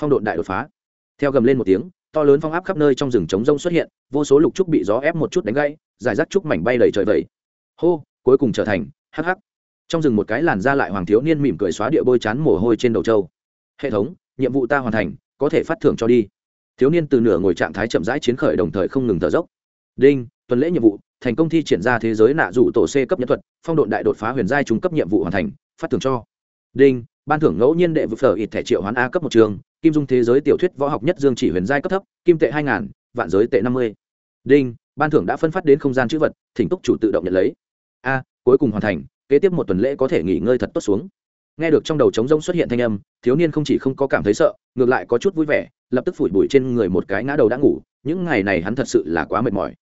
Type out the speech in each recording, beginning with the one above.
phong độn đại đột phá. Theo gầm lên một tiếng, to lớn phong áp khắp nơi trong rừng trống rông xuất hiện, vô số lục trúc bị gió ép một chút đánh gãy, giải rác trúc mảnh bay đầy trời vẩy hô, cuối cùng trở thành, hắc hắc. Trong rừng một cái làn ra lại hoàng thiếu niên mỉm cười xóa địa bôi chán mồ hôi trên đầu trâu. Hệ thống, nhiệm vụ ta hoàn thành, có thể phát thưởng cho đi. Thiếu niên từ nửa ngồi trạng thái chậm rãi chiến khởi đồng thời không ngừng thở dốc. Đinh, tuần lễ nhiệm vụ, thành công thi triển ra thế giới nạ dụ tổ c cấp nhân thuật, phong độn đại đột phá huyền giai trung cấp nhiệm vụ hoàn thành, phát thưởng cho. Đinh, ban thưởng ngẫu nhiên đệ vực phở ít thẻ triệu hoán a cấp một trường kim dung thế giới tiểu thuyết võ học nhất dương chỉ huyền giai cấp thấp, kim tệ hai ngàn, vạn giới tệ năm mươi. Đinh, ban thưởng đã phân phát đến không gian chữ vật, thỉnh túc chủ tự động nhận lấy. A, cuối cùng hoàn thành, kế tiếp một tuần lễ có thể nghỉ ngơi thật tốt xuống. Nghe được trong đầu trống rông xuất hiện thanh âm, thiếu niên không chỉ không có cảm thấy sợ, ngược lại có chút vui vẻ, lập tức phủi bụi trên người một cái ngã đầu đã ngủ, những ngày này hắn thật sự là quá mệt mỏi.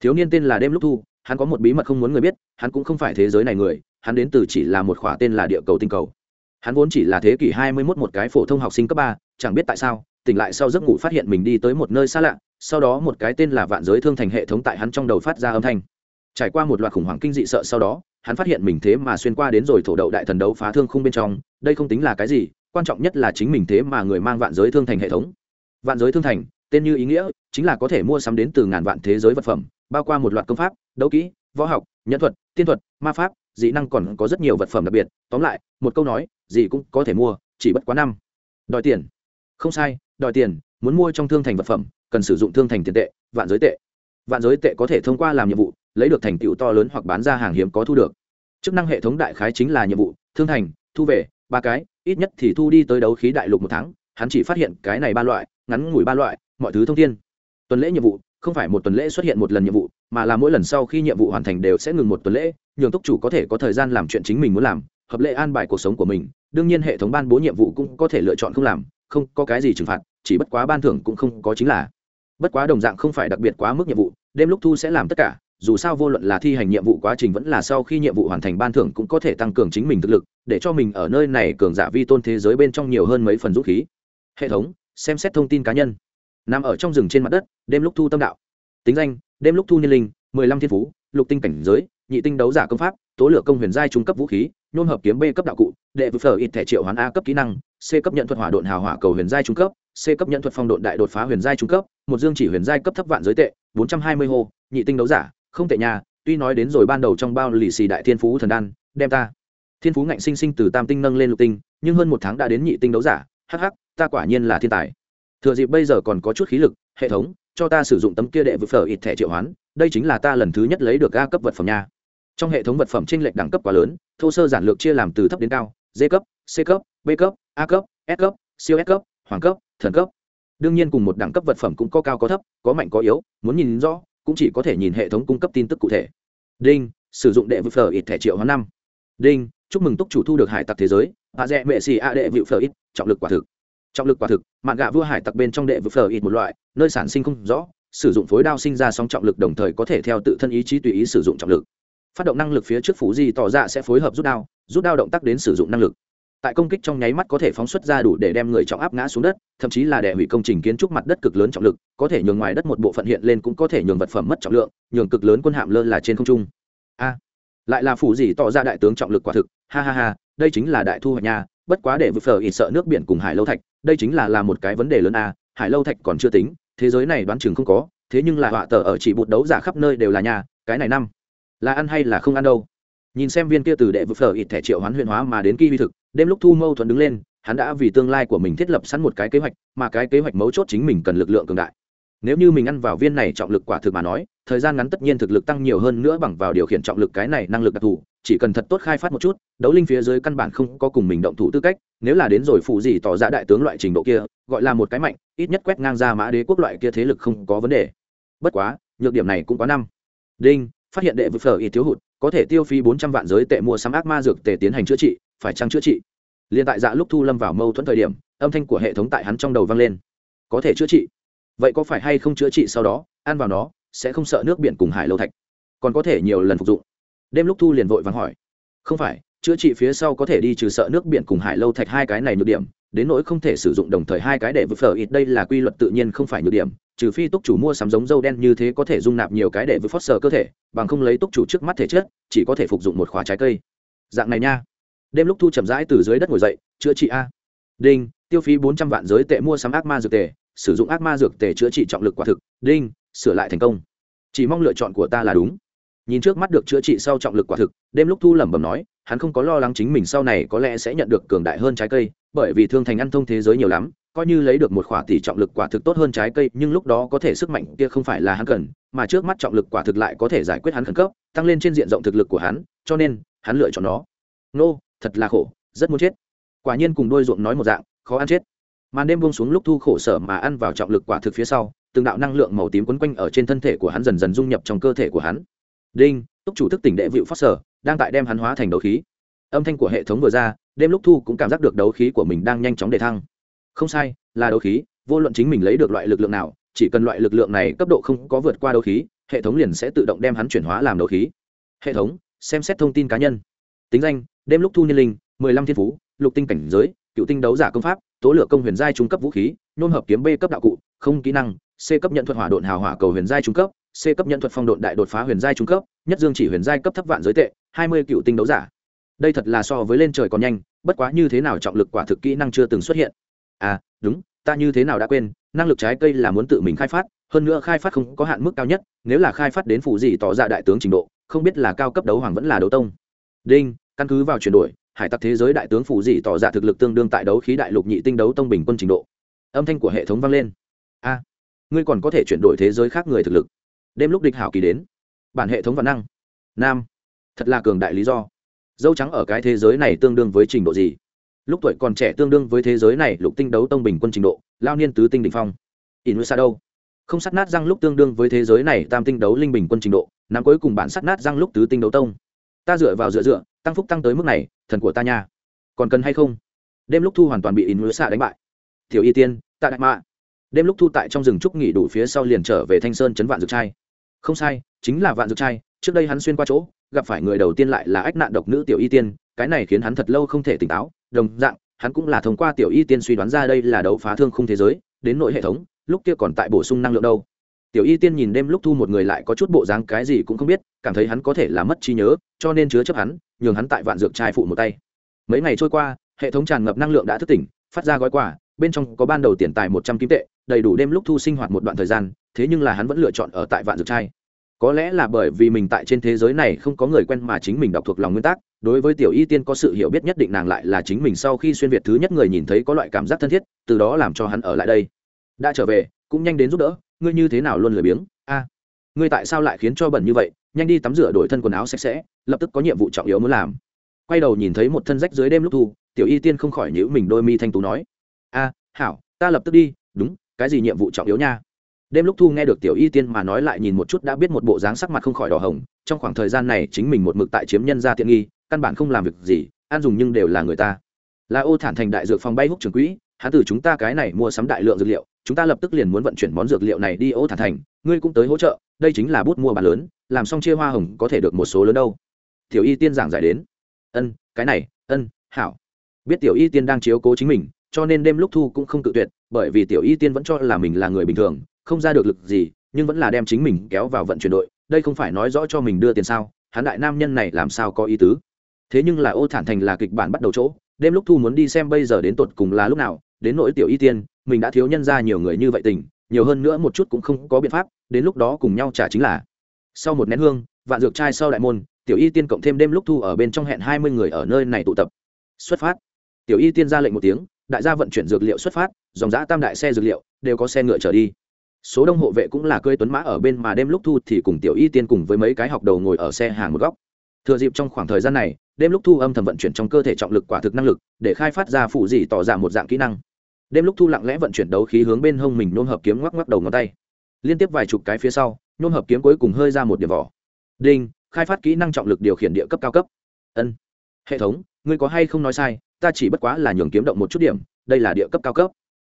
Thiếu niên tên là đêm lúc thu, hắn có một bí mật không muốn người biết, hắn cũng không phải thế giới này người, hắn đến từ chỉ là một khỏa tên là địa cầu tinh cầu hắn vốn chỉ là thế kỷ 21 một cái phổ thông học sinh cấp ba, chẳng biết tại sao, tỉnh lại sau giấc ngủ phát hiện mình đi tới một nơi xa lạ, sau đó một cái tên là vạn giới thương thành hệ thống tại hắn trong đầu phát ra âm thanh. Trải qua một loạt khủng hoảng kinh dị sợ sau đó, hắn phát hiện mình thế mà xuyên qua đến rồi thổ đậu đại thần đấu phá thương khung bên trong, đây không tính là cái gì, quan trọng nhất là chính mình thế mà người mang vạn giới thương thành hệ thống. Vạn giới thương thành, tên như ý nghĩa, chính là có thể mua sắm đến từ ngàn vạn thế giới vật phẩm, bao qua một loạt công pháp, đấu kỹ, võ học, nhân thuật, tiên thuật, ma pháp dị năng còn có rất nhiều vật phẩm đặc biệt, tóm lại, một câu nói, gì cũng có thể mua, chỉ bất quá năm. Đòi tiền. Không sai, đòi tiền, muốn mua trong thương thành vật phẩm, cần sử dụng thương thành tiền tệ, vạn giới tệ. Vạn giới tệ có thể thông qua làm nhiệm vụ, lấy được thành tựu to lớn hoặc bán ra hàng hiếm có thu được. Chức năng hệ thống đại khái chính là nhiệm vụ, thương thành, thu về, ba cái, ít nhất thì thu đi tới đấu khí đại lục một tháng, hắn chỉ phát hiện cái này ba loại, ngắn ngủi ba loại, mọi thứ thông tin tuần lễ nhiệm vụ, không phải một tuần lễ xuất hiện một lần nhiệm vụ mà là mỗi lần sau khi nhiệm vụ hoàn thành đều sẽ ngừng một tuần lễ, nhường túc chủ có thể có thời gian làm chuyện chính mình muốn làm, hợp lệ an bài cuộc sống của mình. Đương nhiên hệ thống ban bố nhiệm vụ cũng có thể lựa chọn không làm, không có cái gì trừng phạt, chỉ bất quá ban thưởng cũng không có chính là. Bất quá đồng dạng không phải đặc biệt quá mức nhiệm vụ, đêm lúc thu sẽ làm tất cả, dù sao vô luận là thi hành nhiệm vụ quá trình vẫn là sau khi nhiệm vụ hoàn thành ban thưởng cũng có thể tăng cường chính mình thực lực, để cho mình ở nơi này cường giả vi tôn thế giới bên trong nhiều hơn mấy phần dũng khí. Hệ thống, xem xét thông tin cá nhân. Nằm ở trong rừng trên mặt đất, đêm lúc thu tâm đạo. Tính danh đêm lúc thu niên linh, mười lăm thiên phú, lục tinh cảnh giới, nhị tinh đấu giả công pháp, tố lửa công huyền giai trung cấp vũ khí, nhôm hợp kiếm b cấp đạo cụ, đệ vừa phở ít thẻ triệu hoán a cấp kỹ năng, c cấp nhận thuật hỏa độn hào hỏa cầu huyền giai trung cấp, c cấp nhận thuật phong độn đại đột phá huyền giai trung cấp, một dương chỉ huyền giai cấp thấp vạn giới tệ, bốn trăm hai mươi hô, nhị tinh đấu giả, không tệ nhà tuy nói đến rồi ban đầu trong bao lì xì đại thiên phú thần đan, đem ta. Thiên phú ngạnh sinh sinh từ tam tinh nâng lên lục tinh, nhưng hơn một tháng đã đến nhị tinh đấu giả hh ta quả nhiên là thiên tài. Thừa dịp bây giờ còn có chút khí lực, hệ thống cho ta sử dụng tấm kia đệ vực phở ít thẻ triệu hoán, đây chính là ta lần thứ nhất lấy được ga cấp vật phẩm nha. Trong hệ thống vật phẩm tranh lệch đẳng cấp quá lớn, thô sơ giản lược chia làm từ thấp đến cao, d cấp, c cấp, b cấp, a cấp, s cấp, siêu s cấp, hoàng cấp, thần cấp. Đương nhiên cùng một đẳng cấp vật phẩm cũng có cao có thấp, có mạnh có yếu, muốn nhìn rõ, cũng chỉ có thể nhìn hệ thống cung cấp tin tức cụ thể. Đinh, sử dụng đệ vực phở ít thẻ triệu hoán năm. Đinh, chúc mừng túc chủ thu được hải tặc thế giới. Hạ dẹ mệ xì a đệ vự phở ít, trọng lực quả thực trọng lực quả thực, mạn gạ vua hải tặc bên trong đệ vực phở ít một loại, nơi sản sinh không rõ, sử dụng phối đao sinh ra sóng trọng lực đồng thời có thể theo tự thân ý chí tùy ý sử dụng trọng lực. Phát động năng lực phía trước phủ di tỏ ra sẽ phối hợp rút đao rút đao động tác đến sử dụng năng lực. Tại công kích trong nháy mắt có thể phóng xuất ra đủ để đem người trọng áp ngã xuống đất, thậm chí là đè hủy công trình kiến trúc mặt đất cực lớn trọng lực, có thể nhường ngoài đất một bộ phận hiện lên cũng có thể nhường vật phẩm mất trọng lượng, nhường cực lớn quân hạm lơ là trên không trung. A, lại là phủ gì tỏ ra đại tướng trọng lực quả thực, ha ha ha, đây chính là đại thu hoạch nha bất quá để vượt phở ít sợ nước biển cùng hải lâu thạch, đây chính là là một cái vấn đề lớn a, hải lâu thạch còn chưa tính, thế giới này đoán chừng không có, thế nhưng là họa tờ ở chỉ bụt đấu giả khắp nơi đều là nhà, cái này năm, là ăn hay là không ăn đâu. Nhìn xem viên kia từ đệ vực phở ít thẻ triệu hoán huyện hóa mà đến kỳ vi thực, đêm lúc thu mâu thuẫn đứng lên, hắn đã vì tương lai của mình thiết lập sẵn một cái kế hoạch, mà cái kế hoạch mấu chốt chính mình cần lực lượng cường đại. Nếu như mình ăn vào viên này trọng lực quả thực mà nói, thời gian ngắn tất nhiên thực lực tăng nhiều hơn nữa bằng vào điều khiển trọng lực cái này năng lực đặc thù chỉ cần thật tốt khai phát một chút, đấu linh phía dưới căn bản không có cùng mình động thủ tư cách, nếu là đến rồi phụ gì tỏ ra đại tướng loại trình độ kia, gọi là một cái mạnh, ít nhất quét ngang ra mã đế quốc loại kia thế lực không có vấn đề. Bất quá, nhược điểm này cũng có năm. Đinh, phát hiện đệ vực phở y thiếu hụt, có thể tiêu phí bốn trăm vạn giới tệ mua sắm ác ma dược tề tiến hành chữa trị, phải chăng chữa trị? Liền tại dạ lúc thu lâm vào mâu thuẫn thời điểm, âm thanh của hệ thống tại hắn trong đầu vang lên. Có thể chữa trị. Vậy có phải hay không chữa trị sau đó, ăn vào nó, sẽ không sợ nước biển cùng hải lâu thạch. Còn có thể nhiều lần phục dụng đêm lúc thu liền vội vàng hỏi. Không phải, chữa trị phía sau có thể đi trừ sợ nước biển cùng hải lâu thạch hai cái này nhược điểm, đến nỗi không thể sử dụng đồng thời hai cái để vượt phở ít đây là quy luật tự nhiên không phải nhược điểm, trừ phi túc chủ mua sắm giống dâu đen như thế có thể dung nạp nhiều cái để vượt phót sờ cơ thể, bằng không lấy túc chủ trước mắt thể chất, chỉ có thể phục dụng một khóa trái cây. Dạng này nha. Đêm lúc thu chậm rãi từ dưới đất ngồi dậy, chữa trị a. Đinh, tiêu phí bốn trăm vạn giới tệ mua sắm ác ma dược tề, sử dụng ác ma dược tề chữa trị trọng lực quả thực. Đinh, sửa lại thành công. Chỉ mong lựa chọn của ta là đúng nhìn trước mắt được chữa trị sau trọng lực quả thực, đêm lúc thu lẩm bẩm nói, hắn không có lo lắng chính mình sau này có lẽ sẽ nhận được cường đại hơn trái cây, bởi vì thương thành ăn thông thế giới nhiều lắm, coi như lấy được một khỏa tỷ trọng lực quả thực tốt hơn trái cây, nhưng lúc đó có thể sức mạnh kia không phải là hắn cần, mà trước mắt trọng lực quả thực lại có thể giải quyết hắn khẩn cấp, tăng lên trên diện rộng thực lực của hắn, cho nên, hắn lựa chọn nó. Nô, thật là khổ, rất muốn chết. Quả nhiên cùng đôi ruộng nói một dạng, khó ăn chết. Màn đêm buông xuống lúc thu khổ sở mà ăn vào trọng lực quả thực phía sau, từng đạo năng lượng màu tím quấn quanh ở trên thân thể của hắn dần dần dung nhập trong cơ thể của hắn đinh, túc chủ thức tỉnh đệ vịu phát sở đang tại đem hắn hóa thành đấu khí. Âm thanh của hệ thống vừa ra, đêm lúc thu cũng cảm giác được đấu khí của mình đang nhanh chóng đề thăng. Không sai, là đấu khí, vô luận chính mình lấy được loại lực lượng nào, chỉ cần loại lực lượng này cấp độ không có vượt qua đấu khí, hệ thống liền sẽ tự động đem hắn chuyển hóa làm đấu khí. Hệ thống, xem xét thông tin cá nhân. Tính danh, đêm lúc thu niên linh, mười lăm thiên phú, lục tinh cảnh giới, cựu tinh đấu giả công pháp, tố lửa công huyền giai trung cấp vũ khí, nôn hợp kiếm b cấp đạo cụ, không kỹ năng, c cấp nhận thuật hỏa độn hào hỏa cầu huyền giai trung cấp c cấp nhận thuật phong độn đại đột phá huyền giai trung cấp, nhất dương chỉ huyền giai cấp thấp vạn giới tệ, hai mươi cựu tinh đấu giả. Đây thật là so với lên trời còn nhanh, bất quá như thế nào trọng lực quả thực kỹ năng chưa từng xuất hiện. À đúng, ta như thế nào đã quên, năng lực trái cây là muốn tự mình khai phát, hơn nữa khai phát không có hạn mức cao nhất, nếu là khai phát đến phụ gì tỏ ra đại tướng trình độ, không biết là cao cấp đấu hoàng vẫn là đấu tông. Đinh, căn cứ vào chuyển đổi, hải tặc thế giới đại tướng phụ dị tỏ ra thực lực tương đương tại đấu khí đại lục nhị tinh đấu tông bình quân trình độ. Âm thanh của hệ thống vang lên. A ngươi còn có thể chuyển đổi thế giới khác người thực lực đêm lúc địch hảo kỳ đến. Bản hệ thống văn năng. Nam. Thật là cường đại lý do. Dâu trắng ở cái thế giới này tương đương với trình độ gì? Lúc tuổi còn trẻ tương đương với thế giới này, lục tinh đấu tông bình quân trình độ, lao niên tứ tinh đ ỉ n h phong. In xa đâu? Không sắt nát răng lúc tương đương với thế giới này, tam tinh đấu linh bình quân trình độ nắm cuối cùng bản sắt nát răng lúc tứ tinh đấu tông. Ta dựa vào dựa dựa, tăng phúc tăng tới mức này, thần của ta nha. Còn cần hay không? Đêm lúc thu hoàn toàn bị in xa đánh bại. Tiểu y tiên, tạ đại mạ. Đêm lúc thu tại trong rừng trúc nghỉ đủ phía sau liền trở về thanh sơn chấn vạn dược trai không sai, chính là vạn dược trai, trước đây hắn xuyên qua chỗ, gặp phải người đầu tiên lại là ách nạn độc nữ tiểu y tiên, cái này khiến hắn thật lâu không thể tỉnh táo, đồng dạng, hắn cũng là thông qua tiểu y tiên suy đoán ra đây là đấu phá thương khung thế giới, đến nội hệ thống, lúc kia còn tại bổ sung năng lượng đâu. Tiểu y tiên nhìn đêm lúc thu một người lại có chút bộ dáng cái gì cũng không biết, cảm thấy hắn có thể là mất trí nhớ, cho nên chứa chấp hắn, nhường hắn tại vạn dược trai phụ một tay. Mấy ngày trôi qua, hệ thống tràn ngập năng lượng đã thức tỉnh, phát ra gói quà, bên trong có ban đầu tiền tài một trăm kim tệ, đầy đủ đêm lúc thu sinh hoạt một đoạn thời gian thế nhưng là hắn vẫn lựa chọn ở tại vạn dược trai có lẽ là bởi vì mình tại trên thế giới này không có người quen mà chính mình đọc thuộc lòng nguyên tắc, đối với tiểu y tiên có sự hiểu biết nhất định nàng lại là chính mình sau khi xuyên việt thứ nhất người nhìn thấy có loại cảm giác thân thiết, từ đó làm cho hắn ở lại đây. Đã trở về, cũng nhanh đến giúp đỡ, ngươi như thế nào luôn lười biếng? A, ngươi tại sao lại khiến cho bẩn như vậy? Nhanh đi tắm rửa đổi thân quần áo sạch sẽ, lập tức có nhiệm vụ trọng yếu muốn làm. Quay đầu nhìn thấy một thân rách dưới đêm lúc thu, tiểu y tiên không khỏi nhữ mình đôi mi thanh tú nói. A, hảo, ta lập tức đi, đúng, cái gì nhiệm vụ trọng yếu nha? Đêm lúc thu nghe được tiểu y tiên mà nói lại nhìn một chút đã biết một bộ dáng sắc mặt không khỏi đỏ hồng, trong khoảng thời gian này chính mình một mực tại chiếm nhân ra tiện nghi, căn bản không làm việc gì, ăn dùng nhưng đều là người ta. Là ô thản thành đại dược phòng bay hút trường quỹ, hắn từ chúng ta cái này mua sắm đại lượng dược liệu, chúng ta lập tức liền muốn vận chuyển món dược liệu này đi ô thản thành, ngươi cũng tới hỗ trợ, đây chính là bút mua bán lớn, làm xong chia hoa hồng có thể được một số lớn đâu. Tiểu y tiên giảng giải đến. Ân, cái này, ân, hảo. Biết tiểu y tiên đang chiếu cố chính mình, cho nên đêm lúc thu cũng không tự tuyệt, bởi vì tiểu y tiên vẫn cho là mình là người bình thường không ra được lực gì, nhưng vẫn là đem chính mình kéo vào vận chuyển đội. Đây không phải nói rõ cho mình đưa tiền sao, hắn đại nam nhân này làm sao có ý tứ? Thế nhưng là ô thản thành là kịch bản bắt đầu chỗ, đêm lúc thu muốn đi xem bây giờ đến tột cùng là lúc nào, đến nỗi tiểu y tiên, mình đã thiếu nhân ra nhiều người như vậy tình, nhiều hơn nữa một chút cũng không có biện pháp, đến lúc đó cùng nhau trả chính là. Sau một nén hương, vạn dược trai sau đại môn, tiểu y tiên cộng thêm đêm lúc thu ở bên trong hẹn hai mươi người ở nơi này tụ tập. Xuất phát. Tiểu y tiên ra lệnh một tiếng, đại gia vận chuyển dược liệu xuất phát, dòng giã tam đại xe dược liệu, đều có xe ngựa trở đi số đông hộ vệ cũng là cơi tuấn mã ở bên mà đêm lúc thu thì cùng tiểu y tiên cùng với mấy cái học đầu ngồi ở xe hàng một góc. Thừa dịp trong khoảng thời gian này, đêm lúc thu âm thầm vận chuyển trong cơ thể trọng lực quả thực năng lực, để khai phát ra phụ gì tỏ ra một dạng kỹ năng. Đêm lúc thu lặng lẽ vận chuyển đấu khí hướng bên hông mình nôn hợp kiếm ngoắc ngoắc đầu ngón tay. Liên tiếp vài chục cái phía sau, nôn hợp kiếm cuối cùng hơi ra một điểm vỏ. Đinh, khai phát kỹ năng trọng lực điều khiển địa cấp cao cấp. Ân. Hệ thống, ngươi có hay không nói sai, ta chỉ bất quá là nhường kiếm động một chút điểm, đây là địa cấp cao cấp.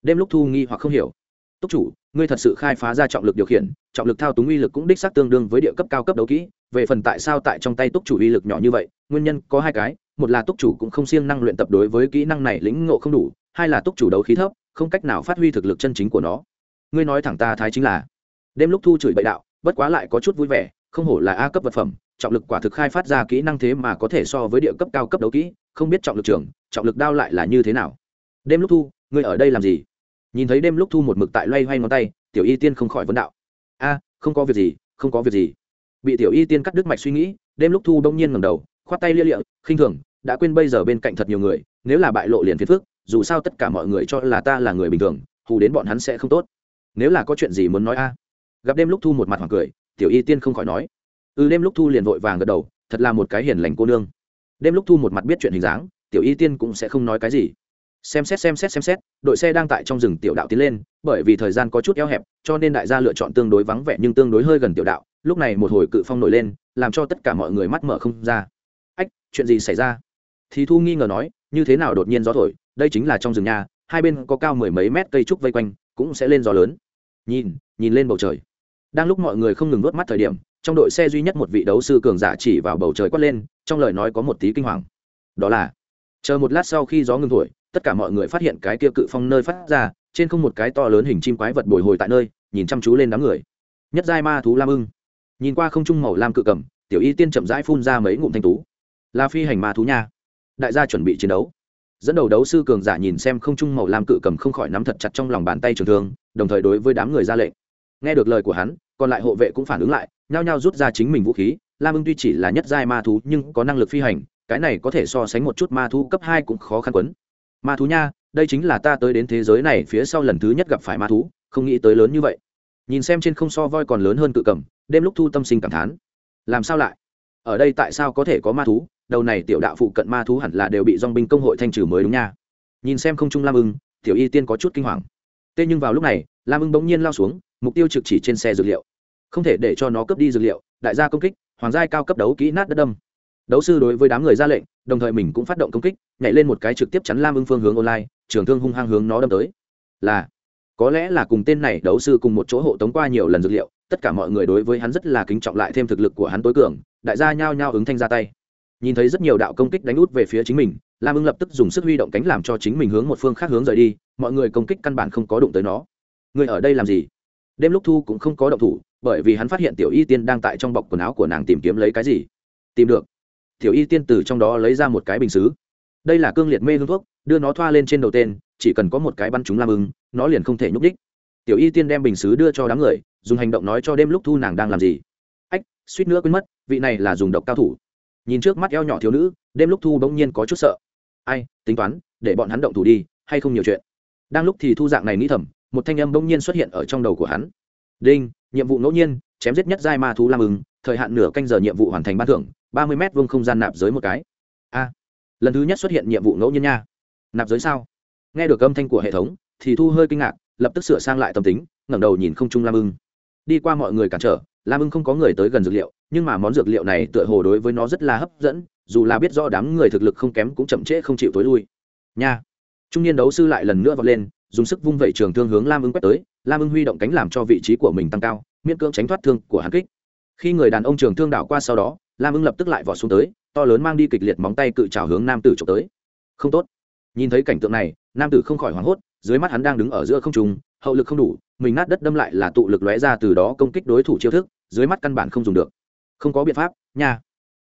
Đêm lúc thu nghi hoặc không hiểu túc chủ ngươi thật sự khai phá ra trọng lực điều khiển trọng lực thao túng uy lực cũng đích xác tương đương với địa cấp cao cấp đấu kỹ về phần tại sao tại trong tay túc chủ uy lực nhỏ như vậy nguyên nhân có hai cái một là túc chủ cũng không siêng năng luyện tập đối với kỹ năng này lĩnh ngộ không đủ hai là túc chủ đấu khí thấp không cách nào phát huy thực lực chân chính của nó. Ngươi nói thẳng ta thái chính là đêm lúc thu chửi bậy đạo bất quá lại có chút vui vẻ không hổ là a cấp vật phẩm trọng lực quả thực khai phát ra kỹ năng thế mà có thể so với địa cấp cao cấp đấu kỹ không biết trọng lực trưởng, trọng lực đao lại là như thế nào. Đêm lúc thu ngươi ở đây làm gì? Nhìn thấy đêm lúc thu một mực tại loay hoay ngón tay, tiểu y tiên không khỏi vấn đạo. A, không có việc gì, không có việc gì. Bị tiểu y tiên cắt đứt mạch suy nghĩ, đêm lúc thu đông nhiên ngầm đầu, khoát tay lia lịa, khinh thường, đã quên bây giờ bên cạnh thật nhiều người, nếu là bại lộ liền phiền phước dù sao tất cả mọi người cho là ta là người bình thường, hù đến bọn hắn sẽ không tốt. Nếu là có chuyện gì muốn nói a. Gặp đêm lúc thu một mặt hoàng cười, tiểu y tiên không khỏi nói. Ừ đêm lúc thu liền vội vàng gật đầu, thật là một cái hiền lành cô nương. Đêm lúc thu một mặt biết chuyện hình dáng, tiểu y tiên cũng sẽ không nói cái gì xem xét xem xét xem xét, đội xe đang tại trong rừng tiểu đạo tiến lên, bởi vì thời gian có chút eo hẹp, cho nên đại gia lựa chọn tương đối vắng vẻ nhưng tương đối hơi gần tiểu đạo, lúc này một hồi cự phong nổi lên, làm cho tất cả mọi người mắt mở không ra. Ách, chuyện gì xảy ra? Thì thu nghi ngờ nói, như thế nào đột nhiên gió thổi, đây chính là trong rừng nhà, hai bên có cao mười mấy mét cây trúc vây quanh, cũng sẽ lên gió lớn. Nhìn nhìn lên bầu trời. Đang lúc mọi người không ngừng nuốt mắt thời điểm, trong đội xe duy nhất một vị đấu sư cường giả chỉ vào bầu trời quát lên, trong lời nói có một tí kinh hoàng. Đó là chờ một lát sau khi gió ngừng thổi tất cả mọi người phát hiện cái kia cự phong nơi phát ra, trên không một cái to lớn hình chim quái vật bồi hồi tại nơi, nhìn chăm chú lên đám người. Nhất giai ma thú lam ưng. Nhìn qua không trung màu lam cự cầm, tiểu y tiên chậm rãi phun ra mấy ngụm thanh tú. Là phi hành ma thú nha. Đại gia chuẩn bị chiến đấu. Dẫn đầu đấu sư cường giả nhìn xem không trung màu lam cự cầm không khỏi nắm thật chặt trong lòng bàn tay trường thương, đồng thời đối với đám người ra lệnh. Nghe được lời của hắn, còn lại hộ vệ cũng phản ứng lại, nhao nhao rút ra chính mình vũ khí. Lam ưng tuy chỉ là nhất giai ma thú nhưng có năng lực phi hành, cái này có thể so sánh một chút ma thú cấp hai cũng khó khăn quấn ma thú nha, đây chính là ta tới đến thế giới này phía sau lần thứ nhất gặp phải ma thú, không nghĩ tới lớn như vậy. Nhìn xem trên không so voi còn lớn hơn cự cầm, đêm lúc thu tâm sinh cảm thán. Làm sao lại? Ở đây tại sao có thể có ma thú? Đầu này tiểu đạo phụ cận ma thú hẳn là đều bị dong binh công hội thanh trừ mới đúng nha. Nhìn xem không trung lam ưng, tiểu y tiên có chút kinh hoàng. Tê nhưng vào lúc này, lam ưng bỗng nhiên lao xuống, mục tiêu trực chỉ trên xe dược liệu. Không thể để cho nó cướp đi dược liệu, đại gia công kích, hoàng giai cao cấp đấu kỹ nát đất đâm. Đấu sư đối với đám người ra lệnh đồng thời mình cũng phát động công kích, nhảy lên một cái trực tiếp chắn lam ưng phương hướng online, trường thương hung hăng hướng nó đâm tới. Là, có lẽ là cùng tên này đấu sư cùng một chỗ hộ tống qua nhiều lần dược liệu, tất cả mọi người đối với hắn rất là kính trọng lại thêm thực lực của hắn tối cường, đại gia nhao nhao ứng thanh ra tay. Nhìn thấy rất nhiều đạo công kích đánh út về phía chính mình, lam ưng lập tức dùng sức huy động cánh làm cho chính mình hướng một phương khác hướng rời đi, mọi người công kích căn bản không có đụng tới nó. Người ở đây làm gì? Đêm lúc thu cũng không có động thủ, bởi vì hắn phát hiện tiểu y tiên đang tại trong bọc quần áo của nàng tìm kiếm lấy cái gì? Tìm được tiểu y tiên từ trong đó lấy ra một cái bình xứ. Đây là cương liệt mê hương thuốc, đưa nó thoa lên trên đầu tên, chỉ cần có một cái bắn chúng làm ứng nó liền không thể nhúc đích tiểu y tiên đem bình xứ đưa cho đám người, dùng hành động nói cho đêm lúc thu nàng đang làm gì. Ách, suýt nữa quên mất, vị này là dùng độc cao thủ. Nhìn trước mắt eo nhỏ thiếu nữ, đêm lúc thu bỗng nhiên có chút sợ. Ai, tính toán, để bọn hắn động thủ đi, hay không nhiều chuyện. Đang lúc thì thu dạng này nghĩ thầm, một thanh âm bỗng nhiên xuất hiện ở trong đầu của hắn. Đinh, nhiệm vụ ngẫu nhiên, chém giết nhất giai ma thú lam ứng thời hạn nửa canh giờ nhiệm vụ hoàn thành ban thưởng ba mươi m vông không gian nạp giới một cái. A, lần thứ nhất xuất hiện nhiệm vụ ngẫu nhiên nha. Nạp giới sao? Nghe được âm thanh của hệ thống, thì thu hơi kinh ngạc, lập tức sửa sang lại tâm tính, ngẩng đầu nhìn không trung lam ưng. Đi qua mọi người cản trở, lam ưng không có người tới gần dược liệu, nhưng mà món dược liệu này tựa hồ đối với nó rất là hấp dẫn, dù là biết rõ đám người thực lực không kém cũng chậm trễ không chịu tối lui. Nha. Trung niên đấu sư lại lần nữa vọt lên, dùng sức vung vẩy trường thương hướng lam ưng quét tới, lam ưng huy động cánh làm cho vị trí của mình tăng cao, miễn cưỡng tránh thoát thương của hắn kích. Khi người đàn ông trường thương đảo qua sau đó lam ưng lập tức lại vỏ xuống tới to lớn mang đi kịch liệt móng tay cự trào hướng nam tử trộm tới không tốt nhìn thấy cảnh tượng này nam tử không khỏi hoảng hốt dưới mắt hắn đang đứng ở giữa không trung hậu lực không đủ mình nát đất đâm lại là tụ lực lóe ra từ đó công kích đối thủ chiêu thức dưới mắt căn bản không dùng được không có biện pháp nha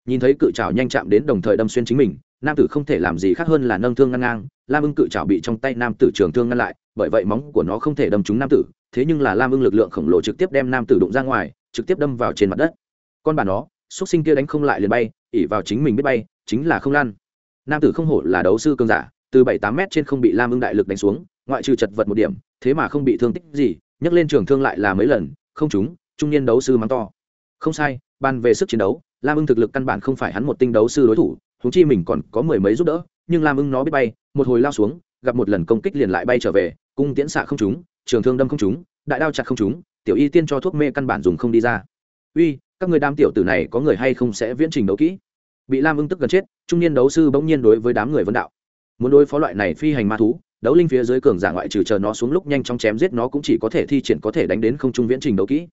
nhìn thấy cự trào nhanh chạm đến đồng thời đâm xuyên chính mình nam tử không thể làm gì khác hơn là nâng thương ngăn ngang lam ưng cự trào bị trong tay nam tử trường thương ngăn lại bởi vậy móng của nó không thể đâm trúng nam tử thế nhưng là lam ưng lực lượng khổng lồ trực tiếp đem nam tử đụng ra ngoài trực tiếp đâm vào trên mặt đất con bà nó xuất sinh kia đánh không lại liền bay ỉ vào chính mình biết bay, chính là không lan. Nam tử không hổ là đấu sư cường giả, từ bảy tám m trên không bị lam ưng đại lực đánh xuống, ngoại trừ chật vật một điểm, thế mà không bị thương tích gì, nhấc lên trường thương lại là mấy lần, không chúng, trung niên đấu sư mắng to. Không sai bàn về sức chiến đấu, lam ưng thực lực căn bản không phải hắn một tinh đấu sư đối thủ húng chi mình còn có mười mấy giúp đỡ, nhưng lam ưng nó biết bay, một hồi lao xuống, gặp một lần công kích liền lại bay trở về, cung tiễn xạ không chúng, trường thương đâm không chúng, đại đao chặt không chúng, tiểu y tiên cho thuốc mê căn bản dùng không đi ra. Uy các người đám tiểu tử này có người hay không sẽ viễn trình đấu kỹ? Bị lam ưng tức gần chết, trung niên đấu sư bỗng nhiên đối với đám người vân đạo. Muốn đối phó loại này phi hành ma thú, đấu linh phía dưới cường giả ngoại trừ chờ nó xuống lúc nhanh chóng chém giết nó cũng chỉ có thể thi triển có thể đánh đến không trung viễn trình đấu kỹ.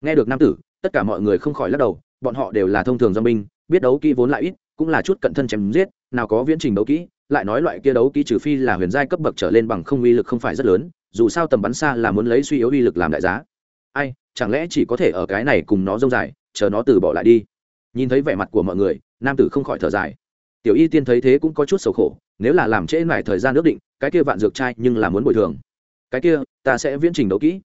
Nghe được nam tử, tất cả mọi người không khỏi lắc đầu, bọn họ đều là thông thường do binh, biết đấu kỹ vốn lại ít, cũng là chút cận thân chém giết, nào có viễn trình đấu kỹ, lại nói loại kia đấu kỹ trừ phi là huyền giai cấp bậc trở lên bằng không uy lực không phải rất lớn, dù sao tầm bắn xa là muốn lấy suy yếu uy lực làm đại giá. Ai, chẳng lẽ chỉ có thể ở cái này cùng nó rông dài? Chờ nó từ bỏ lại đi. Nhìn thấy vẻ mặt của mọi người, nam tử không khỏi thở dài. Tiểu y tiên thấy thế cũng có chút sầu khổ, nếu là làm trễ mải thời gian ước định, cái kia vạn dược trai nhưng là muốn bồi thường. Cái kia, ta sẽ viễn trình đấu kỹ.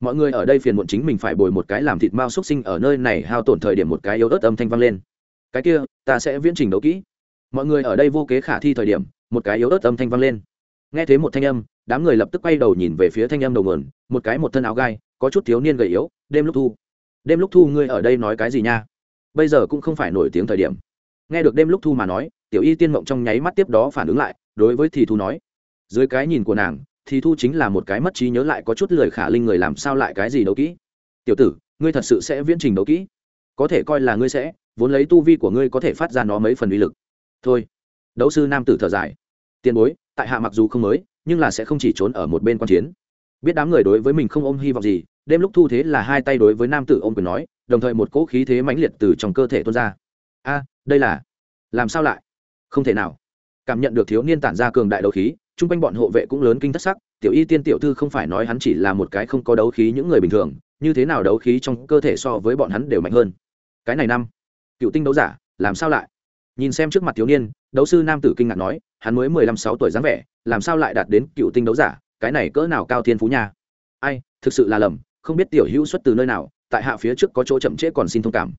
Mọi người ở đây phiền muộn chính mình phải bồi một cái làm thịt mao xuất sinh ở nơi này hao tổn thời điểm một cái yếu ớt âm thanh vang lên. Cái kia, ta sẽ viễn trình đấu kỹ. Mọi người ở đây vô kế khả thi thời điểm, một cái yếu ớt âm thanh vang lên. Nghe thấy một thanh âm, đám người lập tức quay đầu nhìn về phía thanh âm đầu nguồn, một cái một thân áo gai, có chút thiếu niên gầy yếu, đêm lúc thu đêm lúc thu ngươi ở đây nói cái gì nha? Bây giờ cũng không phải nổi tiếng thời điểm. Nghe được đêm lúc thu mà nói, tiểu y tiên mộng trong nháy mắt tiếp đó phản ứng lại, đối với thì thu nói. Dưới cái nhìn của nàng, thì thu chính là một cái mất trí nhớ lại có chút lời khả linh người làm sao lại cái gì đấu kỹ. Tiểu tử, ngươi thật sự sẽ viễn trình đấu kỹ. Có thể coi là ngươi sẽ, vốn lấy tu vi của ngươi có thể phát ra nó mấy phần uy lực. Thôi. Đấu sư nam tử thở dài. Tiền bối, tại hạ mặc dù không mới, nhưng là sẽ không chỉ trốn ở một bên quan chiến. Biết đám người đối với mình không ôm hy vọng gì đêm lúc thu thế là hai tay đối với nam tử ôm quyền nói, đồng thời một cỗ khí thế mãnh liệt từ trong cơ thể tuôn ra. A, đây là, làm sao lại? Không thể nào. Cảm nhận được thiếu niên tản ra cường đại đấu khí, chung quanh bọn hộ vệ cũng lớn kinh thất sắc, tiểu y tiên tiểu thư không phải nói hắn chỉ là một cái không có đấu khí những người bình thường, như thế nào đấu khí trong cơ thể so với bọn hắn đều mạnh hơn. Cái này năm, cựu tinh đấu giả, làm sao lại? Nhìn xem trước mặt thiếu niên, đấu sư nam tử kinh ngạc nói, hắn mới mười lăm sáu tuổi dáng vẻ, làm sao lại đạt đến cựu tinh đấu giả, cái này cỡ nào cao thiên phú nha. Ai, thực sự là lầm không biết tiểu hữu xuất từ nơi nào, tại hạ phía trước có chỗ chậm trễ còn xin thông cảm.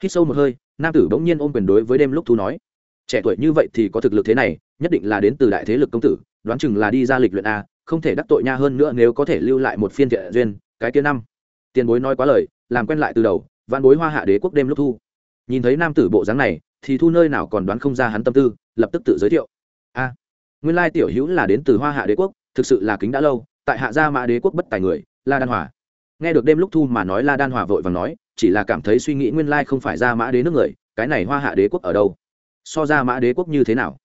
Khi sâu một hơi, nam tử bỗng nhiên ôm quyền đối với đêm lúc thu nói. Trẻ tuổi như vậy thì có thực lực thế này, nhất định là đến từ đại thế lực công tử, đoán chừng là đi ra lịch luyện a, không thể đắc tội nha hơn nữa nếu có thể lưu lại một phiên thiện duyên, cái kia năm. Tiền bối nói quá lời, làm quen lại từ đầu văn bối hoa hạ đế quốc đêm lúc thu. Nhìn thấy nam tử bộ dáng này, thì thu nơi nào còn đoán không ra hắn tâm tư, lập tức tự giới thiệu. A, nguyên lai tiểu hữu là đến từ hoa hạ đế quốc, thực sự là kính đã lâu, tại hạ gia mã đế quốc bất tài người la đan hòa nghe được đêm lúc thu mà nói la đan hòa vội và nói, chỉ là cảm thấy suy nghĩ nguyên lai không phải gia mã đế nước người, cái này hoa hạ đế quốc ở đâu? So ra mã đế quốc như thế nào?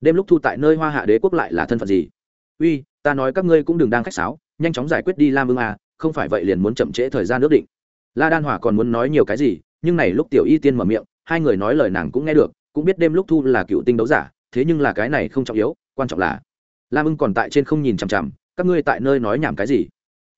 Đêm lúc thu tại nơi hoa hạ đế quốc lại là thân phận gì? Uy, ta nói các ngươi cũng đừng đang khách sáo, nhanh chóng giải quyết đi lam ưng à không phải vậy liền muốn chậm trễ thời gian nước định. La đan hòa còn muốn nói nhiều cái gì, nhưng này lúc tiểu y tiên mở miệng, hai người nói lời nàng cũng nghe được, cũng biết đêm lúc thu là cựu tinh đấu giả, thế nhưng là cái này không trọng yếu, quan trọng là lam ưng còn tại trên không nhìn chằm chằm, các ngươi tại nơi nói nhảm cái gì?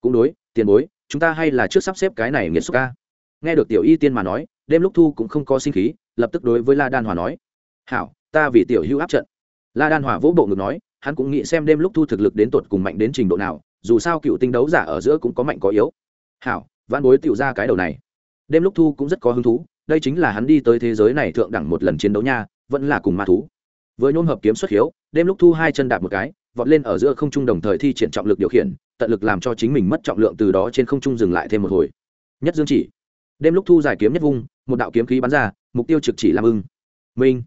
Cũng đối, tiền bối chúng ta hay là trước sắp xếp cái này nghiệt xúc ca. Nghe được tiểu y tiên mà nói, đêm lúc thu cũng không có sinh khí, lập tức đối với la đan hòa nói, hảo, ta vì tiểu hữu áp trận. La đan hòa vỗ bộ ngực nói, hắn cũng nghĩ xem đêm lúc thu thực lực đến tột cùng mạnh đến trình độ nào, dù sao cựu tinh đấu giả ở giữa cũng có mạnh có yếu. Hảo văn bối tiểu ra cái đầu này. Đêm lúc thu cũng rất có hứng thú, đây chính là hắn đi tới thế giới này thượng đẳng một lần chiến đấu nha, vẫn là cùng ma thú. Với nhôm hợp kiếm xuất hiếu, đêm lúc thu hai chân đạp một cái, vọt lên ở giữa không trung đồng thời thi triển trọng lực điều khiển tận lực làm cho chính mình mất trọng lượng từ đó trên không trung dừng lại thêm một hồi. Nhất dương chỉ, đêm lúc thu giải kiếm nhất vung, một đạo kiếm khí bắn ra, mục tiêu trực chỉ lam ưng. Minh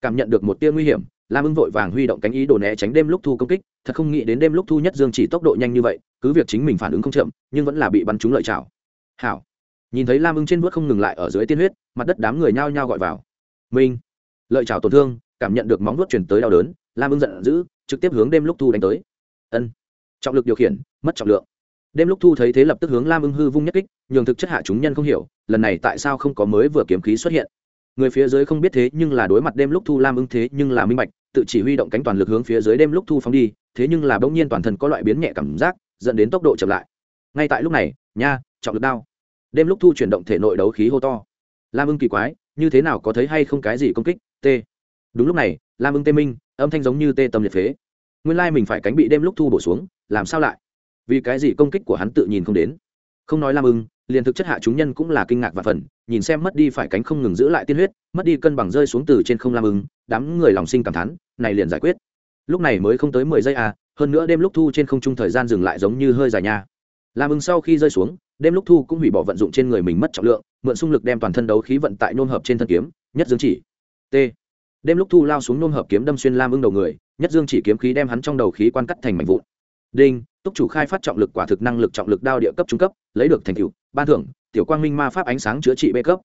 cảm nhận được một tia nguy hiểm, lam ưng vội vàng huy động cánh ý đồ né tránh đêm lúc thu công kích, thật không nghĩ đến đêm lúc thu nhất dương chỉ tốc độ nhanh như vậy, cứ việc chính mình phản ứng không chậm, nhưng vẫn là bị bắn trúng lợi chảo. Hảo. Nhìn thấy lam ưng trên bước không ngừng lại ở dưới tiên huyết, mặt đất đám người nhao nhao gọi vào. Minh lợi chảo tổn thương, cảm nhận được móng vuốt truyền tới đau đớn, lam ưng giận dữ, trực tiếp hướng đêm lúc thu đánh tới. Ân trọng lực điều khiển, mất trọng lượng. Đêm lúc thu thấy thế lập tức hướng lam ưng hư vung nhất kích, nhường thực chất hạ chúng nhân không hiểu, lần này tại sao không có mới vừa kiếm khí xuất hiện. Người phía dưới không biết thế nhưng là đối mặt đêm lúc thu lam ưng thế nhưng là minh bạch, tự chỉ huy động cánh toàn lực hướng phía dưới đêm lúc thu phóng đi, thế nhưng là bỗng nhiên toàn thân có loại biến nhẹ cảm giác, dẫn đến tốc độ chậm lại. Ngay tại lúc này, nha, trọng lực đao. Đêm lúc thu chuyển động thể nội đấu khí hô to. Lam ưng kỳ quái, như thế nào có thấy hay không cái gì công kích, t. Đúng lúc này, lam ưng tê minh, âm thanh giống như tê tâm liệt phế nguyên lai mình phải cánh bị đêm lúc thu bổ xuống, làm sao lại? Vì cái gì công kích của hắn tự nhìn không đến? Không nói lam ưng, liền thực chất hạ chúng nhân cũng là kinh ngạc và phần nhìn xem mất đi phải cánh không ngừng giữ lại tiên huyết, mất đi cân bằng rơi xuống từ trên không lam ưng, đám người lòng sinh cảm thán, này liền giải quyết. Lúc này mới không tới mười giây à hơn nữa đêm lúc thu trên không trung thời gian dừng lại giống như hơi dài nha. Lam ưng sau khi rơi xuống, đêm lúc thu cũng hủy bỏ vận dụng trên người mình mất trọng lượng, mượn xung lực đem toàn thân đấu khí vận tại nôn hợp trên thân kiếm, nhất dương chỉ. T đêm lúc thu lao xuống nôm hợp kiếm đâm xuyên lam ưng đầu người, nhất dương chỉ kiếm khí đem hắn trong đầu khí quan cắt thành mảnh vụn. Đinh, túc chủ khai phát trọng lực quả thực năng lực trọng lực đao địa cấp trung cấp, lấy được thành tựu, ban thưởng, tiểu quang minh ma pháp ánh sáng chữa trị b cấp.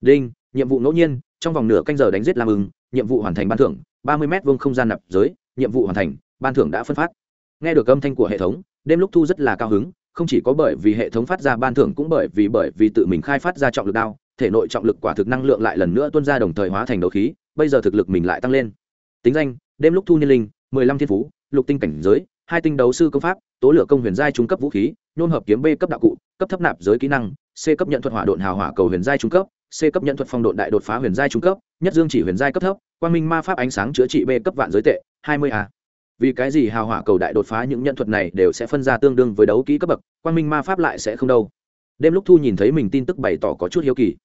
Đinh, nhiệm vụ ngẫu nhiên, trong vòng nửa canh giờ đánh giết lam ưng, nhiệm vụ hoàn thành ban thưởng, ba mươi m vông không gian nạp giới, nhiệm vụ hoàn thành, ban thưởng đã phân phát. Nghe được âm thanh của hệ thống, đêm lúc thu rất là cao hứng, không chỉ có bởi vì hệ thống phát ra ban thưởng cũng bởi vì bởi vì tự mình khai phát ra trọng lực đao, thể nội trọng lực quả thực năng lượng lại lần nữa tuôn ra đồng thời hóa thành đấu khí bây giờ thực lực mình lại tăng lên. Tính danh, đêm lúc thu niên linh, mười lăm thiên phú, lục tinh cảnh giới, hai tinh đấu sư công pháp, tố lửa công huyền giai trung cấp vũ khí, nhôn hợp kiếm b cấp đạo cụ, cấp thấp nạp giới kỹ năng, c cấp nhận thuật hỏa độn hào hỏa cầu huyền giai trung cấp, c cấp nhận thuật phong độn đại đột phá huyền giai trung cấp, nhất dương chỉ huyền giai cấp thấp, quang minh ma pháp ánh sáng chữa trị b cấp vạn giới tệ, hai mươi a. Vì cái gì hào hỏa cầu đại đột phá những nhận thuật này đều sẽ phân ra tương đương với đấu kỹ cấp bậc, quang minh ma pháp lại sẽ không đâu. Đêm lúc thu nhìn thấy mình tin tức bày tỏ có chút hiếu kỳ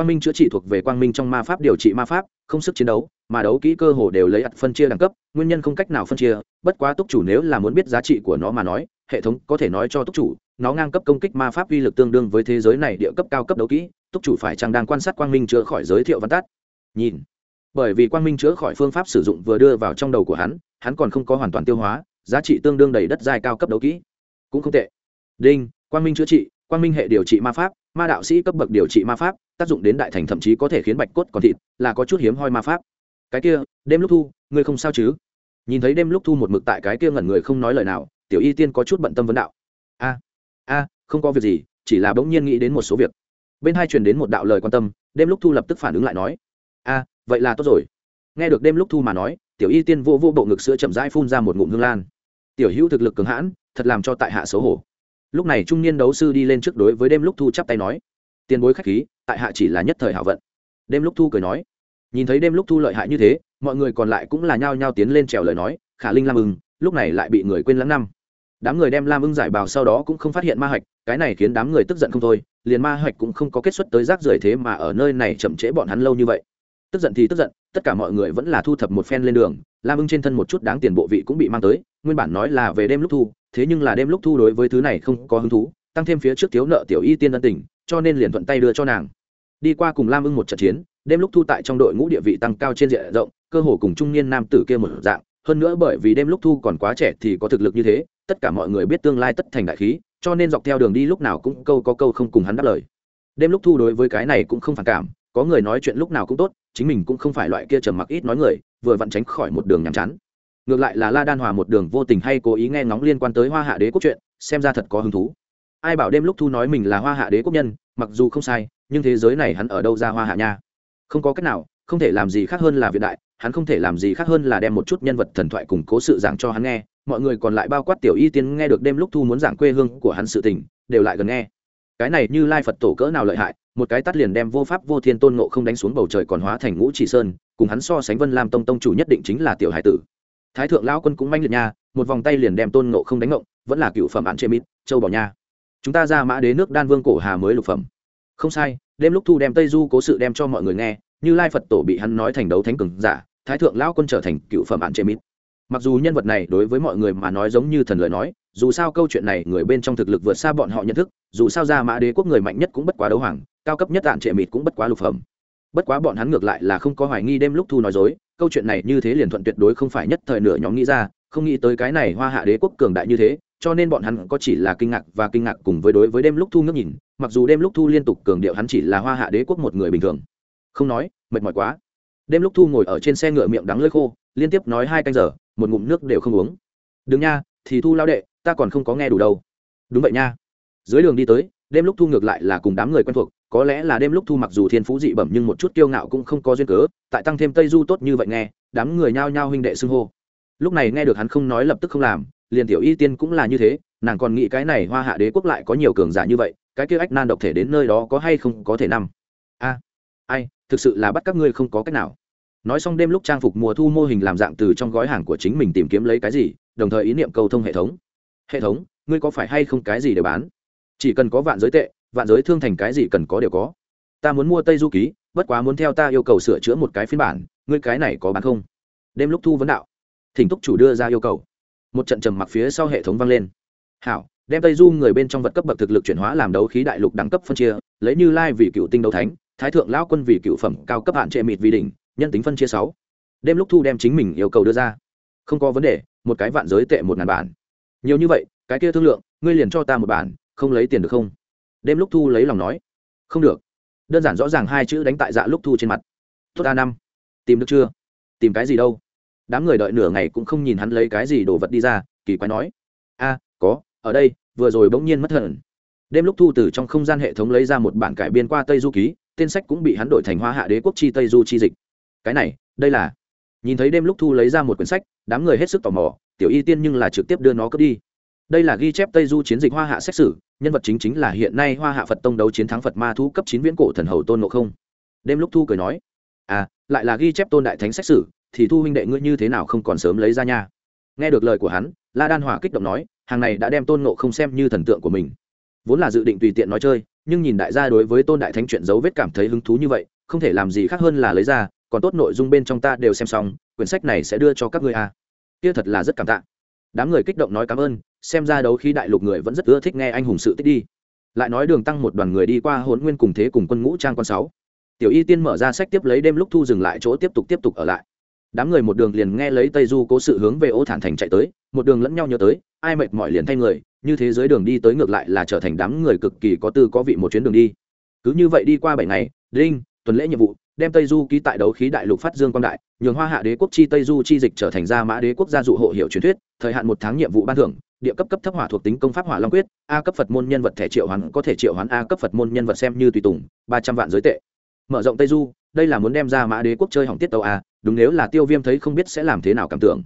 quang minh chữa trị thuộc về quang minh trong ma pháp điều trị ma pháp, không sức chiến đấu, mà đấu kỹ cơ hồ đều lấy ặt phân chia đẳng cấp, nguyên nhân không cách nào phân chia, bất quá túc chủ nếu là muốn biết giá trị của nó mà nói, hệ thống có thể nói cho túc chủ, nó ngang cấp công kích ma pháp uy lực tương đương với thế giới này địa cấp cao cấp đấu kỹ, túc chủ phải chăng đang quan sát quang minh chữa khỏi giới thiệu văn tát nhìn. Bởi vì quang minh chữa khỏi phương pháp sử dụng vừa đưa vào trong đầu của hắn hắn còn không có hoàn toàn tiêu hóa, giá trị tương đương đầy đất dài cao cấp đấu kỹ. Cũng không tệ. Đinh, quang minh chữa trị, quang minh hệ điều trị ma pháp ma đạo sĩ cấp bậc điều trị ma pháp, tác dụng đến đại thành thậm chí có thể khiến bạch cốt còn thịt, là có chút hiếm hoi ma pháp. Cái kia, đêm lúc thu, ngươi không sao chứ? Nhìn thấy đêm lúc thu một mực tại cái kia ngẩn người không nói lời nào, tiểu y tiên có chút bận tâm vấn đạo. A a, không có việc gì, chỉ là bỗng nhiên nghĩ đến một số việc. Bên hai truyền đến một đạo lời quan tâm, đêm lúc thu lập tức phản ứng lại nói. A, vậy là tốt rồi. Nghe được đêm lúc thu mà nói, tiểu y tiên vô vô bộ ngực sữa chậm rãi phun ra một ngụm hương lan. Tiểu hữu thực lực cường hãn, thật làm cho tại hạ xấu hổ lúc này trung niên đấu sư đi lên trước đối với đêm lúc thu chắp tay nói, tiền bối khách khí, tại hạ chỉ là nhất thời hảo vận. Đêm lúc thu cười nói, nhìn thấy đêm lúc thu lợi hại như thế, mọi người còn lại cũng là nhao nhao tiến lên trèo lời nói, khả linh lam ưng, lúc này lại bị người quên lãng năm. Đám người đem lam ưng giải bào sau đó cũng không phát hiện ma hạch, cái này khiến đám người tức giận không thôi, liền ma hạch cũng không có kết xuất tới rác rưởi thế mà ở nơi này chậm trễ bọn hắn lâu như vậy. Tức giận thì tức giận, tất cả mọi người vẫn là thu thập một phen lên đường lam ưng trên thân một chút đáng tiền bộ vị cũng bị mang tới, nguyên bản nói là về đêm lúc thu, thế nhưng là đêm lúc thu đối với thứ này không có hứng thú, tăng thêm phía trước thiếu nợ tiểu y tiên ân tình, cho nên liền thuận tay đưa cho nàng. Đi qua cùng lam ưng một trận chiến, đêm lúc thu tại trong đội ngũ địa vị tăng cao trên diện rộng, cơ hồ cùng trung niên nam tử kia một dạng, hơn nữa bởi vì đêm lúc thu còn quá trẻ thì có thực lực như thế, tất cả mọi người biết tương lai tất thành đại khí, cho nên dọc theo đường đi lúc nào cũng câu có câu không cùng hắn đáp lời. Đêm lúc thu đối với cái này cũng không phản cảm, có người nói chuyện lúc nào cũng tốt, chính mình cũng không phải loại kia trầm mặc ít nói người vừa vặn tránh khỏi một đường nhàm chán. Ngược lại là la đan hòa một đường vô tình hay cố ý nghe ngóng liên quan tới hoa hạ đế quốc chuyện, xem ra thật có hứng thú. Ai bảo đêm lúc thu nói mình là hoa hạ đế quốc nhân, mặc dù không sai, nhưng thế giới này hắn ở đâu ra hoa hạ nha? Không có cách nào, không thể làm gì khác hơn là viện đại, hắn không thể làm gì khác hơn là đem một chút nhân vật thần thoại củng cố sự giảng cho hắn nghe, mọi người còn lại bao quát tiểu y tiên nghe được đêm lúc thu muốn giảng quê hương của hắn sự tình, đều lại gần nghe. Cái này như lai phật tổ cỡ nào lợi hại, một cái tắt liền đem vô pháp vô thiên tôn ngộ không đánh xuống bầu trời còn hóa thành ngũ chỉ sơn cùng hắn so sánh vân lam tông tông chủ nhất định chính là tiểu hải tử. Thái thượng lão quân cũng manh liệt nha, một vòng tay liền đem tôn nộ không đánh ngộng, vẫn là cựu phẩm án chê mít, châu bỏ nha. Chúng ta ra mã đế nước đan vương cổ hà mới lục phẩm. Không sai, đêm lúc thu đem tây du cố sự đem cho mọi người nghe, như lai phật tổ bị hắn nói thành đấu thánh cường giả, thái thượng lão quân trở thành cựu phẩm án chê mít. Mặc dù nhân vật này đối với mọi người mà nói giống như thần lời nói, dù sao câu chuyện này người bên trong thực lực vượt xa bọn họ nhận thức, dù sao ra mã đế quốc người mạnh nhất cũng bất quá đấu hoàng, cao cấp nhất đạn trệ mịt cũng bất quá lục phẩm bất quá bọn hắn ngược lại là không có hoài nghi đêm lúc thu nói dối, câu chuyện này như thế liền thuận tuyệt đối không phải nhất thời nửa nhóm nghĩ ra, không nghĩ tới cái này hoa hạ đế quốc cường đại như thế, cho nên bọn hắn có chỉ là kinh ngạc và kinh ngạc cùng với đối với đêm lúc thu ngước nhìn, mặc dù đêm lúc thu liên tục cường điệu hắn chỉ là hoa hạ đế quốc một người bình thường. Không nói, mệt mỏi quá. Đêm lúc thu ngồi ở trên xe ngựa miệng đắng lơi khô, liên tiếp nói hai canh giờ, một ngụm nước đều không uống. Đừng nha, thì thu lao đệ, ta còn không có nghe đủ đâu. Đúng vậy nha. Dưới đường đi tới, đêm lúc thu ngược lại là cùng đám người quen thuộc có lẽ là đêm lúc thu mặc dù thiên phú dị bẩm nhưng một chút kiêu ngạo cũng không có duyên cớ, tại tăng thêm tây du tốt như vậy nghe, đám người nhao nhao huynh đệ xưng hô. Lúc này nghe được hắn không nói lập tức không làm, liền tiểu y tiên cũng là như thế, nàng còn nghĩ cái này hoa hạ đế quốc lại có nhiều cường giả như vậy, cái kia ách nan độc thể đến nơi đó có hay không có thể nằm? A, ai, thực sự là bắt các ngươi không có cách nào. Nói xong đêm lúc trang phục mùa thu mô hình làm dạng từ trong gói hàng của chính mình tìm kiếm lấy cái gì, đồng thời ý niệm cầu thông hệ thống. Hệ thống, ngươi có phải hay không cái gì để bán? Chỉ cần có vạn giới tệ vạn giới thương thành cái gì cần có đều có. Ta muốn mua tây du ký, bất quá muốn theo ta yêu cầu sửa chữa một cái phiên bản, ngươi cái này có bán không? Đêm lúc thu vấn đạo. Thỉnh thúc chủ đưa ra yêu cầu. Một trận trầm mặc phía sau hệ thống vang lên. Hảo, đem tây du người bên trong vật cấp bậc thực lực chuyển hóa làm đấu khí đại lục đẳng cấp phân chia, lấy như lai vì cựu tinh đấu thánh, thái thượng lão quân vì cựu phẩm, cao cấp hạn trệ mịt vì đỉnh, nhân tính phân chia sáu. Đêm lúc thu đem chính mình yêu cầu đưa ra. Không có vấn đề, một cái vạn giới tệ một ngàn bản. Nhiều như vậy, cái kia thương lượng, ngươi liền cho ta một bản, không lấy tiền được không? Đêm lúc thu lấy lòng nói, không được. Đơn giản rõ ràng hai chữ đánh tại dạ lúc thu trên mặt. Tốt a năm. Tìm được chưa? Tìm cái gì đâu? Đám người đợi nửa ngày cũng không nhìn hắn lấy cái gì đồ vật đi ra, kỳ quái nói, a, có, ở đây, vừa rồi bỗng nhiên mất thần đêm lúc thu từ trong không gian hệ thống lấy ra một bản cải biên qua tây du ký, tên sách cũng bị hắn đổi thành hoa hạ đế quốc chi tây du chi dịch. Cái này, đây là. Nhìn thấy đêm lúc thu lấy ra một quyển sách, đám người hết sức tò mò, tiểu y tiên nhưng là trực tiếp đưa nó cướp đi đây là ghi chép tây du chiến dịch hoa hạ xét xử, nhân vật chính chính là hiện nay hoa hạ phật tông đấu chiến thắng phật ma thu cấp chín viễn cổ thần hầu tôn ngộ không. Đêm lúc thu cười nói à lại là ghi chép tôn đại thánh xét xử, thì thu huynh đệ ngươi như thế nào không còn sớm lấy ra nha? Nghe được lời của hắn, la đan hòa kích động nói, hàng này đã đem tôn nộ không xem như thần tượng của mình. Vốn là dự định tùy tiện nói chơi, nhưng nhìn đại gia đối với tôn đại thánh chuyện dấu vết cảm thấy hứng thú như vậy, không thể làm gì khác hơn là lấy ra, còn tốt nội dung bên trong ta đều xem xong, quyển sách này sẽ đưa cho các ngươi a à. kia thật là rất cảm tạ. Đám người kích động nói cảm ơn xem ra đấu khi đại lục người vẫn rất ưa thích nghe anh hùng sự tích đi. Lại nói đường tăng một đoàn người đi qua hồn nguyên cùng thế cùng quân ngũ trang con sáu. Tiểu y tiên mở ra sách tiếp lấy đêm lúc thu dừng lại chỗ tiếp tục tiếp tục ở lại. Đám người một đường liền nghe lấy tây du cố sự hướng về ô thản thành chạy tới, một đường lẫn nhau nhớ tới, ai mệt mỏi liền thay người, như thế giới đường đi tới ngược lại là trở thành đám người cực kỳ có tư có vị một chuyến đường đi. Cứ như vậy đi qua bảy ngày, đinh, tuần lễ nhiệm vụ, đem tây du ký tại đấu khí đại lục phát dương quang đại, nhường hoa hạ đế quốc chi tây du chi dịch trở thành gia mã đế quốc gia dụ hộ hiệu truyền thuyết, thời hạn một tháng nhiệm vụ ban thưởng địa cấp cấp thấp hỏa thuộc tính công pháp hỏa long quyết, a cấp phật môn nhân vật thẻ triệu hoán có thể triệu hoán a cấp phật môn nhân vật xem như tùy tùng, ba trăm vạn giới tệ. Mở rộng tây du, đây là muốn đem ra mã đế quốc chơi hỏng tiết tàu a, đúng nếu là tiêu viêm thấy không biết sẽ làm thế nào cảm tưởng.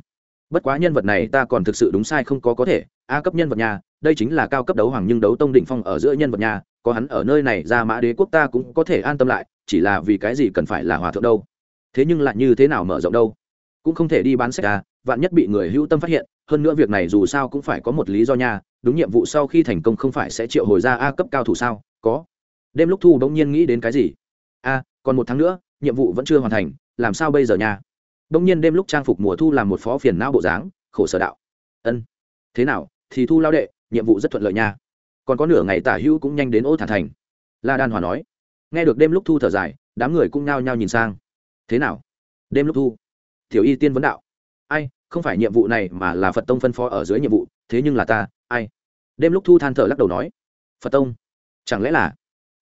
Bất quá nhân vật này ta còn thực sự đúng sai không có có thể, a cấp nhân vật nhà, đây chính là cao cấp đấu hoàng nhưng đấu tông đỉnh phong ở giữa nhân vật nhà, có hắn ở nơi này ra mã đế quốc ta cũng có thể an tâm lại, chỉ là vì cái gì cần phải là hòa thượng đâu. Thế nhưng lại như thế nào mở rộng đâu? Cũng không thể đi bán sách à vạn nhất bị người hữu tâm phát hiện, hơn nữa việc này dù sao cũng phải có một lý do nha, đúng nhiệm vụ sau khi thành công không phải sẽ triệu hồi ra a cấp cao thủ sao? Có. Đêm lúc thu bỗng nhiên nghĩ đến cái gì? A, còn một tháng nữa, nhiệm vụ vẫn chưa hoàn thành, làm sao bây giờ nha? Bỗng nhiên đêm lúc trang phục mùa thu làm một phó phiền não bộ dáng, khổ sở đạo. Ân. Thế nào, thì thu lao đệ, nhiệm vụ rất thuận lợi nha. Còn có nửa ngày tả hữu cũng nhanh đến ô thản thành. La đan hòa nói. Nghe được đêm lúc thu thở dài, đám người cũng nhao nhao nhìn sang. Thế nào? Đêm lúc thu tiểu y tiên vấn đạo. Ai, không phải nhiệm vụ này mà là phật tông phân phó ở dưới nhiệm vụ, thế nhưng là ta, ai? Đêm lúc thu than thở lắc đầu nói. Phật tông? Chẳng lẽ là?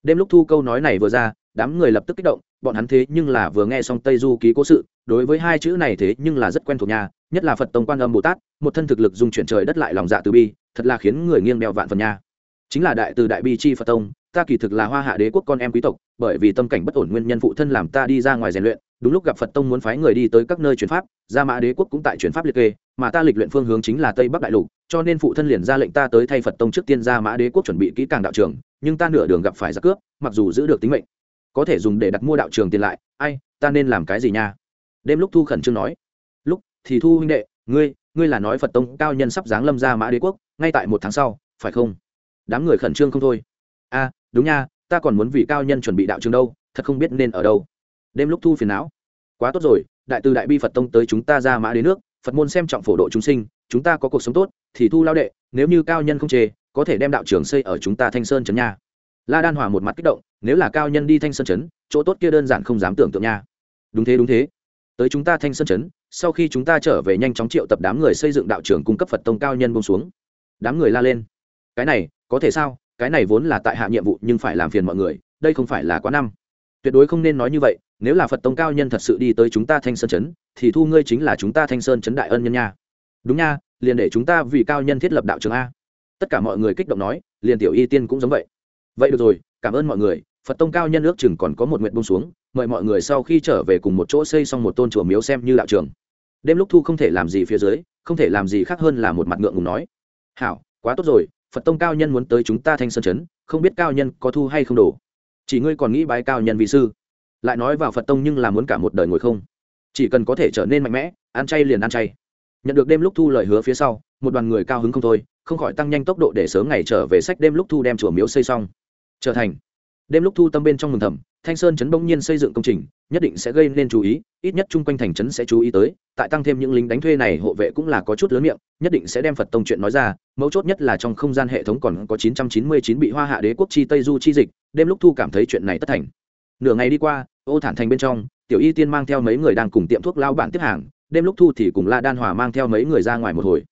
Đêm lúc thu câu nói này vừa ra, đám người lập tức kích động, bọn hắn thế nhưng là vừa nghe xong tây du ký cố sự, đối với hai chữ này thế nhưng là rất quen thuộc nhà nhất là phật tông quan âm bồ tát, một thân thực lực dùng chuyển trời đất lại lòng dạ từ bi, thật là khiến người nghiêng đeo vạn phần nha chính là đại từ đại bi chi phật tông, ta kỳ thực là hoa hạ đế quốc con em quý tộc, bởi vì tâm cảnh bất ổn nguyên nhân phụ thân làm ta đi ra ngoài rèn luyện, đúng lúc gặp phật tông muốn phái người đi tới các nơi chuyển pháp, gia mã đế quốc cũng tại chuyển pháp liệt kê, mà ta lịch luyện phương hướng chính là tây bắc đại lục, cho nên phụ thân liền ra lệnh ta tới thay phật tông trước tiên gia mã đế quốc chuẩn bị kỹ càng đạo trường, nhưng ta nửa đường gặp phải giặc cướp, mặc dù giữ được tính mệnh, có thể dùng để đặt mua đạo trường tiền lại, ai, ta nên làm cái gì nha? Đêm lúc thu khẩn trương nói, lúc thì thu huynh đệ, ngươi ngươi là nói phật tông cao nhân sắp giáng lâm ra mã đế quốc, ngay tại một tháng sau, phải không? Đám người khẩn trương không thôi. A, đúng nha, ta còn muốn vì cao nhân chuẩn bị đạo trường đâu, thật không biết nên ở đâu. Đêm lúc thu phiền não. Quá tốt rồi, đại từ đại bi phật tông tới chúng ta ra mã đến nước, phật môn xem trọng phổ độ chúng sinh, chúng ta có cuộc sống tốt, thì thu lao đệ, nếu như cao nhân không chê, có thể đem đạo trường xây ở chúng ta thanh sơn trấn nha. La đan hòa một mặt kích động, nếu là cao nhân đi thanh sơn trấn, chỗ tốt kia đơn giản không dám tưởng tượng nha. Đúng thế đúng thế. Tới chúng ta thanh sơn trấn, sau khi chúng ta trở về nhanh chóng triệu tập đám người xây dựng đạo trường cung cấp phật tông cao nhân bông xuống. Đám người la lên. Cái này có thể sao? Cái này vốn là tại hạ nhiệm vụ nhưng phải làm phiền mọi người, đây không phải là quá năm. Tuyệt đối không nên nói như vậy, nếu là phật tông cao nhân thật sự đi tới chúng ta thanh sơn chấn, thì thu ngươi chính là chúng ta thanh sơn chấn đại ân nhân nha. Đúng nha, liền để chúng ta vì cao nhân thiết lập đạo trường a. Tất cả mọi người kích động nói, liền tiểu y tiên cũng giống vậy. Vậy được rồi, cảm ơn mọi người, phật tông cao nhân ước chừng còn có một nguyện bông xuống, mời mọi người sau khi trở về cùng một chỗ xây xong một tôn chùa miếu xem như đạo trường. Đêm lúc thu không thể làm gì phía dưới, không thể làm gì khác hơn là một mặt ngượng ngùng nói. Hảo, quá tốt rồi phật tông cao nhân muốn tới chúng ta thanh sơn chấn không biết cao nhân có thu hay không đủ. chỉ ngươi còn nghĩ bái cao nhân vị sư. Lại nói vào phật tông nhưng là muốn cả một đời ngồi không. Chỉ cần có thể trở nên mạnh mẽ, ăn chay liền ăn chay. Nhận được đêm lúc thu lời hứa phía sau, một đoàn người cao hứng không thôi, không khỏi tăng nhanh tốc độ để sớm ngày trở về sách đêm lúc thu đem chùa miếu xây xong. Trở thành đêm lúc thu tâm bên trong mừng thầm, thanh sơn chấn bỗng nhiên xây dựng công trình, nhất định sẽ gây nên chú ý ít nhất chung quanh thành trấn sẽ chú ý tới, tại tăng thêm những lính đánh thuê này, hộ vệ cũng là có chút lớn miệng, nhất định sẽ đem phật tông chuyện nói ra, mấu chốt nhất là trong không gian hệ thống còn có 999 bị hoa hạ đế quốc chi tây du chi dịch, đêm lúc thu cảm thấy chuyện này tất thành. Nửa ngày đi qua, ô thản thành bên trong, tiểu y tiên mang theo mấy người đang cùng tiệm thuốc lao bản tiếp hàng, đêm lúc thu thì cùng la đan hòa mang theo mấy người ra ngoài một hồi.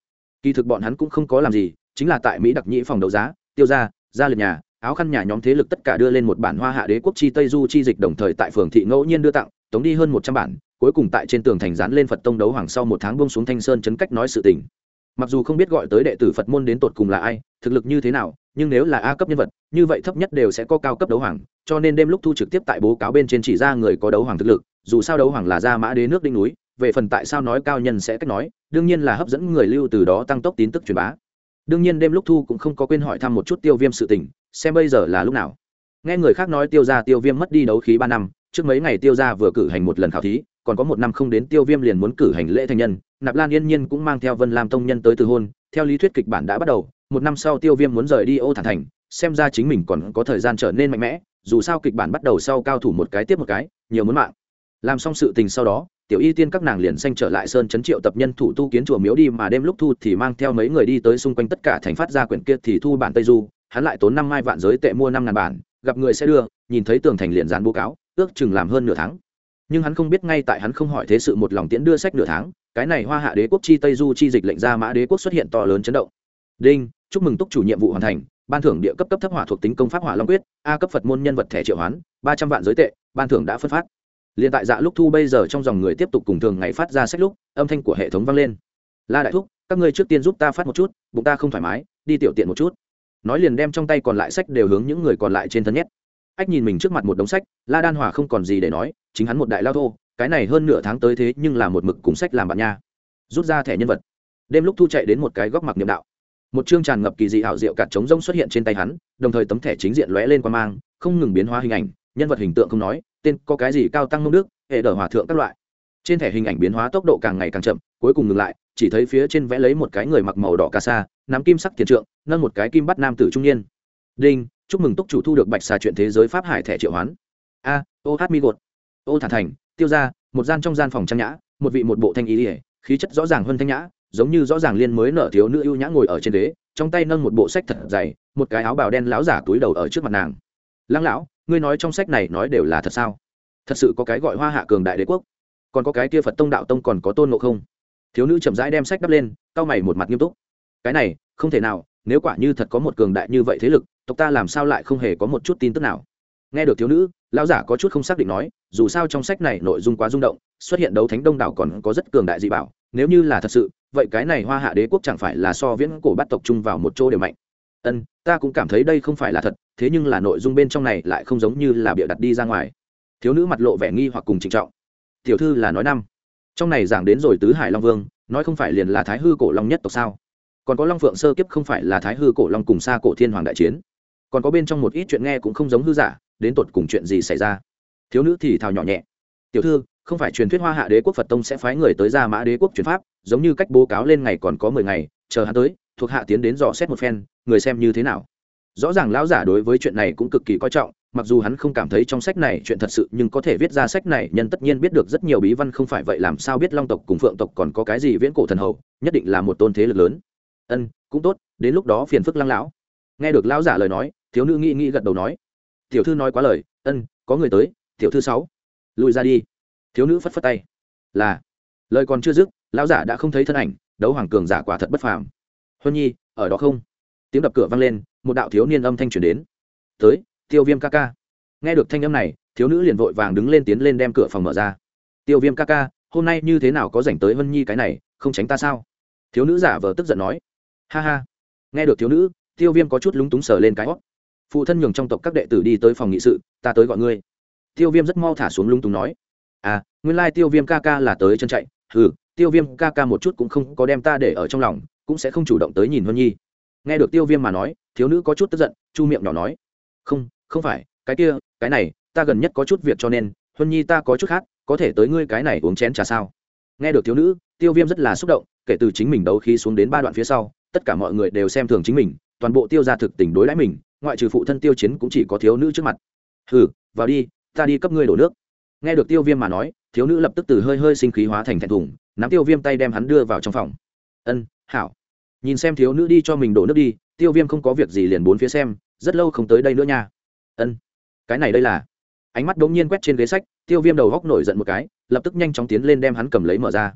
Kỳ thực bọn hắn cũng không có làm gì, chính là tại mỹ đặc nhĩ phòng đấu giá, tiêu ra ra liệt nhà, áo khăn nhà nhóm thế lực tất cả đưa lên một bản hoa hạ đế quốc chi tây du chi dịch đồng thời tại phường thị ngẫu nhiên đưa tặng tống đi hơn một trăm bản, cuối cùng tại trên tường thành dán lên phật tông đấu hoàng sau một tháng bông xuống thanh sơn chấn cách nói sự tình. Mặc dù không biết gọi tới đệ tử phật môn đến tột cùng là ai, thực lực như thế nào, nhưng nếu là a cấp nhân vật, như vậy thấp nhất đều sẽ có cao cấp đấu hoàng, cho nên đêm lúc thu trực tiếp tại bố cáo bên trên chỉ ra người có đấu hoàng thực lực, dù sao đấu hoàng là gia mã đế nước đinh núi, về phần tại sao nói cao nhân sẽ cách nói, đương nhiên là hấp dẫn người lưu từ đó tăng tốc tin tức truyền bá. Đương nhiên đêm lúc thu cũng không có quên hỏi thăm một chút tiêu viêm sự tình, xem bây giờ là lúc nào. Nghe người khác nói tiêu ra tiêu viêm mất đi đấu khí ba năm trước mấy ngày tiêu gia vừa cử hành một lần khảo thí, còn có một năm không đến tiêu viêm liền muốn cử hành lễ thành nhân, nạp lan yên nhiên cũng mang theo vân lam tông nhân tới từ hôn, theo lý thuyết kịch bản đã bắt đầu, một năm sau tiêu viêm muốn rời đi ô thản thành, xem ra chính mình còn có thời gian trở nên mạnh mẽ, dù sao kịch bản bắt đầu sau cao thủ một cái tiếp một cái, nhiều muốn mạng. Làm xong sự tình sau đó, tiểu y tiên các nàng liền xanh trở lại sơn chấn triệu tập nhân thủ tu kiến chùa miếu đi mà đêm lúc thu thì mang theo mấy người đi tới xung quanh tất cả thành phát ra quyển kia thì thu bản tây du, hắn lại tốn năm mai vạn giới tệ mua năm ngàn bản, gặp người sẽ đưa, nhìn thấy tường thành liền dán bố cáo ước chừng làm hơn nửa tháng. Nhưng hắn không biết ngay tại hắn không hỏi thế sự một lòng tiễn đưa sách nửa tháng, cái này hoa hạ đế quốc chi tây du chi dịch lệnh ra mã đế quốc xuất hiện to lớn chấn động. Đinh, chúc mừng túc chủ nhiệm vụ hoàn thành, ban thưởng địa cấp cấp thấp hỏa thuộc tính công pháp hỏa long quyết, a cấp phật môn nhân vật thẻ triệu hoán, ba trăm vạn giới tệ, ban thưởng đã phân phát. Liền tại dạ lúc thu bây giờ trong dòng người tiếp tục cùng thường ngày phát ra sách lúc, âm thanh của hệ thống vang lên. La đại thúc, các ngươi trước tiên giúp ta phát một chút, bụng ta không thoải mái, đi tiểu tiện một chút. Nói liền đem trong tay còn lại sách đều hướng những người còn lại trên thân nhét ách nhìn mình trước mặt một đống sách, la đan hòa không còn gì để nói, chính hắn một đại lao thô, cái này hơn nửa tháng tới thế nhưng là một mực cùng sách làm bạn nha. Rút ra thẻ nhân vật. Đêm lúc thu chạy đến một cái góc mặc niệm đạo. Một chương tràn ngập kỳ dị ảo diệu cạt trống rông xuất hiện trên tay hắn, đồng thời tấm thẻ chính diện lóe lên qua mang, không ngừng biến hóa hình ảnh, nhân vật hình tượng không nói, tên có cái gì cao tăng mông đức, hệ đờ hòa thượng các loại. Trên thẻ hình ảnh biến hóa tốc độ càng ngày càng chậm, cuối cùng ngừng lại, chỉ thấy phía trên vẽ lấy một cái người mặc màu đỏ ca sa, nắm kim sắc thiền trượng, nâng một cái kim bắt nam tử trung niên. Đinh chúc mừng túc chủ thu được bạch xà chuyện thế giới pháp hải thẻ triệu hoán. A, ô hát mi gột. Ô thả thành, tiêu ra một gian trong gian phòng trang nhã, một vị một bộ thanh ý ỉa khí chất rõ ràng hơn thanh nhã, giống như rõ ràng liên mới nở thiếu nữ ưu nhã ngồi ở trên đế trong tay nâng một bộ sách thật dày, một cái áo bào đen láo giả túi đầu ở trước mặt nàng. Lăng lão, ngươi nói trong sách này nói đều là thật sao? Thật sự có cái gọi hoa hạ cường đại đế quốc. Còn có cái kia phật tông đạo tông còn có tôn ngộ không? Thiếu nữ chậm rãi đem sách đắp lên, cau mày một mặt nghiêm túc. Cái này, không thể nào, nếu quả như thật có một cường đại như vậy thế lực tộc ta làm sao lại không hề có một chút tin tức nào? Nghe được thiếu nữ, lão giả có chút không xác định nói, dù sao trong sách này nội dung quá rung động, xuất hiện đấu thánh đông đảo còn có rất cường đại dị bảo, nếu như là thật sự, vậy cái này hoa hạ đế quốc chẳng phải là so viễn cổ bắt tộc chung vào một chỗ đều mạnh. Ân, ta cũng cảm thấy đây không phải là thật, thế nhưng là nội dung bên trong này lại không giống như là bịa đặt đi ra ngoài. Thiếu nữ mặt lộ vẻ nghi hoặc cùng trịnh trọng. Tiểu thư là nói năm. Trong này giảng đến rồi tứ hải long vương, nói không phải liền là thái hư cổ long nhất tộc sao? Còn có long phượng sơ kiếp không phải là thái hư cổ long cùng xa cổ thiên hoàng đại chiến? Còn có bên trong một ít chuyện nghe cũng không giống hư giả, đến tột cùng chuyện gì xảy ra? Thiếu nữ thì thào nhỏ nhẹ. Tiểu thư, không phải truyền thuyết hoa hạ đế quốc phật tông sẽ phái người tới ra mã đế quốc truyền pháp, giống như cách bố cáo lên ngày còn có mười ngày, chờ hắn tới, thuộc hạ tiến đến dò xét một phen, người xem như thế nào? Rõ ràng lão giả đối với chuyện này cũng cực kỳ coi trọng, mặc dù hắn không cảm thấy trong sách này chuyện thật sự, nhưng có thể viết ra sách này, nhân tất nhiên biết được rất nhiều bí văn không phải vậy, làm sao biết long tộc cùng phượng tộc còn có cái gì viễn cổ thần hầu nhất định là một tôn thế lực lớn. Ân, cũng tốt, đến lúc đó phiền phức lăng lão nghe được lão giả lời nói, thiếu nữ nghĩ nghĩ gật đầu nói, tiểu thư nói quá lời, ân, có người tới, tiểu thư sáu, lùi ra đi. Thiếu nữ phất phất tay, là. Lời còn chưa dứt, lão giả đã không thấy thân ảnh, đấu hoàng cường giả quả thật bất phàm. Huân nhi, ở đó không? Tiếng đập cửa vang lên, một đạo thiếu niên âm thanh truyền đến. Tới, tiêu viêm ca ca. Nghe được thanh âm này, thiếu nữ liền vội vàng đứng lên tiến lên đem cửa phòng mở ra. Tiêu viêm ca ca, hôm nay như thế nào có dành tới huân nhi cái này, không tránh ta sao? Thiếu nữ giả vờ tức giận nói. Ha ha. Nghe được thiếu nữ tiêu viêm có chút lúng túng sờ lên cái hót. Phụ thân nhường trong tộc các đệ tử đi tới phòng nghị sự, ta tới gọi ngươi. Tiêu viêm rất mau thả xuống lúng túng nói. À nguyên lai tiêu viêm ca ca là tới chân chạy. Ừ tiêu viêm ca ca một chút cũng không có đem ta để ở trong lòng, cũng sẽ không chủ động tới nhìn huân nhi. Nghe được tiêu viêm mà nói, thiếu nữ có chút tức giận, chu miệng nhỏ nói. Không không phải, cái kia, cái này, ta gần nhất có chút việc cho nên, huân nhi ta có chút khác, có thể tới ngươi cái này uống chén trà sao? Nghe được thiếu nữ, tiêu viêm rất là xúc động, kể từ chính mình đấu khi xuống đến ba đoạn phía sau, tất cả mọi người đều xem thường chính mình toàn bộ tiêu ra thực tình đối đãi mình, ngoại trừ phụ thân tiêu chiến cũng chỉ có thiếu nữ trước mặt. Hừ, vào đi, ta đi cấp ngươi đổ nước. Nghe được tiêu viêm mà nói, thiếu nữ lập tức từ hơi hơi sinh khí hóa thành thẹn thùng, nắm tiêu viêm tay đem hắn đưa vào trong phòng. Ân, hảo. Nhìn xem thiếu nữ đi cho mình đổ nước đi, tiêu viêm không có việc gì liền bốn phía xem, rất lâu không tới đây nữa nha. Ân, cái này đây là. Ánh mắt đống nhiên quét trên ghế sách, tiêu viêm đầu góc nổi giận một cái, lập tức nhanh chóng tiến lên đem hắn cầm lấy mở ra.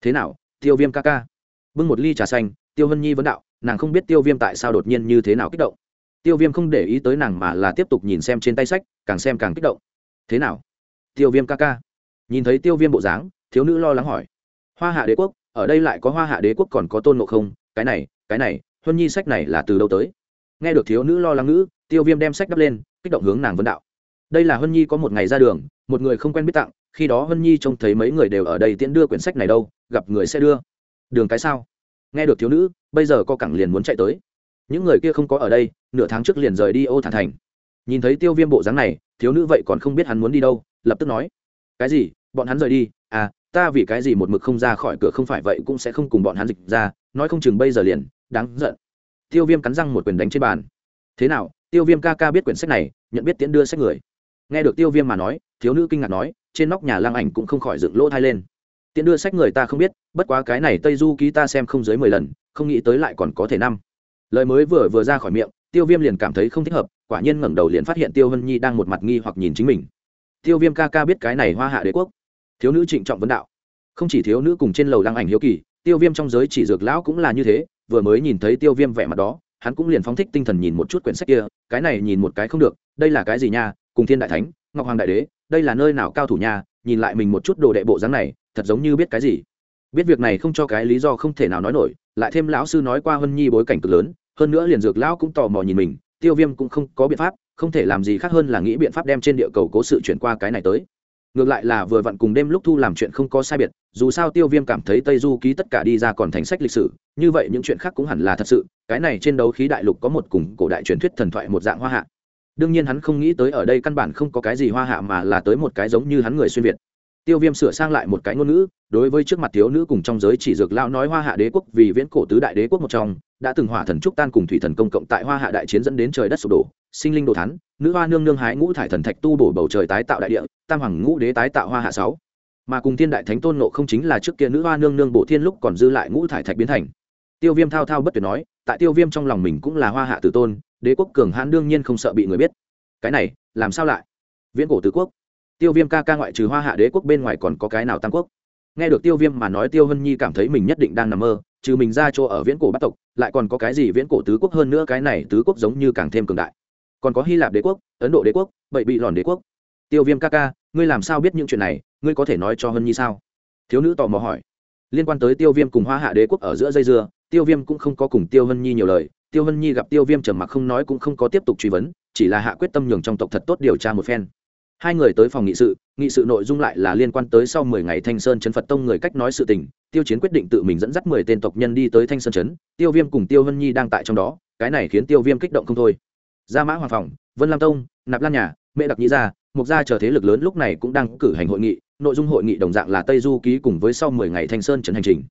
Thế nào, tiêu viêm ca ca? Bưng một ly trà xanh, tiêu hân nhi vấn đạo nàng không biết tiêu viêm tại sao đột nhiên như thế nào kích động. Tiêu viêm không để ý tới nàng mà là tiếp tục nhìn xem trên tay sách, càng xem càng kích động. Thế nào? Tiêu viêm ca ca. Nhìn thấy tiêu viêm bộ dáng, thiếu nữ lo lắng hỏi. Hoa hạ đế quốc, ở đây lại có hoa hạ đế quốc còn có tôn ngộ không? Cái này cái này, huân nhi sách này là từ đâu tới? Nghe được thiếu nữ lo lắng ngữ, tiêu viêm đem sách đắp lên, kích động hướng nàng vân đạo. Đây là huân nhi có một ngày ra đường, một người không quen biết tặng, khi đó huân nhi trông thấy mấy người đều ở đây tiễn đưa quyển sách này đâu, gặp người sẽ đưa. Đường cái sao? Nghe được thiếu nữ, bây giờ co cẳng liền muốn chạy tới. Những người kia không có ở đây, nửa tháng trước liền rời đi ô thản thành. Nhìn thấy tiêu viêm bộ dáng này, thiếu nữ vậy còn không biết hắn muốn đi đâu, lập tức nói. Cái gì? Bọn hắn rời đi? À ta vì cái gì một mực không ra khỏi cửa không phải vậy cũng sẽ không cùng bọn hắn dịch ra, nói không chừng bây giờ liền, đáng giận. Tiêu viêm cắn răng một quyền đánh trên bàn. Thế nào? Tiêu viêm ca ca biết quyển sách này, nhận biết tiễn đưa sách người. Nghe được tiêu viêm mà nói, thiếu nữ kinh ngạc nói, trên nóc nhà lang ảnh cũng không khỏi dựng lỗ thai lên tiễn đưa sách người ta không biết, bất quá cái này tây du ký ta xem không dưới mười lần, không nghĩ tới lại còn có thể năm. Lời mới vừa vừa ra khỏi miệng, tiêu viêm liền cảm thấy không thích hợp, quả nhiên ngẩng đầu liền phát hiện tiêu hân nhi đang một mặt nghi hoặc nhìn chính mình. Tiêu viêm ca ca biết cái này hoa hạ đế quốc. Thiếu nữ trịnh trọng vấn đạo. Không chỉ thiếu nữ cùng trên lầu đăng ảnh hiếu kỳ, tiêu viêm trong giới chỉ dược lão cũng là như thế, vừa mới nhìn thấy tiêu viêm vẻ mặt đó, hắn cũng liền phóng thích tinh thần nhìn một chút quyển sách kia, cái này nhìn một cái không được, đây là cái gì nha, cùng thiên đại thánh, ngọc hoàng đại đế, đây là nơi nào cao thủ nha, nhìn lại mình một chút đồ đệ bộ dáng này thật giống như biết cái gì. Biết việc này không cho cái lý do không thể nào nói nổi, lại thêm lão sư nói qua hân nhi bối cảnh cực lớn, hơn nữa liền dược lão cũng tò mò nhìn mình, tiêu viêm cũng không có biện pháp, không thể làm gì khác hơn là nghĩ biện pháp đem trên địa cầu cố sự chuyển qua cái này tới. Ngược lại là vừa vặn cùng đêm lúc thu làm chuyện không có sai biệt, dù sao tiêu viêm cảm thấy tây du ký tất cả đi ra còn thành sách lịch sử, như vậy những chuyện khác cũng hẳn là thật sự, cái này trên đấu khí đại lục có một cùng cổ đại truyền thuyết thần thoại một dạng hoa hạ. Đương nhiên hắn không nghĩ tới ở đây căn bản không có cái gì hoa hạ mà là tới một cái giống như hắn người xuyên việt tiêu viêm sửa sang lại một cái ngôn ngữ, đối với trước mặt thiếu nữ cùng trong giới chỉ dược lao nói hoa hạ đế quốc vì viễn cổ tứ đại đế quốc một trong, đã từng hỏa thần trúc tan cùng thủy thần công cộng tại hoa hạ đại chiến dẫn đến trời đất sụp đổ, sinh linh đồ thắn nữ hoa nương nương hái ngũ thải thần thạch tu bổ bầu trời tái tạo đại địa, tam hoàng ngũ đế tái tạo hoa hạ sáu. Mà cùng thiên đại thánh tôn nộ không chính là trước kia nữ hoa nương nương bổ thiên lúc còn dư lại ngũ thải thạch biến thành. Tiêu viêm thao thao bất tuyệt nói, tại tiêu viêm trong lòng mình cũng là hoa hạ tử tôn, đế quốc cường hãn đương nhiên không sợ bị người biết. Cái này, làm sao lại? Viễn cổ tứ quốc tiêu viêm ca ca ngoại trừ hoa hạ đế quốc bên ngoài còn có cái nào tam quốc? Nghe được tiêu viêm mà nói tiêu hân nhi cảm thấy mình nhất định đang nằm mơ, trừ mình ra chỗ ở viễn cổ bắt tộc, lại còn có cái gì viễn cổ tứ quốc hơn nữa, cái này tứ quốc giống như càng thêm cường đại. Còn có hy lạp đế quốc, ấn độ đế quốc, bậy bị lòn đế quốc. Tiêu viêm ca ca, ngươi làm sao biết những chuyện này? Ngươi có thể nói cho hân nhi sao? Thiếu nữ tò mò hỏi. Liên quan tới tiêu viêm cùng hoa hạ đế quốc ở giữa dây dưa, tiêu viêm cũng không có cùng tiêu hân nhi nhiều lời. Tiêu hân nhi gặp tiêu viêm trầm mặc không nói cũng không có tiếp tục truy vấn, chỉ là hạ quyết tâm nhường trong tộc thật tốt điều tra một phen hai người tới phòng nghị sự nghị sự nội dung lại là liên quan tới sau mười ngày thanh sơn chấn phật tông người cách nói sự tình, tiêu chiến quyết định tự mình dẫn dắt mười tên tộc nhân đi tới thanh sơn chấn, tiêu viêm cùng tiêu hân nhi đang tại trong đó, cái này khiến tiêu viêm kích động không thôi. Gia mã hoàng phòng, vân lam tông, nạp lan nhà, mẹ đặc nhĩ gia, mục gia chờ thế lực lớn lúc này cũng đang cử hành hội nghị, nội dung hội nghị đồng dạng là tây du ký cùng với sau mười ngày thanh sơn chấn hành trình.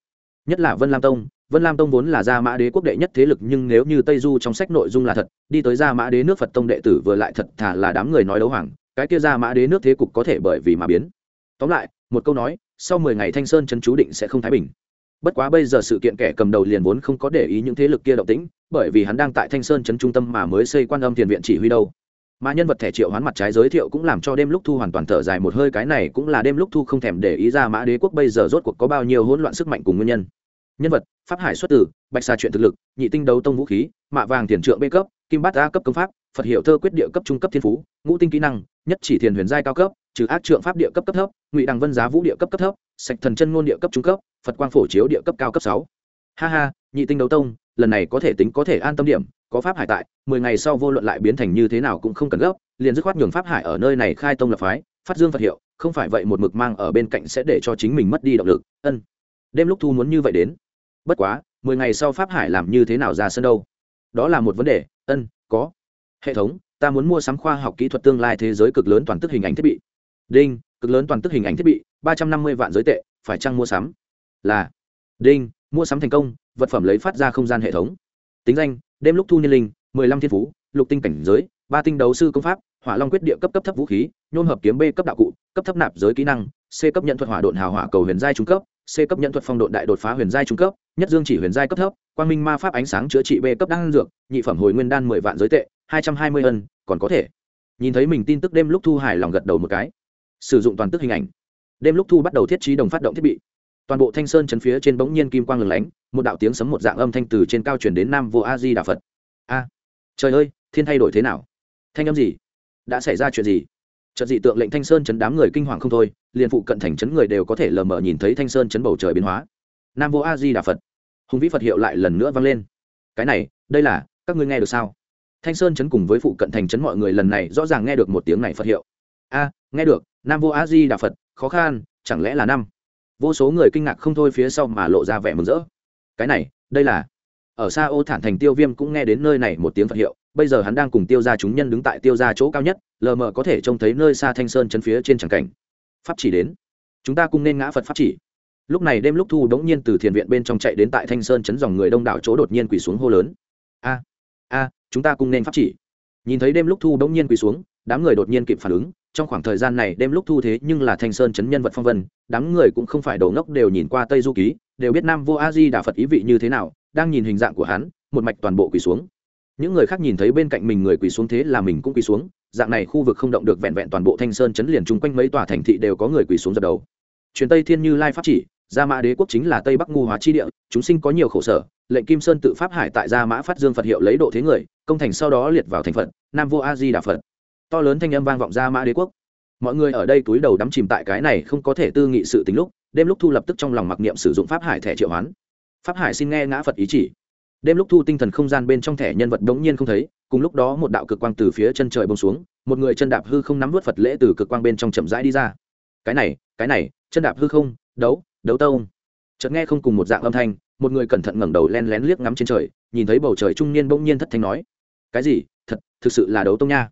Nhất là vân lam tông, vân lam tông vốn là gia mã đế quốc đệ nhất thế lực nhưng nếu như tây du trong sách nội dung là thật, đi tới gia mã đế nước phật tông đệ tử vừa lại thật thà là đám người nói đấu hoàng cái kia ra mã đế nước thế cục có thể bởi vì mà biến. Tóm lại, một câu nói, sau mười ngày thanh sơn chân chú định sẽ không thái bình. Bất quá bây giờ sự kiện kẻ cầm đầu liền vốn không có để ý những thế lực kia động tĩnh, bởi vì hắn đang tại thanh sơn chấn trung tâm mà mới xây quan âm tiền viện chỉ huy đâu. Mà nhân vật thẻ triệu hoán mặt trái giới thiệu cũng làm cho đêm lúc thu hoàn toàn thở dài một hơi, cái này cũng là đêm lúc thu không thèm để ý ra mã đế quốc bây giờ rốt cuộc có bao nhiêu hỗn loạn sức mạnh cùng nguyên nhân. Nhân vật, pháp hải xuất tử bạch xà chuyện thực lực, nhị tinh đấu tông vũ khí, mạ vàng tiền trượng b cấp kim bát a cấp công pháp, phật hiệu thơ quyết địa cấp trung cấp thiên phú, ngũ tinh kỹ năng, nhất chỉ thiền huyền giai cao cấp, trừ ác trượng pháp địa cấp cấp thấp, ngụy đằng vân giá vũ địa cấp cấp thấp, sạch thần chân ngôn địa cấp trung cấp, phật quang phổ chiếu địa cấp cao cấp sáu. Ha ha, nhị tinh đấu tông, lần này có thể tính có thể an tâm điểm, có pháp hải tại, mười ngày sau vô luận lại biến thành như thế nào cũng không cần gấp, liền dứt khoát nhường pháp hải ở nơi này khai tông lập phái, phát dương phật hiệu, không phải vậy một mực mang ở bên cạnh sẽ để cho chính mình mất đi động lực. Ân. Đêm lúc thu muốn như vậy đến. Bất quá, mười ngày sau pháp hải làm như thế nào ra sân đâu? Đó là một vấn đề, ân, có. Hệ thống, ta muốn mua sắm khoa học kỹ thuật tương lai thế giới cực lớn toàn tức hình ảnh thiết bị. Đinh, cực lớn toàn tức hình ảnh thiết bị, ba trăm năm mươi vạn giới tệ, phải chăng mua sắm? Là. Đinh, mua sắm thành công, vật phẩm lấy phát ra không gian hệ thống. Tính danh, đêm lúc thu niên linh, mười lăm thiên phú, lục tinh cảnh giới, ba tinh đấu sư công pháp, hỏa long quyết địa cấp cấp thấp vũ khí nhôn hợp kiếm b cấp đạo cụ, cấp thấp nạp giới kỹ năng, c cấp nhận thuật hỏa độn hào hỏa cầu huyền giai trung cấp c cấp nhận thuật phong độn đại đột phá huyền giai trung cấp, nhất dương chỉ huyền giai cấp thấp, quang minh ma pháp ánh sáng chữa trị b cấp đan dược, nhị phẩm hồi nguyên đan mười vạn giới tệ, hai trăm hai mươi ân, còn có thể. Nhìn thấy mình tin tức đêm lúc thu hài lòng gật đầu một cái. Sử dụng toàn tức hình ảnh. Đêm lúc thu bắt đầu thiết trí đồng phát động thiết bị. Toàn bộ thanh sơn chấn phía trên bỗng nhiên kim quang lửng lánh, một đạo tiếng sấm một dạng âm thanh từ trên cao chuyển đến nam vô a di đà phật. A, trời ơi, thiên thay đổi thế nào? Thanh âm gì? Đã xảy ra chuyện gì? Trận dị tượng lệnh thanh sơn chấn đám người kinh hoàng không thôi, liền phụ cận thành chấn người đều có thể lờ mờ nhìn thấy thanh sơn chấn bầu trời biến hóa. Nam vô a di đà phật. Hùng vĩ phật hiệu lại lần nữa vang lên. Cái này, đây là, các ngươi nghe được sao? Thanh sơn chấn cùng với phụ cận thành chấn mọi người lần này rõ ràng nghe được một tiếng này phật hiệu. A, nghe được, nam vô a di đà phật, khó khăn, chẳng lẽ là năm? Vô số người kinh ngạc không thôi phía sau mà lộ ra vẻ mừng rỡ. Cái này, đây là, ở xa ô thản thành tiêu viêm cũng nghe đến nơi này một tiếng phật hiệu bây giờ hắn đang cùng tiêu ra chúng nhân đứng tại tiêu ra chỗ cao nhất, lờ mờ có thể trông thấy nơi xa thanh sơn chân phía trên tràng cảnh. Pháp chỉ đến. Chúng ta cũng nên ngã phật pháp chỉ. Lúc này đêm lúc thu đống nhiên từ thiền viện bên trong chạy đến tại thanh sơn chấn dòng người đông đảo chỗ đột nhiên quỳ xuống hô lớn. A a, chúng ta cũng nên pháp chỉ. Nhìn thấy đêm lúc thu đống nhiên quỳ xuống, đám người đột nhiên kịp phản ứng, trong khoảng thời gian này đêm lúc thu thế nhưng là thanh sơn chấn nhân vật phong vân, đám người cũng không phải đầu ngốc đều nhìn qua tây du ký, đều biết nam vô a di đà phật ý vị như thế nào, đang nhìn hình dạng của hắn, một mạch toàn bộ quỳ xuống những người khác nhìn thấy bên cạnh mình người quỳ xuống thế là mình cũng quỳ xuống, dạng này khu vực không động được vẹn vẹn toàn bộ thanh sơn chấn liền chung quanh mấy tòa thành thị đều có người quỳ xuống dập đầu. Truyền tây thiên như lai pháp chỉ, gia mã đế quốc chính là tây bắc ngu hóa chi địa, chúng sinh có nhiều khổ sở, lệnh kim sơn tự pháp hải tại gia mã phát dương phật hiệu lấy độ thế người, công thành sau đó liệt vào thành phật, nam vô a di đà phật. To lớn thanh âm vang vọng gia mã đế quốc. Mọi người ở đây túi đầu đắm chìm tại cái này không có thể tư nghị sự tính lúc, đêm lúc thu lập tức trong lòng mặc niệm sử dụng pháp hải thẻ triệu hoán. Pháp hải xin nghe ngã phật ý chỉ đêm lúc thu tinh thần không gian bên trong thẻ nhân vật đống nhiên không thấy, cùng lúc đó một đạo cực quang từ phía chân trời bông xuống, một người chân đạp hư không nắm vớt phật lễ từ cực quang bên trong chậm rãi đi ra. Cái này cái này, chân đạp hư không, đấu đấu tông. Chợt nghe không cùng một dạng âm thanh, một người cẩn thận ngẩng đầu len lén liếc ngắm trên trời, nhìn thấy bầu trời trung niên bỗng nhiên thất thanh nói, cái gì? Thật, thực sự là đấu tông nha.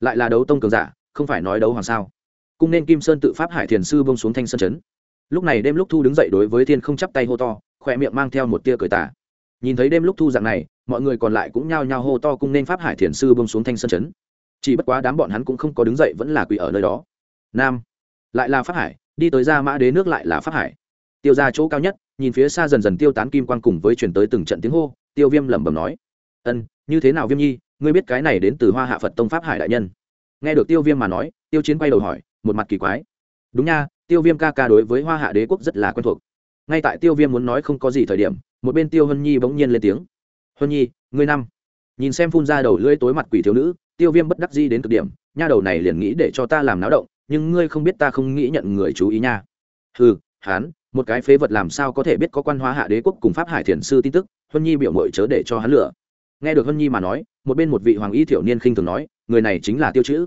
Lại là đấu tông cường giả, không phải nói đấu hoàng sao? Cung nên kim sơn tự pháp hải thiền sư bông xuống thanh sơn chấn. Lúc này đêm lúc thu đứng dậy đối với thiên không chắp tay hô to, khỏe miệng mang theo một tia cười tả nhìn thấy đêm lúc thu dạng này, mọi người còn lại cũng nhao nhao hô to cung nên pháp hải thiền sư bông xuống thanh sơn chấn. Chỉ bất quá đám bọn hắn cũng không có đứng dậy vẫn là quỷ ở nơi đó. Nam, lại là pháp hải, đi tới ra mã đế nước lại là pháp hải. Tiêu ra chỗ cao nhất, nhìn phía xa dần dần tiêu tán kim quang cùng với chuyển tới từng trận tiếng hô, tiêu viêm lẩm bẩm nói, ân, như thế nào viêm nhi, ngươi biết cái này đến từ hoa hạ phật tông pháp hải đại nhân? Nghe được tiêu viêm mà nói, tiêu chiến quay đầu hỏi, một mặt kỳ quái, đúng nha, tiêu viêm ca ca đối với hoa hạ đế quốc rất là quen thuộc ngay tại tiêu viêm muốn nói không có gì thời điểm, một bên tiêu hân nhi bỗng nhiên lên tiếng. Hân nhi, ngươi năm. Nhìn xem phun ra đầu lưỡi tối mặt quỷ thiếu nữ, tiêu viêm bất đắc di đến cực điểm, nha đầu này liền nghĩ để cho ta làm náo động, nhưng ngươi không biết ta không nghĩ nhận người chú ý nha. Ừ hán, một cái phế vật làm sao có thể biết có quan hóa hạ đế quốc cùng pháp hải thiền sư tin tức? Hân nhi biểu mội chớ để cho hắn lựa. Nghe được hân nhi mà nói, một bên một vị hoàng y thiểu niên khinh thường nói, người này chính là tiêu chữ.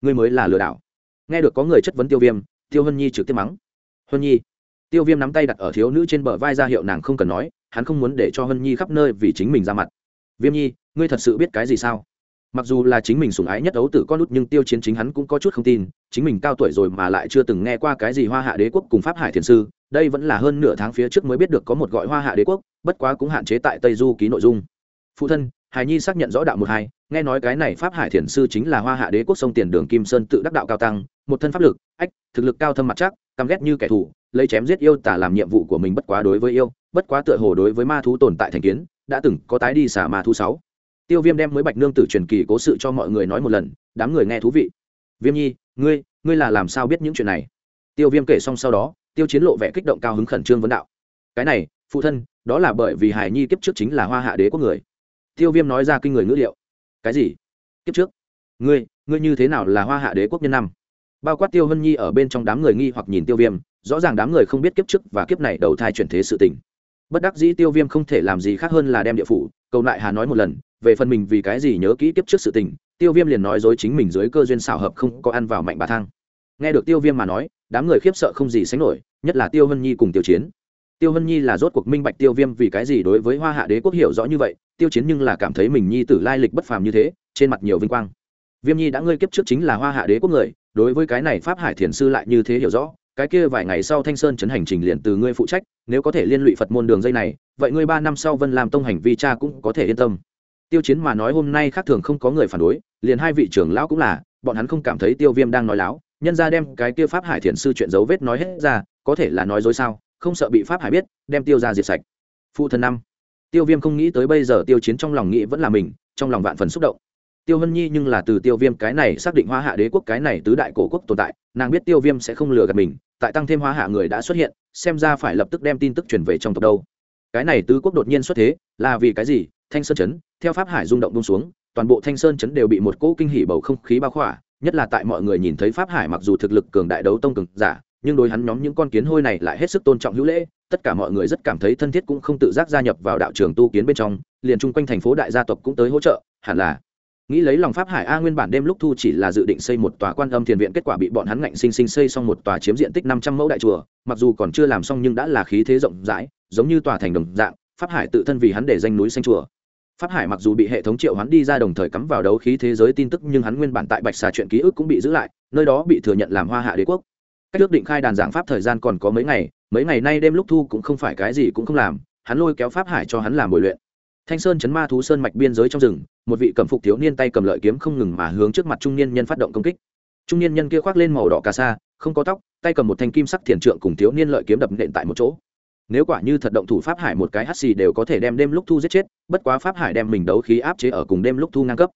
Ngươi mới là lừa đảo. Nghe được có người chất vấn tiêu viêm, tiêu hân nhi trực tiếp mắng. Hân nhi tiêu viêm nắm tay đặt ở thiếu nữ trên bờ vai ra hiệu nàng không cần nói, hắn không muốn để cho Hân nhi khắp nơi vì chính mình ra mặt. Viêm nhi, ngươi thật sự biết cái gì sao? Mặc dù là chính mình sủng ái nhất ấu tử con nút nhưng tiêu chiến chính hắn cũng có chút không tin, chính mình cao tuổi rồi mà lại chưa từng nghe qua cái gì hoa hạ đế quốc cùng pháp hải thiền sư, đây vẫn là hơn nửa tháng phía trước mới biết được có một gọi hoa hạ đế quốc, bất quá cũng hạn chế tại tây du ký nội dung. Phụ thân, hải nhi xác nhận rõ đạo một hai, nghe nói cái này pháp hải thiền sư chính là hoa hạ đế quốc sông tiền đường kim sơn tự đắc đạo cao tăng, một thân pháp lực, ách, thực lực cao thâm mặt chắc, căm ghét như kẻ thù lấy chém giết yêu tả làm nhiệm vụ của mình bất quá đối với yêu, bất quá tựa hồ đối với ma thú tồn tại thành kiến, đã từng có tái đi xả ma thú sáu. Tiêu viêm đem mới bạch nương tử truyền kỳ cố sự cho mọi người nói một lần, đám người nghe thú vị. Viêm nhi, ngươi ngươi là làm sao biết những chuyện này? Tiêu viêm kể xong sau đó, tiêu chiến lộ vẻ kích động cao hứng khẩn trương vấn đạo. Cái này, phụ thân, đó là bởi vì hải nhi kiếp trước chính là hoa hạ đế quốc người. Tiêu viêm nói ra kinh người ngữ liệu. Cái gì? Kiếp trước? Ngươi ngươi như thế nào là hoa hạ đế quốc nhân năm? Bao quát tiêu hân nhi ở bên trong đám người nghi hoặc nhìn tiêu viêm rõ ràng đám người không biết kiếp trước và kiếp này đầu thai chuyển thế sự tình. Bất đắc dĩ tiêu viêm không thể làm gì khác hơn là đem địa phủ, cầu lại hà nói một lần, về phần mình vì cái gì nhớ kỹ kiếp trước sự tình, tiêu viêm liền nói dối chính mình dưới cơ duyên xảo hợp không có ăn vào mạnh bà thang. Nghe được tiêu viêm mà nói, đám người khiếp sợ không gì sánh nổi, nhất là tiêu hân nhi cùng tiêu chiến. Tiêu hân nhi là rốt cuộc minh bạch tiêu viêm vì cái gì đối với hoa hạ đế quốc hiểu rõ như vậy, tiêu chiến nhưng là cảm thấy mình nhi tử lai lịch bất phàm như thế, trên mặt nhiều vinh quang. Viêm nhi đã ngơi kiếp trước chính là hoa hạ đế quốc người, đối với cái này pháp hải thiền sư lại như thế hiểu rõ cái kia vài ngày sau thanh sơn chấn hành trình liền từ ngươi phụ trách, nếu có thể liên lụy phật môn đường dây này, vậy ngươi ba năm sau vân làm tông hành vi cha cũng có thể yên tâm. Tiêu chiến mà nói hôm nay khác thường không có người phản đối, liền hai vị trưởng lão cũng là, bọn hắn không cảm thấy tiêu viêm đang nói láo, nhân ra đem cái kia pháp hải thiền sư chuyện dấu vết nói hết ra, có thể là nói dối sao, không sợ bị pháp hải biết, đem tiêu ra diệt sạch. Phụ thân năm. Tiêu viêm không nghĩ tới bây giờ tiêu chiến trong lòng nghĩ vẫn là mình, trong lòng vạn phần xúc động tiêu hân nhi nhưng là từ tiêu viêm cái này xác định hoa hạ đế quốc cái này tứ đại cổ quốc tồn tại, nàng biết tiêu viêm sẽ không lừa gạt mình, tại tăng thêm hoa hạ người đã xuất hiện, xem ra phải lập tức đem tin tức truyền về trong tộc đâu. Cái này tứ quốc đột nhiên xuất thế, là vì cái gì? Thanh sơn chấn, theo pháp hải rung động bông xuống, toàn bộ thanh sơn chấn đều bị một cỗ kinh hỉ bầu không khí bao khỏa, nhất là tại mọi người nhìn thấy pháp hải mặc dù thực lực cường đại đấu tông cường giả, nhưng đối hắn nhóm những con kiến hôi này lại hết sức tôn trọng hữu lễ, tất cả mọi người rất cảm thấy thân thiết cũng không tự giác gia nhập vào đạo trường tu kiến bên trong, liền chung quanh thành phố đại gia tộc cũng tới hỗ trợ, hẳn là nghĩ lấy lòng pháp hải a nguyên bản đêm lúc thu chỉ là dự định xây một tòa quan âm thiền viện, kết quả bị bọn hắn ngạnh sinh sinh xây xong một tòa chiếm diện tích năm trăm mẫu đại chùa, mặc dù còn chưa làm xong nhưng đã là khí thế rộng rãi, giống như tòa thành đồng dạng, pháp hải tự thân vì hắn để danh núi xanh chùa. Pháp hải mặc dù bị hệ thống triệu hắn đi ra đồng thời cắm vào đấu khí thế giới tin tức nhưng hắn nguyên bản tại bạch xà chuyện ký ức cũng bị giữ lại, nơi đó bị thừa nhận làm hoa hạ đế quốc. Cách ước định khai đàn giảng pháp thời gian còn có mấy ngày mấy ngày nay đêm lúc thu cũng không phải cái gì cũng không làm, hắn lôi kéo pháp hải cho hắn làm bồi luyện thanh sơn chấn ma thú sơn mạch biên giới trong rừng, một vị cầm phục thiếu niên tay cầm lợi kiếm không ngừng mà hướng trước mặt trung niên nhân phát động công kích. Trung niên nhân kia khoác lên màu đỏ cà sa, không có tóc, tay cầm một thanh kim sắc thiền trượng cùng thiếu niên lợi kiếm đập nện tại một chỗ. Nếu quả như thật động thủ pháp hải một cái hắt xì đều có thể đem đêm lúc thu giết chết, bất quá pháp hải đem mình đấu khí áp chế ở cùng đêm lúc thu ngang cấp.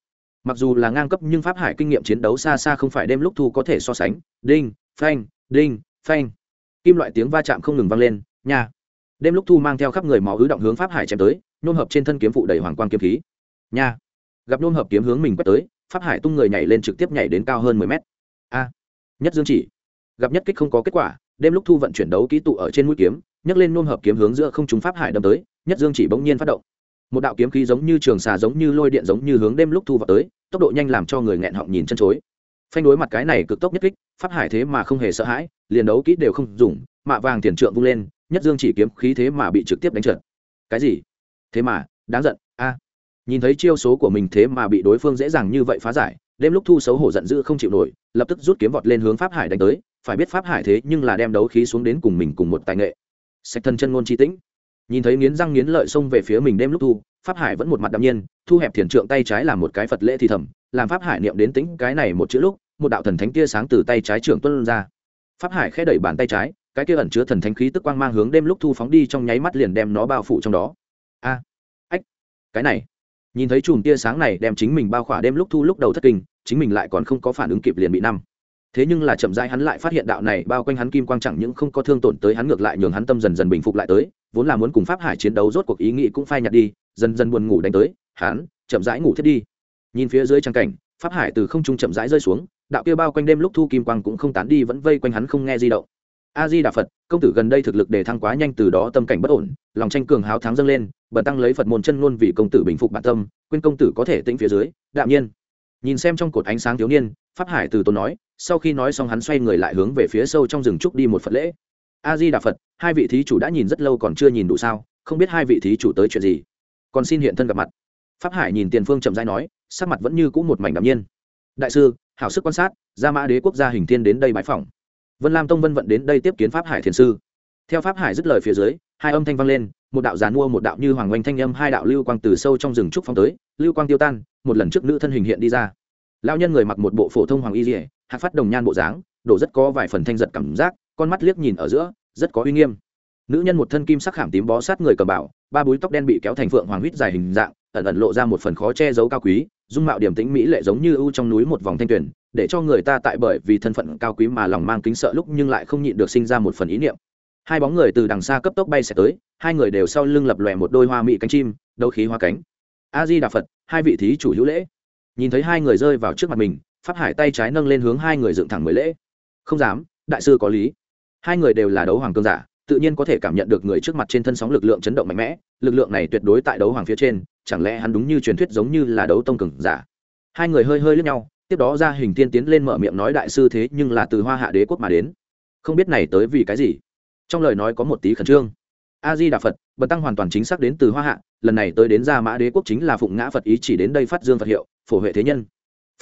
Mặc dù là ngang cấp nhưng pháp hải kinh nghiệm chiến đấu xa xa không phải đêm lúc thu có thể so sánh. Đinh, phanh đinh, phanh. Kim loại tiếng va chạm không ngừng vang lên, nha. Đêm lúc thu mang theo khắp người máu ứ động hướng pháp hải chém tới nôn hợp trên thân kiếm phụ đầy hoàng quang kiếm khí. Nha. Gặp nôn hợp kiếm hướng mình quét tới, pháp hải tung người nhảy lên trực tiếp nhảy đến cao hơn mười mét. A. Nhất dương chỉ. Gặp nhất kích không có kết quả, đêm lúc thu vận chuyển đấu kỹ tụ ở trên mũi kiếm, nhấc lên nôn hợp kiếm hướng giữa không chúng pháp hải đâm tới, nhất dương chỉ bỗng nhiên phát động. Một đạo kiếm khí giống như trường xà giống như lôi điện giống như hướng đêm lúc thu vào tới, tốc độ nhanh làm cho người nghẹn họng nhìn chân chối. Phanh đối mặt cái này cực tốc nhất kích, pháp hải thế mà không hề sợ hãi, liền đấu kỹ đều không dùng, mạ vàng tiền trượng vung lên, nhất dương chỉ kiếm khí thế mà bị trực tiếp đánh trượt. Cái gì? Thế mà, đáng giận, a. Nhìn thấy chiêu số của mình thế mà bị đối phương dễ dàng như vậy phá giải, đêm lúc thu xấu hổ giận dữ không chịu nổi, lập tức rút kiếm vọt lên hướng pháp hải đánh tới. Phải biết pháp hải thế nhưng là đem đấu khí xuống đến cùng mình cùng một tài nghệ. Sạch thân chân ngôn chi tĩnh. Nhìn thấy nghiến răng nghiến lợi xông về phía mình đêm lúc thu, pháp hải vẫn một mặt đ ạ m nhiên, thu hẹp thiền trượng tay trái làm một cái phật lễ thì thầm, làm pháp hải niệm đến tĩnh cái này một chữ lúc, một đạo thần thánh tia sáng từ tay trái trưởng tuân ra. Pháp hải khẽ đẩy bàn tay trái, cái kia ẩn chứa thần thánh khí tức quang mang hướng đêm lúc thu phóng đi trong nháy mắt liền đem nó bao phủ trong đó cái này. Nhìn thấy chùm tia sáng này đem chính mình bao khỏa đêm lúc thu lúc đầu thất kinh, chính mình lại còn không có phản ứng kịp liền bị năm. Thế nhưng là chậm rãi hắn lại phát hiện đạo này bao quanh hắn kim quang chẳng những không có thương tổn tới hắn ngược lại nhường hắn tâm dần dần bình phục lại tới, vốn là muốn cùng pháp hải chiến đấu rốt cuộc ý nghĩ cũng phai nhạt đi, dần dần buồn ngủ đánh tới, hắn chậm rãi ngủ thiết đi. Nhìn phía dưới trang cảnh, pháp hải từ không trung chậm rãi rơi xuống, đạo kia bao quanh đêm lúc thu kim quang cũng không tán đi vẫn vây quanh hắn không nghe di động a di đà phật, công tử gần đây thực lực đề thăng quá nhanh, từ đó tâm cảnh bất ổn, lòng tranh cường háo thắng dâng lên, bần tăng lấy phật môn chân luôn vì công tử bình phục bản tâm, quên công tử có thể tĩnh phía dưới, đạm nhiên. Nhìn xem trong cột ánh sáng thiếu niên, pháp hải từ tốn nói, sau khi nói xong hắn xoay người lại hướng về phía sâu trong rừng trúc đi một phật lễ. A di đà phật, hai vị thí chủ đã nhìn rất lâu còn chưa nhìn đủ sao, không biết hai vị thí chủ tới chuyện gì. Còn xin hiện thân gặp mặt. Pháp hải nhìn tiền phương chậm rãi nói, sắc mặt vẫn như cũ một mảnh đạm nhiên. Đại sư, hảo sức quan sát, gia mã đế quốc gia hình thiên đến đây bãi phỏng vân lam tông vân vận đến đây tiếp kiến pháp hải thiền sư. Theo pháp hải dứt lời phía dưới, hai âm thanh vang lên, một đạo giàn mua, một đạo như hoàng oanh thanh âm, hai đạo lưu quang từ sâu trong rừng trúc phong tới, lưu quang tiêu tan, một lần trước nữ thân hình hiện đi ra. Lao nhân người mặc một bộ phổ thông hoàng y dỉa hạc phát đồng nhan bộ dáng, đổ rất có vài phần thanh giật cảm giác, con mắt liếc nhìn ở giữa, rất có uy nghiêm. Nữ nhân một thân kim sắc khảm tím bó sát người cầm bảo ba búi tóc đen bị kéo thành phượng hoàng huyết dài hình dạng, ẩn ẩn lộ ra một phần khó che giấu cao quý, dung mạo điểm tĩnh mỹ lệ giống như ưu trong núi một vòng thanh tuyển để cho người ta tại bởi vì thân phận cao quý mà lòng mang kính sợ lúc nhưng lại không nhịn được sinh ra một phần ý niệm. Hai bóng người từ đằng xa cấp tốc bay sẽ tới, hai người đều sau lưng lập lòe một đôi hoa mỹ cánh chim, đấu khí hoa cánh. A di đà phật, hai vị thí chủ hữu lễ. Nhìn thấy hai người rơi vào trước mặt mình, pháp hải tay trái nâng lên hướng hai người dựng thẳng mười lễ. Không dám, đại sư có lý. Hai người đều là đấu hoàng cương giả, tự nhiên có thể cảm nhận được người trước mặt trên thân sóng lực lượng chấn động mạnh mẽ, lực lượng này tuyệt đối tại đấu hoàng phía trên, chẳng lẽ hắn đúng như truyền thuyết giống như là đấu tông cường giả? Hai người hơi hơi lướt nhau tiếp đó ra hình tiên tiến lên mở miệng nói đại sư thế nhưng là từ hoa hạ đế quốc mà đến. Không biết này tới vì cái gì? Trong lời nói có một tí khẩn trương. A di đà phật bần tăng hoàn toàn chính xác đến từ hoa hạ, lần này tới đến gia mã đế quốc chính là phụng ngã phật ý chỉ đến đây phát dương phật hiệu, phổ huệ thế nhân.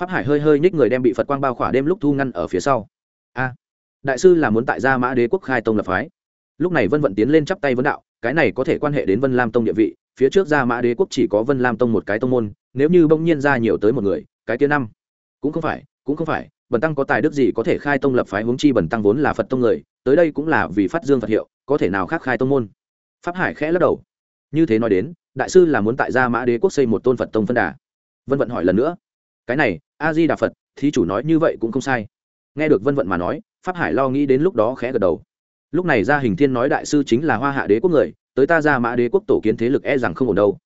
Pháp hải hơi hơi nhích người đem bị phật quang bao khỏa đêm lúc thu ngăn ở phía sau. A, đại sư là muốn tại gia mã đế quốc khai tông lập phái. Lúc này vân vận tiến lên chắp tay vấn đạo, cái này có thể quan hệ đến vân lam tông địa vị, phía trước gia mã đế quốc chỉ có vân lam tông một cái tông môn, nếu như bỗng nhiên ra nhiều tới một người, cái kia năm cũng không phải, cũng không phải, bần tăng có tài đức gì có thể khai tông lập phái huống chi bần tăng vốn là phật tông người, tới đây cũng là vì phát dương phật hiệu, có thể nào khác khai tông môn? Pháp hải khẽ lắc đầu. Như thế nói đến, đại sư là muốn tại gia mã đế quốc xây một tôn phật tông phân đà. Vân vận hỏi lần nữa. Cái này, a di đà phật, thí chủ nói như vậy cũng không sai. Nghe được vân vận mà nói, pháp hải lo nghĩ đến lúc đó khẽ gật đầu. Lúc này gia hình thiên nói đại sư chính là hoa hạ đế quốc người, tới ta ra mã đế quốc tổ kiến thế lực e rằng không ổn đâu.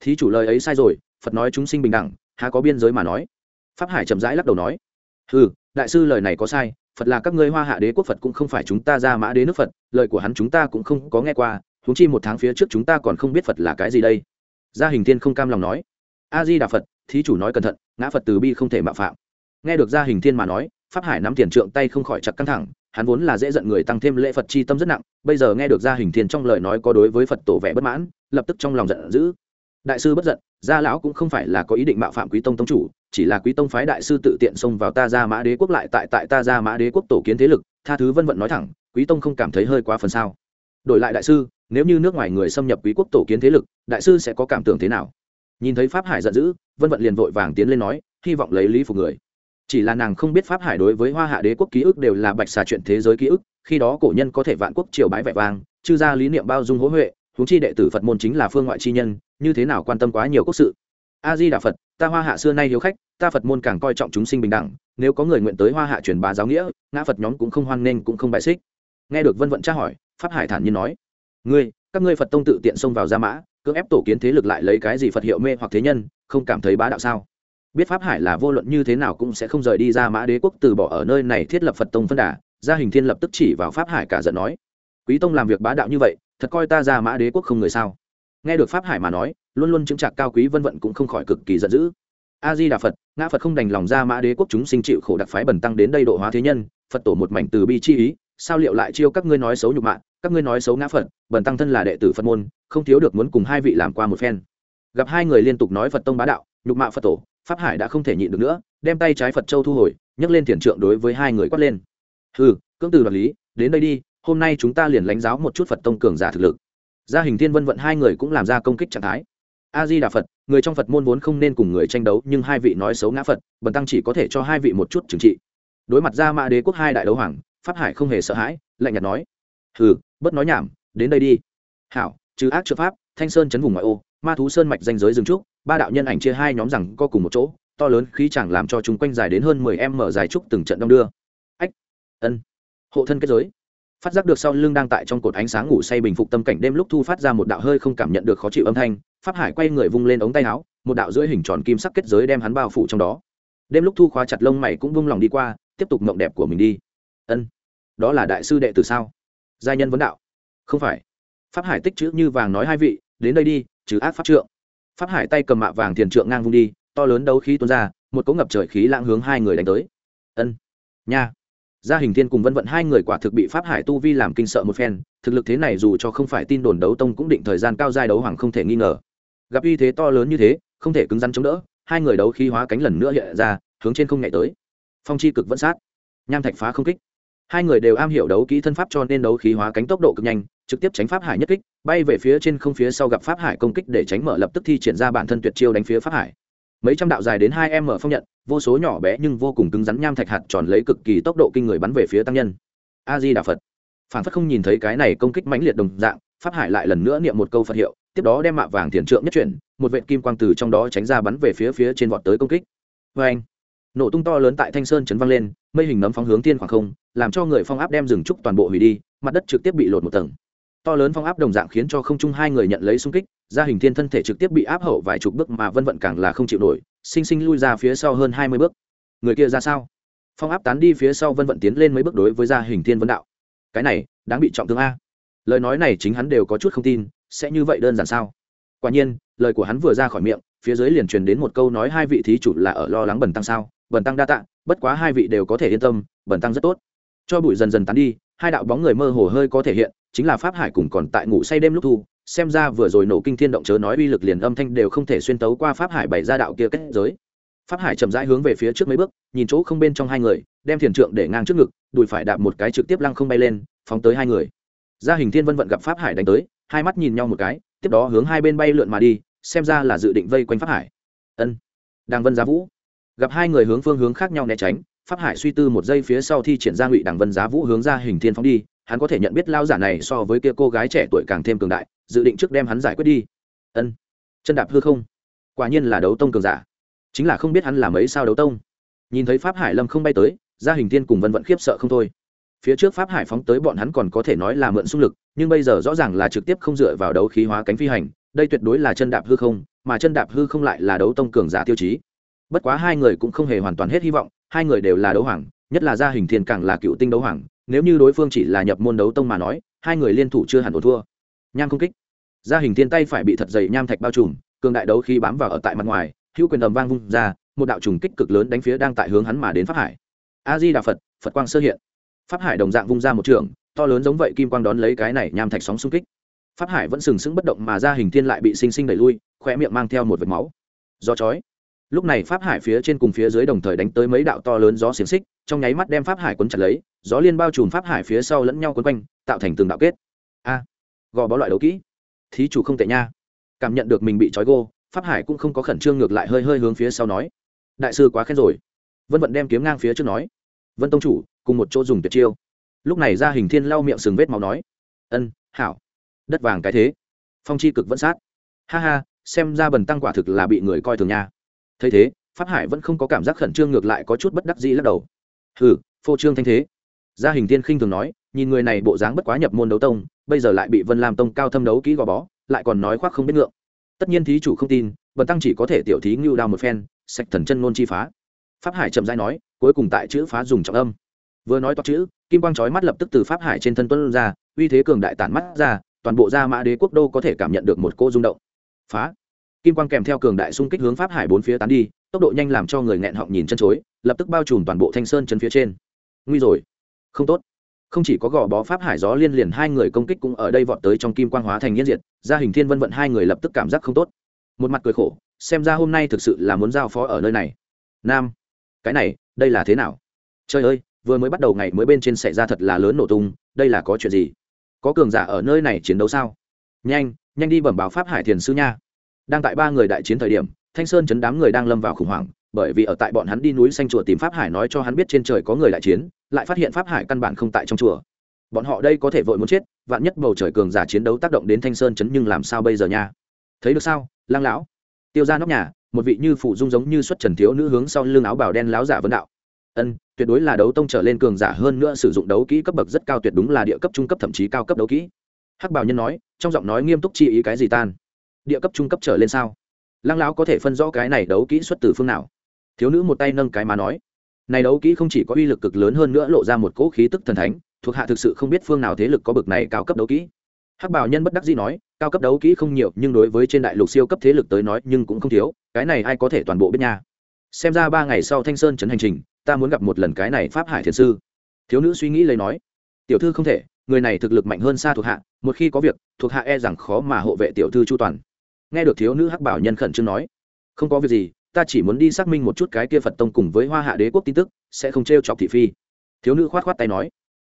Thí chủ lời ấy sai rồi, phật nói chúng sinh bình đẳng, há có biên giới mà nói? Pháp hải chậm rãi lắc đầu nói ừ đại sư lời này có sai, phật là các ngươi hoa hạ đế quốc phật cũng không phải chúng ta ra mã đế nước phật, lời của hắn chúng ta cũng không có nghe qua húng chi một tháng phía trước chúng ta còn không biết phật là cái gì đây. Gia hình thiên không cam lòng nói, a di đà phật, thí chủ nói cẩn thận, ngã phật từ bi không thể mạo phạm. Nghe được gia hình thiên mà nói, pháp hải nắm tiền trượng tay không khỏi chặt căng thẳng, hắn vốn là dễ giận người tăng thêm lễ phật chi tâm rất nặng, bây giờ nghe được gia hình thiên trong lời nói có đối với phật tổ vẻ bất mãn, lập tức trong lòng giận dữ đại sư bất giận, gia lão cũng không phải là có ý định mạo phạm quý tông tông chủ, chỉ là quý tông phái đại sư tự tiện xông vào ta ra mã đế quốc lại tại tại ta ra mã đế quốc tổ kiến thế lực, tha thứ vân vận nói thẳng, quý tông không cảm thấy hơi quá phần sao. Đổi lại đại sư, nếu như nước ngoài người xâm nhập quý quốc tổ kiến thế lực, đại sư sẽ có cảm tưởng thế nào? Nhìn thấy pháp hải giận dữ, vân vận liền vội vàng tiến lên nói, hy vọng lấy lý phục người. Chỉ là nàng không biết pháp hải đối với hoa hạ đế quốc ký ức đều là bạch xà chuyện thế giới ký ức, khi đó cổ nhân có thể vạn quốc triều bái vẻ vang, chư ra lý niệm bao dung hỗ huệ huống chi đệ tử phật môn chính là phương ngoại chi nhân, như thế nào quan tâm quá nhiều quốc sự? A di đà phật, ta hoa hạ xưa nay hiếu khách, ta phật môn càng coi trọng chúng sinh bình đẳng, nếu có người nguyện tới hoa hạ truyền bá giáo nghĩa, ngã phật nhóm cũng không hoan nghênh cũng không bại xích. Nghe được vân vận tra hỏi, pháp hải thản nhiên nói, ngươi, các ngươi phật tông tự tiện xông vào gia mã, cưỡng ép tổ kiến thế lực lại lấy cái gì phật hiệu mê hoặc thế nhân, không cảm thấy bá đạo sao? Biết pháp hải là vô luận như thế nào cũng sẽ không rời đi ra mã đế quốc từ bỏ ở nơi này thiết lập phật tông phân đà, gia hình thiên lập tức chỉ vào pháp hải cả giận nói, quý tông làm việc bá đạo như vậy thật coi ta ra mã đế quốc không người sao? Nghe được pháp hải mà nói, luôn luôn chứng trạc cao quý vân vận cũng không khỏi cực kỳ giận dữ. A di đà phật ngã phật không đành lòng ra mã đế quốc chúng sinh chịu khổ đặc phái bần tăng đến đây độ hóa thế nhân, phật tổ một mảnh từ bi chi ý, sao liệu lại chiêu các ngươi nói xấu nhục mạ, các ngươi nói xấu ngã phật, bần tăng thân là đệ tử phật môn, không thiếu được muốn cùng hai vị làm qua một phen. Gặp hai người liên tục nói phật tông bá đạo, nhục mạ phật tổ, pháp hải đã không thể nhịn được nữa, đem tay trái phật châu thu hồi, nhấc lên thiền trượng đối với hai người quát lên. Hừ, cưỡng từ đoạt lý, đến đây đi hôm nay chúng ta liền lãnh giáo một chút phật tông cường giả thực lực. Gia hình thiên vân vận hai người cũng làm ra công kích trạng thái. A di đà phật, người trong phật môn vốn không nên cùng người tranh đấu, nhưng hai vị nói xấu ngã phật, bần tăng chỉ có thể cho hai vị một chút trừng trị. Đối mặt ra mã đế quốc hai đại đấu hoàng, pháp hải không hề sợ hãi, lạnh nhạt nói, hừ bất nói nhảm, đến đây đi. Hảo, trừ ác trợ pháp, thanh sơn chấn vùng ngoại ô, ma thú sơn mạch danh giới dừng trúc, ba đạo nhân ảnh chia hai nhóm rằng co cùng một chỗ, to lớn khí chẳng làm cho chúng quanh dài đến hơn mười em mở dài trúc từng trận đông đưa. Ách, ân, hộ thân kết giới phát giác được sau lưng đang tại trong cột ánh sáng ngủ say bình phục tâm cảnh đêm lúc thu phát ra một đạo hơi không cảm nhận được khó chịu âm thanh, pháp hải quay người vung lên ống tay áo, một đạo dưới hình tròn kim sắc kết giới đem hắn bao phủ trong đó. Đêm lúc thu khóa chặt lông mày cũng vung lòng đi qua, tiếp tục mộng đẹp của mình đi. Ân, đó là đại sư đệ từ sao? Gia nhân vấn đạo. Không phải. Pháp hải tích chữ như vàng nói hai vị, đến đây đi, trừ ác pháp trượng. Pháp hải tay cầm mạ vàng thiền trượng ngang vung đi, to lớn đấu khí tuôn ra, một cỗ ngập trời khí lãng hướng hai người đánh tới. Ân, nha gia hình thiên cùng vân vận hai người quả thực bị pháp hải tu vi làm kinh sợ một phen, thực lực thế này dù cho không phải tin đồn đấu tông cũng định thời gian cao giai đấu hoàng không thể nghi ngờ. Gặp uy thế to lớn như thế, không thể cứng rắn chống đỡ, hai người đấu khí hóa cánh lần nữa hiện ra, hướng trên không nhảy tới. Phong chi cực vẫn sát, nham thạch phá không kích. Hai người đều am hiểu đấu kỹ thân pháp cho nên đấu khí hóa cánh tốc độ cực nhanh, trực tiếp tránh pháp hải nhất kích, bay về phía trên không phía sau gặp pháp hải công kích để tránh mở lập tức thi triển ra bản thân tuyệt chiêu đánh phía pháp hải. Mấy trăm đạo dài đến hai em mở phong nhận vô số nhỏ bé nhưng vô cùng cứng rắn nham thạch hạt tròn lấy cực kỳ tốc độ kinh người bắn về phía tăng nhân. A di đà phật phản phất không nhìn thấy cái này công kích mãnh liệt đồng dạng, pháp hải lại lần nữa niệm một câu phật hiệu, tiếp đó đem mạ vàng thiền trượng nhất chuyển, một vệ kim quang từ trong đó tránh ra bắn về phía phía trên vọt tới công kích. Vê anh nổ tung to lớn tại thanh sơn chấn văng lên, mây hình nấm phóng hướng tiên khoảng không, làm cho người phong áp đem rừng trúc toàn bộ hủy đi, mặt đất trực tiếp bị lột một tầng to lớn phong áp đồng dạng khiến cho không trung hai người nhận lấy xung kích, gia hình thiên thân thể trực tiếp bị áp hậu vài chục bước mà vân vận càng là không chịu nổi, sinh sinh lui ra phía sau hơn hai mươi bước. Người kia ra sao? Phong áp tán đi phía sau vân vận tiến lên mấy bước đối với gia hình thiên vân đạo. Cái này, đáng bị trọng thương a. Lời nói này chính hắn đều có chút không tin, sẽ như vậy đơn giản sao? Quả nhiên, lời của hắn vừa ra khỏi miệng, phía dưới liền truyền đến một câu nói hai vị thí chủ là ở lo lắng bẩn tăng sao? Bẩn tăng đa tạ, bất quá hai vị đều có thể yên tâm bẩn tăng rất tốt. Cho bụi dần dần tán đi, hai đạo bóng người mơ hồ hơi có thể hiện chính là pháp hải cùng còn tại ngủ say đêm lúc thu, xem ra vừa rồi nổ kinh thiên động chớ nói uy lực liền âm thanh đều không thể xuyên tấu qua pháp hải bày ra đạo kia kết giới. Pháp hải chậm rãi hướng về phía trước mấy bước, nhìn chỗ không bên trong hai người, đem thiền trượng để ngang trước ngực, đùi phải đạp một cái trực tiếp lăng không bay lên, phóng tới hai người. Gia hình thiên vân vận gặp pháp hải đánh tới, hai mắt nhìn nhau một cái, tiếp đó hướng hai bên bay lượn mà đi, xem ra là dự định vây quanh pháp hải. Ân. Đàng vân giá vũ. Gặp hai người hướng phương hướng khác nhau né tránh, pháp hải suy tư một giây phía sau thi triển ra ngụy đàng vân giá vũ hướng ra hình thiên phóng đi hắn có thể nhận biết lao giả này so với kia cô gái trẻ tuổi càng thêm cường đại, dự định trước đem hắn giải quyết đi. Ân. Chân đạp hư không. Quả nhiên là đấu tông cường giả. Chính là không biết hắn làm ấy sao đấu tông. Nhìn thấy pháp hải lâm không bay tới, gia hình tiên cùng vân vận khiếp sợ không thôi. Phía trước pháp hải phóng tới bọn hắn còn có thể nói là mượn xung lực, nhưng bây giờ rõ ràng là trực tiếp không dựa vào đấu khí hóa cánh phi hành, đây tuyệt đối là chân đạp hư không, mà chân đạp hư không lại là đấu tông cường giả tiêu chí. Bất quá hai người cũng không hề hoàn toàn hết hy vọng, hai người đều là đấu hoàng, nhất là gia hình thiên càng là cựu tinh đấu hoàng nếu như đối phương chỉ là nhập môn đấu tông mà nói, hai người liên thủ chưa hẳn ổn thua. Nham không kích. Gia hình thiên tay phải bị thật dày nham thạch bao trùm, cường đại đấu khi bám vào ở tại mặt ngoài, hữu quyền ầm vang vung ra, một đạo trùng kích cực lớn đánh phía đang tại hướng hắn mà đến pháp hải. A di đà phật phật quang sơ hiện. Pháp hải đồng dạng vung ra một trường, to lớn giống vậy kim quang đón lấy cái này nham thạch sóng xung kích. Pháp hải vẫn sừng sững bất động mà gia hình thiên lại bị sinh sinh đẩy lui khoe miệng mang theo một vệt máu. Do chói lúc này pháp hải phía trên cùng phía dưới đồng thời đánh tới mấy đạo to lớn gió xiềng xích, trong nháy mắt đem pháp hải quấn chặt lấy, gió liên bao trùm pháp hải phía sau lẫn nhau quấn quanh, tạo thành từng đạo kết. A, gò bó loại đấu kỹ. Thí chủ không tệ nha. Cảm nhận được mình bị trói gô, pháp hải cũng không có khẩn trương ngược lại hơi hơi hướng phía sau nói. Đại sư quá khen rồi. Vân vận đem kiếm ngang phía trước nói. Vân tông chủ, cùng một chỗ dùng tuyệt chiêu. Lúc này ra hình thiên lau miệng sừng vết máu nói. Ân, hảo. Đất vàng cái thế. Phong chi cực vẫn sát. Ha ha, xem ra bần tăng quả thực là bị người coi thường nha thấy thế, pháp hải vẫn không có cảm giác khẩn trương, ngược lại có chút bất đắc dĩ lắc đầu. Hừ, phô trương thanh thế. Gia hình tiên khinh thường nói, nhìn người này bộ dáng bất quá nhập môn đấu tông, bây giờ lại bị vân lam tông cao thâm đấu kỹ gò bó, lại còn nói khoác không biết ngượng. Tất nhiên thí chủ không tin bần tăng chỉ có thể tiểu thí ngưu đao một phen, sạch thần chân ngôn chi phá. Pháp hải chậm dai nói, cuối cùng tại chữ phá dùng trọng âm. Vừa nói toát chữ, kim quang trói mắt lập tức từ pháp hải trên thân tuân ra, uy thế cường đại tản mắt ra, toàn bộ gia mã đế quốc đô có thể cảm nhận được một cô rung động. Phá! Kim quang kèm theo cường đại xung kích hướng pháp hải bốn phía tán đi, tốc độ nhanh làm cho người nghẹn họng nhìn chân chối, lập tức bao trùm toàn bộ thanh sơn chân phía trên. Nguy rồi. Không tốt. Không chỉ có gò bó pháp hải gió liên liền hai người công kích cũng ở đây vọt tới trong kim quang hóa thành nhiên diệt, gia hình thiên vân vận hai người lập tức cảm giác không tốt. Một mặt cười khổ, xem ra hôm nay thực sự là muốn giao phó ở nơi này. Nam, cái này, đây là thế nào? Trời ơi, vừa mới bắt đầu ngày mới bên trên xảy ra thật là lớn nổ tung, đây là có chuyện gì? Có cường giả ở nơi này chiến đấu sao? Nhanh nhanh đi bẩm báo pháp hải thiền sư nha đang tại ba người đại chiến thời điểm, thanh sơn chấn đám người đang lâm vào khủng hoảng, bởi vì ở tại bọn hắn đi núi xanh chùa tìm pháp hải nói cho hắn biết trên trời có người đại chiến, lại phát hiện pháp hải căn bản không tại trong chùa. Bọn họ đây có thể vội muốn chết, vạn nhất bầu trời cường giả chiến đấu tác động đến thanh sơn chấn nhưng làm sao bây giờ nha? Thấy được sao lang lão? Tiêu ra nóc nhà, một vị như phụ dung giống như xuất trần thiếu nữ hướng sau lưng áo bào đen láo giả vấn đạo. Ân, tuyệt đối là đấu tông trở lên cường giả hơn nữa sử dụng đấu kỹ cấp bậc rất cao tuyệt đúng là địa cấp, trung cấp thậm chí cao cấp đấu kỹ. Hắc bảo nhân nói, trong giọng nói nghiêm túc chi ý cái gì tan? Địa cấp trung cấp trở lên sao? Lăng lão có thể phân rõ cái này đấu kỹ xuất từ phương nào? Thiếu nữ một tay nâng cái mà nói. Này đấu kỹ không chỉ có uy lực cực lớn hơn nữa lộ ra một cỗ khí tức thần thánh, thuộc hạ thực sự không biết phương nào thế lực có bực này cao cấp đấu kỹ. Hắc bảo nhân bất đắc dĩ nói, cao cấp đấu kỹ không nhiều, nhưng đối với trên đại lục siêu cấp thế lực tới nói nhưng cũng không thiếu, cái này ai có thể toàn bộ biết nha. Xem ra ba ngày sau thanh sơn trấn hành trình, ta muốn gặp một lần cái này pháp hải thiền sư. Thiếu nữ suy nghĩ lấy nói, tiểu thư không thể, người này thực lực mạnh hơn xa thuộc hạ, một khi có việc, thuộc hạ e rằng khó mà hộ vệ tiểu thư chu toàn nghe được thiếu nữ hắc bảo nhân khẩn trương nói, không có việc gì, ta chỉ muốn đi xác minh một chút cái kia phật tông cùng với hoa hạ đế quốc tin tức, sẽ không t r e o chọc thị phi. Thiếu nữ khoát khoát tay nói,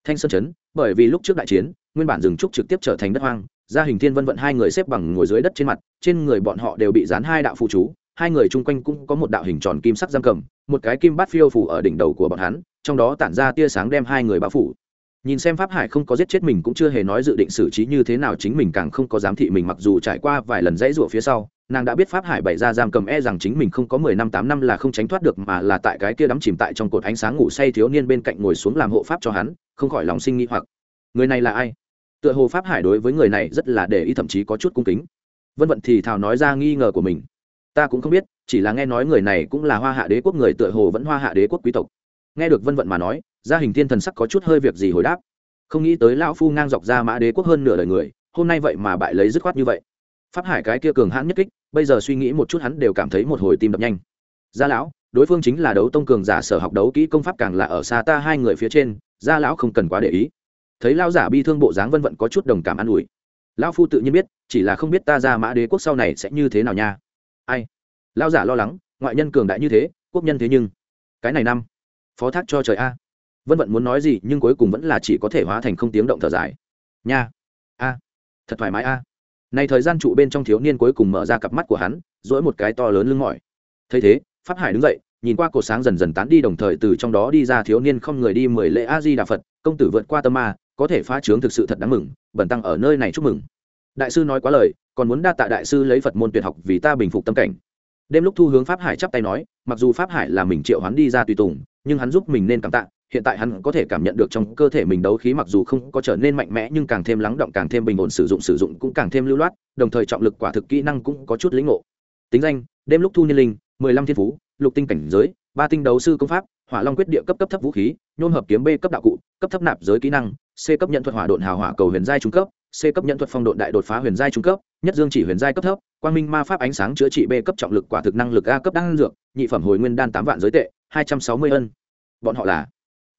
thanh sơn chấn bởi vì lúc trước đại chiến, nguyên bản rừng trúc trực tiếp trở thành đất hoang, gia hình thiên vân vận hai người xếp bằng ngồi dưới đất trên mặt, trên người bọn họ đều bị dán hai đạo phụ chú, hai người chung quanh cũng có một đạo hình tròn kim sắc giam cầm, một cái kim bát phiêu phủ ở đỉnh đầu của bọn hắn, trong đó tản ra tia sáng đem hai người bao phủ nhìn xem pháp hải không có giết chết mình cũng chưa hề nói dự định xử trí như thế nào, chính mình càng không có giám thị mình, mặc dù trải qua vài lần dãy rủa phía sau, nàng đã biết pháp hải bày ra giam cầm e rằng chính mình không có mười năm, tám năm là không tránh thoát được, mà là tại cái kia đắm chìm tại trong cột ánh sáng ngủ say thiếu niên bên cạnh ngồi xuống làm hộ pháp cho hắn, không khỏi lòng sinh nghi hoặc. Người này là ai? Tựa hồ pháp hải đối với người này rất là để ý, thậm chí có chút cung kính. Vân vận thì thào nói ra nghi ngờ của mình. Ta cũng không biết, chỉ là nghe nói người này cũng là hoa hạ đế quốc người, tựa hồ vẫn hoa hạ đế quốc quý tộc. Nghe được vân vận mà nói gia hình thiên thần sắc có chút hơi việc gì hồi đáp. Không nghĩ tới lão phu ngang dọc ra mã đế quốc hơn nửa đời người, hôm nay vậy mà bại lấy dứt khoát như vậy. Pháp hải cái kia cường hãn nhất kích, bây giờ suy nghĩ một chút hắn đều cảm thấy một hồi tim đập nhanh. Gia lão, đối phương chính là đấu tông cường giả sở học đấu kỹ công pháp càng là ở xa ta hai người phía trên, gia lão không cần quá để ý. Thấy lão giả bi thương bộ dáng vân vận có chút đồng cảm an ủi. Lão phu tự nhiên biết, chỉ là không biết ta ra mã đế quốc sau này sẽ như thế nào nha. Ai? Lão giả lo lắng, ngoại nhân cường đại như thế, quốc nhân thế nhưng. Cái này năm, phó thác cho trời a vân vận muốn nói gì nhưng cuối cùng vẫn là chỉ có thể hóa thành không tiếng động thở dài. Nha. A. Thật thoải mái a. Này thời gian trụ bên trong thiếu niên cuối cùng mở ra cặp mắt của hắn dỗi một cái to lớn lưng mỏi. Thấy thế, pháp hải đứng dậy, nhìn qua cột sáng dần dần tán đi đồng thời từ trong đó đi ra thiếu niên không người đi mười lễ a di đà phật, công tử vượt qua tâm ma, có thể phá trướng thực sự thật đáng mừng, bẩn tăng ở nơi này chúc mừng. Đại sư nói quá lời, còn muốn đa tạ đại sư lấy phật môn tuyệt học vì ta bình phục tâm cảnh. Đêm lúc thu hướng pháp hải chắp tay nói, mặc dù pháp hải là mình triệu hắn đi ra tùy tùng, nhưng hắn giúp mình nên cảm tạ hiện tại hắn có thể cảm nhận được trong cơ thể mình đấu khí mặc dù không có trở nên mạnh mẽ nhưng càng thêm lắng động, càng thêm bình ổn sử dụng sử dụng cũng càng thêm lưu loát, đồng thời trọng lực quả thực kỹ năng cũng có chút lĩnh ngộ. Tính danh, đêm lúc thu niên linh, mười lăm thiên phú, lục tinh cảnh giới, ba tinh đấu sư công pháp, hỏa long quyết địa cấp cấp thấp vũ khí, nhôm hợp kiếm b cấp đạo cụ, cấp thấp nạp giới kỹ năng, c cấp nhận thuật hỏa độn hào hỏa cầu huyền giai trung cấp, c cấp nhận thuật phong độn đại đột phá huyền giai trung cấp, nhất dương chỉ huyền giai cấp thấp, quang minh ma pháp ánh sáng chữa trị b cấp trọng lực quả thực năng lực a cấp đan dược, nhị phẩm hồi nguyên đan tám vạn giới tệ, hai trăm sáu mươi ân. Bọn họ là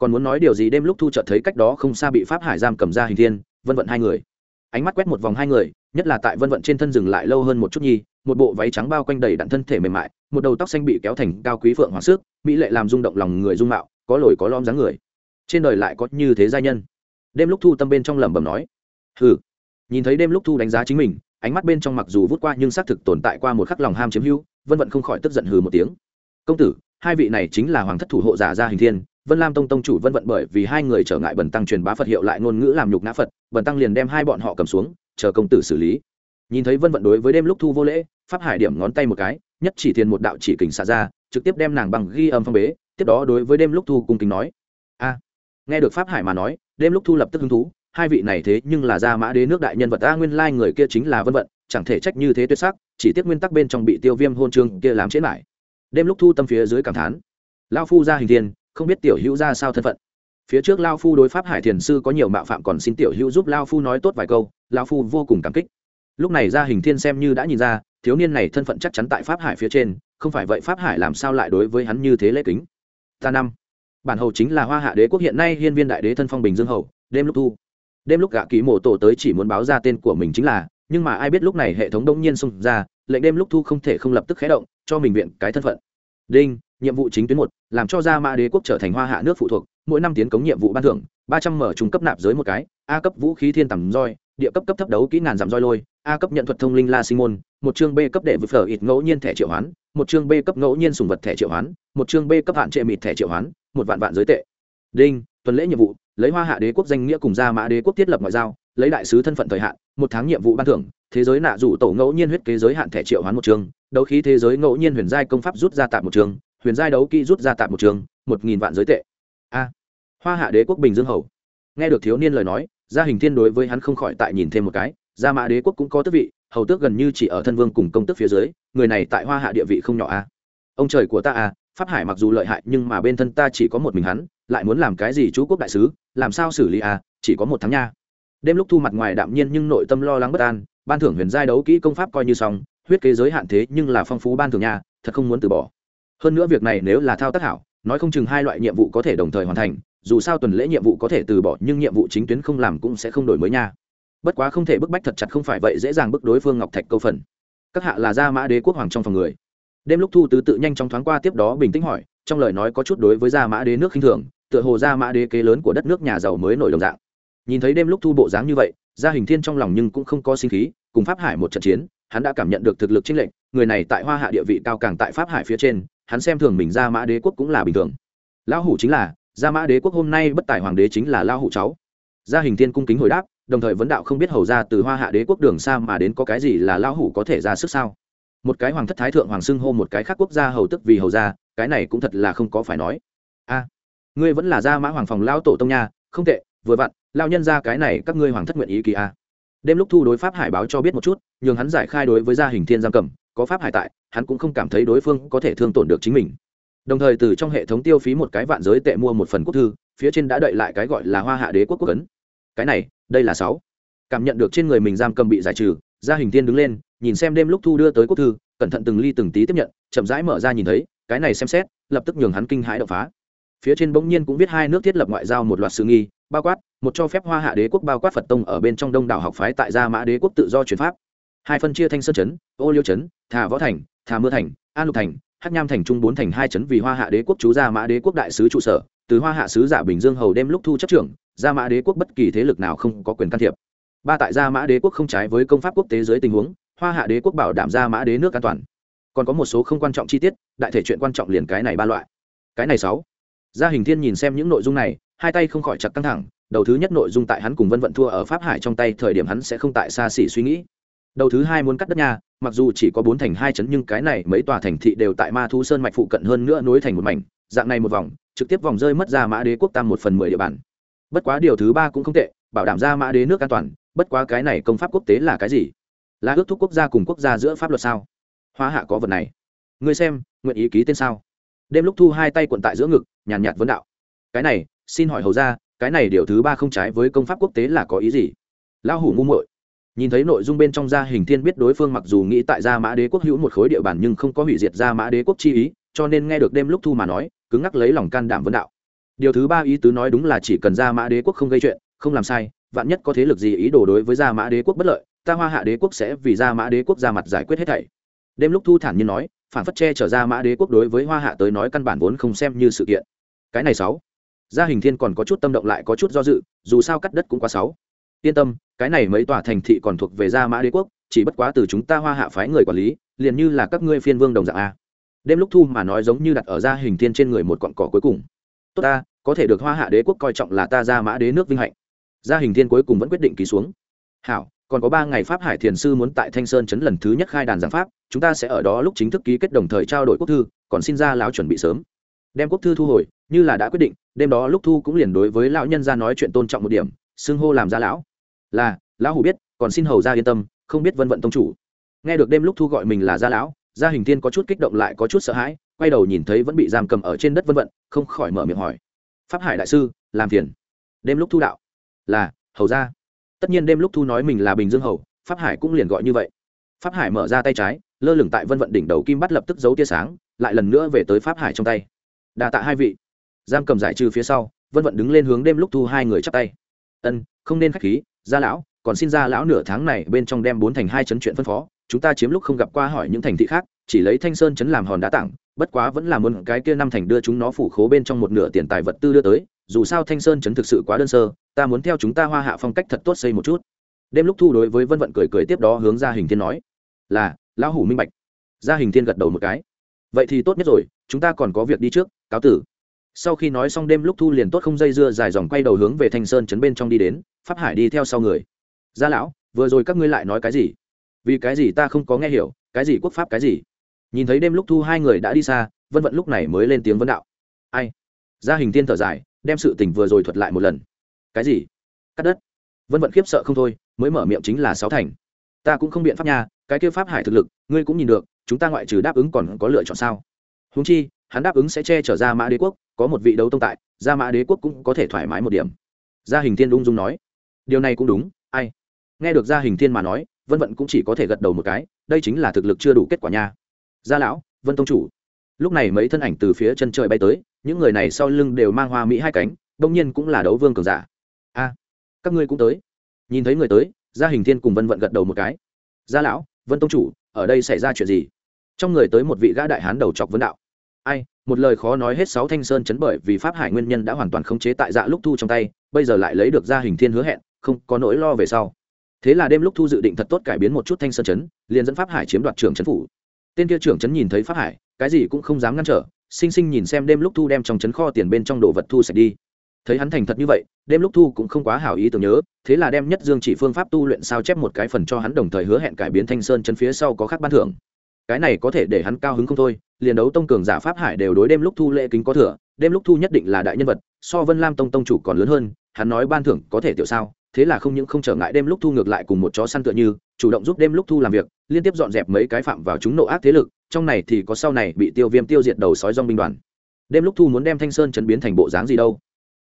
còn muốn nói điều gì đêm lúc thu chợt thấy cách đó không xa bị pháp hải giam cầm ra hình thiên, vân vận hai người. Ánh mắt quét một vòng hai người, nhất là tại vân vận trên thân dừng lại lâu hơn một chút nhi, một bộ váy trắng bao quanh đầy đặn thân thể mềm mại, một đầu tóc xanh bị kéo thành cao quý phượng hoàng sức mỹ lệ làm rung động lòng người dung mạo, có lồi có lom dáng người. Trên đời lại có như thế giai nhân. Đêm lúc thu tâm bên trong lẩm bẩm nói, hừ. Nhìn thấy đêm lúc thu đánh giá chính mình, ánh mắt bên trong mặc dù vút qua nhưng xác thực tồn tại qua một khắc lòng ham chiếm hữu, vân vận không khỏi tức giận hừ một tiếng. Công tử, hai vị này chính là hoàng thất thủ hộ giả gia hình thiên vân lam tông tông chủ vân vận bởi vì hai người trở ngại bần tăng truyền bá phật hiệu lại ngôn ngữ làm nhục ngã phật, bần tăng liền đem hai bọn họ cầm xuống, chờ công tử xử lý. Nhìn thấy vân vận đối với đêm lúc thu vô lễ, pháp hải điểm ngón tay một cái, nhất chỉ thiền một đạo chỉ kình xả ra, trực tiếp đem nàng bằng ghi âm phong bế, tiếp đó đối với đêm lúc thu cung kính nói, a. Nghe được pháp hải mà nói, đêm lúc thu lập tức hứng thú, hai vị này thế nhưng là gia mã đế nước đại nhân vật ta nguyên lai người kia chính là vân vận, chẳng thể trách như thế tuyệt sắc, chỉ tiếc nguyên tắc bên trong bị tiêu viêm hôn trương kia làm chết lại. Đêm lúc thu tâm phía dưới cảm thán lao phu ra hình thiên không biết tiểu hữu ra sao thân phận. Phía trước lao phu đối pháp hải thiền sư có nhiều mạo phạm còn xin tiểu hữu giúp lao phu nói tốt vài câu, lao phu vô cùng cảm kích. Lúc này ra hình thiên xem như đã nhìn ra, thiếu niên này thân phận chắc chắn tại pháp hải phía trên, không phải vậy pháp hải làm sao lại đối với hắn như thế lễ kính? Ta năm. Bản hầu chính là hoa hạ đế quốc hiện nay hiên viên đại đế thân phong bình dương hầu, đêm lúc thu. Đêm lúc gạ ký mộ tổ tới chỉ muốn báo ra tên của mình chính là, nhưng mà ai biết lúc này hệ thống đông nhiên xung ra, lệnh đêm lúc thu không thể không lập tức khé động, cho mình viện cái thân phận. Đinh nhiệm vụ chính tuyến một, làm cho gia mã đế quốc trở thành hoa hạ nước phụ thuộc, mỗi năm tiến cống nhiệm vụ ban thưởng, ba trăm mở trung cấp nạp giới một cái, a cấp vũ khí thiên tầm roi, địa cấp cấp thấp đấu kỹ ngàn giảm roi lôi, a cấp nhận thuật thông linh la sinh môn, một chương b cấp đệ vực phở ít ngẫu nhiên thẻ triệu hoán, một chương b cấp ngẫu nhiên sùng vật thẻ triệu hoán, một chương b cấp hạn trệ mịt thẻ triệu hoán, một vạn vạn giới tệ. Đinh, tuần lễ nhiệm vụ, lấy hoa hạ đế quốc danh nghĩa cùng gia mã đế quốc thiết lập ngoại giao, lấy đại sứ thân phận thời hạn, một tháng nhiệm vụ ban thưởng, thế giới nạ rủ tổ ngẫu nhiên huyết kế giới hạn thẻ triệu hoán một chương, đấu khí thế giới ngẫu nhiên huyền giai công pháp rút ra tạm một chương huyền giai đấu kỹ rút ra tạm một trường, một nghìn vạn giới tệ. A. Hoa hạ đế quốc bình dương hầu. Nghe được thiếu niên lời nói gia hình thiên đối với hắn không khỏi tại nhìn thêm một cái gia mã đế quốc cũng có tước vị hầu tước gần như chỉ ở thân vương cùng công tước phía dưới người này tại hoa hạ địa vị không nhỏ a. Ông trời của ta a pháp hải mặc dù lợi hại nhưng mà bên thân ta chỉ có một mình hắn lại muốn làm cái gì chú quốc đại sứ làm sao xử lý a chỉ có một tháng nha. Đêm lúc thu mặt ngoài đạm nhiên nhưng nội tâm lo lắng bất an ban thưởng huyền giai đấu kỹ công pháp coi như xong huyết kế giới hạn thế nhưng là phong phú ban thưởng nha thật không muốn từ bỏ hơn nữa việc này nếu là thao tác hảo, nói không chừng hai loại nhiệm vụ có thể đồng thời hoàn thành, dù sao tuần lễ nhiệm vụ có thể từ bỏ, nhưng nhiệm vụ chính tuyến không làm cũng sẽ không đổi mới nha. Bất quá không thể bức bách thật chặt không phải vậy, dễ dàng bức đối phương ngọc thạch câu phần. Các hạ là gia mã đế quốc hoàng trong phòng người. Đêm lúc thu tứ tự nhanh trong thoáng qua tiếp đó bình tĩnh hỏi, trong lời nói có chút đối với gia mã đế nước khinh thường, tựa hồ gia mã đế kế lớn của đất nước nhà giàu mới nổi đồng dạng. Nhìn thấy đêm lúc thu bộ dáng như vậy, gia hình thiên trong lòng nhưng cũng không có sinh khí, cùng pháp hải một trận chiến, hắn đã cảm nhận được thực lực chênh lệnh người này tại hoa hạ địa vị cao càng tại pháp hải phía trên hắn xem thường mình ra mã đế quốc cũng là bình thường. Lão hủ chính là ra mã đế quốc hôm nay bất tài hoàng đế chính là lão hủ cháu. Gia hình thiên cung kính hồi đáp, đồng thời vấn đạo không biết hầu ra từ hoa hạ đế quốc đường xa mà đến có cái gì là lão hủ có thể ra sức sao? Một cái hoàng thất thái thượng hoàng xưng hô một cái khác quốc gia hầu tức vì hầu gia, cái này cũng thật là không có phải nói. A, ngươi vẫn là gia mã hoàng phòng lão tổ tông nha, không tệ, vừa vặn lao nhân ra cái này các ngươi hoàng thất nguyện ý kỳ a. Đêm lúc thu đối pháp hải báo cho biết một chút, nhường hắn giải khai đối với gia hình thiên giam cầm có pháp hải tại, hắn cũng không cảm thấy đối phương có thể thương tổn được chính mình. Đồng thời từ trong hệ thống tiêu phí một cái vạn giới tệ mua một phần quốc thư, phía trên đã đợi lại cái gọi là hoa hạ đế quốc quốc ấn. Cái này, đây là sáu. Cảm nhận được trên người mình giam cầm bị giải trừ, gia hình tiên đứng lên, nhìn xem đêm lúc thu đưa tới quốc thư, cẩn thận từng ly từng tí tiếp nhận, chậm rãi mở ra nhìn thấy, cái này xem xét, lập tức nhường hắn kinh hãi đập phá. Phía trên bỗng nhiên cũng viết hai nước thiết lập ngoại giao một loạt sự nghi, bao quát, một cho phép hoa hạ đế quốc bao quát phật tông ở bên trong đông đảo học phái tại gia mã đế quốc tự do chuyển pháp hai phân chia thanh sơn chấn, ô liêu chấn, thà võ thành, thà mưa thành, an lục thành hát nham thành trung bốn thành hai chấn vì hoa hạ đế quốc chú gia mã đế quốc đại sứ trụ sở. Từ hoa hạ sứ giả bình dương hầu đêm lúc thu chấp trưởng, gia mã đế quốc bất kỳ thế lực nào không có quyền can thiệp. Ba tại gia mã đế quốc không trái với công pháp quốc tế dưới tình huống, hoa hạ đế quốc bảo đảm gia mã đế nước an toàn. Còn có một số không quan trọng chi tiết, đại thể chuyện quan trọng liền cái này ba loại. Cái này sáu. Gia hình thiên nhìn xem những nội dung này, hai tay không khỏi chặt căng thẳng, đầu thứ nhất nội dung tại hắn cùng vân vận thua ở pháp hải trong tay, thời điểm hắn sẽ không tại xa xỉ suy nghĩ đầu thứ hai muốn cắt đất nhà mặc dù chỉ có bốn thành hai chấn nhưng cái này mấy tòa thành thị đều tại ma thu sơn mạch phụ cận hơn nữa nối thành một mảnh, dạng này một vòng, trực tiếp vòng rơi mất ra mã đế quốc tam một phần mười địa bàn. Bất quá điều thứ ba cũng không tệ, bảo đảm ra mã đế nước an toàn, bất quá cái này công pháp quốc tế là cái gì? Là ước thúc quốc gia cùng quốc gia giữa pháp luật sao? Hoa hạ có vật này. Ngươi xem, nguyện ý ký tên sao? Đêm lúc thu hai tay quận tại giữa ngực, nhàn nhạt vấn đạo. Cái này, xin hỏi hầu ra, cái này điều thứ ba không trái với công pháp quốc tế là có ý gì? Lão hủ ngu muội nhìn thấy nội dung bên trong gia hình thiên biết đối phương mặc dù nghĩ tại gia mã đế quốc hữu một khối địa bàn nhưng không có hủy diệt gia mã đế quốc chi ý, cho nên nghe được đêm lúc thu mà nói, cứng ngắc lấy lòng can đảm vấn đạo. Điều thứ ba ý tứ nói đúng là chỉ cần gia mã đế quốc không gây chuyện, không làm sai, vạn nhất có thế lực gì ý đồ đối với gia mã đế quốc bất lợi, ta hoa hạ đế quốc sẽ vì gia mã đế quốc ra mặt giải quyết hết thảy. Đêm lúc thu thản nhiên nói, phản phất che trở ra mã đế quốc đối với hoa hạ tới nói căn bản vốn không xem như sự kiện. Cái này sáu. Gia hình thiên còn có chút tâm động lại có chút do dự, dù sao cắt đất cũng quá sáu yên tâm, cái này mấy tòa thành thị còn thuộc về gia mã đế quốc, chỉ bất quá từ chúng ta hoa hạ phái người quản lý, liền như là các ngươi phiên vương đồng dạng a. Đêm lúc thu mà nói giống như đặt ở gia hình thiên trên người một cọn cỏ cuối cùng. Tốt ta, có thể được hoa hạ đế quốc coi trọng là ta gia mã đế nước vinh hạnh. Gia hình thiên cuối cùng vẫn quyết định ký xuống. Hảo, còn có ba ngày pháp hải thiền sư muốn tại thanh sơn chấn lần thứ nhất khai đàn giảng pháp, chúng ta sẽ ở đó lúc chính thức ký kết đồng thời trao đổi quốc thư, còn xin ra lão chuẩn bị sớm. Đem quốc thư thu hồi, như là đã quyết định, đêm đó lúc thu cũng liền đối với lão nhân ra nói chuyện tôn trọng một điểm, xưng hô làm ra lão là, lão hủ biết, còn xin hầu ra yên tâm, không biết vân vận tông chủ. Nghe được đêm lúc thu gọi mình là gia lão, gia hình tiên có chút kích động lại có chút sợ hãi, quay đầu nhìn thấy vẫn bị giam cầm ở trên đất vân vận, không khỏi mở miệng hỏi. Pháp hải đại sư, làm phiền. Đêm lúc thu đạo. Là, hầu ra tất nhiên đêm lúc thu nói mình là bình dương hầu, pháp hải cũng liền gọi như vậy. Pháp hải mở ra tay trái, lơ lửng tại vân vận đỉnh đầu kim bắt lập tức giấu tia sáng, lại lần nữa về tới pháp hải trong tay. Đà tạ hai vị. Giam cầm giải trừ phía sau, vân vận đứng lên hướng đêm lúc thu hai người chắp tay. Ân, không nên k h á c h khí gia lão, còn xin gia lão nửa tháng này bên trong đem bốn thành hai chấn chuyện phân phó. Chúng ta chiếm lúc không gặp qua hỏi những thành thị khác, chỉ lấy thanh sơn chấn làm hòn đá tặng bất quá vẫn là muốn cái kia năm thành đưa chúng nó phủ khố bên trong một nửa tiền tài vật tư đưa tới. Dù sao thanh sơn chấn thực sự quá đơn sơ, ta muốn theo chúng ta hoa hạ phong cách thật tốt xây một chút. Đêm lúc thu đối với vân vận cười cười tiếp đó hướng ra hình thiên nói, là, lão hủ minh bạch. Gia hình thiên gật đầu một cái, vậy thì tốt nhất rồi, chúng ta còn có việc đi trước, cáo tử sau khi nói xong đêm lúc thu liền tốt không dây dưa dài dòng quay đầu hướng về thanh sơn chấn bên trong đi đến, pháp hải đi theo sau người. Gia lão, vừa rồi các ngươi lại nói cái gì? Vì cái gì ta không có nghe hiểu, cái gì quốc pháp cái gì? Nhìn thấy đêm lúc thu hai người đã đi xa, vân vận lúc này mới lên tiếng vấn đạo. Ai? Gia hình tiên thở dài, đem sự tình vừa rồi thuật lại một lần. Cái gì? Cắt đất. Vân vận khiếp sợ không thôi, mới mở miệng chính là sáu thành. Ta cũng không biện pháp nha, cái kia pháp hải thực lực, ngươi cũng nhìn được, chúng ta ngoại trừ đáp ứng còn có lựa chọn sao? Húng chi, hắn đáp ứng sẽ che trở ra mã đế quốc có một vị đấu tông tại, gia mã đế quốc cũng có thể thoải mái một điểm. Gia hình thiên ung dung nói. Điều này cũng đúng, ai? Nghe được gia hình thiên mà nói, vân vận cũng chỉ có thể gật đầu một cái, đây chính là thực lực chưa đủ kết quả nha. Gia lão, vân tông chủ. Lúc này mấy thân ảnh từ phía chân trời bay tới, những người này sau lưng đều mang hoa mỹ hai cánh, đông nhiên cũng là đấu vương cường giả. A, các ngươi cũng tới. Nhìn thấy người tới, gia hình thiên cùng vân vận gật đầu một cái. Gia lão, vân tông chủ, ở đây xảy ra chuyện gì? Trong người tới một vị gã đại hán đầu chọc vấn đạo. Ai một lời khó nói hết sáu thanh sơn chấn bởi vì pháp hải nguyên nhân đã hoàn toàn khống chế tại dạ lúc thu trong tay, bây giờ lại lấy được gia hình thiên hứa hẹn, không có nỗi lo về sau. Thế là đêm lúc thu dự định thật tốt cải biến một chút thanh sơn chấn, liền dẫn pháp hải chiếm đoạt trưởng chấn phủ. Tên kia trưởng chấn nhìn thấy pháp hải, cái gì cũng không dám ngăn trở, sinh sinh nhìn xem đêm lúc thu đem trong chấn kho tiền bên trong đồ vật thu sạch đi. Thấy hắn thành thật như vậy, đêm lúc thu cũng không quá hảo ý tưởng nhớ, thế là đem nhất dương chỉ phương pháp tu luyện sao chép một cái phần cho hắn đồng thời hứa hẹn cải biến thanh sơn chấn phía sau có khác ban thưởng. Cái này có thể để hắn cao hứng không thôi liền đấu tông cường giả pháp hải đều đối đêm lúc thu lễ kính có thừa, đêm lúc thu nhất định là đại nhân vật, so vân lam tông tông chủ còn lớn hơn, hắn nói ban thưởng có thể tiểu sao, thế là không những không trở ngại đêm lúc thu ngược lại cùng một chó săn tựa như, chủ động giúp đêm lúc thu làm việc, liên tiếp dọn dẹp mấy cái phạm vào chúng nộ ác thế lực, trong này thì có sau này bị tiêu viêm tiêu diệt đầu sói rong binh đoàn. Đêm lúc thu muốn đem thanh sơn chấn biến thành bộ dáng gì đâu?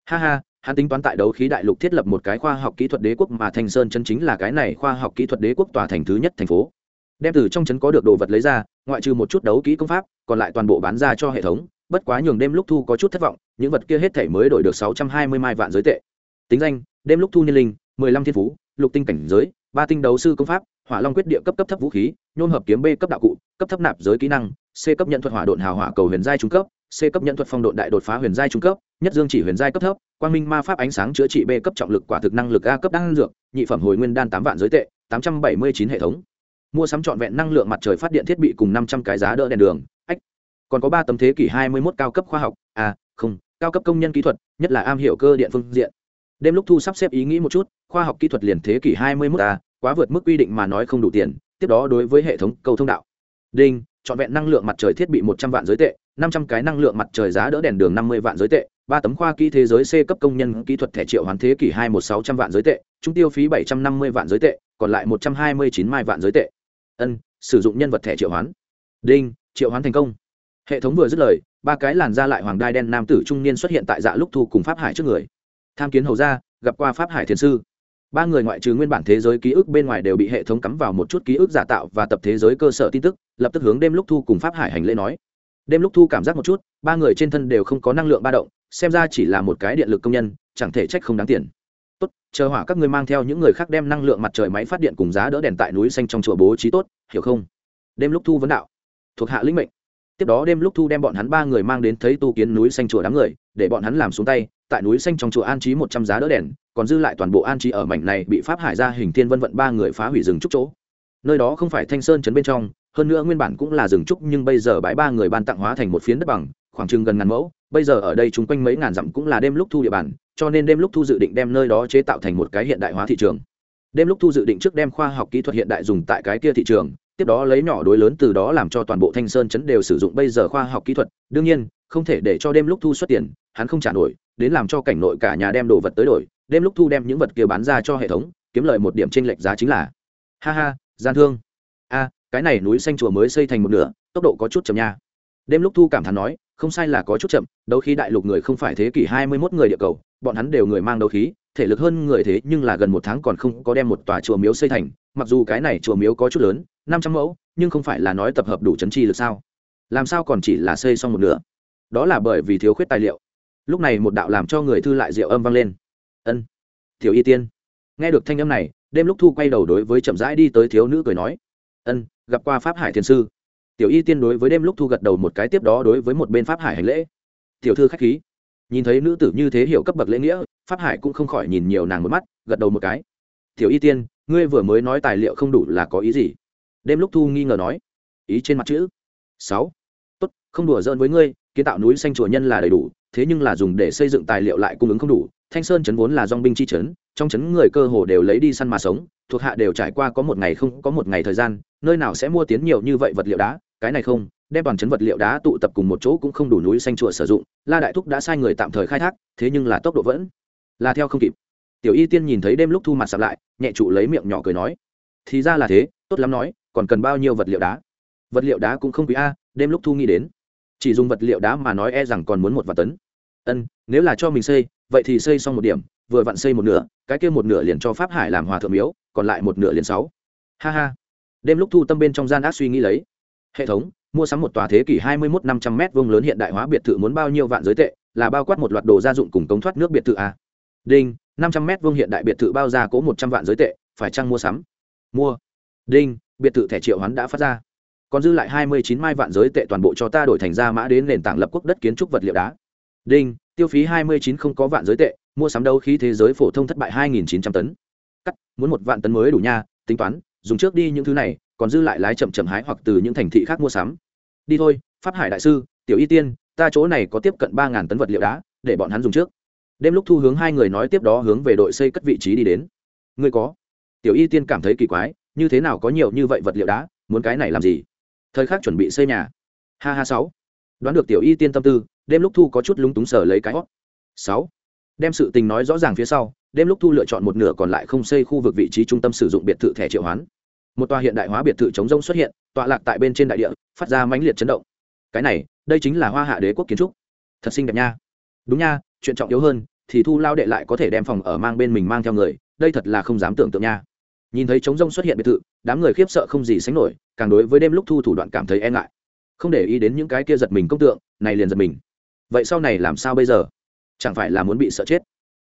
Ha ha, hắn tính toán tại đấu khí đại lục thiết lập một cái khoa học kỹ thuật đế quốc mà thanh sơn chân chính là cái này khoa học kỹ thuật đế quốc tòa thành thứ nhất thành phố. Đem từ trong chấn có được đồ vật lấy ra ngoại trừ một chút đấu kỹ công pháp, còn lại toàn bộ bán ra cho hệ thống, bất quá nhường đêm lúc thu có chút thất vọng, những vật kia hết thể mới đổi được sáu trăm hai mươi mai vạn giới tệ. Tính danh, đêm lúc thu niên linh, mười lăm thiên phú, lục tinh cảnh giới, ba tinh đấu sư công pháp, hỏa long quyết địa cấp cấp thấp vũ khí, nhôm hợp kiếm b cấp đạo cụ, cấp thấp nạp giới kỹ năng, c cấp nhận thuật hỏa độn hào hỏa cầu huyền giai trung cấp, c cấp nhận thuật phong độn đại đột phá huyền giai trung cấp, nhất dương chỉ huyền giai cấp thấp, quang minh ma pháp ánh sáng chữa trị b cấp trọng lực quả thực năng lực a cấp đan dược, nhị phẩm hồi nguyên đan tám vạn giới tệ, tám trăm bảy mươi chín hệ thống mua sắm trọn vẹn năng lượng mặt trời phát điện thiết bị cùng năm trăm cái giá đỡ đèn đường. Ách, còn có ba tấm thế kỷ hai mươi mốt cao cấp khoa học. À không, cao cấp công nhân kỹ thuật, nhất là am hiểu cơ điện phương diện. Đêm lúc thu sắp xếp ý nghĩ một chút, khoa học kỹ thuật liền thế kỷ hai mươi mốt à quá vượt mức quy định mà nói không đủ tiền, tiếp đó đối với hệ thống cầu thông đạo. Đinh, trọn vẹn năng lượng mặt trời thiết bị một trăm vạn giới tệ, năm trăm cái năng lượng mặt trời giá đỡ đèn đường năm mươi vạn giới tệ, ba tấm khoa kỹ thế giới c cấp công nhân kỹ thuật thẻ triệu hoàn thế kỷ hai một sáu trăm vạn giới tệ, trung tiêu phí bảy trăm năm mươi vạn giới tệ, còn lại một trăm hai mươi chín mai vạn giới tệ ân, sử dụng nhân vật thẻ triệu hoán. Đinh, triệu hoán thành công. Hệ thống vừa dứt lời, ba cái làn da lại hoàng đai đen nam tử trung niên xuất hiện tại dạ lúc thu cùng pháp hải trước người. Tham kiến hầu ra gặp qua pháp hải thiền sư. Ba người ngoại trừ nguyên bản thế giới ký ức bên ngoài đều bị hệ thống cắm vào một chút ký ức giả tạo và tập thế giới cơ sở tin tức, lập tức hướng đêm lúc thu cùng pháp hải hành lễ nói. Đêm lúc thu cảm giác một chút, ba người trên thân đều không có năng lượng ba động, xem ra chỉ là một cái điện lực công nhân, chẳng thể trách không đáng tiền tốt, chờ hỏa các ngươi mang theo những người khác đem năng lượng mặt trời máy phát điện cùng giá đỡ đèn tại núi xanh trong chùa bố trí tốt, hiểu không? Đêm lúc thu vấn đạo. Thuộc hạ lĩnh mệnh. Tiếp đó đêm lúc thu đem bọn hắn ba người mang đến thấy tu kiến núi xanh chùa đám người, để bọn hắn làm xuống tay, tại núi xanh trong chùa an trí một trăm giá đỡ đèn, còn dư lại toàn bộ an trí ở mảnh này bị pháp hải ra hình thiên vân vận ba người phá hủy rừng trúc chỗ. Nơi đó không phải thanh sơn chấn bên trong, hơn nữa nguyên bản cũng là rừng trúc nhưng bây giờ bãi ba người ban tặng hóa thành một phiến đất bằng khoảng chừng gần ngàn mẫu, bây giờ ở đây chúng quanh mấy ngàn dặm cũng là đêm lúc thu địa bàn, cho nên đêm lúc thu dự định đem nơi đó chế tạo thành một cái hiện đại hóa thị trường. Đêm lúc thu dự định trước đem khoa học kỹ thuật hiện đại dùng tại cái kia thị trường, tiếp đó lấy nhỏ đối lớn từ đó làm cho toàn bộ thanh sơn chấn đều sử dụng bây giờ khoa học kỹ thuật. Đương nhiên, không thể để cho đêm lúc thu xuất tiền, hắn không trả nổi, đến làm cho cảnh nội cả nhà đem đồ vật tới đổi, đêm lúc thu đem những vật kia bán ra cho hệ thống, kiếm lợi một điểm t r ê n lệch giá chính là. Ha ha, gian thương. A, cái này núi xanh chùa mới xây thành một nửa, tốc độ có chút chậm nha. Đêm lúc thu cảm thán nói không sai là có chút chậm, đấu khí đại lục người không phải thế kỷ hai mươi mốt người địa cầu, bọn hắn đều người mang đấu khí, thể lực hơn người thế nhưng là gần một tháng còn không có đem một tòa chùa miếu xây thành, mặc dù cái này chùa miếu có chút lớn, năm trăm mẫu, nhưng không phải là nói tập hợp đủ chấn chi lực sao? Làm sao còn chỉ là xây xong một nửa? Đó là bởi vì thiếu khuyết tài liệu. Lúc này một đạo làm cho người thư lại rượu âm vang lên. Ân thiếu y tiên. Nghe được thanh âm này, đêm lúc thu quay đầu đối với chậm rãi đi tới thiếu nữ cười nói, ân, gặp qua pháp hải thiền sư tiểu y tiên đối với đêm lúc thu gật đầu một cái tiếp đó đối với một bên pháp hải hành lễ. Tiểu thư khách khí. Nhìn thấy nữ tử như thế hiểu cấp bậc lễ nghĩa, pháp hải cũng không khỏi nhìn nhiều nàng một mắt, gật đầu một cái. Tiểu y tiên, ngươi vừa mới nói tài liệu không đủ là có ý gì? Đêm lúc thu nghi ngờ nói. Ý trên mặt chữ. Sáu. Tốt, không đùa giỡn với ngươi, kiến tạo núi xanh chùa nhân là đầy đủ, thế nhưng là dùng để xây dựng tài liệu lại cung ứng không đủ. Thanh sơn chấn vốn là dong binh chi chấn, trong chấn người cơ hồ đều lấy đi săn mà sống, thuộc hạ đều trải qua có một ngày không có một ngày thời gian, nơi nào sẽ mua tiến nhiều như vậy vật liệu đá cái này không, đem toàn chấn vật liệu đá tụ tập cùng một chỗ cũng không đủ núi xanh chùa sử dụng, la đại thúc đã sai người tạm thời khai thác, thế nhưng là tốc độ vẫn là theo không kịp. Tiểu y tiên nhìn thấy đêm lúc thu mặt sạp lại, nhẹ trụ lấy miệng nhỏ cười nói, thì ra là thế, tốt lắm nói, còn cần bao nhiêu vật liệu đá? Vật liệu đá cũng không quý a, đêm lúc thu nghĩ đến. Chỉ dùng vật liệu đá mà nói e rằng còn muốn một vài tấn. Ân, nếu là cho mình xây, vậy thì xây xong một điểm, vừa vặn xây một nửa, cái kia một nửa liền cho pháp hải làm hòa thượng miếu, còn lại một nửa liền sáu. Ha ha. Đêm lúc thu tâm bên trong gian ác suy nghĩ lấy hệ thống, mua sắm một tòa thế kỷ hai mươi một năm trăm m vuông lớn hiện đại hóa biệt thự muốn bao nhiêu vạn giới tệ, là bao quát một loạt đồ gia dụng cùng cống thoát nước biệt thự à? đinh, năm trăm m vuông hiện đại biệt thự bao ra cố một trăm vạn giới tệ, phải chăng mua sắm? Mua. Đinh, biệt thự thẻ triệu hoán đã phát ra. Còn dư lại hai mươi chín mai vạn giới tệ toàn bộ cho ta đổi thành ra mã đến nền tảng lập quốc đất kiến trúc vật liệu đá. Đinh, tiêu phí hai mươi chín không có vạn giới tệ, mua sắm đấu khí thế giới phổ thông thất bại hai nghìn chín trăm tấn. Cắt, muốn một vạn tấn mới đủ nha, tính toán, dùng trước đi những thứ này còn dư lại lái chậm chậm hái hoặc từ những thành thị khác mua sắm. Đi thôi, pháp hải đại sư, tiểu y tiên, ta chỗ này có tiếp cận ba ngàn tấn vật liệu đá, để bọn hắn dùng trước. Đêm lúc thu hướng hai người nói tiếp đó hướng về đội xây cất vị trí đi đến. Ngươi có? Tiểu y tiên cảm thấy kỳ quái, như thế nào có nhiều như vậy vật liệu đá, muốn cái này làm gì? Thời khắc chuẩn bị xây nhà. Ha ha sáu. Đoán được tiểu y tiên tâm tư, đêm lúc thu có chút lúng túng sở lấy cái hót sáu. Đem sự tình nói rõ ràng phía sau, đêm lúc thu lựa chọn một nửa còn lại không xây khu vực vị trí trung tâm sử dụng biệt thự thẻ triệu hoán một tòa hiện đại hóa biệt thự chống rông xuất hiện, tọa lạc tại bên trên đại địa, phát ra mãnh liệt chấn động. Cái này, đây chính là hoa hạ đế quốc kiến trúc. Thật xinh đẹp nha. Đúng nha, chuyện trọng yếu hơn, thì thu lao đệ lại có thể đem phòng ở mang bên mình mang theo người, đây thật là không dám tưởng tượng nha. Nhìn thấy trống rông xuất hiện biệt thự, đám người khiếp sợ không gì sánh nổi, càng đối với đêm lúc thu thủ đoạn cảm thấy e ngại. Không để ý đến những cái kia giật mình công tượng, này liền giật mình. Vậy sau này làm sao bây giờ? Chẳng phải là muốn bị sợ chết?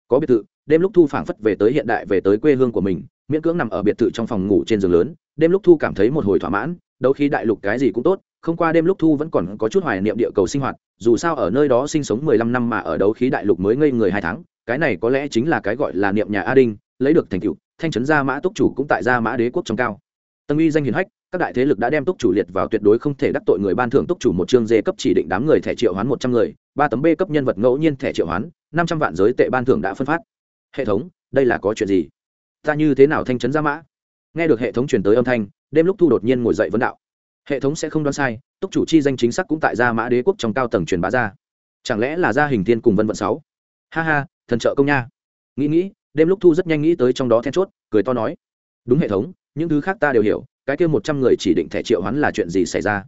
Có biệt thự, đêm lúc thu phảng phất về tới hiện đại, về tới quê hương của mình miễn cưỡng nằm ở biệt thự trong phòng ngủ trên giường lớn, đêm lúc thu cảm thấy một hồi thỏa mãn đâu khi đại lục cái gì cũng tốt, không qua đêm lúc thu vẫn còn có chút hoài niệm địa cầu sinh hoạt, dù sao ở nơi đó sinh sống mười lăm năm mà ở đấu khí đại lục mới ngây người hai tháng, cái này có lẽ chính là cái gọi là niệm nhà a đinh lấy được thành tựu, thanh trấn gia mã túc chủ cũng tại gia mã đế quốc trong cao. Tân uy danh hiền hách, các đại thế lực đã đem túc chủ liệt vào tuyệt đối không thể đắc tội người ban thưởng túc chủ một chương dê cấp chỉ định đám người thẻ triệu hoán một trăm người, ba tấm b cấp nhân vật ngẫu nhiên thẻ triệu hoán, năm trăm vạn giới tệ ban thưởng đã phân phát. Hệ thống, đây là có chuyện gì? Ta như thế nào thanh trấn gia mã? Nghe được hệ thống truyền tới âm thanh, đêm lúc thu đột nhiên ngồi dậy vấn đạo. Hệ thống sẽ không đoán sai, túc chủ chi danh chính xác cũng tại gia mã đế quốc trong cao tầng truyền bá ra. Chẳng lẽ là gia hình thiên cùng vân vận sáu? Ha ha, thần trợ công nha. Nghĩ nghĩ, đêm lúc thu rất nhanh nghĩ tới trong đó then chốt, cười to nói. Đúng hệ thống, những thứ khác ta đều hiểu, cái kia một trăm người chỉ định thẻ triệu hoán là chuyện gì xảy ra?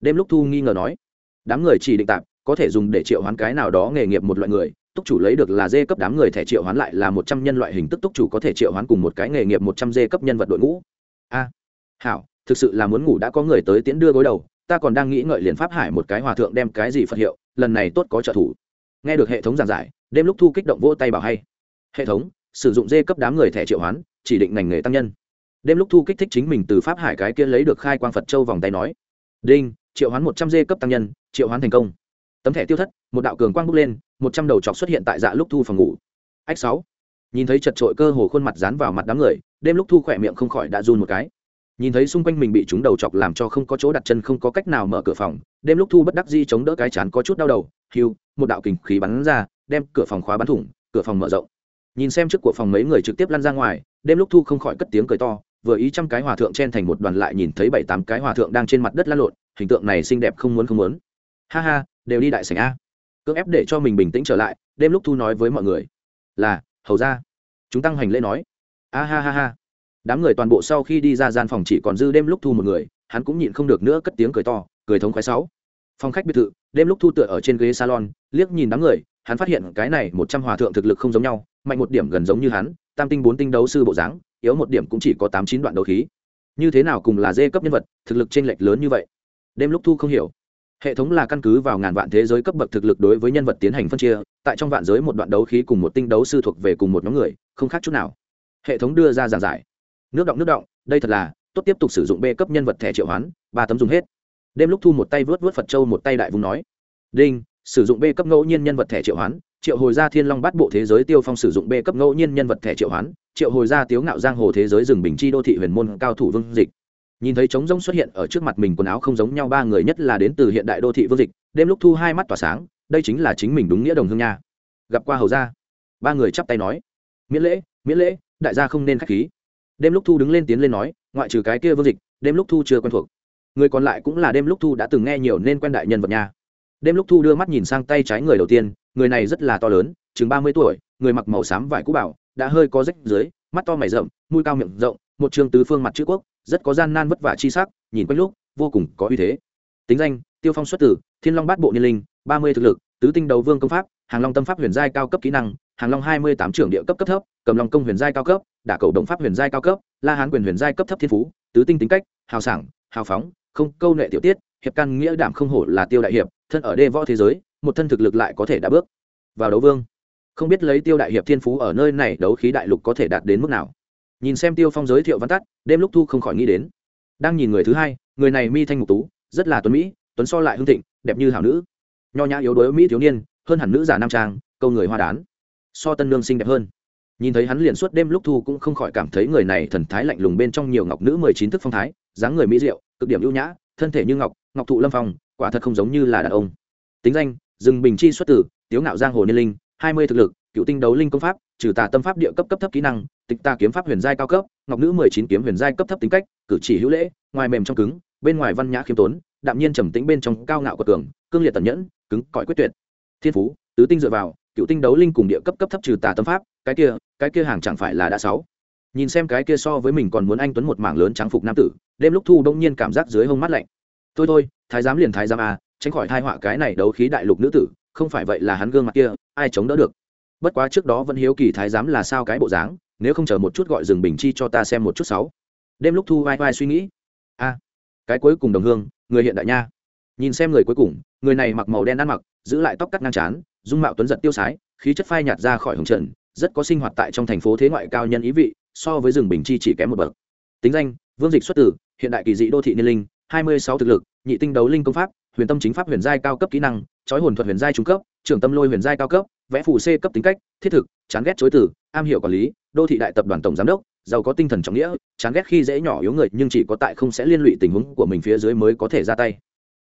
Đêm lúc thu nghi ngờ nói. Đám người chỉ định tạm, có thể dùng để triệu hoán cái nào đó nghề nghiệp một loại người túc chủ lấy được là dê cấp đám người thẻ triệu hoán lại là một trăm nhân loại hình, tức túc chủ có thể triệu hoán cùng một cái nghề nghiệp một trăm dê cấp nhân vật đội ngũ. A, hảo, thực sự là muốn ngủ đã có người tới tiễn đưa gối đầu, ta còn đang nghĩ ngợi liền pháp hải một cái hòa thượng đem cái gì phật hiệu, lần này tốt có trợ thủ. Nghe được hệ thống giảng giải, đêm lúc thu kích động vỗ tay bảo hay. Hệ thống, sử dụng dê cấp đám người thẻ triệu hoán, chỉ định ngành nghề tăng nhân. Đêm lúc thu kích thích chính mình từ pháp hải cái kia lấy được khai quang phật châu vòng tay nói. Đinh, triệu hoán một trăm dê cấp tăng nhân, triệu hoán thành công tấm thẻ tiêu thất, một đạo cường quang bốc lên, một trăm đầu chọc xuất hiện tại dạ lúc thu phòng ngủ. Ách sáu. Nhìn thấy chật trội cơ hồ khuôn mặt dán vào mặt đám người, đêm lúc thu khỏe miệng không khỏi đã run một cái. Nhìn thấy xung quanh mình bị chúng đầu chọc làm cho không có chỗ đặt chân, không có cách nào mở cửa phòng, đêm lúc thu bất đắc di chống đỡ cái chán có chút đau đầu hiu một đạo kình khí bắn ra, đem cửa phòng khóa bắn thủng, cửa phòng mở rộng. Nhìn xem trước của phòng mấy người trực tiếp lăn ra ngoài, đêm lúc thu không khỏi cất tiếng cười to, vừa ý trăm cái hòa thượng chen thành một đoàn lại nhìn thấy bảy tám cái hòa thượng đang trên mặt đất lăn lộn, hình tượng này xinh đẹp không muốn không muốn. Ha ha đều đi đại sảnh a. Cưỡng ép để cho mình bình tĩnh trở lại, đêm lúc thu nói với mọi người, là, hầu ra. Chúng tăng hành lễ nói, a ha ha ha. Đám người toàn bộ sau khi đi ra gian phòng chỉ còn dư đêm lúc thu một người, hắn cũng nhịn không được nữa cất tiếng cười to, cười thống khoái sáu. Phòng khách biệt thự, đêm lúc thu tựa ở trên ghế salon, liếc nhìn đám người, hắn phát hiện cái này một trăm hòa thượng thực lực không giống nhau, mạnh một điểm gần giống như hắn, tam tinh bốn tinh đấu sư bộ dáng, yếu một điểm cũng chỉ có tám chín đoạn đấu khí. Như thế nào cùng là dê cấp nhân vật, thực lực t r ê n lệch lớn như vậy? Đêm lúc thu không hiểu hệ thống là căn cứ vào ngàn vạn thế giới cấp bậc thực lực đối với nhân vật tiến hành phân chia, tại trong vạn giới một đoạn đấu khí cùng một tinh đấu sư thuộc về cùng một nhóm người, không khác chút nào. Hệ thống đưa ra giảng giải. Nước động nước động, đây thật là, tốt tiếp tục sử dụng b cấp nhân vật thẻ triệu hoán, ba tấm dùng hết. Đêm lúc thu một tay vớt vớt phật châu một tay đại vùng nói. Đinh, sử dụng b cấp ngẫu nhiên nhân vật thẻ triệu hoán, triệu hồi ra thiên long bát bộ thế giới tiêu phong sử dụng b cấp ngẫu nhiên nhân vật thẻ triệu hoán, triệu hồi ra tiếu ngạo giang hồ thế giới rừng bình chi đô thị huyền môn cao thủ vương dịch nhìn thấy trống rông xuất hiện ở trước mặt mình quần áo không giống nhau, ba người nhất là đến từ hiện đại đô thị vương dịch, đêm lúc thu hai mắt tỏa sáng, đây chính là chính mình đúng nghĩa đồng hương nha. Gặp qua hầu gia. Ba người chắp tay nói, miễn lễ miễn lễ, đại gia không nên k h á c h khí. Đêm lúc thu đứng lên tiến lên nói, ngoại trừ cái kia vương dịch, đêm lúc thu chưa quen thuộc. Người còn lại cũng là đêm lúc thu đã từng nghe nhiều nên quen đại nhân vật nha. Đêm lúc thu đưa mắt nhìn sang tay trái người đầu tiên, người này rất là to lớn, chừng ba mươi tuổi, người mặc màu xám vải cũ bảo, đã hơi có rách dưới, mắt to mày rậm, mũi cao miệng rộng một trường tứ phương mặt chữ quốc, rất có gian nan vất vả chi sắc, nhìn quanh lúc, vô cùng có uy thế. Tính danh, tiêu phong xuất tử thiên long bát bộ niên linh, ba mươi thực lực, tứ tinh đầu vương công pháp, hàng long tâm pháp huyền giai cao cấp kỹ năng, hàng long hai mươi tám trưởng địa cấp cấp thấp, cầm long công huyền giai cao cấp, đả cầu động pháp huyền giai cao cấp, la hán quyền huyền giai cấp thấp thiên phú, tứ tinh tính cách, hào sảng, hào phóng, không câu nệ tiểu tiết, hiệp căn nghĩa đảm không hổ là tiêu đại hiệp, thân ở đê võ thế giới, một thân thực lực lại có thể đã bước vào đấu vương. Không biết lấy tiêu đại hiệp thiên phú ở nơi này, đấu khí đại lục có thể đạt đến mức nào nhìn xem tiêu phong giới thiệu văn tắt, đêm lúc thu không khỏi nghĩ đến. Đang nhìn người thứ hai, người này mi thanh ngục tú, rất là tuấn mỹ, tuấn so lại hương thịnh, đẹp như hảo nữ. Nho nhã yếu đuối mỹ thiếu niên, hơn hẳn nữ giả nam trang, câu người hoa đán. So tân nương xinh đẹp hơn. Nhìn thấy hắn liền suốt đêm lúc thu cũng không khỏi cảm thấy người này thần thái lạnh lùng bên trong nhiều ngọc nữ mười chín thức phong thái, dáng người mỹ diệu, cực điểm ưu nhã, thân thể như ngọc ngọc thụ lâm phong, quả thật không giống như là đàn ông. Tính danh rừng bình chi xuất tử tiếu ngạo giang hồ niên linh, hai mươi thực lực cựu tinh đấu linh công pháp, trừ tà tâm pháp địa cấp cấp thấp kỹ năng, tịch ta kiếm pháp huyền giai cao cấp, ngọc nữ mười chín kiếm huyền giai cấp thấp tính cách, cử chỉ hữu lễ, ngoài mềm trong cứng, bên ngoài văn nhã khiêm tốn, đạm nhiên trầm tĩnh bên trong cao ngạo của tường cương liệt tẩn nhẫn, cứng cỏi quyết tuyệt. Thiên phú, tứ tinh dựa vào, cựu tinh đấu linh cùng địa cấp cấp thấp trừ tà tâm pháp, cái kia cái kia hàng chẳng phải là đã sáu. Nhìn xem cái kia so với mình còn muốn anh tuấn một mảng lớn trắng phục nam tử, đêm lúc thu đông nhiên cảm giác dưới hông mắt lạnh. Thôi thôi, thái giám liền thái giám à tránh khỏi thai họa cái này đấu khí đại lục nữ tử, không phải vậy là hắn gương mặt kia, ai chống đỡ được? Bất quá trước đó vẫn hiếu kỳ thái giám là sao cái bộ dáng, nếu không chờ một chút gọi rừng bình chi cho ta xem một chút sáu. Đêm lúc thu vai vai suy nghĩ. A, cái cuối cùng đồng hương, người hiện đại nha. Nhìn xem người cuối cùng, người này mặc màu đen ăn mặc, giữ lại tóc cắt ngang trán, dung mạo tuấn giật tiêu sái, khí chất phai nhạt ra khỏi hồng trần, rất có sinh hoạt tại trong thành phố thế ngoại cao nhân ý vị, so với rừng bình chi chỉ kém một bậc. Tính danh, vương dịch xuất tử hiện đại kỳ dị đô thị niên linh, hai mươi sáu thực lực, nhị tinh đấu linh công pháp, huyền tâm chính pháp huyền giai cao cấp kỹ năng, trói hồn thuật huyền giai trung cấp, trưởng tâm lôi huyền giai cao cấp vẽ phù c cấp tính cách, thiết thực, chán ghét chối từ, am hiểu quản lý, đô thị đại tập đoàn tổng giám đốc, giàu có tinh thần trọng nghĩa, chán ghét khi dễ nhỏ yếu người, nhưng chỉ có tại không sẽ liên lụy tình huống của mình phía dưới mới có thể ra tay.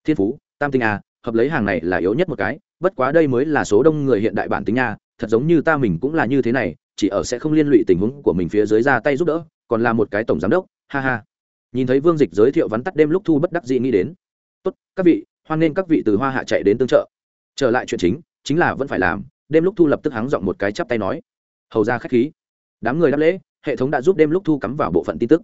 Thiên phú, tam tinh a, hợp lấy hàng này là yếu nhất một cái, bất quá đây mới là số đông người hiện đại bản tính nha thật giống như ta mình cũng là như thế này, chỉ ở sẽ không liên lụy tình huống của mình phía dưới ra tay giúp đỡ, còn là một cái tổng giám đốc, ha ha. Nhìn thấy vương dịch giới thiệu vắn tắt đêm lúc thu bất đắc dị nghĩ đến. Tốt, các vị, hoan nghênh các vị từ hoa hạ chạy đến tương trợ. Trở lại chuyện chính chính là vẫn phải làm đêm lúc thu lập tức hắng giọng một cái chắp tay nói, hầu ra khách khí. Đám người đáp lễ, hệ thống đã giúp đêm lúc thu cắm vào bộ phận tin tức.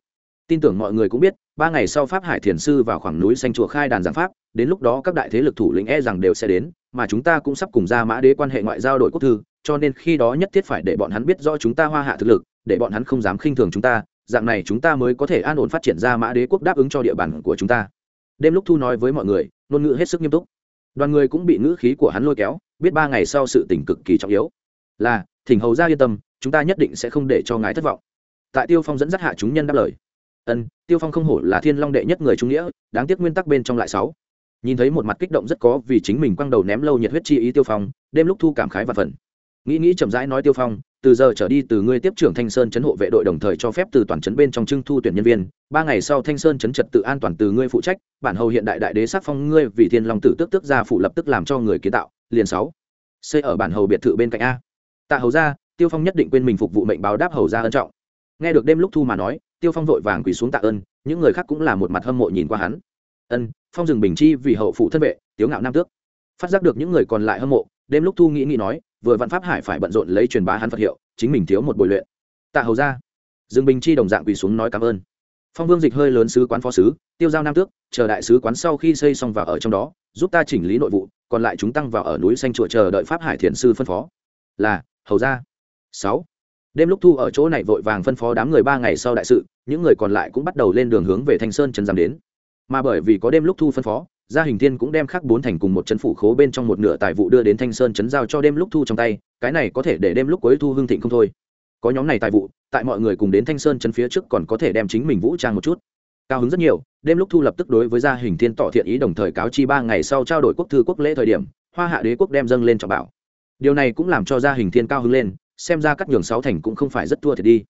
Tin tưởng mọi người cũng biết, ba ngày sau pháp hải thiền sư vào khoảng núi xanh chùa khai đàn giảng pháp, đến lúc đó các đại thế lực thủ lĩnh e rằng đều sẽ đến, mà chúng ta cũng sắp cùng ra mã đế quan hệ ngoại giao đổi quốc thư, cho nên khi đó nhất thiết phải để bọn hắn biết rõ chúng ta hoa hạ thực lực, để bọn hắn không dám khinh thường chúng ta, dạng này chúng ta mới có thể an ổn phát triển ra mã đế quốc đáp ứng cho địa bàn của chúng ta. Đêm lúc thu nói với mọi người, ngôn ngữ hết sức nghiêm túc đoàn người cũng bị ngữ khí của hắn lôi kéo, biết ba ngày sau sự tình cực kỳ trọng yếu. Là, thỉnh hầu ra yên tâm, chúng ta nhất định sẽ không để cho ngài thất vọng. Tại tiêu phong dẫn dắt hạ chúng nhân đáp lời. Ân, tiêu phong không hổ là thiên long đệ nhất người trung nghĩa, đáng tiếc nguyên tắc bên trong lại sáu. Nhìn thấy một mặt kích động rất có vì chính mình quăng đầu ném lâu nhiệt huyết chi ý tiêu phong, đêm lúc thu cảm khái và phần. Nghĩ nghĩ chậm rãi nói tiêu phong từ giờ trở đi từ ngươi tiếp trưởng thanh sơn chấn hộ vệ đội đồng thời cho phép từ toàn chấn bên trong trưng thu tuyển nhân viên. Ba ngày sau thanh sơn chấn trật tự an toàn từ ngươi phụ trách, bản hầu hiện đại đại đế sắc phong ngươi vì thiên long tử tước tước gia phụ lập tức làm cho người kiến tạo, liền sáu. Xây ở bản hầu biệt thự bên cạnh a. Tạ hầu gia, tiêu phong nhất định quên mình phục vụ mệnh báo đáp hầu gia ân trọng. Nghe được đêm lúc thu mà nói, tiêu phong vội vàng quỳ xuống tạ ơn, những người khác cũng là một mặt hâm mộ nhìn qua hắn. Ân, phong dừng bình chi vì hậu phụ thân vệ, tiếu ngạo nam tước. Phát giác được những người còn lại hâm mộ, đêm lúc thu nghĩ nghĩ nói vừa văn pháp hải phải bận rộn lấy truyền bá hắn phật hiệu, chính mình thiếu một buổi luyện. Tạ hầu ra dương bình chi đồng dạng quỳ xuống nói cảm ơn. Phong vương dịch hơi lớn sứ quán phó sứ, tiêu giao nam tước, chờ đại sứ quán sau khi xây xong vào ở trong đó, giúp ta chỉnh lý nội vụ, còn lại chúng tăng vào ở núi xanh chùa chờ đợi pháp hải thiền sư phân phó. Là, hầu ra sáu. Đêm lúc thu ở chỗ này vội vàng phân phó đám người ba ngày sau đại sự, những người còn lại cũng bắt đầu lên đường hướng về thanh sơn trần giam đến. Mà bởi vì có đêm lúc thu phân phó gia hình thiên cũng đem khắc bốn thành cùng một chân phủ khố bên trong một nửa tài vụ đưa đến thanh sơn chấn giao cho đêm lúc thu trong tay, cái này có thể để đêm lúc cuối thu hương thịnh không thôi. Có nhóm này tài vụ, tại mọi người cùng đến thanh sơn chấn phía trước còn có thể đem chính mình vũ trang một chút. Cao hứng rất nhiều, đêm lúc thu lập tức đối với gia hình thiên tỏ thiện ý đồng thời cáo chi ba ngày sau trao đổi quốc thư quốc lễ thời điểm, hoa hạ đế quốc đem dâng lên cho bảo. Điều này cũng làm cho gia hình thiên cao hứng lên, xem ra cắt nhường sáu thành cũng không phải rất thua thiệt đi.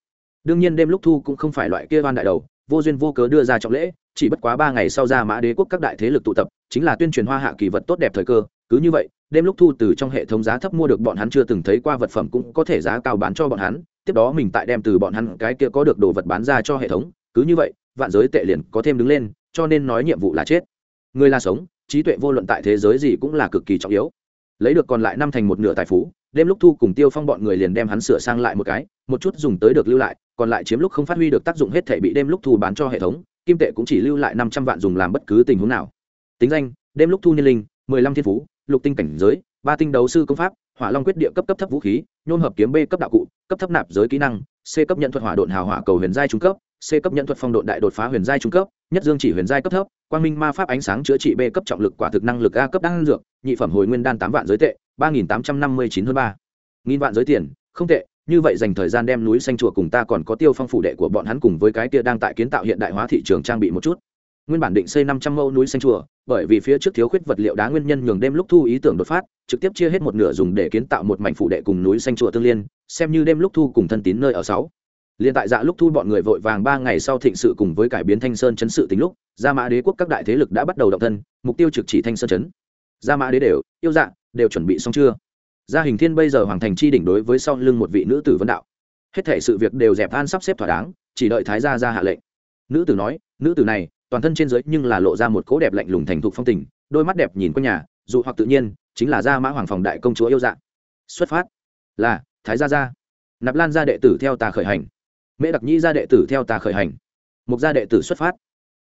Đương nhiên đêm lúc thu cũng không phải loại kia oan đại đầu vô duyên vô cớ đưa ra trọng lễ, chỉ bất quá ba ngày sau ra mã đế quốc các đại thế lực tụ tập, chính là tuyên truyền hoa hạ kỳ vật tốt đẹp thời cơ, cứ như vậy, đêm lúc thu từ trong hệ thống giá thấp mua được bọn hắn chưa từng thấy qua vật phẩm cũng có thể giá cao bán cho bọn hắn, tiếp đó mình tại đem từ bọn hắn cái kia có được đồ vật bán ra cho hệ thống, cứ như vậy, vạn giới tệ liền có thêm đứng lên, cho nên nói nhiệm vụ là chết. Người là sống, trí tuệ vô luận tại thế giới gì cũng là cực kỳ trọng yếu. Lấy được còn lại năm thành một nửa tài phú đêm lúc thu cùng tiêu phong bọn người liền đem hắn sửa sang lại một cái, một chút dùng tới được lưu lại, còn lại chiếm lúc không phát huy được tác dụng hết thể bị đêm lúc thu bán cho hệ thống, kim tệ cũng chỉ lưu lại năm trăm vạn dùng làm bất cứ tình huống nào. Tính danh, đêm lúc thu niên linh, mười lăm thiên phú, lục tinh cảnh giới, ba tinh đấu sư công pháp, hỏa long quyết địa cấp cấp thấp vũ khí, nhôm hợp kiếm b cấp đạo cụ, cấp thấp nạp giới kỹ năng, c cấp nhận thuật hỏa độn hào hỏa cầu huyền giai trung cấp, c cấp nhận thuật phong độn đại đột phá huyền giai trung cấp, nhất dương chỉ huyền giai cấp thấp, quang minh ma pháp ánh sáng chữa trị b cấp trọng lực quả thực năng lực a cấp đan dược, nhị phẩm hồi nguyên đan tám vạn giới tệ ba nghìn tám trăm năm mươi chín hơn ba. Nghìn vạn giới tiền, không tệ, như vậy dành thời gian đem núi xanh chùa cùng ta còn có tiêu phong phủ đệ của bọn hắn cùng với cái kia đang tại kiến tạo hiện đại hóa thị trường trang bị một chút. Nguyên bản định xây năm trăm mẫu núi xanh chùa, bởi vì phía trước thiếu khuyết vật liệu đá nguyên nhân nhường đêm lúc thu ý tưởng đột phát, trực tiếp chia hết một nửa dùng để kiến tạo một mảnh phủ đệ cùng núi xanh chùa tương liên, xem như đêm lúc thu cùng thân tín nơi ở sáu. Liên tại dạ lúc thu bọn người vội vàng ba ngày sau thịnh sự cùng với cải biến thanh sơn chấn sự tính lúc, gia mã đế quốc các đại thế lực đã bắt đầu động thân, mục tiêu trực chỉ thanh sơn chấn. Gia mã đế đều, yêu dạ đều chuẩn bị xong chưa? Gia hình thiên bây giờ hoàng thành chi đỉnh đối với sau lưng một vị nữ tử vân đạo. Hết thể sự việc đều dẹp an sắp xếp thỏa đáng, chỉ đợi thái gia ra hạ lệnh. Nữ tử nói, nữ tử này, toàn thân trên dưới nhưng là lộ ra một cỗ đẹp lạnh lùng thành thục phong tình, đôi mắt đẹp nhìn quanh nhà, dù hoặc tự nhiên, chính là gia mã hoàng phòng đại công chúa yêu dạng. xuất phát. Là, thái gia gia nạp lan gia đệ tử theo ta khởi hành. Mễ đặc nhĩ gia đệ tử theo ta khởi hành. Mục gia đệ tử xuất phát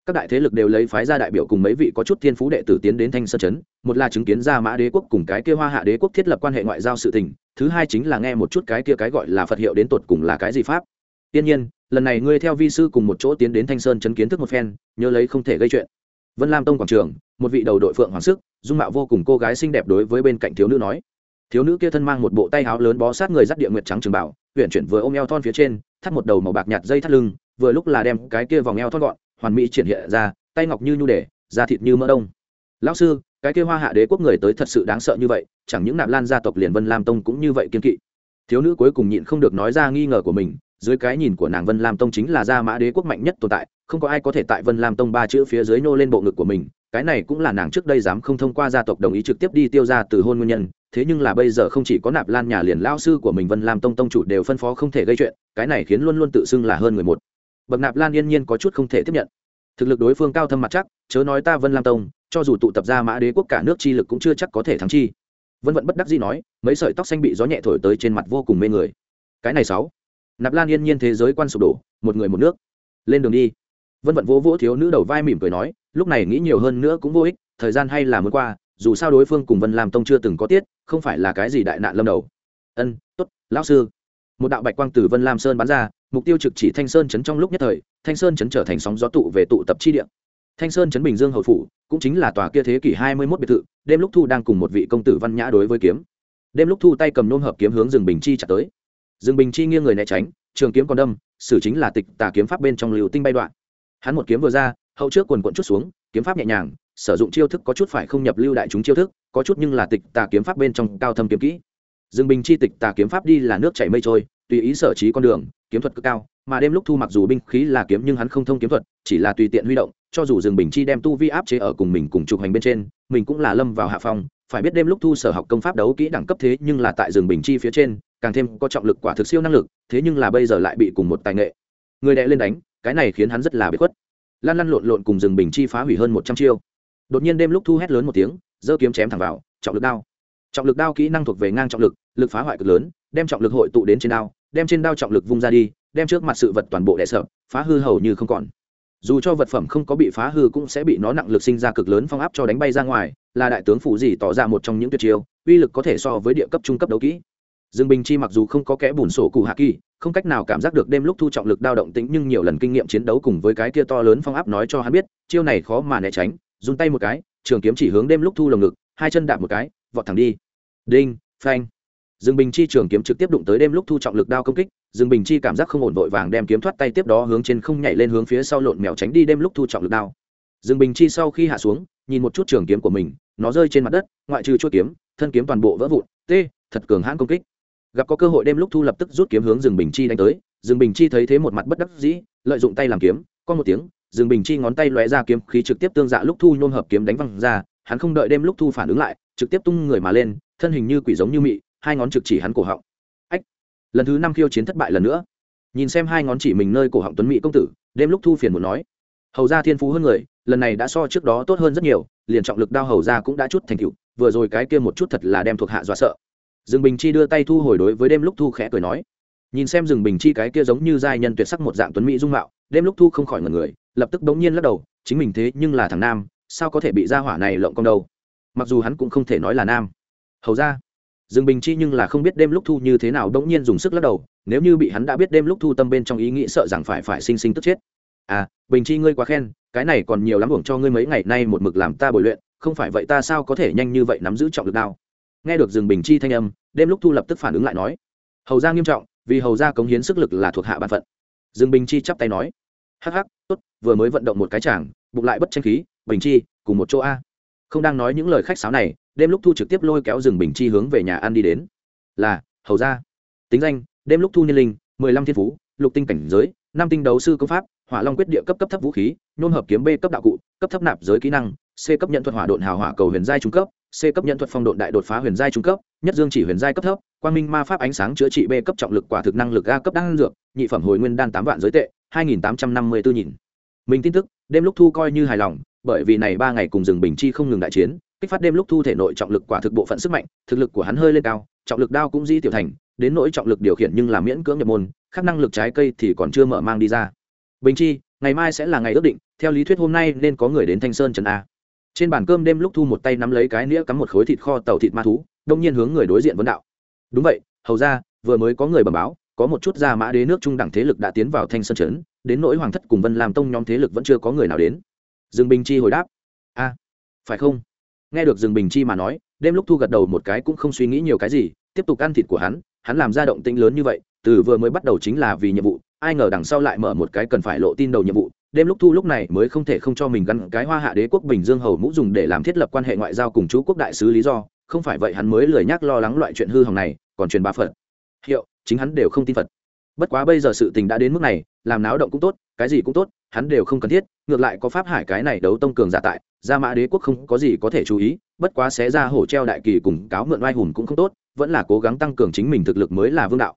các đại thế lực đều lấy phái ra đại biểu cùng mấy vị có chút thiên phú đệ tử tiến đến thanh sơn chấn một là chứng kiến ra mã đế quốc cùng cái kia hoa hạ đế quốc thiết lập quan hệ ngoại giao sự tình, thứ hai chính là nghe một chút cái kia cái gọi là phật hiệu đến tột cùng là cái gì pháp. Tiên nhiên, lần này ngươi theo vi sư cùng một chỗ tiến đến thanh sơn chấn kiến thức một phen, nhớ lấy không thể gây chuyện. Vân lam tông quảng trường, một vị đầu đội phượng hoàng sức, dung mạo vô cùng cô gái xinh đẹp đối với bên cạnh thiếu nữ nói. Thiếu nữ kia thân mang một bộ tay áo lớn bó sát người dắt địa nguyệt trắng trường bảo huyện chuyển vừa ôm eo thon phía trên, thắt một đầu màu bạc nhạt dây thắt lưng, vừa lúc là đem cái kia vòng eo thon gọn hoàn mỹ triển hiện ra, tay ngọc như nhu để da thịt như mỡ đông. Lão sư, cái kia hoa hạ đế quốc người tới thật sự đáng sợ như vậy, chẳng những nạp lan gia tộc liền vân lam tông cũng như vậy kiên kỵ. Thiếu nữ cuối cùng nhịn không được nói ra nghi ngờ của mình, dưới cái nhìn của nàng vân lam tông chính là gia mã đế quốc mạnh nhất tồn tại, không có ai có thể tại vân lam tông ba chữ phía dưới nô lên bộ ngực của mình, cái này cũng là nàng trước đây dám không thông qua gia tộc đồng ý trực tiếp đi tiêu ra từ hôn nguyên nhân, thế nhưng là bây giờ không chỉ có nạp lan nhà liền lao sư của mình vân lam tông tông chủ đều phân phó không thể gây chuyện, cái này khiến luôn luôn tự xưng là hơn người một bậc nạp lan yên nhiên có chút không thể tiếp nhận. Thực lực đối phương cao thâm mặt chắc, chớ nói ta vân lam tông, cho dù tụ tập ra mã đế quốc cả nước chi lực cũng chưa chắc có thể thắng chi. Vân vận bất đắc dĩ nói, mấy sợi tóc xanh bị gió nhẹ thổi tới trên mặt vô cùng mê người. Cái này sáu. Nạp lan yên nhiên thế giới quan sụp đổ, một người một nước. Lên đường đi. Vân vận vỗ vỗ thiếu nữ đầu vai mỉm cười nói, lúc này nghĩ nhiều hơn nữa cũng vô ích, thời gian hay là mới qua, dù sao đối phương cùng vân lam tông chưa từng có tiết, không phải là cái gì đại nạn lâm đầu. Ân t ố t lão sư một đạo bạch quang từ vân lam sơn bắn ra, mục tiêu trực chỉ thanh sơn chấn trong lúc nhất thời, thanh sơn chấn trở thành sóng gió tụ về tụ tập chi địa. Thanh sơn chấn bình dương hậu phủ cũng chính là tòa kia thế kỷ hai mươi mốt biệt thự, đêm lúc thu đang cùng một vị công tử văn nhã đối với kiếm. Đêm lúc thu tay cầm nôm hợp kiếm hướng rừng bình chi chặt tới. Rừng bình chi nghiêng người né tránh, trường kiếm còn đâm xử chính là tịch tà kiếm pháp bên trong liều tinh bay đoạn. Hắn một kiếm vừa ra, hậu trước quần quận chút xuống, kiếm pháp nhẹ nhàng, sử dụng chiêu thức có chút phải không nhập lưu đại chúng chiêu thức, có chút nhưng là tịch tà kiếm pháp bên trong cao thâm kiếm kỹ dương bình chi tịch tà kiếm pháp đi là nước chảy mây trôi, tùy ý sở trí con đường, kiếm thuật cực cao, mà đêm lúc thu mặc dù binh khí là kiếm nhưng hắn không thông kiếm thuật, chỉ là tùy tiện huy động, cho dù dương bình chi đem tu vi áp chế ở cùng mình cùng trục hành bên trên, mình cũng là lâm vào hạ phong. Phải biết đêm lúc thu sở học công pháp đấu kỹ đẳng cấp thế nhưng là tại rừng bình chi phía trên, càng thêm có trọng lực quả thực siêu năng lực, thế nhưng là bây giờ lại bị cùng một tài nghệ. Người đệ lên đánh, cái này khiến hắn rất là bế khuất. Lan lăn lộn lộn cùng rừng bình chi phá hủy hơn một trăm chiêu. Đột nhiên đêm lúc thu hét lớn một tiếng, giơ kiếm chém thẳng vào, trọng lực đao trọng lực đao kỹ năng thuộc về ngang trọng lực lực phá hoại cực lớn, đem trọng lực hội tụ đến trên đao, đem trên đao trọng lực vung ra đi, đem trước mặt sự vật toàn bộ đè sợ phá hư hầu như không còn. Dù cho vật phẩm không có bị phá hư cũng sẽ bị nó nặng lực sinh ra cực lớn phong áp cho đánh bay ra ngoài, là đại tướng phủ gì tỏ ra một trong những tuyệt chiêu, uy lực có thể so với địa cấp trung cấp đấu kỹ. Dương bình chi mặc dù không có kẽ bùn sổ cụ hạ kỳ, không cách nào cảm giác được đêm lúc thu trọng lực đao động tính nhưng nhiều lần kinh nghiệm chiến đấu cùng với cái kia to lớn phong áp nói cho hắn biết, chiêu này khó mà né tránh dùng tay một cái, trường kiếm chỉ hướng đêm lúc thu lồng ngực, hai chân đạp một cái, vọt thẳng đi đinh phanh. Dương bình chi trường kiếm trực tiếp đụng tới đêm lúc thu trọng lực đao công kích dương bình chi cảm giác không ổn vội vàng đem kiếm thoát tay tiếp đó hướng trên không nhảy lên hướng phía sau lộn mèo tránh đi đêm lúc thu trọng lực đao. Dương bình chi sau khi hạ xuống nhìn một chút trường kiếm của mình nó rơi trên mặt đất ngoại trừ chuôi kiếm thân kiếm toàn bộ vỡ vụn Tê, thật cường hãn công kích. Gặp có cơ hội đêm lúc thu lập tức rút kiếm hướng rừng bình chi đánh tới rừng bình chi thấy thế một mặt bất đắc dĩ lợi dụng tay làm kiếm có một tiếng rừng bình chi ngón tay lóe ra kiếm khí trực tiếp tương dạ lúc thu nhôm hợp kiếm đánh văng ra hắn không đợi đêm lúc thu phản ứng lại trực tiếp tung người mà lên thân hình như quỷ giống như mị, hai ngón trực chỉ hắn cổ họng. Ách! Lần thứ năm khiêu chiến thất bại lần nữa. Nhìn xem hai ngón chỉ mình nơi cổ họng tuấn mỹ công tử, đêm lúc thu phiền muốn nói. Hầu ra thiên phú hơn người, lần này đã so trước đó tốt hơn rất nhiều, liền trọng lực đao hầu ra cũng đã chút thành cựu vừa rồi cái kia một chút thật là đem thuộc hạ dọa sợ. Dương bình chi đưa tay thu hồi đối với đêm lúc thu khẽ cười nói. Nhìn xem rừng bình chi cái kia giống như giai nhân tuyệt sắc một dạng tuấn mỹ dung mạo, đêm lúc thu không khỏi ngần người, lập tức bỗng nhiên lắc đầu, chính mình thế nhưng là thằng nam, sao có thể bị gia hỏa này lộng công đâu? Mặc dù hắn cũng không thể nói là nam hầu ra. Dương bình chi nhưng là không biết đêm lúc thu như thế nào đ ỗ n g nhiên dùng sức lắc đầu, nếu như bị hắn đã biết đêm lúc thu tâm bên trong ý nghĩ sợ rằng phải phải sinh sinh tức chết. À bình chi ngươi quá khen, cái này còn nhiều lắm hưởng cho ngươi mấy ngày nay một mực làm ta bồi luyện, không phải vậy ta sao có thể nhanh như vậy nắm giữ trọng lực đao? Nghe được dương bình chi thanh âm, đêm lúc thu lập tức phản ứng lại nói, hầu ra nghiêm trọng, vì hầu ra cống hiến sức lực là thuộc hạ bàn phận. Dương bình chi chắp tay nói, hắc hắc, tốt, vừa mới vận động một cái chàng, bụng lại bất tranh khí, bình chi, cùng một chỗ a. Không đang nói những lời khách sáo này đêm lúc thu trực tiếp lôi kéo rừng bình chi hướng về nhà ăn đi đến. Là, hầu ra tính danh, đêm lúc thu niên linh, mười lăm thiên phú, lục tinh cảnh giới, năm tinh đấu sư công pháp, hỏa long quyết địa cấp cấp thấp vũ khí, nôn hợp kiếm b cấp đạo cụ, cấp thấp nạp giới kỹ năng, c cấp nhận thuật hỏa độn hào hỏa cầu huyền giai trung cấp, c cấp nhận thuật phong độn đại đột phá huyền giai trung cấp, nhất dương chỉ huyền giai cấp thấp, quang minh ma pháp ánh sáng chữa trị b cấp trọng lực quả thực năng lực a cấp đan dược, nhị phẩm hồi nguyên đan tám vạn giới tệ, hai nghìn tám trăm năm mươi bốn nhìn mình tin tức, đêm lúc thu coi như hài lòng, bởi vì này ba ngày cùng rừng bình chi không ngừng đại chiến kích phát đêm lúc thu thể nội trọng lực quả thực bộ phận sức mạnh, thực lực của hắn hơi lên cao, trọng lực đao cũng di tiểu thành, đến nỗi trọng lực điều khiển nhưng là miễn cưỡng nhập môn khác năng lực trái cây thì còn chưa mở mang đi ra. Bình chi, ngày mai sẽ là ngày ước định, theo lý thuyết hôm nay nên có người đến thanh sơn trần a. Trên bàn cơm đêm lúc thu một tay nắm lấy cái nĩa cắm một khối thịt kho tàu thịt ma thú, đông nhiên hướng người đối diện vấn đạo. Đúng vậy, hầu ra, vừa mới có người bẩm báo, có một chút gia mã đế nước trung đẳng thế lực đã tiến vào thanh sơn trấn, đến nỗi hoàng thất cùng vân làm tông nhóm thế lực vẫn chưa có người nào đến. Dương bình chi hồi đáp. A, phải không? Nghe được dương bình chi mà nói, đêm lúc thu gật đầu một cái cũng không suy nghĩ nhiều cái gì, tiếp tục ăn thịt của hắn hắn làm ra động tĩnh lớn như vậy, từ vừa mới bắt đầu chính là vì nhiệm vụ, ai ngờ đằng sau lại mở một cái cần phải lộ tin đầu nhiệm vụ, đêm lúc thu lúc này mới không thể không cho mình gắn cái hoa hạ đế quốc bình dương hầu mũ dùng để làm thiết lập quan hệ ngoại giao cùng chú quốc đại sứ lý do, không phải vậy hắn mới lười nhắc lo lắng loại chuyện hư hỏng này, còn truyền bá phật. Hiệu, chính hắn đều không tin phật. Bất quá bây giờ sự tình đã đến mức này, làm náo động cũng tốt, cái gì cũng tốt hắn đều không cần thiết, ngược lại có pháp hải cái này đấu tông cường giả tại, gia mã đế quốc không có gì có thể chú ý, bất quá xé ra hổ treo đại kỳ cùng cáo mượn oai hùng cũng không tốt, vẫn là cố gắng tăng cường chính mình thực lực mới là vương đạo.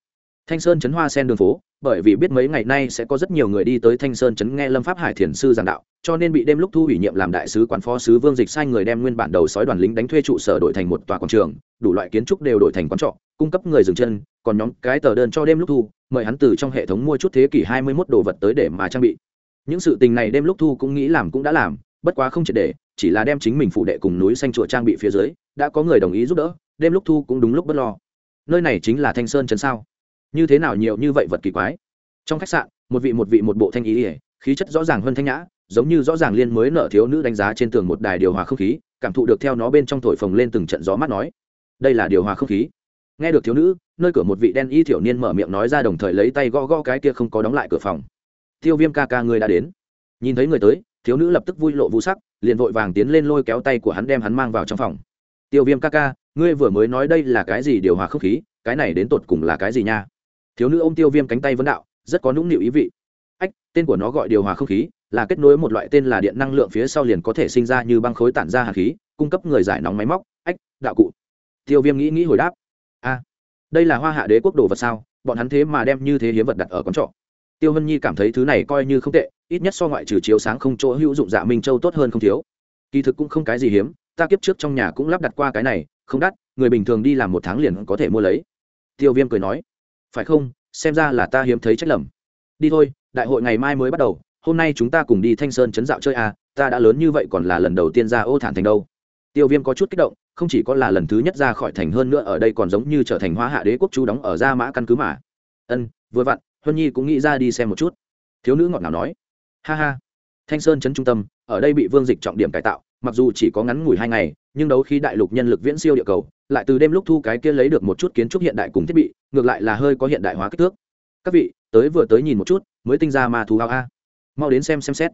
Thanh sơn chấn hoa sen đường phố, bởi vì biết mấy ngày nay sẽ có rất nhiều người đi tới thanh sơn chấn nghe lâm pháp hải thiền sư giảng đạo, cho nên bị đêm lúc thu ủy nhiệm làm đại sứ quán phó sứ vương dịch sai người đem nguyên bản đầu sói đoàn lính đánh thuê trụ sở đổi thành một tòa quảng trường, đủ loại kiến trúc đều đổi thành quán trọ, cung cấp người dừng chân, còn nhóm cái tờ đơn cho đêm lúc thu, mời hắn từ trong hệ thống mua chút thế kỷ hai mươi 21 đồ vật tới để mà trang bị những sự tình này đêm lúc thu cũng nghĩ làm cũng đã làm, bất quá không triệt để, chỉ là đem chính mình phụ đệ cùng núi xanh chùa trang bị phía dưới, đã có người đồng ý giúp đỡ, đêm lúc thu cũng đúng lúc bất lo. Nơi này chính là thanh sơn chấn sao? Như thế nào nhiều như vậy vật kỳ quái? Trong khách sạn, một vị một vị một bộ thanh ý ỉa khí chất rõ ràng hơn thanh nhã, giống như rõ ràng liên mới nợ thiếu nữ đánh giá trên tường một đài điều hòa không khí, cảm thụ được theo nó bên trong thổi phồng lên từng trận gió mát nói. Đây là điều hòa không khí. Nghe được thiếu nữ, nơi cửa một vị đen y thiểu niên mở miệng nói ra đồng thời lấy tay gõ gõ cái kia không có đóng lại cửa phòng tiêu viêm ca ca người đã đến. Nhìn thấy người tới, thiếu nữ lập tức vui lộ vũ sắc, liền vội vàng tiến lên lôi kéo tay của hắn đem hắn mang vào trong phòng. Tiêu viêm ca ca, ngươi vừa mới nói đây là cái gì điều hòa không khí, cái này đến tột cùng là cái gì nha? Thiếu nữ ô m tiêu viêm cánh tay vấn đạo, rất có nũng nịu ý vị. Ách, tên của nó gọi điều hòa không khí, là kết nối một loại tên là điện năng lượng phía sau liền có thể sinh ra như băng khối tản ra hạt khí, cung cấp người giải nóng máy móc. Ách, đạo cụ. Tiêu viêm nghĩ nghĩ hồi đáp. A đây là hoa hạ đế quốc đồ vật sao? Bọn hắn thế mà đem như thế hiếm vật đặt ở con trọ tiêu hân nhi cảm thấy thứ này coi như không tệ, ít nhất so ngoại trừ chiếu sáng không chỗ hữu dụng dạ minh châu tốt hơn không thiếu. Kỳ thực cũng không cái gì hiếm, ta kiếp trước trong nhà cũng lắp đặt qua cái này, không đắt, người bình thường đi làm một tháng liền có thể mua lấy. Tiêu viêm cười nói, phải không? Xem ra là ta hiếm thấy trách lầm. Đi thôi, đại hội ngày mai mới bắt đầu, hôm nay chúng ta cùng đi thanh sơn chấn dạo chơi à ta đã lớn như vậy còn là lần đầu tiên ra ô thản thành đâu. Tiêu viêm có chút kích động, không chỉ có là lần thứ nhất ra khỏi thành hơn nữa, ở đây còn giống như trở thành Hoa hạ đế quốc chú đóng ở gia mã căn cứ mà. Ân, vừa vặn huân nhi cũng nghĩ ra đi xem một chút. Thiếu nữ ngọt ngào nói, ha ha, thanh sơn chấn trung tâm, ở đây bị vương dịch trọng điểm cải tạo, mặc dù chỉ có ngắn ngủi hai ngày, nhưng đấu khi đại lục nhân lực viễn siêu địa cầu, lại từ đêm lúc thu cái kia lấy được một chút kiến trúc hiện đại cùng thiết bị, ngược lại là hơi có hiện đại hóa kích thước. Các vị, tới vừa tới nhìn một chút, mới tinh ra ma thú ao a. Mau đến xem xem xét.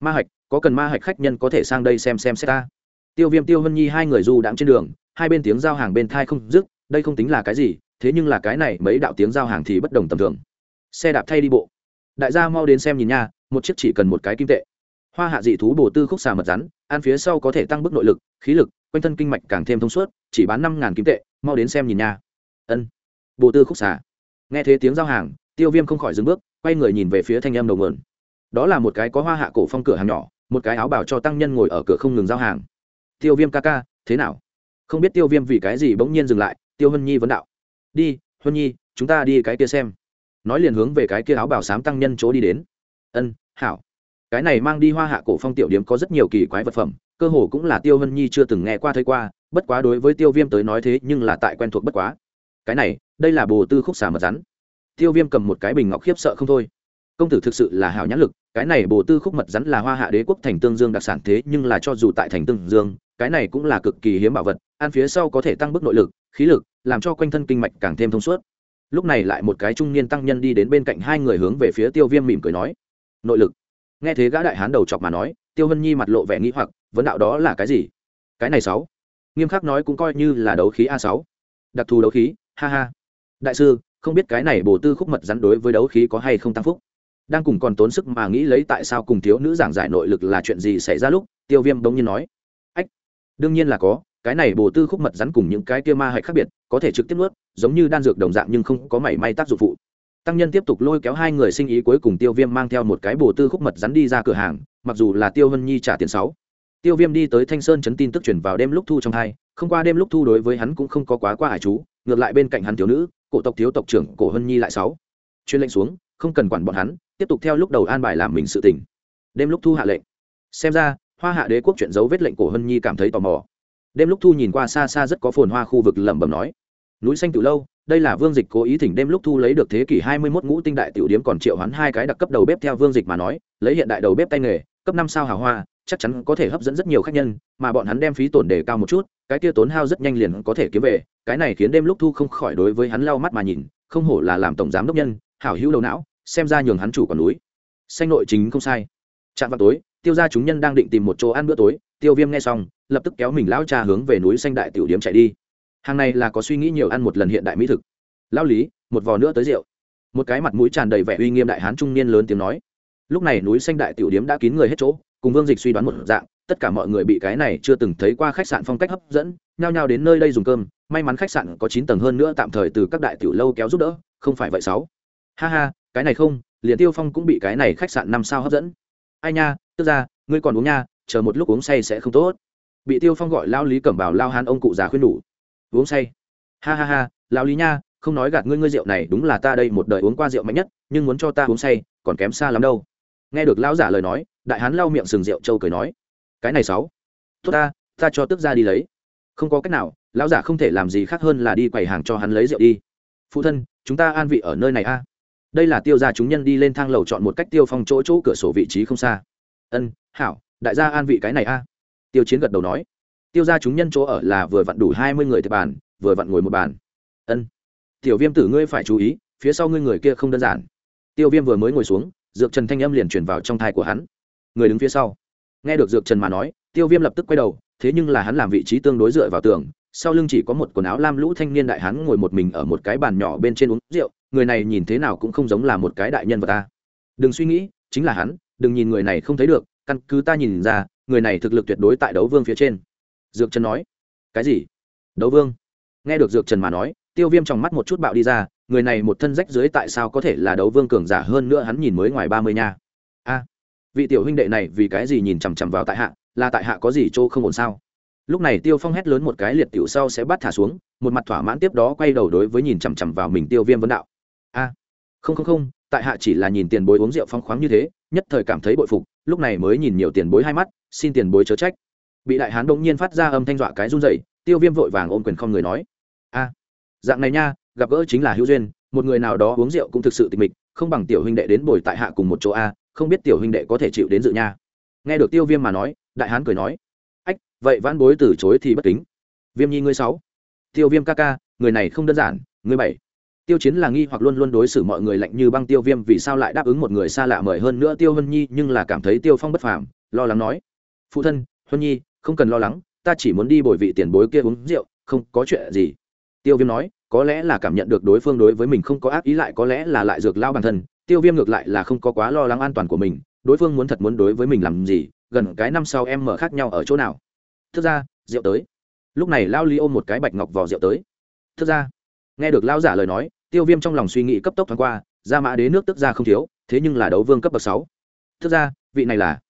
Ma hạch, có cần ma hạch khách nhân có thể sang đây xem xem xét ta? Tiêu viêm, tiêu hân nhi hai người du đãng trên đường, hai bên tiếng giao hàng bên thai không dứt, đây không tính là cái gì, thế nhưng là cái này mấy đạo tiếng giao hàng thì bất đồng tầm thường xe đạp thay đi bộ. Đại gia mau đến xem nhìn nha, một chiếc chỉ cần một cái kim tệ. Hoa hạ dị thú bổ tư khúc xà mật rắn, ăn phía sau có thể tăng bức nội lực, khí lực, quanh thân kinh mạch càng thêm thông suốt, chỉ bán năm ngàn kim tệ, mau đến xem nhìn nha. Ân. Bổ tư khúc xà. Nghe thấy tiếng giao hàng, tiêu viêm không khỏi dừng bước, quay người nhìn về phía thanh em đầu mườn đó là một cái có hoa hạ cổ phong cửa hàng nhỏ, một cái áo bảo cho tăng nhân ngồi ở cửa không ngừng giao hàng. Tiêu viêm ca ca, thế nào? Không biết tiêu viêm vì cái gì bỗng nhiên dừng lại, tiêu hân nhi vấn đạo. Đi hân nhi, chúng ta đi cái kia xem nói liền hướng về cái kia áo bảo sám tăng nhân chỗ đi đến. Ân, hảo. Cái này mang đi hoa hạ cổ phong tiểu điếm có rất nhiều kỳ quái vật phẩm, cơ hồ cũng là tiêu hân nhi chưa từng nghe qua thấy qua, bất quá đối với tiêu viêm tới nói thế nhưng là tại quen thuộc bất quá. Cái này, đây là bồ tư khúc xà mật rắn. Tiêu viêm cầm một cái bình ngọc khiếp sợ không thôi. Công tử thực sự là hảo nhãn lực, cái này bồ tư khúc mật rắn là hoa hạ đế quốc thành tương dương đặc sản thế nhưng là cho dù tại thành tương dương, cái này cũng là cực kỳ hiếm bảo vật, ăn phía sau có thể tăng bức nội lực, khí lực, làm cho quanh thân kinh mạch càng thêm thông suốt lúc này lại một cái trung niên tăng nhân đi đến bên cạnh hai người hướng về phía tiêu viêm mỉm cười nói, nội lực. Nghe thế gã đại hán đầu chọc mà nói, tiêu hân nhi mặt lộ vẻ nghĩ hoặc, vấn đạo đó là cái gì? Cái này sáu. Nghiêm khắc nói cũng coi như là đấu khí a sáu. Đặc thù đấu khí, ha ha. Đại sư, không biết cái này bổ tư khúc mật rắn đối với đấu khí có hay không tăng phúc? Đang cùng còn tốn sức mà nghĩ lấy tại sao cùng thiếu nữ giảng giải nội lực là chuyện gì xảy ra lúc, tiêu viêm bỗng nhiên nói, ách, đương nhiên là có cái này bổ tư khúc mật rắn cùng những cái kia ma hạch khác biệt, có thể trực tiếp nuốt, giống như đan dược đồng dạng nhưng không có mảy may tác dụng phụ. Tăng nhân tiếp tục lôi kéo hai người sinh ý cuối cùng tiêu viêm mang theo một cái bổ tư khúc mật rắn đi ra cửa hàng, mặc dù là tiêu hân nhi trả tiền sáu. Tiêu viêm đi tới thanh sơn chấn tin tức chuyển vào đêm lúc thu trong hai, không qua đêm lúc thu đối với hắn cũng không có quá qua hải chú, ngược lại bên cạnh hắn thiếu nữ, cổ tộc thiếu tộc trưởng cổ hân nhi lại sáu. Chuyên lệnh xuống, không cần quản bọn hắn, tiếp tục theo lúc đầu an bài làm mình sự tình. Đêm lúc thu hạ lệnh. Xem ra, hoa hạ đế quốc chuyện dấu vết lệnh cổ hân nhi cảm thấy tò mò đêm lúc thu nhìn qua xa xa rất có phồn hoa khu vực lẩm bẩm nói, núi xanh từ lâu, đây là vương dịch cố ý thỉnh đêm lúc thu lấy được thế kỷ hai mươi 21 ngũ tinh đại tiểu điếm còn triệu hoán hai cái đặc cấp đầu bếp theo vương dịch mà nói, lấy hiện đại đầu bếp tay nghề, cấp năm sao hào hoa, chắc chắn có thể hấp dẫn rất nhiều khách nhân, mà bọn hắn đem phí tổn đề cao một chút, cái kia tốn hao rất nhanh liền có thể kiếm về, cái này khiến đêm lúc thu không khỏi đối với hắn lau mắt mà nhìn, không hổ là làm tổng giám đốc nhân, hảo hữu đầu não, xem ra nhường hắn chủ quản núi. Xanh nội chính không sai. Chạm vào tối, tiêu ra chúng nhân đang định tìm một chỗ ăn bữa tối tiêu viêm nghe xong, lập tức kéo mình lão cha hướng về núi xanh đại tiểu điếm chạy đi. Hàng này là có suy nghĩ nhiều ăn một lần hiện đại mỹ thực. Lão lý, một vò nữa tới rượu. Một cái mặt mũi tràn đầy vẻ uy nghiêm đại hán trung niên lớn tiếng nói. Lúc này núi xanh đại tiểu điếm đã kín người hết chỗ, cùng vương dịch suy đoán một dạng, tất cả mọi người bị cái này chưa từng thấy qua khách sạn phong cách hấp dẫn, nhao nhao đến nơi đây dùng cơm, may mắn khách sạn có chín tầng hơn nữa tạm thời từ các đại tiểu lâu kéo giúp đỡ, không phải vậy sáu. Ha ha, cái này không, liền tiêu phong cũng bị cái này khách sạn năm sao hấp dẫn. Ai nha, tức ra, ngươi còn uống nha chờ một lúc uống say sẽ không tốt. Bị tiêu phong gọi lao lý cẩm bảo lao hán ông cụ già khuyên đủ. Uống say. Ha ha ha, lao lý nha, không nói gạt ngươi ngươi rượu này đúng là ta đây một đời uống qua rượu mạnh nhất, nhưng muốn cho ta uống say còn kém xa lắm đâu. Nghe được lão giả lời nói, đại hán lau miệng sừng rượu châu cười nói, cái này sáu, tốt ta ta cho tức ra đi lấy. Không có cách nào, lão giả không thể làm gì khác hơn là đi quầy hàng cho hắn lấy rượu đi. Phụ thân, chúng ta an vị ở nơi này a. Đây là tiêu gia chúng nhân đi lên thang lầu chọn một cách tiêu phong chỗ chỗ cửa sổ vị trí không xa. Ân, hảo đại gia an vị cái này a. Tiêu chiến gật đầu nói. Tiêu gia chúng nhân chỗ ở là vừa vặn đủ hai mươi người thì bàn, vừa vặn ngồi một bàn. Ân. Tiểu viêm tử ngươi phải chú ý, phía sau ngươi người kia không đơn giản. Tiêu viêm vừa mới ngồi xuống, dược trần thanh âm liền chuyển vào trong thai của hắn. Người đứng phía sau. Nghe được dược trần mà nói, tiêu viêm lập tức quay đầu, thế nhưng là hắn làm vị trí tương đối dựa vào tường, sau lưng chỉ có một quần áo lam lũ thanh niên đại hắn ngồi một mình ở một cái bàn nhỏ bên trên uống rượu, người này nhìn thế nào cũng không giống là một cái đại nhân vật ta. Đừng suy nghĩ, chính là hắn, đừng nhìn người này không thấy được căn cứ ta nhìn ra, người này thực lực tuyệt đối tại đấu vương phía trên. Dược trần nói. Cái gì? Đấu vương? Nghe được dược trần mà nói, tiêu viêm trong mắt một chút bạo đi ra, người này một thân rách dưới tại sao có thể là đấu vương cường giả hơn nữa hắn nhìn mới ngoài ba mươi nha? A, vị tiểu huynh đệ này vì cái gì nhìn chằm chằm vào tại hạ, là tại hạ có gì chỗ không ổn sao? Lúc này tiêu phong hét lớn một cái liệt tiểu sau sẽ bắt thả xuống, một mặt thỏa mãn tiếp đó quay đầu đối với nhìn chằm chằm vào mình tiêu viêm vấn đạo. A, không không không, tại hạ chỉ là nhìn tiền bối uống rượu phong khoáng như thế, nhất thời cảm thấy bội phục lúc này mới nhìn nhiều tiền bối hai mắt, xin tiền bối chớ trách. Bị đại hán đông nhiên phát ra âm thanh dọa cái run dậy tiêu viêm vội vàng ôm quyền không người nói. A, dạng này nha, gặp gỡ chính là hữu duyên, một người nào đó uống rượu cũng thực sự tịch mịch, không bằng tiểu huynh đệ đến bồi tại hạ cùng một chỗ a, không biết tiểu huynh đệ có thể chịu đến dự nha. Nghe được tiêu viêm mà nói, đại hán cười nói. Ách, vậy vãn bối từ chối thì bất kính. Viêm nhi ngươi sáu. Tiêu viêm ca ca, người này không đơn giản, ngươi bảy tiêu chiến là nghi hoặc luôn luôn đối xử mọi người lạnh như băng tiêu viêm vì sao lại đáp ứng một người xa lạ mời hơn nữa tiêu hân nhi, nhưng là cảm thấy tiêu phong bất phàm, lo lắng nói. Phụ thân hân nhi, không cần lo lắng, ta chỉ muốn đi bồi vị tiền bối kia uống rượu, không có chuyện gì. Tiêu viêm nói, có lẽ là cảm nhận được đối phương đối với mình không có ác ý lại có lẽ là lại dược lao bản thân. Tiêu viêm ngược lại là không có quá lo lắng an toàn của mình, đối phương muốn thật muốn đối với mình làm gì, gần cái năm sau em mở khác nhau ở chỗ nào. Thực ra, rượu tới. Lúc này lao ly ôm một cái bạch ngọc vỏ rượu tới. Thực ra. Nghe được lao giả lời nói tiêu viêm trong lòng suy nghĩ cấp tốc thoáng qua gia mã đế nước tức ra không thiếu, thế nhưng là đấu vương cấp bậc sáu. Thực ra, vị này là?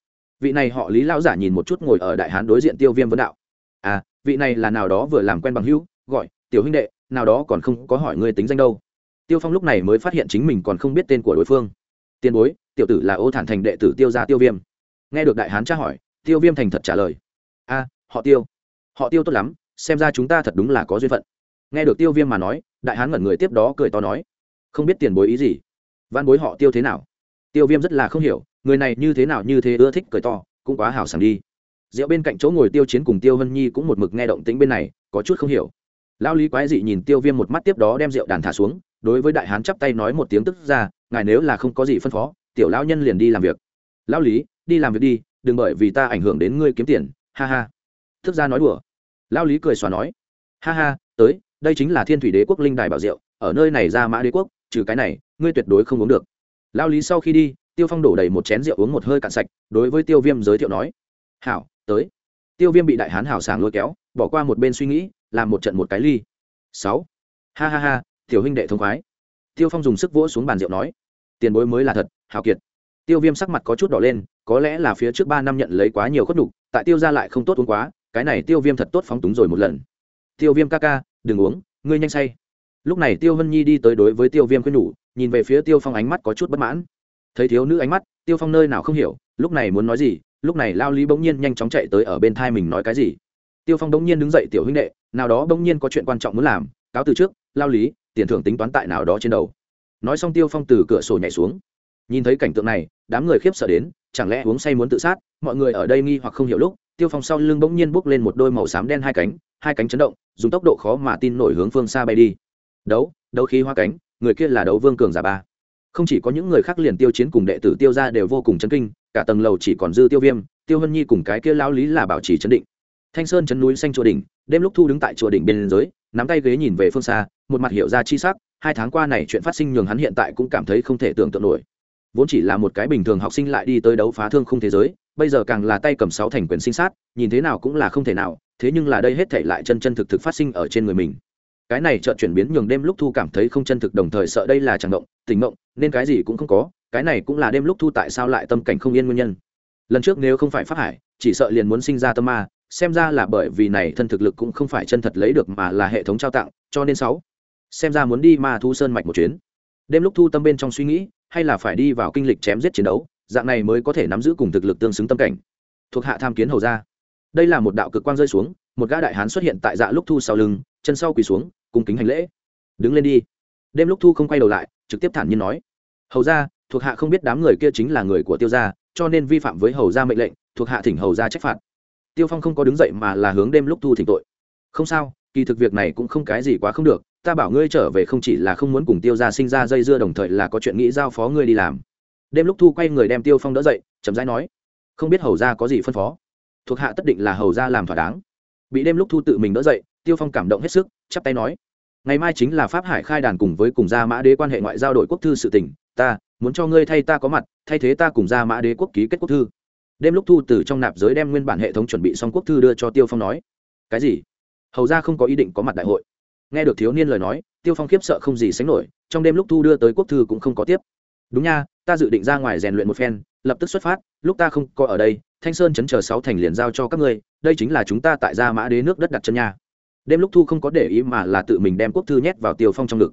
Vị này họ lý lão giả nhìn một chút ngồi ở đại hán đối diện tiêu viêm vấn đạo. À vị này là nào đó vừa làm quen bằng hữu, gọi, tiểu huynh đệ, nào đó còn không có hỏi ngươi tính danh đâu. Tiêu phong lúc này mới phát hiện chính mình còn không biết tên của đối phương. Tiền bối, tiểu tử là ô thản thành đệ tử tiêu gia tiêu viêm. Nghe được đại hán tra hỏi, tiêu viêm thành thật trả lời. A, họ tiêu. Họ tiêu tốt lắm, xem ra chúng ta thật đúng là có duyên phận. Nghe được tiêu viêm mà nói đại hán ngẩn người tiếp đó cười to nói, không biết tiền bối ý gì. Văn bối họ tiêu thế nào? Tiêu viêm rất là không hiểu, người này như thế nào như thế ưa thích cười to, cũng quá hào sảng đi. Rượu bên cạnh chỗ ngồi tiêu chiến cùng tiêu vân nhi cũng một mực nghe động tĩnh bên này, có chút không hiểu. Lao lý quái dị nhìn tiêu viêm một mắt tiếp đó đem rượu đàn thả xuống, đối với đại hán chắp tay nói một tiếng tức ra, ngài nếu là không có gì phân phó, tiểu lão nhân liền đi làm việc. Lão lý, đi làm việc đi, đừng bởi vì ta ảnh hưởng đến ngươi kiếm tiền, ha ha. Thức ra nói đùa. Lão lý cười xòa nói, ha ha, tới đây chính là thiên thủy đế quốc linh đài bảo rượu ở nơi này ra mã đế quốc, trừ cái này, ngươi tuyệt đối không uống được. Lao lý sau khi đi, tiêu phong đổ đầy một chén rượu uống một hơi cạn sạch, đối với tiêu viêm giới thiệu nói, hảo, tới. Tiêu viêm bị đại hán hảo sảng lôi kéo, bỏ qua một bên suy nghĩ, làm một trận một cái ly. Sáu. Ha ha ha, tiểu huynh đệ thông khoái. Tiêu phong dùng sức vỗ xuống bàn rượu nói, tiền bối mới là thật hào kiệt. Tiêu viêm sắc mặt có chút đỏ lên, có lẽ là phía trước ba năm nhận lấy quá nhiều khuất đục tại tiêu ra lại không tốt uống quá, cái này tiêu viêm thật tốt phóng túng rồi một lần. Tiêu viêm ca ca đừng uống, ngươi nhanh say. Lúc này tiêu vân nhi đi tới đối với tiêu viêm khuyên nhủ, nhìn về phía tiêu phong ánh mắt có chút bất mãn. Thấy thiếu nữ ánh mắt, tiêu phong nơi nào không hiểu, lúc này muốn nói gì, lúc này lao lý bỗng nhiên nhanh chóng chạy tới ở bên thai mình nói cái gì. Tiêu phong bỗng nhiên đứng dậy, tiểu huynh đệ, nào đó bỗng nhiên có chuyện quan trọng muốn làm, cáo từ trước, lao lý, tiền thưởng tính toán tại nào đó trên đầu. Nói xong tiêu phong từ cửa sổ nhảy xuống. Nhìn thấy cảnh tượng này, đám người khiếp sợ đến, chẳng lẽ uống say muốn tự sát, mọi người ở đây nghi hoặc không hiểu lúc, tiêu phong sau lưng bỗng nhiên bốc lên một đôi màu xám đen hai cánh hai cánh chấn động dùng tốc độ khó mà tin nổi hướng phương xa bay đi. Đấu đấu khí hoa cánh người kia là đấu vương cường giả ba. Không chỉ có những người khác liền tiêu chiến cùng đệ tử tiêu ra đều vô cùng chấn kinh cả tầng lầu chỉ còn dư tiêu viêm tiêu hân nhi cùng cái kia lao lý là bảo trì chấn định. Thanh sơn chấn núi xanh chùa đỉnh đêm lúc thu đứng tại chùa đỉnh bên giới, nắm tay ghế nhìn về phương xa một mặt hiểu ra chi sắc hai tháng qua này chuyện phát sinh nhường hắn hiện tại cũng cảm thấy không thể tưởng tượng nổi vốn chỉ là một cái bình thường học sinh lại đi tới đấu phá thương không thế giới, bây giờ càng là tay cầm sáu thành quyền sinh sát, nhìn thế nào cũng là không thể nào, thế nhưng là đây hết thể lại chân chân thực thực phát sinh ở trên người mình. Cái này chợt chuyển biến nhường đêm lúc thu cảm thấy không chân thực, đồng thời sợ đây là chẳng động tình mộng nên cái gì cũng không có, cái này cũng là đêm lúc thu tại sao lại tâm cảnh không yên nguyên nhân. Lần trước nếu không phải phát hải, chỉ sợ liền muốn sinh ra tâm ma, xem ra là bởi vì này thân thực lực cũng không phải chân thật lấy được mà là hệ thống trao tặng, cho nên sáu. Xem ra muốn đi ma thu sơn mạch một chuyến. Đêm lúc thu tâm bên trong suy nghĩ hay là phải đi vào kinh lịch chém giết chiến đấu, dạng này mới có thể nắm giữ cùng thực lực tương xứng tâm cảnh. Thuộc hạ tham kiến hầu ra đây là một đạo cực quang rơi xuống, một gã đại hán xuất hiện tại dạ lúc thu sau lưng, chân sau quỳ xuống, cung kính hành lễ. Đứng lên đi. Đêm lúc thu không quay đầu lại, trực tiếp thản nhiên nói. Hầu ra thuộc hạ không biết đám người kia chính là người của tiêu gia, cho nên vi phạm với hầu ra mệnh lệnh, thuộc hạ thỉnh hầu ra trách phạt. Tiêu phong không có đứng dậy mà là hướng đêm lúc thu thỉnh tội. Không sao, kỳ thực việc này cũng không cái gì quá không được ta bảo ngươi trở về không chỉ là không muốn cùng tiêu ra sinh ra dây dưa đồng thời là có chuyện nghĩ giao phó ngươi đi làm. Đêm lúc thu quay người đem tiêu phong đỡ dậy, chậm rãi nói, không biết hầu ra có gì phân phó? Thuộc hạ tất định là hầu ra làm thỏa đáng. Bị đêm lúc thu tự mình đỡ dậy, tiêu phong cảm động hết sức, chắp tay nói, ngày mai chính là pháp hải khai đàn cùng với cùng gia mã đế quan hệ ngoại giao đội quốc thư sự tỉnh ta muốn cho ngươi thay ta có mặt, thay thế ta cùng gia mã đế quốc ký kết quốc thư. Đêm lúc thu từ trong nạp giới đem nguyên bản hệ thống chuẩn bị xong quốc thư đưa cho tiêu phong nói, cái gì? Hầu ra không có ý định có mặt đại hội nghe được thiếu niên lời nói, tiêu phong khiếp sợ không gì sánh nổi, trong đêm lúc thu đưa tới quốc thư cũng không có tiếp. Đúng nha, ta dự định ra ngoài rèn luyện một phen, lập tức xuất phát, lúc ta không có ở đây, thanh sơn chấn chờ sáu thành liền giao cho các ngươi, đây chính là chúng ta tại gia mã đế nước đất đặt chân nha. Đêm lúc thu không có để ý mà là tự mình đem quốc thư nhét vào tiêu phong trong ngực.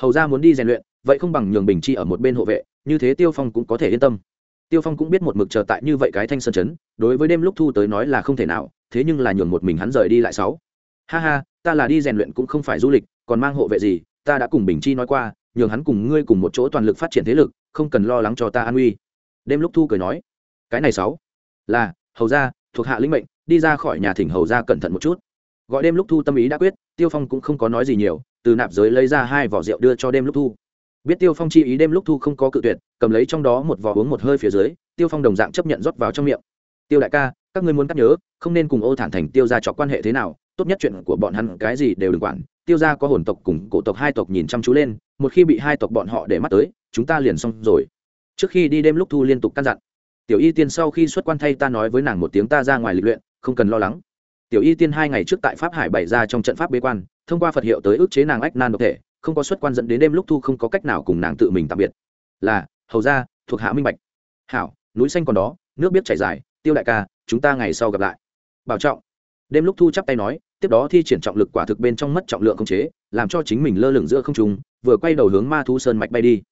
Hầu ra muốn đi rèn luyện, vậy không bằng nhường bình chi ở một bên hộ vệ, như thế tiêu phong cũng có thể yên tâm. Tiêu phong cũng biết một mực chờ tại như vậy cái thanh sơn chấn, đối với đêm lúc thu tới nói là không thể nào, thế nhưng là nhường một mình hắn rời đi lại sáu ha ha, ta là đi rèn luyện cũng không phải du lịch, còn mang hộ vệ gì, ta đã cùng bình chi nói qua, nhường hắn cùng ngươi cùng một chỗ toàn lực phát triển thế lực, không cần lo lắng cho ta an uy. Đêm lúc thu cười nói, cái này sáu, là, hầu ra thuộc hạ linh mệnh, đi ra khỏi nhà thỉnh hầu ra cẩn thận một chút. Gọi đêm lúc thu tâm ý đã quyết, tiêu phong cũng không có nói gì nhiều, từ nạp giới lấy ra hai vỏ rượu đưa cho đêm lúc thu. Biết tiêu phong chi ý đêm lúc thu không có cự tuyệt, cầm lấy trong đó một vỏ uống một hơi phía dưới, tiêu phong đồng dạng chấp nhận rót vào trong miệng. Tiêu đại ca, các ngươi muốn cắt nhớ, không nên cùng ô thản thành tiêu ra chọc quan hệ thế nào tốt nhất chuyện của bọn hắn cái gì đều đừng quản. Tiêu ra có hồn tộc cùng cổ tộc hai tộc nhìn chăm chú lên, một khi bị hai tộc bọn họ để mắt tới, chúng ta liền xong rồi. Trước khi đi đêm lúc thu liên tục căn dặn. Tiểu y tiên sau khi xuất quan thay ta nói với nàng một tiếng ta ra ngoài lịch luyện, không cần lo lắng. Tiểu y tiên hai ngày trước tại pháp hải bày ra trong trận pháp bế quan, thông qua phật hiệu tới ức chế nàng ách nan độc thể, không có xuất quan dẫn đến đêm lúc thu không có cách nào cùng nàng tự mình tạm biệt. Là, hầu ra thuộc hạ minh bạch. Hảo, núi xanh còn đó, nước biết chảy dài, tiêu đại ca, chúng ta ngày sau gặp lại. Bảo trọng. Đêm lúc thu chắp tay nói tiếp đó thi triển trọng lực quả thực bên trong mất trọng lượng không chế, làm cho chính mình lơ lửng giữa không trung, vừa quay đầu hướng ma thu sơn mạch bay đi.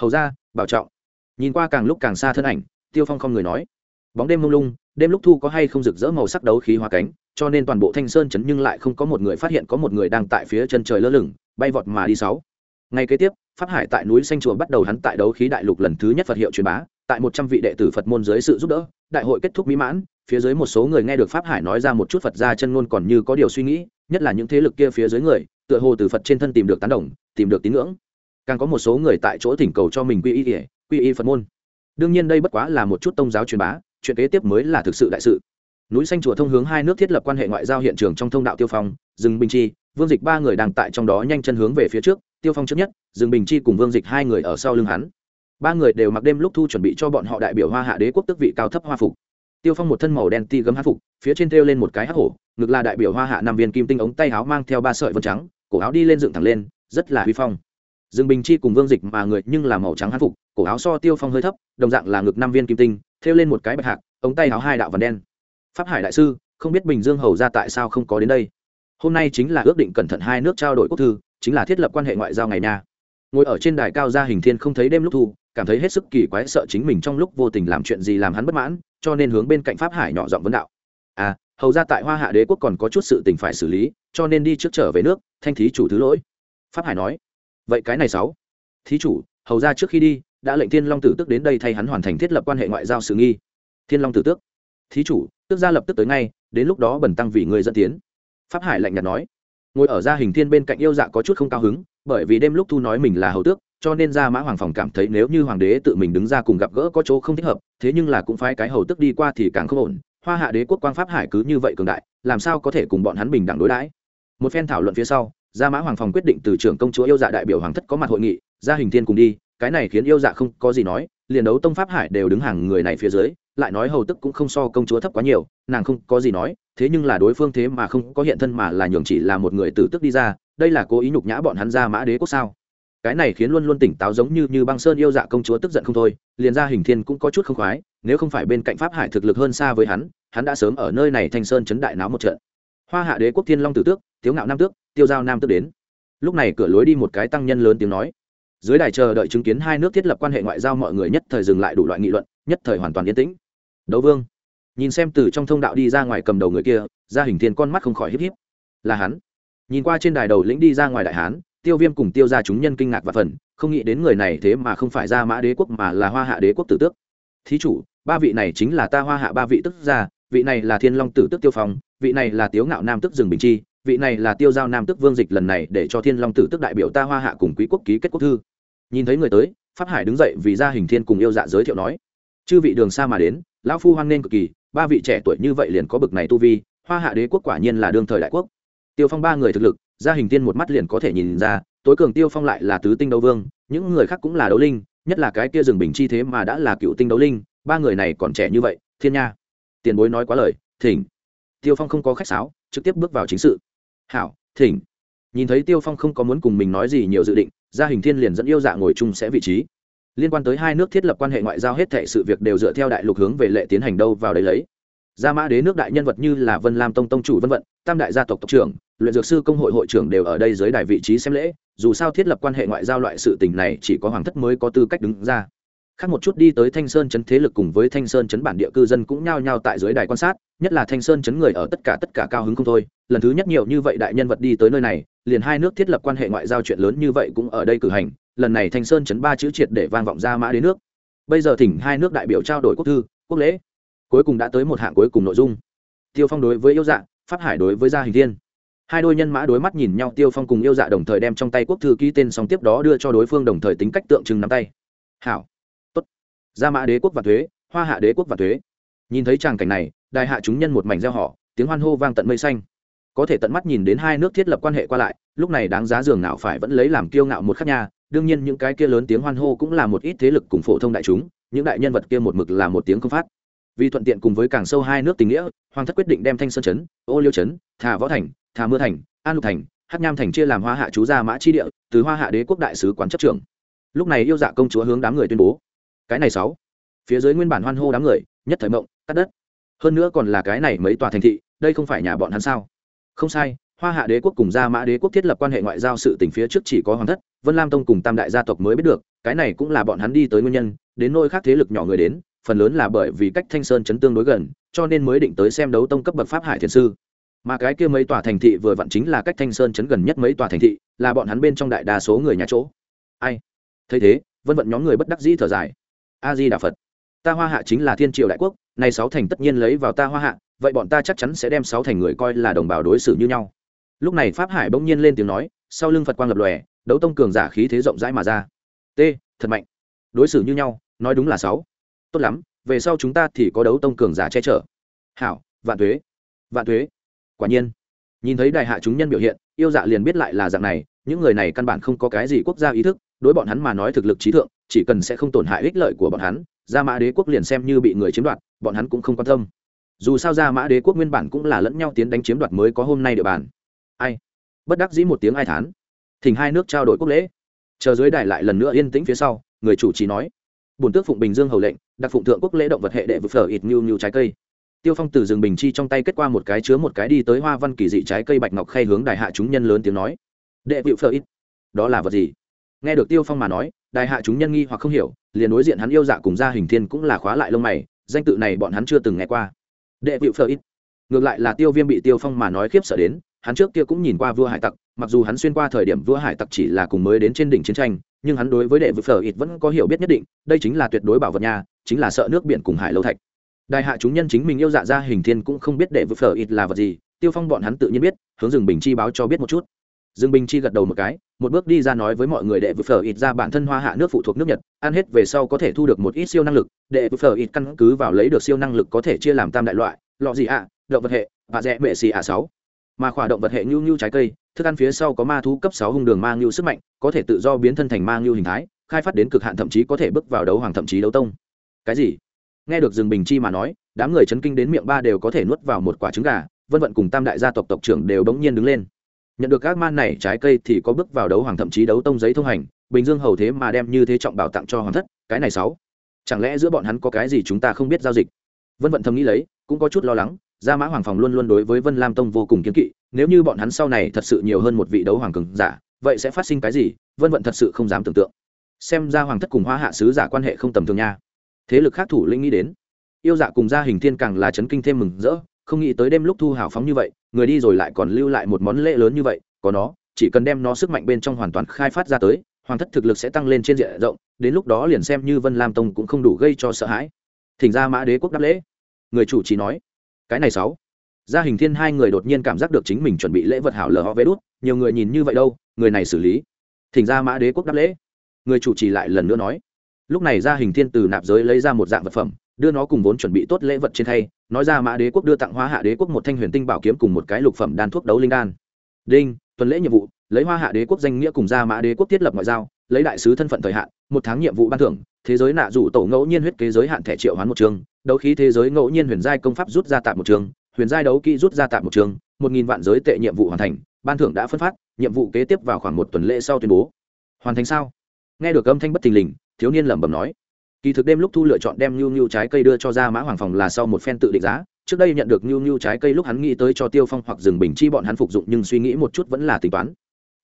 Hầu ra, bảo trọng. Nhìn qua càng lúc càng xa thân ảnh, tiêu phong không người nói. Bóng đêm mông lung, đêm lúc thu có hay không rực rỡ màu sắc đấu khí hoa cánh, cho nên toàn bộ thanh sơn chấn nhưng lại không có một người phát hiện có một người đang tại phía chân trời lơ lửng, bay vọt mà đi sáu. Ngay kế tiếp, pháp hải tại núi xanh chùa bắt đầu hắn tại đấu khí đại lục lần thứ nhất phật hiệu truyền bá, tại một trăm vị đệ tử phật môn dưới sự giúp đỡ, đại hội kết thúc mỹ mãn phía dưới một số người nghe được pháp hải nói ra một chút phật ra chân ngôn còn như có điều suy nghĩ, nhất là những thế lực kia phía dưới người, tựa hồ từ phật trên thân tìm được tán đồng, tìm được tín ngưỡng. Càng có một số người tại chỗ thỉnh cầu cho mình quy y ỉa quy y phật môn. Đương nhiên đây bất quá là một chút tôn giáo truyền bá, chuyện kế tiếp mới là thực sự đại sự. Núi xanh chùa thông hướng hai nước thiết lập quan hệ ngoại giao hiện trường trong thông đạo tiêu phong rừng bình chi, vương dịch ba người đang tại trong đó nhanh chân hướng về phía trước, tiêu phong trước nhất rừng bình chi cùng vương dịch hai người ở sau lưng hắn. Ba người đều mặc đêm lúc thu chuẩn bị cho bọn họ đại biểu hoa hạ đế quốc tức vị cao thấp hoa phục tiêu phong một thân màu đen ti gấm hát phục, phía trên thêu lên một cái hắc hổ, ngực là đại biểu hoa hạ năm viên kim tinh ống tay áo mang theo ba sợi vân trắng, cổ áo đi lên dựng thẳng lên, rất là huy phong. Dương bình chi cùng vương dịch mà người nhưng là màu trắng hát phục, cổ áo so tiêu phong hơi thấp, đồng dạng là ngực năm viên kim tinh, thêu lên một cái bạch hạc, ống tay áo hai đạo vằn đen. Pháp hải đại sư, không biết bình dương hầu ra tại sao không có đến đây? Hôm nay chính là ước định cẩn thận hai nước trao đổi quốc thư, chính là thiết lập quan hệ ngoại giao ngày nha ngồi ở trên đài cao gia hình thiên không thấy đêm lúc thu cảm thấy hết sức kỳ quái sợ chính mình trong lúc vô tình làm chuyện gì làm hắn bất mãn, cho nên hướng bên cạnh pháp hải nhỏ giọng vấn đạo. À hầu ra tại hoa hạ đế quốc còn có chút sự tình phải xử lý, cho nên đi trước trở về nước, thanh thí chủ thứ lỗi. Pháp hải nói, vậy cái này sáu. Thí chủ, hầu ra trước khi đi, đã lệnh thiên long tử tức đến đây thay hắn hoàn thành thiết lập quan hệ ngoại giao sự nghi. Thiên long tử tước. Thí chủ, tước ra lập tức tới ngay, đến lúc đó bẩn tăng vì người dẫn tiến. Pháp hải lạnh nhạt nói, ngồi ở gia hình thiên bên cạnh yêu dạ có chút không cao hứng, bởi vì đêm lúc thu nói mình là hầu tước cho nên ra mã hoàng phòng cảm thấy nếu như hoàng đế tự mình đứng ra cùng gặp gỡ có chỗ không thích hợp, thế nhưng là cũng phải cái hầu tức đi qua thì càng không ổn. Hoa hạ đế quốc quang pháp hải cứ như vậy cường đại, làm sao có thể cùng bọn hắn bình đẳng đối đãi? Một phen thảo luận phía sau gia mã hoàng phòng quyết định từ trưởng công chúa yêu dạ đại biểu hoàng thất có mặt hội nghị gia hình thiên cùng đi, cái này khiến yêu dạ không có gì nói, liền đấu tông pháp hải đều đứng hàng người này phía dưới, lại nói hầu tức cũng không so công chúa thấp quá nhiều, nàng không có gì nói, thế nhưng là đối phương thế mà không có hiện thân mà là nhường chỉ là một người tử tức đi ra, đây là cố ý nhục nhã bọn hắn ra mã đế quốc sao? Cái này khiến luôn luôn tỉnh táo giống như như băng sơn yêu dạ công chúa tức giận không thôi, liền ra hình thiên cũng có chút không khoái, nếu không phải bên cạnh pháp hải thực lực hơn xa với hắn hắn đã sớm ở nơi này thanh sơn chấn đại náo một trận. Hoa hạ đế quốc thiên long tử tước, tiếu ngạo nam tước, tiêu giao nam tước đến. Lúc này cửa lối đi một cái tăng nhân lớn tiếng nói. Dưới đài chờ đợi chứng kiến hai nước thiết lập quan hệ ngoại giao mọi người nhất thời dừng lại đủ loại nghị luận, nhất thời hoàn toàn yên tĩnh. Đấu vương. Nhìn xem từ trong thông đạo đi ra ngoài cầm đầu người kia, ra hình thiên con mắt không khỏi híp híp. Là hắn. Nhìn qua trên đài đầu lĩnh đi ra ngoài đại hán tiêu viêm cùng tiêu ra chúng nhân kinh ngạc và phần, không nghĩ đến người này thế mà không phải ra mã đế quốc mà là hoa hạ đế quốc tử tước. Thí chủ, ba vị này chính là ta hoa hạ ba vị tức gia, vị này là thiên long tử tước tiêu phong, vị này là tiếu ngạo nam tức rừng bình chi, vị này là tiêu giao nam tức vương dịch lần này để cho thiên long tử tức đại biểu ta hoa hạ cùng quý quốc ký kết quốc thư. Nhìn thấy người tới, pháp hải đứng dậy vì gia hình thiên cùng yêu dạ giới thiệu nói, chư vị đường xa mà đến, lão phu hoan nên cực kỳ, ba vị trẻ tuổi như vậy liền có bực này tu vi, hoa hạ đế quốc quả nhiên là đương thời đại quốc. Tiêu phong ba người thực lực gia hình tiên một mắt liền có thể nhìn ra, tối cường tiêu phong lại là tứ tinh đấu vương, những người khác cũng là đấu linh, nhất là cái kia rừng bình chi thế mà đã là cựu tinh đấu linh, ba người này còn trẻ như vậy, thiên nha. Tiền bối nói quá lời, thỉnh. Tiêu phong không có khách sáo, trực tiếp bước vào chính sự. Hảo, thỉnh. Nhìn thấy tiêu phong không có muốn cùng mình nói gì nhiều dự định, gia hình thiên liền dẫn yêu dạ ngồi chung sẽ vị trí. Liên quan tới hai nước thiết lập quan hệ ngoại giao hết thệ sự việc đều dựa theo đại lục hướng về lệ tiến hành đâu vào đấy lấy. Gia mã đế nước đại nhân vật như là vân lam tông tông chủ vân vận, tam đại gia tộc tộc trưởng luyện dược sư công hội hội trưởng đều ở đây dưới đài vị trí xem lễ dù sao thiết lập quan hệ ngoại giao loại sự tình này chỉ có hoàng thất mới có tư cách đứng ra. Khác một chút đi tới thanh sơn chấn thế lực cùng với thanh sơn chấn bản địa cư dân cũng nhao nhao tại dưới đài quan sát nhất là thanh sơn chấn người ở tất cả tất cả cao hứng không thôi. Lần thứ nhất nhiều như vậy đại nhân vật đi tới nơi này liền hai nước thiết lập quan hệ ngoại giao chuyện lớn như vậy cũng ở đây cử hành lần này thanh sơn chấn ba chữ triệt để vang vọng ra mã đến nước. Bây giờ thỉnh hai nước đại biểu trao đổi quốc thư quốc lễ. Cuối cùng đã tới một hạng cuối cùng nội dung. Tiêu phong đối với yêu dạng, pháp hải đối với gia hình thiên hai đôi nhân mã đối mắt nhìn nhau, tiêu phong cùng yêu dạ đồng thời đem trong tay quốc thư ký tên xong tiếp đó đưa cho đối phương đồng thời tính cách tượng trưng nắm tay. Hảo. Tốt. Gia mã đế quốc và thuế, hoa hạ đế quốc và thuế. Nhìn thấy tràng cảnh này, đại hạ chúng nhân một mảnh gieo họ tiếng hoan hô vang tận mây xanh. Có thể tận mắt nhìn đến hai nước thiết lập quan hệ qua lại, lúc này đáng giá giường nào phải vẫn lấy làm kiêu ngạo một khắc nha. Đương nhiên những cái kia lớn tiếng hoan hô cũng là một ít thế lực cùng phổ thông đại chúng, những đại nhân vật kia một mực là một tiếng không phát. Vì thuận tiện cùng với càng sâu hai nước tình nghĩa, hoàng thất quyết định đem thanh sơn chấn ô liêu chấn thà võ thành thà mưa thành, an lục thành hát nham thành chia làm hoa hạ chú gia mã chi địa, từ hoa hạ đế quốc đại sứ quán chấp trưởng. Lúc này yêu dạ công chúa hướng đám người tuyên bố. Cái này sáu. Phía dưới nguyên bản hoan hô đám người, nhất thời mộng, cắt đất. Hơn nữa còn là cái này mấy tòa thành thị, đây không phải nhà bọn hắn sao? Không sai, hoa hạ đế quốc cùng gia mã đế quốc thiết lập quan hệ ngoại giao sự tình phía trước chỉ có hoàng thất, vân lam tông cùng tam đại gia tộc mới biết được, cái này cũng là bọn hắn đi tới nguyên nhân, đến nơi khác thế lực nhỏ người đến, phần lớn là bởi vì cách thanh sơn chấn tương đối gần, cho nên mới định tới xem đấu tông cấp bậc pháp hải thiền sư mà cái kia mấy tòa thành thị vừa vặn chính là cách thanh sơn chấn gần nhất mấy tòa thành thị, là bọn hắn bên trong đại đa số người nhà chỗ. Ai? Thấy thế, vân vận nhóm người bất đắc dĩ thở dài. A di đà phật ta hoa hạ chính là thiên triều đại quốc, này sáu thành tất nhiên lấy vào ta hoa hạ, vậy bọn ta chắc chắn sẽ đem sáu thành người coi là đồng bào đối xử như nhau. Lúc này pháp hải bỗng nhiên lên tiếng nói, sau lưng phật quang lập lòe, đấu tông cường giả khí thế rộng rãi mà ra. T, thật mạnh. Đối xử như nhau, nói đúng là sáu. Tốt lắm, về sau chúng ta thì có đấu tông cường giả che chở. Hảo, vạn thuế. Vạn thuế quả nhiên, nhìn thấy đại hạ chúng nhân biểu hiện, yêu dạ liền biết lại là dạng này, những người này căn bản không có cái gì quốc gia ý thức, đối bọn hắn mà nói thực lực trí thượng, chỉ cần sẽ không tổn hại ích lợi của bọn hắn, gia mã đế quốc liền xem như bị người chiếm đoạt, bọn hắn cũng không quan tâm. Dù sao gia mã đế quốc nguyên bản cũng là lẫn nhau tiến đánh chiếm đoạt mới có hôm nay địa bàn. Ai? Bất đắc dĩ một tiếng ai thán. Thỉnh hai nước trao đổi quốc lễ. Chờ dưới đài lại lần nữa yên tĩnh phía sau, người chủ trì nói. Bổn tước phụng bình dương hầu lệnh, đặc phụng thượng quốc lễ động vật hệ đệ vực phở ít nhu nhu trái cây tiêu phong từ rừng bình chi trong tay kết qua một cái chứa một cái đi tới hoa văn kỳ dị trái cây bạch ngọc khay hướng đại hạ chúng nhân lớn tiếng nói. Đệ vịu phở ít, đó là vật gì? Nghe được tiêu phong mà nói đại hạ chúng nhân nghi hoặc không hiểu, liền đối diện hắn yêu dạ cùng gia hình thiên cũng là khóa lại lông mày, danh tự này bọn hắn chưa từng nghe qua. Đệ vịu phở ít. Ngược lại là tiêu viêm bị tiêu phong mà nói khiếp sợ đến, hắn trước kia cũng nhìn qua vua hải tặc, mặc dù hắn xuyên qua thời điểm vua hải tặc chỉ là cùng mới đến trên đỉnh chiến tranh, nhưng hắn đối với đệ vịu phở ít vẫn có hiểu biết nhất định, đây chính là tuyệt đối bảo vật nhà, chính là sợ nước biển cùng hải lâu thạch đại hạ chúng nhân chính mình yêu dạ ra hình thiên cũng không biết đệ vực phở ít là vật gì, tiêu phong bọn hắn tự nhiên biết, hướng rừng bình chi báo cho biết một chút. Dương bình chi gật đầu một cái, một bước đi ra nói với mọi người đệ vực phở ít ra bản thân hoa hạ nước phụ thuộc nước nhật, ăn hết về sau có thể thu được một ít siêu năng lực đệ vực phở ít căn cứ vào lấy được siêu năng lực có thể chia làm tam đại loại, lọ gì ạ à, động vật hệ, và rẽ mệ xì ạ sáu. Mà khỏa động vật hệ nhu nhu trái cây, thức ăn phía sau có ma thú cấp sáu hung đường ma nhu sức mạnh, có thể tự do biến thân thành ma nhu hình thái, khai phát đến cực hạn thậm chí có thể bước vào đấu hoàng thậm chí đấu tông. Cái gì? Nghe được rừng bình chi mà nói, đám người chấn kinh đến miệng ba đều có thể nuốt vào một quả trứng gà, vân vận cùng tam đại gia tộc tộc trưởng đều đống nhiên đứng lên. Nhận được các man này trái cây thì có bước vào đấu hoàng thậm chí đấu tông giấy thông hành, bình dương hầu thế mà đem như thế trọng bảo tặng cho hoàng thất, cái này sáu. Chẳng lẽ giữa bọn hắn có cái gì chúng ta không biết giao dịch? Vân vận thầm nghĩ lấy, cũng có chút lo lắng, gia mã hoàng phòng luôn luôn đối với vân lam tông vô cùng kiến kỵ, nếu như bọn hắn sau này thật sự nhiều hơn một vị đấu hoàng cường giả, vậy sẽ phát sinh cái gì? Vân vận thật sự không dám tưởng tượng. Xem ra hoàng thất cùng hoa hạ sứ giả quan hệ không tầm thường nha thế lực khác thủ lĩnh nghĩ đến. Yêu dạ cùng gia hình thiên càng là chấn kinh thêm mừng rỡ, không nghĩ tới đêm lúc thu hào phóng như vậy, người đi rồi lại còn lưu lại một món lễ lớn như vậy, có nó, chỉ cần đem nó sức mạnh bên trong hoàn toàn khai phát ra tới, hoàng thất thực lực sẽ tăng lên trên diện rộng, đến lúc đó liền xem như vân lam tông cũng không đủ gây cho sợ hãi. Thỉnh ra mã đế quốc đáp lễ. Người chủ chỉ nói, cái này sáu. Gia hình thiên hai người đột nhiên cảm giác được chính mình chuẩn bị lễ vật hảo lờ họ vé đút, nhiều người nhìn như vậy đâu, người này xử lý. Thỉnh ra mã đế quốc đáp lễ. Người chủ trì lại lần nữa nói lúc này gia hình thiên từ nạp giới lấy ra một dạng vật phẩm, đưa nó cùng vốn chuẩn bị tốt lễ vật trên thay nói ra mã đế quốc đưa tặng hoa hạ đế quốc một thanh huyền tinh bảo kiếm cùng một cái lục phẩm đan thuốc đấu linh đan. Đinh, tuần lễ nhiệm vụ, lấy hoa hạ đế quốc danh nghĩa cùng ra mã đế quốc thiết lập ngoại giao, lấy đại sứ thân phận thời hạn, một tháng nhiệm vụ ban thưởng, thế giới nạ rủ tổ ngẫu nhiên huyết kế giới hạn thẻ triệu hoán một trường, đấu khí thế giới ngẫu nhiên huyền giai công pháp rút ra tạm một trường, huyền giai đấu kỹ rút ra tạm một trường, một nghìn vạn giới tệ nhiệm vụ hoàn thành, ban thưởng đã phân phát, nhiệm vụ kế tiếp vào khoảng một tuần lễ sau tuyên bố. Hoàn thành sao? Nghe được âm thanh bất thình lình thiếu niên lẩm bẩm nói. Kỳ thực đêm lúc thu lựa chọn đem nhu nhu trái cây đưa cho ra mã hoàng phòng là sau một phen tự định giá. Trước đây nhận được nhu nhu trái cây lúc hắn nghĩ tới cho tiêu phong hoặc rừng bình chi bọn hắn phục dụng, nhưng suy nghĩ một chút vẫn là tính toán.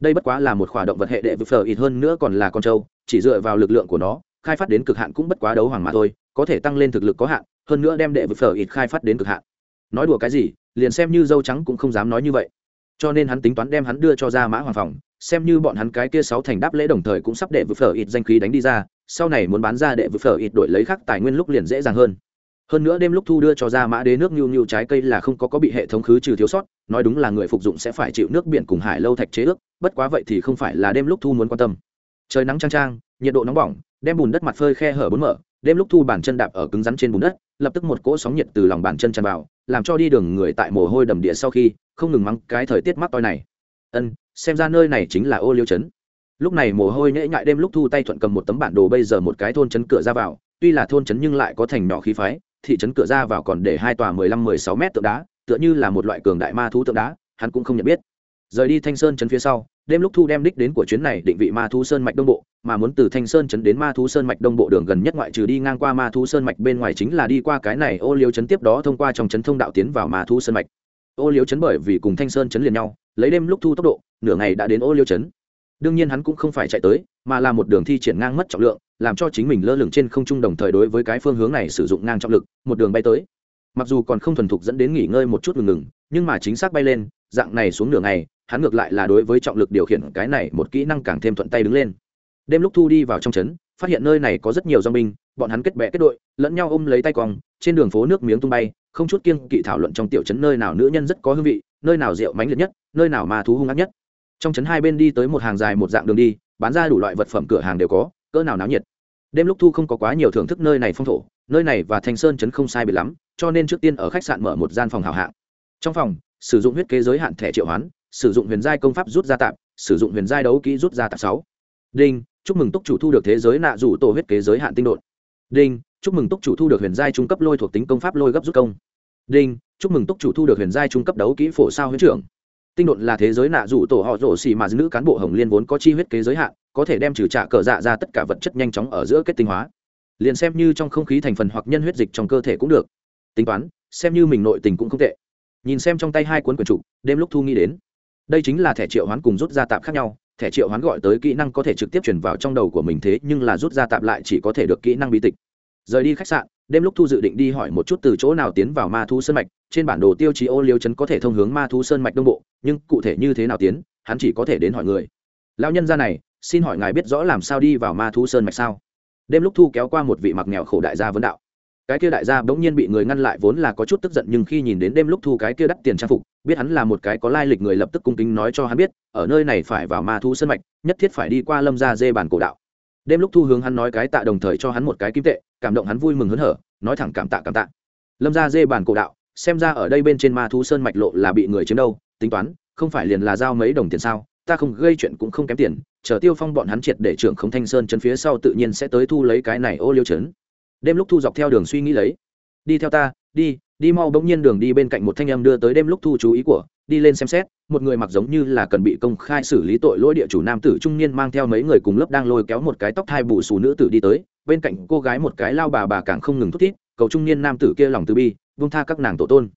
Đây bất quá là một khỏa động vật hệ đệ vực phở ít hơn nữa còn là con trâu, chỉ dựa vào lực lượng của nó, khai phát đến cực hạn cũng bất quá đấu hoàng mà thôi, có thể tăng lên thực lực có hạn, hơn nữa đem đệ vực phở ít khai phát đến cực hạn. Nói đùa cái gì, liền xem như dâu trắng cũng không dám nói như vậy. Cho nên hắn tính toán đem hắn đưa cho ra mã hoàng phòng, xem như bọn hắn cái kia sáu thành đáp lễ đồng thời cũng sắp đệ vực phở ít danh khí đánh đi ra sau này muốn bán ra đệ vừa phở ít đổi lấy khác tài nguyên lúc liền dễ dàng hơn. Hơn nữa đêm lúc thu đưa cho ra mã đế nước nhu nhu trái cây là không có có bị hệ thống khứ trừ thiếu sót, nói đúng là người phục dụng sẽ phải chịu nước biển cùng hải lâu thạch chế ước, bất quá vậy thì không phải là đêm lúc thu muốn quan tâm. Trời nắng trang trang nhiệt độ nóng bỏng, đem bùn đất mặt phơi khe hở bốn mở, đêm lúc thu bàn chân đạp ở cứng rắn trên bùn đất, lập tức một cỗ sóng nhiệt từ lòng bàn chân tràn vào, làm cho đi đường người tại mồ hôi đầm địa sau khi không ngừng mắng cái thời tiết mắc toi này. Ân, xem ra nơi này chính là ô liêu trấn lúc này mồ hôi nhễ nhại đêm lúc thu tay thuận cầm một tấm bản đồ bây giờ một cái thôn trấn cửa ra vào, tuy là thôn trấn nhưng lại có thành nhỏ khí phái, thị trấn cửa ra vào còn để hai tòa mười lăm, mười sáu mét tượng đá, tựa như là một loại cường đại ma thú tượng đá, hắn cũng không nhận biết. Rời đi thanh sơn trấn phía sau, đêm lúc thu đem đích đến của chuyến này định vị ma thú sơn mạch đông bộ, mà muốn từ thanh sơn trấn đến ma thú sơn mạch đông bộ đường gần nhất ngoại trừ đi ngang qua ma thú sơn mạch bên ngoài chính là đi qua cái này ô liếu trấn tiếp đó thông qua trong trấn thông đạo tiến vào ma thú sơn mạch. Ô liếu trấn bởi vì cùng thanh sơn trấn liền nhau, lấy đêm lúc thu tốc độ, nửa ngày đã đến ô liếu trấn đương nhiên hắn cũng không phải chạy tới, mà là một đường thi triển ngang mất trọng lượng, làm cho chính mình lơ lửng trên không trung đồng thời đối với cái phương hướng này sử dụng ngang trọng lực, một đường bay tới. Mặc dù còn không thuần thục dẫn đến nghỉ ngơi một chút ngừng ngừng, nhưng mà chính xác bay lên, dạng này xuống nửa ngày, hắn ngược lại là đối với trọng lực điều khiển cái này một kỹ năng càng thêm thuận tay đứng lên. Đêm lúc thu đi vào trong trấn, phát hiện nơi này có rất nhiều dong binh, bọn hắn kết bè kết đội, lẫn nhau ôm lấy tay còng trên đường phố nước miếng tung bay, không chút kiêng kỵ thảo luận trong tiểu trấn nơi nào nữ nhân rất có hương vị, nơi nào rượu mánh liệt nhất, nơi nào ma thú hung ác nhất trong trấn hai bên đi tới một hàng dài một dạng đường đi, bán ra đủ loại vật phẩm cửa hàng đều có, cỡ nào náo nhiệt. Đêm lúc thu không có quá nhiều thưởng thức nơi này phong thổ, nơi này và thanh sơn trấn không sai biệt lắm, cho nên trước tiên ở khách sạn mở một gian phòng hào hạng. Trong phòng, sử dụng huyết kế giới hạn thẻ triệu hoán, sử dụng huyền giai công pháp rút ra tạm, sử dụng huyền giai đấu kỹ rút ra tạm sáu. Đinh, chúc mừng túc chủ thu được thế giới nạ rủ tổ huyết kế giới hạn tinh đột đinh, chúc mừng túc chủ thu được huyền giai trung cấp lôi thuộc tính công pháp lôi gấp rút công. Đinh, chúc mừng túc chủ thu được huyền giai trung cấp đấu kỹ phổ sao huyết trưởng tinh độn là thế giới nạ rủ tổ họ rổ xì mà nữ cán bộ hồng liên vốn có chi huyết kế giới hạn, có thể đem trừ trạ cờ dạ ra tất cả vật chất nhanh chóng ở giữa kết tinh hóa. Liền xem như trong không khí thành phần hoặc nhân huyết dịch trong cơ thể cũng được. Tính toán, xem như mình nội tình cũng không tệ. Nhìn xem trong tay hai cuốn quyển trục, đêm lúc thu nghĩ đến. Đây chính là thẻ triệu hoán cùng rút ra tạm khác nhau. Thẻ triệu hoán gọi tới kỹ năng có thể trực tiếp chuyển vào trong đầu của mình thế nhưng là rút ra tạm lại chỉ có thể được kỹ năng bí tịch. Rời đi khách sạn đêm lúc thu dự định đi hỏi một chút từ chỗ nào tiến vào ma thu sơn mạch, trên bản đồ tiêu chí ô liêu chấn có thể thông hướng ma thu sơn mạch đông bộ, nhưng cụ thể như thế nào tiến, hắn chỉ có thể đến hỏi người. Lao nhân ra này, xin hỏi ngài biết rõ làm sao đi vào ma thu sơn mạch sao? Đêm lúc thu kéo qua một vị mặc nghèo khổ đại gia vấn đạo. Cái kia đại gia bỗng nhiên bị người ngăn lại vốn là có chút tức giận nhưng khi nhìn đến đêm lúc thu cái kia đắt tiền trang phục, biết hắn là một cái có lai lịch người lập tức cung kính nói cho hắn biết, ở nơi này phải vào ma thu sân mạch, nhất thiết phải đi qua lâm gia dê bản cổ đạo. Đêm lúc thu hướng hắn nói cái tạ đồng thời cho hắn một cái kim tệ cảm động hắn vui mừng hớn hở, nói thẳng cảm tạ cảm tạ. Lâm gia dê bàn cổ đạo, xem ra ở đây bên trên ma thu sơn mạch lộ là bị người chiếm đâu, tính toán, không phải liền là giao mấy đồng tiền sao, ta không gây chuyện cũng không kém tiền, chờ tiêu phong bọn hắn triệt để trưởng không thanh sơn chân phía sau tự nhiên sẽ tới thu lấy cái này ô liêu trấn. Đêm lúc thu dọc theo đường suy nghĩ lấy. Đi theo ta, đi đi mau, bỗng nhiên đường đi bên cạnh một thanh em đưa tới đêm lúc thu chú ý của đi lên xem xét, một người mặc giống như là cần bị công khai xử lý tội lỗi địa chủ nam tử trung niên mang theo mấy người cùng lớp đang lôi kéo một cái tóc thai bù xù nữ tử đi tới, bên cạnh cô gái một cái lao bà bà càng không ngừng thút thít, cầu trung niên nam tử kia lòng từ bi vung tha các nàng tổ tôn.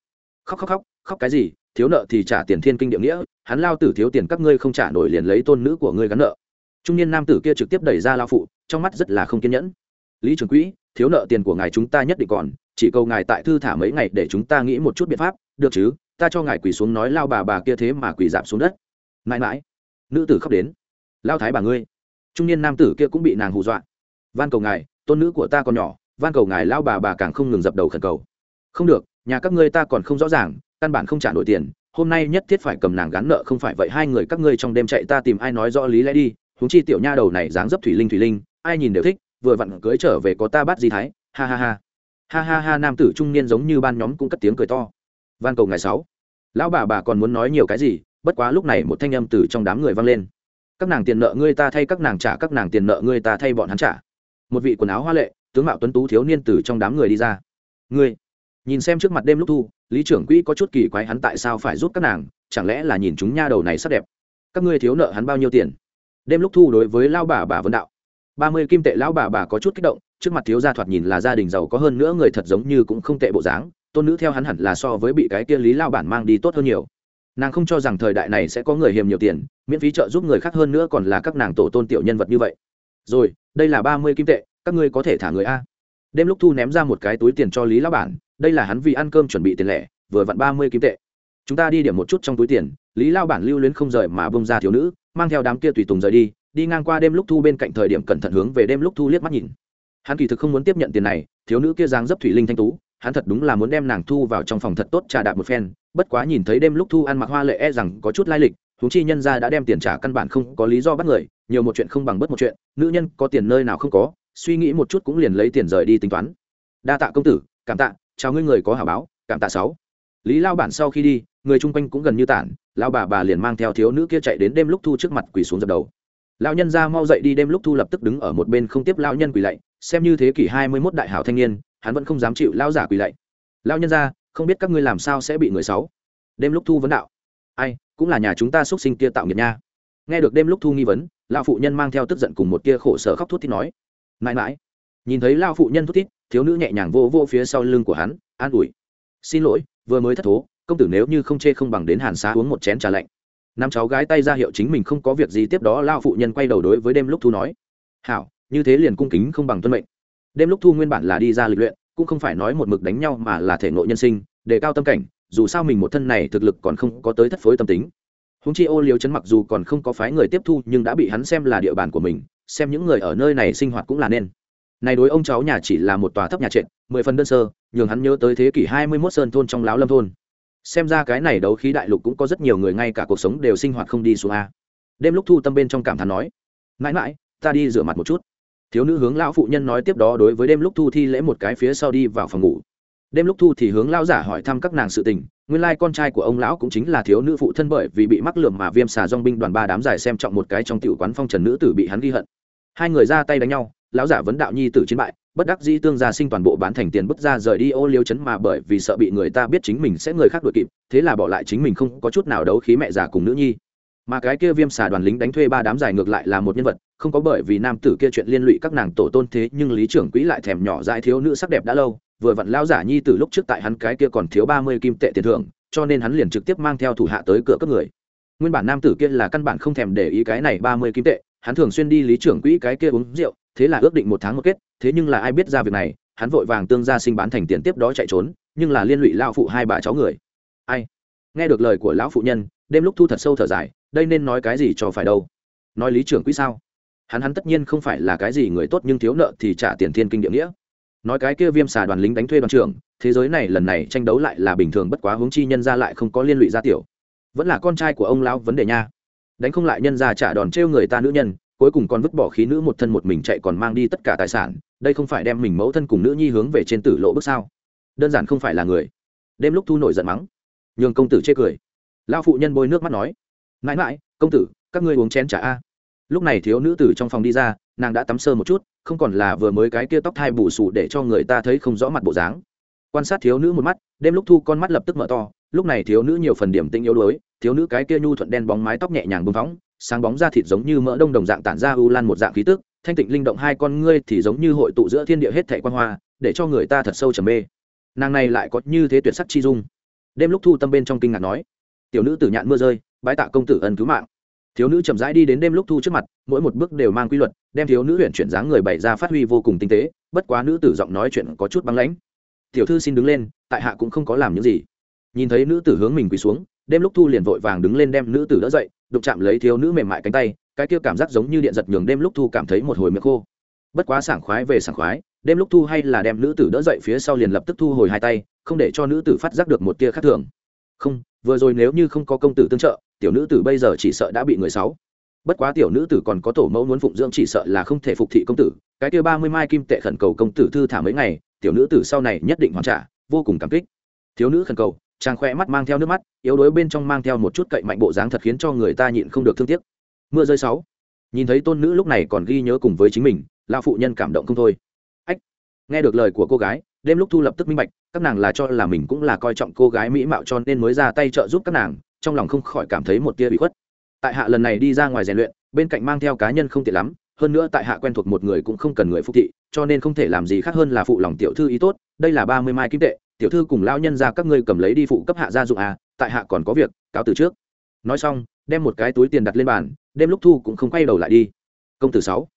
Khóc khóc khóc khóc cái gì, thiếu nợ thì trả tiền thiên kinh địa nghĩa, hắn lao tử thiếu tiền các ngươi không trả nổi liền lấy tôn nữ của ngươi gắn nợ. Trung niên nam tử kia trực tiếp đẩy ra lao phụ, trong mắt rất là không kiên nhẫn. Lý trường quỹ, thiếu nợ tiền của ngài chúng ta nhất định còn, chỉ cầu ngài tại thư thả mấy ngày để chúng ta nghĩ một chút biện pháp, được chứ? Ta cho ngài quỳ xuống nói lao bà bà kia thế mà quỳ giảm xuống đất. Mãi mãi, nữ tử khóc đến. Lao thái bà ngươi, trung niên nam tử kia cũng bị nàng hù dọa. Van cầu ngài, tôn nữ của ta còn nhỏ, van cầu ngài lao bà bà càng không ngừng dập đầu khẩn cầu. Không được, nhà các ngươi ta còn không rõ ràng, căn bản không trả nổi tiền, hôm nay nhất thiết phải cầm nàng gắn nợ không phải vậy hai người các ngươi trong đêm chạy ta tìm ai nói rõ lý lẽ đi, huống chi tiểu nha đầu này dáng dấp thủy linh thủy linh, ai nhìn đều thích, vừa vặn cưới trở về có ta bắt gì thái, ha ha ha. Ha ha ha, nam tử trung niên giống như ban nhóm cũng cất tiếng cười to van cầu ngài sáu. Lão bà bà còn muốn nói nhiều cái gì, bất quá lúc này một thanh âm từ trong đám người vang lên. Các nàng tiền nợ ngươi ta thay các nàng trả, các nàng tiền nợ ngươi ta thay bọn hắn trả. Một vị quần áo hoa lệ, tướng mạo tuấn tú thiếu niên từ trong đám người đi ra. Ngươi, nhìn xem trước mặt đêm lúc thu, lý trưởng quỹ có chút kỳ quái hắn tại sao phải giúp các nàng, chẳng lẽ là nhìn chúng nha đầu này sắc đẹp? Các ngươi thiếu nợ hắn bao nhiêu tiền? Đêm lúc thu đối với lao bà bà vân đạo. Ba mươi kim tệ, lão bà bà có chút kích động, trước mặt thiếu gia thoạt nhìn là gia đình giàu có hơn nữa, người thật giống như cũng không tệ bộ dáng tôn nữ theo hắn hẳn là so với bị cái kia lý lao bản mang đi tốt hơn nhiều. Nàng không cho rằng thời đại này sẽ có người hiềm nhiều tiền, miễn phí trợ giúp người khác hơn nữa còn là các nàng tổ tôn tiểu nhân vật như vậy. Rồi, đây là ba mươi kim tệ, các ngươi có thể thả người a. Đêm lúc thu ném ra một cái túi tiền cho lý lao bản, đây là hắn vì ăn cơm chuẩn bị tiền lẻ, vừa vặn ba mươi kim tệ. Chúng ta đi điểm một chút trong túi tiền, lý lao bản lưu luyến không rời mà bông ra thiếu nữ, mang theo đám kia tùy tùng rời đi đi ngang qua đêm lúc thu bên cạnh thời điểm cẩn thận hướng về đêm lúc thu liếc mắt nhìn. Hắn kỳ thực không muốn tiếp nhận tiền này, thiếu nữ kia dáng dấp thủy linh thanh tú hắn thật đúng là muốn đem nàng thu vào trong phòng thật tốt trà đạp một phen, bất quá nhìn thấy đêm lúc thu ăn mặc hoa lệ e rằng có chút lai lịch thú chi nhân ra đã đem tiền trả căn bản không có lý do bắt người, nhiều một chuyện không bằng bất một chuyện, nữ nhân có tiền nơi nào không có, suy nghĩ một chút cũng liền lấy tiền rời đi tính toán. Đa tạ công tử, cảm tạ, chào ngươi người có hả báo, cảm tạ sáu. Lý lao bản sau khi đi, người chung quanh cũng gần như tản, lao bà bà liền mang theo thiếu nữ kia chạy đến đêm lúc thu trước mặt quỳ xuống dập đầu. Lao nhân ra mau dậy đi, đêm lúc thu lập tức đứng ở một bên không tiếp lao nhân quỳ lạy, xem như thế kỷ hai mươi mốt đại hảo thanh niên hắn vẫn không dám chịu lao giả quỳ lạy. Lao nhân ra, không biết các ngươi làm sao sẽ bị người xấu đêm lúc thu vấn đạo. Ai, cũng là nhà chúng ta xuất sinh kia tạo nghiệp nha. Nghe được đêm lúc thu nghi vấn lao phụ nhân mang theo tức giận cùng một tia khổ sở khóc thút thít nói. Mãi mãi. Nhìn thấy lao phụ nhân thút thít, thiếu nữ nhẹ nhàng vô vô phía sau lưng của hắn, an ủi. Xin lỗi, vừa mới thất thố, công tử nếu như không chê không bằng đến hàn xá uống một chén trà lạnh. Năm cháu gái tay ra hiệu chính mình không có việc gì, tiếp đó lao phụ nhân quay đầu đối với đêm lúc thu nói. Hảo, như thế liền cung kính không bằng tuân mệnh đêm lúc thu nguyên bản là đi ra lịch luyện, cũng không phải nói một mực đánh nhau mà là thể nội nhân sinh, đề cao tâm cảnh, dù sao mình một thân này thực lực còn không có tới thất phối tâm tính. Húng chi ô liếu chấn mặc dù còn không có phái người tiếp thu, nhưng đã bị hắn xem là địa bàn của mình, xem những người ở nơi này sinh hoạt cũng là nên. Này đối ông cháu nhà chỉ là một tòa thấp nhà trệt, mười phần đơn sơ, nhường hắn nhớ tới thế kỷ hai mươi mốt sơn thôn trong láo lâm thôn. Xem ra cái này đấu khí đại lục cũng có rất nhiều người ngay cả cuộc sống đều sinh hoạt không đi xuống a. Đêm lúc thu tâm bên trong cảm thán nói, mãi mãi, ta đi rửa mặt một chút thiếu nữ hướng lão phụ nhân nói tiếp đó đối với đêm lúc thu thi lễ một cái phía sau đi vào phòng ngủ. Đêm lúc thu thì hướng lão giả hỏi thăm các nàng sự tình, nguyên lai con trai của ông lão cũng chính là thiếu nữ phụ thân bởi vì bị mắc lượm mà viêm xà dong binh đoàn ba đám giải xem trọng một cái trong tiểu quán phong trần nữ tử bị hắn ghi hận. Hai người ra tay đánh nhau, lão giả vấn đạo nhi tử chiến bại, bất đắc dĩ tương gia sinh toàn bộ bán thành tiền bất ra rời đi ô liêu chấn mà bởi vì sợ bị người ta biết chính mình sẽ người khác đuổi kịp, thế là bỏ lại chính mình không có chút nào đấu khí mẹ già cùng nữ nhi. Mà cái kia viêm xà đoàn lính đánh thuê ba đám giải ngược lại là một nhân vật không có bởi vì nam tử kia chuyện liên lụy các nàng tổ tôn thế, nhưng lý trưởng quỹ lại thèm nhỏ dại thiếu nữ sắc đẹp đã lâu, vừa vặn lao giả nhi từ lúc trước tại hắn cái kia còn thiếu ba mươi kim tệ tiền thưởng, cho nên hắn liền trực tiếp mang theo thủ hạ tới cửa cấp người. Nguyên bản nam tử kia là căn bản không thèm để ý cái này ba mươi kim tệ, hắn thường xuyên đi lý trưởng quỹ cái kia uống rượu, thế là ước định một tháng một kết, thế nhưng là ai biết ra việc này, hắn vội vàng tương gia sinh bán thành tiền tiếp đó chạy trốn, nhưng là liên lụy lao phụ hai bà cháu người. Ai? Nghe được lời của lão phụ nhân, đêm lúc thu thật sâu thở dài, đây nên nói cái gì cho phải đâu? Nói lý trưởng quỹ sao? Hắn hắn tất nhiên không phải là cái gì người tốt nhưng thiếu nợ thì trả tiền thiên kinh địa nghĩa. Nói cái kia viêm xà đoàn lính đánh thuê đoàn trưởng, thế giới này lần này tranh đấu lại là bình thường bất quá hướng chi nhân ra lại không có liên lụy gia tiểu. Vẫn là con trai của ông lão vấn đề nha. Đánh không lại nhân ra trả đòn trêu người ta nữ nhân, cuối cùng còn vứt bỏ khí nữ một thân một mình chạy còn mang đi tất cả tài sản, đây không phải đem mình mẫu thân cùng nữ nhi hướng về trên tử lộ bước sao? Đơn giản không phải là người. Đêm lúc thu nổi giận mắng. Nhường công tử chê cười. Lão phụ nhân bôi nước mắt nói, mãi mãi, công tử, các ngươi uống chén t a lúc này thiếu nữ tử trong phòng đi ra, nàng đã tắm sơ một chút, không còn là vừa mới cái kia tóc thai bù sù để cho người ta thấy không rõ mặt bộ dáng. Quan sát thiếu nữ một mắt, đêm lúc thu con mắt lập tức mở to, lúc này thiếu nữ nhiều phần điểm tinh yếu đuối, thiếu nữ cái kia nhu thuận đen bóng mái tóc nhẹ nhàng bưng phóng, sáng bóng da thịt giống như mỡ đông đồng dạng tản ra u lan một dạng khí tức, thanh tịnh linh động hai con ngươi thì giống như hội tụ giữa thiên địa hết thảy quan hoa, để cho người ta thật sâu trầm mê. Nàng này lại có như thế tuyệt sắc chi dung. Đêm lúc thu tâm bên trong kinh ngạc nói, tiểu nữ tử nhạn mưa rơi, bái tạ công tử ân cứu mạng thiếu nữ chậm rãi đi đến đêm lúc thu trước mặt, mỗi một bước đều mang quy luật, đem thiếu nữ huyện chuyển dáng người bày ra phát huy vô cùng tinh tế, bất quá nữ tử giọng nói chuyện có chút băng lãnh. Tiểu thư xin đứng lên, tại hạ cũng không có làm những gì. Nhìn thấy nữ tử hướng mình quỳ xuống, đêm lúc thu liền vội vàng đứng lên đem nữ tử đỡ dậy, đụng chạm lấy thiếu nữ mềm mại cánh tay, cái kia cảm giác giống như điện giật nhường đêm lúc thu cảm thấy một hồi miệng khô. Bất quá sảng khoái về sảng khoái, đêm lúc thu hay là đem nữ tử đỡ dậy phía sau liền lập tức thu hồi hai tay, không để cho nữ tử phát giác được một tia khác thường. Không vừa rồi nếu như không có công tử tương trợ, tiểu nữ tử bây giờ chỉ sợ đã bị người sáu. Bất quá tiểu nữ tử còn có tổ mẫu muốn phụng dưỡng chỉ sợ là không thể phục thị công tử. Cái kia ba mươi mai kim tệ khẩn cầu công tử thư thả mấy ngày, tiểu nữ tử sau này nhất định hoàn trả, vô cùng cảm kích. Thiếu nữ khẩn cầu, chàng khoe mắt mang theo nước mắt, yếu đuối bên trong mang theo một chút cậy mạnh bộ dáng thật khiến cho người ta nhịn không được thương tiếc. Mưa rơi sáu. Nhìn thấy tôn nữ lúc này còn ghi nhớ cùng với chính mình lao phụ nhân cảm động không thôi. Ách, nghe được lời của cô gái đêm lúc thu lập tức minh bạch, các nàng là cho là mình cũng là coi trọng cô gái mỹ mạo cho nên mới ra tay trợ giúp các nàng, trong lòng không khỏi cảm thấy một tia bị khuất. Tại hạ lần này đi ra ngoài rèn luyện, bên cạnh mang theo cá nhân không tiện lắm, hơn nữa tại hạ quen thuộc một người cũng không cần người phục thị, cho nên không thể làm gì khác hơn là phụ lòng tiểu thư ý tốt, đây là ba mươi mai kim tệ, tiểu thư cùng lao nhân ra các ngươi cầm lấy đi phụ cấp hạ gia dụng à tại hạ còn có việc, cáo từ trước. Nói xong, đem một cái túi tiền đặt lên bàn, đêm lúc thu cũng không quay đầu lại đi. Công tử sáu.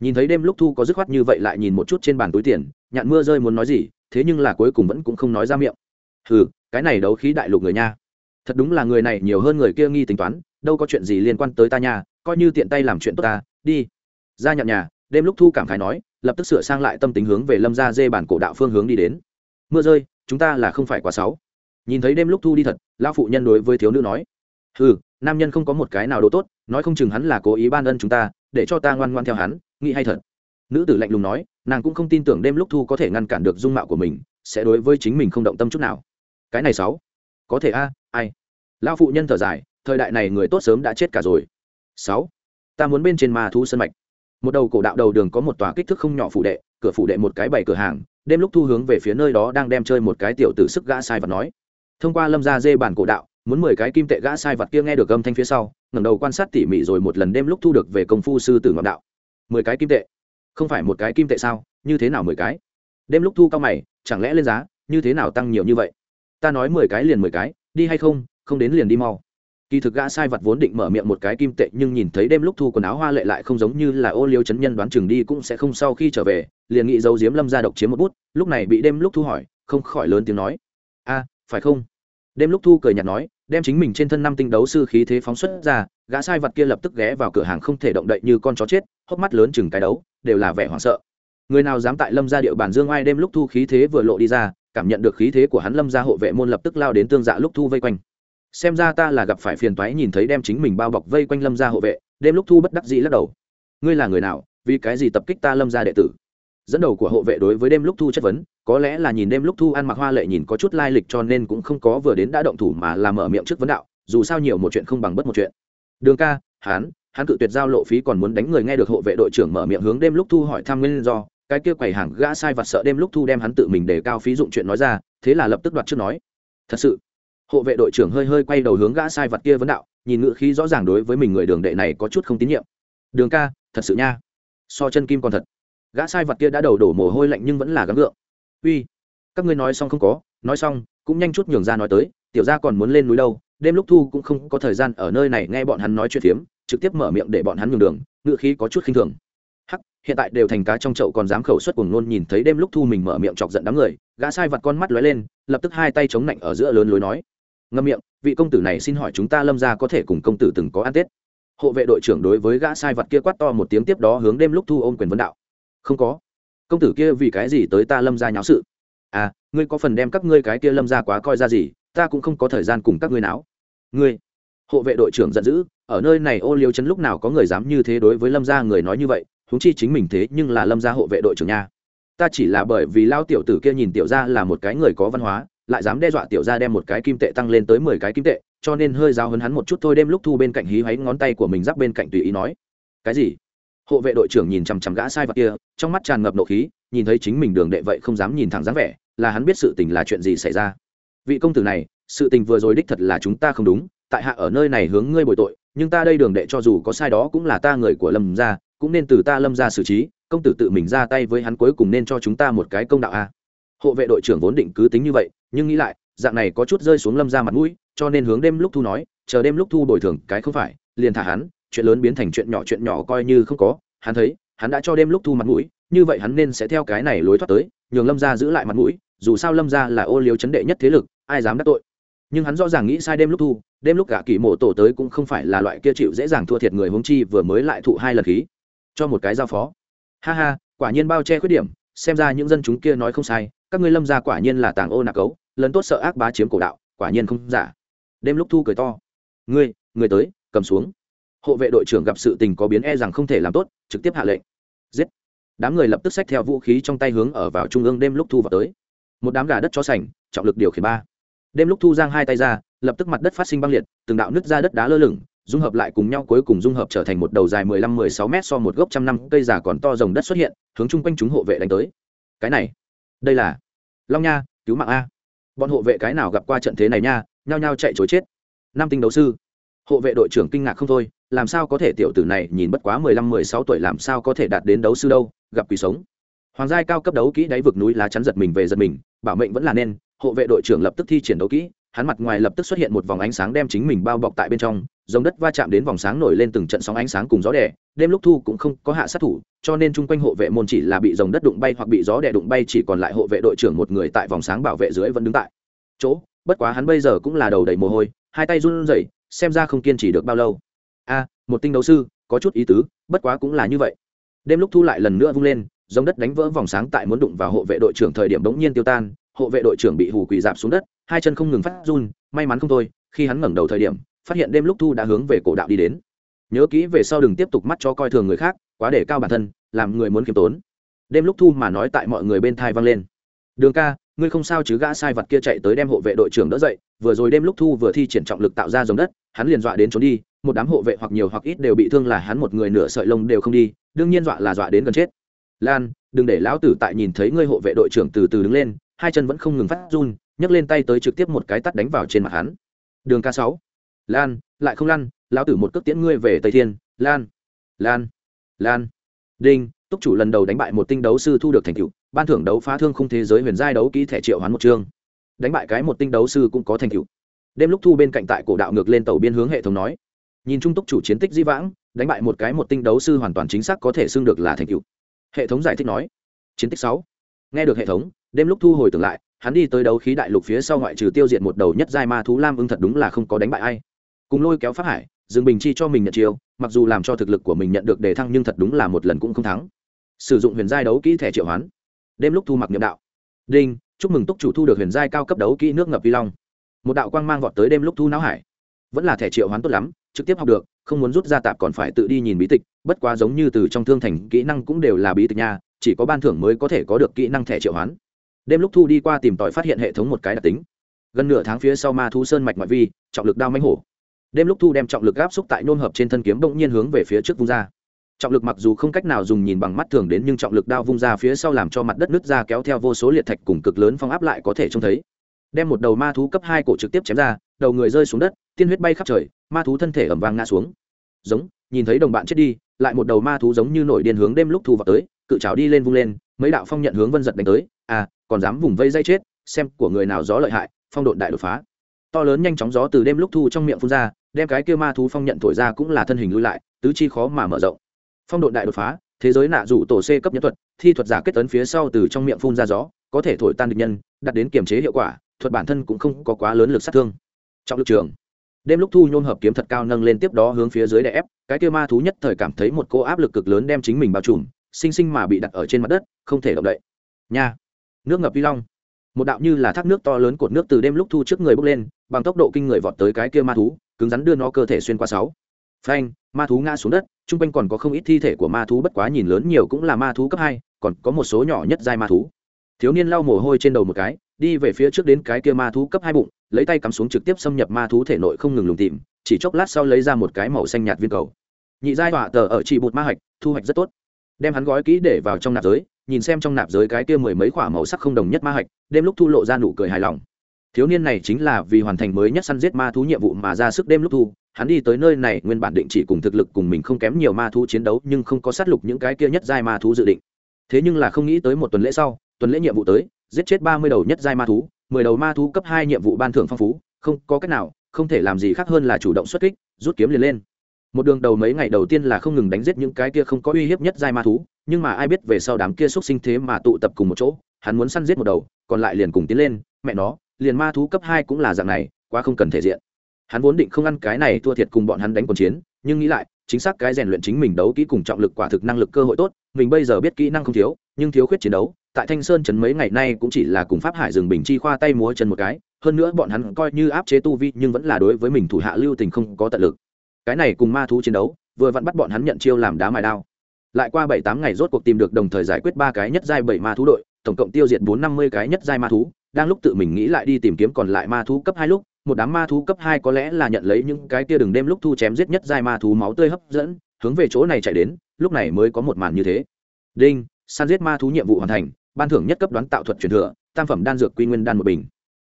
Nhìn thấy đêm lúc thu có dứt khoát như vậy lại nhìn một chút trên bàn túi tiền, nhạn mưa rơi muốn nói gì thế nhưng là cuối cùng vẫn cũng không nói ra miệng. Hừ, cái này đấu khí đại lục người nha. Thật đúng là người này nhiều hơn người kia nghi tính toán, đâu có chuyện gì liên quan tới ta nha, coi như tiện tay làm chuyện tốt ta, đi. Ra nhận nhà, đêm lúc thu cảm khái nói, lập tức sửa sang lại tâm tính hướng về lâm ra dê bản cổ đạo phương hướng đi đến. Mưa rơi, chúng ta là không phải quá sáu nhìn thấy đêm lúc thu đi thật, lão phụ nhân đối với thiếu nữ nói ừ nam nhân không có một cái nào đồ tốt, nói không chừng hắn là cố ý ban ân chúng ta, để cho ta ngoan ngoan theo hắn, nghĩ hay thật. Nữ tử lạnh lùng nói nàng cũng không tin tưởng đêm lúc thu có thể ngăn cản được dung mạo của mình, sẽ đối với chính mình không động tâm chút nào. Cái này sáu. Có thể a, ai? Lão phụ nhân thở dài, thời đại này người tốt sớm đã chết cả rồi. Sáu. Ta muốn bên trên ma thu sân mạch. Một đầu cổ đạo đầu đường có một tòa kích thước không nhỏ phụ đệ, cửa phụ đệ một cái bảy cửa hàng, đêm lúc thu hướng về phía nơi đó đang đem chơi một cái tiểu tử sức gã sai vật nói. Thông qua lâm ra dê bản cổ đạo, muốn mười cái kim tệ gã sai vật kia nghe được âm thanh phía sau, ngẩng đầu quan sát tỉ mỉ rồi một lần đêm lúc thu được về công phu sư tử ngọc đạo. Mười cái kim tệ không phải một cái kim tệ sao? Như thế nào mười cái? Đêm lúc thu cao mày, chẳng lẽ lên giá, như thế nào tăng nhiều như vậy? Ta nói mười cái liền mười cái, đi hay không không đến liền đi mau. Kỳ thực gã sai vật vốn định mở miệng một cái kim tệ nhưng nhìn thấy đêm lúc thu quần áo hoa lệ lại không giống như là ô liêu chấn nhân đoán chừng đi cũng sẽ không sau khi trở về, liền nghĩ dấu diếm lâm ra độc chiếm một bút, lúc này bị đêm lúc thu hỏi, không khỏi lớn tiếng nói. A, phải không? Đêm lúc thu cười nhạt nói đem chính mình trên thân năm tinh đấu sư khí thế phóng xuất ra, gã sai vật kia lập tức ghé vào cửa hàng không thể động đậy như con chó chết, hốc mắt lớn chừng cái đấu, đều là vẻ hoảng sợ. Người nào dám tại lâm ra địa bàn dương ai đêm lúc thu khí thế vừa lộ đi ra, cảm nhận được khí thế của hắn lâm ra hộ vệ môn lập tức lao đến tương dạ lúc thu vây quanh. Xem ra ta là gặp phải phiền toái nhìn thấy đem chính mình bao bọc vây quanh lâm ra hộ vệ, đêm lúc thu bất đắc dĩ lắc đầu. Ngươi là người nào, vì cái gì tập kích ta lâm ra đệ tử? Dẫn đầu của hộ vệ đối với đêm lúc thu chất vấn, có lẽ là nhìn đêm lúc thu ăn mặc hoa lệ nhìn có chút lai lịch cho nên cũng không có vừa đến đã động thủ mà làm mở miệng trước vấn đạo, dù sao nhiều một chuyện không bằng bất một chuyện. Đường ca, hán hắn cự tuyệt giao lộ phí còn muốn đánh người nghe được hộ vệ đội trưởng mở miệng hướng đêm lúc thu hỏi thăm nguyên do, cái kia quầy hàng gã sai vặt sợ đêm lúc thu đem hắn tự mình để cao phí dụng chuyện nói ra, thế là lập tức đoạt trước nói. Thật sự, hộ vệ đội trưởng hơi hơi quay đầu hướng gã sai vật kia vấn đạo, nhìn ngựa khí rõ ràng đối với mình người đường đệ này có chút không tín nhiệm. Đường ca, thật sự nha. So chân kim còn thật gã sai vật kia đã đầu đổ mồ hôi lạnh nhưng vẫn là gắng gượng. Uy, các ngươi nói xong không có, nói xong, cũng nhanh chút nhường ra nói tới, tiểu gia còn muốn lên núi đâu, đêm lúc thu cũng không có thời gian ở nơi này nghe bọn hắn nói chuyện phiếm, trực tiếp mở miệng để bọn hắn nhường đường, ngựa khí có chút khinh thường. Hắc, hiện tại đều thành cá trong chậu còn dám khẩu suất cuồng nôn nhìn thấy đêm lúc thu mình mở miệng chọc giận đám người, gã sai vật con mắt lóe lên, lập tức hai tay chống lạnh ở giữa lớn lối nói. Ngâm miệng, vị công tử này xin hỏi chúng ta lâm ra có thể cùng công tử từng có ăn tết? Hộ vệ đội trưởng đối với gã sai vật kia quát to một tiếng tiếp đó hướng đêm lúc thu ôm quyền vấn đạo không có. Công tử kia vì cái gì tới ta lâm ra nháo sự? À ngươi có phần đem các ngươi cái kia lâm ra quá coi ra gì, ta cũng không có thời gian cùng các ngươi não ngươi, hộ vệ đội trưởng giận dữ, ở nơi này ô liêu chấn lúc nào có người dám như thế đối với lâm gia người nói như vậy, huống chi chính mình thế nhưng là lâm gia hộ vệ đội trưởng nha. Ta chỉ là bởi vì lao tiểu tử kia nhìn tiểu gia là một cái người có văn hóa, lại dám đe dọa tiểu gia đem một cái kim tệ tăng lên tới mười cái kim tệ, cho nên hơi giáo hấn hắn một chút thôi đêm lúc thu bên cạnh hí hoáy ngón tay của mình giáp bên cạnh tùy ý nói. Cái gì? Hộ vệ đội trưởng nhìn chằm chằm gã sai vật kia, trong mắt tràn ngập nộ khí, nhìn thấy chính mình đường đệ vậy không dám nhìn thẳng dáng vẻ, là hắn biết sự tình là chuyện gì xảy ra. Vị công tử này, sự tình vừa rồi đích thật là chúng ta không đúng, tại hạ ở nơi này hướng ngươi bồi tội, nhưng ta đây đường đệ cho dù có sai đó cũng là ta người của lâm gia, cũng nên từ ta lâm gia xử trí, công tử tự mình ra tay với hắn cuối cùng nên cho chúng ta một cái công đạo a. Hộ vệ đội trưởng vốn định cứ tính như vậy, nhưng nghĩ lại, dạng này có chút rơi xuống lâm ra mặt mũi, cho nên hướng đêm lúc thu nói, chờ đêm lúc thu bồi thường, cái không phải, liền thả hắn chuyện lớn biến thành chuyện nhỏ chuyện nhỏ coi như không có, hắn thấy, hắn đã cho đêm lúc thu mặt mũi, như vậy hắn nên sẽ theo cái này lối thoát tới, nhường lâm ra giữ lại mặt mũi, dù sao lâm ra là ô liếu chấn đệ nhất thế lực, ai dám đắc tội. Nhưng hắn rõ ràng nghĩ sai đêm lúc thu, đêm lúc gạ kỳ mộ tổ tới cũng không phải là loại kia chịu dễ dàng thua thiệt người hống chi vừa mới lại thụ hai lần khí. Cho một cái giao phó. Ha ha, quả nhiên bao che khuyết điểm, xem ra những dân chúng kia nói không sai, các ngươi lâm gia quả nhiên là tàng ô nạc cấu, lần tốt sợ ác bá chiếm cổ đạo, quả nhiên không giả. Đêm lúc thu cười to. Ngươi người tới, cầm xuống hộ vệ đội trưởng gặp sự tình có biến e rằng không thể làm tốt, trực tiếp hạ lệnh. Giết. Đám người lập tức xách theo vũ khí trong tay hướng ở vào trung ương đêm lúc thu vào tới. Một đám gà đất chó sành, trọng lực điều khiển ba. Đêm lúc thu giang hai tay ra, lập tức mặt đất phát sinh băng liệt, từng đạo nứt ra đất đá lơ lửng, dung hợp lại cùng nhau cuối cùng dung hợp trở thành một đầu dài mười lăm mười sáu mét so một gốc trăm năm, cây già còn to rồng đất xuất hiện, hướng chung quanh chúng hộ vệ đánh tới. Cái này, đây là long nha, cứu mạng a. Bọn hộ vệ cái nào gặp qua trận thế này nha, nhao nhao chạy chối chết. Nam tinh đấu sư hộ vệ đội trưởng kinh ngạc không thôi, làm sao có thể tiểu tử này nhìn bất quá mười lăm, mười sáu tuổi làm sao có thể đạt đến đấu sư đâu, gặp quỷ sống. Hoàng giai cao cấp đấu kỹ đáy vực núi lá chắn giật mình về giật mình, bảo mệnh vẫn là nên, hộ vệ đội trưởng lập tức thi triển đấu kỹ, hắn mặt ngoài lập tức xuất hiện một vòng ánh sáng đem chính mình bao bọc tại bên trong, giống đất va chạm đến vòng sáng nổi lên từng trận sóng ánh sáng cùng gió đẻ đêm lúc thu cũng không có hạ sát thủ, cho nên chung quanh hộ vệ môn chỉ là bị dòng đất đụng bay hoặc bị gió đẻ đụng bay, chỉ còn lại hộ vệ đội trưởng một người tại vòng sáng bảo vệ dưới vẫn đứng tại chỗ, bất quá hắn bây giờ cũng là đầu đầy mồ hôi, hai tay run rẩy xem ra không kiên trì được bao lâu. A, một tinh đấu sư, có chút ý tứ, bất quá cũng là như vậy. Đêm lúc thu lại lần nữa vung lên, giống đất đánh vỡ vòng sáng tại muốn đụng vào hộ vệ đội trưởng thời điểm bỗng nhiên tiêu tan, hộ vệ đội trưởng bị hù quỳ dạp xuống đất, hai chân không ngừng phát run, may mắn không thôi, khi hắn ngẩng đầu thời điểm, phát hiện đêm lúc thu đã hướng về cổ đạo đi đến. Nhớ kỹ về sau đừng tiếp tục mắt cho coi thường người khác, quá để cao bản thân, làm người muốn khiêm tốn. Đêm lúc thu mà nói tại mọi người bên thai vang lên đường ca, ngươi không sao chứ gã sai vật kia chạy tới đem hộ vệ đội trưởng đỡ dậy, vừa rồi đêm lúc thu vừa thi triển trọng lực tạo ra dòng đất, hắn liền dọa đến trốn đi, một đám hộ vệ hoặc nhiều hoặc ít đều bị thương là hắn một người nửa sợi lông đều không đi, đương nhiên dọa là dọa đến gần chết. Lan, đừng để lão tử tại nhìn thấy ngươi hộ vệ đội trưởng từ từ đứng lên, hai chân vẫn không ngừng phát run, nhấc lên tay tới trực tiếp một cái tắt đánh vào trên mặt hắn. Đường ca sáu, lan, lại không lăn, lão tử một cước tiễn ngươi về tây thiên, lan lan lan. Đinh, túc chủ lần đầu đánh bại một tinh đấu sư thu được thành tựu ban thưởng đấu phá thương khung thế giới huyền giai đấu kỹ thẻ triệu hoán một chương. Đánh bại cái một tinh đấu sư cũng có thành tựu. Đêm lúc thu bên cạnh tại cổ đạo ngược lên tàu biên hướng hệ thống nói. Nhìn trung túc chủ chiến tích di vãng, đánh bại một cái một tinh đấu sư hoàn toàn chính xác có thể xưng được là thành tựu. Hệ thống giải thích nói. Chiến tích sáu. Nghe được hệ thống, đêm lúc thu hồi tưởng lại, hắn đi tới đấu khí đại lục phía sau ngoại trừ tiêu diệt một đầu nhất giai ma thú lam ưng thật đúng là không có đánh bại ai. Cùng lôi kéo pháp hải, dương bình chi cho mình nhận chiêu, mặc dù làm cho thực lực của mình nhận được đề thăng nhưng thật đúng là một lần cũng không thắng. Sử dụng huyền giai đấu kỹ thẻ triệu hoán đêm lúc thu mặc nhiệm đạo. Đinh, chúc mừng túc chủ thu được huyền giai cao cấp đấu kỹ nước ngập vi long. Một đạo quang mang vọt tới đêm lúc thu não hải. Vẫn là thẻ triệu hoán tốt lắm, trực tiếp học được, không muốn rút ra tạp còn phải tự đi nhìn bí tịch, bất quá giống như từ trong thương thành, kỹ năng cũng đều là bí tịch nha, chỉ có ban thưởng mới có thể có được kỹ năng thẻ triệu hoán. Đêm lúc thu đi qua tìm tòi phát hiện hệ thống một cái đặc tính. Gần nửa tháng phía sau ma thu sơn mạch ngoại vi, trọng lực đao mánh hổ. Đêm lúc thu đem trọng lực áp xúc tại nôn hợp trên thân kiếm bỗng nhiên hướng về phía trước vung ra trọng lực mặc dù không cách nào dùng nhìn bằng mắt thường đến nhưng trọng lực đao vung ra phía sau làm cho mặt đất nứt ra kéo theo vô số liệt thạch cùng cực lớn phong áp lại có thể trông thấy. Đem một đầu ma thú cấp hai cổ trực tiếp chém ra, đầu người rơi xuống đất, tiên huyết bay khắp trời, ma thú thân thể ẩm vàng ngã xuống. Giống, nhìn thấy đồng bạn chết đi, lại một đầu ma thú giống như nổi điên hướng đêm lúc thu vào tới, cự trào đi lên vung lên, mấy đạo phong nhận hướng vân giật đánh tới. À còn dám vùng vây dây chết, xem của người nào gió lợi hại, phong độn đại đột phá. To lớn nhanh chóng gió từ đêm lúc thu trong miệng phun ra, đem cái kia ma thú phong nhận thổi ra cũng là thân hình lui lại, tứ chi khó mà mở rộng phong độ đại đột phá, thế giới nạ rủ tổ c cấp nhân thuật, thi thuật giả kết tấn phía sau từ trong miệng phun ra gió, có thể thổi tan địch nhân đặt đến kiềm chế hiệu quả, thuật bản thân cũng không có quá lớn lực sát thương. Trọng lực trường. Đêm lúc thu nhôm hợp kiếm thật cao nâng lên tiếp đó hướng phía dưới đè ép, cái kia ma thú nhất thời cảm thấy một cô áp lực cực lớn đem chính mình bao trùm, sinh sinh mà bị đặt ở trên mặt đất, không thể động đậy. Nha. Nước ngập vi long. Một đạo như là thác nước to lớn cột nước từ đêm lúc thu trước người bốc lên, bằng tốc độ kinh người vọt tới cái kia ma thú, cứng rắn đưa nó cơ thể xuyên qua sáu phanh, ma thú ngã xuống đất, chung quanh còn có không ít thi thể của ma thú, bất quá nhìn lớn nhiều cũng là ma thú cấp hai, còn có một số nhỏ nhất giai ma thú. Thiếu niên lau mồ hôi trên đầu một cái, đi về phía trước đến cái kia ma thú cấp hai bụng, lấy tay cắm xuống trực tiếp xâm nhập ma thú thể nội không ngừng lùng tìm, chỉ chốc lát sau lấy ra một cái màu xanh nhạt viên cầu. Nhị giai tọa tờ ở trị bụt ma hạch, thu hoạch rất tốt. Đem hắn gói kỹ để vào trong nạp giới, nhìn xem trong nạp giới cái kia mười mấy khoả màu sắc không đồng nhất ma hạch, đêm lúc thu lộ ra nụ cười hài lòng. Thiếu niên này chính là vì hoàn thành mới nhất săn giết ma thú nhiệm vụ mà ra sức đêm lúc thu hắn đi tới nơi này nguyên bản định chỉ cùng thực lực cùng mình không kém nhiều ma thú chiến đấu, nhưng không có sát lục những cái kia nhất giai ma thú dự định. Thế nhưng là không nghĩ tới một tuần lễ sau, tuần lễ nhiệm vụ tới, giết chết ba mươi đầu nhất giai ma thú, mười đầu ma thú cấp hai nhiệm vụ ban thưởng phong phú, không có cách nào, không thể làm gì khác hơn là chủ động xuất kích, rút kiếm liền lên. Một đường đầu mấy ngày đầu tiên là không ngừng đánh giết những cái kia không có uy hiếp nhất giai ma thú, nhưng mà ai biết về sau đám kia x sinh thế mà tụ tập cùng một chỗ, hắn muốn săn giết một đầu, còn lại liền cùng tiến lên, mẹ nó, liền ma thú cấp hai cũng là dạng này, quá không cần thể diện hắn vốn định không ăn cái này thua thiệt cùng bọn hắn đánh quần chiến, nhưng nghĩ lại, chính xác cái rèn luyện chính mình đấu kỹ cùng trọng lực quả thực năng lực cơ hội tốt, mình bây giờ biết kỹ năng không thiếu, nhưng thiếu khuyết chiến đấu, tại thanh sơn trấn mấy ngày nay cũng chỉ là cùng pháp hải rừng bình chi khoa tay múa chân một cái, hơn nữa bọn hắn coi như áp chế tu vi nhưng vẫn là đối với mình thủ hạ lưu tình không có tận lực. Cái này cùng ma thú chiến đấu, vừa vặn bắt bọn hắn nhận chiêu làm đá mài đao. Lại qua bảy tám ngày rốt cuộc tìm được đồng thời giải quyết ba cái nhất giai bảy ma thú đội, tổng cộng tiêu diệt bốn năm mươi cái nhất giai ma thú, đang lúc tự mình nghĩ lại đi tìm kiếm còn lại ma thú cấp hai lúc một đám ma thú cấp hai có lẽ là nhận lấy những cái kia đừng đêm lúc thu chém giết nhất giai ma thú máu tươi hấp dẫn, hướng về chỗ này chạy đến, lúc này mới có một màn như thế. Đinh, săn giết ma thú nhiệm vụ hoàn thành, ban thưởng nhất cấp đoán tạo thuật truyền thừa, tam phẩm đan dược quy nguyên đan một bình.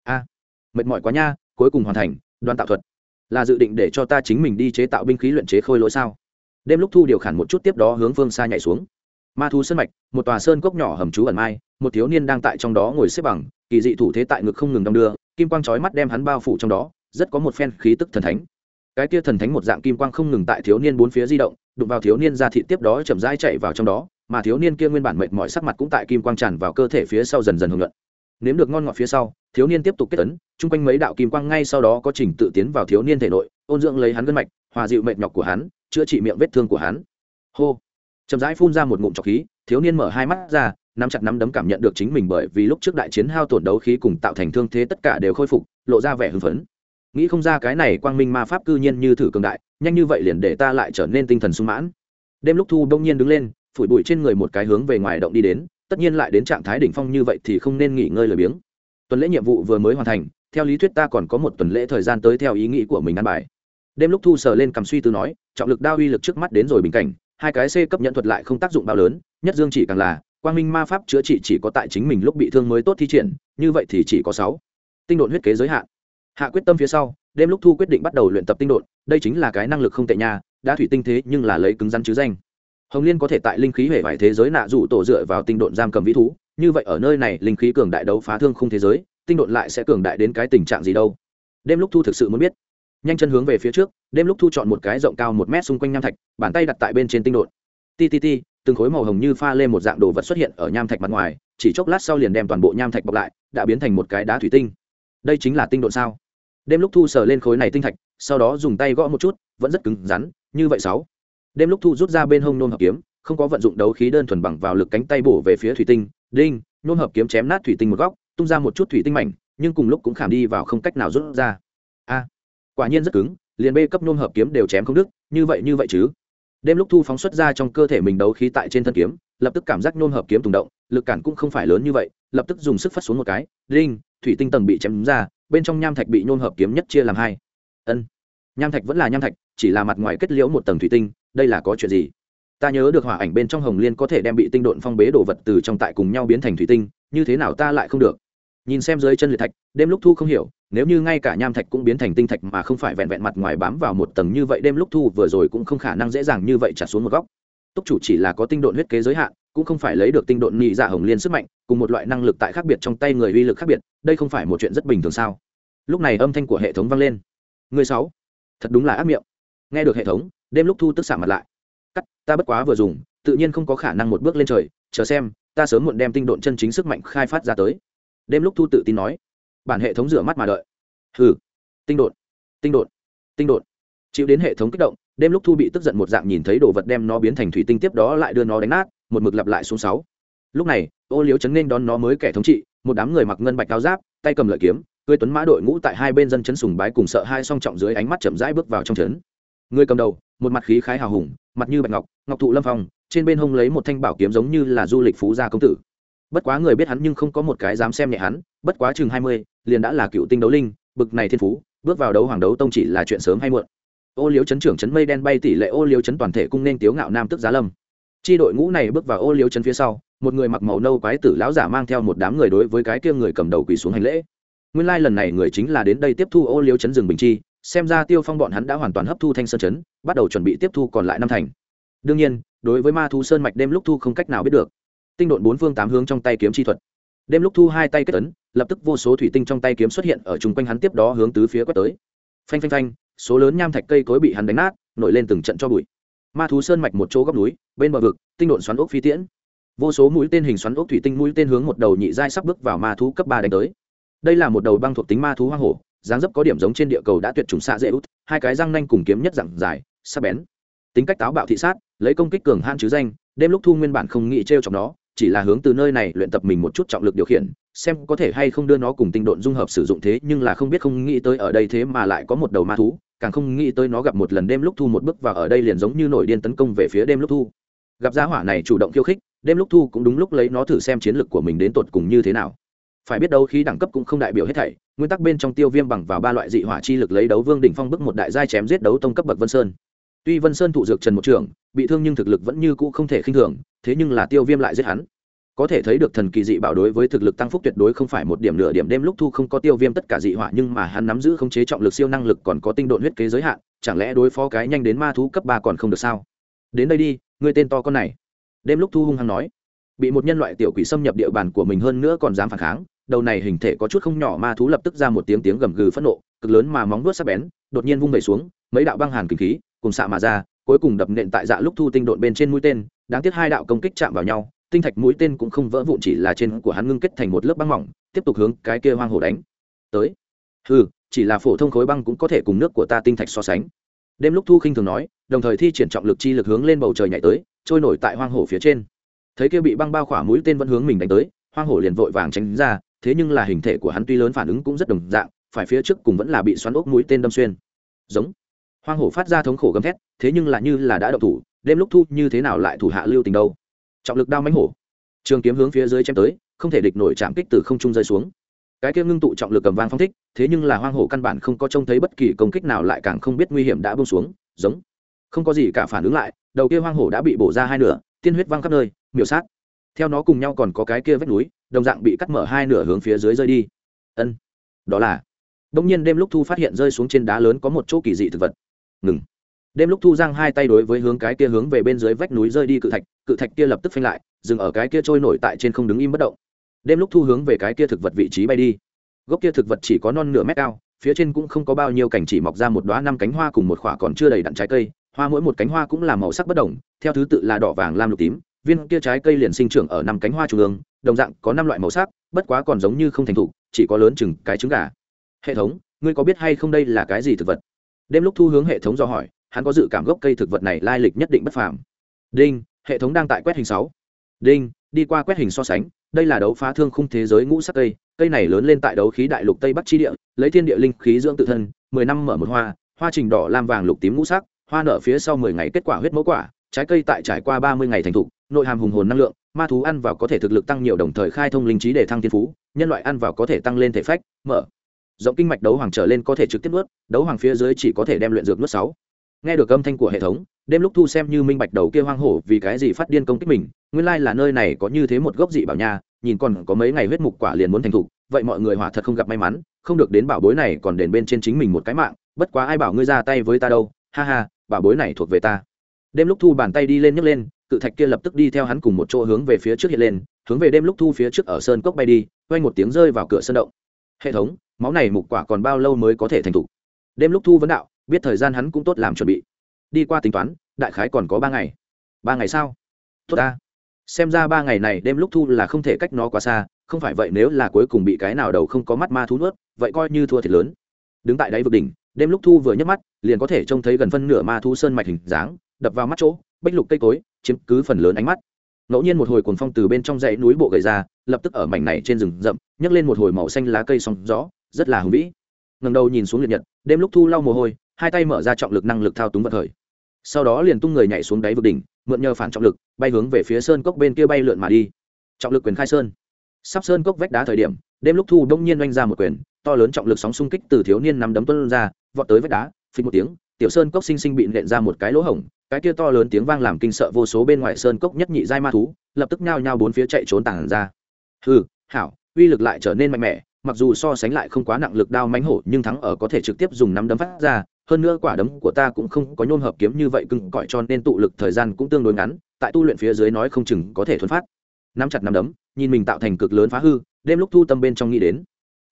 A, mệt mỏi quá nha, cuối cùng hoàn thành, đoán tạo thuật. Là dự định để cho ta chính mình đi chế tạo binh khí luyện chế khôi lỗi sao? Đêm lúc thu điều khiển một chút tiếp đó hướng phương xa nhảy xuống. Ma thú sơn mạch, một tòa sơn cốc nhỏ hầm trú ẩn mai, một thiếu niên đang tại trong đó ngồi xếp bằng, kỳ dị thủ thế tại ngực không ngừng đong đưa kim quang chói mắt đem hắn bao phủ trong đó, rất có một phen khí tức thần thánh. Cái kia thần thánh một dạng kim quang không ngừng tại thiếu niên bốn phía di động, đụng vào thiếu niên ra thị tiếp đó chậm rãi chạy vào trong đó, mà thiếu niên kia nguyên bản mệt mỏi sắc mặt cũng tại kim quang tràn vào cơ thể phía sau dần dần hưởng luận. Nếm được ngon ngọt phía sau, thiếu niên tiếp tục kết ấn, chung quanh mấy đạo kim quang ngay sau đó có trình tự tiến vào thiếu niên thể nội, ôn dưỡng lấy hắn gân mạch, hòa dịu mệt nhọc của hắn, chữa trị miệng vết thương của hắn. Hô! Chậm rãi phun ra một ngụm trọc khí, thiếu niên mở hai mắt ra nắm chặt nắm đấm cảm nhận được chính mình bởi vì lúc trước đại chiến hao tổn đấu khí cùng tạo thành thương thế tất cả đều khôi phục, lộ ra vẻ hưng phấn. Nghĩ không ra cái này quang minh ma pháp cư nhiên như thử cường đại, nhanh như vậy liền để ta lại trở nên tinh thần sung mãn. Đêm lúc thu đông nhiên đứng lên, phủi bụi trên người một cái hướng về ngoài động đi đến, tất nhiên lại đến trạng thái đỉnh phong như vậy thì không nên nghỉ ngơi lười biếng. Tuần lễ nhiệm vụ vừa mới hoàn thành, theo lý thuyết ta còn có một tuần lễ thời gian tới theo ý nghĩ của mình ăn bài. Đêm lúc thu sờ lên cầm suy tư nói, trọng lực đao uy lực trước mắt đến rồi bình cảnh, hai cái c cấp nhận thuật lại không tác dụng bao lớn, nhất dương chỉ càng là quang minh ma pháp chữa trị chỉ có tại chính mình lúc bị thương mới tốt thi triển, như vậy thì chỉ có sáu. Tinh độn huyết kế giới hạn. Hạ quyết tâm phía sau, đêm lúc thu quyết định bắt đầu luyện tập tinh độn, đây chính là cái năng lực không tệ nha, đã thủy tinh thế nhưng là lấy cứng rắn chứ danh. Hồng liên có thể tại linh khí hệ vải thế giới nạ dụ tổ dựa vào tinh độn giam cầm vĩ thú, như vậy ở nơi này linh khí cường đại đấu phá thương không thế giới, tinh độn lại sẽ cường đại đến cái tình trạng gì đâu? Đêm lúc thu thực sự muốn biết. Nhanh chân hướng về phía trước, đêm lúc thu chọn một cái rộng cao một mét xung quanh nham thạch, bàn tay đặt tại bên trên tinh độn. Ti ti ti từng khối màu hồng như pha lên một dạng đồ vật xuất hiện ở nham thạch mặt ngoài, chỉ chốc lát sau liền đem toàn bộ nham thạch bọc lại, đã biến thành một cái đá thủy tinh. Đây chính là tinh độn sao? Đêm lúc thu sờ lên khối này tinh thạch, sau đó dùng tay gõ một chút, vẫn rất cứng rắn, như vậy sáu. Đêm lúc thu rút ra bên hông nôn hợp kiếm, không có vận dụng đấu khí đơn thuần bằng vào lực cánh tay bổ về phía thủy tinh, đinh, nôn hợp kiếm chém nát thủy tinh một góc, tung ra một chút thủy tinh mảnh, nhưng cùng lúc cũng khảm đi vào không cách nào rút ra. A, quả nhiên rất cứng, liền b cấp nôn hợp kiếm đều chém không đứt, như vậy như vậy chứ? Đêm lúc thu phóng xuất ra trong cơ thể mình đấu khí tại trên thân kiếm, lập tức cảm giác nôn hợp kiếm tùng động, lực cản cũng không phải lớn như vậy, lập tức dùng sức phát xuống một cái đinh thủy tinh tầng bị chém ra, bên trong nham thạch bị nôn hợp kiếm nhất chia làm hai. Ân. Nham thạch vẫn là nham thạch, chỉ là mặt ngoài kết liễu một tầng thủy tinh, đây là có chuyện gì? Ta nhớ được hỏa ảnh bên trong hồng liên có thể đem bị tinh độn phong bế đồ vật từ trong tại cùng nhau biến thành thủy tinh, như thế nào ta lại không được? Nhìn xem dưới chân liệt thạch, đêm lúc thu không hiểu nếu như ngay cả nham thạch cũng biến thành tinh thạch mà không phải vẹn vẹn mặt ngoài bám vào một tầng như vậy, đêm lúc thu vừa rồi cũng không khả năng dễ dàng như vậy trả xuống một góc. Túc chủ chỉ là có tinh độn huyết kế giới hạn, cũng không phải lấy được tinh độn nhị dạ hồng liên sức mạnh, cùng một loại năng lực tại khác biệt trong tay người uy lực khác biệt, đây không phải một chuyện rất bình thường sao? Lúc này âm thanh của hệ thống vang lên. Người sáu, thật đúng là ác miệng. Nghe được hệ thống, đêm lúc thu tức xả mặt lại. Cắt, ta bất quá vừa dùng, tự nhiên không có khả năng một bước lên trời, chờ xem, ta sớm muộn đem tinh độn chân chính sức mạnh khai phát ra tới. Đêm lúc thu tự tin nói bản hệ thống rửa mắt mà đợi. Hừ. Tinh đột. Tinh đột. Tinh đột. Chịu đến hệ thống kích động, đêm lúc thu bị tức giận một dạng nhìn thấy đồ vật đem nó biến thành thủy tinh tiếp đó lại đưa nó đánh nát, một mực lặp lại xuống sáu. Lúc này, ô liếu chấn nên đón nó mới kẻ thống trị, một đám người mặc ngân bạch cao giáp, tay cầm lợi kiếm, cưới tuấn mã đội ngũ tại hai bên dân chấn sùng bái cùng sợ hai song trọng dưới ánh mắt chậm rãi bước vào trong trấn người cầm đầu, một mặt khí khái hào hùng, mặt như bạch ngọc ngọc thụ lâm phong, trên bên hông lấy một thanh bảo kiếm giống như là du lịch phú gia công tử. Bất quá người biết hắn nhưng không có một cái dám xem nhẹ hắn, bất quá chừng hai mươi liền đã là cựu tinh đấu linh, bực này thiên phú, bước vào đấu hoàng đấu tông chỉ là chuyện sớm hay muộn. Ô liếu chấn trưởng chấn mây đen bay tỷ lệ ô liếu chấn toàn thể cung nên tiếu ngạo nam tức giá lâm. Chi đội ngũ này bước vào ô liếu chấn phía sau, một người mặc màu nâu quái tử lão giả mang theo một đám người đối với cái kia người cầm đầu quỳ xuống hành lễ. Nguyên lai lần này người chính là đến đây tiếp thu ô liếu chấn rừng bình chi, xem ra tiêu phong bọn hắn đã hoàn toàn hấp thu thanh sơn chấn, bắt đầu chuẩn bị tiếp thu còn lại năm thành. Đương nhiên, đối với ma thu sơn mạch đêm lúc thu không cách nào biết được. Tinh độn bốn phương tám hướng trong tay kiếm chi thuật. Đêm lúc thu hai tay kết tấn lập tức vô số thủy tinh trong tay kiếm xuất hiện ở chung quanh hắn tiếp đó hướng tứ phía quét tới. Phanh phanh phanh, số lớn nham thạch cây cối bị hắn đánh nát, nổi lên từng trận cho bụi. Ma thú sơn mạch một chỗ góc núi, bên bờ vực, tinh độn xoắn ốc phi tiễn. Vô số mũi tên hình xoắn ốc thủy tinh mũi tên hướng một đầu nhị giai sắp bước vào ma thú cấp ba đánh tới. Đây là một đầu băng thuộc tính ma thú hoang hổ, dáng dấp có điểm giống trên địa cầu đã tuyệt chủng xạ dễ út, hai cái răng nanh cùng kiếm nhất dặn dài, sắc bén. Tính cách táo bạo thị sát, lấy công kích cường han chứ danh, đêm lúc thu nguyên bản không nghĩ t r e o chọc nó chỉ là hướng từ nơi này luyện tập mình một chút trọng lực điều khiển, xem có thể hay không đưa nó cùng tinh độn dung hợp sử dụng thế, nhưng là không biết không nghĩ tới ở đây thế mà lại có một đầu ma thú, càng không nghĩ tới nó gặp một lần đêm lúc thu một bước và ở đây liền giống như nổi điên tấn công về phía đêm lúc thu. Gặp giá hỏa này chủ động khiêu khích, đêm lúc thu cũng đúng lúc lấy nó thử xem chiến lược của mình đến tột cùng như thế nào. Phải biết đấu khí đẳng cấp cũng không đại biểu hết thảy, nguyên tắc bên trong tiêu viêm bằng vào ba loại dị hỏa chi lực lấy đấu vương đỉnh phong bức một đại giai chém giết đấu tông cấp bậc vân sơn tuy vân sơn thụ dược trần một trường, bị thương nhưng thực lực vẫn như cũ không thể khinh thường, thế nhưng là tiêu viêm lại giết hắn. Có thể thấy được thần kỳ dị bảo đối với thực lực tăng phúc tuyệt đối không phải một điểm nửa điểm đêm lúc thu không có tiêu viêm tất cả dị hỏa, nhưng mà hắn nắm giữ khống chế trọng lực siêu năng lực còn có tinh độn huyết kế giới hạn, chẳng lẽ đối phó cái nhanh đến ma thú cấp ba còn không được sao? Đến đây đi người tên to con này. Đêm lúc thu hung hăng nói. Bị một nhân loại tiểu quỷ xâm nhập địa bàn của mình hơn nữa còn dám phản kháng, đầu này hình thể có chút không nhỏ, ma thú lập tức ra một tiếng tiếng gầm gừ phẫn nộ, cực lớn mà móng vuốt sắc bén, đột nhiên vung vẩy xuống, mấy đạo băng hàn kinh khí cùng xạ mà ra, cuối cùng đập nện tại dạ lúc thu tinh độn bên trên mũi tên, đáng tiếc hai đạo công kích chạm vào nhau, tinh thạch mũi tên cũng không vỡ vụn chỉ là trên của hắn ngưng kết thành một lớp băng mỏng, tiếp tục hướng cái kia hoang hổ đánh. Tới. Ừ chỉ là phổ thông khối băng cũng có thể cùng nước của ta tinh thạch so sánh. Đêm lúc thu khinh thường nói, đồng thời thi triển trọng lực chi lực hướng lên bầu trời nhảy tới, trôi nổi tại hoang hổ phía trên. Thấy kia bị băng bao khỏa mũi tên vẫn hướng mình đánh tới, hoang hổ liền vội vàng tránh ra, thế nhưng là hình thể của hắn tuy lớn phản ứng cũng rất đồng dạng, phải phía trước cùng vẫn là bị xoắn ốc mũi tên đâm xuyên. Giống hoang hổ phát ra thống khổ gầm thét, thế nhưng là như là đã đậu thủ, đêm lúc thu như thế nào lại thủ hạ lưu tình đâu? Trọng lực đao mánh hổ. Trường kiếm hướng phía dưới chém tới, không thể địch nổi chạm kích từ không trung rơi xuống. Cái kia ngưng tụ trọng lực cầm vang phong thích, thế nhưng là hoang hổ căn bản không có trông thấy bất kỳ công kích nào lại càng không biết nguy hiểm đã bông xuống, giống. Không có gì cả phản ứng lại, đầu kia hoang hổ đã bị bổ ra hai nửa, tiên huyết văng khắp nơi, miểu sát. Theo nó cùng nhau còn có cái kia vách núi, đồng dạng bị cắt mở hai nửa hướng phía dưới rơi đi. Ân, đó là. Đông nhiên đêm lúc thu phát hiện rơi xuống trên đá lớn có một chỗ kỳ dị thực vật ngừng. Đêm lúc thu giang hai tay đối với hướng cái kia hướng về bên dưới vách núi rơi đi cự thạch cự thạch kia lập tức phanh lại, dừng ở cái kia trôi nổi tại trên không đứng im bất động. Đêm lúc thu hướng về cái kia thực vật vị trí bay đi. Gốc kia thực vật chỉ có non nửa mét cao, phía trên cũng không có bao nhiêu cảnh chỉ mọc ra một đoá năm cánh hoa cùng một khỏa còn chưa đầy đặn trái cây, hoa mỗi một cánh hoa cũng là màu sắc bất đồng theo thứ tự là đỏ vàng lam lục tím, viên kia trái cây liền sinh trưởng ở năm cánh hoa trung ương, đồng dạng có năm loại màu sắc, bất quá còn giống như không thành thục, chỉ có lớn chừng cái trứng gà. Hệ thống, ngươi có biết hay không đây là cái gì thực vật? Đêm lúc thu hướng hệ thống do hỏi, hắn có dự cảm gốc cây thực vật này lai lịch nhất định bất phàm. Đinh, hệ thống đang tại quét hình sáu. Đinh, đi qua quét hình so sánh, đây là đấu phá thương khung thế giới ngũ sắc cây. Cây này lớn lên tại đấu khí đại lục tây bắc chi địa, lấy thiên địa linh khí dưỡng tự thân, mười năm mở một hoa hoa trình đỏ, lam vàng, lục tím ngũ sắc, hoa nở phía sau mười ngày kết quả huyết mẫu quả, trái cây tại trải qua ba mươi ngày thành thục, nội hàm hùng hồn năng lượng, ma thú ăn vào có thể thực lực tăng nhiều đồng thời khai thông linh trí để thăng thiên phú, nhân loại ăn vào có thể tăng lên thể phách, mở rộng kinh mạch đấu hoàng trở lên có thể trực tiếp nuốt, đấu hoàng phía dưới chỉ có thể đem luyện dược nuốt sáu. Nghe được âm thanh của hệ thống, đêm lúc thu xem như minh bạch đầu kia hoang hổ vì cái gì phát điên công kích mình, nguyên lai là nơi này có như thế một gốc dị bảo nha, nhìn còn có mấy ngày huyết mục quả liền muốn thành thục, vậy mọi người hỏa thật không gặp may mắn, không được đến bảo bối này còn đền bên trên chính mình một cái mạng, bất quá ai bảo ngươi ra tay với ta đâu, ha ha, bảo bối này thuộc về ta. Đêm lúc thu bàn tay đi lên nhấc lên, cự thạch kia lập tức đi theo hắn cùng một chỗ hướng về phía trước hiện lên, hướng về đêm lúc thu phía trước ở sơn cốc bay đi, quay một tiếng rơi vào cửa sơn động. Hệ thống máu này mục quả còn bao lâu mới có thể thành thủ? đêm lúc thu vấn đạo, biết thời gian hắn cũng tốt làm chuẩn bị. Đi qua tính toán, đại khái còn có ba ngày. Ba ngày sao? Tốt ta. Xem ra ba ngày này đêm lúc thu là không thể cách nó quá xa, không phải vậy nếu là cuối cùng bị cái nào đầu không có mắt ma thú nuốt, vậy coi như thua thiệt lớn. Đứng tại đáy vực đỉnh, đêm lúc thu vừa nhấc mắt, liền có thể trông thấy gần phân nửa ma thú sơn mạch hình dáng, đập vào mắt chỗ bách lục cây cối, chiếm cứ phần lớn ánh mắt. Ngẫu nhiên một hồi cuồng phong từ bên trong dãy núi bộ gầy ra, lập tức ở mảnh này trên rừng rậm, nhấc lên một hồi màu xanh lá cây sóng gió rất là hùng vĩ. Ngầm đầu nhìn xuống liệt nhật, đêm lúc thu lau mồ hôi, hai tay mở ra trọng lực năng lực thao túng vật thời. Sau đó liền tung người nhảy xuống đáy vực đỉnh, mượn nhờ phản trọng lực, bay hướng về phía sơn cốc bên kia bay lượn mà đi. Trọng lực quyền khai sơn. Sắp sơn cốc vách đá thời điểm, đêm lúc thu đông nhiên oanh ra một quyền, to lớn trọng lực sóng xung kích từ thiếu niên nằm đấm tuân ra, vọt tới vách đá phình một tiếng, tiểu sơn cốc sinh sinh bị nện ra một cái lỗ hổng, cái kia to lớn tiếng vang làm kinh sợ vô số bên ngoài sơn cốc nhất nhị giai ma thú, lập tức nhao nhao bốn phía chạy trốn tảng ra. Hừ, hảo, uy lực lại trở nên mạnh mẽ mặc dù so sánh lại không quá nặng lực đao mánh hổ, nhưng thắng ở có thể trực tiếp dùng nắm đấm phát ra, hơn nữa quả đấm của ta cũng không có nhôm hợp kiếm như vậy cưng cõi cho nên tụ lực thời gian cũng tương đối ngắn, tại tu luyện phía dưới nói không chừng có thể thuần phát. Nắm chặt nắm đấm, nhìn mình tạo thành cực lớn phá hư, đêm lúc thu tâm bên trong nghĩ đến.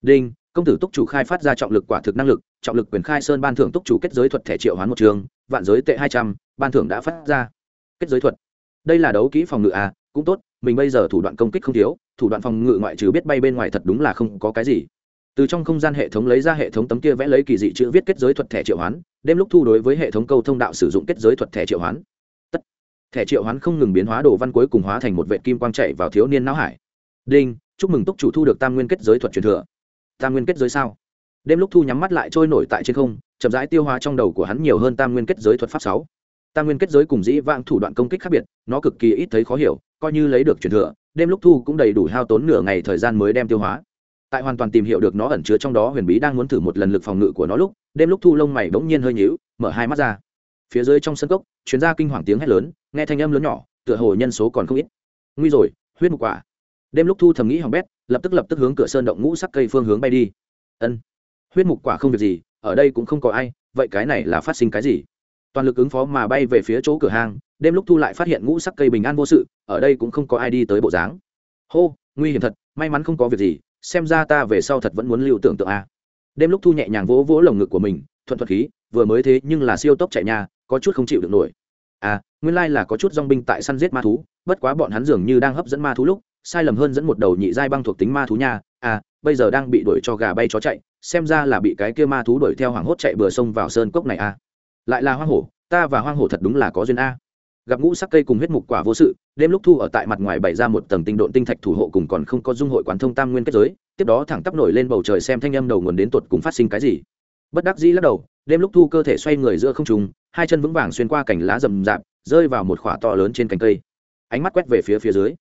Đinh, công tử túc chủ khai phát ra trọng lực quả thực năng lực, trọng lực quyền khai sơn ban thưởng túc chủ kết giới thuật thẻ triệu hoán một trường, vạn giới tệ hai trăm, ban thưởng đã phát ra. Kết giới thuật. Đây là đấu kỹ phòng ngự à cũng tốt, mình bây giờ thủ đoạn công kích không thiếu thủ đoạn phòng ngự ngoại trừ biết bay bên ngoài thật đúng là không có cái gì. Từ trong không gian hệ thống lấy ra hệ thống tấm kia vẽ lấy kỳ dị chữ viết kết giới thuật thẻ triệu hoán, đêm lúc thu đối với hệ thống câu thông đạo sử dụng kết giới thuật thẻ triệu hoán. Tất. Thẻ triệu hoán không ngừng biến hóa đồ văn cuối cùng hóa thành một vệ kim quang chạy vào thiếu niên não hải. Đinh, chúc mừng túc chủ thu được tam nguyên kết giới thuật truyền thừa. Tam nguyên kết giới sao? Đêm lúc thu nhắm mắt lại trôi nổi tại trên không, chậm rãi tiêu hóa trong đầu của hắn nhiều hơn tam nguyên kết giới thuật pháp sáu. Tam nguyên kết giới cùng dĩ vãng thủ đoạn công kích khác biệt, nó cực kỳ ít thấy khó hiểu coi như lấy được truyền thừa, đêm lúc thu cũng đầy đủ hao tốn nửa ngày thời gian mới đem tiêu hóa. Tại hoàn toàn tìm hiểu được nó ẩn chứa trong đó huyền bí đang muốn thử một lần lực phòng ngự của nó lúc, đêm lúc thu lông mày bỗng nhiên hơi nhíu, mở hai mắt ra. Phía dưới trong sân cốc chuyến ra kinh hoàng tiếng hét lớn, nghe thanh âm lớn nhỏ, tựa hồ nhân số còn không ít. Nguy rồi, huyết mục quả. Đêm lúc thu thầm nghĩ hỏng bét, lập tức lập tức hướng cửa sơn động ngũ sắc cây phương hướng bay đi. Ân, huyết mục quả không việc gì, ở đây cũng không có ai, vậy cái này là phát sinh cái gì? Toàn lực ứng phó mà bay về phía chỗ cửa hang đêm lúc thu lại phát hiện ngũ sắc cây bình an vô sự, ở đây cũng không có ai đi tới bộ dáng. Hô, nguy hiểm thật, may mắn không có việc gì, xem ra ta về sau thật vẫn muốn lưu tưởng tượng a. Đêm lúc thu nhẹ nhàng vỗ vỗ lồng ngực của mình, thuận thuật khí, vừa mới thế nhưng là siêu tốc chạy nhà có chút không chịu được nổi. À nguyên lai là có chút dong binh tại săn giết ma thú, bất quá bọn hắn dường như đang hấp dẫn ma thú lúc, sai lầm hơn dẫn một đầu nhị giai băng thuộc tính ma thú nha. À bây giờ đang bị đuổi cho gà bay chó chạy, xem ra là bị cái kia ma thú đuổi theo hoảng hốt chạy bừa sông vào sơn cốc này à lại là hoang hổ, ta và hoang hổ thật đúng là có duyên a gặp ngũ sắc cây cùng huyết mục quả vô sự đêm lúc thu ở tại mặt ngoài bày ra một tầng tinh độn tinh thạch thủ hộ cùng còn không có dung hội quán thông tam nguyên kết giới tiếp đó thẳng tắp nổi lên bầu trời xem thanh âm đầu nguồn đến tột cùng phát sinh cái gì. Bất đắc dĩ lắc đầu đêm lúc thu cơ thể xoay người giữa không trùng hai chân vững vàng xuyên qua cành lá rầm rạp rơi vào một khỏa to lớn trên cành cây. Ánh mắt quét về phía phía dưới.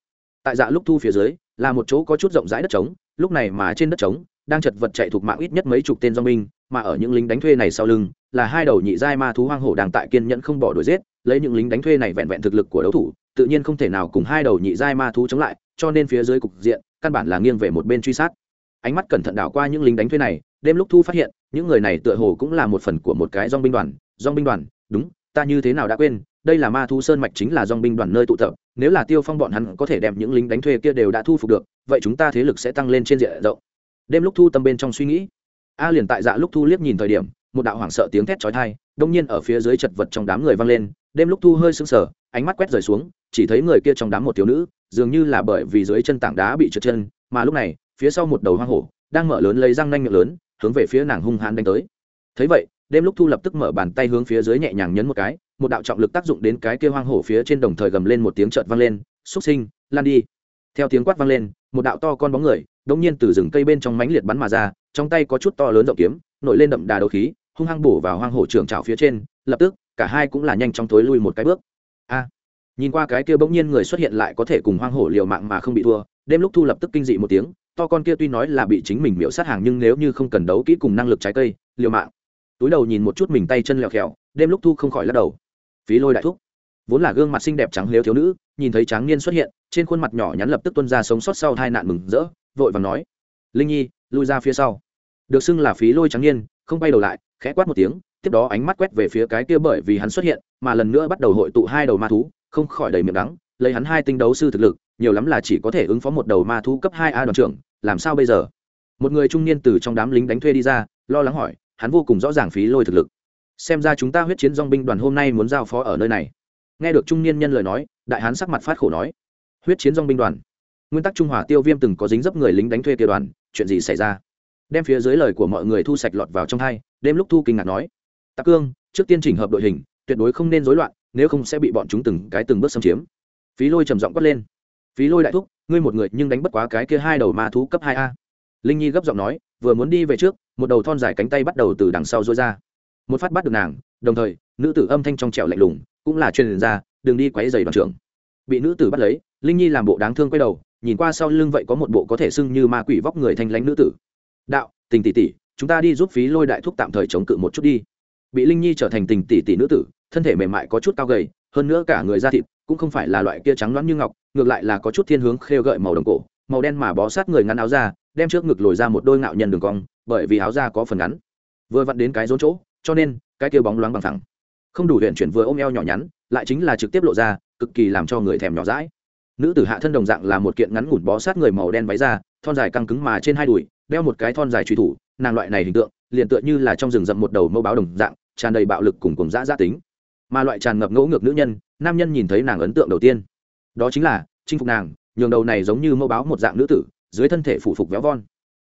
Tại dạ lúc thu phía dưới là một chỗ có chút rộng rãi đất trống lúc này mà trên đất trống đang chật vật chạy thuộc mạng ít nhất mấy chục tên do minh, mà ở những lính đánh thuê này sau lưng là hai đầu nhị giai ma thú hoang hổ đang tại kiên nhẫn không bỏ đuổi giết lấy những lính đánh thuê này vẹn vẹn thực lực của đấu thủ, tự nhiên không thể nào cùng hai đầu nhị giai ma thú chống lại, cho nên phía dưới cục diện, căn bản là nghiêng về một bên truy sát. Ánh mắt cẩn thận đảo qua những lính đánh thuê này, đêm lúc thu phát hiện, những người này tựa hồ cũng là một phần của một cái dong binh đoàn dong binh đoàn, đúng, ta như thế nào đã quên, đây là ma thú sơn mạch chính là dong binh đoàn nơi tụ tập, nếu là tiêu phong bọn hắn có thể đem những lính đánh thuê kia đều đã thu phục được, vậy chúng ta thế lực sẽ tăng lên trên diện rộng. Đêm lúc thu tâm bên trong suy nghĩ, a liền tại dạ lúc thu liếc nhìn thời điểm, một đạo hoảng sợ tiếng thét chói tai đông nhiên ở phía dưới chật vật trong đám người vang lên đêm lúc thu hơi sững sờ, ánh mắt quét rời xuống, chỉ thấy người kia trong đám một thiếu nữ, dường như là bởi vì dưới chân tảng đá bị trượt chân, mà lúc này, phía sau một đầu hoang hổ, đang mở lớn lấy răng nanh miệng lớn, hướng về phía nàng hung hãn đánh tới. Thấy vậy, đêm lúc thu lập tức mở bàn tay hướng phía dưới nhẹ nhàng nhấn một cái, một đạo trọng lực tác dụng đến cái kia hoang hổ phía trên đồng thời gầm lên một tiếng trợt vang lên, xúc sinh, lan đi. Theo tiếng quát vang lên, một đạo to con bóng người đống nhiên từ rừng cây bên trong mánh liệt bắn mà ra, trong tay có chút to lớn rộng kiếm, nổi lên đậm đà đầu khí, hung hăng bổ vào hoang hổ trưởng trào phía trên, lập tức cả hai cũng là nhanh chóng tối lui một cái bước. A, nhìn qua cái kia bỗng nhiên người xuất hiện lại có thể cùng hoang hổ liều mạng mà không bị thua, đêm lúc thu lập tức kinh dị một tiếng, to con kia tuy nói là bị chính mình miễu sát hàng nhưng nếu như không cần đấu kỹ cùng năng lực trái cây, liều mạng. Túi đầu nhìn một chút mình tay chân lẹo khèo đêm lúc thu không khỏi lắc đầu. Phí lôi đại thúc. Vốn là gương mặt xinh đẹp trắng lếu thiếu nữ, nhìn thấy tráng niên xuất hiện, trên khuôn mặt nhỏ nhắn lập tức tuân ra sống sót sau hai nạn mừng rỡ, vội và nói. Linh nhi, lui ra phía sau. Được xưng là phí lôi trắng niên, không bay đầu lại, khẽ quát một tiếng tiếp đó ánh mắt quét về phía cái kia bởi vì hắn xuất hiện, mà lần nữa bắt đầu hội tụ hai đầu ma thú, không khỏi đầy miệng đắng, lấy hắn hai tinh đấu sư thực lực, nhiều lắm là chỉ có thể ứng phó một đầu ma thú cấp hai a đoàn trưởng, làm sao bây giờ? Một người trung niên từ trong đám lính đánh thuê đi ra, lo lắng hỏi, hắn vô cùng rõ ràng phí lôi thực lực. Xem ra chúng ta huyết chiến dong binh đoàn hôm nay muốn giao phó ở nơi này. Nghe được trung niên nhân lời nói, đại hán sắc mặt phát khổ nói, huyết chiến dong binh đoàn. Nguyên tắc trung hòa tiêu viêm từng có dính dấp người lính đánh thuê kia đoàn, chuyện gì xảy ra? Đem phía dưới lời của mọi người thu sạch lọt vào trong hai, đêm lúc thu kinh ngạc nói tạc cương, trước tiên chỉnh hợp đội hình, tuyệt đối không nên rối loạn, nếu không sẽ bị bọn chúng từng cái từng bước xâm chiếm. Phí lôi trầm giọng quát lên. Phí lôi đại thúc, ngươi một người nhưng đánh bất quá cái kia hai đầu ma thú cấp hai a. Linh nhi gấp giọng nói, vừa muốn đi về trước, một đầu thon dài cánh tay bắt đầu từ đằng sau dối ra. Một phát bắt được nàng, đồng thời, nữ tử âm thanh trong trẻo lạnh lùng, cũng là truyền ra, đừng đi quấy giày đoàn trưởng. Bị nữ tử bắt lấy, linh nhi làm bộ đáng thương quay đầu, nhìn qua sau lưng vậy có một bộ có thể sưng như ma quỷ vóc người thanh lãnh nữ tử. Đạo, tình tỷ tỷ, chúng ta đi giúp phí lôi đại thúc tạm thời chống cự một chút đi bị linh nhi trở thành tình tỷ tỷ nữ tử, thân thể mềm mại có chút cao gầy, hơn nữa cả người da thịt cũng không phải là loại kia trắng loãng như ngọc, ngược lại là có chút thiên hướng khêu gợi màu đồng cổ, màu đen mà bó sát người ngắn áo ra, đem trước ngực lồi ra một đôi ngạo nhân đường cong, bởi vì áo da có phần ngắn. Vừa vặn đến cái rốn chỗ, cho nên, cái kia bóng loáng bằng thẳng không đủ huyện chuyển vừa ôm eo nhỏ nhắn, lại chính là trực tiếp lộ ra, cực kỳ làm cho người thèm nhỏ rãi nữ tử hạ thân đồng dạng là một kiện ngắn ngủn bó sát người màu đen váy da, thon dài căng cứng mà trên hai đùi, đeo một cái thon dài truy thủ, nàng loại này hình tượng, liền tựa như là trong rừng rậm một đầu mâu báo đồng dạng tràn đầy bạo lực cùng cùng dã dã tính. Mà loại tràn ngập ngỗ ngược nữ nhân, nam nhân nhìn thấy nàng ấn tượng đầu tiên. Đó chính là, chinh phục nàng, nhường đầu này giống như mẫu báo một dạng nữ tử, dưới thân thể phủ phục véo von.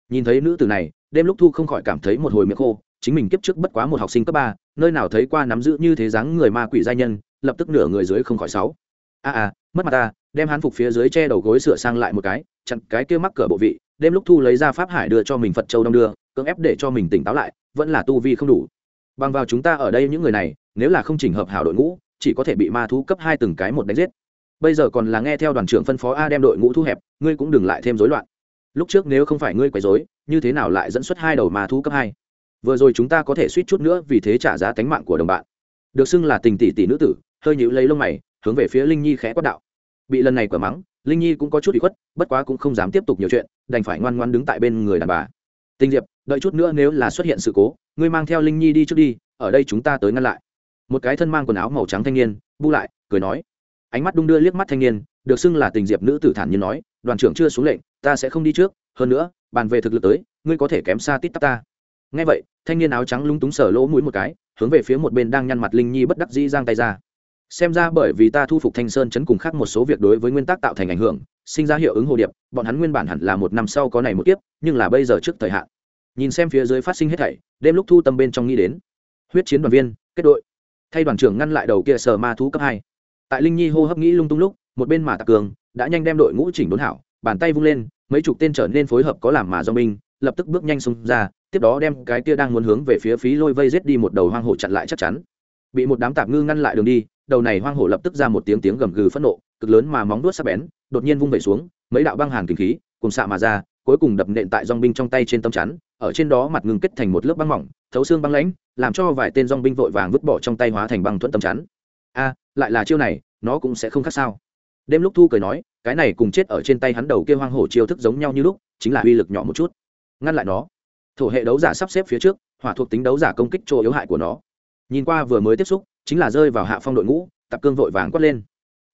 Nhìn thấy nữ tử này, đêm lúc thu không khỏi cảm thấy một hồi miệng khô, chính mình kiếp trước bất quá một học sinh cấp ba, nơi nào thấy qua nắm giữ như thế dáng người ma quỷ giai nhân, lập tức nửa người dưới không khỏi sáu. A a, mất mặt ta, đem hán phục phía dưới che đầu gối sửa sang lại một cái, chặn cái kia mắc cửa bộ vị, đêm lúc thu lấy ra pháp hải đưa cho mình phật châu đông đưa, cưỡng ép để cho mình tỉnh táo lại, vẫn là tu vi không đủ bằng vào chúng ta ở đây những người này, nếu là không chỉnh hợp hảo đội ngũ, chỉ có thể bị ma thú cấp hai từng cái một đánh giết. Bây giờ còn là nghe theo đoàn trưởng phân phó a đem đội ngũ thu hẹp, ngươi cũng đừng lại thêm rối loạn. Lúc trước nếu không phải ngươi quấy rối, như thế nào lại dẫn xuất hai đầu ma thú cấp hai? Vừa rồi chúng ta có thể suýt chút nữa vì thế trả giá tánh mạng của đồng bạn. Được xưng là tình tỷ tỷ nữ tử, hơi nhữ lấy lông mày, hướng về phía linh nhi khẽ quát đạo. Bị lần này quả mắng, linh nhi cũng có chút bị khuất, bất quá cũng không dám tiếp tục nhiều chuyện, đành phải ngoan ngoan đứng tại bên người đàn bà. Tinh diệp đợi chút nữa nếu là xuất hiện sự cố, ngươi mang theo linh nhi đi trước đi, ở đây chúng ta tới ngăn lại. Một cái thân mang quần áo màu trắng thanh niên, bu lại, cười nói. Ánh mắt đung đưa liếc mắt thanh niên, được xưng là tình diệp nữ tử thản nhiên nói, đoàn trưởng chưa xuống lệnh, ta sẽ không đi trước, hơn nữa, bàn về thực lực tới, ngươi có thể kém xa tít tắp ta. Ngay vậy, thanh niên áo trắng lúng túng sở lỗ mũi một cái, hướng về phía một bên đang nhăn mặt linh nhi bất đắc dĩ giang tay ra. Xem ra bởi vì ta thu phục thanh sơn chấn cùng khác một số việc đối với nguyên tắc tạo thành ảnh hưởng, sinh ra hiệu ứng hồ điệp, bọn hắn nguyên bản hẳn là một năm sau có này một tiếp nhưng là bây giờ trước thời hạn nhìn xem phía dưới phát sinh hết thảy, đêm lúc thu tâm bên trong nghĩ đến. Huyết chiến đoàn viên, kết đội. Thay đoàn trưởng ngăn lại đầu kia sở ma thú cấp hai. Tại linh nhi hô hấp nghĩ lung tung lúc, một bên mà tạc cường đã nhanh đem đội ngũ chỉnh đốn hảo, bàn tay vung lên, mấy chục tên trở nên phối hợp có làm mà do mình lập tức bước nhanh xông ra, tiếp đó đem cái kia đang muốn hướng về phía phí lôi vây giết đi một đầu hoang hổ chặn lại chắc chắn. Bị một đám tạp ngư ngăn lại đường đi, đầu này hoang hổ lập tức ra một tiếng tiếng gầm gừ phẫn nộ, cực lớn mà móng đuốt sắc bén, đột nhiên vung vẩy xuống, mấy đạo băng hàn kinh khí cùng xạ mà ra, cuối cùng đập nện tại dong binh trong tay trên tâm chắn ở trên đó mặt ngưng kết thành một lớp băng mỏng, thấu xương băng lãnh, làm cho vài tên dong binh vội vàng vứt bỏ trong tay hóa thành băng thuẫn tầm chắn. A, lại là chiêu này, nó cũng sẽ không khác sao. Đêm lúc thu cười nói, cái này cùng chết ở trên tay hắn đầu kia hoang hổ chiêu thức giống nhau như lúc, chính là uy lực nhỏ một chút. Ngăn lại nó. Thổ hệ đấu giả sắp xếp phía trước, hỏa thuộc tính đấu giả công kích chỗ yếu hại của nó. Nhìn qua vừa mới tiếp xúc, chính là rơi vào hạ phong đội ngũ tập cương vội vàng quát lên.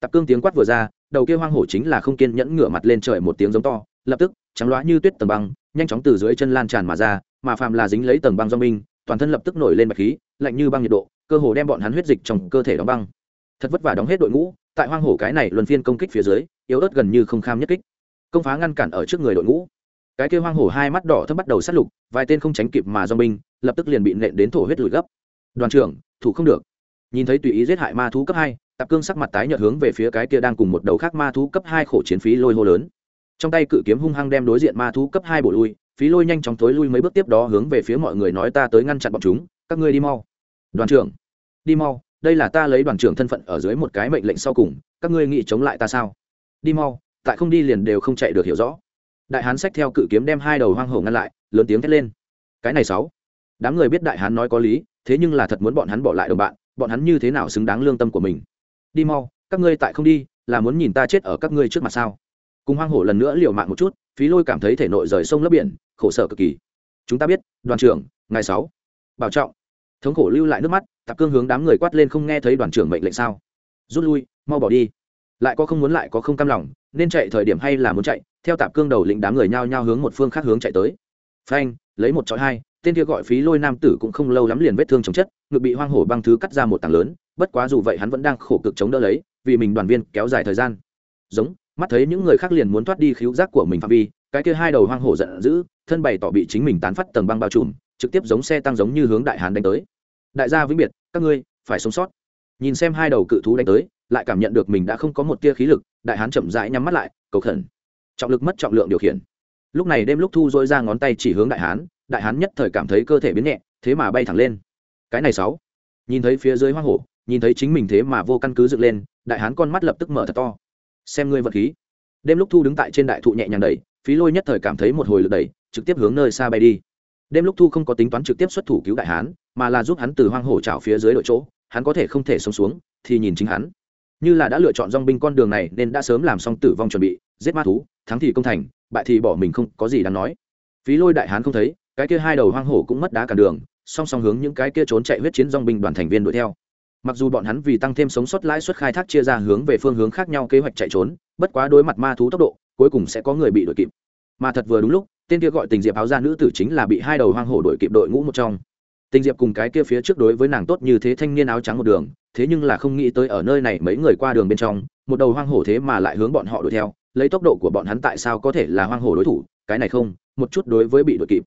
Tập cương tiếng quát vừa ra, đầu kia hoang hổ chính là không kiên nhẫn ngửa mặt lên trời một tiếng giống to, lập tức, trắng loá như tuyết tầng băng nhanh chóng từ dưới chân lan tràn mà ra mà phàm là dính lấy tầng băng do minh toàn thân lập tức nổi lên bạch khí lạnh như băng nhiệt độ cơ hồ đem bọn hắn huyết dịch trong cơ thể đóng băng. Thật vất vả đóng hết đội ngũ tại hoang hổ cái này luân phiên công kích phía dưới yếu ớt gần như không kham nhất kích. Công phá ngăn cản ở trước người đội ngũ. Cái kia hoang hổ hai mắt đỏ thâm bắt đầu sát lục vài tên không tránh kịp mà do minh, lập tức liền bị nện đến thổ huyết lùi gấp. Đoàn trưởng thủ không được. Nhìn thấy tùy ý giết hại ma thú cấp hai tạp cương sắc mặt tái nhợt hướng về phía cái kia đang cùng một đầu khác ma thú cấp hai khổ chiến phí lôi hô lớn trong tay cự kiếm hung hăng đem đối diện ma thú cấp hai bổ lui, phí lôi nhanh chóng tối lui mấy bước tiếp đó hướng về phía mọi người nói ta tới ngăn chặn bọn chúng, các ngươi đi mau. Đoàn trưởng, đi mau, đây là ta lấy đoàn trưởng thân phận ở dưới một cái mệnh lệnh sau cùng, các ngươi nghĩ chống lại ta sao? Đi mau, tại không đi liền đều không chạy được hiểu rõ. Đại hán xách theo cự kiếm đem hai đầu hoang hổ ngăn lại, lớn tiếng thét lên. Cái này sáu. Đám người biết đại hán nói có lý, thế nhưng là thật muốn bọn hắn bỏ lại đồng bạn, bọn hắn như thế nào xứng đáng lương tâm của mình? Đi mau, các ngươi tại không đi, là muốn nhìn ta chết ở các ngươi trước mặt sao? Cùng hoang hổ lần nữa liều mạng một chút, phí lôi cảm thấy thể nội rời sông lấp biển, khổ sở cực kỳ. Chúng ta biết, đoàn trưởng ngày sáu. Bảo trọng. Thống khổ lưu lại nước mắt, tạp cương hướng đám người quát lên không nghe thấy đoàn trưởng mệnh lệnh sao? Rút lui, mau bỏ đi. Lại có không muốn lại có không cam lòng, nên chạy thời điểm hay là muốn chạy, theo tạp cương đầu lĩnh đám người nhao nhao hướng một phương khác hướng chạy tới. Phanh, lấy một chọi hai, tên kia gọi phí lôi nam tử cũng không lâu lắm liền vết thương chống chất, ngực bị hoang hổ băng thứ cắt ra một tảng lớn, bất quá dù vậy hắn vẫn đang khổ cực chống đỡ lấy, vì mình đoàn viên kéo dài thời gian. Giống mắt thấy những người khác liền muốn thoát đi khiếu giác của mình phạm vi, cái kia hai đầu hoang hổ giận dữ, thân bày tỏ bị chính mình tán phát tầng băng bao trùm, trực tiếp giống xe tăng giống như hướng đại hán đánh tới. Đại gia vĩnh biệt, các ngươi phải sống sót. Nhìn xem hai đầu cự thú đánh tới, lại cảm nhận được mình đã không có một tia khí lực, đại hán chậm rãi nhắm mắt lại, cầu khẩn. Trọng lực mất trọng lượng điều khiển. Lúc này đêm lúc thu dôi ra ngón tay chỉ hướng đại hán đại hán nhất thời cảm thấy cơ thể biến nhẹ, thế mà bay thẳng lên. Cái này sáu. Nhìn thấy phía dưới hoang hổ, nhìn thấy chính mình thế mà vô căn cứ dựng lên, đại hán con mắt lập tức mở thật to xem ngươi vật khí. Đêm lúc thu đứng tại trên đại thụ nhẹ nhàng đẩy, phí lôi nhất thời cảm thấy một hồi lực đẩy, trực tiếp hướng nơi xa bay đi. Đêm lúc thu không có tính toán trực tiếp xuất thủ cứu đại hán, mà là giúp hắn từ hoang hổ trào phía dưới đội chỗ, hắn có thể không thể sống xuống, thì nhìn chính hắn. Như là đã lựa chọn dong binh con đường này nên đã sớm làm xong tử vong chuẩn bị, giết ma thú, thắng thì công thành, bại thì bỏ mình không có gì đáng nói. Phí lôi đại hán không thấy, cái kia hai đầu hoang hổ cũng mất đá cản đường, song song hướng những cái kia trốn chạy huyết chiến dong binh đoàn thành viên đuổi theo mặc dù bọn hắn vì tăng thêm sống sót lãi suất khai thác chia ra hướng về phương hướng khác nhau kế hoạch chạy trốn, bất quá đối mặt ma thú tốc độ, cuối cùng sẽ có người bị đuổi kịp. Mà thật vừa đúng lúc, tên kia gọi tình diệp áo ra nữ tử chính là bị hai đầu hoang hổ đuổi kịp đội ngũ một trong. Tình diệp cùng cái kia phía trước đối với nàng tốt như thế thanh niên áo trắng một đường, thế nhưng là không nghĩ tới ở nơi này mấy người qua đường bên trong, một đầu hoang hổ thế mà lại hướng bọn họ đuổi theo, lấy tốc độ của bọn hắn tại sao có thể là hoang hổ đối thủ, cái này không, một chút đối với bị đuổi kịp.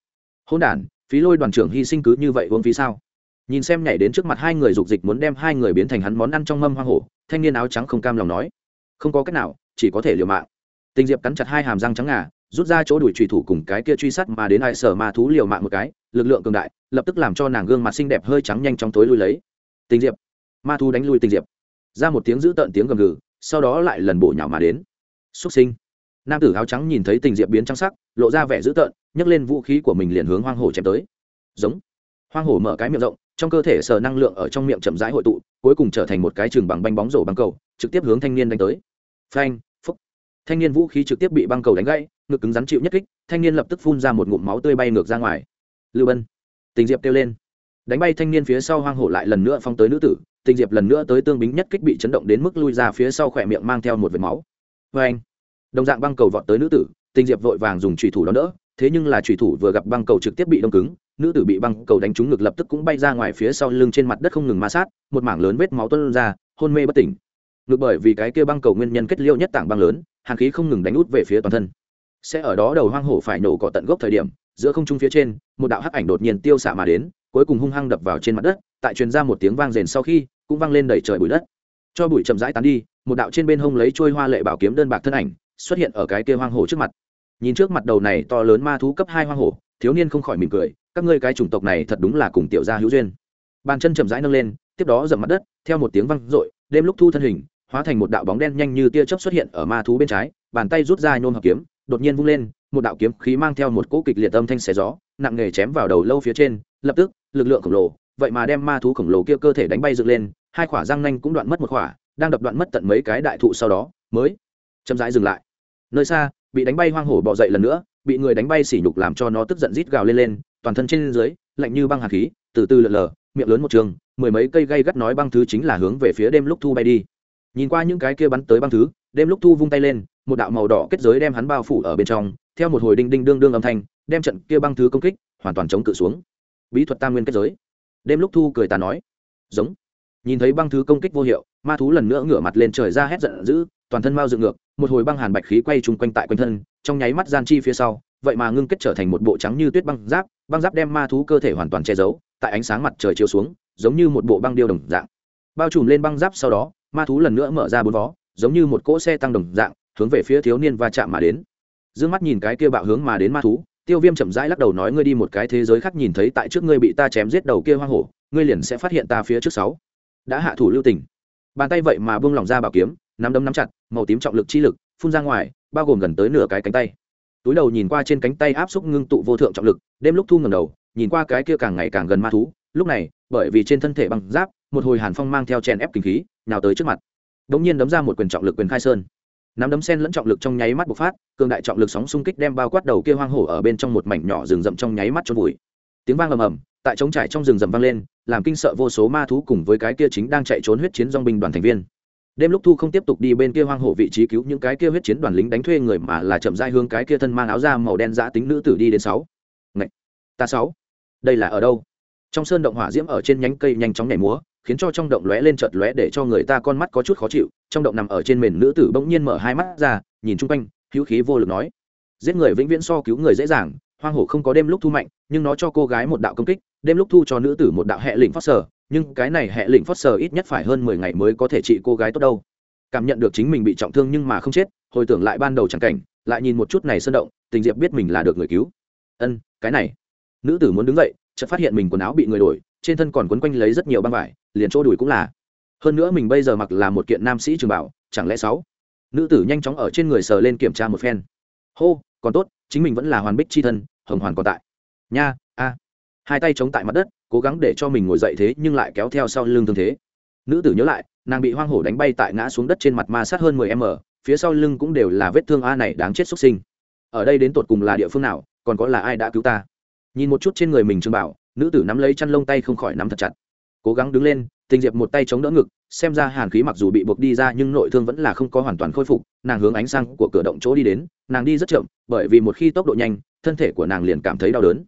Hôn đản, phí lôi đoàn trưởng hy sinh cứ như vậy uống phí sao? Nhìn xem nhảy đến trước mặt hai người dục dịch muốn đem hai người biến thành hắn món ăn trong mâm hoang hổ, thanh niên áo trắng không cam lòng nói. Không có cách nào, chỉ có thể liều mạng. Tình diệp cắn chặt hai hàm răng trắng ngà, rút ra chỗ đuổi trùy thủ cùng cái kia truy sát mà đến ai sở ma thú liều mạng một cái, lực lượng cường đại, lập tức làm cho nàng gương mặt xinh đẹp hơi trắng nhanh trong tối lui lấy. Tình diệp, ma thú đánh lui tình diệp. Ra một tiếng giữ tợn tiếng gầm gừ, sau đó lại lần bổ nhào mà đến. Xuất sinh. Nam tử áo trắng nhìn thấy tình diệp biến trắng sắc, lộ ra vẻ dữ tợn, nhấc lên vũ khí của mình liền hướng hoang hổ chém tới. Giống. Hoang hổ mở cái miệng rộng trong cơ thể sờ năng lượng ở trong miệng chậm rãi hội tụ, cuối cùng trở thành một cái chừng bằng banh bóng rổ băng cầu, trực tiếp hướng thanh niên đánh tới. Phanh, phúc. Thanh niên vũ khí trực tiếp bị băng cầu đánh gãy, ngực cứng rắn chịu nhất kích, thanh niên lập tức phun ra một ngụm máu tươi bay ngược ra ngoài. Lưu bân. Tình diệp kêu lên. Đánh bay thanh niên phía sau hoang hổ lại lần nữa phong tới nữ tử, tình diệp lần nữa tới tương bính nhất kích bị chấn động đến mức lui ra phía sau khỏe miệng mang theo một vệt máu. Vê anh đồng dạng băng cầu vọt tới nữ tử, tình diệp vội vàng dùng trùy thủ đón đỡ thế nhưng là trùy thủ vừa gặp băng cầu trực tiếp bị đông cứng, nữ tử bị băng cầu đánh trúng ngực lập tức cũng bay ra ngoài phía sau lưng trên mặt đất không ngừng ma sát, một mảng lớn vết máu tuôn ra, hôn mê bất tỉnh. Ngược bởi vì cái kia băng cầu nguyên nhân kết liêu nhất tảng băng lớn, hàn khí không ngừng đánh út về phía toàn thân. Sẽ ở đó đầu hoang hổ phải nổ cỏ tận gốc thời điểm, giữa không trung phía trên, một đạo hắc ảnh đột nhiên tiêu xạ mà đến, cuối cùng hung hăng đập vào trên mặt đất, tại truyền ra một tiếng vang rền sau khi, cũng vang lên đầy trời bụi đất. Cho bụi chậm rãi tán đi, một đạo trên bên hông lấy trôi hoa lệ bảo kiếm đơn bạc thân ảnh, xuất hiện ở cái kia hoang hổ trước mặt nhìn trước mặt đầu này to lớn ma thú cấp hai hoang hổ, thiếu niên không khỏi mỉm cười, các ngươi cái chủng tộc này thật đúng là cùng tiểu gia hữu duyên. Bàn chân chậm rãi nâng lên, tiếp đó dậm mặt đất, theo một tiếng vang i đêm lúc thu thân hình, hóa thành một đạo bóng đen nhanh như tia chớp xuất hiện ở ma thú bên trái, bàn tay rút ra nhôm hợp kiếm, đột nhiên vung lên, một đạo kiếm khí mang theo một cỗ kịch liệt âm thanh xé gió, nặng nghề chém vào đầu lâu phía trên, lập tức, lực lượng khổng lồ, vậy mà đem ma thú khổng lồ kia cơ thể đánh bay dựng lên, hai khỏa răng nanh cũng đoạn mất một khỏa đang đập đoạn mất tận mấy cái đại thụ sau đó, mới chậm rãi dừng lại. Nơi xa bị đánh bay hoang hổ bò dậy lần nữa, bị người đánh bay sỉ nhục làm cho nó tức giận rít gào lên lên, toàn thân trên dưới, lạnh như băng hạt khí, từ từ lờ lờ, miệng lớn một trường, mười mấy cây gây gắt nói băng thứ chính là hướng về phía đêm lúc thu bay đi. Nhìn qua những cái kia bắn tới băng thứ, đêm lúc thu vung tay lên, một đạo màu đỏ kết giới đem hắn bao phủ ở bên trong, theo một hồi đinh đinh đương đương âm thanh, đem trận kia băng thứ công kích, hoàn toàn chống cự xuống. Bí thuật tam nguyên kết giới. Đêm lúc thu cười ta nói. Giống. Nhìn thấy băng thứ công kích vô hiệu, ma thú lần nữa ngửa mặt lên trời ra hét giận dữ, toàn thân mau dựng ngược một hồi băng hàn bạch khí quay chung quanh tại quanh thân, trong nháy mắt gian chi phía sau, vậy mà ngưng kết trở thành một bộ trắng như tuyết băng giáp băng giáp đem ma thú cơ thể hoàn toàn che giấu, tại ánh sáng mặt trời chiếu xuống, giống như một bộ băng điêu đồng dạng. Bao trùm lên băng giáp sau đó, ma thú lần nữa mở ra bốn vó, giống như một cỗ xe tăng đồng dạng, hướng về phía thiếu niên va chạm mà đến. D mắt nhìn cái kia bạo hướng mà đến ma thú, tiêu viêm chậm rãi lắc đầu nói ngươi đi một cái thế giới khác nhìn thấy tại trước ngươi bị ta chém giết đầu kia hoang hổ, ngươi liền sẽ phát hiện ta phía trước sáu. Đã hạ thủ lưu tình. Bàn tay vậy mà buông lỏng ra bảo kiếm nắm đấm nắm chặt, màu tím trọng lực chi lực, phun ra ngoài, bao gồm gần tới nửa cái cánh tay. Túi đầu nhìn qua trên cánh tay áp xúc ngưng tụ vô thượng trọng lực, đêm lúc thu ngầm đầu, nhìn qua cái kia càng ngày càng gần ma thú, lúc này, bởi vì trên thân thể băng giáp, một hồi hàn phong mang theo chèn ép kinh khí nào tới trước mặt. Đ ỗ n g nhiên đấm ra một quyền trọng lực quyền khai sơn. Nắm đấm sen lẫn trọng lực trong nháy mắt bộc phát, cường đại trọng lực sóng xung kích đem bao quát đầu kia hoang hổ ở bên trong một mảnh nhỏ rừng rậm trong nháy mắt trôn vùi. Tiếng vang ầm ầm, tại trống trải trong rừng rậm vang lên, làm kinh sợ vô số ma thú cùng với cái kia chính đang chạy trốn huyết chiến dong binh đoàn thành viên đêm lúc thu không tiếp tục đi bên kia hoang hổ vị trí cứu những cái kia huyết chiến đoàn lính đánh thuê người mà là chậm dai hướng cái kia thân mang áo da màu đen giã tính nữ tử đi đến sáu. Ngậy! ta sáu. Đây là ở đâu? Trong sơn động hỏa diễm ở trên nhánh cây nhanh chóng nhảy múa, khiến cho trong động lóe lên chợt lóe để cho người ta con mắt có chút khó chịu. Trong động nằm ở trên mền nữ tử bỗng nhiên mở hai mắt ra, nhìn chung quanh, hữu khí vô lực nói. Giết người vĩnh viễn so cứu người dễ dàng, hoang hổ không có đêm lúc thu mạnh, nhưng nó cho cô gái một đạo công kích, đêm lúc thu cho nữ tử một đạo hệ lĩnh phát sở nhưng cái này hệ lĩnh phớt sờ ít nhất phải hơn mười ngày mới có thể trị cô gái tốt đâu. Cảm nhận được chính mình bị trọng thương nhưng mà không chết, hồi tưởng lại ban đầu chẳng cảnh, lại nhìn một chút này sơn động, tình diệp biết mình là được người cứu. Ân, cái này. Nữ tử muốn đứng dậy, chợt phát hiện mình quần áo bị người đổi, trên thân còn quấn quanh lấy rất nhiều băng vải, liền chỗ đùi cũng là. Hơn nữa mình bây giờ mặc là một kiện nam sĩ trường bảo, chẳng lẽ sáu? Nữ tử nhanh chóng ở trên người sờ lên kiểm tra một phen. Hô, còn tốt, chính mình vẫn là hoàn bích c h i thân, hồng hoàn còn tại. Nha, a. Hai tay chống tại mặt đất cố gắng để cho mình ngồi dậy thế nhưng lại kéo theo sau lưng thương thế. Nữ tử nhớ lại, nàng bị hoang hổ đánh bay tại ngã xuống đất trên mặt ma sát hơn mười m, phía sau lưng cũng đều là vết thương a này đáng chết xuất sinh. Ở đây đến tột cùng là địa phương nào, còn có là ai đã cứu ta? Nhìn một chút trên người mình trương bảo, nữ tử nắm lấy chăn lông tay không khỏi nắm thật chặt. Cố gắng đứng lên tình diệp một tay chống đỡ ngực, xem ra hàn khí mặc dù bị buộc đi ra nhưng nội thương vẫn là không có hoàn toàn khôi phục, nàng hướng ánh sang của cửa động chỗ đi đến, nàng đi rất chậm, bởi vì một khi tốc độ nhanh, thân thể của nàng liền cảm thấy đau đớn.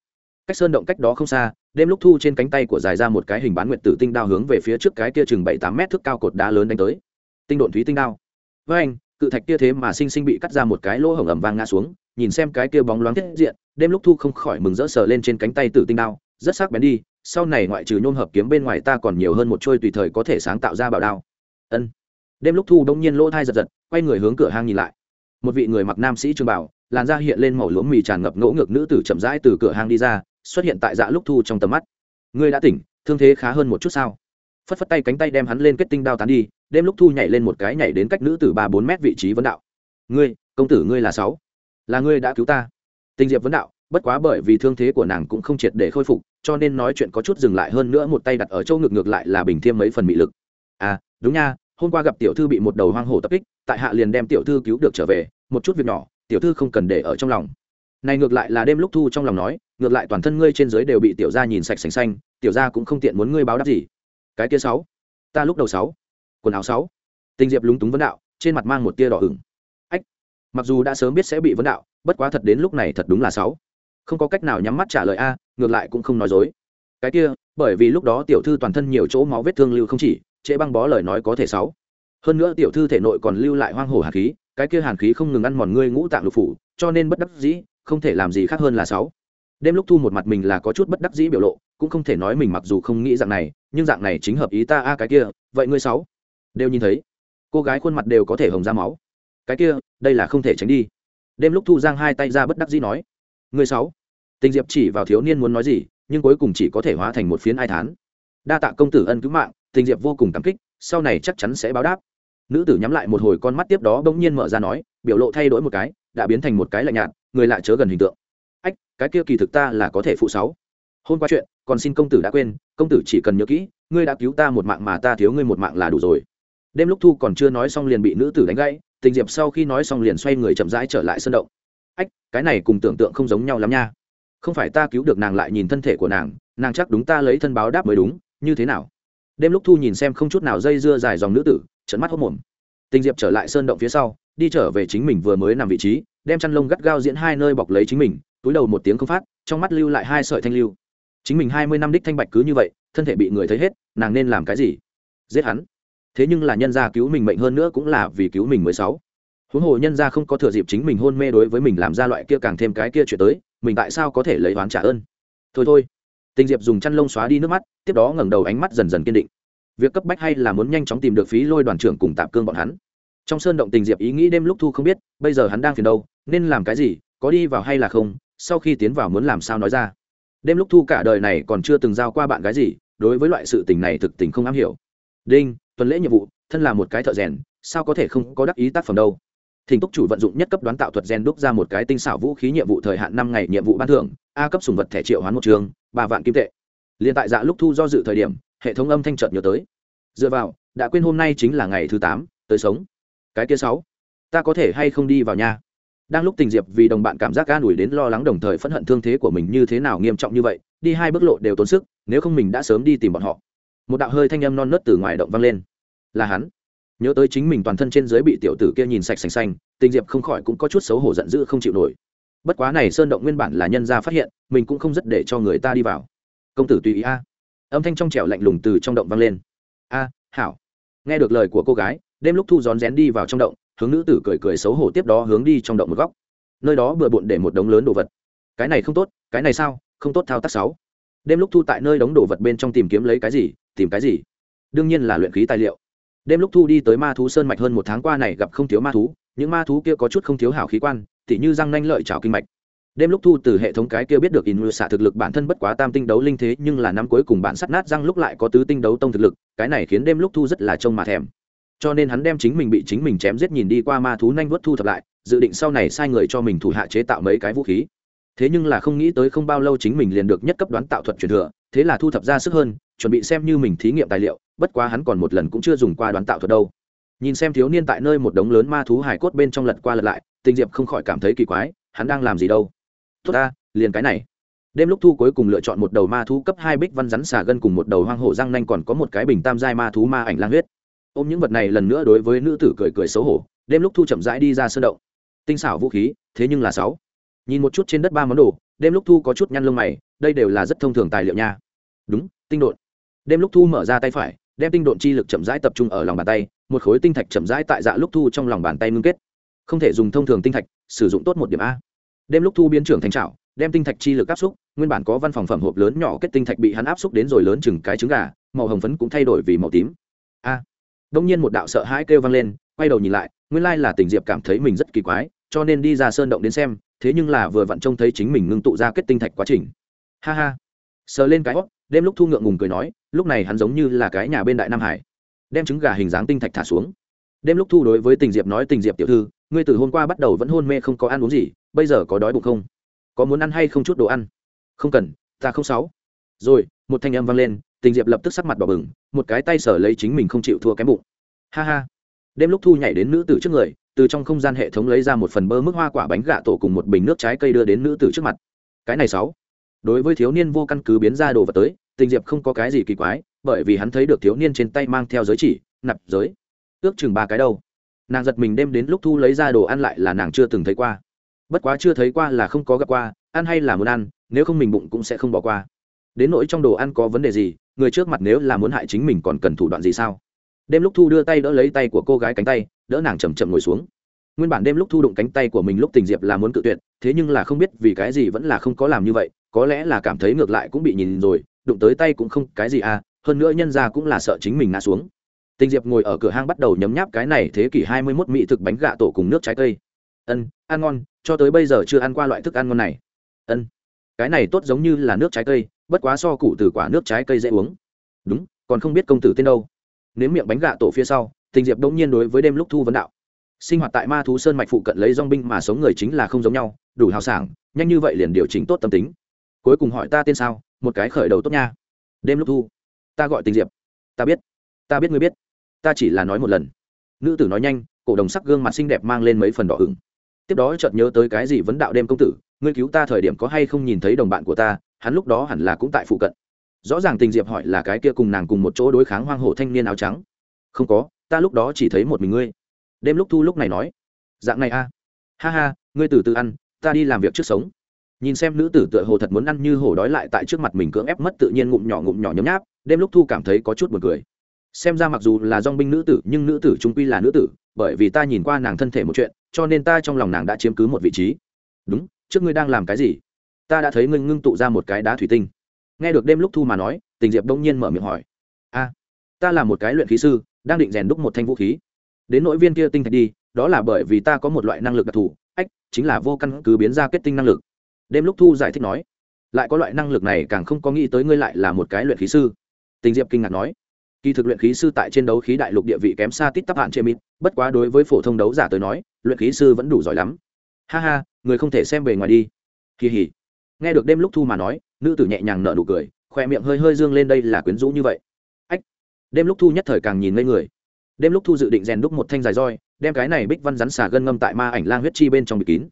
Cách sơn động cách đó không xa đêm lúc thu trên cánh tay của dài ra một cái hình bán nguyệt tử tinh đao hướng về phía trước cái kia chừng bảy tám mét thước cao cột đá lớn đánh tới. Tinh độn thúy tinh đao. Với anh, cự thạch kia thế mà sinh sinh bị cắt ra một cái lỗ hổng ẩm vang ngã xuống, nhìn xem cái kia bóng loáng thiết diện, đêm lúc thu không khỏi mừng rỡ sờ lên trên cánh tay tử tinh đao, rất sắc bén đi, sau này ngoại trừ nhôm hợp kiếm bên ngoài ta còn nhiều hơn một trôi tùy thời có thể sáng tạo ra bảo đao. Ân. Đêm lúc thu đông nhiên lỗ thai giật giật, quay người hướng cửa hang nhìn lại. Một vị người mặc nam sĩ trường bảo, làn da hiện lên màu lúa mì tràn ngập ngỗ ngược nữ tử chậm rãi từ cửa hang đi ra xuất hiện tại dạ lúc thu trong tầm mắt. Ngươi đã tỉnh, thương thế khá hơn một chút sao? Phất phất tay cánh tay đem hắn lên kết tinh đao tán đi, đêm lúc thu nhảy lên một cái nhảy đến cách nữ từ ba bốn mét vị trí vấn đạo. Ngươi, công tử ngươi là sáu. Là ngươi đã cứu ta. Tình diệp vấn đạo, bất quá bởi vì thương thế của nàng cũng không triệt để khôi phục, cho nên nói chuyện có chút dừng lại hơn nữa một tay đặt ở châu ngực ngược lại là bình thêm mấy phần mị lực. À đúng nha, hôm qua gặp tiểu thư bị một đầu hoang hổ tập kích, tại hạ liền đem tiểu thư cứu được trở về, một chút việc nhỏ, tiểu thư không cần để ở trong lòng. Này ngược lại là đêm lúc thu trong lòng nói ngược lại toàn thân ngươi trên dưới đều bị tiểu gia nhìn sạch sành xanh, tiểu gia cũng không tiện muốn ngươi báo đáp gì. Cái kia sáu, ta lúc đầu sáu, quần áo sáu. Tình diệp lúng túng vấn đạo, trên mặt mang một tia đỏ ửng. Ách, mặc dù đã sớm biết sẽ bị vấn đạo, bất quá thật đến lúc này thật đúng là sáu. Không có cách nào nhắm mắt trả lời a, ngược lại cũng không nói dối. Cái kia, bởi vì lúc đó tiểu thư toàn thân nhiều chỗ máu vết thương lưu không chỉ, trễ băng bó lời nói có thể sáu. Hơn nữa tiểu thư thể nội còn lưu lại hoang hổ hàn khí, cái kia hàn khí không ngừng ăn mòn ngươi ngũ tạng lục phủ, cho nên bất đắc dĩ, không thể làm gì khác hơn là sáu đêm lúc thu một mặt mình là có chút bất đắc dĩ biểu lộ, cũng không thể nói mình mặc dù không nghĩ dạng này, nhưng dạng này chính hợp ý ta, a, cái kia, vậy ngươi sáu? Đều nhìn thấy. Cô gái khuôn mặt đều có thể hồng ra máu. Cái kia, đây là không thể tránh đi. Đêm lúc thu giang hai tay ra bất đắc dĩ nói. Ngươi sáu? Tình diệp chỉ vào thiếu niên muốn nói gì, nhưng cuối cùng chỉ có thể hóa thành một phiến ai thán. Đa tạ công tử ân cứu mạng, tình diệp vô cùng cảm kích, sau này chắc chắn sẽ báo đáp. Nữ tử nhắm lại một hồi con mắt tiếp đó bỗng nhiên mở ra nói, biểu lộ thay đổi một cái, đã biến thành một cái lạnh nhạt, người lại chớ gần hình tượng ách, cái kia kỳ thực ta là có thể phụ sáu. Hôm qua chuyện, còn xin công tử đã quên, công tử chỉ cần nhớ kỹ, ngươi đã cứu ta một mạng mà ta thiếu ngươi một mạng là đủ rồi. Đêm lúc thu còn chưa nói xong liền bị nữ tử đánh gãy, tình diệp sau khi nói xong liền xoay người chậm rãi trở lại sân động. Ách, cái này cùng tưởng tượng không giống nhau lắm nha. Không phải ta cứu được nàng lại nhìn thân thể của nàng nàng chắc đúng ta lấy thân báo đáp mới đúng, như thế nào? Đêm lúc thu nhìn xem không chút nào dây dưa dài dòng nữ tử trận mắt hốc mồm. Tình diệp trở lại sơn động phía sau, đi trở về chính mình vừa mới nằm vị trí, đem chăn lông gắt gao diễn hai nơi bọc lấy chính mình túi đầu một tiếng không phát, trong mắt lưu lại hai sợi thanh lưu. Chính mình hai mươi năm đích thanh bạch cứ như vậy, thân thể bị người thấy hết, nàng nên làm cái gì? Giết hắn. Thế nhưng là nhân gia cứu mình mệnh hơn nữa cũng là vì cứu mình mới sáu. Huống hồ nhân gia không có thừa dịp chính mình hôn mê đối với mình làm ra loại kia càng thêm cái kia chuyện tới, mình tại sao có thể lấy oán trả ơn? Thôi thôi. Tình diệp dùng chăn lông xóa đi nước mắt, tiếp đó ngẩng đầu ánh mắt dần dần kiên định. Việc cấp bách hay là muốn nhanh chóng tìm được phí lôi đoàn trưởng cùng tạp cương bọn hắn. Trong sơn động tình diệp ý nghĩ đêm lúc thu không biết, bây giờ hắn đang phiền đâu, nên làm cái gì, có đi vào hay là không sau khi tiến vào muốn làm sao nói ra. Đêm lúc thu cả đời này còn chưa từng giao qua bạn gái gì, đối với loại sự tình này thực tình không am hiểu. Đinh, tuần lễ nhiệm vụ, thân là một cái thợ rèn, sao có thể không có đắc ý tác phẩm đâu? Thỉnh túc chủ vận dụng nhất cấp đoán tạo thuật gen đúc ra một cái tinh xảo vũ khí nhiệm vụ thời hạn năm ngày nhiệm vụ ban thưởng, a cấp sùng vật thẻ triệu hoán một trường, ba vạn kim tệ. Liền tại dạ lúc thu do dự thời điểm, hệ thống âm thanh chợt nhớ tới. Dựa vào, đã quên hôm nay chính là ngày thứ tám, tới sống. Cái kia sáu, ta có thể hay không đi vào nhà? Đang lúc tình diệp vì đồng bạn cảm giác an ủi đến lo lắng đồng thời phẫn hận thương thế của mình như thế nào nghiêm trọng như vậy, đi hai bước lộ đều tốn sức, nếu không mình đã sớm đi tìm bọn họ. Một đạo hơi thanh âm non nớt từ ngoài động vang lên. Là hắn. Nhớ tới chính mình toàn thân trên dưới bị tiểu tử kia nhìn sạch sành xanh, tình diệp không khỏi cũng có chút xấu hổ giận dữ không chịu nổi. Bất quá này sơn động nguyên bản là nhân gia phát hiện, mình cũng không rất để cho người ta đi vào. Công tử tùy ý a. Âm thanh trong trẻo lạnh lùng từ trong động vang lên. A, hảo. Nghe được lời của cô gái, đêm lúc thu rón rén đi vào trong động hướng nữ tử cười cười xấu hổ tiếp đó hướng đi trong động một góc. Nơi đó bừa bộn để một đống lớn đồ vật. Cái này không tốt, cái này sao? Không tốt thao tác sáu. Đêm lúc thu tại nơi đống đồ vật bên trong tìm kiếm lấy cái gì? Tìm cái gì? Đương nhiên là luyện khí tài liệu. Đêm lúc thu đi tới ma thú sơn mạch hơn một tháng qua này gặp không thiếu ma thú, những ma thú kia có chút không thiếu hảo khí quan, tỉ như răng nanh lợi trào kinh mạch. Đêm lúc thu từ hệ thống cái kia biết được in xạ thực lực bản thân bất quá tam tinh đấu linh thế nhưng là năm cuối cùng bạn sắt nát răng lúc lại có tứ tinh đấu tông thực lực, cái này khiến đêm lúc thu rất là trông mà thèm cho nên hắn đem chính mình bị chính mình chém giết nhìn đi qua ma thú nhanh vớt thu thập lại, dự định sau này sai người cho mình thủ hạ chế tạo mấy cái vũ khí. Thế nhưng là không nghĩ tới không bao lâu chính mình liền được nhất cấp đoán tạo thuật truyền thừa, thế là thu thập ra sức hơn, chuẩn bị xem như mình thí nghiệm tài liệu, bất quá hắn còn một lần cũng chưa dùng qua đoán tạo thuật đâu. Nhìn xem thiếu niên tại nơi một đống lớn ma thú hải cốt bên trong lật qua lật lại tình diệp không khỏi cảm thấy kỳ quái, hắn đang làm gì đâu? Tốt ta, liền cái này. Đêm lúc thu cuối cùng lựa chọn một đầu ma thú cấp hai bích văn rắn xà gân cùng một đầu hoang hổ răng nanh còn có một cái bình tam giai ma thú ma ảnh lang huyết ôm những vật này lần nữa đối với nữ tử cười cười xấu hổ đêm lúc thu chậm rãi đi ra sơn động. Tinh xảo vũ khí thế nhưng là sáu. Nhìn một chút trên đất ba món đồ đêm lúc thu có chút nhăn lông mày đây đều là rất thông thường tài liệu nha. Đúng tinh độn. Đêm lúc thu mở ra tay phải đem tinh độn chi lực chậm rãi tập trung ở lòng bàn tay một khối tinh thạch chậm rãi tại dạ lúc thu trong lòng bàn tay ngưng kết. Không thể dùng thông thường tinh thạch sử dụng tốt một điểm a. Đêm lúc thu biến trưởng thành trảo, đem tinh thạch chi lực áp xúc nguyên bản có văn phòng phẩm hộp lớn nhỏ kết tinh thạch bị hắn áp xúc đến rồi lớn chừng cái trứng gà màu hồng phấn cũng thay đổi vì màu tím. A đông nhiên một đạo sợ hãi kêu vang lên, quay đầu nhìn lại, nguyên lai là tình diệp cảm thấy mình rất kỳ quái, cho nên đi ra sơn động đến xem, thế nhưng là vừa vặn trông thấy chính mình ngưng tụ ra kết tinh thạch quá trình. Ha ha. Sờ lên cái hót đêm lúc thu ngượng ngùng cười nói, lúc này hắn giống như là cái nhà bên đại nam hải. Đem trứng gà hình dáng tinh thạch thả xuống. Đêm lúc thu đối với tình diệp nói, tình diệp tiểu thư, ngươi từ hôm qua bắt đầu vẫn hôn mê không có ăn uống gì, bây giờ có đói bụng không? Có muốn ăn hay không chút đồ ăn? Không cần, ta không sáu. Rồi, một thanh âm vang lên tình diệp lập tức sắc mặt bỏ bừng, một cái tay sở lấy chính mình không chịu thua kém bụng. Ha ha. Đêm lúc thu nhảy đến nữ tử trước người, từ trong không gian hệ thống lấy ra một phần bơ mức hoa quả bánh gà tổ cùng một bình nước trái cây đưa đến nữ tử trước mặt. Cái này sáu. Đối với thiếu niên vô căn cứ biến ra đồ vật tới, tình diệp không có cái gì kỳ quái, bởi vì hắn thấy được thiếu niên trên tay mang theo giới chỉ, nạp giới. Ước chừng ba cái đâu. Nàng giật mình đêm đến lúc thu lấy ra đồ ăn lại là nàng chưa từng thấy qua. Bất quá chưa thấy qua là không có gặp qua, ăn hay là muốn ăn, nếu không mình bụng cũng sẽ không bỏ qua đến nỗi trong đồ ăn có vấn đề gì, người trước mặt nếu là muốn hại chính mình còn cần thủ đoạn gì sao? Đêm lúc thu đưa tay đỡ lấy tay của cô gái cánh tay, đỡ nàng chầm chậm ngồi xuống. Nguyên bản đêm lúc thu đụng cánh tay của mình lúc tình diệp là muốn cự tuyệt, thế nhưng là không biết vì cái gì vẫn là không có làm như vậy, có lẽ là cảm thấy ngược lại cũng bị nhìn rồi, đụng tới tay cũng không cái gì à hơn nữa nhân ra cũng là sợ chính mình ngã xuống. Tình diệp ngồi ở cửa hang bắt đầu nhấm nháp cái này thế kỷ hai mươi 21 mỹ thực bánh gạ tổ cùng nước trái cây. Ân, ăn ngon, cho tới bây giờ chưa ăn qua loại thức ăn ngon này. Ân, cái này tốt giống như là nước trái cây bất quá so cụ từ quả nước trái cây dễ uống. Đúng, còn không biết công tử tên đâu. Nếm miệng bánh gạ tổ phía sau, tình diệp đông nhiên đối với đêm lúc thu vấn đạo. Sinh hoạt tại ma thú sơn mạch phụ cận lấy dong binh mà sống người chính là không giống nhau, đủ hào sảng, nhanh như vậy liền điều chỉnh tốt tâm tính. Cuối cùng hỏi ta tên sao, một cái khởi đầu tốt nha. Đêm lúc thu. Ta gọi tình diệp. Ta biết. Ta biết ngươi biết. Ta chỉ là nói một lần. Nữ tử nói nhanh, cổ đồng sắc gương mặt xinh đẹp mang lên mấy phần đỏ ửng. Tiếp đó chợt nhớ tới cái gì vấn đạo đêm công tử, ngươi cứu ta thời điểm có hay không nhìn thấy đồng bạn của ta hắn lúc đó hẳn là cũng tại phụ cận. Rõ ràng tình diệp hỏi là cái kia cùng nàng cùng một chỗ đối kháng hoang hổ thanh niên áo trắng. Không có, ta lúc đó chỉ thấy một mình ngươi. Đêm lúc thu lúc này nói. Dạng này a à? ha ha, ngươi từ từ ăn, ta đi làm việc trước sống. Nhìn xem nữ tử tựa hồ thật muốn ăn như hổ đói lại tại trước mặt mình cưỡng ép mất tự nhiên ngụm nhỏ ngụm nhỏ nhấm nháp, đêm lúc thu cảm thấy có chút buồn cười. Xem ra mặc dù là dong binh nữ tử, nhưng nữ tử trung quy là nữ tử, bởi vì ta nhìn qua nàng thân thể một chuyện, cho nên ta trong lòng nàng đã chiếm cứ một vị trí. Đúng, trước ngươi đang làm cái gì? Ta đã thấy ngưng ngưng tụ ra một cái đá thủy tinh. Nghe được đêm lúc thu mà nói, tình diệp đông nhiên mở miệng hỏi. A, ta là một cái luyện khí sư, đang định rèn đúc một thanh vũ khí. Đến nội viên kia tinh thạch đi, đó là bởi vì ta có một loại năng lực đặc thù. Ách, chính là vô căn cứ biến ra kết tinh năng lực. Đêm lúc thu giải thích nói. Lại có loại năng lực này càng không có nghĩ tới ngươi lại là một cái luyện khí sư. Tình diệp kinh ngạc nói. Kỳ thực luyện khí sư tại trên đấu khí đại lục địa vị kém xa tít tắp hạn chế mít bất quá đối với phổ thông đấu giả tới nói, luyện khí sư vẫn đủ giỏi lắm. Ha ha, người không thể xem bề ngoài đi. Kỳ hỉ nghe được đêm lúc thu mà nói, nữ tử nhẹ nhàng nở nụ cười, khoe miệng hơi hơi dương lên đây là quyến rũ như vậy. Ách! Đêm lúc thu nhất thời càng nhìn ngây người. Đêm lúc thu dự định rèn đúc một thanh dài roi, đem cái này bích văn rắn xà gân ngâm tại ma ảnh lang huyết chi bên trong bịt kín.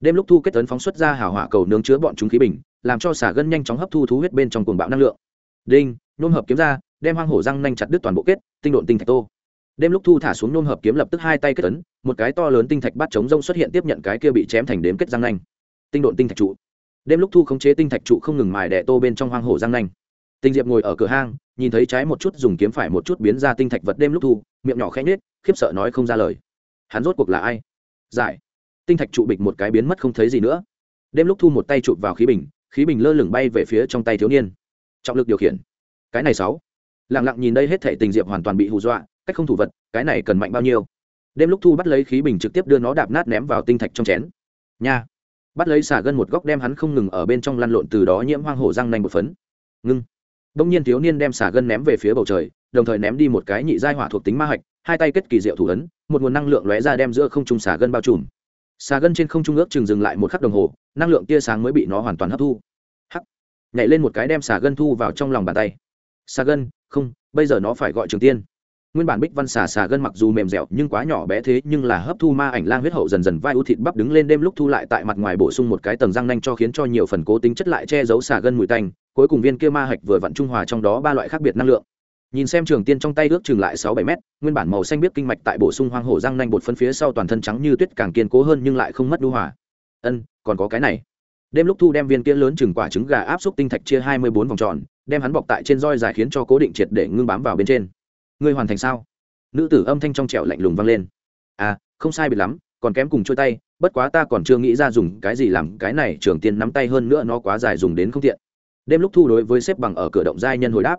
Đêm lúc thu kết tấn phóng xuất ra hào hỏa cầu nướng chứa bọn chúng khí bình, làm cho xà gân nhanh chóng hấp thu thú huyết bên trong cuồng bạo năng lượng. Đinh! Nôm hợp kiếm ra, đem hoang hổ răng nhanh chặt đứt toàn bộ kết, tinh độn tinh thạch tô. Đêm lúc thu thả xuống nôm hợp kiếm lập tức hai tay kết tấn một cái to lớn tinh thạch bắt chống rông xuất hiện tiếp nhận cái kia bị chém thành đếm kết răng nhanh. tinh độn tinh thạch trụ đêm lúc thu khống chế tinh thạch trụ không ngừng mài đẻ tô bên trong hoang hổ răng nanh. Tinh diệp ngồi ở cửa hang, nhìn thấy trái một chút dùng kiếm phải một chút biến ra tinh thạch vật đêm lúc thu, miệng nhỏ khẽ nhết khiếp sợ nói không ra lời. Hắn rốt cuộc là ai? Giải. Tinh thạch trụ bịch một cái biến mất không thấy gì nữa. Đêm lúc thu một tay chụp vào khí bình khí bình lơ lửng bay về phía trong tay thiếu niên. Trọng lực điều khiển. Cái này sáu. Lặng lặng nhìn đây hết thể tình diệp hoàn toàn bị hù dọa, cách không thủ vật, cái này cần mạnh bao nhiêu? Đêm lúc thu bắt lấy khí bình trực tiếp đưa nó đạp nát ném vào tinh thạch trong chén. Nha bắt lấy xà gân một góc đem hắn không ngừng ở bên trong lăn lộn từ đó nhiễm hoang hổ răng nanh một phấn. Ngưng. Đông nhiên thiếu niên đem xà gân ném về phía bầu trời, đồng thời ném đi một cái nhị giai hỏa thuộc tính ma hạch, hai tay kết kỳ diệu thủ ấn, một nguồn năng lượng lóe ra đem giữa không trung xà gân bao trùm. Xà gân trên không trung ước chừng dừng lại một khắc đồng hồ, năng lượng tia sáng mới bị nó hoàn toàn hấp thu. Hắc. Nhảy lên một cái đem xà gân thu vào trong lòng bàn tay. Xà gân, không, bây giờ nó phải gọi trường tiên nguyên bản bích văn xà xà gân mặc dù mềm dẻo nhưng quá nhỏ bé thế nhưng là hấp thu ma ảnh lang huyết hậu dần dần vai ưu thịt bắp đứng lên đêm lúc thu lại tại mặt ngoài bổ sung một cái tầng răng nanh cho khiến cho nhiều phần cố tính chất lại che giấu xà gân mùi tanh. Cuối cùng viên kia ma hạch vừa vặn trung hòa trong đó ba loại khác biệt năng lượng. Nhìn xem trường tiên trong tay ước chừng lại sáu bảy mét, nguyên bản màu xanh biết kinh mạch tại bổ sung hoang hổ răng nanh bột phân phía sau toàn thân trắng như tuyết càng kiên cố hơn nhưng lại không mất đu hòa. Ân, còn có cái này. Đêm lúc thu đem viên kia lớn chừng quả trứng gà áp xúc tinh thạch chia hai mươi bốn vòng tròn, đem hắn bọc tại trên roi dài khiến cho cố định triệt để ngưng bám vào bên trên ngươi hoàn thành sao? Nữ tử âm thanh trong trẻo lạnh lùng vang lên. À không sai biệt lắm, còn kém cùng trôi tay, bất quá ta còn chưa nghĩ ra dùng cái gì làm cái này, trường tiên nắm tay hơn nữa nó quá dài dùng đến không tiện. Đêm lúc thu đối với xếp bằng ở cửa động giai nhân hồi đáp.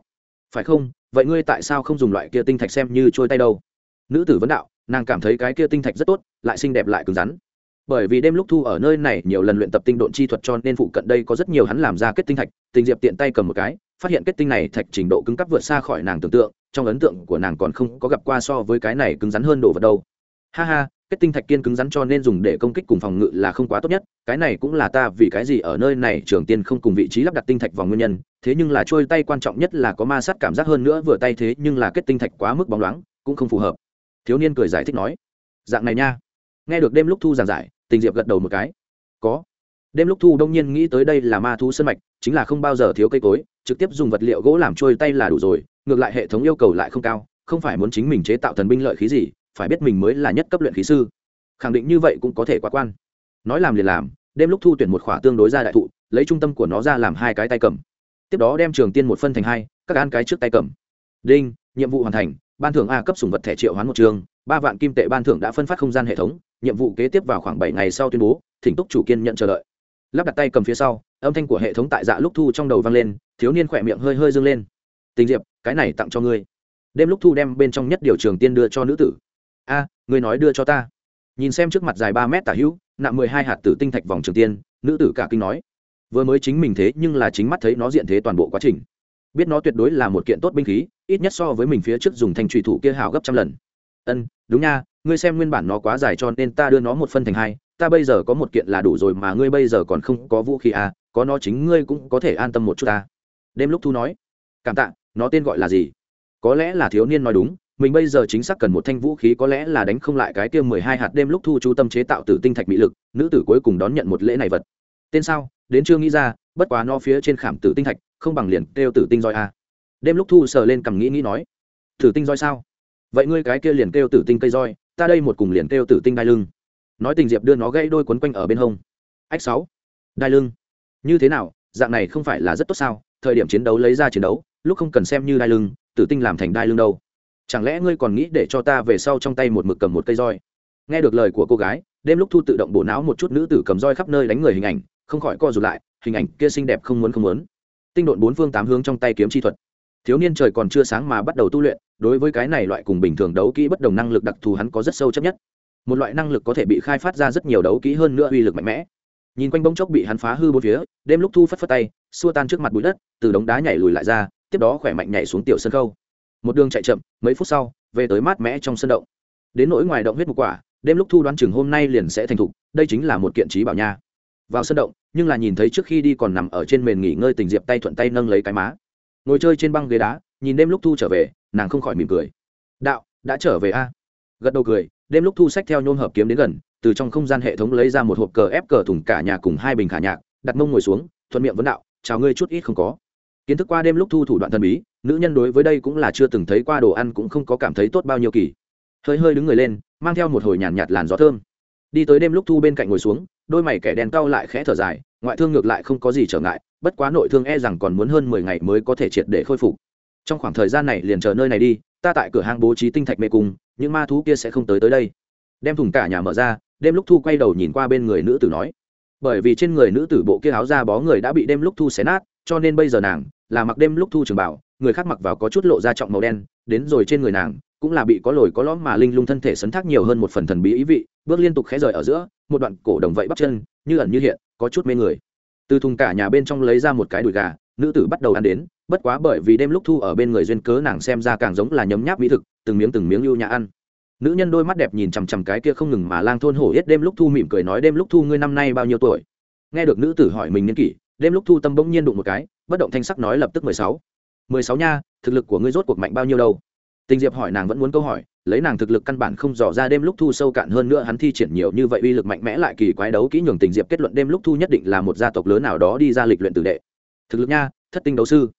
Phải không? Vậy ngươi tại sao không dùng loại kia tinh thạch xem như trôi tay đâu? Nữ tử vấn đạo, nàng cảm thấy cái kia tinh thạch rất tốt, lại xinh đẹp lại cứng rắn. Bởi vì đêm lúc thu ở nơi này, nhiều lần luyện tập tinh độn chi thuật cho nên phụ cận đây có rất nhiều hắn làm ra kết tinh thạch tình diệp tiện tay cầm một cái, phát hiện kết tinh này thạch trình độ cứng cấp vượt xa khỏi nàng tưởng tượng trong ấn tượng của nàng còn không có gặp qua so với cái này cứng rắn hơn đồ vật đâu. Ha ha, kết tinh thạch kiên cứng rắn cho nên dùng để công kích cùng phòng ngự là không quá tốt nhất, cái này cũng là ta vì cái gì ở nơi này, trường tiên không cùng vị trí lắp đặt tinh thạch vào nguyên nhân, thế nhưng là trôi tay quan trọng nhất là có ma sát cảm giác hơn nữa vừa tay thế nhưng là kết tinh thạch quá mức bóng loáng, cũng không phù hợp. Thiếu niên cười giải thích nói, dạng này nha. Nghe được đêm lúc thu giảng giải, tình diệp gật đầu một cái. Có đêm lúc thu đông nhiên nghĩ tới đây là ma thú sân mạch, chính là không bao giờ thiếu cây cối, trực tiếp dùng vật liệu gỗ làm trôi tay là đủ rồi, ngược lại hệ thống yêu cầu lại không cao, không phải muốn chính mình chế tạo thần binh lợi khí gì, phải biết mình mới là nhất cấp luyện khí sư. Khẳng định như vậy cũng có thể quá quan. Nói làm liền làm, đêm lúc thu tuyển một khỏa tương đối ra đại thụ, lấy trung tâm của nó ra làm hai cái tay cầm. Tiếp đó đem trường tiên một phân thành hai, các an cái trước tay cầm. Đinh, nhiệm vụ hoàn thành, ban thưởng a cấp sùng vật thẻ triệu hoán một trường, ba vạn kim tệ ban thưởng đã phân phát không gian hệ thống, nhiệm vụ kế tiếp vào khoảng bảy ngày sau tuyên bố, thỉnh túc chủ kiên nhận chờ đợi lắp đặt tay cầm phía sau, âm thanh của hệ thống tại dạ lúc thu trong đầu vang lên, thiếu niên khỏe miệng hơi hơi dâng lên. Tình diệp, cái này tặng cho ngươi. Đêm lúc thu đem bên trong nhất điều trường tiên đưa cho nữ tử. A, ngươi nói đưa cho ta. Nhìn xem trước mặt dài ba mét tả hữu nặng mười hai hạt tử tinh thạch vòng trường tiên, nữ tử cả kinh nói. Vừa mới chính mình thế nhưng là chính mắt thấy nó diện thế toàn bộ quá trình. Biết nó tuyệt đối là một kiện tốt binh khí, ít nhất so với mình phía trước dùng thanh trùy thủ kia hào gấp trăm lần. Ân, đúng nha, ngươi xem nguyên bản nó quá dài cho nên ta đưa nó một phân thành hai ta bây giờ có một kiện là đủ rồi mà ngươi bây giờ còn không có vũ khí à có nó chính ngươi cũng có thể an tâm một chút ta. Đêm lúc thu nói, cảm tạ, nó tên gọi là gì? Có lẽ là thiếu niên nói đúng, mình bây giờ chính xác cần một thanh vũ khí, có lẽ là đánh không lại cái kia mười hai hạt đêm lúc thu chú tâm chế tạo tử tinh thạch mỹ lực, nữ tử cuối cùng đón nhận một lễ này vật. Tên sao? Đến chưa nghĩ ra, bất quá no phía trên khảm tử tinh thạch, không bằng liền kêu tử tinh roi a đêm lúc thu sờ lên cầm nghĩ nghĩ nói, tử tinh roi sao? Vậy ngươi cái kia liền kêu tử tinh cây roi, ta đây một cùng liền kêu tử tinh đai lưng nói tình diệp đưa nó gãy đôi quấn quanh ở bên hông. Ách sáu. Đai lưng. Như thế nào, dạng này không phải là rất tốt sao? Thời điểm chiến đấu lấy ra chiến đấu, lúc không cần xem như đai lưng, tử tinh làm thành đai lưng đâu. Chẳng lẽ ngươi còn nghĩ để cho ta về sau trong tay một mực cầm một cây roi? Nghe được lời của cô gái, đêm lúc thu tự động bổ não một chút nữ tử cầm roi khắp nơi đánh người hình ảnh, không khỏi co rụt lại, hình ảnh kia xinh đẹp không muốn không muốn. Tinh độn bốn phương tám hướng trong tay kiếm chi thuật. Thiếu niên trời còn chưa sáng mà bắt đầu tu luyện, đối với cái này loại cùng bình thường đấu kỹ bất đồng năng lực đặc thù hắn có rất sâu chấp nhất một loại năng lực có thể bị khai phát ra rất nhiều đấu kỹ hơn nữa uy lực mạnh mẽ. Nhìn quanh bông chốc bị hắn phá hư bốn phía, đêm lúc thu phất phất tay, xua tan trước mặt bụi đất, từ đống đá nhảy lùi lại ra, tiếp đó khỏe mạnh nhảy xuống tiểu sân khâu một đường chạy chậm, mấy phút sau, về tới mát mẽ trong sân động. Đến nỗi ngoài động huyết một quả, đêm lúc thu đoán chừng hôm nay liền sẽ thành thục, đây chính là một kiện trí bảo nha. Vào sân động, nhưng là nhìn thấy trước khi đi còn nằm ở trên mền nghỉ ngơi tình diệp tay thuận tay nâng lấy cái má. Ngồi chơi trên băng ghế đá, nhìn đêm lúc thu trở về, nàng không khỏi mỉm cười. Đạo, đã trở về a? À? gật đầu cười đêm lúc thu sách theo nhôm hợp kiếm đến gần từ trong không gian hệ thống lấy ra một hộp cờ ép cờ thủng cả nhà cùng hai bình khả nhạc đặt mông ngồi xuống thuận miệng vấn đạo chào ngươi chút ít không có. Kiến thức qua đêm lúc thu thủ đoạn thần bí nữ nhân đối với đây cũng là chưa từng thấy qua đồ ăn cũng không có cảm thấy tốt bao nhiêu kỳ. Hơi hơi đứng người lên mang theo một hồi nhàn nhạt, nhạt làn gió thơm. Đi tới đêm lúc thu bên cạnh ngồi xuống đôi mày kẻ đèn cau lại khẽ thở dài ngoại thương ngược lại không có gì trở ngại bất quá nội thương e rằng còn muốn hơn mười ngày mới có thể triệt để khôi phục. Trong khoảng thời gian này liền chờ nơi này đi ta tại cửa hàng bố trí tinh thạch mê cung những ma thú kia sẽ không tới tới đây. Đem thùng cả nhà mở ra, đêm lúc thu quay đầu nhìn qua bên người nữ tử nói, bởi vì trên người nữ tử bộ kia áo da bó người đã bị đêm lúc thu xé nát, cho nên bây giờ nàng là mặc đêm lúc thu trường bảo, người khác mặc vào có chút lộ ra trọng màu đen, đến rồi trên người nàng cũng là bị có lồi có lõm mà linh lung thân thể sấn thác nhiều hơn một phần thần bí ý vị, bước liên tục khẽ rời ở giữa, một đoạn cổ đồng vậy bắp chân, như ẩn như hiện, có chút mê người. Từ thùng cả nhà bên trong lấy ra một cái đùi gà nữ tử bắt đầu ăn đến, bất quá bởi vì đêm lúc thu ở bên người duyên cớ nàng xem ra càng giống là nhấm nháp mỹ thực, từng miếng từng miếng lưu nhã ăn. Nữ nhân đôi mắt đẹp nhìn chằm chằm cái kia không ngừng mà lang thôn hổ yết đêm lúc thu mỉm cười nói đêm lúc thu ngươi năm nay bao nhiêu tuổi? Nghe được nữ tử hỏi mình niên kỷ, đêm lúc thu tâm bỗng nhiên đụng một cái, bất động thanh sắc nói lập tức mười sáu. Mười sáu nha, thực lực của ngươi rốt cuộc mạnh bao nhiêu đâu? Tình diệp hỏi nàng vẫn muốn câu hỏi, lấy nàng thực lực căn bản không dò ra đêm lúc thu sâu cạn hơn nữa hắn thi triển nhiều như vậy uy lực mạnh mẽ lại kỳ quái đấu kỹ nhường tình diệp kết luận đêm lúc thu nhất định là một gia tộc lớn nào đó đi ra lịch luyện tử đệ thực lực nha, thất tinh đấu sư.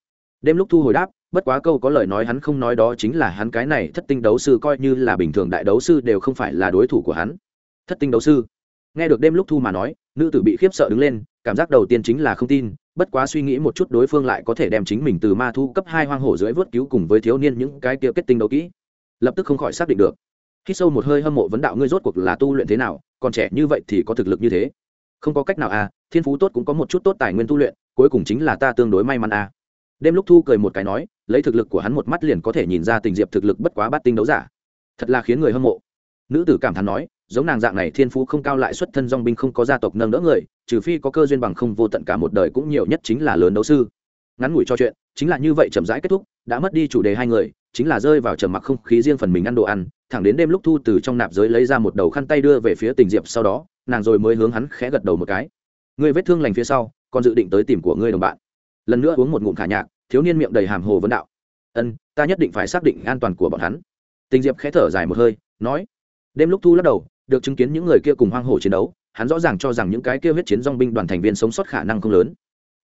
Đêm lúc thu hồi đáp, bất quá câu có lời nói hắn không nói đó chính là hắn cái này thất tinh đấu sư coi như là bình thường đại đấu sư đều không phải là đối thủ của hắn. Thất tinh đấu sư. Nghe được đêm lúc thu mà nói, nữ tử bị khiếp sợ đứng lên, cảm giác đầu tiên chính là không tin, bất quá suy nghĩ một chút đối phương lại có thể đem chính mình từ ma thu cấp hai hoang hổ dưới vớt cứu cùng với thiếu niên những cái kia kết tinh đấu kỹ. Lập tức không khỏi xác định được. Khi sâu một hơi hâm mộ vấn đạo ngươi rốt cuộc là tu luyện thế nào, còn trẻ như vậy thì có thực lực như thế? Không có cách nào à thiên phú tốt cũng có một chút tốt tài nguyên tu luyện cuối cùng chính là ta tương đối may mắn à. Đêm lúc thu cười một cái nói, lấy thực lực của hắn một mắt liền có thể nhìn ra tình diệp thực lực bất quá bát tinh đấu giả. Thật là khiến người hâm mộ. Nữ tử cảm thán nói, giống nàng dạng này thiên phú không cao lại xuất thân dong binh không có gia tộc nâng đỡ người, trừ phi có cơ duyên bằng không vô tận cả một đời cũng nhiều nhất chính là lớn đấu sư. Ngắn ngủi cho chuyện, chính là như vậy chậm rãi kết thúc, đã mất đi chủ đề hai người, chính là rơi vào trầm mặc không khí riêng phần mình ăn đồ ăn, thẳng đến đêm lúc thu từ trong nạp giới lấy ra một đầu khăn tay đưa về phía tình diệp sau đó, nàng rồi mới hướng hắn khẽ gật đầu một cái. Ngươi vết thương lành phía sau còn dự định tới tìm của ngươi đồng bạn. Lần nữa uống một ngụm khả nhạc, thiếu niên miệng đầy hàm hồ vấn đạo. Ân, ta nhất định phải xác định an toàn của bọn hắn. Tình diệp khẽ thở dài một hơi, nói. Đêm lúc thu lắc đầu, được chứng kiến những người kia cùng hoang hổ chiến đấu, hắn rõ ràng cho rằng những cái kia huyết chiến dong binh đoàn thành viên sống sót khả năng không lớn.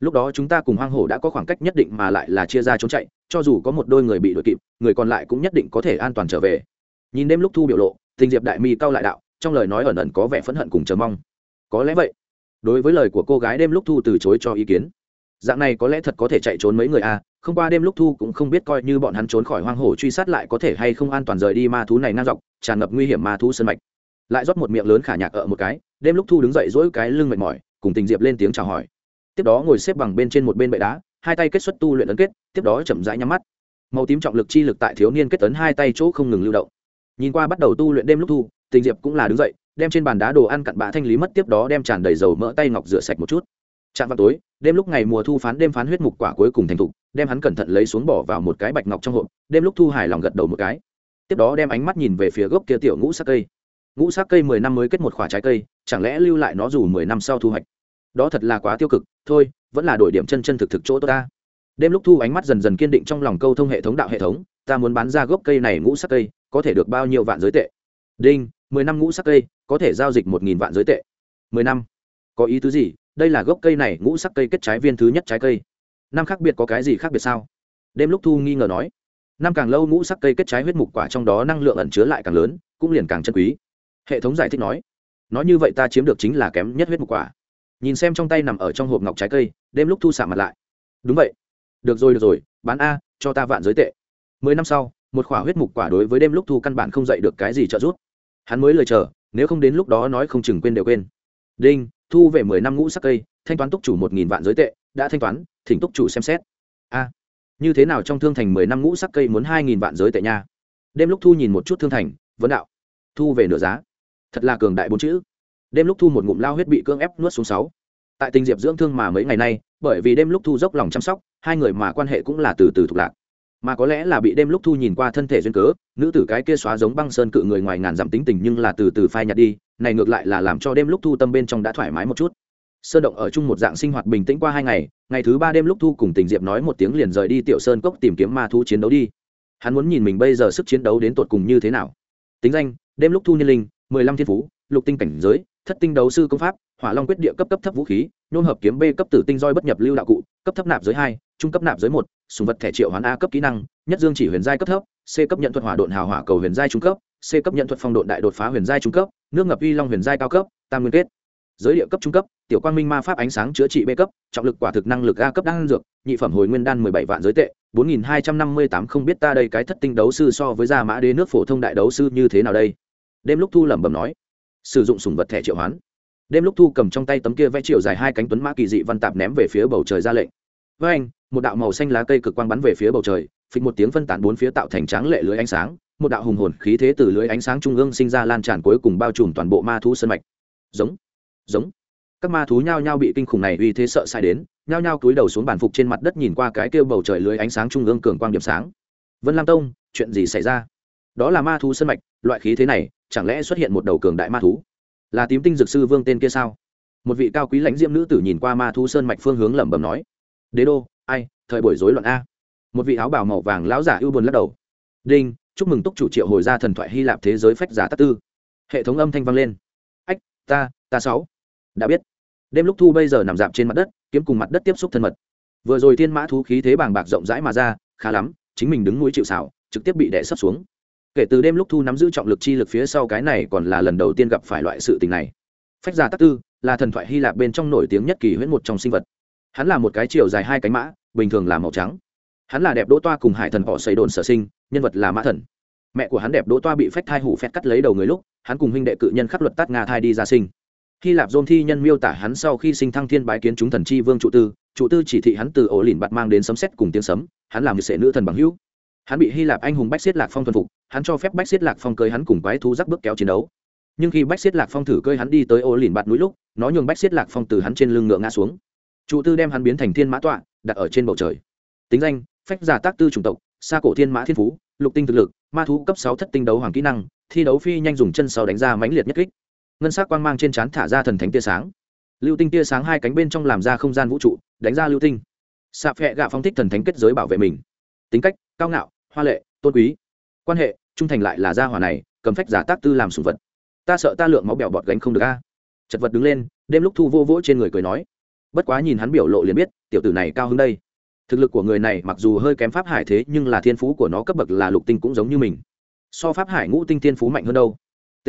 Lúc đó chúng ta cùng hoang hổ đã có khoảng cách nhất định mà lại là chia ra trốn chạy, cho dù có một đôi người bị đuổi kịp, người còn lại cũng nhất định có thể an toàn trở về. Nhìn đêm lúc thu biểu lộ, tình diệp đại mi cao lại đạo, trong lời nói ẩn ẩn có vẻ phẫn hận cùng chờ mong. Có lẽ vậy đối với lời của cô gái đêm lúc thu từ chối cho ý kiến. Dạng này có lẽ thật có thể chạy trốn mấy người a không qua đêm lúc thu cũng không biết coi như bọn hắn trốn khỏi hoang hổ truy sát lại có thể hay không an toàn rời đi ma thú này ngang dọc, tràn ngập nguy hiểm ma thú sân mạch. Lại rót một miệng lớn khả nhạc ở một cái, đêm lúc thu đứng dậy dỗi cái lưng mệt mỏi, cùng tình diệp lên tiếng chào hỏi. Tiếp đó ngồi xếp bằng bên trên một bên bệ đá, hai tay kết xuất tu luyện ấn kết, tiếp đó chậm rãi nhắm mắt. Màu tím trọng lực chi lực tại thiếu niên kết tấn hai tay chỗ không ngừng lưu động. Nhìn qua bắt đầu tu luyện đêm lúc thu, tình diệp cũng là đứng dậy đem trên bàn đá đồ ăn cặn bã thanh lý mất, tiếp đó đem tràn đầy dầu mỡ tay ngọc rửa sạch một chút. Chạm vào tối, đêm lúc ngày mùa thu phán, đêm phán huyết mục quả cuối cùng thành thục, đem hắn cẩn thận lấy xuống bỏ vào một cái bạch ngọc trong hộp, đêm lúc thu hài lòng gật đầu một cái. Tiếp đó đem ánh mắt nhìn về phía gốc kia tiểu ngũ sắc cây. Ngũ sắc cây mười năm mới kết một khoả trái cây, chẳng lẽ lưu lại nó dù mười năm sau thu hoạch? Đó thật là quá tiêu cực, thôi, vẫn là đổi điểm chân chân thực thực chỗ tốt ta. Đêm lúc thu ánh mắt dần dần kiên định trong lòng câu thông hệ thống đạo hệ thống, ta muốn bán ra gốc cây này ngũ sắc cây, có thể được bao nhiêu vạn giới tệ? Đinh, mười năm ngũ sắc cây có thể giao dịch một nghìn vạn giới tệ. Mười năm. Có ý tứ gì? Đây là gốc cây này, ngũ sắc cây kết trái viên thứ nhất trái cây. Năm khác biệt có cái gì khác biệt sao? Đêm lúc thu nghi ngờ nói. Năm càng lâu ngũ sắc cây kết trái huyết mục quả trong đó năng lượng ẩn chứa lại càng lớn, cũng liền càng chân quý. Hệ thống giải thích nói. Nói như vậy ta chiếm được chính là kém nhất huyết mục quả. Nhìn xem trong tay nằm ở trong hộp ngọc trái cây, đêm lúc thu xả mặt lại. Đúng vậy. Được rồi được rồi, bán a, cho ta vạn giới tệ. Mười năm sau, một khỏa huyết mục quả đối với đêm lúc thu căn bản không dạy được cái gì trợ giúp. Hắn mới lời chờ nếu không đến lúc đó nói không chừng quên đều quên. Đinh, thu về mười năm ngũ sắc cây, thanh toán túc chủ một nghìn vạn giới tệ, đã thanh toán, thỉnh túc chủ xem xét. A, như thế nào trong thương thành mười năm ngũ sắc cây muốn hai nghìn vạn giới tệ nha? Đêm lúc thu nhìn một chút thương thành, vấn đạo. Thu về nửa giá. Thật là cường đại bốn chữ. Đêm lúc thu một ngụm lao huyết bị cưỡng ép nuốt xuống sáu. Tại tình diệp dưỡng thương mà mấy ngày nay, bởi vì đêm lúc thu dốc lòng chăm sóc, hai người mà quan hệ cũng là từ từ thục lạc mà có lẽ là bị đêm lúc thu nhìn qua thân thể duyên cớ, nữ tử cái kia xóa giống băng sơn cự người ngoài ngàn dặm tính tình nhưng là từ từ phai nhạt đi, này ngược lại là làm cho đêm lúc thu tâm bên trong đã thoải mái một chút. Sơn động ở chung một dạng sinh hoạt bình tĩnh qua hai ngày ngày thứ ba đêm lúc thu cùng tình diệp nói một tiếng liền rời đi tiểu sơn cốc tìm kiếm ma thu chiến đấu đi. Hắn muốn nhìn mình bây giờ sức chiến đấu đến tột cùng như thế nào. Tính danh, đêm lúc thu niên linh, mười lăm thiên phú, lục tinh cảnh giới, thất tinh đấu sư công pháp, hỏa long quyết địa cấp cấp thấp vũ khí nhôm hợp kiếm b cấp tử tinh roi bất nhập lưu đạo cụ, cấp thấp nạp giới hai trung cấp nạp giới một, sùng vật thẻ triệu hoán a cấp kỹ năng, nhất dương chỉ huyền giai cấp thấp, c cấp nhận thuật hỏa độn hào hỏa cầu huyền giai trung cấp, c cấp nhận thuật phong độn đại đột phá huyền giai trung cấp, nước ngập uy long huyền giai cao cấp, tam nguyên kết. Giới địa cấp trung cấp, tiểu quang minh ma pháp ánh sáng chữa trị b cấp, trọng lực quả thực năng lực a cấp đan dược, nhị phẩm hồi nguyên đan mười bảy vạn giới tệ, bốn nghìn hai trăm năm mươi tám không biết ta đây cái thất tinh đấu sư so với gia mã đế nước phổ thông đại đấu sư như thế nào đây? Đêm lúc thu lẩm bẩm nói. Sử dụng sùng vật thẻ triệu hoán. Đêm lúc thu cầm trong tay tấm kia vẽ triệu dài hai cánh tuấn mã kỳ dị văn tạp ném về phía bầu trời ra lệnh với anh, một đạo màu xanh lá cây cực quang bắn về phía bầu trời, phịch một tiếng phân tán bốn phía tạo thành tráng lệ lưới ánh sáng, một đạo hùng hồn khí thế từ lưới ánh sáng trung ương sinh ra lan tràn cuối cùng bao trùm toàn bộ ma thú sân mạch. Giống giống. Các ma thú nhao nhao bị kinh khủng này uy thế sợ sai đến, nhao nhao cúi đầu xuống bàn phục trên mặt đất nhìn qua cái kêu bầu trời lưới ánh sáng trung ương cường quang điểm sáng. Vân lam tông, chuyện gì xảy ra? Đó là ma thú sân mạch, loại khí thế này, chẳng lẽ xuất hiện một đầu cường đại ma thú? Là tím tinh dược sư vương tên kia sao? Một vị cao quý lãnh diễm nữ tử nhìn qua ma thú sơn mạch phương hướng lẩm bẩm nói đế đô, ai, thời buổi rối loạn a. Một vị áo bào màu vàng lão giả ưu buồn lắc đầu. Đinh, chúc mừng túc chủ triệu hồi ra thần thoại hy lạp thế giới phách giả tắc tư. Hệ thống âm thanh vang lên. Ách, ta ta sáu. Đã biết. Đêm lúc thu bây giờ nằm dạp trên mặt đất, kiếm cùng mặt đất tiếp xúc thân mật. Vừa rồi thiên mã thú khí thế bàng bạc rộng rãi mà ra, khá lắm, chính mình đứng núi chịu xảo trực tiếp bị đè sấp xuống. Kể từ đêm lúc thu nắm giữ trọng lực chi lực phía sau cái này còn là lần đầu tiên gặp phải loại sự tình này. Phách giả tắc tư là thần thoại hy lạp bên trong nổi tiếng nhất kỳ huyễn một trong sinh vật hắn là một cái chiều dài hai cánh mã, bình thường là màu trắng. Hắn là đẹp đỗ toa cùng hải thần họ xây đồn sở sinh, nhân vật là mã thần. Mẹ của hắn đẹp đỗ toa bị phách thai hủ phét cắt lấy đầu người lúc, hắn cùng huynh đệ cự nhân khắc luật tát nga thai đi ra sinh. Hy lạp dôn thi nhân miêu tả hắn sau khi sinh thăng thiên bái kiến chúng thần chi vương trụ tư trụ tư chỉ thị hắn từ ổ lìn bạt mang đến sấm xét cùng tiếng sấm, hắn làm như sệ nữ thần bằng hữu. Hắn bị hy lạp anh hùng bách xiết lạc phong thuần phục, hắn cho phép bách xiết lạc phong cơi hắn cùng quái thú rắc bước kéo chiến đấu. Nhưng khi bách xiết lạc phong thử cơi hắn đi tới ổ lìn bạt núi lúc, nó nhường bách xiết lạc phong từ hắn trên lưng ngựa ngã xuống trụ tư đem hắn biến thành thiên mã tọa, đặt ở trên bầu trời. Tính danh, phách giả tác tư chủng tộc xa cổ thiên mã thiên phú, lục tinh thực lực, ma thú cấp sáu thất tinh đấu hoàng kỹ năng, thi đấu phi nhanh dùng chân sau đánh ra mãnh liệt nhất kích. Ngân sắc quang mang trên trán thả ra thần thánh tia sáng. Lưu tinh tia sáng hai cánh bên trong làm ra không gian vũ trụ, đánh ra lưu tinh. Xạ phẹ gạ phong thích thần thánh kết giới bảo vệ mình. Tính cách, cao ngạo, hoa lệ, tôn quý. Quan hệ, trung thành lại là gia hỏa này, cầm phách giả tác tư làm sùng vật. Ta sợ ta lượng máu bẹo bọt gánh không được a. Chật vật đứng lên, đêm lúc thu vô vỗ trên người cười nói bất quá nhìn hắn biểu lộ liền biết, tiểu tử này cao hơn đây. Thực lực của người này mặc dù hơi kém pháp hải thế, nhưng là thiên phú của nó cấp bậc là lục tinh cũng giống như mình. So pháp hải ngũ tinh thiên phú mạnh hơn đâu. T.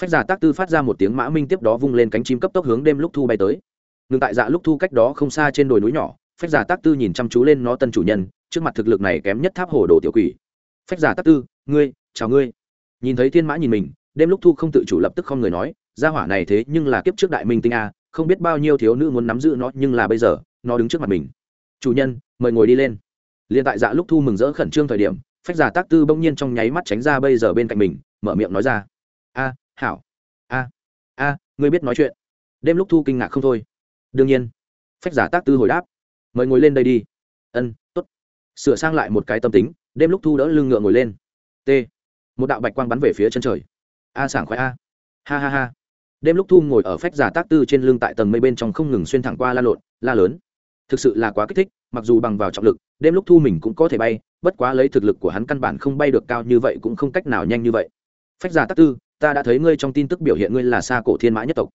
Phách giả tác tư phát ra một tiếng mã minh tiếp đó vung lên cánh chim cấp tốc hướng đêm lúc thu bay tới. Ngừng tại dạ lúc thu cách đó không xa trên đồi núi nhỏ, phách giả tác tư nhìn chăm chú lên nó tân chủ nhân, trước mặt thực lực này kém nhất tháp hồ đồ tiểu quỷ. Phách giả tác tư, ngươi, chào ngươi. Nhìn thấy thiên mã nhìn mình, đêm lúc thu không tự chủ lập tức không người nói ra hỏa này thế nhưng là kiếp trước đại minh tinh a không biết bao nhiêu thiếu nữ muốn nắm giữ nó, nhưng là bây giờ, nó đứng trước mặt mình. Chủ nhân, mời ngồi đi lên. Liền tại dạ lúc thu mừng rỡ khẩn trương thời điểm, phách giả tác tư bỗng nhiên trong nháy mắt tránh ra bây giờ bên cạnh mình, mở miệng nói ra. A, hảo. A a, ngươi biết nói chuyện. Đêm lúc thu kinh ngạc không thôi. Đương nhiên. Phách giả tác tư hồi đáp. Mời ngồi lên đây đi. Ân t ố t sửa sang lại một cái tâm tính, đêm lúc thu đỡ lưng ngựa ngồi lên. T. Một đạo bạch quang bắn về phía chân trời. A, sảng khoái a. Ha ha ha đêm lúc thu ngồi ở phách giả tác tư trên lưng tại tầng mây bên trong không ngừng xuyên thẳng qua la lộn, la lớn. Thực sự là quá kích thích, mặc dù bằng vào trọng lực, đêm lúc thu mình cũng có thể bay, bất quá lấy thực lực của hắn căn bản không bay được cao như vậy cũng không cách nào nhanh như vậy. Phách giả tác tư, ta đã thấy ngươi trong tin tức biểu hiện ngươi là xa cổ thiên mã nhất tộc.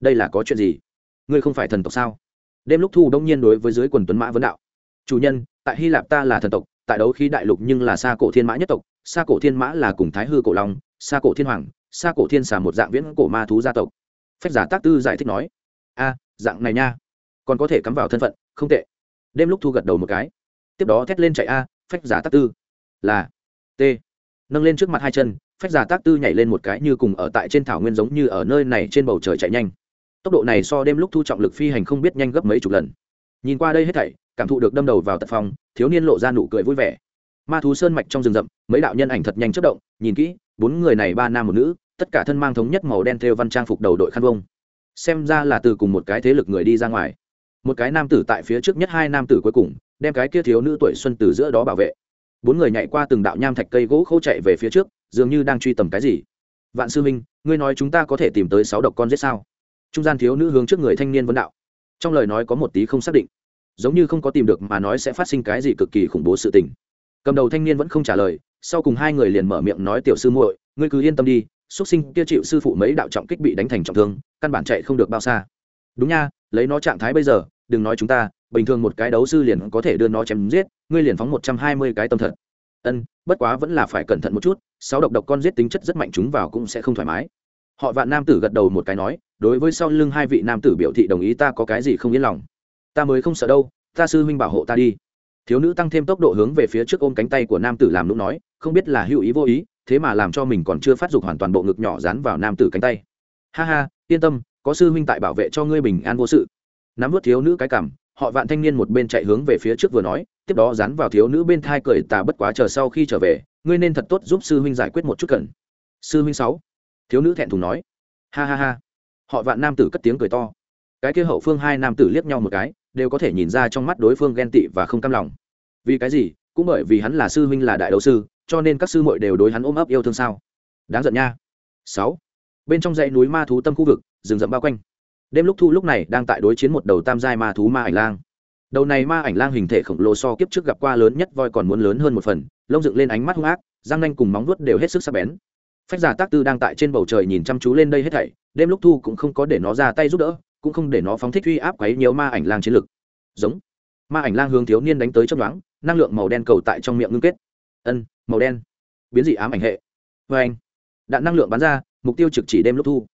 Đây là có chuyện gì? Ngươi không phải thần tộc sao? Đêm lúc thu đông nhiên đối với dưới quần tuấn mã vấn đạo. Chủ nhân, tại hy lạp ta là thần tộc, tại đấu khí đại lục nhưng là xa cổ thiên mã nhất tộc, xa cổ thiên mã là cùng thái hư cổ long, xa cổ thiên hoàng xa cổ thiên xà một dạng viễn cổ ma thú gia tộc. Phách giả tác tư giải thích nói, a, dạng này nha, còn có thể cắm vào thân phận, không tệ. Đêm lúc thu gật đầu một cái. Tiếp đó thét lên chạy a, phách giả tác tư. Là, t. Nâng lên trước mặt hai chân, phách giả tác tư nhảy lên một cái như cùng ở tại trên thảo nguyên giống như ở nơi này trên bầu trời chạy nhanh. Tốc độ này so đêm lúc thu trọng lực phi hành không biết nhanh gấp mấy chục lần. Nhìn qua đây hết thảy, cảm thụ được đâm đầu vào tật phòng thiếu niên lộ ra nụ cười vui vẻ ma thú sơn mạch trong rừng rậm, mấy đạo nhân ảnh thật nhanh chất động, nhìn kỹ, bốn người này ba nam một nữ, tất cả thân mang thống nhất màu đen theo văn trang phục đầu đội khăn vông. Xem ra là từ cùng một cái thế lực người đi ra ngoài. Một cái nam tử tại phía trước nhất hai nam tử cuối cùng, đem cái kia thiếu nữ tuổi xuân từ giữa đó bảo vệ. Bốn người nhảy qua từng đạo nham thạch cây gỗ khô chạy về phía trước, dường như đang truy tầm cái gì. Vạn sư minh ngươi nói chúng ta có thể tìm tới sáu độc con giết sao? Trung gian thiếu nữ hướng trước người thanh niên vấn đạo. Trong lời nói có một tí không xác định. Giống như không có tìm được mà nói sẽ phát sinh cái gì cực kỳ khủng bố sự tình cầm đầu thanh niên vẫn không trả lời, sau cùng hai người liền mở miệng nói, tiểu sư muội, ngươi cứ yên tâm đi xuất sinh kia chịu sư phụ mấy đạo trọng kích bị đánh thành trọng thương, căn bản chạy không được bao xa. Đúng nha, lấy nó trạng thái bây giờ, đừng nói chúng ta, bình thường một cái đấu sư liền có thể đưa nó chém giết, ngươi liền phóng một trăm hai mươi cái tâm thật. Ân, bất quá vẫn là phải cẩn thận một chút, sáu độc độc con giết tính chất rất mạnh chúng vào cũng sẽ không thoải mái. Họ vạn nam tử gật đầu một cái nói, đối với sau lưng hai vị nam tử biểu thị đồng ý, ta có cái gì không yên lòng? Ta mới không sợ đâu, ta sư huynh bảo hộ ta đi thiếu nữ tăng thêm tốc độ hướng về phía trước ôm cánh tay của nam tử làm lúc nói, không biết là hữu ý vô ý, thế mà làm cho mình còn chưa phát dục hoàn toàn bộ ngực nhỏ dán vào nam tử cánh tay. Ha ha, yên tâm, có sư huynh tại bảo vệ cho ngươi bình an vô sự. Nắm vớt thiếu nữ cái cảm họ vạn thanh niên một bên chạy hướng về phía trước vừa nói, tiếp đó dán vào thiếu nữ bên thai cười tà bất quá chờ sau khi trở về, ngươi nên thật tốt giúp sư huynh giải quyết một chút cần. Sư huynh sáu? Thiếu nữ thẹn thùng nói. Ha ha ha. Họ vạn nam tử cất tiếng cười to. Cái kia hậu phương hai nam tử liếc nhau một cái, đều có thể nhìn ra trong mắt đối phương ghen tị và không cam lòng vì cái gì? Cũng bởi vì hắn là sư huynh là đại đấu sư, cho nên các sư muội đều đối hắn ôm ấp yêu thương sao? Đáng giận nha. Sáu. Bên trong dãy núi ma thú tâm khu vực, rừng rậm bao quanh. Đêm lúc thu lúc này đang tại đối chiến một đầu tam giai ma thú ma ảnh lang. Đầu này ma ảnh lang hình thể khổng lồ so kiếp trước gặp qua lớn nhất voi còn muốn lớn hơn một phần, lông dựng lên ánh mắt hung ác, răng nanh cùng móng vuốt đều hết sức sắc bén. Phách giả tác tư đang tại trên bầu trời nhìn chăm chú lên đây hết thảy, đêm lúc thu cũng không có để nó ra tay giúp đỡ, cũng không để nó phóng thích uy áp quấy nhiều ma ảnh lang chiến lực. Giống. Ma ảnh lang hướng thiếu niên đánh tới chấp đoán năng lượng màu đen cầu tại trong miệng ngưng kết. Ân, màu đen. Biến dị ám ảnh hệ. Vê anh, đạn năng lượng bắn ra, mục tiêu trực chỉ đêm lúc thu.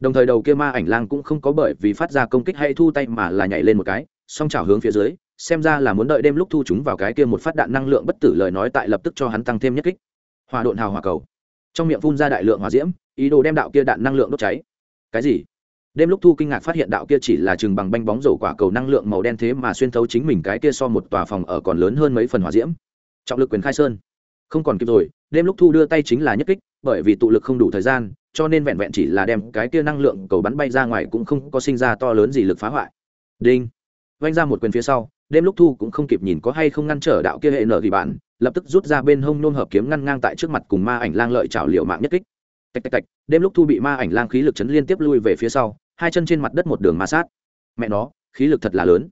Đồng thời đầu kia ma ảnh lang cũng không có bởi vì phát ra công kích hay thu tay mà là nhảy lên một cái, song chảo hướng phía dưới, xem ra là muốn đợi đêm lúc thu chúng vào cái kia một phát đạn năng lượng bất tử lời nói tại lập tức cho hắn tăng thêm nhất kích. Hòa độn hào hòa cầu. Trong miệng phun ra đại lượng hỏa diễm, ý đồ đem đạo kia đạn năng lượng đốt cháy. Cái gì? Đêm lúc thu kinh ngạc phát hiện đạo kia chỉ là chừng bằng banh bóng rổ quả cầu năng lượng màu đen thế mà xuyên thấu chính mình cái kia so một tòa phòng ở còn lớn hơn mấy phần hỏa diễm. Trọng lực quyền khai sơn. Không còn kịp rồi, đêm lúc thu đưa tay chính là nhất kích, bởi vì tụ lực không đủ thời gian, cho nên vẹn vẹn chỉ là đem cái kia năng lượng cầu bắn bay ra ngoài cũng không có sinh ra to lớn gì lực phá hoại. Đinh. Vanh ra một quyền phía sau, đêm lúc thu cũng không kịp nhìn có hay không ngăn trở đạo kia hệ nở thì bạn, lập tức rút ra bên hông nôn hợp kiếm ngăn ngang tại trước mặt cùng ma ảnh lang lợi trảo liệu mạng nhất kích. Tạch tạch tạch, đêm lúc thu bị ma ảnh lang khí lực chấn liên tiếp lui về phía sau hai chân trên mặt đất một đường ma sát. Mẹ nó, khí lực thật là lớn.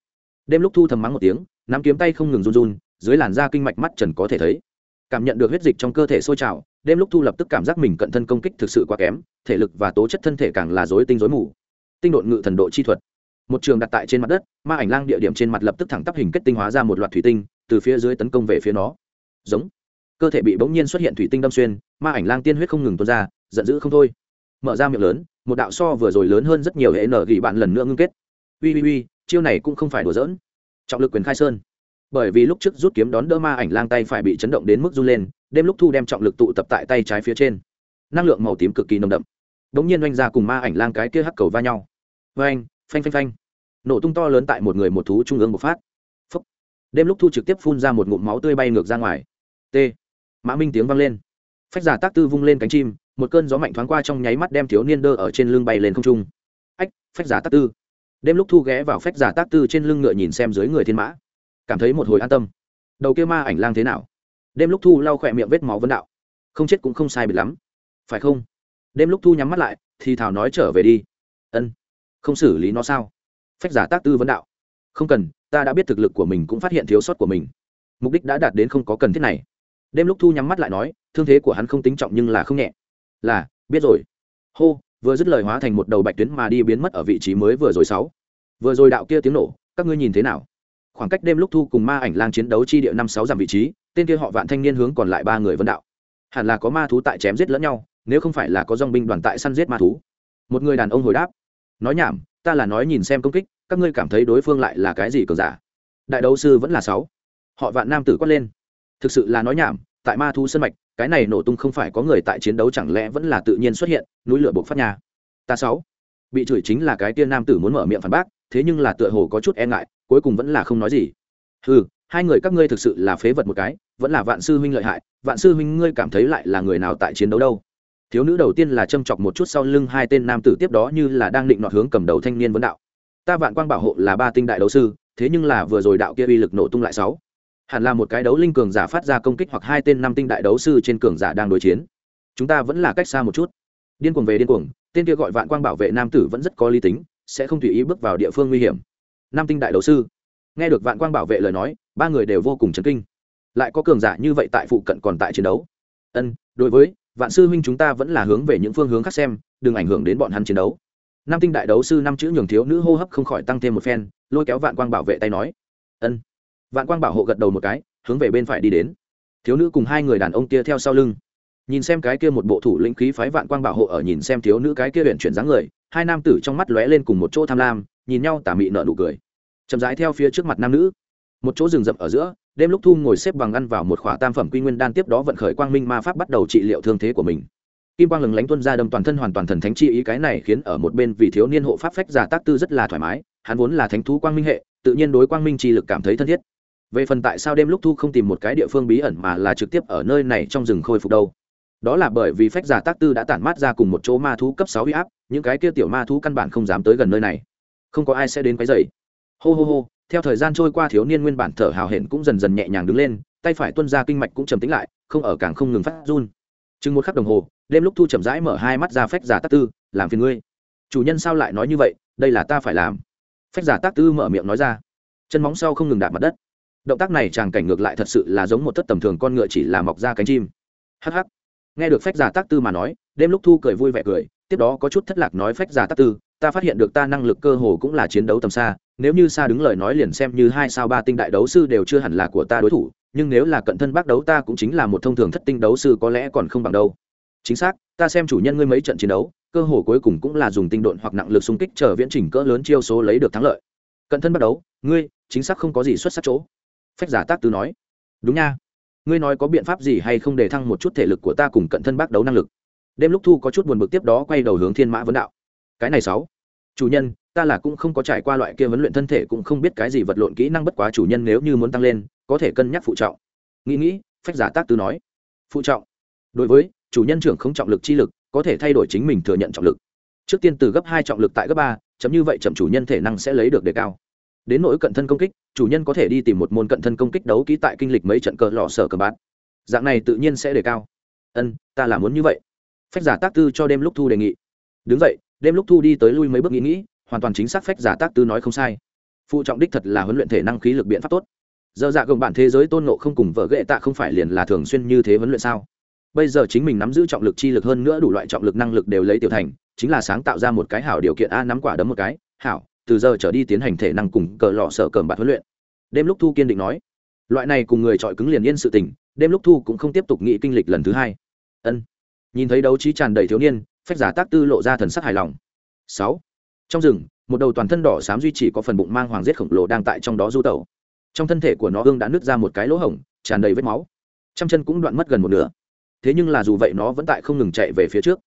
Đêm lúc thu thầm mắng một tiếng, nắm kiếm tay không ngừng run run, dưới làn da kinh mạch mắt trần có thể thấy. Cảm nhận được huyết dịch trong cơ thể sôi trào, đêm lúc thu lập tức cảm giác mình cận thân công kích thực sự quá kém, thể lực và tố chất thân thể càng là dối tinh dối mù. Tinh độn ngự thần độ chi thuật. Một trường đặt tại trên mặt đất, ma ảnh lang địa điểm trên mặt lập tức thẳng tắp hình kết tinh hóa ra một loạt thủy tinh, từ phía dưới tấn công về phía nó. Giống. Cơ thể bị bỗng nhiên xuất hiện thủy tinh đâm xuyên, ma ảnh lang tiên huyết không ngừng tuôn ra, giận dữ không thôi mở ra miệng lớn, một đạo so vừa rồi lớn hơn rất nhiều hệ nở gỉ bạn lần nữa ngưng kết. Ui ui ui, chiêu này cũng không phải đùa giỡn. Trọng lực quyền khai sơn. Bởi vì lúc trước rút kiếm đón đỡ ma ảnh lang tay phải bị chấn động đến mức run lên, đêm lúc thu đem trọng lực tụ tập tại tay trái phía trên. Năng lượng màu tím cực kỳ nồng đậm. Đ ỗ n g nhiên oanh ra cùng ma ảnh lang cái kia hắc cầu va nhau. Vê phanh phanh phanh. Nổ tung to lớn tại một người một thú trung ương một phát. Phúc. đêm lúc thu trực tiếp phun ra một ngụm máu tươi bay ngược ra ngoài. T. Mã minh tiếng vang lên. Phách giả tác tư vung lên cánh chim một cơn gió mạnh thoáng qua trong nháy mắt đem thiếu niên đơ ở trên lưng bay lên không trung. Ách, phách giả tác tư. Đêm lúc thu ghé vào phách giả tác tư trên lưng ngựa nhìn xem dưới người thiên mã. Cảm thấy một hồi an tâm. Đầu kia ma ảnh lang thế nào? Đêm lúc thu lau khỏe miệng vết máu vấn đạo. Không chết cũng không sai biệt lắm. Phải không? Đêm lúc thu nhắm mắt lại, thì thảo nói trở về đi. Ân. Không xử lý nó sao? Phách giả tác tư vấn đạo. Không cần, ta đã biết thực lực của mình cũng phát hiện thiếu sót của mình. Mục đích đã đạt đến không có cần thiết này. Đêm lúc thu nhắm mắt lại nói, thương thế của hắn không tính trọng nhưng là không nhẹ là, biết rồi. Hô, vừa dứt lời hóa thành một đầu bạch tuyến mà đi biến mất ở vị trí mới vừa rồi sáu. Vừa rồi đạo kia tiếng nổ, các ngươi nhìn thế nào? Khoảng cách đêm lúc thu cùng ma ảnh lang chiến đấu chi địa năm sáu dặm vị trí, tên kia họ vạn thanh niên hướng còn lại ba người vân đạo. Hẳn là có ma thú tại chém giết lẫn nhau, nếu không phải là có dong binh đoàn tại săn giết ma thú. Một người đàn ông hồi đáp. Nói nhảm, ta là nói nhìn xem công kích, các ngươi cảm thấy đối phương lại là cái gì cờ giả? Đại đấu sư vẫn là sáu. Họ vạn nam tử quát lên. Thực sự là nói nhảm tại ma thu sân mạch, cái này nổ tung không phải có người tại chiến đấu, chẳng lẽ vẫn là tự nhiên xuất hiện, núi lửa buộc phát nhà. Ta sáu. Bị chửi chính là cái tiên nam tử muốn mở miệng phản bác, thế nhưng là tựa hồ có chút e ngại, cuối cùng vẫn là không nói gì. Ừ hai người các ngươi thực sự là phế vật một cái, vẫn là vạn sư huynh lợi hại, vạn sư huynh ngươi cảm thấy lại là người nào tại chiến đấu đâu? Thiếu nữ đầu tiên là châm chọc một chút sau lưng hai tên nam tử tiếp đó như là đang định nọt hướng cầm đầu thanh niên vấn đạo. Ta vạn quang bảo hộ là ba tinh đại đấu sư, thế nhưng là vừa rồi đạo kia uy lực nổ tung lại sáu hẳn là một cái đấu linh cường giả phát ra công kích hoặc hai tên năm tinh đại đấu sư trên cường giả đang đối chiến. Chúng ta vẫn là cách xa một chút. Điên cuồng về điên cuồng, tên kia gọi vạn quang bảo vệ nam tử vẫn rất có lý tính, sẽ không tùy ý bước vào địa phương nguy hiểm. Nam tinh đại đấu sư. Nghe được vạn quang bảo vệ lời nói, ba người đều vô cùng chấn kinh. Lại có cường giả như vậy tại phụ cận còn tại chiến đấu. Ân, đối với vạn sư huynh chúng ta vẫn là hướng về những phương hướng khác xem, đừng ảnh hưởng đến bọn hắn chiến đấu. Nam tinh đại đấu sư năm chữ nhường thiếu nữ hô hấp không khỏi tăng thêm một phen, lôi kéo vạn quang bảo vệ tay nói. Ân vạn quang bảo hộ gật đầu một cái, hướng về bên phải đi đến. Thiếu nữ cùng hai người đàn ông kia theo sau lưng. Nhìn xem cái kia một bộ thủ lĩnh khí phái vạn quang bảo hộ ở nhìn xem thiếu nữ cái kia huyện chuyển dáng người, hai nam tử trong mắt lóe lên cùng một chỗ tham lam, nhìn nhau tà mị nợ nụ cười. Chậm rãi theo phía trước mặt nam nữ. Một chỗ rừng rậm ở giữa, đêm lúc thu ngồi xếp bằng ăn vào một khỏa tam phẩm quy nguyên đan tiếp đó vận khởi quang minh ma pháp bắt đầu trị liệu thương thế của mình. Kim quang lừng lánh tuân ra đâm toàn thân hoàn toàn thần thánh chi ý cái này khiến ở một bên vì thiếu niên hộ pháp phách giả tác tư rất là thoải mái, hắn vốn là thánh thú quang minh hệ, tự nhiên đối quang minh chi lực cảm thấy thân thiết về phần tại sao đêm lúc thu không tìm một cái địa phương bí ẩn mà là trực tiếp ở nơi này trong rừng khôi phục đâu? Đó là bởi vì phách giả tác tư đã tản mát ra cùng một chỗ ma thú cấp sáu huy áp, những cái kia tiểu ma thú căn bản không dám tới gần nơi này. Không có ai sẽ đến quấy dày hô hô hô, theo thời gian trôi qua thiếu niên nguyên bản thở hào hển cũng dần dần nhẹ nhàng đứng lên, tay phải tuân ra kinh mạch cũng trầm tính lại, không ở càng không ngừng phát run. Chừng một khắc đồng hồ, đêm lúc thu chậm rãi mở hai mắt ra phách giả tác tư, làm phiền ngươi. Chủ nhân sao lại nói như vậy? Đây là ta phải làm. Phách giả tác tư mở miệng nói ra. Chân móng sau không ngừng đạp mặt đất động tác này chàng cảnh ngược lại thật sự là giống một thất tầm thường con ngựa chỉ là mọc ra cánh chim. Hh nghe được phách giả tác tư mà nói, đêm lúc thu cười vui vẻ cười, tiếp đó có chút thất lạc nói phách giả tác tư, ta phát hiện được ta năng lực cơ hồ cũng là chiến đấu tầm xa, nếu như xa đứng lời nói liền xem như hai sao ba tinh đại đấu sư đều chưa hẳn là của ta đối thủ, nhưng nếu là cận thân bác đấu ta cũng chính là một thông thường thất tinh đấu sư có lẽ còn không bằng đâu. Chính xác, ta xem chủ nhân ngươi mấy trận chiến đấu, cơ hồ cuối cùng cũng là dùng tinh độn hoặc nặng lực xung kích chờ viễn trình cỡ lớn chiêu số lấy được thắng lợi. Cận thân bắt đấu, ngươi, chính xác không có gì xuất sắc chỗ phách giả tác tư nói, đúng nha. Ngươi nói có biện pháp gì hay không để thăng một chút thể lực của ta cùng cận thân bác đấu năng lực? Đêm lúc thu có chút buồn bực tiếp đó quay đầu hướng thiên mã vấn đạo, cái này sáu, chủ nhân, ta là cũng không có trải qua loại kia vấn luyện thân thể cũng không biết cái gì vật lộn kỹ năng bất quá chủ nhân nếu như muốn tăng lên, có thể cân nhắc phụ trọng. Nghĩ nghĩ, phách giả tác tư nói, phụ trọng? Đối với, chủ nhân trưởng không trọng lực chi lực, có thể thay đổi chính mình thừa nhận trọng lực. Trước tiên từ gấp hai trọng lực tại gấp ba, chấm như vậy chậm chủ nhân thể năng sẽ lấy được đề cao đến nỗi cận thân công kích, chủ nhân có thể đi tìm một môn cận thân công kích đấu kỹ tại kinh lịch mấy trận cờ lò sở cờ bát dạng này tự nhiên sẽ đề cao. Ân, ta là muốn như vậy. Phách giả tác tư cho đêm lúc thu đề nghị. Đứng vậy, đêm lúc thu đi tới lui mấy bước nghĩ nghĩ, hoàn toàn chính xác phách giả tác tư nói không sai. Phụ trọng đích thật là huấn luyện thể năng khí lực biện pháp tốt. Giờ dạ gồng bản thế giới tôn nộ không cùng vợ ghệ tạ không phải liền là thường xuyên như thế huấn luyện sao? Bây giờ chính mình nắm giữ trọng lực chi lực hơn nữa đủ loại trọng lực năng lực đều lấy tiểu thành, chính là sáng tạo ra một cái hảo điều kiện a nắm quả đấm một cái. Hảo từ giờ trở đi tiến hành thể năng cùng cờ lọ sở cờm bạt huấn luyện. Đêm lúc thu kiên định nói, loại này cùng người chọi cứng liền yên sự tình, đêm lúc thu cũng không tiếp tục nghĩ kinh lịch lần thứ hai. Ân. Nhìn thấy đấu trí tràn đầy thiếu niên, phách giả tác tư lộ ra thần sắc hài lòng. Sáu. Trong rừng, một đầu toàn thân đỏ xám duy chỉ có phần bụng mang hoàng giết khổng lồ đang tại trong đó du tẩu. Trong thân thể của nó ương đã nứt ra một cái lỗ hổng, tràn đầy vết máu. Trăm chân cũng đoạn mất gần một nửa. Thế nhưng là dù vậy nó vẫn tại không ngừng chạy về phía trước.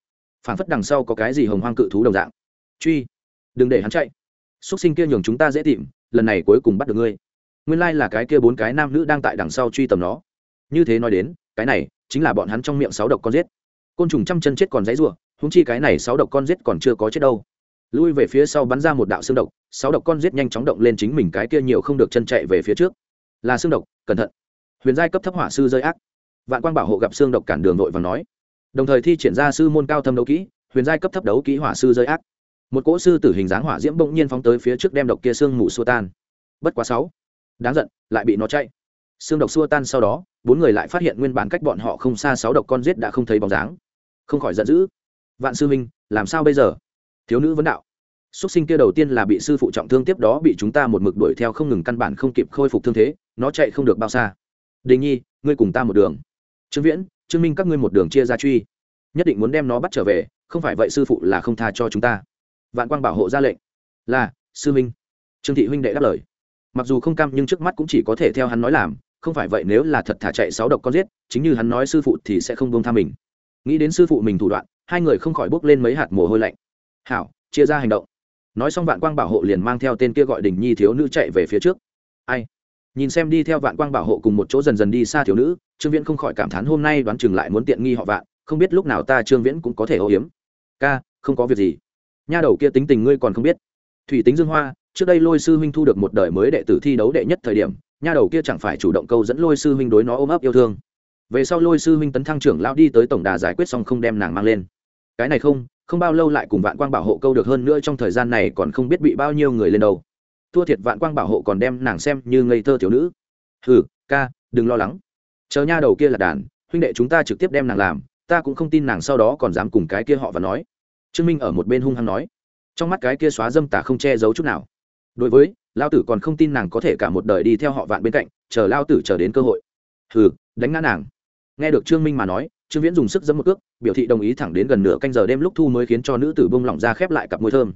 Phản phất đằng sau có cái gì hồng hoang cự thú đồng dạng. Truy. Đừng để hắn chạy xuất sinh kia nhường chúng ta dễ tìm, lần này cuối cùng bắt được ngươi. Nguyên lai là cái kia bốn cái nam nữ đang tại đằng sau truy tầm nó. Như thế nói đến, cái này chính là bọn hắn trong miệng sáu độc con giết. Côn trùng trăm chân chết còn dãy rủa húng chi cái này sáu độc con giết còn chưa có chết đâu. Lui về phía sau bắn ra một đạo xương độc, sáu độc con giết nhanh chóng động lên chính mình cái kia nhiều không được chân chạy về phía trước. Là xương độc, cẩn thận. Huyền giai cấp thấp hỏa sư rơi ác. Vạn quang bảo hộ gặp xương độc cản đường nội và nói. Đồng thời thi triển ra sư môn cao thâm đấu kỹ, huyền giai cấp thấp đấu kỹ hỏa sư rơi ác một cỗ sư tử hình dáng hỏa diễm bỗng nhiên phóng tới phía trước đem độc kia xương mù xua tan. Bất quá sáu. Đáng giận, lại bị nó chạy. Xương độc xua tan sau đó, bốn người lại phát hiện nguyên bản cách bọn họ không xa sáu độc con giết đã không thấy bóng dáng. Không khỏi giận dữ. Vạn sư minh làm sao bây giờ? Thiếu nữ vấn đạo. Xuất sinh kia đầu tiên là bị sư phụ trọng thương, tiếp đó bị chúng ta một mực đuổi theo không ngừng căn bản không kịp khôi phục thương thế, nó chạy không được bao xa. Đình nhi, ngươi cùng ta một đường. Trương viễn, trương minh các ngươi một đường chia ra truy. Nhất định muốn đem nó bắt trở về, không phải vậy sư phụ là không tha cho chúng ta vạn quang bảo hộ ra lệnh. Là, sư minh. Trương thị huynh đệ đáp lời. Mặc dù không cam nhưng trước mắt cũng chỉ có thể theo hắn nói làm, không phải vậy nếu là thật thả chạy sáu độc con giết, chính như hắn nói sư phụ thì sẽ không bông tha mình. Nghĩ đến sư phụ mình thủ đoạn, hai người không khỏi bốc lên mấy hạt mồ hôi lạnh. Hảo, chia ra hành động. Nói xong vạn quang bảo hộ liền mang theo tên kia gọi đình nhi thiếu nữ chạy về phía trước. Ai? Nhìn xem đi theo vạn quang bảo hộ cùng một chỗ dần dần đi xa thiếu nữ, trương viễn không khỏi cảm thán hôm nay đoán chừng lại muốn tiện nghi họ vạn, không biết lúc nào ta trương viễn cũng có thể âu hiếm. Ca, không có việc gì nha đầu kia tính tình ngươi còn không biết. Thủy tính dương hoa, trước đây lôi sư huynh thu được một đời mới đệ tử thi đấu đệ nhất thời điểm, nha đầu kia chẳng phải chủ động câu dẫn lôi sư huynh đối nó ôm ấp yêu thương. Về sau lôi sư huynh tấn thăng trưởng lão đi tới tổng đà giải quyết xong không đem nàng mang lên. Cái này không không bao lâu lại cùng vạn quang bảo hộ câu được hơn nữa trong thời gian này còn không biết bị bao nhiêu người lên đầu. thua thiệt vạn quang bảo hộ còn đem nàng xem như ngây thơ thiếu nữ. Hừ, ca, đừng lo lắng. Chờ nha đầu kia là đàn, huynh đệ chúng ta trực tiếp đem nàng làm, ta cũng không tin nàng sau đó còn dám cùng cái kia họ và nói trương minh ở một bên hung hăng nói. Trong mắt cái kia xóa dâm tả không che giấu chút nào. Đối với, lao tử còn không tin nàng có thể cả một đời đi theo họ vạn bên cạnh, chờ lao tử chờ đến cơ hội. Hừ, đánh ngã nàng. Nghe được trương minh mà nói, trương viễn dùng sức dẫm một cước, biểu thị đồng ý thẳng đến gần nửa canh giờ đêm lúc thu mới khiến cho nữ tử bông lỏng ra khép lại cặp môi thơm.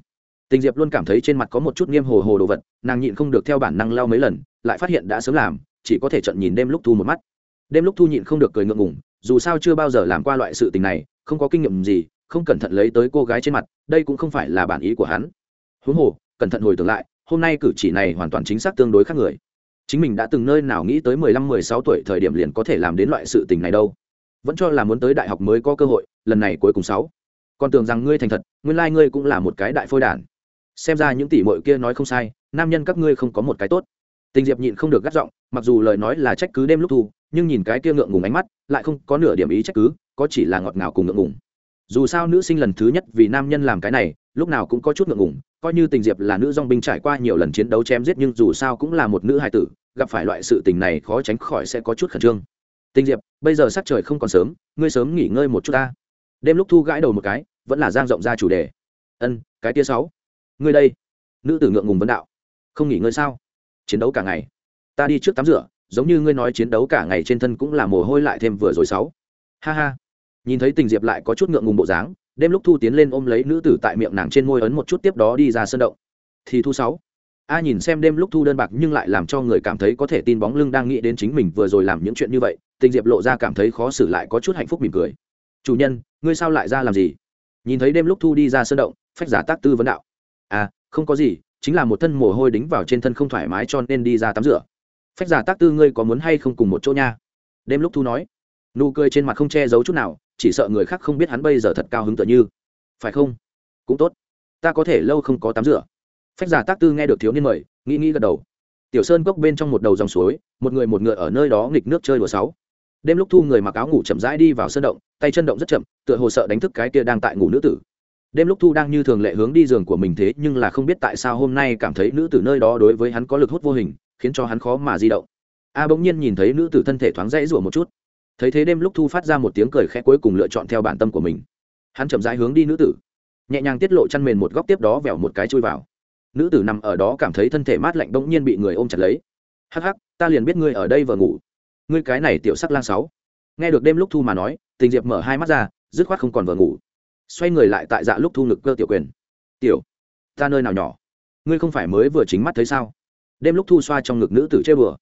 Tình diệp luôn cảm thấy trên mặt có một chút nghiêm hồ hồ đồ vật, nàng nhịn không được theo bản năng lao mấy lần, lại phát hiện đã sớm làm, chỉ có thể trận nhìn đêm lúc thu một mắt. Đêm lúc thu nhịn không được cười ngượng ngùng, dù sao chưa bao giờ làm qua loại sự tình này, không có kinh nghiệm gì không cẩn thận lấy tới cô gái trên mặt, đây cũng không phải là bản ý của hắn. Huống hồ, cẩn thận hồi tưởng lại, hôm nay cử chỉ này hoàn toàn chính xác tương đối khác người. Chính mình đã từng nơi nào nghĩ tới mười lăm, mười sáu tuổi thời điểm liền có thể làm đến loại sự tình này đâu. Vẫn cho là muốn tới đại học mới có cơ hội, lần này cuối cùng sáu. Còn tưởng rằng ngươi thành thật, nguyên lai ngươi cũng là một cái đại phôi đản. Xem ra những tỷ mội kia nói không sai, nam nhân các ngươi không có một cái tốt. Tình diệp nhịn không được gắt giọng, mặc dù lời nói là trách cứ đêm lúc thu, nhưng nhìn cái kia ngượng ngùng ánh mắt, lại không có nửa điểm ý trách cứ, có chỉ là ngọt ngào cùng ngượng ngùng dù sao nữ sinh lần thứ nhất vì nam nhân làm cái này, lúc nào cũng có chút ngượng ngùng, coi như tình diệp là nữ dong binh trải qua nhiều lần chiến đấu chém giết nhưng dù sao cũng là một nữ hài tử, gặp phải loại sự tình này khó tránh khỏi sẽ có chút khẩn trương. Tình diệp, bây giờ sắc trời không còn sớm, ngươi sớm nghỉ ngơi một chút ta. Đêm lúc thu gãi đầu một cái, vẫn là giang rộng ra chủ đề. Ân, cái tia sáu. Ngươi đây. Nữ tử ngượng ngùng vấn đạo. Không nghỉ ngơi sao? Chiến đấu cả ngày. Ta đi trước tắm rửa, giống như ngươi nói chiến đấu cả ngày trên thân cũng là mồ hôi lại thêm vừa rồi sáu. Ha ha nhìn thấy tình diệp lại có chút ngượng ngùng bộ dáng, đêm lúc thu tiến lên ôm lấy nữ tử tại miệng nàng trên môi ấn một chút tiếp đó đi ra sân động. Thì thu sáu, a nhìn xem đêm lúc thu đơn bạc nhưng lại làm cho người cảm thấy có thể tin bóng lưng đang nghĩ đến chính mình vừa rồi làm những chuyện như vậy, tình diệp lộ ra cảm thấy khó xử lại có chút hạnh phúc mỉm cười. Chủ nhân, ngươi sao lại ra làm gì? Nhìn thấy đêm lúc thu đi ra sân động, phách giả tác tư vấn đạo. À không có gì, chính là một thân mồ hôi đính vào trên thân không thoải mái cho nên đi ra tắm rửa. Phách giả tác tư ngươi có muốn hay không cùng một chỗ nha? Đêm lúc thu nói. Nụ cười trên mặt không che giấu chút nào chỉ sợ người khác không biết hắn bây giờ thật cao hứng tựa như. Phải không? Cũng tốt. Ta có thể lâu không có tắm rửa. Phách giả tác tư nghe được thiếu niên mời, nghĩ nghĩ gật đầu. Tiểu sơn cốc bên trong một đầu dòng suối, một người một ngựa ở nơi đó nghịch nước chơi đùa sáu. Đêm lúc thu người mặc áo ngủ chậm rãi đi vào sơn động, tay chân động rất chậm, tựa hồ sợ đánh thức cái kia đang tại ngủ nữ tử. Đêm lúc thu đang như thường lệ hướng đi giường của mình thế, nhưng là không biết tại sao hôm nay cảm thấy nữ tử nơi đó đối với hắn có lực hút vô hình, khiến cho hắn khó mà di động. A bỗng nhiên nhìn thấy nữ tử thân thể thoáng rẽ rủa một chút thấy thế đêm lúc thu phát ra một tiếng cười khẽ cuối cùng lựa chọn theo bản tâm của mình. Hắn chậm rãi hướng đi nữ tử, nhẹ nhàng tiết lộ chăn mền một góc tiếp đó vẹo một cái chui vào. Nữ tử nằm ở đó cảm thấy thân thể mát lạnh bỗng nhiên bị người ôm chặt lấy. Hắc hắc, ta liền biết ngươi ở đây vừa ngủ. Ngươi cái này tiểu sắc lang sáu. Nghe được đêm lúc thu mà nói, tình diệp mở hai mắt ra, dứt khoát không còn vừa ngủ. Xoay người lại tại dạ lúc thu ngực cơ tiểu quyền. Tiểu, ta nơi nào nhỏ? Ngươi không phải mới vừa chính mắt thấy sao? Đêm lúc thu xoa trong ngực nữ tử chơi bừa.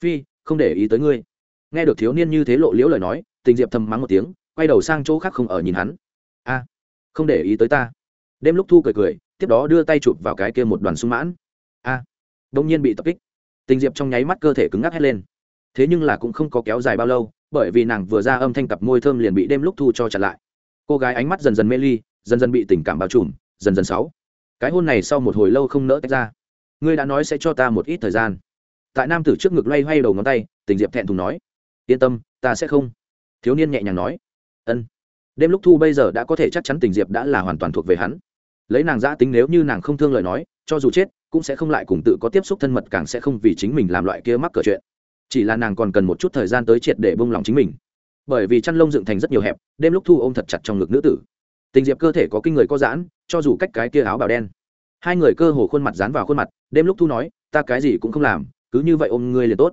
Phi, không để ý tới ngươi nghe được thiếu niên như thế lộ liễu lời nói tình diệp thầm mắng một tiếng quay đầu sang chỗ khác không ở nhìn hắn. A không để ý tới ta. Đêm lúc thu cười cười tiếp đó đưa tay chụp vào cái kia một đoàn sung mãn. A. À, đông nhiên bị tập kích. Tình diệp trong nháy mắt cơ thể cứng ngắc hết lên. Thế nhưng là cũng không có kéo dài bao lâu bởi vì nàng vừa ra âm thanh cặp môi thơm liền bị đêm lúc thu cho chặt lại. Cô gái ánh mắt dần dần mê ly dần dần bị tình cảm bao trùm dần dần sáu. Cái hôn này sau một hồi lâu không nỡ tách ra. Ngươi đã nói sẽ cho ta một ít thời gian. Tại nam tử trước ngực loay hoay đầu ngón tay tình diệp thẹn thùng nói yên tâm, ta sẽ không. Thiếu niên nhẹ nhàng nói. Ân. Đêm lúc thu bây giờ đã có thể chắc chắn tình diệp đã là hoàn toàn thuộc về hắn. Lấy nàng giã tính nếu như nàng không thương lời nói, cho dù chết, cũng sẽ không lại cùng tự có tiếp xúc thân mật càng sẽ không vì chính mình làm loại kia mắc cờ chuyện. Chỉ là nàng còn cần một chút thời gian tới triệt để bông lòng chính mình. Bởi vì chăn lông dựng thành rất nhiều hẹp, đêm lúc thu ôm thật chặt trong ngực nữ tử. Tình diệp cơ thể có kinh người có giãn, cho dù cách cái kia áo bào đen. Hai người cơ hồ khuôn mặt dán vào khuôn mặt, đêm lúc thu nói, ta cái gì cũng không làm, cứ như vậy ôm ngươi liền tốt.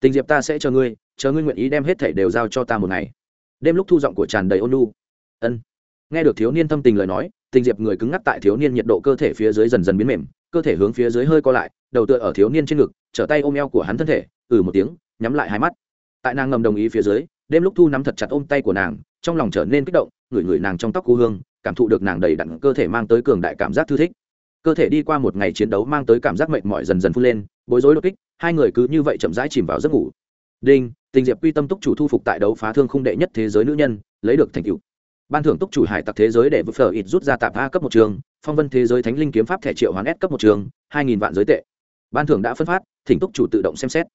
Tình diệp ta sẽ chờ ngươi chờ ngươi nguyện ý đem hết thể đều giao cho ta một ngày. Đêm lúc thu giọng của tràn đầy ôn lu ân. Nghe được thiếu niên thâm tình lời nói, tình diệp người cứng ngắc tại thiếu niên nhiệt độ cơ thể phía dưới dần dần biến mềm, cơ thể hướng phía dưới hơi co lại, đầu tựa ở thiếu niên trên ngực, trở tay ôm eo của hắn thân thể ừ một tiếng, nhắm lại hai mắt. Tại nàng ngầm đồng ý phía dưới, đêm lúc thu nắm thật chặt ôm tay của nàng, trong lòng trở nên kích động, ngửi ngửi nàng trong tóc cô hương, cảm thụ được nàng đầy đặn cơ thể mang tới cường đại cảm giác thư thích. Cơ thể đi qua một ngày chiến đấu mang tới cảm giác mệt mỏi dần dần phun lên, bối rối đột kích, hai người cứ như vậy chậm rãi chìm vào giấc ngủ. Đinh tình diệp quy tâm túc chủ thu phục tại đấu phá thương khung đệ nhất thế giới nữ nhân, lấy được thành tựu. Ban thưởng túc chủ hải tặc thế giới để vượt phở ít rút ra tạp a cấp một trường, phong vân thế giới thánh linh kiếm pháp thẻ triệu hoán s cấp một trường, hai nghìn vạn giới tệ. Ban thưởng đã phân phát, thỉnh túc chủ tự động xem xét.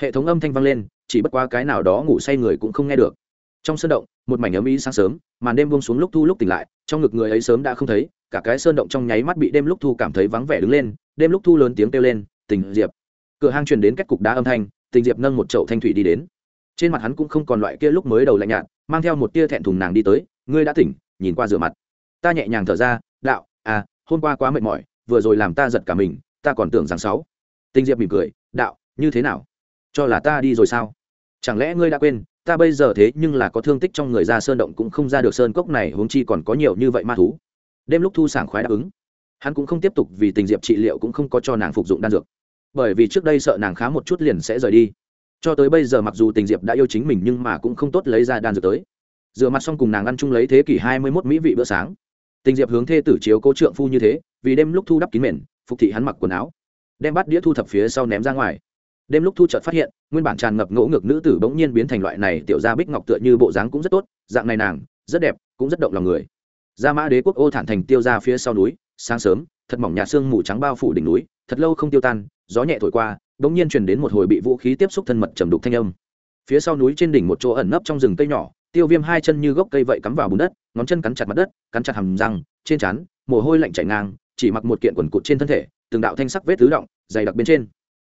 Hệ thống âm thanh vang lên, chỉ bất qua cái nào đó ngủ say người cũng không nghe được. Trong sơn động, một mảnh ấm ý sáng sớm, màn đêm buông xuống lúc thu lúc tỉnh lại, trong ngực người ấy sớm đã không thấy, cả cái sơn động trong nháy mắt bị đêm lúc thu cảm thấy vắng vẻ đứng lên, đêm lúc thu lớn tiếng kêu lên, tình diệp. Cửa hang truyền đến cách cục đá âm thanh, tình diệp nâng một chậu thanh thủy đi đến trên mặt hắn cũng không còn loại kia lúc mới đầu lạnh nhạt, mang theo một tia thẹn thùng nàng đi tới, ngươi đã tỉnh, nhìn qua rửa mặt. Ta nhẹ nhàng thở ra, đạo à hôm qua quá mệt mỏi, vừa rồi làm ta giật cả mình, ta còn tưởng rằng sáu. Tinh diệp mỉm cười, đạo, như thế nào? Cho là ta đi rồi sao? Chẳng lẽ ngươi đã quên, ta bây giờ thế nhưng là có thương tích trong người ra sơn động cũng không ra được sơn cốc này, huống chi còn có nhiều như vậy ma thú. Đêm lúc thu sảng khoái đáp ứng. Hắn cũng không tiếp tục vì tình diệp trị liệu cũng không có cho nàng phục dụng đan dược. Bởi vì trước đây sợ nàng khá một chút liền sẽ rời đi cho tới bây giờ mặc dù tình diệp đã yêu chính mình nhưng mà cũng không tốt lấy ra đan dược tới. Rửa mặt xong cùng nàng ăn chung lấy thế kỷ hai mươi mốt mỹ vị bữa sáng. Tình diệp hướng thê tử chiếu cố trượng phu như thế, vì đêm lúc thu đắp kín mền, phục thị hắn mặc quần áo. Đem bát đĩa thu thập phía sau ném ra ngoài. Đêm lúc thu chợt phát hiện, nguyên bản tràn ngập ngỗ ngược nữ tử bỗng nhiên biến thành loại này tiểu gia bích ngọc tựa như bộ dáng cũng rất tốt, dạng này nàng, rất đẹp, cũng rất động lòng người. Ra mã đế quốc ô thản thành tiêu ra phía sau núi, sáng sớm, thật mỏng nhà xương mù trắng bao phủ đỉnh núi, thật lâu không tiêu tan, gió nhẹ thổi qua bỗng nhiên truyền đến một hồi bị vũ khí tiếp xúc thân mật trầm đục thanh âm. Phía sau núi trên đỉnh một chỗ ẩn nấp trong rừng cây nhỏ, tiêu viêm hai chân như gốc cây vậy cắm vào bùn đất, ngón chân cắn chặt mặt đất, cắn chặt hầm răng, trên trán, mồ hôi lạnh chảy ngang, chỉ mặc một kiện quần cụt trên thân thể, từng đạo thanh sắc vết tứ động, dày đặc bên trên.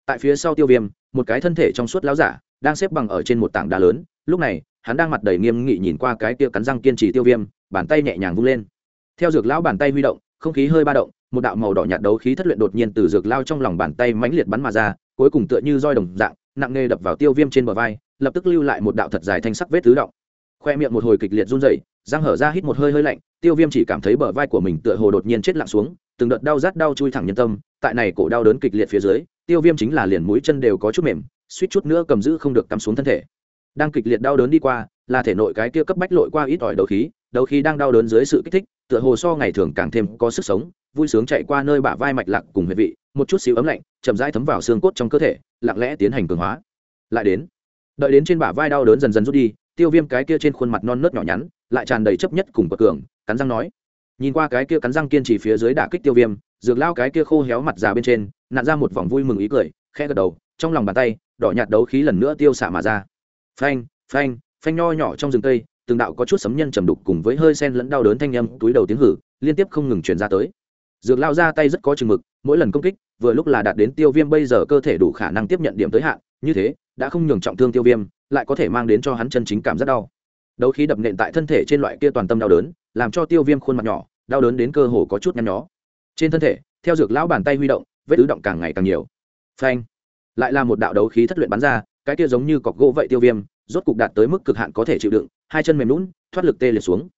Tại phía sau tiêu viêm, một cái thân thể trong suốt láo giả, đang xếp bằng ở trên một tảng đá lớn, lúc này, hắn đang mặt đầy nghiêm nghị nhìn qua cái kia cắn răng kiên trì tiêu viêm, bàn tay nhẹ nhàng vung lên. Theo dược lão bàn tay huy động, không khí hơi ba động, một đạo màu đỏ nhạt đấu khí thất luyện đột nhiên từ dược lao trong lòng bàn tay mãnh liệt bắn mà ra cuối cùng tựa như roi đồng dạng, nặng nề đập vào tiêu viêm trên bờ vai, lập tức lưu lại một đạo thật dài thanh sắc vết tứ động. Khoe miệng một hồi kịch liệt run rẩy, răng hở ra hít một hơi hơi lạnh, tiêu viêm chỉ cảm thấy bờ vai của mình tựa hồ đột nhiên chết lặng xuống, từng đợt đau rát đau chui thẳng nhân tâm, tại này cổ đau đớn kịch liệt phía dưới, tiêu viêm chính là liền mũi chân đều có chút mềm, suýt chút nữa cầm giữ không được cắm xuống thân thể. Đang kịch liệt đau đớn đi qua, là thể nội cái kia cấp bách lội qua ít ỏi đấu khí đấu khí đang đau đớn dưới sự kích thích, tựa hồ so ngày thường càng thêm có sức sống vui sướng chạy qua nơi bả vai mạch lạc cùng huyệt vị, một chút xíu ấm lạnh, chậm rãi thấm vào xương cốt trong cơ thể, lặng lẽ tiến hành cường hóa. Lại đến, đợi đến trên bả vai đau đớn dần dần rút đi, tiêu viêm cái kia trên khuôn mặt non nớt nhỏ nhắn, lại tràn đầy chấp nhất cùng bậc cường, cắn răng nói. Nhìn qua cái kia cắn răng kiên trì phía dưới đả kích tiêu viêm, dược lao cái kia khô héo mặt già bên trên nạn ra một vòng vui mừng ý cười khe gật đầu, trong lòng bàn tay, đỏ nhạt đấu khí lần nữa tiêu xả mà ra. Phanh phanh phanh nho nhỏ trong rừng cây, từng đạo có chút sấm nhân trầm đục cùng với hơi sen lẫn đau đớn thanh âm túi đầu tiếng hử, liên tiếp không ngừng truyền ra tới dược lao ra tay rất có chừng mực, mỗi lần công kích, vừa lúc là đạt đến tiêu viêm, bây giờ cơ thể đủ khả năng tiếp nhận điểm tới hạn, như thế, đã không nhường trọng thương tiêu viêm, lại có thể mang đến cho hắn chân chính cảm rất đau. Đấu khí đập nện tại thân thể trên loại kia toàn tâm đau đớn, làm cho tiêu viêm khuôn mặt nhỏ, đau đớn đến cơ hồ có chút nhăn nhó. Trên thân thể, theo dược lão bàn tay huy động, vết ứ động càng ngày càng nhiều. Phanh! Lại là một đạo đấu khí thất luyện bắn ra, cái kia giống như cọc gỗ vậy tiêu viêm, rốt cục đạt tới mức cực hạn có thể chịu đựng, hai chân mềm lún thoát lực tê liệt xuống.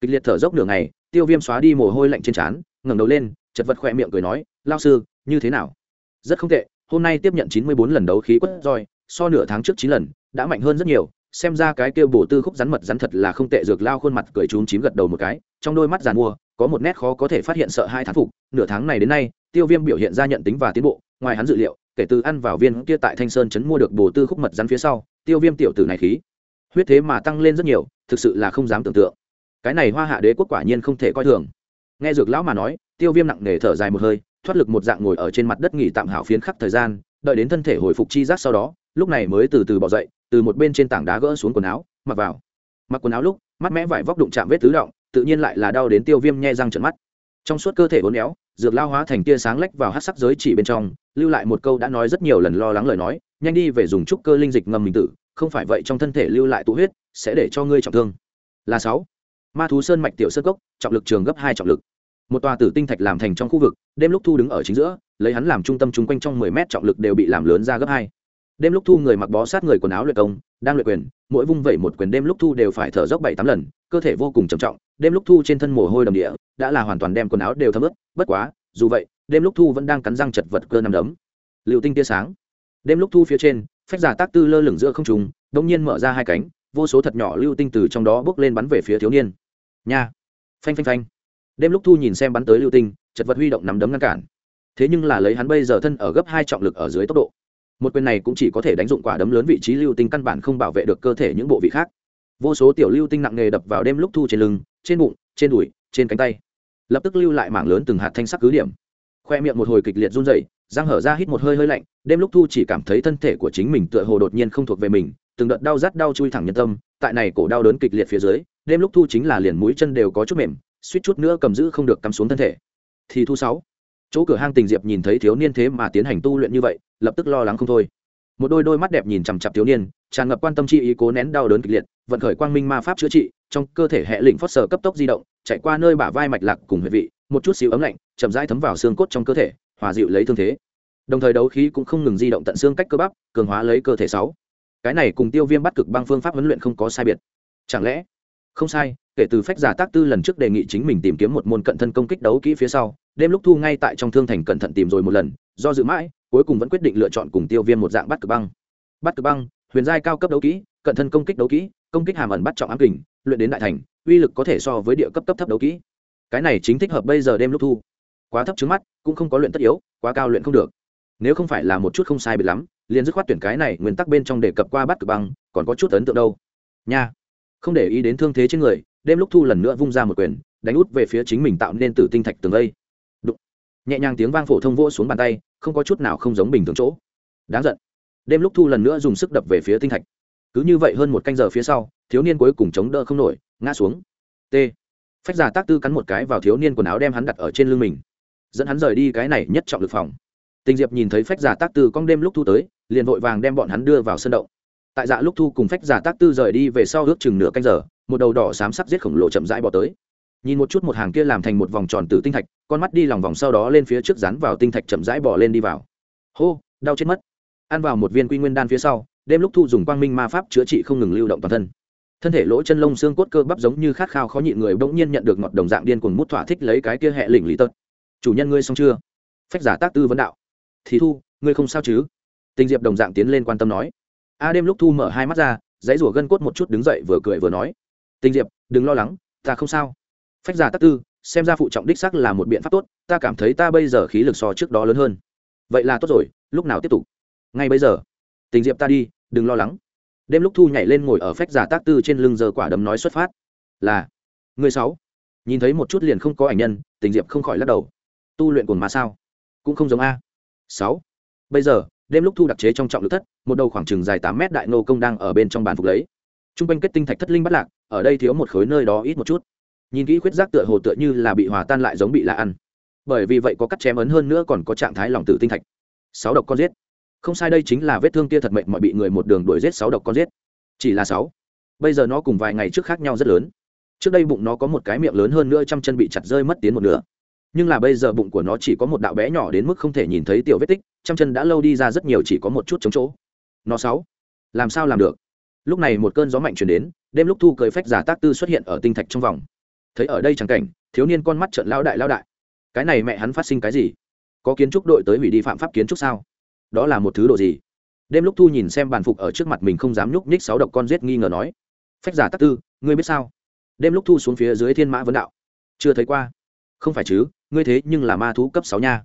Kịch liệt thở dốc nửa ngày, tiêu viêm xóa đi mồ hôi lạnh trên trán ngẩng đầu lên, chật vật khỏe miệng cười nói lao sư, như thế nào? Rất không tệ, hôm nay tiếp nhận chín mươi bốn lần đấu khí quất roi, so nửa tháng trước chín lần, đã mạnh hơn rất nhiều. Xem ra cái kêu bổ tư khúc rắn mật rắn thật là không tệ. Dược lao khuôn mặt cười trúng chím gật đầu một cái, trong đôi mắt giàn mua, có một nét khó có thể phát hiện sợ hai thán phục. Nửa tháng này đến nay, tiêu viêm biểu hiện ra nhận tính và tiến bộ. Ngoài hắn dự liệu, kể từ ăn vào viên kia tại thanh sơn chấn mua được bổ tư khúc mật rắn phía sau, tiêu viêm tiểu tử này khí, huyết thế mà tăng lên rất nhiều, thực sự là không dám tưởng tượng. Cái này hoa hạ đế quốc quả nhiên không thể coi thường nghe dược lão mà nói, tiêu viêm nặng nề thở dài một hơi, thoát lực một dạng ngồi ở trên mặt đất nghỉ tạm hảo phiến khắc thời gian, đợi đến thân thể hồi phục chi giác sau đó, lúc này mới từ từ bỏ dậy, từ một bên trên tảng đá gỡ xuống quần áo, mặc vào. Mặc quần áo lúc, mắt mẽ vải vóc đụng chạm vết tứ động tự nhiên lại là đau đến tiêu viêm nhe răng trận mắt. Trong suốt cơ thể vốn éo, dược lao hóa thành tia sáng lách vào hát sắc giới chỉ bên trong, lưu lại một câu đã nói rất nhiều lần lo lắng lời nói, nhanh đi về dùng trúc cơ linh dịch ngầm mình tử, không phải vậy trong thân thể lưu lại tụ huyết, sẽ để cho ngươi trọng thương. Là sáu ma thú sơn mạch tiểu sơn cốc, trọng lực trường gấp hai trọng lực. Một tòa tử tinh thạch làm thành trong khu vực, đêm lúc thu đứng ở chính giữa, lấy hắn làm trung tâm chung quanh trong mười mét trọng lực đều bị làm lớn ra gấp hai. Đêm lúc thu người mặc bó sát người quần áo luyện công, đang luyện quyền, mỗi vung vẩy một quyền đêm lúc thu đều phải thở dốc bảy tám lần, cơ thể vô cùng trầm trọng, đêm lúc thu trên thân mồ hôi đầm địa, đã là hoàn toàn đem quần áo đều thấm ướt, bất quá, dù vậy, đêm lúc thu vẫn đang cắn răng chật vật cơ nằm đấm. Liệu tinh tia sáng. Đêm lúc thu phía trên, phách giả tác tư lơ lửng giữa không trùng đông nhiên mở ra hai cánh vô số thật nhỏ lưu tinh từ trong đó bước lên bắn về phía thiếu niên. Nha! Phanh phanh phanh. Đêm lúc thu nhìn xem bắn tới lưu tinh, chật vật huy động nắm đấm ngăn cản. Thế nhưng là lấy hắn bây giờ thân ở gấp hai trọng lực ở dưới tốc độ. Một quyền này cũng chỉ có thể đánh dụng quả đấm lớn vị trí lưu tinh căn bản không bảo vệ được cơ thể những bộ vị khác. Vô số tiểu lưu tinh nặng nề đập vào đêm lúc thu trên lưng, trên bụng, trên đùi, trên cánh tay. Lập tức lưu lại mảng lớn từng hạt thanh sắc cứ điểm. Khoe miệng một hồi kịch liệt run dậy răng hở ra hít một hơi hơi lạnh, đêm lúc thu chỉ cảm thấy thân thể của chính mình tựa hồ đột nhiên không thuộc về mình từng đợt đau rát đau chui thẳng nhân tâm, tại này cổ đau đớn kịch liệt phía dưới, đêm lúc thu chính là liền mũi chân đều có chút mềm, suýt chút nữa cầm giữ không được cắm xuống thân thể. Thì thu sáu, chỗ cửa hang tình diệp nhìn thấy thiếu niên thế mà tiến hành tu luyện như vậy, lập tức lo lắng không thôi. Một đôi đôi mắt đẹp nhìn chằm chặp thiếu niên, tràn ngập quan tâm chi ý cố nén đau đớn kịch liệt, vận khởi quang minh ma pháp chữa trị, trong cơ thể hệ lĩnh phót sở cấp tốc di động, chạy qua nơi bả vai mạch lạc cùng huyệt vị, một chút xíu ấm lạnh, chậm rãi thấm vào xương cốt trong cơ thể, hòa dịu lấy thương thế. Đồng thời đấu khí cũng không ngừng di động tận xương cách cơ bắp, cường hóa lấy cơ thể sáu cái này cùng tiêu viêm bắt cực băng phương pháp huấn luyện không có sai biệt. Chẳng lẽ? Không sai, kể từ phách giả tác tư lần trước đề nghị chính mình tìm kiếm một môn cận thân công kích đấu kỹ phía sau, đêm lúc thu ngay tại trong thương thành cẩn thận tìm rồi một lần, do dự mãi, cuối cùng vẫn quyết định lựa chọn cùng tiêu viêm một dạng bắt cực băng. Bắt cực băng, huyền giai cao cấp đấu kỹ, cận thân công kích đấu kỹ, công kích hàm ẩn bắt trọng ám kình, luyện đến đại thành, uy lực có thể so với địa cấp cấp thấp đấu kỹ. Cái này chính thích hợp bây giờ đêm lúc thu. Quá thấp trước mắt, cũng không có luyện tất yếu, quá cao luyện không được. Nếu không phải là một chút không sai biệt lắm liền dứt khoát tuyển cái này nguyên tắc bên trong đề cập qua bắt cực băng, còn có chút ấn tượng đâu. Nha. Không để ý đến thương thế trên người, đêm lúc thu lần nữa vung ra một quyền, đánh út về phía chính mình tạo nên từ tinh thạch tường lây Đụng. nhẹ nhàng tiếng vang phổ thông vỗ xuống bàn tay, không có chút nào không giống bình thường chỗ. Đáng giận. Đêm lúc thu lần nữa dùng sức đập về phía tinh thạch. Cứ như vậy hơn một canh giờ phía sau, thiếu niên cuối cùng chống đỡ không nổi, ngã xuống. T. Phách giả tác tư cắn một cái vào thiếu niên quần áo đem hắn đặt ở trên lưng mình. Dẫn hắn rời đi cái này nhất trọng lực phòng. Tình diệp nhìn thấy phách giả tác tư con đêm lúc thu tới liền vội vàng đem bọn hắn đưa vào sân động. Tại dạ lúc thu cùng phách giả tác tư rời đi về sau ước chừng nửa canh giờ, một đầu đỏ xám sắc giết khổng lồ chậm rãi bỏ tới. Nhìn một chút một hàng kia làm thành một vòng tròn từ tinh thạch, con mắt đi lòng vòng sau đó lên phía trước rắn vào tinh thạch chậm rãi bỏ lên đi vào. Hô, đau chết mất. Ăn vào một viên quy nguyên đan phía sau, đêm lúc thu dùng quang minh ma pháp chữa trị không ngừng lưu động toàn thân. Thân thể lỗ chân lông xương cốt cơ bắp giống như khát khao khó nhịn người bỗng nhiên nhận được ngọt đồng dạng điên cuồng mút thỏa thích lấy cái kia hệ lỉnh lý tật. Chủ nhân ngươi xong chưa? Phách giả tác tư vấn đạo. Thì thu, ngươi không sao chứ? Tình diệp đồng dạng tiến lên quan tâm nói. A đêm lúc thu mở hai mắt ra, dãy rủa gân cốt một chút đứng dậy vừa cười vừa nói. Tình diệp, đừng lo lắng, ta không sao. Phách giả tác tư, xem ra phụ trọng đích sắc là một biện pháp tốt, ta cảm thấy ta bây giờ khí lực so trước đó lớn hơn. Vậy là tốt rồi, lúc nào tiếp tục? Ngay bây giờ. Tình diệp ta đi, đừng lo lắng. Đêm lúc thu nhảy lên ngồi ở phách giả tác tư trên lưng giờ quả đấm nói xuất phát. Là. Người sáu. Nhìn thấy một chút liền không có ảnh nhân, tình diệp không khỏi lắc đầu. Tu luyện cồn mà sao? Cũng không giống a. Sáu. Bây giờ đêm lúc thu đặc chế trong trọng lực thất, một đầu khoảng chừng dài tám mét đại nô công đang ở bên trong bàn phục lấy. T r u n g quanh kết tinh thạch thất linh bắt lạc, ở đây thiếu một khối nơi đó ít một chút. Nhìn kỹ khuyết giác tựa hồ tựa như là bị hòa tan lại giống bị lạ ăn. Bởi vì vậy có cắt chém ấn hơn nữa còn có trạng thái lòng tử tinh thạch. Sáu độc con giết. Không sai đây chính là vết thương kia thật mệnh mọi bị người một đường đuổi giết sáu độc con giết. Chỉ là sáu. Bây giờ nó cùng vài ngày trước khác nhau rất lớn. Trước đây bụng nó có một cái miệng lớn hơn nữa, trăm chân bị chặt rơi mất tiến một nửa nhưng là bây giờ bụng của nó chỉ có một đạo bé nhỏ đến mức không thể nhìn thấy tiểu vết tích, trăm chân đã lâu đi ra rất nhiều chỉ có một chút chống chỗ. Nó sáu. Làm sao làm được? Lúc này một cơn gió mạnh chuyển đến, đêm lúc thu cười phách giả tác tư xuất hiện ở tinh thạch trong vòng. Thấy ở đây chẳng cảnh, thiếu niên con mắt trợn lao đại lao đại. Cái này mẹ hắn phát sinh cái gì? Có kiến trúc đội tới hủy đi phạm pháp kiến trúc sao? Đó là một thứ độ gì? Đêm lúc thu nhìn xem bàn phục ở trước mặt mình không dám nhúc nhích sáu độc con giết nghi ngờ nói. Phách giả tác tư, ngươi biết sao? Đêm lúc thu xuống phía dưới thiên mã vấn đạo. Chưa thấy qua. Không phải chứ? Ngươi thế nhưng là ma thú cấp sáu nha.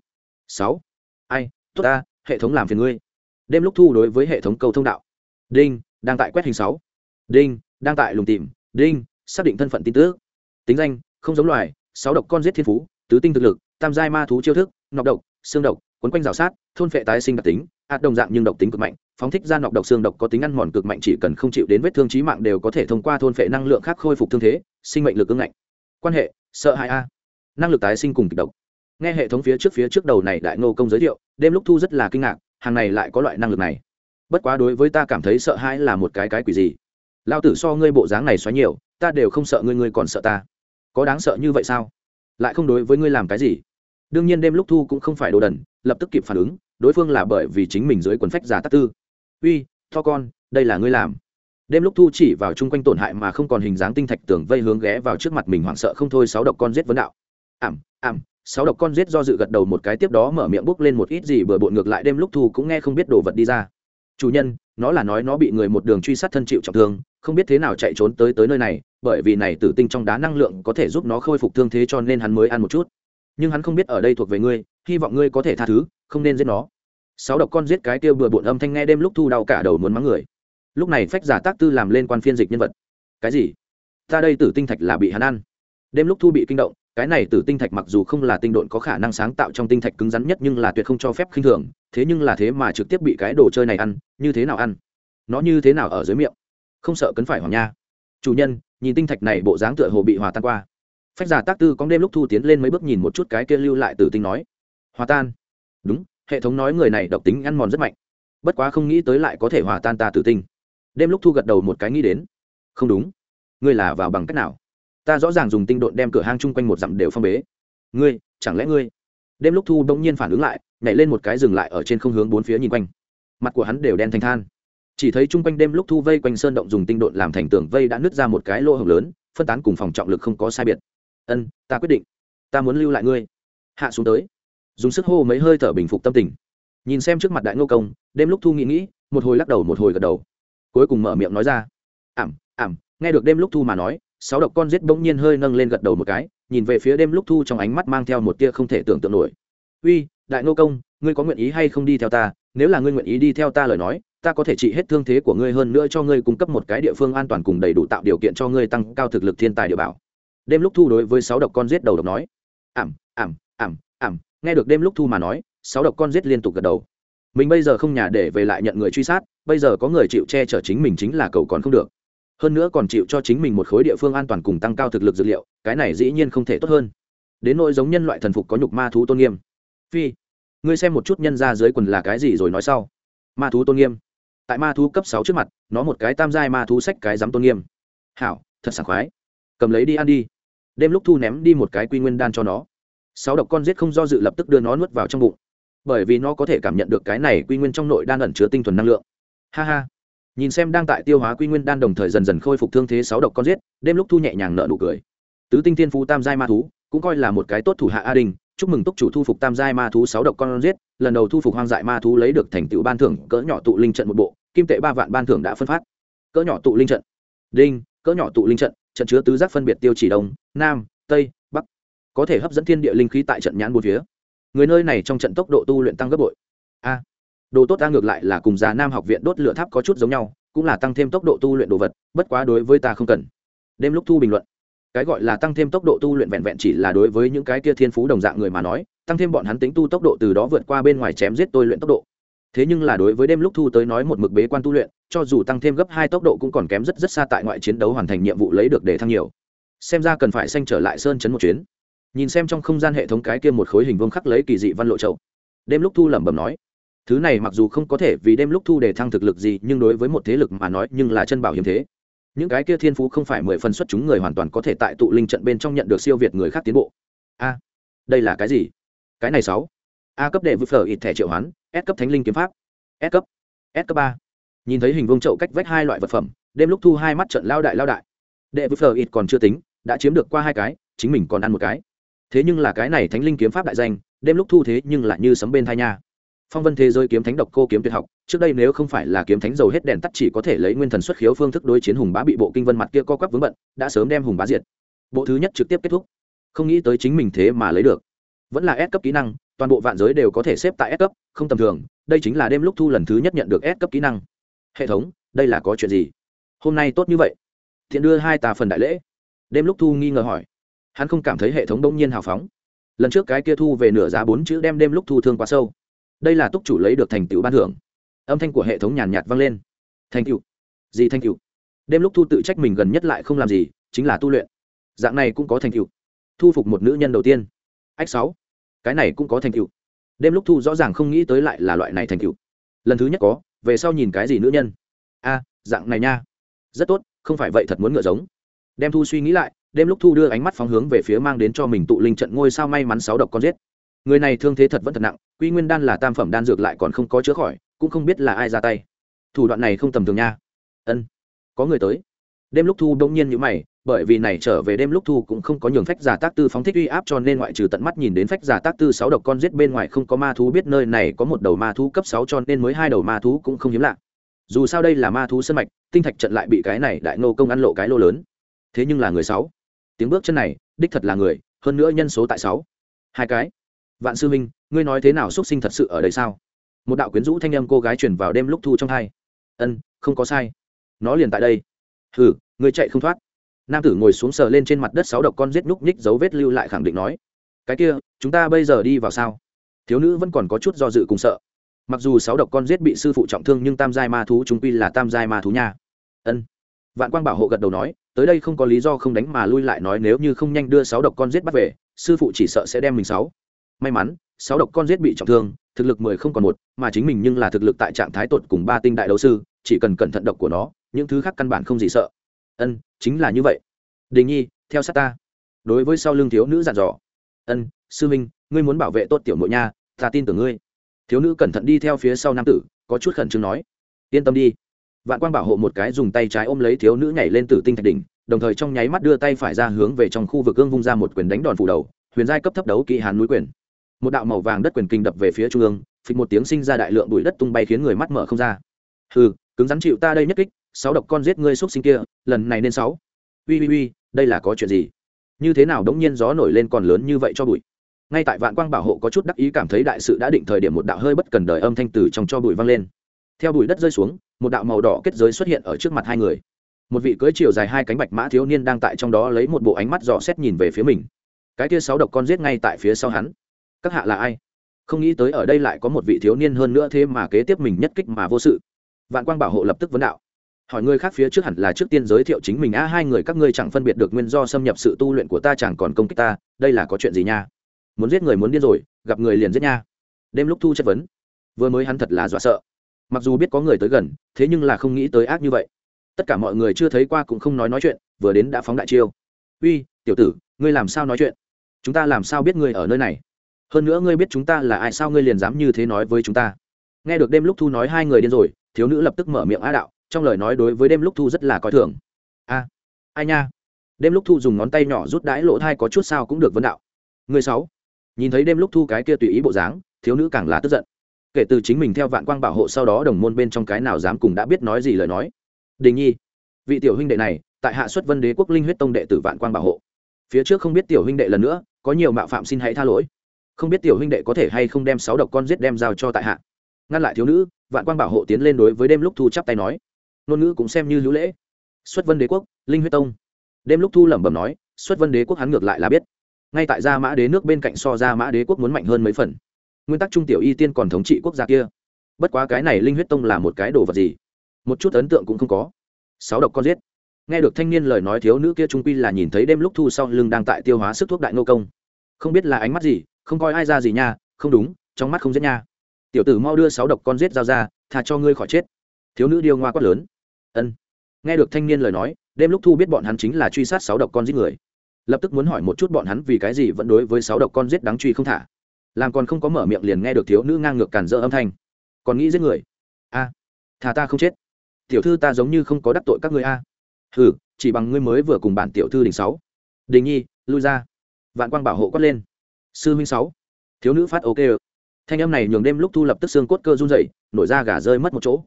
Sáu? Ai, tốt ta, hệ thống làm phiền ngươi. Đêm lúc thu đối với hệ thống cầu thông đạo. Đinh, đang tại quét hình sáu. Đinh, đang tại lùng tìm. Đinh, xác định thân phận tin tức. Tính danh, không giống loài, sáu độc con giết thiên phú, tứ tinh thực lực, tam giai ma thú chiêu thức, nọc độc, xương độc, quấn quanh rào sát, thôn phệ tái sinh đặc tính, ạt đồng dạng nhưng độc tính cực mạnh, phóng thích ra nọc độc xương độc có tính ăn mòn cực mạnh chỉ cần không chịu đến vết thương trí mạng đều có thể thông qua thôn phệ năng lượng khác khôi phục thương thế, sinh mệnh lực ưng ngạnh. Quan hệ, sợ hãi a năng lực tái sinh cùng kịch độc. Nghe hệ thống phía trước phía trước đầu này đại ngô công giới thiệu, đêm lúc thu rất là kinh ngạc, hàng này lại có loại năng lực này. Bất quá đối với ta cảm thấy sợ hãi là một cái cái quỷ gì? Lao tử so ngươi bộ dáng này xoáy nhiều, ta đều không sợ ngươi ngươi còn sợ ta. Có đáng sợ như vậy sao? Lại không đối với ngươi làm cái gì? Đương nhiên đêm lúc thu cũng không phải đồ đần, lập tức kịp phản ứng, đối phương là bởi vì chính mình dưới quần phách giả tắc tư. Uy tho con, đây là ngươi làm. Đêm lúc thu chỉ vào chung quanh tổn hại mà không còn hình dáng tinh thạch tường vây hướng ghé vào trước mặt mình hoảng sợ không thôi, sáu độc con giết vấn đạo ảm ảm. Sáu độc con giết do dự gật đầu một cái tiếp đó mở miệng bốc lên một ít gì bừa bộn ngược lại đêm lúc thu cũng nghe không biết đồ vật đi ra. Chủ nhân, nó là nói nó bị người một đường truy sát thân chịu trọng thương, không biết thế nào chạy trốn tới tới nơi này, bởi vì này tử tinh trong đá năng lượng có thể giúp nó khôi phục thương thế cho nên hắn mới ăn một chút. Nhưng hắn không biết ở đây thuộc về ngươi, hy vọng ngươi có thể tha thứ, không nên giết nó. Sáu độc con giết cái tiêu bừa bộn âm thanh nghe đêm lúc thu đau cả đầu muốn mắng người. Lúc này phách giả tác tư làm lên quan phiên dịch nhân vật. Cái gì? Ta đây tử tinh thạch là bị hắn ăn. Đêm lúc thu bị kinh động cái này tử tinh thạch mặc dù không là tinh độn có khả năng sáng tạo trong tinh thạch cứng rắn nhất nhưng là tuyệt không cho phép khinh thường, thế nhưng là thế mà trực tiếp bị cái đồ chơi này ăn, như thế nào ăn? Nó như thế nào ở dưới miệng? Không sợ cấn phải hoàng nha. Chủ nhân, nhìn tinh thạch này bộ dáng tựa hồ bị hòa tan qua. Phách giả tác tư có đêm lúc thu tiến lên mấy bước nhìn một chút cái kia lưu lại tử tinh nói. Hòa tan. Đúng, hệ thống nói người này độc tính ăn mòn rất mạnh. Bất quá không nghĩ tới lại có thể hòa tan ta tử tinh. Đêm lúc thu gật đầu một cái nghĩ đến. Không đúng. Ngươi là vào bằng cách nào? Ta rõ ràng dùng tinh độn đem cửa hang chung quanh một dặm đều phong bế. Ngươi, chẳng lẽ ngươi? Đêm lúc thu bỗng nhiên phản ứng lại, nhảy lên một cái dừng lại ở trên không hướng bốn phía nhìn quanh. Mặt của hắn đều đen thanh than. Chỉ thấy chung quanh đêm lúc thu vây quanh sơn động dùng tinh độn làm thành tường vây đã nứt ra một cái lỗ hồng lớn, phân tán cùng phòng trọng lực không có sai biệt. Ân, ta quyết định. Ta muốn lưu lại ngươi. Hạ xuống tới. Dùng sức hô mấy hơi thở bình phục tâm tình. Nhìn xem trước mặt đại ngô công, đêm lúc thu nghĩ nghĩ, một hồi lắc đầu một hồi gật đầu. Cuối cùng mở miệng nói ra. Ảm ảm, nghe được đêm lúc thu mà nói sáu độc con giết bỗng nhiên hơi nâng lên gật đầu một cái, nhìn về phía đêm lúc thu trong ánh mắt mang theo một tia không thể tưởng tượng nổi. Uy, đại ngô công, ngươi có nguyện ý hay không đi theo ta? Nếu là ngươi nguyện ý đi theo ta lời nói, ta có thể trị hết thương thế của ngươi hơn nữa cho ngươi cung cấp một cái địa phương an toàn cùng đầy đủ tạo điều kiện cho ngươi tăng cao thực lực thiên tài địa bảo. Đêm lúc thu đối với sáu độc con giết đầu độc nói. Ảm ảm ảm ảm nghe được đêm lúc thu mà nói, sáu độc con giết liên tục gật đầu. Mình bây giờ không nhà để về lại nhận người truy sát, bây giờ có người chịu che chở chính mình chính là cầu còn không được hơn nữa còn chịu cho chính mình một khối địa phương an toàn cùng tăng cao thực lực dược liệu, cái này dĩ nhiên không thể tốt hơn. Đến nỗi giống nhân loại thần phục có nhục ma thú tôn nghiêm. Phi, ngươi xem một chút nhân ra dưới quần là cái gì rồi nói sau. Ma thú tôn nghiêm. Tại ma thú cấp sáu trước mặt, nó một cái tam giai ma thú sách cái dám tôn nghiêm. Hảo, thật sảng khoái. Cầm lấy đi ăn đi. Đêm lúc thu ném đi một cái quy nguyên đan cho nó. Sáu độc con giết không do dự lập tức đưa nó nuốt vào trong bụng. Bởi vì nó có thể cảm nhận được cái này quy nguyên trong nội đan ẩn chứa tinh thuần năng lượng. Ha ha nhìn xem đang tại tiêu hóa quy nguyên đan đồng thời dần dần khôi phục thương thế sáu độc con giết, đêm lúc thu nhẹ nhàng nợ nụ cười. Tứ tinh thiên phú tam giai ma thú, cũng coi là một cái tốt thủ hạ a đình, chúc mừng túc chủ thu phục tam giai ma thú sáu độc con giết, lần đầu thu phục hoang dại ma thú lấy được thành tựu ban thưởng, cỡ nhỏ tụ linh trận một bộ, kim tệ ba vạn ban thưởng đã phân phát. Cỡ nhỏ tụ linh trận. Đinh, cỡ nhỏ tụ linh trận trận chứa tứ giác phân biệt tiêu chỉ đông, nam, tây, bắc. Có thể hấp dẫn thiên địa linh khí tại trận nhãn bốn phía. Người nơi này trong trận tốc độ tu luyện tăng gấp bội. A đồ tốt ta ngược lại là cùng già nam học viện đốt lửa tháp có chút giống nhau, cũng là tăng thêm tốc độ tu luyện đồ vật, bất quá đối với ta không cần. Đêm lúc thu bình luận. Cái gọi là tăng thêm tốc độ tu luyện vẹn vẹn chỉ là đối với những cái kia thiên phú đồng dạng người mà nói, tăng thêm bọn hắn tính tu tốc độ từ đó vượt qua bên ngoài chém giết tôi luyện tốc độ. Thế nhưng là đối với đêm lúc thu tới nói một mực bế quan tu luyện, cho dù tăng thêm gấp hai tốc độ cũng còn kém rất rất xa tại ngoại chiến đấu hoàn thành nhiệm vụ lấy được để thăng nhiều. Xem ra cần phải xanh trở lại sơn chấn một chuyến. Nhìn xem trong không gian hệ thống cái kia một khối hình vuông khắc lấy kỳ dị văn lộ trậu đêm lúc thu lẩm bẩm nói thứ này mặc dù không có thể vì đêm lúc thu để thăng thực lực gì, nhưng đối với một thế lực mà nói, nhưng là chân bảo hiếm thế. Những cái kia thiên phú không phải mười phân xuất chúng người hoàn toàn có thể tại tụ linh trận bên trong nhận được siêu việt người khác tiến bộ. A, đây là cái gì? Cái này sáu. A cấp đệ vự phở ít thẻ triệu hoán, s cấp thánh linh kiếm pháp, s cấp s cấp ba. Nhìn thấy hình vuông trậu cách vách hai loại vật phẩm, đêm lúc thu hai mắt trận lao đại lao đại. Đệ vự phở ít còn chưa tính, đã chiếm được qua hai cái, chính mình còn ăn một cái. Thế nhưng là cái này thánh linh kiếm pháp đại danh, đêm lúc thu thế nhưng lại như sấm bên thai nha phong vân thế giới kiếm thánh độc cô kiếm tuyệt học, trước đây nếu không phải là kiếm thánh dầu hết đèn tắt chỉ có thể lấy nguyên thần xuất khiếu phương thức đối chiến hùng bá bị bộ kinh vân mặt kia co quắp vướng bận, đã sớm đem hùng bá diệt. Bộ thứ nhất trực tiếp kết thúc. Không nghĩ tới chính mình thế mà lấy được. Vẫn là S cấp kỹ năng, toàn bộ vạn giới đều có thể xếp tại S cấp, không tầm thường, đây chính là đêm lúc thu lần thứ nhất nhận được S cấp kỹ năng. Hệ thống, đây là có chuyện gì? Hôm nay tốt như vậy. Thiện đưa hai tà phần đại lễ. Đêm lúc thu nghi ngờ hỏi. Hắn không cảm thấy hệ thống đông nhiên hào phóng. Lần trước cái kia thu về nửa giá bốn chữ đem đêm lúc thu thương quá sâu đây là túc chủ lấy được thành tựu ban thưởng. Âm thanh của hệ thống nhàn nhạt vang lên. Thành tựu? Gì thành tựu? Đêm lúc thu tự trách mình gần nhất lại không làm gì, chính là tu luyện. Dạng này cũng có thành tựu. Thu phục một nữ nhân đầu tiên. Ách sáu. Cái này cũng có thành tựu. Đêm lúc thu rõ ràng không nghĩ tới lại là loại này thành tựu. Lần thứ nhất có, về sau nhìn cái gì nữ nhân? A, dạng này nha. Rất tốt, không phải vậy thật muốn ngựa giống. Đem thu suy nghĩ lại, đêm lúc thu đưa ánh mắt phóng hướng về phía mang đến cho mình tụ linh trận ngôi sao may mắn sáu độc con giết người này thương thế thật vẫn thật nặng, quy nguyên đan là tam phẩm đan dược lại còn không có chữa khỏi, cũng không biết là ai ra tay. Thủ đoạn này không tầm thường nha. Ân, có người tới. Đêm lúc thu đông nhiên như mày, bởi vì này trở về đêm lúc thu cũng không có nhường phách giả tác tư phóng thích uy áp cho nên ngoại trừ tận mắt nhìn đến phách giả tác tư sáu độc con giết bên ngoài không có ma thú biết nơi này có một đầu ma thú cấp sáu cho nên mới hai đầu ma thú cũng không hiếm lạ. Dù sao đây là ma thú sân mạch, tinh thạch trận lại bị cái này đại nô công ăn lộ cái lô lớn. Thế nhưng là người sáu. Tiếng bước chân này, đích thật là người, hơn nữa nhân số tại sáu. Hai cái vạn sư minh, ngươi nói thế nào xuất sinh thật sự ở đây sao? Một đạo quyến rũ thanh âm cô gái truyền vào đêm lúc thu trong hai. Ân, không có sai. Nó liền tại đây. Hừ, ngươi chạy không thoát. Nam tử ngồi xuống sờ lên trên mặt đất sáu độc con giết núc ních dấu vết lưu lại khẳng định nói. Cái kia, chúng ta bây giờ đi vào sao? Thiếu nữ vẫn còn có chút do dự cùng sợ. Mặc dù sáu độc con giết bị sư phụ trọng thương nhưng tam giai ma thú chúng quy là tam giai ma thú nha. Ân. Vạn quang bảo hộ gật đầu nói, tới đây không có lý do không đánh mà lui lại nói nếu như không nhanh đưa sáu độc con giết bắt về, sư phụ chỉ sợ sẽ đem mình sáu may mắn, sáu độc con giết bị trọng thương, thực lực mười không còn một, mà chính mình nhưng là thực lực tại trạng thái tột cùng ba tinh đại đấu sư, chỉ cần cẩn thận độc của nó, những thứ khác căn bản không gì sợ. Ân, chính là như vậy. Đình nhi, theo sát ta. Đối với sau lưng thiếu nữ dặn dò. Ân, sư minh, ngươi muốn bảo vệ tốt tiểu nội nha, ta tin tưởng ngươi. Thiếu nữ cẩn thận đi theo phía sau nam tử, có chút khẩn trương nói. Yên tâm đi. Vạn quang bảo hộ một cái dùng tay trái ôm lấy thiếu nữ nhảy lên tử tinh thạch đỉnh, đồng thời trong nháy mắt đưa tay phải ra hướng về trong khu vực gương vung ra một quyền đánh đòn phủ đầu, huyền giai cấp thấp đấu kỹ hàn núi quyền một đạo màu vàng đất quyền kinh đập về phía trung ương, phịch một tiếng sinh ra đại lượng bụi đất tung bay khiến người mắt mở không ra. Hừ, cứng rắn chịu ta đây nhất kích, sáu độc con giết ngươi xúc sinh kia, lần này nên sáu. Ui ui ui, đây là có chuyện gì? Như thế nào đống nhiên gió nổi lên còn lớn như vậy cho bụi? Ngay tại vạn quang bảo hộ có chút đắc ý cảm thấy đại sự đã định thời điểm một đạo hơi bất cần đời âm thanh từ trong cho bụi vang lên. Theo bụi đất rơi xuống, một đạo màu đỏ kết giới xuất hiện ở trước mặt hai người. Một vị cưỡi chiều dài hai cánh bạch mã thiếu niên đang tại trong đó lấy một bộ ánh mắt dò xét nhìn về phía mình. Cái kia sáu độc con giết ngay tại phía sau hắn các hạ là ai? Không nghĩ tới ở đây lại có một vị thiếu niên hơn nữa thế mà kế tiếp mình nhất kích mà vô sự. Vạn quang bảo hộ lập tức vấn đạo. Hỏi người khác phía trước hẳn là trước tiên giới thiệu chính mình. A, hai người các ngươi chẳng phân biệt được nguyên do xâm nhập sự tu luyện của ta chẳng còn công kích ta. Đây là có chuyện gì nha? Muốn giết người muốn điên rồi, gặp người liền giết nha. Đêm lúc thu chất vấn. Vừa mới hắn thật là dọa sợ. Mặc dù biết có người tới gần, thế nhưng là không nghĩ tới ác như vậy. Tất cả mọi người chưa thấy qua cũng không nói nói chuyện, vừa đến đã phóng đại chiêu. Uy, tiểu tử, ngươi làm sao nói chuyện? Chúng ta làm sao biết ngươi ở nơi này? Hơn nữa ngươi biết chúng ta là ai, sao ngươi liền dám như thế nói với chúng ta? Nghe được đêm lúc thu nói hai người điên rồi, thiếu nữ lập tức mở miệng á đạo, trong lời nói đối với đêm lúc thu rất là coi thường. A, ai nha? Đêm lúc thu dùng ngón tay nhỏ rút đãi lỗ thai có chút sao cũng được vấn đạo. Người sáu. Nhìn thấy đêm lúc thu cái kia tùy ý bộ dáng, thiếu nữ càng là tức giận. Kể từ chính mình theo vạn quang bảo hộ sau đó đồng môn bên trong cái nào dám cùng đã biết nói gì lời nói. Đình nhi, vị tiểu huynh đệ này, tại hạ xuất vân đế quốc linh huyết tông đệ tử vạn quang bảo hộ. Phía trước không biết tiểu huynh đệ lần nữa, có nhiều mạo phạm xin hãy tha lỗi không biết tiểu huynh đệ có thể hay không đem sáu độc con giết đem giao cho tại hạ. Ngăn lại thiếu nữ, vạn quang bảo hộ tiến lên đối với đêm lúc thu chắp tay nói. Ngôn ngữ cũng xem như hữu lễ. Xuất vân đế quốc, linh huyết tông. Đêm lúc thu lẩm bẩm nói, xuất vân đế quốc hắn ngược lại là biết. Ngay tại gia mã đế nước bên cạnh so gia mã đế quốc muốn mạnh hơn mấy phần. Nguyên tắc trung tiểu y tiên còn thống trị quốc gia kia. Bất quá cái này linh huyết tông là một cái đồ vật gì? Một chút ấn tượng cũng không có. Sáu độc con giết. Nghe được thanh niên lời nói thiếu nữ kia trung quy là nhìn thấy đêm lúc thu sau lưng đang tại tiêu hóa sức thuốc đại nô công. Không biết là ánh mắt gì không coi ai ra gì nha, không đúng, trong mắt không giết nha. Tiểu tử mau đưa sáu độc con giết dao ra, tha cho ngươi khỏi chết. Thiếu nữ điêu ngoa quát lớn. Ân. Nghe được thanh niên lời nói, đêm lúc thu biết bọn hắn chính là truy sát sáu độc con giết người. Lập tức muốn hỏi một chút bọn hắn vì cái gì vẫn đối với sáu độc con giết đáng truy không thả. Làm còn không có mở miệng liền nghe được thiếu nữ ngang ngược cản dỡ âm thanh. Còn nghĩ giết người? A. Thà ta không chết. Tiểu thư ta giống như không có đắc tội các người a. Hừ, chỉ bằng ngươi mới vừa cùng bản tiểu thư đình sáu. Đình nhi, lui ra. Vạn quang bảo hộ quát lên sư huynh sáu. Thiếu nữ phát ok thanh em này nhường đêm lúc thu lập tức xương cốt cơ run dậy nổi ra gà rơi mất một chỗ.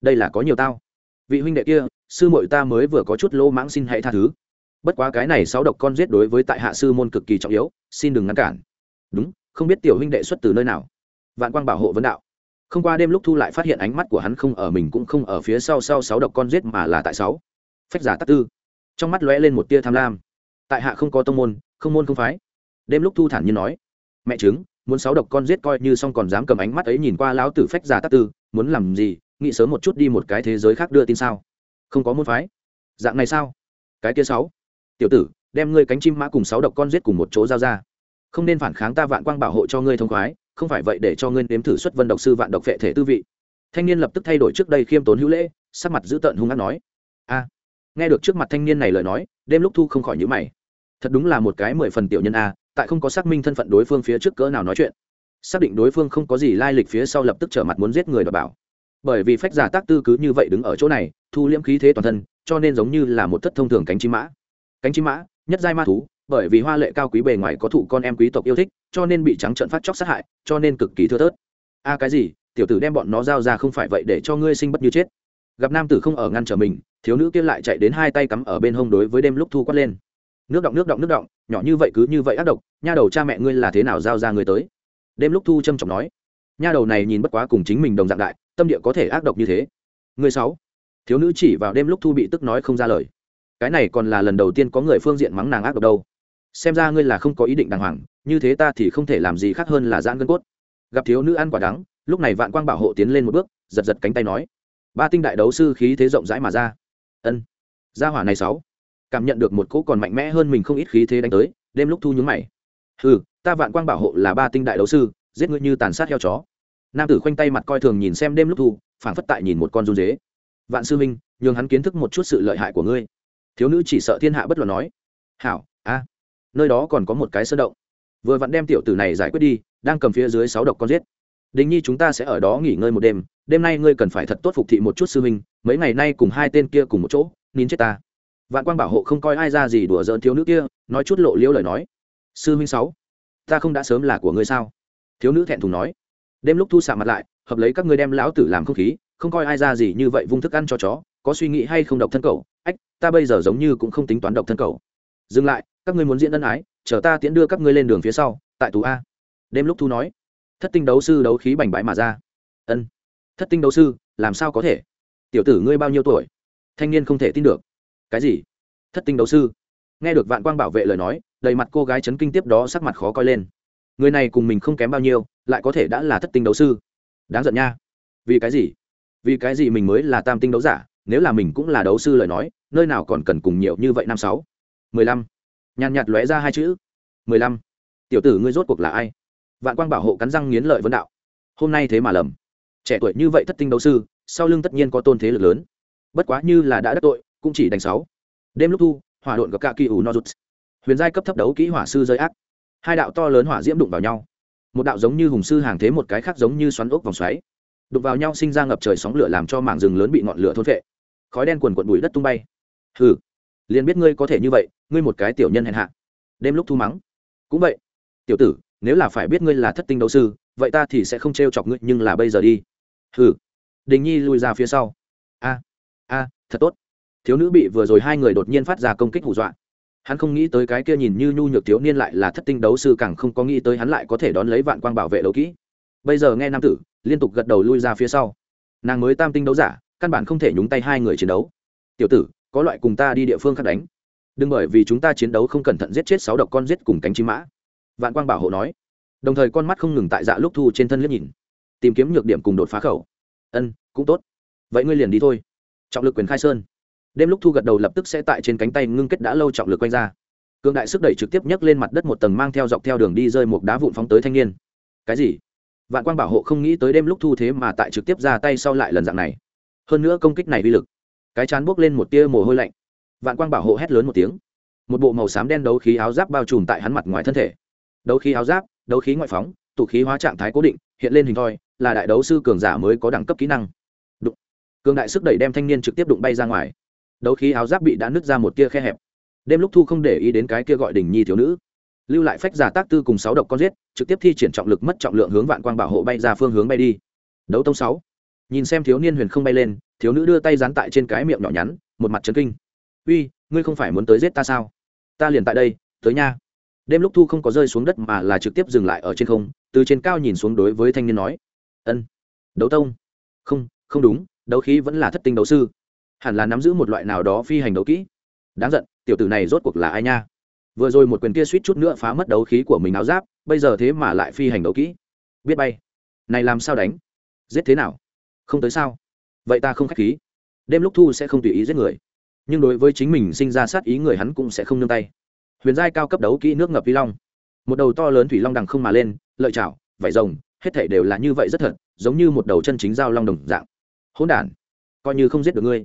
Đây là có nhiều tao. Vị huynh đệ kia, sư muội ta mới vừa có chút lô mãng xin hãy tha thứ. Bất quá cái này sáu độc con giết đối với tại hạ sư môn cực kỳ trọng yếu, xin đừng ngăn cản. Đúng, không biết tiểu huynh đệ xuất từ nơi nào. Vạn quang bảo hộ vấn đạo. Không qua đêm lúc thu lại phát hiện ánh mắt của hắn không ở mình cũng không ở phía sau sau sáu độc con giết mà là tại sáu. Phách giả tắc tư. Trong mắt lóe lên một tia tham lam. Tại hạ không có tông môn, không môn không phái đêm lúc thu thản nhiên nói, mẹ chứng muốn sáu độc con giết coi như xong còn dám cầm ánh mắt ấy nhìn qua lão tử phách già tắc tư, muốn làm gì, nghĩ sớm một chút đi một cái thế giới khác đưa tin sao? Không có môn phái. Dạng này sao? Cái kia sáu. Tiểu tử, đem ngươi cánh chim mã cùng sáu độc con giết cùng một chỗ giao ra. Không nên phản kháng ta vạn quang bảo hộ cho ngươi thông khoái, không phải vậy để cho ngươi nếm thử xuất vân độc sư vạn độc vệ thể tư vị. Thanh niên lập tức thay đổi trước đây khiêm tốn hữu lễ, sắc mặt giữ tợn hung ác nói, a. Nghe được trước mặt thanh niên này lời nói, đêm lúc thu không khỏi nhữ mày thật đúng là một cái mười phần tiểu nhân a, tại không có xác minh thân phận đối phương phía trước cỡ nào nói chuyện. Xác định đối phương không có gì lai lịch phía sau lập tức trở mặt muốn giết người đ bảo. Bởi vì phách giả tác tư cứ như vậy đứng ở chỗ này, thu liễm khí thế toàn thân, cho nên giống như là một thất thông thường cánh chim mã. Cánh chim mã, nhất giai ma thú, bởi vì hoa lệ cao quý bề ngoài có thụ con em quý tộc yêu thích, cho nên bị trắng trợn phát chóc sát hại, cho nên cực kỳ thưa thớt. A, cái gì? Tiểu tử đem bọn nó giao ra không phải vậy để cho ngươi sinh bất như chết. Gặp nam tử không ở ngăn trở mình, thiếu nữ kia lại chạy đến hai tay cắm ở bên hông đối với đêm lúc thu quát lên nước động nước động nước động, nhỏ như vậy cứ như vậy ác độc, nha đầu cha mẹ ngươi là thế nào giao ra ngươi tới? Đêm lúc thu trâm trọng nói, nha đầu này nhìn bất quá cùng chính mình đồng dạng đại, tâm địa có thể ác độc như thế. Người sáu, thiếu nữ chỉ vào đêm lúc thu bị tức nói không ra lời. Cái này còn là lần đầu tiên có người phương diện mắng nàng ác độc đâu. Xem ra ngươi là không có ý định đàng hoàng, như thế ta thì không thể làm gì khác hơn là giãn gân cốt. Gặp thiếu nữ ăn quả đắng, lúc này vạn quang bảo hộ tiến lên một bước, giật giật cánh tay nói, ba tinh đại đấu sư khí thế rộng rãi mà ra. Ân, gia hỏa này sáu cảm nhận được một cỗ còn mạnh mẽ hơn mình không ít khí thế đánh tới, đêm lúc thu nhúng mày. Ừ ta vạn quang bảo hộ là ba tinh đại đấu sư, giết ngươi như tàn sát heo chó. Nam tử khoanh tay mặt coi thường nhìn xem đêm lúc thu, phảng phất tại nhìn một con run dế vạn sư minh nhường hắn kiến thức một chút sự lợi hại của ngươi. Thiếu nữ chỉ sợ thiên hạ bất luận nói. Hảo, a. Nơi đó còn có một cái sơn động. Vừa vặn đem tiểu tử này giải quyết đi, đang cầm phía dưới sáu độc con giết. Đình nhi chúng ta sẽ ở đó nghỉ ngơi một đêm đêm nay ngươi cần phải thật tốt phục thị một chút sư minh mấy ngày nay cùng hai tên kia cùng một chỗ, nín chết ta vạn quang bảo hộ không coi ai ra gì đùa giỡn thiếu nữ kia, nói chút lộ liễu lời nói. Sư huynh sáu, ta không đã sớm là của ngươi sao? Thiếu nữ thẹn thùng nói. Đêm lúc thu xạ mặt lại, hợp lấy các ngươi đem lão tử làm không khí, không coi ai ra gì như vậy vung thức ăn cho chó, có suy nghĩ hay không độc thân cầu ách, ta bây giờ giống như cũng không tính toán độc thân cầu dừng lại, các ngươi muốn diễn ân ái, chờ ta tiễn đưa các ngươi lên đường phía sau, tại tù a. Đêm lúc thu nói. Thất tinh đấu sư đấu khí bành bãi mà ra. Ân. Thất tinh đấu sư, làm sao có thể? Tiểu tử ngươi bao nhiêu tuổi? Thanh niên không thể tin được cái gì? Thất tinh đấu sư. Nghe được vạn quang bảo vệ lời nói, đầy mặt cô gái chấn kinh tiếp đó sắc mặt khó coi lên. Người này cùng mình không kém bao nhiêu, lại có thể đã là thất tinh đấu sư. Đáng giận nha. Vì cái gì? Vì cái gì mình mới là tam tinh đấu giả, nếu là mình cũng là đấu sư lời nói, nơi nào còn cần cùng nhiều như vậy năm sáu? Mười lăm. Nhàn nhạt lóe ra hai chữ. Mười lăm. Tiểu tử ngươi rốt cuộc là ai? Vạn quang bảo hộ cắn răng nghiến lợi vấn đạo. Hôm nay thế mà lầm. Trẻ tuổi như vậy thất tinh đấu sư, sau lưng tất nhiên có tôn thế lực lớn. Bất quá như là đã đắc tội cũng chỉ đánh sáu. Đêm lúc thu hỏa độn gặp cả kỳ ủ no rụt, huyền giai cấp thấp đấu kỹ hỏa sư rơi ác. Hai đạo to lớn hỏa diễm đụng vào nhau. Một đạo giống như hùng sư hàng thế một cái khác giống như xoắn ốc vòng xoáy. Đụng vào nhau sinh ra ngập trời sóng lửa làm cho mảng rừng lớn bị ngọn lửa thôn vệ khói đen quần quận bụi đất tung bay. Hừ liền biết ngươi có thể như vậy ngươi một cái tiểu nhân hèn hạ. Đêm lúc thu mắng. Cũng vậy. Tiểu tử nếu là phải biết ngươi là thất tinh đấu sư vậy ta thì sẽ không t r e o chọc ngươi nhưng là bây giờ đi. Hừ. Đình nhi lùi ra phía sau. A a thật tốt thiếu nữ bị vừa rồi hai người đột nhiên phát ra công kích hù dọa. Hắn không nghĩ tới cái kia nhìn như nhu nhược thiếu niên lại là thất tinh đấu sư càng không có nghĩ tới hắn lại có thể đón lấy vạn quang bảo vệ đấu kỹ. Bây giờ nghe nam tử, liên tục gật đầu lui ra phía sau. Nàng mới tam tinh đấu giả, căn bản không thể nhúng tay hai người chiến đấu. Tiểu tử, có loại cùng ta đi địa phương khác đánh. Đừng bởi vì chúng ta chiến đấu không cẩn thận giết chết sáu độc con giết cùng cánh chim mã. Vạn quang bảo hộ nói. Đồng thời con mắt không ngừng tại dạ lúc thu trên thân liếc nhìn, tìm kiếm nhược điểm cùng đột phá khẩu. Ân, cũng tốt. Vậy ngươi liền đi thôi. Trọng lực quyền khai sơn đêm lúc thu gật đầu lập tức sẽ tại trên cánh tay ngưng kết đã lâu trọng lực quanh ra. Cương đại sức đẩy trực tiếp nhấc lên mặt đất một tầng mang theo dọc theo đường đi rơi một đá vụn phóng tới thanh niên. Cái gì? Vạn quang bảo hộ không nghĩ tới đêm lúc thu thế mà tại trực tiếp ra tay sau lại lần dạng này. Hơn nữa công kích này uy lực. Cái chán buốc lên một tia mồ hôi lạnh. Vạn quang bảo hộ hét lớn một tiếng. Một bộ màu xám đen đấu khí áo giáp bao trùm tại hắn mặt ngoài thân thể. Đấu khí áo giáp, đấu khí ngoại phóng, tụ khí hóa trạng thái cố định, hiện lên hình thoi, là đại đấu sư cường giả mới có đẳng cấp kỹ năng. Đụng. Cường đại sức đẩy đem thanh niên trực tiếp đụng bay ra ngoài đấu khí áo giáp bị đã nứt ra một tia khe hẹp. Đêm lúc thu không để ý đến cái kia gọi đình nhi thiếu nữ. Lưu lại phách giả tác tư cùng sáu độc con giết, trực tiếp thi triển trọng lực mất trọng lượng hướng vạn quang bảo hộ bay ra phương hướng bay đi. Đấu tông sáu. Nhìn xem thiếu niên huyền không bay lên, thiếu nữ đưa tay dán tại trên cái miệng nhỏ nhắn, một mặt trấn kinh. Uy, ngươi không phải muốn tới giết ta sao? Ta liền tại đây, tới nha. Đêm lúc thu không có rơi xuống đất mà là trực tiếp dừng lại ở trên không, từ trên cao nhìn xuống đối với thanh niên nói, ân, đấu tông. Không không đúng, đấu khí vẫn là thất tinh đấu sư hẳn là nắm giữ một loại nào đó phi hành đấu kỹ. Đáng giận, tiểu tử này rốt cuộc là ai nha? Vừa rồi một quyền kia suýt chút nữa phá mất đấu khí của mình áo giáp, bây giờ thế mà lại phi hành đấu kỹ. Biết bay. Này làm sao đánh? Giết thế nào? Không tới sao? Vậy ta không k h á c h khí. Đêm lúc thu sẽ không tùy ý giết người. Nhưng đối với chính mình sinh ra sát ý người hắn cũng sẽ không nương tay. Huyền giai cao cấp đấu kỹ nước ngập vi long. Một đầu to lớn thủy long đằng không mà lên, lợi chảo, vải rồng, hết thể đều là như vậy rất thật, giống như một đầu chân chính giao long đồng dạng. Hỗn đản, coi như không giết được ngươi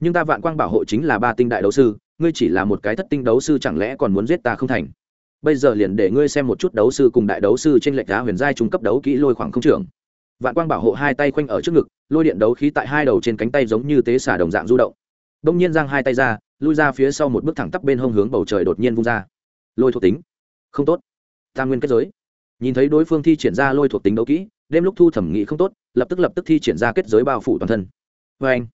nhưng ta vạn quang bảo hộ chính là ba tinh đại đấu sư, ngươi chỉ là một cái thất tinh đấu sư chẳng lẽ còn muốn giết ta không thành? Bây giờ liền để ngươi xem một chút đấu sư cùng đại đấu sư trên lệch đá huyền giai trung cấp đấu kỹ lôi khoảng không trường. Vạn quang bảo hộ hai tay khoanh ở trước ngực, lôi điện đấu khí tại hai đầu trên cánh tay giống như tế xả đồng dạng du động. Đông nhiên giang hai tay ra, lui ra phía sau một bước thẳng tắp bên hông hướng bầu trời đột nhiên vung ra. Lôi thuộc tính. Không tốt. Tam nguyên kết giới. Nhìn thấy đối phương thi triển ra lôi thuộc tính đấu kỹ, đêm lúc thu thẩm nghị không tốt, lập tức lập tức thi triển ra kết giới bao phủ toàn thân. Vê anh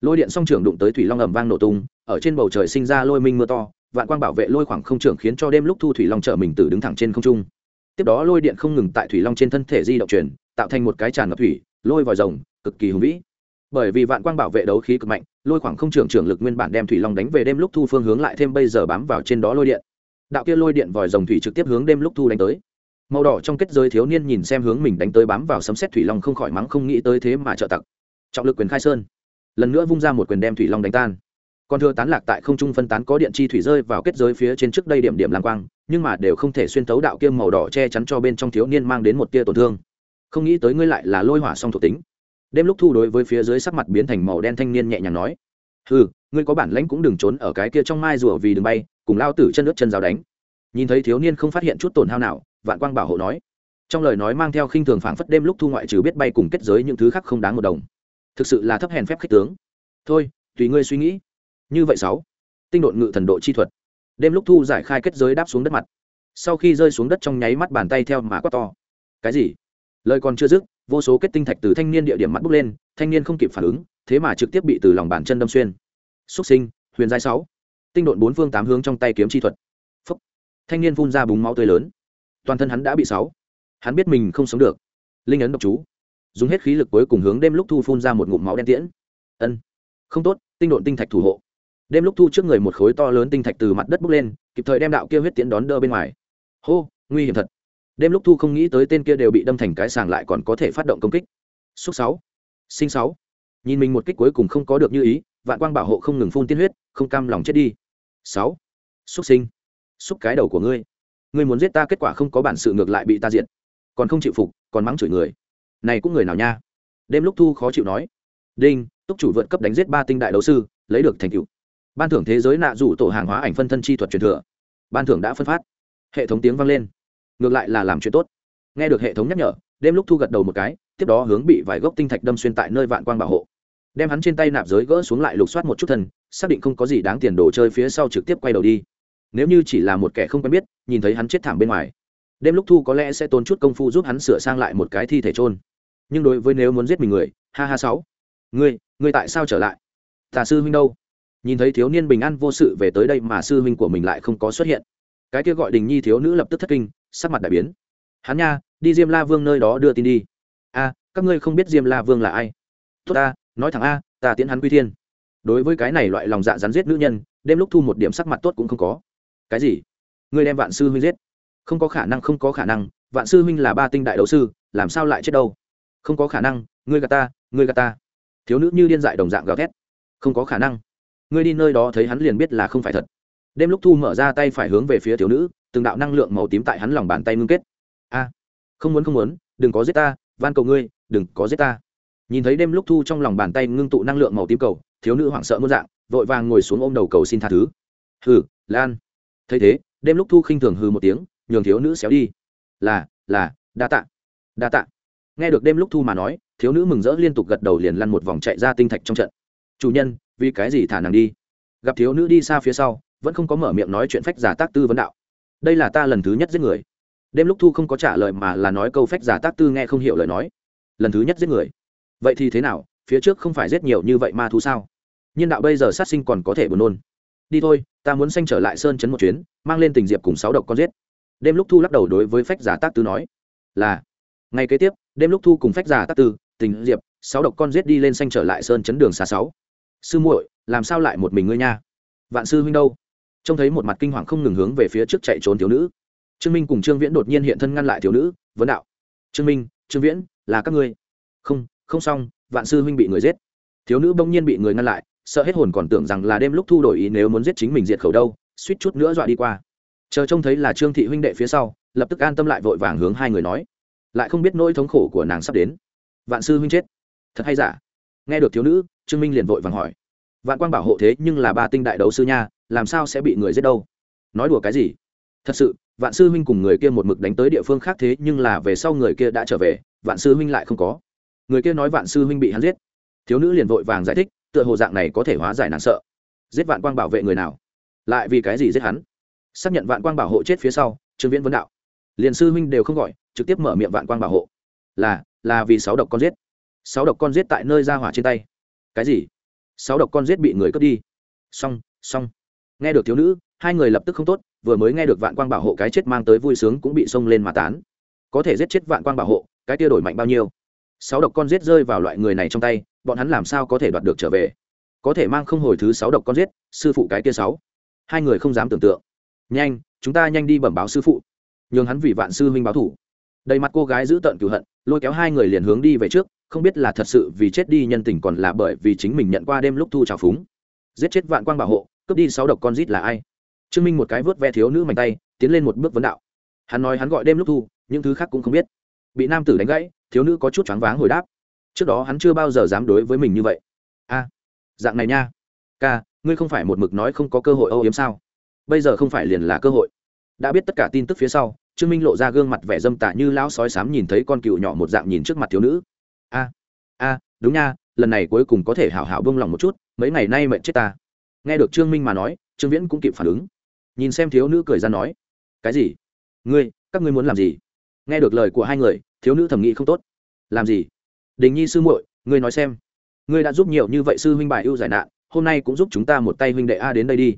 lôi điện song trưởng đụng tới thủy long ẩm vang nổ tung, ở trên bầu trời sinh ra lôi minh mưa to, vạn quang bảo vệ lôi khoảng không trưởng khiến cho đêm lúc thu thủy long trở mình từ đứng thẳng trên không trung. Tiếp đó lôi điện không ngừng tại thủy long trên thân thể di động chuyển, tạo thành một cái tràn ngập thủy, lôi vòi rồng, cực kỳ hùng vĩ. Bởi vì vạn quang bảo vệ đấu khí cực mạnh, lôi khoảng không trưởng trưởng lực nguyên bản đem thủy long đánh về đêm lúc thu phương hướng lại thêm bây giờ bám vào trên đó lôi điện. Đạo kia lôi điện vòi rồng thủy trực tiếp hướng đêm lúc thu đánh tới. Màu đỏ trong kết giới thiếu niên nhìn xem hướng mình đánh tới bám vào sấm xét thủy long không khỏi mắng không nghĩ tới thế mà trợ tặc. Trọng lực quyền khai sơn lần nữa vung ra một quyền đem thủy long đánh tan. Còn thừa tán lạc tại không trung phân tán có điện chi thủy rơi vào kết giới phía trên trước đây điểm điểm làm quang, nhưng mà đều không thể xuyên thấu đạo kiêm màu đỏ che chắn cho bên trong thiếu niên mang đến một tia tổn thương. Không nghĩ tới ngươi lại là lôi hỏa song thuộc tính. Đêm lúc thu đối với phía dưới sắc mặt biến thành màu đen thanh niên nhẹ nhàng nói ừ ngươi có bản lãnh cũng đừng trốn ở cái kia trong mai rùa vì đừng bay, cùng lao tử chân nước chân rào đánh. Nhìn thấy thiếu niên không phát hiện chút tổn hao nào, vạn quang bảo hộ nói. Trong lời nói mang theo khinh thường phảng phất đêm lúc thu ngoại trừ biết bay cùng kết giới những thứ khác không đáng một đồng thực sự là thấp hèn phép khích tướng. Thôi, tùy ngươi suy nghĩ. Như vậy sáu. Tinh độn ngự thần độ chi thuật. Đêm lúc thu giải khai kết giới đáp xuống đất mặt. Sau khi rơi xuống đất trong nháy mắt bàn tay theo mà quát to. Cái gì? Lời còn chưa dứt, vô số kết tinh thạch từ thanh niên địa điểm mắt bước lên, thanh niên không kịp phản ứng, thế mà trực tiếp bị từ lòng bàn chân đâm xuyên. Xúc sinh, huyền giai sáu. Tinh độn bốn phương tám hướng trong tay kiếm chi thuật. Phúc. thanh niên phun ra búng máu tươi lớn. Toàn thân hắn đã bị sáu. Hắn biết mình không sống được. Linh ấn độc chú dùng hết khí lực cuối cùng hướng đêm lúc thu phun ra một ngụm máu đen tiễn. Ân, không tốt, tinh độn tinh thạch thủ hộ. Đêm lúc thu trước người một khối to lớn tinh thạch từ mặt đất bốc lên, kịp thời đem đạo kia huyết tiễn đón đỡ bên ngoài. Hô, nguy hiểm thật. Đêm lúc thu không nghĩ tới tên kia đều bị đâm thành cái sàng lại còn có thể phát động công kích. Xúc sáu, sinh sáu. Nhìn mình một kích cuối cùng không có được như ý, vạn quang bảo hộ không ngừng phun tiên huyết, không cam lòng chết đi. Sáu, xúc sinh. Xúc cái đầu của ngươi. Ngươi muốn giết ta kết quả không có bản sự ngược lại bị ta diệt. Còn không chịu phục, còn mắng chửi người này cũng người nào nha? Đêm lúc thu khó chịu nói. Đinh, túc chủ vượt cấp đánh giết ba tinh đại đấu sư, lấy được thành tựu. Ban thưởng thế giới nạ rủ tổ hàng hóa ảnh phân thân chi thuật truyền thừa. Ban thưởng đã phân phát. Hệ thống tiếng vang lên. Ngược lại là làm chuyện tốt. Nghe được hệ thống nhắc nhở, đêm lúc thu gật đầu một cái, tiếp đó hướng bị vài gốc tinh thạch đâm xuyên tại nơi vạn quang bảo hộ. Đem hắn trên tay nạp giới gỡ xuống lại lục soát một chút thần xác định không có gì đáng tiền đồ chơi phía sau trực tiếp quay đầu đi. Nếu như chỉ là một kẻ không quen biết, nhìn thấy hắn chết thảm bên ngoài đêm lúc thu có lẽ sẽ tốn chút công phu giúp hắn sửa sang lại một cái thi thể trôn nhưng đối với nếu muốn giết mình người, ha ha sáu. Ngươi ngươi tại sao trở lại? Tà sư huynh đâu? Nhìn thấy thiếu niên bình an vô sự về tới đây mà sư huynh của mình lại không có xuất hiện. Cái kia gọi đình nhi thiếu nữ lập tức thất kinh, sắc mặt đại biến. Hắn nha, đi diêm la vương nơi đó đưa tin đi. A, các ngươi không biết diêm la vương là ai? Tốt ta, nói thẳng a, ta tiễn hắn quy thiên. Đối với cái này loại lòng dạ rắn giết nữ nhân, đêm lúc thu một điểm sắc mặt tốt cũng không có. Cái gì? Ngươi đem vạn sư huynh giết không có khả năng, không có khả năng, vạn sư huynh là ba tinh đại đấu sư, làm sao lại chết đâu? Không có khả năng, ngươi gà ta, ngươi gà ta. Thiếu nữ như điên dại đồng dạng gào thét. Không có khả năng. Ngươi đi nơi đó thấy hắn liền biết là không phải thật. Đêm lúc thu mở ra tay phải hướng về phía thiếu nữ, từng đạo năng lượng màu tím tại hắn lòng bàn tay ngưng kết. A, không muốn không muốn, đừng có giết ta, van cầu ngươi, đừng có giết ta. Nhìn thấy đêm lúc thu trong lòng bàn tay ngưng tụ năng lượng màu tím cầu, thiếu nữ hoảng sợ muôn dạng, vội vàng ngồi xuống ôm đầu cầu xin tha thứ. Hừ, lan. Thấy thế, đêm lúc thu khinh thường hừ một tiếng nhường thiếu nữ xéo đi. Là là, đa tạ đa tạ. Nghe được đêm lúc thu mà nói, thiếu nữ mừng rỡ liên tục gật đầu liền lăn một vòng chạy ra tinh thạch trong trận. Chủ nhân, vì cái gì thả nàng đi? Gặp thiếu nữ đi xa phía sau, vẫn không có mở miệng nói chuyện phách giả tác tư vấn đạo. Đây là ta lần thứ nhất giết người. Đêm lúc thu không có trả lời mà là nói câu phách giả tác tư nghe không hiểu lời nói. Lần thứ nhất giết người? Vậy thì thế nào? Phía trước không phải giết nhiều như vậy ma thú sao? Nhân đạo bây giờ sát sinh còn có thể buồn nôn. Đi thôi, ta muốn xanh trở lại sơn chấn một chuyến, mang lên tình diệp cùng sáu độc con giết đêm lúc thu lắc đầu đối với phách giả tác tư nói, là ngày kế tiếp, đêm lúc thu cùng phách giả tác tư, tình diệp, sáu độc con giết đi lên xanh trở lại sơn chấn đường xa sáu. Sư muội, làm sao lại một mình ngươi nha? Vạn sư huynh đâu? Trông thấy một mặt kinh hoàng không ngừng hướng về phía trước chạy trốn thiếu nữ. Trương minh cùng trương viễn đột nhiên hiện thân ngăn lại thiếu nữ, vấn đạo, trương minh, trương viễn, là các ngươi. Không không xong, vạn sư huynh bị người giết. Thiếu nữ bỗng nhiên bị người ngăn lại, sợ hết hồn còn tưởng rằng là đêm lúc thu đổi ý nếu muốn giết chính mình diệt khẩu đâu, suýt chút nữa dọa đi qua chờ trông thấy là trương thị huynh đệ phía sau, lập tức an tâm lại vội vàng hướng hai người nói. Lại không biết nỗi thống khổ của nàng sắp đến. Vạn sư huynh chết. Thật hay giả? Nghe được thiếu nữ, trương minh liền vội vàng hỏi. Vạn quang bảo hộ thế nhưng là ba tinh đại đấu sư nha, làm sao sẽ bị người giết đâu? Nói đùa cái gì? Thật sự, vạn sư huynh cùng người kia một mực đánh tới địa phương khác thế nhưng là về sau người kia đã trở về, vạn sư huynh lại không có. Người kia nói vạn sư huynh bị hắn giết. Thiếu nữ liền vội vàng giải thích, tựa hồ dạng này có thể hóa giải nàng sợ. Giết vạn quang bảo vệ người nào? Lại vì cái gì giết hắn? Xác nhận vạn quang bảo hộ chết phía sau, trương viễn vấn đạo. Liền sư huynh đều không gọi, trực tiếp mở miệng vạn quang bảo hộ. Là là vì sáu độc con giết. Sáu độc con giết tại nơi ra hỏa trên tay. Cái gì? Sáu độc con giết bị người cướp đi. Xong xong. Nghe được thiếu nữ, hai người lập tức không tốt, vừa mới nghe được vạn quang bảo hộ cái chết mang tới vui sướng cũng bị xông lên mà tán. Có thể giết chết vạn quang bảo hộ, cái tia đổi mạnh bao nhiêu? Sáu độc con giết rơi vào loại người này trong tay, bọn hắn làm sao có thể đoạt được trở về? Có thể mang không hồi thứ sáu độc con giết, sư phụ cái tia sáu. Hai người không dám tưởng tượng nhanh, chúng ta nhanh đi bẩm báo sư phụ. Nhường hắn vì vạn sư huynh báo thủ. Đầy mặt cô gái giữ tợn cửu hận, lôi kéo hai người liền hướng đi về trước, không biết là thật sự vì chết đi nhân tình còn là bởi vì chính mình nhận qua đêm lúc thu trào phúng. Giết chết vạn quang bảo hộ, cướp đi sáu độc con rít là ai? Trương minh một cái vớt ve thiếu nữ mạnh tay, tiến lên một bước vấn đạo. Hắn nói hắn gọi đêm lúc thu, những thứ khác cũng không biết. Bị nam tử đánh gãy, thiếu nữ có chút choáng váng hồi đáp. Trước đó hắn chưa bao giờ dám đối với mình như vậy. A, dạng này nha. Ca, ngươi không phải một mực nói không có cơ hội âu yếm sao? Bây giờ không phải liền là cơ hội. Đã biết tất cả tin tức phía sau, trương minh lộ ra gương mặt vẻ dâm tả như lão sói sám nhìn thấy con cựu nhỏ một dạng nhìn trước mặt thiếu nữ. A a, đúng nha, lần này cuối cùng có thể hảo hảo bông lòng một chút, mấy ngày nay mệnh chết ta. Nghe được trương minh mà nói, trương viễn cũng kịp phản ứng. Nhìn xem thiếu nữ cười ra nói, cái gì? Ngươi, các ngươi muốn làm gì? Nghe được lời của hai người, thiếu nữ thẩm nghĩ không tốt. Làm gì? Đình nhi sư muội, ngươi nói xem. Ngươi đã giúp nhiều như vậy sư huynh bài ưu giải nạn, hôm nay cũng giúp chúng ta một tay huynh đệ a đến đây đi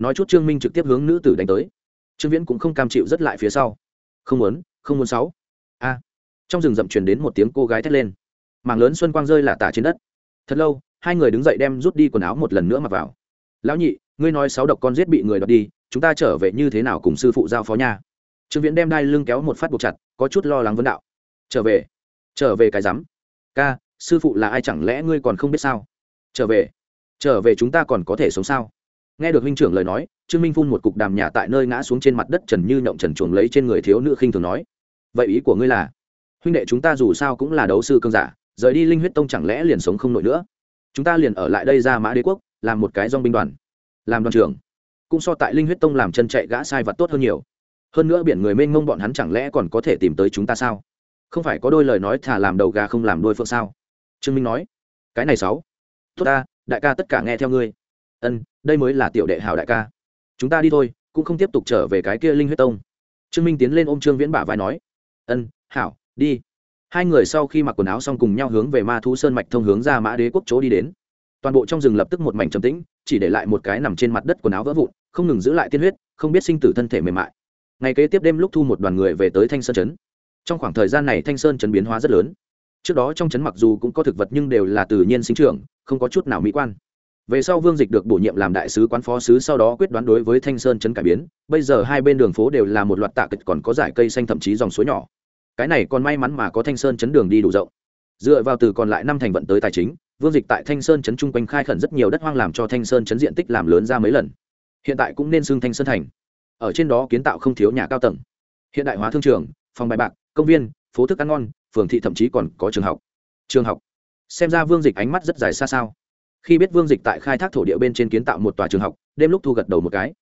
nói chút trương minh trực tiếp hướng nữ tử đánh tới. Trương viễn cũng không cam chịu rất lại phía sau. Không muốn không muốn sáu. A. Trong rừng rậm truyền đến một tiếng cô gái thét lên. Mảng lớn xuân quang rơi là tả trên đất. Thật lâu, hai người đứng dậy đem rút đi quần áo một lần nữa mặc vào. Lão nhị, ngươi nói sáu độc con giết bị người đoạt đi, chúng ta trở về như thế nào cùng sư phụ giao phó nha? Trương viễn đem đai lưng kéo một phát buộc chặt, có chút lo lắng vấn đạo. Trở về trở về cái rắm. Ca, sư phụ là ai chẳng lẽ ngươi còn không biết sao? Trở về trở về chúng ta còn có thể sống sao? Nghe được huynh trưởng lời nói, trương minh phun một cục đàm nhà tại nơi ngã xuống trên mặt đất trần như nhộng trần chuồng lấy trên người thiếu nữ khinh thường nói, vậy ý của ngươi là, huynh đệ chúng ta dù sao cũng là đấu sư cương giả, rời đi linh huyết tông chẳng lẽ liền sống không nổi nữa? Chúng ta liền ở lại đây ra mã đế quốc, làm một cái dong binh đoàn, làm đoàn trưởng. Cũng so tại linh huyết tông làm chân chạy gã sai vật tốt hơn nhiều. Hơn nữa biển người mênh mông bọn hắn chẳng lẽ còn có thể tìm tới chúng ta sao? Không phải có đôi lời nói thả làm đầu gà không làm đôi phượng sao? Trương minh nói, cái này sáu, tốt ta, đại ca tất cả nghe theo ngươi ân, đây mới là tiểu đệ hảo đại ca. Chúng ta đi thôi, cũng không tiếp tục trở về cái kia linh huyết tông. Trương minh tiến lên ôm trương viễn bả vai nói, ân, hảo, đi. Hai người sau khi mặc quần áo xong cùng nhau hướng về ma thú sơn mạch thông hướng ra mã đế quốc chỗ đi đến. Toàn bộ trong rừng lập tức một mảnh trầm tĩnh, chỉ để lại một cái nằm trên mặt đất quần áo vỡ vụn, không ngừng giữ lại tiên huyết, không biết sinh tử thân thể mềm mại. Ngày kế tiếp đêm lúc thu một đoàn người về tới thanh sơn trấn. Trong khoảng thời gian này thanh sơn trấn biến hóa rất lớn. Trước đó trong trấn mặc dù cũng có thực vật nhưng đều là tự nhiên sinh trưởng, không có chút nào mỹ quan về sau vương dịch được bổ nhiệm làm đại sứ quán phó sứ, sau đó quyết đoán đối với thanh sơn chấn cải biến. Bây giờ hai bên đường phố đều là một loạt tạ kịch, còn có dải cây xanh thậm chí dòng suối nhỏ. Cái này còn may mắn mà có thanh sơn chấn đường đi đủ rộng. Dựa vào từ còn lại năm thành vận tới tài chính, vương dịch tại thanh sơn chấn chung quanh khai khẩn rất nhiều đất hoang làm cho thanh sơn chấn diện tích làm lớn ra mấy lần. Hiện tại cũng nên xưng thanh sơn thành. Ở trên đó kiến tạo không thiếu nhà cao tầng. Hiện đại hóa thương trường, phòng bài bạc, công viên, phố thức ăn ngon, phường thị thậm chí còn có trường học. Trường học. Xem ra vương dịch ánh mắt rất dài xa sao khi biết vương dịch tại khai thác thổ địa bên trên kiến tạo một tòa trường học, đêm lúc thu gật đầu một cái.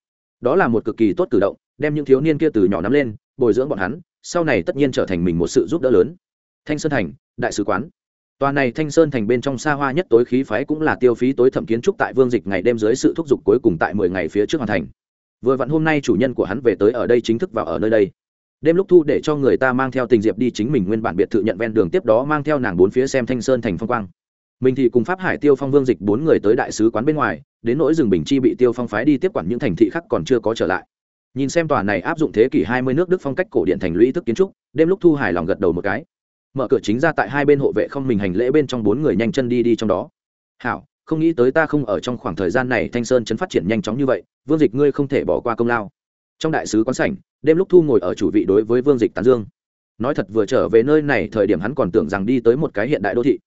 Đó là một cực kỳ tốt cử động, đem những thiếu niên kia từ nhỏ nắm lên, bồi dưỡng bọn hắn, sau này tất nhiên trở thành mình một sự giúp đỡ lớn. Thanh sơn thành, đại sứ quán. Tòa này thanh sơn thành bên trong xa hoa nhất tối khí phái cũng là tiêu phí tối thẩm kiến trúc tại vương dịch ngày đêm dưới sự thúc giục cuối cùng tại mười ngày phía trước hoàn thành. Vừa vặn hôm nay chủ nhân của hắn về tới ở đây chính thức vào ở nơi đây. Đêm lúc thu để cho người ta mang theo tình diệp đi chính mình nguyên bản biệt thự nhận ven đường tiếp đó mang theo nàng bốn phía xem thanh sơn thành phong quang mình thì cùng pháp hải tiêu phong vương dịch bốn người tới đại sứ quán bên ngoài, đến nỗi rừng bình chi bị tiêu phong phái đi tiếp quản những thành thị khác còn chưa có trở lại. Nhìn xem tòa này áp dụng thế kỷ hai mươi nước đức phong cách cổ điện thành lũy thức kiến trúc, đêm lúc thu hài lòng gật đầu một cái. Mở cửa chính ra tại hai bên hộ vệ không mình hành lễ bên trong bốn người nhanh chân đi đi trong đó. Hảo, không nghĩ tới ta không ở trong khoảng thời gian này thanh sơn chấn phát triển nhanh chóng như vậy, vương dịch ngươi không thể bỏ qua công lao. Trong đại sứ quán sảnh, đêm lúc thu ngồi ở chủ vị đối với vương dịch tán dương. Nói thật vừa trở về nơi này thời điểm hắn còn tưởng rằng đi tới một cái hiện đại đô thị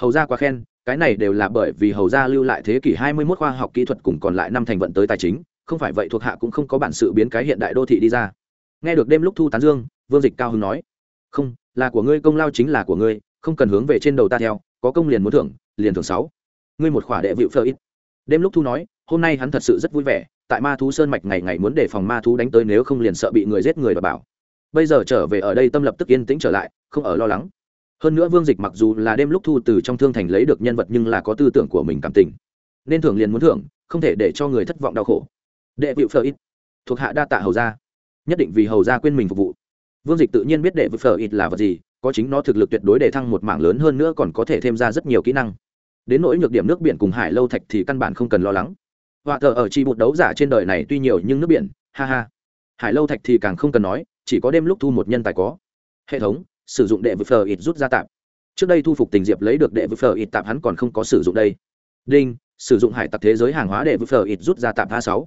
hầu ra quá khen, cái này đều là bởi vì hầu ra lưu lại thế kỷ hai mươi 21 khoa học kỹ thuật cùng còn lại năm thành vận tới tài chính, không phải vậy thuộc hạ cũng không có bản sự biến cái hiện đại đô thị đi ra. Nghe được đêm lúc thu tán dương, vương dịch cao hưng nói, không, là của ngươi, công lao chính là của ngươi, không cần hướng về trên đầu ta theo, có công liền muốn thưởng, liền thưởng sáu. Ngươi một khỏa đệ vịu phơ ít. Đêm lúc thu nói, hôm nay hắn thật sự rất vui vẻ, tại ma thú sơn mạch ngày ngày muốn đề phòng ma thú đánh tới nếu không liền sợ bị người giết người và bảo. Bây giờ trở về ở đây tâm lập tức yên tĩnh trở lại, không ở lo lắng hơn nữa vương dịch mặc dù là đêm lúc thu từ trong thương thành lấy được nhân vật nhưng là có tư tưởng của mình cảm tình. Nên thưởng liền muốn thưởng, không thể để cho người thất vọng đau khổ. Đệ vịu phở ít, thuộc hạ đa tạ hầu gia. Nhất định vì hầu gia quên mình phục vụ. Vương dịch tự nhiên biết đệ vịu phở ít là vật gì, có chính nó thực lực tuyệt đối để thăng một mảng lớn hơn nữa còn có thể thêm ra rất nhiều kỹ năng. Đến nỗi nhược điểm nước biển cùng hải lâu thạch thì căn bản không cần lo lắng. Họa thờ ở chi bột đấu giả trên đời này tuy nhiều nhưng nước biển, ha ha. Hải lâu thạch thì càng không cần nói, chỉ có đêm lúc thu một nhân tài có. Hệ thống sử dụng đệ vực phờ ít rút ra tạp. Trước đây thu phục tình diệp lấy được đệ vực phờ ít tạp hắn còn không có sử dụng đây. Đinh, sử dụng hải tặc thế giới hàng hóa đệ vực phờ ít rút ra tạp a sáu.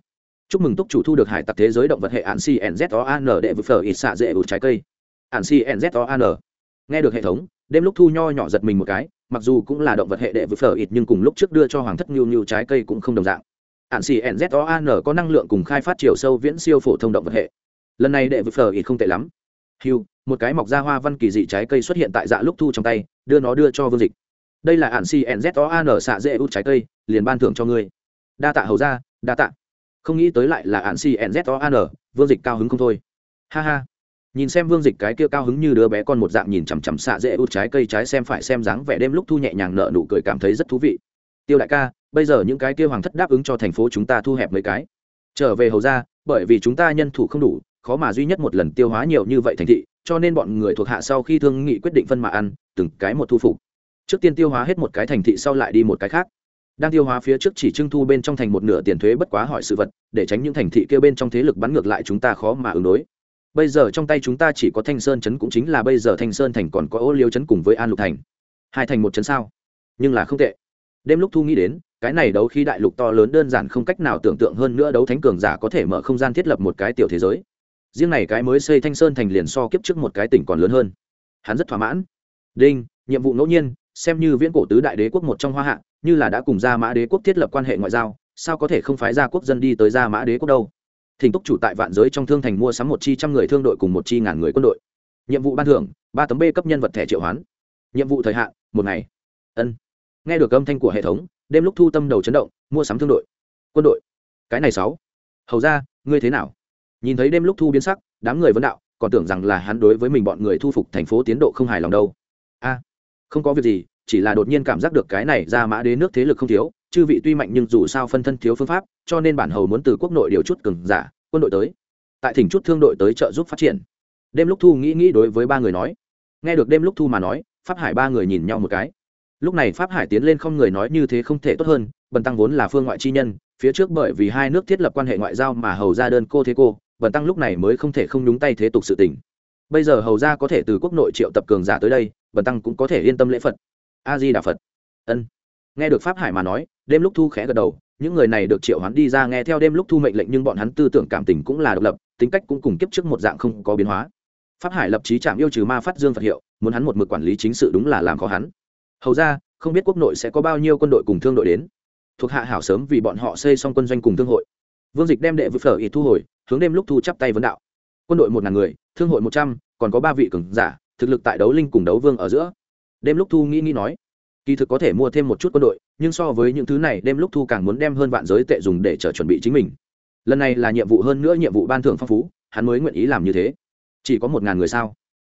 Chúc mừng túc chủ thu được hải tặc thế giới động vật hệ ạn cnz đệ vực phờ ít xạ dễ ủ trái cây. Ạn cnz nghe được hệ thống, đêm lúc thu nho nhỏ giật mình một cái, mặc dù cũng là động vật hệ đệ vực phờ ít nhưng cùng lúc trước đưa cho hoàng thất nhu nhu trái cây cũng không đồng dạng. Ạn cnz có năng lượng cùng khai phát chiều sâu viễn siêu phổ thông động vật hệ. Lần này đệ vực phờ ít không tệ lắm hiu một cái mọc ra hoa văn kỳ dị trái cây xuất hiện tại dạ lúc thu trong tay, đưa nó đưa cho vương dịch. Đây là ạn cnz xạ dễ út trái cây, liền ban thưởng cho ngươi. Đa tạ hầu ra đa tạ. Không nghĩ tới lại là ạn cnz vương dịch cao hứng không thôi. Ha ha. Nhìn xem vương dịch cái kia cao hứng như đứa bé con một dạng nhìn chằm chằm xạ dễ út trái cây trái xem phải xem dáng vẻ đêm lúc thu nhẹ nhàng nợ nụ cười cảm thấy rất thú vị. Tiêu đại ca, bây giờ những cái kia hoàng thất đáp ứng cho thành phố chúng ta thu hẹp mấy cái. Trở về hầu ra bởi vì chúng ta nhân thủ không đủ khó mà duy nhất một lần tiêu hóa nhiều như vậy thành thị, cho nên bọn người thuộc hạ sau khi thương nghị quyết định phân mà ăn, từng cái một thu phục. Trước tiên tiêu hóa hết một cái thành thị sau lại đi một cái khác. Đang tiêu hóa phía trước chỉ trưng thu bên trong thành một nửa tiền thuế bất quá hỏi sự vật, để tránh những thành thị kêu bên trong thế lực bắn ngược lại chúng ta khó mà ứng đối. Bây giờ trong tay chúng ta chỉ có thanh sơn chấn cũng chính là bây giờ thanh sơn thành còn có ô liêu chấn cùng với an lục thành. Hai thành một chấn sao? Nhưng là không tệ. Đêm lúc thu nghĩ đến, cái này đấu khi đại lục to lớn đơn giản không cách nào tưởng tượng hơn nữa đấu thánh cường giả có thể mở không gian thiết lập một cái tiểu thế giới riêng này cái mới xây thanh sơn thành liền so kiếp trước một cái tỉnh còn lớn hơn. Hắn rất thỏa mãn. Đinh, nhiệm vụ ngẫu nhiên, xem như viễn cổ tứ đại đế quốc một trong hoa hạ, như là đã cùng gia mã đế quốc thiết lập quan hệ ngoại giao, sao có thể không phái gia quốc dân đi tới gia mã đế quốc đâu? Thỉnh túc chủ tại vạn giới trong thương thành mua sắm một chi trăm người thương đội cùng một chi ngàn người quân đội. Nhiệm vụ ban thưởng, ba tấm b cấp nhân vật thẻ triệu hoán. Nhiệm vụ thời hạn, một ngày. Ân. Nghe được âm thanh của hệ thống, đêm lúc thu tâm đầu chấn động, mua sắm thương đội. Quân đội. Cái này sáu. Hầu ra ngươi thế nào? Nhìn thấy đêm lúc thu biến sắc, đám người vấn đạo, còn tưởng rằng là hắn đối với mình bọn người thu phục thành phố tiến độ không hài lòng đâu. A, không có việc gì, chỉ là đột nhiên cảm giác được cái này ra mã đế nước thế lực không thiếu, chư vị tuy mạnh nhưng dù sao phân thân thiếu phương pháp, cho nên bản hầu muốn từ quốc nội điều chút cường giả, quân đội tới. Tại thỉnh chút thương đội tới trợ giúp phát triển. Đêm lúc thu nghĩ nghĩ đối với ba người nói. Nghe được đêm lúc thu mà nói, pháp hải ba người nhìn nhau một cái. Lúc này pháp hải tiến lên không người nói như thế không thể tốt hơn, bần tăng vốn là phương ngoại chi nhân, phía trước bởi vì hai nước thiết lập quan hệ ngoại giao mà hầu ra đơn cô thế cô bần tăng lúc này mới không thể không nhúng tay thế tục sự tình. Bây giờ hầu ra có thể từ quốc nội triệu tập cường giả tới đây bần tăng cũng có thể yên tâm lễ phật. A di đà phật. Ân. Nghe được pháp hải mà nói, đêm lúc thu khẽ gật đầu, những người này được triệu hoán đi ra nghe theo đêm lúc thu mệnh lệnh nhưng bọn hắn tư tưởng cảm tình cũng là độc lập, tính cách cũng cùng kiếp trước một dạng không có biến hóa. Pháp hải lập trí trạm yêu trừ ma phát dương phật hiệu, muốn hắn một mực quản lý chính sự đúng là làm khó hắn. Hầu ra không biết quốc nội sẽ có bao nhiêu quân đội cùng thương đội đến. Thuộc hạ hảo sớm vì bọn họ xây xong quân doanh cùng thương hội. Vương dịch đem đệ với phở ít thu hồi hướng đêm lúc thu chắp tay vấn đạo. Quân đội một ngàn người, thương hội một trăm, còn có ba vị cường giả, thực lực tại đấu linh cùng đấu vương ở giữa. Đêm lúc thu nghĩ nghĩ nói, kỳ thực có thể mua thêm một chút quân đội, nhưng so với những thứ này, đêm lúc thu càng muốn đem hơn vạn giới tệ dùng để chờ chuẩn bị chính mình. Lần này là nhiệm vụ hơn nữa nhiệm vụ ban thưởng phong phú, hắn mới nguyện ý làm như thế. Chỉ có một ngàn người sao?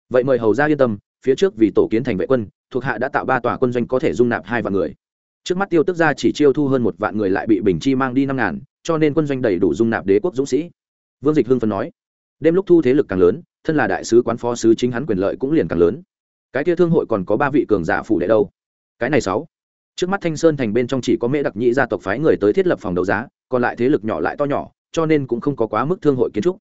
Vậy mời hầu ra yên tâm, phía trước vì tổ kiến thành vệ quân, thuộc hạ đã tạo ba tòa quân doanh có thể dung nạp hai vạn người. Trước mắt tiêu tức ra chỉ chiêu thu hơn một vạn người lại bị bình chi mang đi năm ngàn, cho nên quân doanh đầy đủ dung nạp đế quốc dũng sĩ vương dịch hưng phấn nói. Đêm lúc thu thế lực càng lớn, thân là đại sứ quán phó sứ chính hắn quyền lợi cũng liền càng lớn. Cái kia thương hội còn có ba vị cường giả phủ đệ đâu? Cái này sáu. Trước mắt thanh sơn thành bên trong chỉ có mễ đặc nhĩ gia tộc phái người tới thiết lập phòng đấu giá, còn lại thế lực nhỏ lại to nhỏ, cho nên cũng không có quá mức thương hội kiến trúc.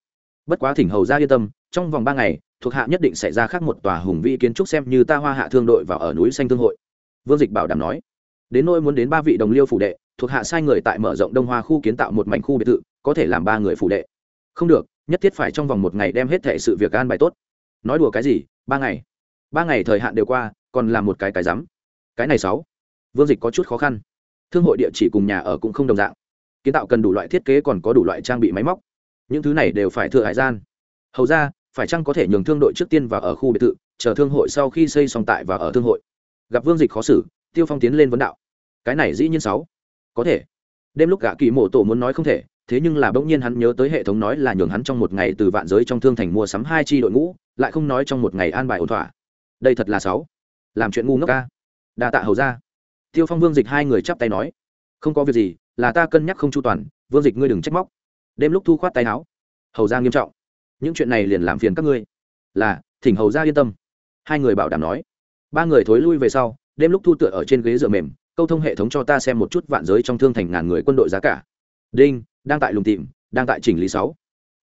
Bất quá thỉnh hầu ra yên tâm, trong vòng ba ngày, thuộc hạ nhất định sẽ ra khác một tòa hùng vĩ kiến trúc xem như ta hoa hạ thương đội vào ở núi xanh thương hội. Vương dịch bảo đảm nói. Đến nỗi muốn đến ba vị đồng liêu phủ đệ, thuộc hạ sai người tại mở rộng đông hoa khu kiến tạo một mảnh khu biệt thự, có thể làm ba người phủ đệ không được, nhất thiết phải trong vòng một ngày đem hết thệ sự việc an bài tốt. Nói đùa cái gì, ba ngày. Ba ngày thời hạn đều qua, còn làm một cái cái rắm. Cái này sáu. Vương dịch có chút khó khăn. Thương hội địa chỉ cùng nhà ở cũng không đồng dạng. Kiến tạo cần đủ loại thiết kế còn có đủ loại trang bị máy móc. Những thứ này đều phải thừa hải gian. Hầu ra, phải chăng có thể nhường thương đội trước tiên vào ở khu biệt thự, chờ thương hội sau khi xây xong tại và ở thương hội? Gặp vương dịch khó xử, tiêu phong tiến lên vấn đạo. Cái này dĩ nhiên sáu. Có thể. Đêm lúc gã kỳ mộ tổ muốn nói không thể thế nhưng là bỗng nhiên hắn nhớ tới hệ thống nói là nhường hắn trong một ngày từ vạn giới trong thương thành mua sắm hai chi đội ngũ, lại không nói trong một ngày an bài ổn thỏa. Đây thật là sáu. Làm chuyện ngu ngốc ca. Đa tạ hầu ra tiêu phong vương dịch hai người chắp tay nói. Không có việc gì, là ta cân nhắc không chu toàn, vương dịch ngươi đừng trách móc. Đêm lúc thu khoát tay áo. Hầu ra nghiêm trọng. Những chuyện này liền làm phiền các ngươi. Là, thỉnh hầu ra yên tâm. Hai người bảo đảm nói. Ba người thối lui về sau, đêm lúc thu tựa ở trên ghế dựa mềm, câu thông hệ thống cho ta xem một chút vạn giới trong thương thành ngàn người quân đội giá cả. Đinh đang tại lùng tìm, đang tại chỉnh lý sáu.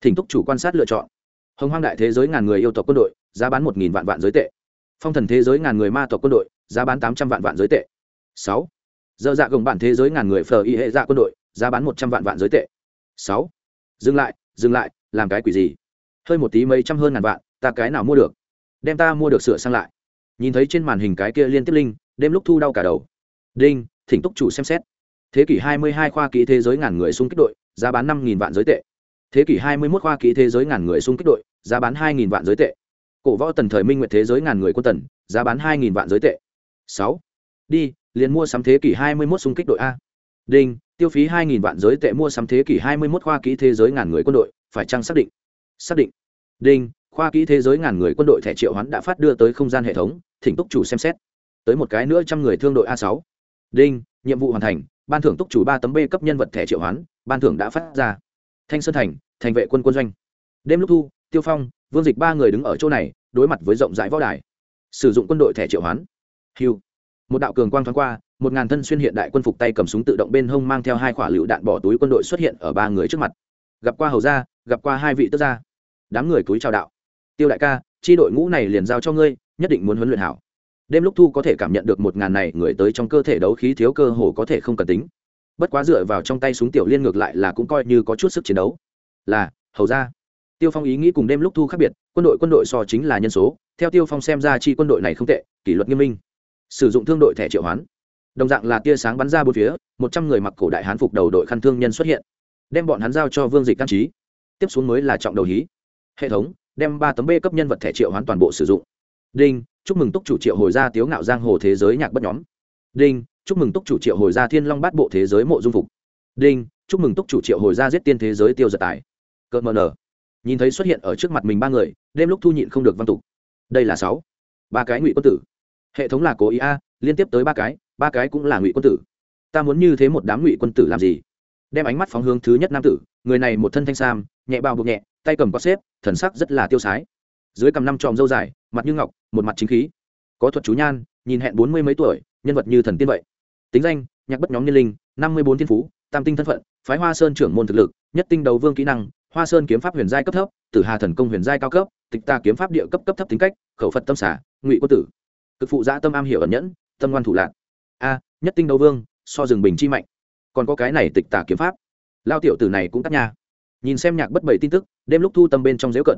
Thỉnh túc chủ quan sát lựa chọn. Hồng hoang đại thế giới ngàn người yêu tộc quân đội, giá bán một nghìn vạn vạn giới tệ. Phong thần thế giới ngàn người ma tộc quân đội, giá bán tám trăm vạn vạn giới tệ. Sáu. Dơ dạ gồng bản thế giới ngàn người phờ y hệ dạ quân đội, giá bán một trăm vạn vạn giới tệ. Sáu. Dừng lại dừng lại, làm cái quỷ gì? Hơi một tí mấy trăm hơn ngàn vạn, ta cái nào mua được? Đem ta mua được sửa sang lại. Nhìn thấy trên màn hình cái kia liên tiếp linh, đêm lúc thu đau cả đầu. Đinh, thỉnh túc chủ xem xét. Thế kỷ 22 khoa kỹ thế giới ngàn người xung kích đội giá bán năm nghìn vạn giới tệ. Thế kỷ 21 khoa kỹ thế giới ngàn người xung kích đội, giá bán hai nghìn vạn giới tệ. Cổ võ tần thời minh nguyện thế giới ngàn người quân tần, giá bán hai nghìn vạn giới tệ. Sáu. Đi, liền mua sắm thế kỷ 21 xung kích đội a. Đinh, tiêu phí hai nghìn vạn giới tệ mua sắm thế kỷ 21 khoa kỹ thế giới ngàn người quân đội, phải chăng xác định? Xác định. Đinh, khoa kỹ thế giới ngàn người quân đội thẻ triệu hoán đã phát đưa tới không gian hệ thống, thỉnh túc chủ xem xét. Tới một cái nữa trăm người thương đội a sáu. Đinh, nhiệm vụ hoàn thành, ban thưởng túc chủ ba tấm b cấp nhân vật thẻ triệu hoán ban thưởng đã phát ra. Thanh sơn thành thành vệ quân quân doanh. Đêm lúc thu, tiêu phong, vương dịch ba người đứng ở chỗ này, đối mặt với rộng rãi võ đài. Sử dụng quân đội thẻ triệu hoán. Hiu. Một đạo cường quang thoáng qua, một ngàn thân xuyên hiện đại quân phục tay cầm súng tự động bên hông mang theo hai quả lựu đạn bỏ túi quân đội xuất hiện ở ba người trước mặt. Gặp qua hầu gia, gặp qua hai vị tước gia. Đám người túi chào đạo. Tiêu đại ca, chi đội ngũ này liền giao cho ngươi, nhất định muốn huấn luyện hảo. Đêm lúc thu có thể cảm nhận được một ngàn này người tới trong cơ thể đấu khí thiếu cơ hồ có thể không cần tính bất quá dựa vào trong tay súng tiểu liên ngược lại là cũng coi như có chút sức chiến đấu. Là, hầu ra. Tiêu phong ý nghĩ cùng đêm lúc thu khác biệt, quân đội quân đội so chính là nhân số, theo tiêu phong xem ra chi quân đội này không tệ, kỷ luật nghiêm minh. Sử dụng thương đội thẻ triệu hoán. Đồng dạng là tia sáng bắn ra bốn phía, một trăm người mặc cổ đại hán phục đầu đội khăn thương nhân xuất hiện. Đem bọn hắn giao cho vương dịch can trí. Tiếp xuống mới là trọng đầu hí. Hệ thống, đem ba tấm b cấp nhân vật thẻ triệu hoán toàn bộ sử dụng. Đinh, chúc mừng túc chủ triệu hồi ra tiếu ngạo giang hồ thế giới nhạc bất nhóm. Đinh chúc mừng túc chủ triệu hồi ra thiên long bát bộ thế giới mộ dung phục. Đinh, chúc mừng túc chủ triệu hồi ra giết tiên thế giới tiêu giật tài. Cợt mờ nở nhìn thấy xuất hiện ở trước mặt mình ba người, đêm lúc thu nhịn không được văn tục. Đây là sáu. Ba cái ngụy quân tử. Hệ thống là cố ý a, liên tiếp tới ba cái ba cái cũng là ngụy quân tử. Ta muốn như thế một đám ngụy quân tử làm gì? Đem ánh mắt phóng hướng thứ nhất nam tử, người này một thân thanh sam, nhẹ bao buộc nhẹ, tay cầm có xếp, thần sắc rất là tiêu sái. Dưới cầm năm tròm dâu dài, mặt như ngọc, một mặt chính khí. Có thuật chú nhan, nhìn hẹn bốn mươi mấy tuổi, nhân vật như thần tiên vậy tính danh, nhạc bất nhóm niên linh, năm mươi bốn thiên phú, tam tinh thân phận, phái hoa sơn trưởng môn thực lực, nhất tinh đầu vương kỹ năng, hoa sơn kiếm pháp huyền giai cấp thấp, tử hà thần công huyền giai cao cấp, tịch ta kiếm pháp địa cấp cấp thấp tính cách, khẩu phật tâm xả ngụy quân tử. Cực phụ giã tâm am hiểu ẩn nhẫn, tâm ngoan thủ lạc a, nhất tinh đầu vương, so rừng bình chi mạnh. Còn có cái này tịch tả kiếm pháp. Lao tiểu tử này cũng tắt nha. Nhìn xem nhạc bất bảy tin tức, đêm lúc thu tâm bên trong dễu cận.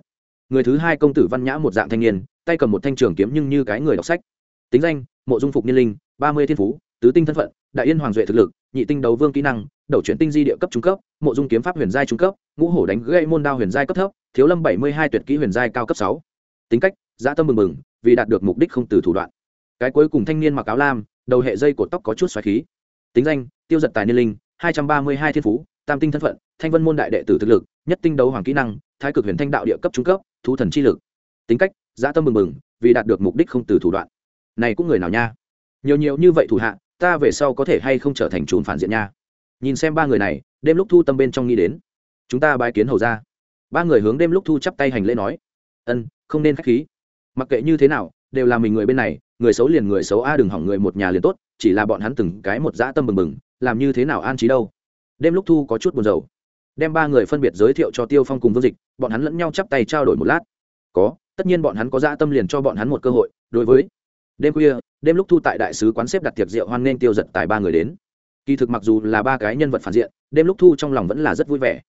Người thứ hai công tử văn nhã một dạng thanh niên, tay cầm một thanh trường kiếm nhưng như cái người đọc sách. Tính danh, mộ dung phục niên linh, ba mươi thiên phú tứ tinh thân phận, đại yên hoàng duệ thực lực, nhị tinh đấu vương kỹ năng, đầu chuyển tinh di địa cấp trung cấp, mộ dung kiếm pháp huyền giai trung cấp, ngũ hổ đánh gây môn đao huyền giai cấp thấp, thiếu lâm bảy mươi hai tuyệt kỹ huyền giai cao cấp sáu. Tính cách, dã tâm mừng mừng, vì đạt được mục đích không từ thủ đoạn. Cái cuối cùng thanh niên mặc áo lam, đầu hệ dây cột tóc có chút xoáy khí. Tính danh, tiêu giật tài niên linh, hai trăm ba mươi hai thiên phú, tam tinh thân phận, thanh vân môn đại đệ tử thực lực, nhất tinh đấu hoàng kỹ năng, thái cực huyền thanh đạo địa cấp trung cấp, thú thần chi lực. Tính cách, dã tâm mừng mừng, vì đạt được mục đích không từ thủ đoạn. Này cũng người nào nha? Nhiều nhiều như vậy thủ hạ ta về sau có thể hay không trở thành trốn phản diện nha. Nhìn xem ba người này, đêm lúc thu tâm bên trong nghĩ đến. Chúng ta bái kiến hầu ra ba người hướng đêm lúc thu chắp tay hành lễ nói. Ân, không nên k h á c h khí. Mặc kệ như thế nào, đều là mình người bên này, người xấu liền người xấu a, đừng hỏng người một nhà liền tốt, chỉ là bọn hắn từng cái một dã tâm bừng bừng, làm như thế nào an trí đâu. Đêm lúc thu có chút buồn rầu. Đem ba người phân biệt giới thiệu cho tiêu phong cùng vương dịch, bọn hắn lẫn nhau chắp tay trao đổi một lát. Có, tất nhiên bọn hắn có dã tâm liền cho bọn hắn một cơ hội, đối với đêm khuya, đêm lúc thu tại đại sứ quán xếp đặt tiệc rượu hoan nghênh tiêu giật tài ba người đến. Kỳ thực mặc dù là ba cái nhân vật phản diện, đêm lúc thu trong lòng vẫn là rất vui vẻ.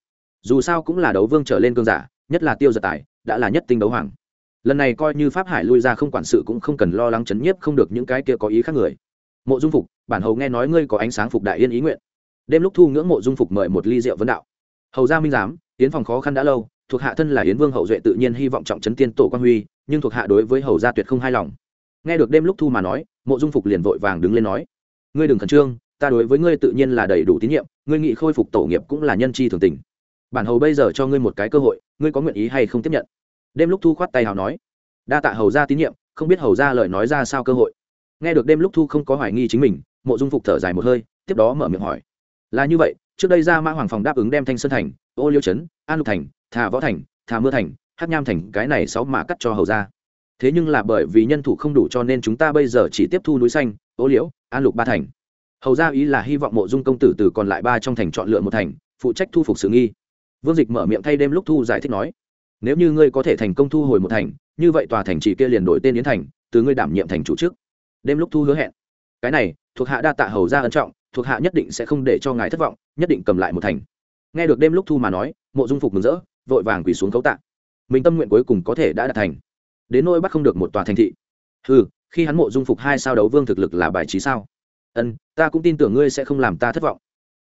Dù sao cũng là đấu vương trở lên cương giả, nhất là tiêu giật tài, đã là nhất tinh đấu hoàng. Lần này coi như pháp hải lui ra không quản sự cũng không cần lo lắng chấn nhiếp không được những cái kia có ý khác người. Mộ dung phục, bản hầu nghe nói ngươi có ánh sáng phục đại yên ý nguyện. Đêm lúc thu ngưỡng mộ dung phục mời một ly rượu vấn đạo. Hầu gia minh giám yến phòng khó khăn đã lâu, thuộc hạ thân là yến vương hậu duệ tự nhiên hy vọng trọng trấn tiên tổ quan huy, nhưng thuộc hạ đối với hầu gia tuyệt không hài lòng nghe được đêm lúc thu mà nói, mộ dung phục liền vội vàng đứng lên nói, ngươi đừng khẩn trương, ta đối với ngươi tự nhiên là đầy đủ tín nhiệm, ngươi nghị khôi phục tổ nghiệp cũng là nhân chi thường tình. Bản hầu bây giờ cho ngươi một cái cơ hội, ngươi có nguyện ý hay không tiếp nhận? Đêm lúc thu khoát tay hào nói, đa tạ hầu ra tín nhiệm, không biết hầu ra lời nói ra sao cơ hội. Nghe được đêm lúc thu không có hoài nghi chính mình, mộ dung phục thở dài một hơi, tiếp đó mở miệng hỏi, là như vậy, trước đây ra mã hoàng phòng đáp ứng đem thanh sơn thành, ô liêu trấn, an lục thành, thà võ thành, thà mưa thành hát nham thành cái này sáu mã cắt cho hầu ra thế nhưng là bởi vì nhân thủ không đủ cho nên chúng ta bây giờ chỉ tiếp thu núi xanh, ô liễu, an lục ba thành. Hầu ra ý là hy vọng mộ dung công tử từ còn lại ba trong thành chọn lựa một thành, phụ trách thu phục sự nghi. Vương dịch mở miệng thay đêm lúc thu giải thích nói, nếu như ngươi có thể thành công thu hồi một thành, như vậy tòa thành chỉ kia liền đổi tên yến thành, từ ngươi đảm nhiệm thành chủ trước. Đêm lúc thu hứa hẹn, cái này, thuộc hạ đa tạ hầu ra ân trọng, thuộc hạ nhất định sẽ không để cho ngài thất vọng, nhất định cầm lại một thành. Nghe được đêm lúc thu mà nói, mộ dung phục mừng rỡ, vội vàng quỳ xuống cấu tạ. Mình tâm nguyện cuối cùng có thể đã đạt thành đến nỗi bắt không được một tòa thành thị. Ừ khi hắn mộ dung phục hai sao đấu vương thực lực là bài trí sao? Ân, ta cũng tin tưởng ngươi sẽ không làm ta thất vọng.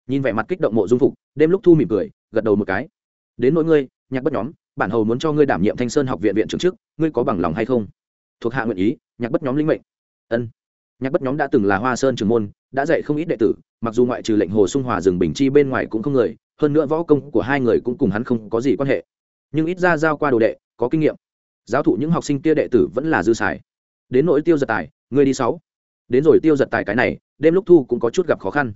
Nhìn vẻ mặt kích động mộ dung phục, đêm lúc thu mỉm cười, gật đầu một cái. Đến nỗi ngươi, nhạc bất nhóm, bản hầu muốn cho ngươi đảm nhiệm thanh sơn học viện viện trưởng trước ngươi có bằng lòng hay không? Thuộc hạ nguyện ý, nhạc bất nhóm linh mệnh. Ân. Nhạc bất nhóm đã từng là hoa sơn trường môn, đã dạy không ít đệ tử, mặc dù ngoại trừ lệnh hồ sung hòa rừng bình chi bên ngoài cũng không người, hơn nữa võ công của hai người cũng cùng hắn không có gì quan hệ. Nhưng ít ra giao qua đồ đệ, có kinh nghiệm giáo thụ những học sinh kia đệ tử vẫn là dư xài. Đến nỗi tiêu giật tài, ngươi đi sáu. Đến rồi tiêu giật tài cái này, đêm lúc thu cũng có chút gặp khó khăn.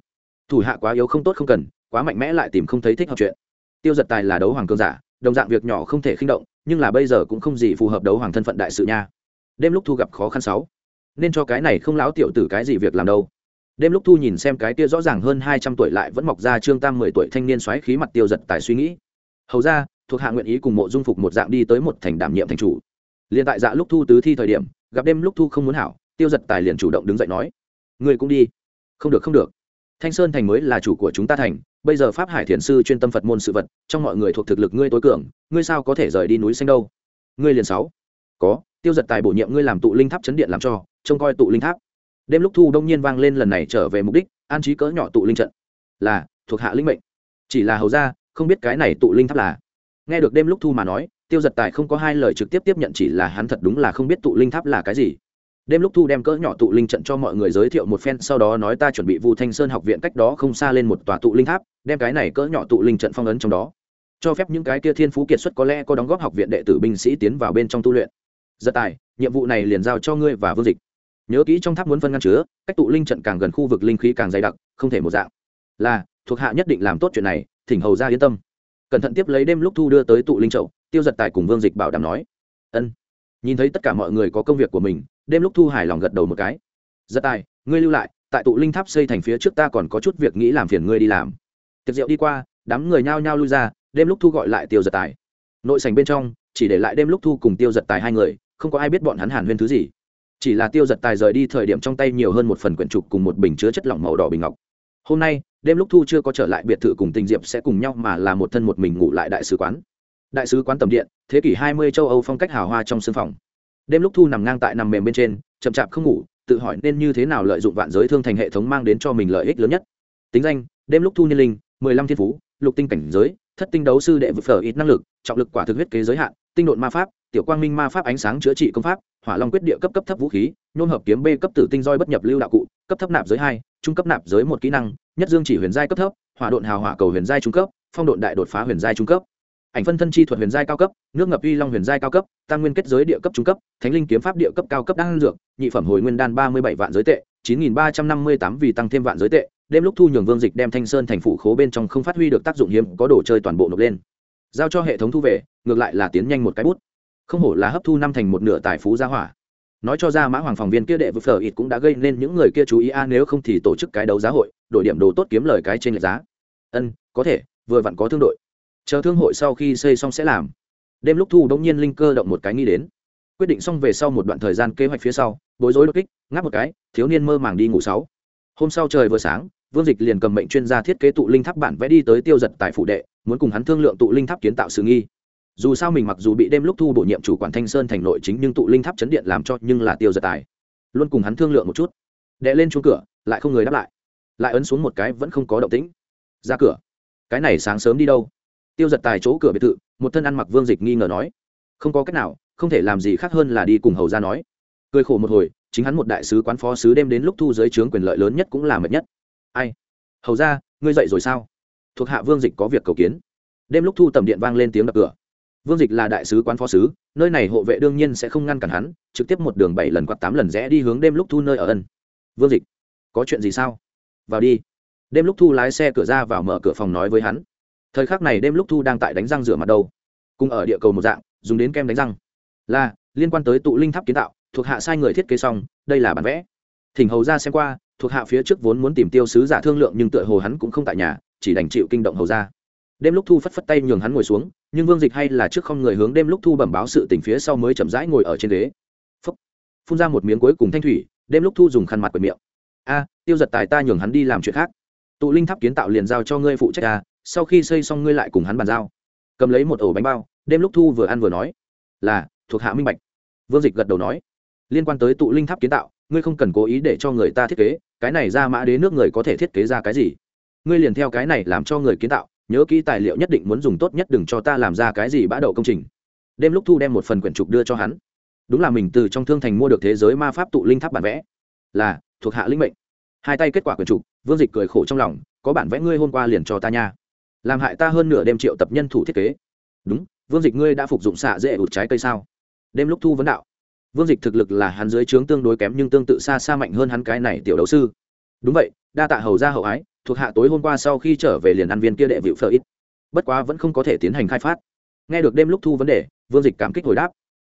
Thủ hạ quá yếu không tốt không cần, quá mạnh mẽ lại tìm không thấy thích học chuyện. Tiêu giật tài là đấu hoàng cương giả, đồng dạng việc nhỏ không thể khinh động, nhưng là bây giờ cũng không gì phù hợp đấu hoàng thân phận đại sự nha. Đêm lúc thu gặp khó khăn sáu. Nên cho cái này không láo tiểu tử cái gì việc làm đâu. Đêm lúc thu nhìn xem cái kia rõ ràng hơn hai trăm tuổi lại vẫn mọc ra trương tam mười tuổi thanh niên xoáy khí mặt tiêu giật tài suy nghĩ. Hầu ra thuộc hạ nguyện ý cùng mộ dung phục một dạng đi tới một thành đảm nhiệm thành chủ. Liền tại dạ lúc thu tứ thi thời điểm, gặp đêm lúc thu không muốn hảo, tiêu giật tài liền chủ động đứng dậy nói người cũng đi. Không được không được. Thanh sơn thành mới là chủ của chúng ta thành, bây giờ pháp hải thiền sư chuyên tâm phật môn sự vật, trong mọi người thuộc thực lực ngươi tối cường, ngươi sao có thể rời đi núi xanh đâu? Ngươi liền sáu. Có, tiêu giật tài bổ nhiệm ngươi làm tụ linh tháp chấn điện làm cho, trông coi tụ linh tháp. Đêm lúc thu đông nhiên vang lên lần này trở về mục đích, an trí cỡ nhỏ tụ linh trận. Là, thuộc hạ linh mệnh. Chỉ là hầu ra không biết cái này tụ linh tháp là nghe được đêm lúc thu mà nói, tiêu giật tài không có hai lời trực tiếp tiếp nhận, chỉ là hắn thật đúng là không biết tụ linh tháp là cái gì. Đêm lúc thu đem cỡ nhỏ tụ linh trận cho mọi người giới thiệu một phen, sau đó nói ta chuẩn bị vu thanh sơn học viện cách đó không xa lên một tòa tụ linh tháp, đem cái này cỡ nhỏ tụ linh trận phong ấn trong đó. Cho phép những cái kia thiên phú kiệt xuất có lẽ có đóng góp học viện đệ tử binh sĩ tiến vào bên trong tu luyện. Giật tài, nhiệm vụ này liền giao cho ngươi và vương dịch. Nhớ kỹ trong tháp muốn phân ngăn chứa, cách tụ linh trận càng gần khu vực linh khí càng dày đặc, không thể một dạng. Là, thuộc hạ nhất định làm tốt chuyện này, thỉnh hầu ra yên tâm cẩn thận tiếp lấy đêm lúc thu đưa tới tụ linh chậu, tiêu giật tài cùng vương dịch bảo đảm nói, ân. Nhìn thấy tất cả mọi người có công việc của mình, đêm lúc thu hài lòng gật đầu một cái. Giật tài, ngươi lưu lại, tại tụ linh tháp xây thành phía trước ta còn có chút việc nghĩ làm phiền ngươi đi làm. Tiệc rượu đi qua, đám người nhao nhao lui ra, đêm lúc thu gọi lại tiêu giật tài. Nội sành bên trong, chỉ để lại đêm lúc thu cùng tiêu giật tài hai người, không có ai biết bọn hắn hàn huyên thứ gì. Chỉ là tiêu giật tài rời đi thời điểm trong tay nhiều hơn một phần quyển trục cùng một bình chứa chất lỏng màu đỏ bình ngọc hôm nay, đêm lúc thu chưa có trở lại biệt thự cùng tình diệp sẽ cùng nhau mà là một thân một mình ngủ lại đại sứ quán. Đại sứ quán tầm điện, thế kỷ 20 châu âu phong cách hào hoa trong sân phòng. Đêm lúc thu nằm ngang tại nằm mềm bên trên, chậm chạp không ngủ, tự hỏi nên như thế nào lợi dụng vạn giới thương thành hệ thống mang đến cho mình lợi ích lớn nhất. Tính danh, đêm lúc thu niên linh, mười lăm thiên phú, lục tinh cảnh giới, thất tinh đấu sư đệ vực phở ít năng lực, trọng lực quả thực huyết kế giới hạn, tinh độn ma pháp tiểu quang minh ma pháp ánh sáng chữa trị công pháp, hỏa long quyết địa cấp cấp thấp vũ khí nhôm hợp kiếm b cấp tử tinh roi bất nhập lưu đạo cụ, cấp thấp nạp giới hai, trung cấp nạp giới một kỹ năng, nhất dương chỉ huyền giai cấp thấp, hỏa độn hào hỏa cầu huyền giai trung cấp, phong độn đại đột phá huyền giai trung cấp. Ảnh phân thân chi thuật huyền giai cao cấp, nước ngập uy long huyền giai cao cấp, tam nguyên kết giới địa cấp trung cấp, thánh linh kiếm pháp địa cấp cao cấp đan dược, nhị phẩm hồi nguyên đan ba mươi bảy vạn giới tệ, chín nghìn ba trăm năm mươi tám vì tăng thêm vạn giới tệ. Đêm lúc thu nhường vương dịch đem thanh sơn thành phủ khố bên trong không phát huy được tác dụng hiếm, có đồ chơi toàn bộ nộp lên. Giao cho hệ thống thu về, ngược lại là tiến nhanh một cái bút không hổ là hấp thu năm thành một nửa tài phú gia hỏa. Nói cho ra mã hoàng phòng viên kia đệ vực phở ít cũng đã gây nên những người kia chú ý a, nếu không thì tổ chức cái đấu giá hội, đổi điểm đồ tốt kiếm lời cái trên lệch giá. Ân, có thể, vừa vặn có thương đội. Chờ thương hội sau khi xây xong sẽ làm. Đêm lúc thu đông nhiên linh cơ động một cái nghĩ đến. Quyết định xong về sau một đoạn thời gian kế hoạch phía sau, bối rối đột kích, ngáp một cái, thiếu niên mơ màng đi ngủ sáu. Hôm sau trời vừa sáng, vương dịch liền cầm mệnh chuyên gia thiết kế tụ linh tháp bản vẽ đi tới tiêu giật tại phủ đệ, muốn cùng hắn thương lượng tụ linh tháp kiến tạo sự nghi dù sao mình mặc dù bị đêm lúc thu bổ nhiệm chủ quản thanh sơn thành nội chính nhưng tụ linh tháp chấn điện làm cho nhưng là tiêu giật tài. Luôn cùng hắn thương lượng một chút. Đệ lên chuông cửa, lại không người đáp lại. Lại ấn xuống một cái vẫn không có động tĩnh. Ra cửa. Cái này sáng sớm đi đâu? Tiêu giật tài chỗ cửa biệt thự, một thân ăn mặc vương dịch nghi ngờ nói. Không có cách nào, không thể làm gì khác hơn là đi cùng hầu ra nói. Cười khổ một hồi, chính hắn một đại sứ quán phó sứ đêm đến lúc thu giới trướng quyền lợi lớn nhất cũng là mệt nhất. Ai? Hầu ra ngươi dậy rồi sao? Thuộc hạ vương dịch có việc cầu kiến. Đêm lúc thu tầm điện vang lên tiếng đập cửa vương dịch là đại sứ quán phó sứ, nơi này hộ vệ đương nhiên sẽ không ngăn cản hắn, trực tiếp một đường bảy lần quạt tám lần rẽ đi hướng đêm lúc thu nơi ở ân. Vương dịch, có chuyện gì sao? Vào đi. Đêm lúc thu lái xe cửa ra vào mở cửa phòng nói với hắn. Thời khắc này đêm lúc thu đang tại đánh răng rửa mặt đâu. Cùng ở địa cầu một dạng, dùng đến kem đánh răng. Là, liên quan tới tụ linh tháp kiến tạo, thuộc hạ sai người thiết kế xong, đây là bản vẽ. Thỉnh hầu ra xem qua, thuộc hạ phía trước vốn muốn tìm tiêu sứ giả thương lượng nhưng tựa hồ hắn cũng không tại nhà, chỉ đành chịu kinh động hầu ra. Đêm lúc thu phất phất tay nhường hắn ngồi xuống nhưng vương dịch hay là trước không người hướng đêm lúc thu bẩm báo sự tình phía sau mới chậm rãi ngồi ở trên ghế. Phúc. phun ra một miếng cuối cùng thanh thủy, đêm lúc thu dùng khăn mặt quệt miệng. A, tiêu giật tài ta nhường hắn đi làm chuyện khác. Tụ linh tháp kiến tạo liền giao cho ngươi phụ trách ta sau khi xây xong ngươi lại cùng hắn bàn giao. Cầm lấy một ổ bánh bao, đêm lúc thu vừa ăn vừa nói. Là, thuộc hạ minh bạch. Vương dịch gật đầu nói. Liên quan tới tụ linh tháp kiến tạo, ngươi không cần cố ý để cho người ta thiết kế, cái này ra mã đế nước người có thể thiết kế ra cái gì? Ngươi liền theo cái này làm cho người kiến tạo nhớ kỹ tài liệu nhất định muốn dùng tốt nhất đừng cho ta làm ra cái gì bã đậu công trình. Đêm lúc thu đem một phần quyển trục đưa cho hắn. Đúng là mình từ trong thương thành mua được thế giới ma pháp tụ linh tháp bản vẽ. Là, thuộc hạ linh mệnh. Hai tay kết quả quyển trục, vương dịch cười khổ trong lòng, có bản vẽ ngươi hôm qua liền cho ta nha. Làm hại ta hơn nửa đêm triệu tập nhân thủ thiết kế. Đúng, vương dịch ngươi đã phục dụng xạ dễ ụt trái cây sao? Đêm lúc thu vấn đạo. Vương dịch thực lực là hắn dưới trướng tương đối kém nhưng tương tự xa xa mạnh hơn hắn cái này tiểu đấu sư. Đúng vậy, đa tạ hầu ra hậu ái thuộc hạ tối hôm qua sau khi trở về liền ăn viên kia đệ vịu phở ít. Bất quá vẫn không có thể tiến hành khai phát. Nghe được đêm lúc thu vấn đề, vương dịch cảm kích hồi đáp.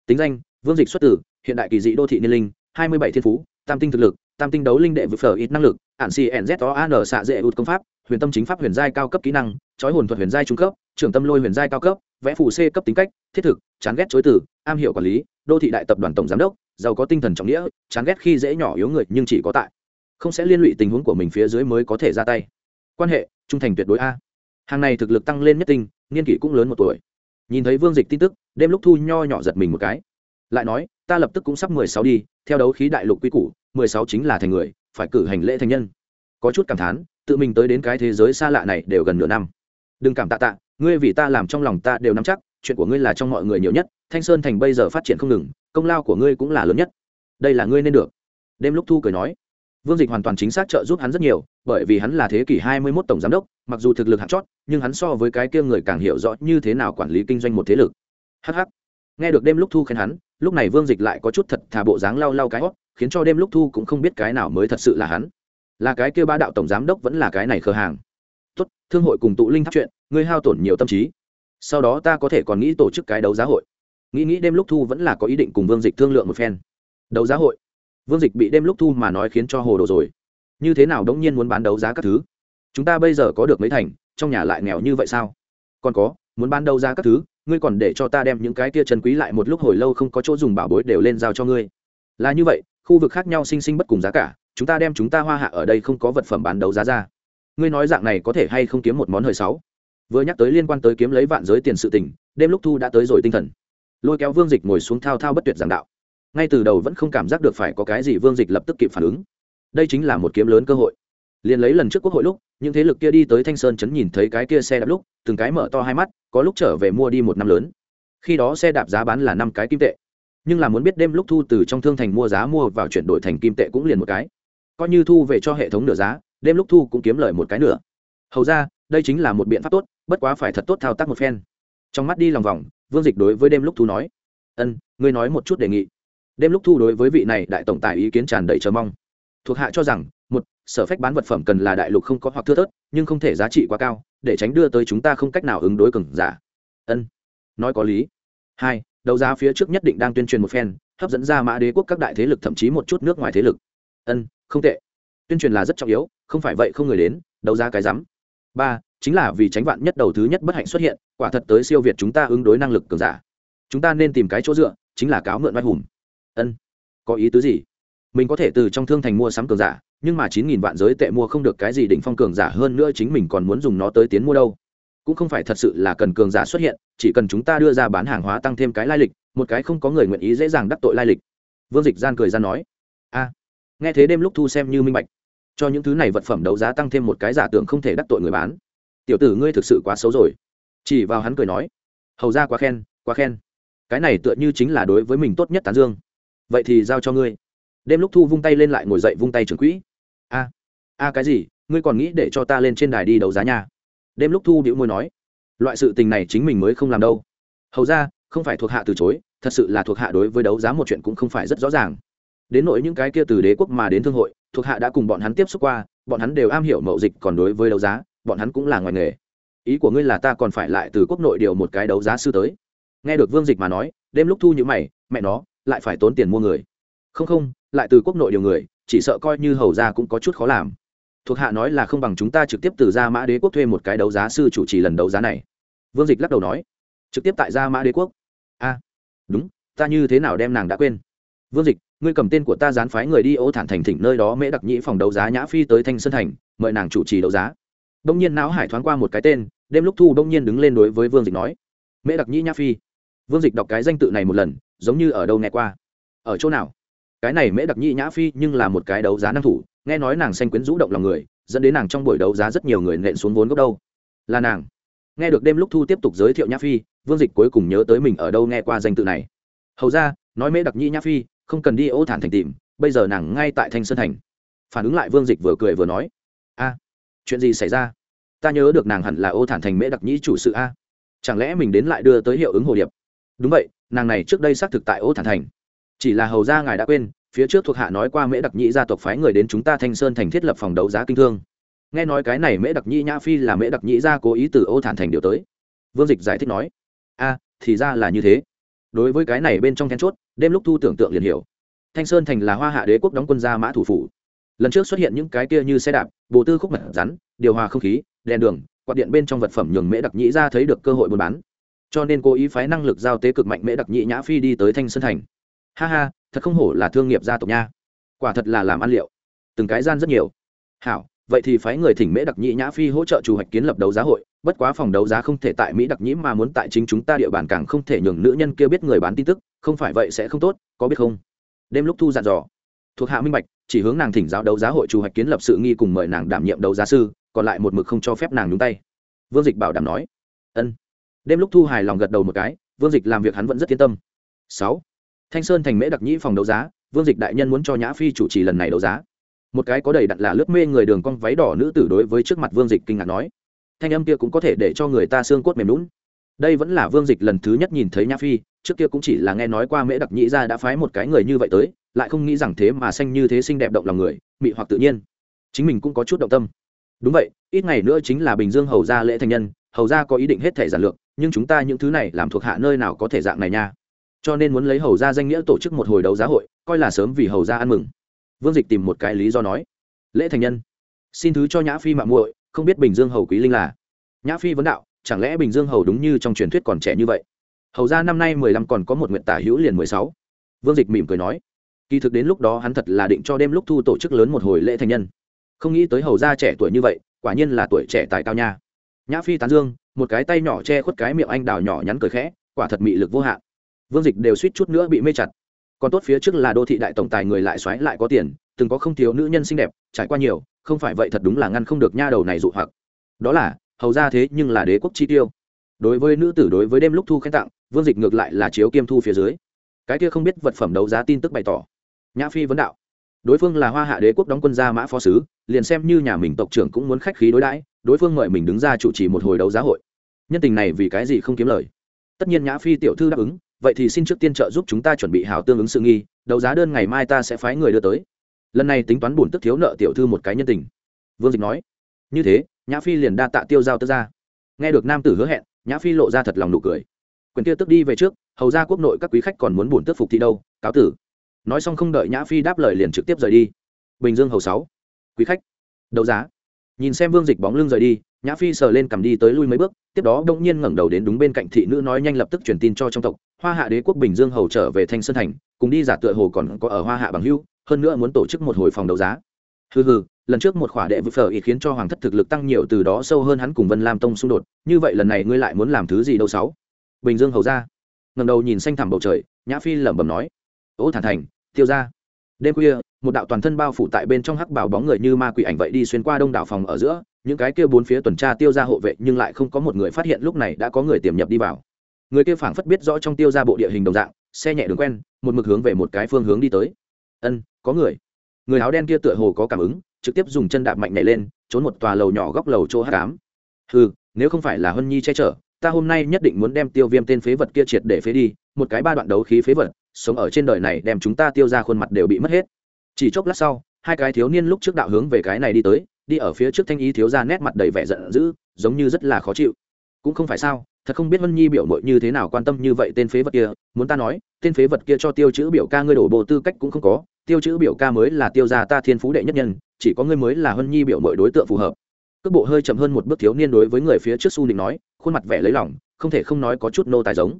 Tính danh, vương dịch xuất tử hiện đại kỳ dị đô thị niên linh, hai mươi bảy thiên phú, tam tinh thực lực, tam tinh đấu linh đệ vịu phở ít năng lực ạn xì nz o an xạ dễ ụt công pháp, huyền tâm chính pháp huyền giai cao cấp kỹ năng, trói hồn thuật huyền giai trung cấp, trưởng tâm lôi huyền giai cao cấp, vẽ phù c cấp tính cách, thiết thực, chán ghét chối từ, am hiểu quản lý, đô thị đại tập đoàn tổng giám đốc, giàu có tinh thần trọng nghĩa, chán ghét khi dễ nhỏ yếu người nhưng chỉ có tại không sẽ liên lụy tình huống của mình phía dưới mới có thể ra tay. Quan hệ, trung thành tuyệt đối a. Hàng này thực lực tăng lên nhất tinh, niên kỷ cũng lớn một tuổi. Nhìn thấy vương dịch tin tức, đêm lúc thu nho nhỏ giật mình một cái. Lại nói, ta lập tức cũng sắp mười sáu đi, theo đấu khí đại lục quy củ, mười sáu chính là thành người, phải cử hành lễ thành nhân. Có chút cảm thán, tự mình tới đến cái thế giới xa lạ này đều gần nửa năm. Đừng cảm tạ tạ, ngươi vì ta làm trong lòng ta đều nắm chắc, chuyện của ngươi là trong mọi người nhiều nhất, thanh sơn thành bây giờ phát triển không ngừng, công lao của ngươi cũng là lớn nhất. Đây là ngươi nên được. Đêm lúc thu cười nói vương dịch hoàn toàn chính xác trợ giúp hắn rất nhiều bởi vì hắn là thế kỷ 21 tổng giám đốc mặc dù thực lực hạng chót nhưng hắn so với cái kia người càng hiểu rõ như thế nào quản lý kinh doanh một thế lực. Hắc hắc, nghe được đêm lúc thu khen hắn lúc này vương dịch lại có chút thật thà bộ dáng lau lau cái hốc, khiến cho đêm lúc thu cũng không biết cái nào mới thật sự là hắn. Là cái kia ba đạo tổng giám đốc vẫn là cái này khờ hàng. Tốt thương hội cùng tụ linh tháp chuyện ngươi hao tổn nhiều tâm trí. Sau đó ta có thể còn nghĩ tổ chức cái đấu giá hội. Nghĩ nghĩ đêm lúc thu vẫn là có ý định cùng vương dịch thương lượng một phen. Đấu giá hội? Vương dịch bị đêm lúc thu mà nói khiến cho hồ đồ rồi. Như thế nào đống nhiên muốn bán đấu giá các thứ? Chúng ta bây giờ có được mấy thành, trong nhà lại nghèo như vậy sao? Còn có, muốn bán đấu giá các thứ, ngươi còn để cho ta đem những cái kia chân quý lại một lúc hồi lâu không có chỗ dùng bảo bối đều lên giao cho ngươi. Là như vậy, khu vực khác nhau sinh sinh bất cùng giá cả, chúng ta đem chúng ta hoa hạ ở đây không có vật phẩm bán đấu giá ra. Ngươi nói dạng này có thể hay không kiếm một món hời sáu? Vừa nhắc tới liên quan tới kiếm lấy vạn giới tiền sự tình, đêm lúc thu đã tới rồi tinh thần. Lôi kéo vương dịch ngồi xuống thao thao bất tuyệt giảng đạo ngay từ đầu vẫn không cảm giác được phải có cái gì vương dịch lập tức kịp phản ứng. Đây chính là một kiếm lớn cơ hội. Liền lấy lần trước quốc hội lúc, những thế lực kia đi tới thanh sơn chấn nhìn thấy cái kia xe đạp lúc, từng cái mở to hai mắt, có lúc trở về mua đi một năm lớn. Khi đó xe đạp giá bán là năm cái kim tệ. Nhưng là muốn biết đêm lúc thu từ trong thương thành mua giá mua vào chuyển đổi thành kim tệ cũng liền một cái. Coi như thu về cho hệ thống nửa giá, đêm lúc thu cũng kiếm lời một cái nửa. Hầu ra, đây chính là một biện pháp tốt, bất quá phải thật tốt thao tác một phen. Trong mắt đi lòng vòng, vương dịch đối với đêm lúc thu nói, ân, ngươi nói một chút đề nghị đêm lúc thu đối với vị này đại tổng tài ý kiến tràn đầy chờ mong. Thuộc hạ cho rằng, một, sở phách bán vật phẩm cần là đại lục không có hoặc thưa thớt, nhưng không thể giá trị quá cao, để tránh đưa tới chúng ta không cách nào ứng đối cừng giả. Ân, nói có lý. Hai, đấu giá phía trước nhất định đang tuyên truyền một phen, hấp dẫn ra mã đế quốc các đại thế lực, thậm chí một chút nước ngoài thế lực. Ân, không tệ. Tuyên truyền là rất trọng yếu, không phải vậy không người đến, đấu giá cái rắm. Ba, chính là vì tránh vạn nhất đầu thứ nhất bất hạnh xuất hiện, quả thật tới siêu việt chúng ta ứng đối năng lực cường giả. Chúng ta nên tìm cái chỗ dựa, chính là cáo mượn oai hùng ân. Có ý tứ gì? Mình có thể từ trong thương thành mua sắm cường giả, nhưng mà chín nghìn vạn giới tệ mua không được cái gì đỉnh phong cường giả hơn nữa chính mình còn muốn dùng nó tới tiến mua đâu. Cũng không phải thật sự là cần cường giả xuất hiện, chỉ cần chúng ta đưa ra bán hàng hóa tăng thêm cái lai lịch, một cái không có người nguyện ý dễ dàng đắc tội lai lịch. Vương dịch gian cười ra nói. A. Nghe thế đêm lúc thu xem như minh bạch. Cho những thứ này vật phẩm đấu giá tăng thêm một cái giả tưởng không thể đắc tội người bán. Tiểu tử ngươi thực sự quá xấu rồi. Chỉ vào hắn cười nói. Hầu ra quá khen quá khen. Cái này tựa như chính là đối với mình tốt nhất tán dương vậy thì giao cho ngươi. Đêm lúc thu vung tay lên lại ngồi dậy vung tay trưởng quỹ. A a cái gì? Ngươi còn nghĩ để cho ta lên trên đài đi đấu giá nhà? Đêm lúc thu điệu môi nói. Loại sự tình này chính mình mới không làm đâu. Hầu ra, không phải thuộc hạ từ chối, thật sự là thuộc hạ đối với đấu giá một chuyện cũng không phải rất rõ ràng. Đến nỗi những cái kia từ đế quốc mà đến thương hội, thuộc hạ đã cùng bọn hắn tiếp xúc qua, bọn hắn đều am hiểu mậu dịch còn đối với đấu giá, bọn hắn cũng là ngoài nghề. Ý của ngươi là ta còn phải lại từ quốc nội điều một cái đấu giá sư tới. Nghe được vương dịch mà nói, đêm lúc thu như mày, mẹ nó lại phải tốn tiền mua người. Không không, lại từ quốc nội điều người, chỉ sợ coi như hầu ra cũng có chút khó làm. Thuộc hạ nói là không bằng chúng ta trực tiếp từ gia mã đế quốc thuê một cái đấu giá sư chủ trì lần đấu giá này. Vương dịch lắc đầu nói, trực tiếp tại gia mã đế quốc? A, đúng, ta như thế nào đem nàng đã quên? Vương dịch, ngươi cầm tên của ta dán phái người đi ô thản thành thỉnh nơi đó mễ đặc nhĩ phòng đấu giá nhã phi tới thanh sơn thành, mời nàng chủ trì đấu giá. Đông nhiên não hải thoáng qua một cái tên, đêm lúc thu đông nhiên đứng lên đối với vương dịch nói, mễ đặc nhĩ nhã phi. Vương dịch đọc cái danh tự này một lần giống như ở đâu nghe qua. Ở chỗ nào? Cái này mễ đặc nhĩ nhã phi nhưng là một cái đấu giá năng thủ, nghe nói nàng xanh quyến rũ động lòng người, dẫn đến nàng trong buổi đấu giá rất nhiều người nện xuống vốn gốc đâu. Là nàng. Nghe được đêm lúc thu tiếp tục giới thiệu nhã phi, vương dịch cuối cùng nhớ tới mình ở đâu nghe qua danh tự này. Hầu ra, nói mễ đặc nhĩ nhã phi, không cần đi ô thản thành tìm, bây giờ nàng ngay tại thanh sơn thành. Phản ứng lại vương dịch vừa cười vừa nói, a, chuyện gì xảy ra? Ta nhớ được nàng hẳn là ô thản thành mễ đặc nhĩ chủ sự a. Chẳng lẽ mình đến lại đưa tới hiệu ứng hồ điệp? Đúng vậy nàng này trước đây xác thực tại ô thản thành. Chỉ là hầu ra ngài đã quên, phía trước thuộc hạ nói qua mễ đặc nhĩ gia tộc phái người đến chúng ta thanh sơn thành thiết lập phòng đấu giá kinh thương. Nghe nói cái này mễ đặc nhĩ nhã phi là mễ đặc nhĩ gia cố ý từ ô thản thành điều tới. Vương dịch giải thích nói, a, thì ra là như thế. Đối với cái này bên trong then chốt, đêm lúc thu tưởng tượng liền hiểu. Thanh sơn thành là hoa hạ đế quốc đóng quân gia mã thủ phủ. Lần trước xuất hiện những cái kia như xe đạp bộ tư khúc mật rắn, điều hòa không khí, đèn đường, quạt điện bên trong vật phẩm nhường mễ đặc nhĩ ra thấy được cơ hội buôn bán cho nên cố ý phái năng lực giao tế cực mạnh mễ đặc nhị nhã phi đi tới thanh sơn thành. Ha ha, thật không hổ là thương nghiệp gia tộc nha. Quả thật là làm ăn liệu. Từng cái gian rất nhiều. Hảo, vậy thì phái người thỉnh mễ đặc nhị nhã phi hỗ trợ chủ hoạch kiến lập đấu giá hội, bất quá phòng đấu giá không thể tại mỹ đặc nhĩ mà muốn tại chính chúng ta địa bàn càng không thể nhường nữ nhân kia biết người bán tin tức, không phải vậy sẽ không tốt, có biết không? Đêm lúc thu dặn dò. Thuộc hạ minh bạch, chỉ hướng nàng thỉnh giáo đấu giá hội chủ hoạch kiến lập sự nghi cùng mời nàng đảm nhiệm đấu giá sư, còn lại một mực không cho phép nàng nhúng tay. Vương dịch bảo đảm nói. Ân đêm lúc thu hài lòng gật đầu một cái, vương dịch làm việc hắn vẫn rất yên tâm. Sáu, thanh sơn thành mễ đặc nhĩ phòng đấu giá, vương dịch đại nhân muốn cho nhã phi chủ trì lần này đấu giá. Một cái có đầy đặn là lướt mê người đường con váy đỏ nữ tử đối với trước mặt vương dịch kinh ngạc nói, thanh âm kia cũng có thể để cho người ta xương cốt mềm lún đây vẫn là vương dịch lần thứ nhất nhìn thấy nhã phi, trước kia cũng chỉ là nghe nói qua mễ đặc nhĩ ra đã phái một cái người như vậy tới, lại không nghĩ rằng thế mà xanh như thế xinh đẹp động lòng người, mị hoặc tự nhiên. Chính mình cũng có chút động tâm. Đúng vậy, ít ngày nữa chính là bình dương hầu gia lễ thành nhân, hầu gia có ý định hết thể giản lược nhưng chúng ta những thứ này làm thuộc hạ nơi nào có thể dạng này nha. Cho nên muốn lấy hầu ra danh nghĩa tổ chức một hồi đấu giá hội, coi là sớm vì hầu ra ăn mừng. Vương dịch tìm một cái lý do nói. Lễ thành nhân. Xin thứ cho nhã phi mạng muội, không biết bình dương hầu quý linh là. Nhã phi vấn đạo, chẳng lẽ bình dương hầu đúng như trong truyền thuyết còn trẻ như vậy? Hầu ra năm nay mười lăm còn có một nguyện tả hữu liền mười sáu. Vương dịch mỉm cười nói. Kỳ thực đến lúc đó hắn thật là định cho đêm lúc thu tổ chức lớn một hồi lễ thành nhân. Không nghĩ tới hầu ra trẻ tuổi như vậy, quả nhiên là tuổi trẻ tài cao nha. Nhã phi tán dương một cái tay nhỏ che khuất cái miệng anh đào nhỏ nhắn cười khẽ, quả thật mị lực vô hạn. Vương dịch đều suýt chút nữa bị mê chặt. Còn tốt phía trước là đô thị đại tổng tài người lại xoáy lại có tiền, từng có không thiếu nữ nhân xinh đẹp, trải qua nhiều, không phải vậy thật đúng là ngăn không được nha đầu này dụ hoặc. Đó là, hầu ra thế nhưng là đế quốc chi tiêu. Đối với nữ tử đối với đêm lúc thu khen tặng, vương dịch ngược lại là chiếu kiêm thu phía dưới. Cái kia không biết vật phẩm đấu giá tin tức bày tỏ. Nhã phi vấn đạo. Đối phương là hoa hạ đế quốc đóng quân gia mã phó sứ, liền xem như nhà mình tộc trưởng cũng muốn khách khí đối đãi đối phương mời mình đứng ra chủ trì một hồi đấu giá hội. Nhân tình này vì cái gì không kiếm lời? Tất nhiên nhã phi tiểu thư đáp ứng, vậy thì xin trước tiên trợ giúp chúng ta chuẩn bị hào tương ứng sự nghi, đấu giá đơn ngày mai ta sẽ phái người đưa tới. Lần này tính toán bổn tức thiếu nợ tiểu thư một cái nhân tình. Vương dịch nói. Như thế, nhã phi liền đa tạ tiêu giao tức ra nghe được nam tử hứa hẹn, nhã phi lộ ra thật lòng nụ cười. Quyền kia tức đi về trước, hầu ra quốc nội các quý khách còn muốn bổn tức phục thì đâu, cáo tử. Nói xong không đợi nhã phi đáp lời liền trực tiếp rời đi. Bình dương hầu sáu. Quý khách, đấu giá nhìn xem vương dịch bóng lưng rời đi, nhã phi sờ lên cầm đi tới lui mấy bước, tiếp đó đông nhiên ngẩng đầu đến đúng bên cạnh thị nữ nói nhanh lập tức truyền tin cho trong tộc, hoa hạ đế quốc bình dương hầu trở về thanh sơn thành, cùng đi giả tựa hồ còn có ở hoa hạ bằng hưu hơn nữa muốn tổ chức một hồi phòng đấu giá. Hừ hừ, lần trước một khỏa đệ vự phở ý khiến cho hoàng thất thực lực tăng nhiều, từ đó sâu hơn hắn cùng vân lam tông xung đột, như vậy lần này ngươi lại muốn làm thứ gì đâu sáu? Bình dương hầu ra. Ngầm đầu nhìn xanh thẳm bầu trời, nhã phi lẩm bẩm nói. Ô thản thành, tiêu ra. Đêm khuya một đạo toàn thân bao phủ tại bên trong hắc bảo bóng người như ma quỷ ảnh vậy đi xuyên qua đông đảo phòng ở giữa, những cái kia bốn phía tuần tra tiêu ra hộ vệ nhưng lại không có một người phát hiện lúc này đã có người tiềm nhập đi vào. Người kia phảng phất biết rõ trong tiêu ra bộ địa hình đồng dạng, xe nhẹ đường quen, một mực hướng về một cái phương hướng đi tới. Ân, có người. Người áo đen kia tựa hồ có cảm ứng, trực tiếp dùng chân đạp mạnh nhảy lên, trốn một tòa lầu nhỏ góc lầu chỗ hát cám ừ nếu không phải là hân nhi che chở, ta hôm nay nhất định muốn đem tiêu viêm tên phế vật kia triệt để phế đi, một cái ba đoạn đấu khí phế vật, sống ở trên đời này đem chúng ta tiêu ra khuôn mặt đều bị mất hết chỉ chốc lát sau, hai cái thiếu niên lúc trước đạo hướng về cái này đi tới, đi ở phía trước thanh ý thiếu ra nét mặt đầy vẻ giận dữ, giống như rất là khó chịu. Cũng không phải sao, thật không biết vân nhi biểu mội như thế nào quan tâm như vậy tên phế vật kia, muốn ta nói, tên phế vật kia cho tiêu chữ biểu ca ngươi đổ bộ tư cách cũng không có, tiêu chữ biểu ca mới là tiêu gia ta thiên phú đệ nhất nhân, chỉ có ngươi mới là hân nhi biểu mội đối tượng phù hợp. Cước bộ hơi chậm hơn một bước thiếu niên đối với người phía trước su nịnh nói, khuôn mặt vẻ lấy lỏng không thể không nói có chút nô tài giống.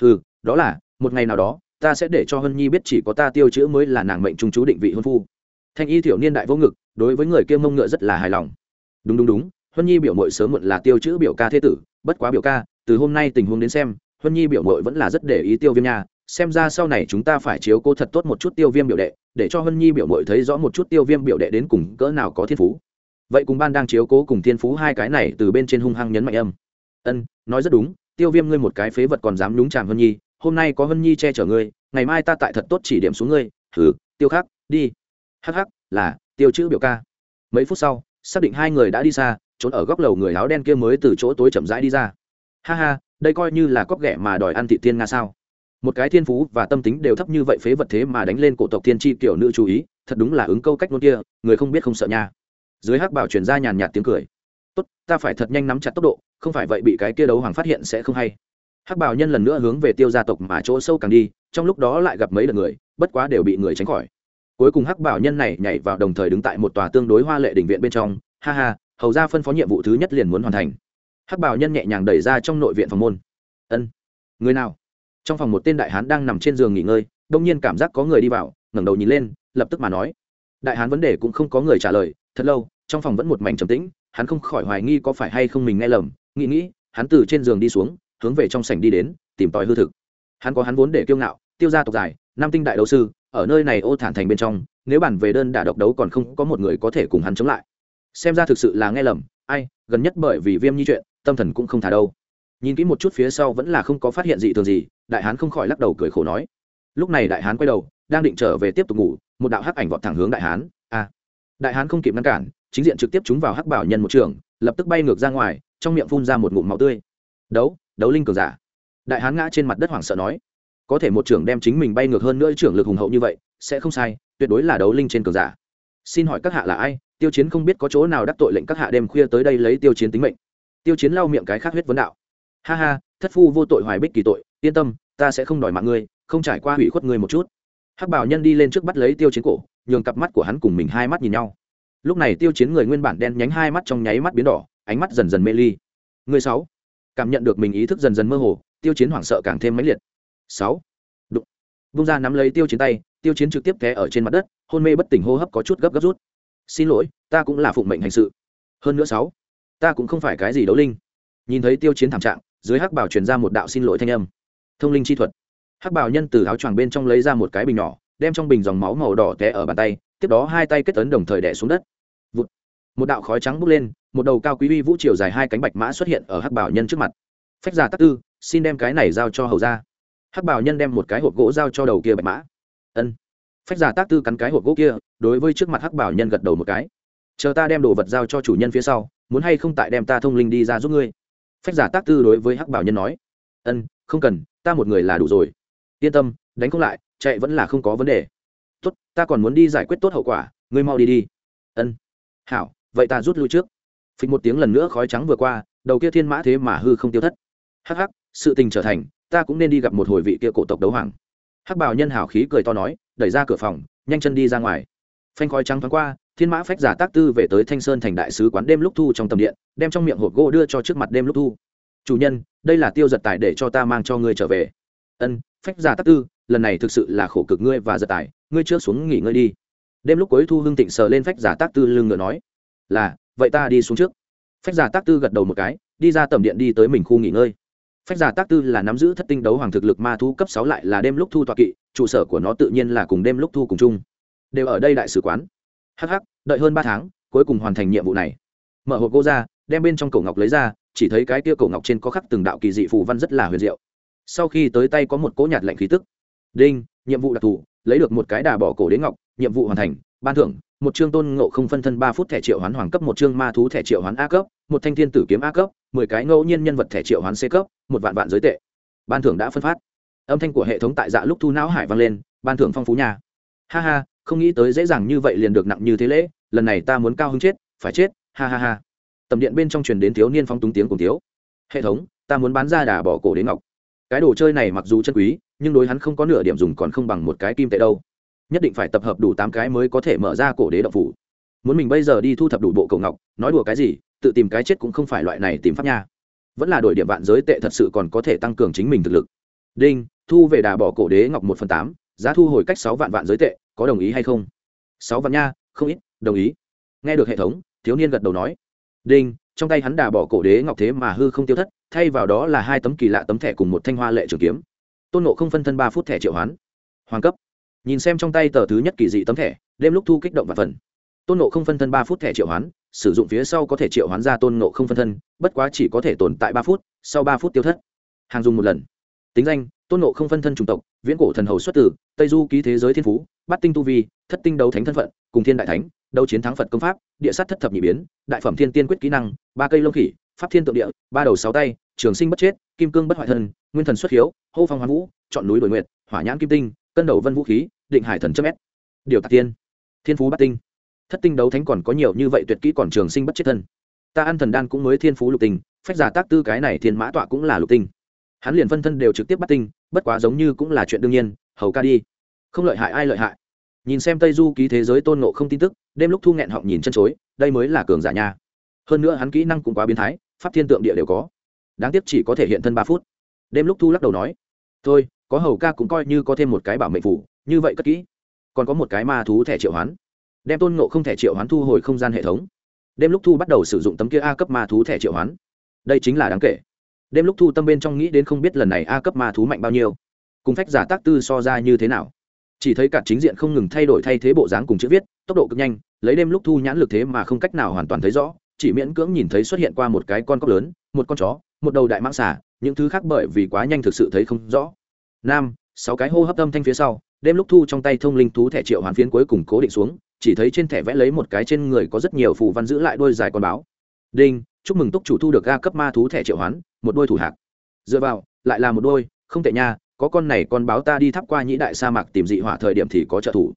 Ừ đó là, một ngày nào đó ta sẽ để cho hân nhi biết chỉ có ta tiêu chữ mới là nàng mệnh trung chú định vị hôn phu. Thanh y thiểu niên đại vô ngực, đối với người kia mông ngựa rất là hài lòng. Đúng đúng đúng, hân nhi biểu mội sớm muộn là tiêu chữ biểu ca thế tử, bất quá biểu ca, từ hôm nay tình huống đến xem, hân nhi biểu mội vẫn là rất để ý tiêu viêm nha. Xem ra sau này chúng ta phải chiếu cố thật tốt một chút tiêu viêm biểu đệ, để cho hân nhi biểu mội thấy rõ một chút tiêu viêm biểu đệ đến cùng cỡ nào có thiên phú. Vậy cùng ban đang chiếu cố cùng thiên phú hai cái này từ bên trên hung hăng nhấn mạnh âm. Ân, nói rất đúng, tiêu viêm ngươi một cái phế vật còn dám nhúng chàm hân nhi hôm nay có hân nhi che chở ngươi, ngày mai ta tại thật tốt chỉ điểm xuống ngươi. Thử tiêu khắc, đi. Hắc hắc, là, tiêu chữ biểu ca. Mấy phút sau, xác định hai người đã đi xa, trốn ở góc lầu người áo đen kia mới từ chỗ tối chậm rãi đi ra. Ha ha, đây coi như là cóc ghẻ mà đòi ăn thị tiên nga sao? Một cái thiên phú và tâm tính đều thấp như vậy phế vật thế mà đánh lên cổ tộc tiên tri kiểu nữ chú ý, thật đúng là ứng câu cách ngôn kia, người không biết không sợ nha. Dưới hắc bảo chuyển ra nhàn nhạt tiếng cười. Tốt, ta phải thật nhanh nắm chặt tốc độ, không phải vậy bị cái kia đấu hoàng phát hiện sẽ không hay hắc bảo nhân lần nữa hướng về tiêu gia tộc mà chỗ sâu càng đi, trong lúc đó lại gặp mấy đợt người, bất quá đều bị người tránh khỏi. Cuối cùng hắc bảo nhân này nhảy vào đồng thời đứng tại một tòa tương đối hoa lệ đỉnh viện bên trong, ha ha, hầu ra phân phó nhiệm vụ thứ nhất liền muốn hoàn thành. Hắc bảo nhân nhẹ nhàng đẩy ra trong nội viện phòng môn. Ân, người nào? Trong phòng một tên đại hán đang nằm trên giường nghỉ ngơi, đông nhiên cảm giác có người đi vào, ngẩng đầu nhìn lên, lập tức mà nói. Đại hán vấn đề cũng không có người trả lời, thật lâu, trong phòng vẫn một mảnh trầm tĩnh, hắn không khỏi hoài nghi có phải hay không mình nghe lầm, nghĩ nghĩ, hắn từ trên giường đi xuống hướng về trong sảnh đi đến, tìm tòi hư thực. Hắn có hắn vốn để kiêu ngạo, tiêu gia tộc dài nam tinh đại đấu sư, ở nơi này ô thản thành bên trong, nếu bản về đơn đả độc đấu còn không có một người có thể cùng hắn chống lại. Xem ra thực sự là nghe lầm, ai, gần nhất bởi vì viêm nhi chuyện, tâm thần cũng không thả đâu. Nhìn kỹ một chút phía sau vẫn là không có phát hiện gì thường gì, đại hán không khỏi lắc đầu cười khổ nói. Lúc này đại hán quay đầu, đang định trở về tiếp tục ngủ, một đạo hắc ảnh vọt thẳng hướng đại hán. A đại hán không kịp ngăn cản, chính diện trực tiếp trúng vào hắc bảo nhân một trường, lập tức bay ngược ra ngoài, trong miệng phun ra một ngụm máu tươi. Đấu đấu linh cường giả. Đại hán ngã trên mặt đất hoảng sợ nói, có thể một trưởng đem chính mình bay ngược hơn nữa trưởng lực hùng hậu như vậy, sẽ không sai, tuyệt đối là đấu linh trên cường giả. Xin hỏi các hạ là ai? Tiêu chiến không biết có chỗ nào đắc tội lệnh các hạ đêm khuya tới đây lấy tiêu chiến tính mệnh. Tiêu chiến lau miệng cái khác huyết vấn đạo, ha ha, thất phu vô tội hoài bích kỳ tội, yên tâm, ta sẽ không đòi mạng ngươi, không trải qua hủy khuất ngươi một chút. Hắc bảo nhân đi lên trước bắt lấy tiêu chiến cổ, nhường cặp mắt của hắn cùng mình hai mắt nhìn nhau. Lúc này tiêu chiến người nguyên bản đen nhánh hai mắt trong nháy mắt biến đỏ, ánh mắt dần dần mê ly. Người sáu cảm nhận được mình ý thức dần dần mơ hồ, tiêu chiến hoảng sợ càng thêm mãnh liệt. Sáu. Đụng. Vung ra nắm lấy tiêu chiến tay, tiêu chiến trực tiếp té ở trên mặt đất, hôn mê bất tỉnh hô hấp có chút gấp gấp rút. Xin lỗi, ta cũng là phụng mệnh hành sự. Hơn nữa sáu, ta cũng không phải cái gì đấu linh. Nhìn thấy tiêu chiến thảm trạng, dưới hắc bảo truyền ra một đạo xin lỗi thanh âm. Thông linh chi thuật. Hắc bảo nhân từ áo choàng bên trong lấy ra một cái bình nhỏ, đem trong bình dòng máu màu đỏ té ở bàn tay, tiếp đó hai tay kết tấn đồng thời đẻ xuống đất. Vụt một đạo khói trắng bốc lên, một đầu cao quý uy vũ triều dài hai cánh bạch mã xuất hiện ở hắc bảo nhân trước mặt. Phách giả tắc tư, xin đem cái này giao cho hầu ra hắc bảo nhân đem một cái hộp gỗ giao cho đầu kia bạch mã. Ân. Phách giả tác tư cắn cái hộp gỗ kia, đối với trước mặt hắc bảo nhân gật đầu một cái. Chờ ta đem đồ vật giao cho chủ nhân phía sau, muốn hay không tại đem ta thông linh đi ra giúp ngươi? Phách giả tác tư đối với hắc bảo nhân nói. Ân, không cần, ta một người là đủ rồi. Yên tâm, đánh không lại, chạy vẫn là không có vấn đề. Tốt, ta còn muốn đi giải quyết tốt hậu quả, ngươi mau đi đi. Ân. Hảo vậy ta rút lui trước. Phịch một tiếng lần nữa khói trắng vừa qua, đầu kia thiên mã thế mà hư không tiêu thất. Hắc hắc, sự tình trở thành, ta cũng nên đi gặp một hồi vị kia cổ tộc đấu hoàng. Hắc bảo nhân hảo khí cười to nói, đẩy ra cửa phòng, nhanh chân đi ra ngoài. Phanh khói trắng thoáng qua, thiên mã phách giả tác tư về tới thanh sơn thành đại sứ quán đêm lúc thu trong tầm điện, đem trong miệng hộp gỗ đưa cho trước mặt đêm lúc thu. Chủ nhân, đây là tiêu giật tài để cho ta mang cho ngươi trở về. Ân, phách giả tác tư, lần này thực sự là khổ cực ngươi và giật tài, ngươi chưa xuống nghỉ ngơi đi. Đêm lúc cuối thu hương tịnh sờ lên phách giả tác tư lưng ngựa nói là, vậy ta đi xuống trước. Phách giả tác tư gật đầu một cái, đi ra tầm điện đi tới mình khu nghỉ ngơi. Phách giả tác tư là nắm giữ thất tinh đấu hoàng thực lực ma thu cấp sáu lại là đêm lúc thu tọa kỵ, trụ sở của nó tự nhiên là cùng đêm lúc thu cùng chung. Đều ở đây đại sứ quán. Hh đợi hơn ba tháng, cuối cùng hoàn thành nhiệm vụ này. Mở hộp gỗ ra, đem bên trong cổ ngọc lấy ra, chỉ thấy cái kia cổ ngọc trên có khắc từng đạo kỳ dị phù văn rất là huyền diệu. Sau khi tới tay có một cỗ nhạt lạnh khí tức. Đinh, nhiệm vụ đặc thù, lấy được một cái đà bỏ cổ đế ngọc, nhiệm vụ hoàn thành, ban thưởng một chương tôn ngộ không phân thân ba phút thẻ triệu hoán hoàng cấp, một chương ma thú thẻ triệu hoán a cấp, một thanh thiên tử kiếm a cấp, mười cái ngẫu nhiên nhân vật thẻ triệu hoán c cấp, một vạn vạn giới tệ. Ban thưởng đã phân phát. Âm thanh của hệ thống tại dạ lúc thu não hải vang lên, ban thưởng phong phú nhà ha ha, không nghĩ tới dễ dàng như vậy liền được nặng như thế lễ, lần này ta muốn cao hứng chết, phải chết, ha ha ha. Tầm điện bên trong truyền đến thiếu niên phong túng tiếng cùng thiếu. Hệ thống, ta muốn bán ra đà bỏ cổ đến ngọc. Cái đồ chơi này mặc dù chân quý, nhưng đối hắn không có nửa điểm dùng còn không bằng một cái kim tệ đâu nhất định phải tập hợp đủ tám cái mới có thể mở ra cổ đế động phủ. Muốn mình bây giờ đi thu thập đủ bộ cầu ngọc, nói đùa cái gì, tự tìm cái chết cũng không phải loại này tìm pháp nha. Vẫn là đổi điểm vạn giới tệ thật sự còn có thể tăng cường chính mình thực lực. Đinh, thu về đà bỏ cổ đế ngọc một phần tám, giá thu hồi cách sáu vạn vạn giới tệ, có đồng ý hay không? Sáu vạn nha, không ít, đồng ý. Nghe được hệ thống, thiếu niên gật đầu nói. Đinh, trong tay hắn đà bỏ cổ đế ngọc thế mà hư không tiêu thất, thay vào đó là hai tấm kỳ lạ tấm thẻ cùng một thanh hoa lệ trường kiếm. Tôn nộ không phân thân ba phút thẻ triệu hoán. Hoàng cấp nhìn xem trong tay tờ thứ nhất kỳ dị tấm thẻ, đêm lúc thu kích động và phần. Tôn nộ không phân thân ba phút thẻ triệu hoán, sử dụng phía sau có thể triệu hoán ra tôn nộ không phân thân, bất quá chỉ có thể tồn tại ba phút, sau ba phút tiêu thất. Hàng dùng một lần. Tính danh, tôn nộ không phân thân chủng tộc, viễn cổ thần hầu xuất tử, tây du ký thế giới thiên phú, bát tinh tu vi, thất tinh đấu thánh thân phận, cùng thiên đại thánh, đấu chiến thắng phật công pháp, địa sát thất thập nhị biến, đại phẩm thiên tiên quyết kỹ năng, ba cây lông khỉ, pháp thiên tượng địa, ba đầu sáu tay, trường sinh bất chết, kim cương bất hoại thân, nguyên thần xuất hiếu, hô phong hoán vũ, chọn núi đổi nguyệt, hỏa nhãn kim tinh cân đầu vân vũ khí, định hải thần chấm ép. Điều tạc tiên. Thiên phú bát tinh. Thất tinh đấu thánh còn có nhiều như vậy tuyệt kỹ còn trường sinh bất chết thân. Ta ăn thần đan cũng mới thiên phú lục tinh, phách giả tác tư cái này thiên mã tọa cũng là lục tinh. Hắn liền phân thân đều trực tiếp bắt tinh, bất quá giống như cũng là chuyện đương nhiên, hầu ca đi. Không lợi hại ai lợi hại. Nhìn xem tây du ký thế giới tôn nộ không tin tức, đêm lúc thu nghẹn họng nhìn chân chối, đây mới là cường giả nha. Hơn nữa hắn kỹ năng cũng quá biến thái, pháp thiên tượng địa đều có. Đáng tiếc chỉ có thể hiện thân ba phút. Đêm lúc thu lắc đầu nói, thôi có hầu ca cũng coi như có thêm một cái bảo mệnh phủ, như vậy cất kỹ. Còn có một cái ma thú thẻ triệu hoán. Đem tôn nộ không thẻ triệu hoán thu hồi không gian hệ thống. Đêm lúc thu bắt đầu sử dụng tấm kia a cấp ma thú thẻ triệu hoán. Đây chính là đáng kể. Đêm lúc thu tâm bên trong nghĩ đến không biết lần này a cấp ma thú mạnh bao nhiêu. Cùng phách giả tác tư so ra như thế nào. Chỉ thấy cả chính diện không ngừng thay đổi thay thế bộ dáng cùng chữ viết, tốc độ cực nhanh, lấy đêm lúc thu nhãn lực thế mà không cách nào hoàn toàn thấy rõ, chỉ miễn cưỡng nhìn thấy xuất hiện qua một cái con cóc lớn, một con chó, một đầu đại mãng xà, những thứ khác bởi vì quá nhanh thực sự thấy không rõ nam, sáu cái hô hấp âm thanh phía sau, đêm lúc thu trong tay thông linh thú thẻ triệu hoàn phiến cuối cùng cố định xuống, chỉ thấy trên thẻ vẽ lấy một cái trên người có rất nhiều phù văn giữ lại đôi dài con báo. Đinh, chúc mừng túc chủ thu được ga cấp ma thú thẻ triệu hoán, một đôi thủ hạc. Dựa vào, lại là một đôi, không tệ nha, có con này con báo ta đi thắp qua nhĩ đại sa mạc tìm dị hỏa thời điểm thì có trợ thủ.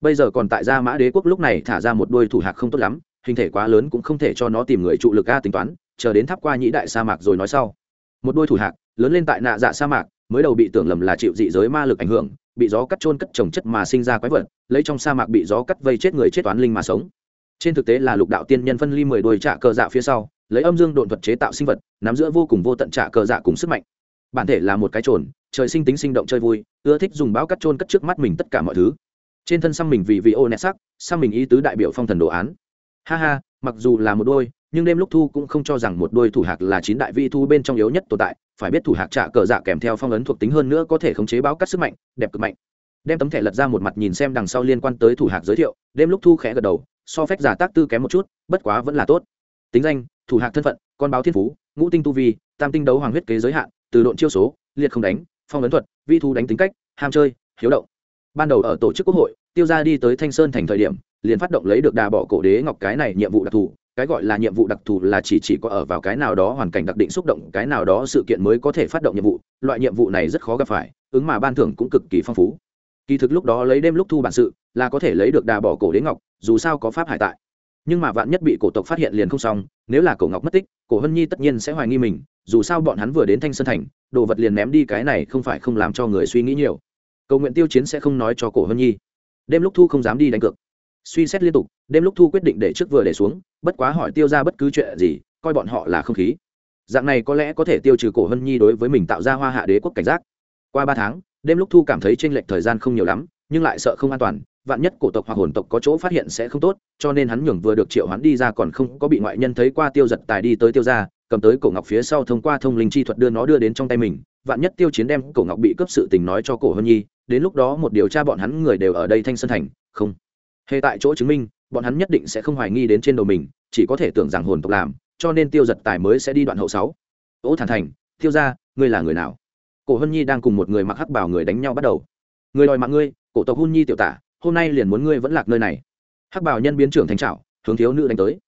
Bây giờ còn tại gia mã đế quốc lúc này thả ra một đôi thủ hạc không tốt lắm, hình thể quá lớn cũng không thể cho nó tìm người trụ lực ga tính toán, chờ đến thắp qua nhĩ đại sa mạc rồi nói sau. Một đôi thủ hạc, lớn lên tại nạ dạ sa mạc mới đầu bị tưởng lầm là chịu dị giới ma lực ảnh hưởng, bị gió cắt trôn cất trồng chất mà sinh ra quái vật, lấy trong sa mạc bị gió cắt vây chết người chết toán linh mà sống. Trên thực tế là lục đạo tiên nhân phân ly mười đôi trạ cờ dạ phía sau, lấy âm dương độn thuật chế tạo sinh vật, nắm giữa vô cùng vô tận trạ cờ dạ cùng sức mạnh. Bản thể là một cái trồn, trời sinh tính sinh động chơi vui, ưa thích dùng bão cắt trôn cất trước mắt mình tất cả mọi thứ. Trên thân xăm mình vì vị ô nét sắc, xăm mình ý tứ đại biểu phong thần đồ án. Ha ha, mặc dù là một đôi, nhưng đêm lúc thu cũng không cho rằng một đôi thủ hạc là chín đại vi thu bên trong yếu nhất tồn tại phải biết thủ hạc trả cờ dạ kèm theo phong ấn thuộc tính hơn nữa có thể khống chế báo cắt sức mạnh, đẹp cực mạnh. Đem tấm thẻ lật ra một mặt nhìn xem đằng sau liên quan tới thủ hạc giới thiệu, đêm lúc thu khẽ gật đầu, so phép giả tác tư kém một chút, bất quá vẫn là tốt. Tính danh, thủ hạc thân phận, con báo thiên phú, ngũ tinh tu vi, tam tinh đấu hoàng huyết kế giới hạn, từ độn chiêu số, liệt không đánh, phong ấn thuật, vi thu đánh tính cách, ham chơi, hiếu động. Ban đầu ở tổ chức quốc hội, tiêu ra đi tới thanh sơn thành thời điểm, liền phát động lấy được đà bỏ cổ đế ngọc cái này nhiệm vụ đặc thù cái gọi là nhiệm vụ đặc thù là chỉ chỉ có ở vào cái nào đó hoàn cảnh đặc định xúc động, cái nào đó sự kiện mới có thể phát động nhiệm vụ, loại nhiệm vụ này rất khó gặp phải, ứng mà ban thưởng cũng cực kỳ phong phú. Kỳ thực lúc đó lấy đêm lúc thu bản sự là có thể lấy được đà bỏ cổ đến ngọc, dù sao có pháp hải tại. Nhưng mà vạn nhất bị cổ tộc phát hiện liền không xong, nếu là cổ ngọc mất tích, cổ hân nhi tất nhiên sẽ hoài nghi mình, dù sao bọn hắn vừa đến thanh sơn thành, đồ vật liền ném đi cái này không phải không làm cho người suy nghĩ nhiều. Cầu nguyện tiêu chiến sẽ không nói cho cổ hân nhi. Đêm lúc thu không dám đi đánh cược suy xét liên tục, đêm lúc thu quyết định để trước vừa để xuống, bất quá hỏi tiêu ra bất cứ chuyện gì, coi bọn họ là không khí. Dạng này có lẽ có thể tiêu trừ cổ hân nhi đối với mình tạo ra hoa hạ đế quốc cảnh giác. Qua ba tháng, đêm lúc thu cảm thấy t r ê n lệch thời gian không nhiều lắm, nhưng lại sợ không an toàn, vạn nhất cổ tộc hoặc hồn tộc có chỗ phát hiện sẽ không tốt, cho nên hắn nhường vừa được triệu hắn đi ra còn không có bị ngoại nhân thấy qua tiêu giật tài đi tới tiêu ra cầm tới cổ ngọc phía sau thông qua thông linh chi thuật đưa nó đưa đến trong tay mình, vạn nhất tiêu chiến đem cổ ngọc bị cướp sự tình nói cho cổ hân nhi, đến lúc đó một điều tra bọn hắn người đều ở đây thanh sơn thành, không hề tại chỗ chứng minh bọn hắn nhất định sẽ không hoài nghi đến trên đầu mình chỉ có thể tưởng rằng hồn tộc làm cho nên tiêu giật tài mới sẽ đi đoạn hậu sáu. Ố thản thành tiêu ra ngươi là người nào? Cổ hân nhi đang cùng một người mặc hắc bảo người đánh nhau bắt đầu. Người đòi mạng ngươi cổ tộc hôn nhi tiểu tả hôm nay liền muốn ngươi vẫn lạc nơi này. Hắc bảo nhân biến trưởng thành trảo, hướng thiếu nữ đánh tới.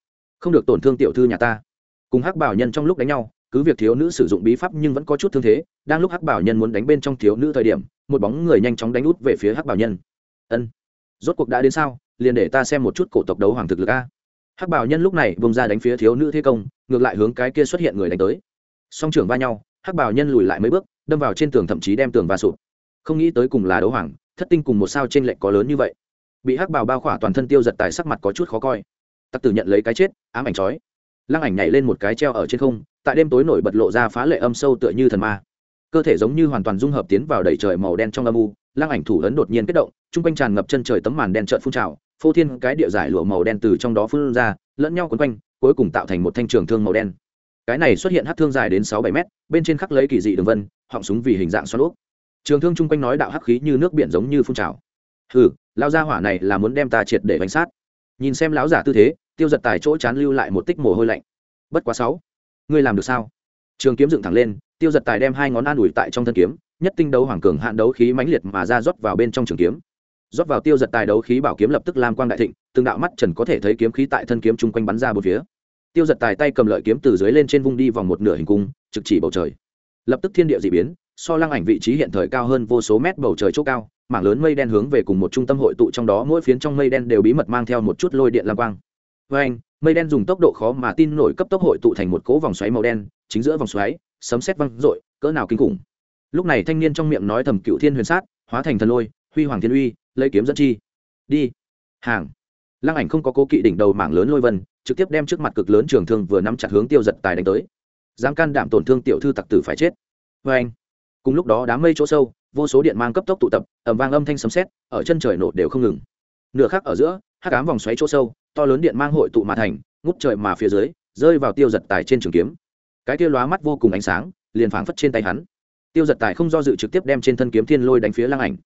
Không được tổn thương tiểu thư nhà ta. Cùng hắc bảo nhân trong lúc đánh nhau cứ việc thiếu nữ sử dụng bí pháp nhưng vẫn có chút thương thế đang lúc hắc bảo nhân muốn đánh bên trong thiếu nữ thời điểm một bóng người nhanh chóng đánh út về phía hắc bảo nhân. Ân rốt cuộc đã đến sao? Liền để ta xem một chút cổ tộc đấu hoàng thực lực a. Hắc bảo nhân lúc này bông ra đánh phía thiếu nữ thế công, ngược lại hướng cái kia xuất hiện người đánh tới. Song trưởng va nhau, hắc bảo nhân lùi lại mấy bước, đâm vào trên tường thậm chí đem tường va sụp. Không nghĩ tới cùng là đấu hoàng, thất tinh cùng một sao trên lệnh có lớn như vậy. Bị hắc bảo bao khỏa toàn thân tiêu giật tài sắc mặt có chút khó coi. Tặc tử nhận lấy cái chết, ám ảnh chói. Lăng ảnh nhảy lên một cái treo ở trên không, tại đêm tối nổi bật lộ ra phá lệ âm sâu tựa như thần ma. Cơ thể giống như hoàn toàn dung hợp tiến vào đầy trời màu đen trong âm u, lăng ảnh thủ ấn đột nhiên kết động chung quanh tràn ngập chân trời tấm màn đen trợn phun trào phô thiên cái địa giải lụa màu đen từ trong đó phun ra, lẫn nhau quấn quanh, cuối cùng tạo thành một thanh trường thương màu đen. Cái này xuất hiện hát thương dài đến sáu bảy mét, bên trên khắc lấy kỳ dị đường vân, họng súng vì hình dạng xoắn úp trường thương chung quanh nói đạo hắc khí như nước biển giống như phun trào. Hừ lao ra hỏa này là muốn đem ta triệt để bánh sát. Nhìn xem lão giả tư thế, tiêu giật tài chỗ chán lưu lại một tích mồ hôi lạnh. Bất quá sáu, ngươi làm được sao? Trường kiếm dựng thẳng lên, tiêu giật tài đem hai ngón an ủi tại trong thân kiếm, nhất tinh đấu hoàng cường hạn đấu khí mãnh liệt mà ra rót vào bên trong trường kiếm rót vào tiêu giật tài đấu khí bảo kiếm lập tức lam quang đại thịnh, từng đạo mắt trần có thể thấy kiếm khí tại thân kiếm chung quanh bắn ra bốn phía. Tiêu giật tài tay cầm lợi kiếm từ dưới lên trên vung đi vòng một nửa hình cung, trực chỉ bầu trời. Lập tức thiên địa d ị biến, so lăng ảnh vị trí hiện thời cao hơn vô số mét bầu trời chỗ cao, mảng lớn mây đen hướng về cùng một trung tâm hội tụ trong đó mỗi phiến trong mây đen đều bí mật mang theo một chút lôi điện lam quang. Với anh, mây đen dùng tốc độ khó mà tin nổi cấp tốc hội tụ thành một cỗ vòng xoáy màu đen, chính giữa vòng xoáy, sấm xét văng r cỡ nào kinh khủng. Lúc này thanh niên trong miệng nói thầm cựu thiên huyền sát, hóa thành thần lôi, huy hoàng thiên uy lấy kiếm dẫn chi. Đi. Hàng. Lăng ảnh không có cố kỵ đỉnh đầu mảng lớn lôi vân, trực tiếp đem trước mặt cực lớn trường thương vừa nắm chặt hướng tiêu giật tài đánh tới. Dám can đảm tổn thương tiểu thư tặc tử phải chết. Vê anh. Cùng lúc đó đám mây chỗ sâu, vô số điện mang cấp tốc tụ tập ẩm vang âm thanh sấm xét ở chân trời nổ đều không ngừng. Nửa khác ở giữa, hắc ám vòng xoáy chỗ sâu, to lớn điện mang hội tụ mà thành, ngút trời mà phía dưới, rơi vào tiêu giật tài trên trường kiếm. Cái kia lóa mắt vô cùng ánh sáng, liền phảng phất trên tay hắn. Tiêu giật tài không do dự trực tiếp đem trên thân kiếm thiên lôi đánh phía lăng ảnh.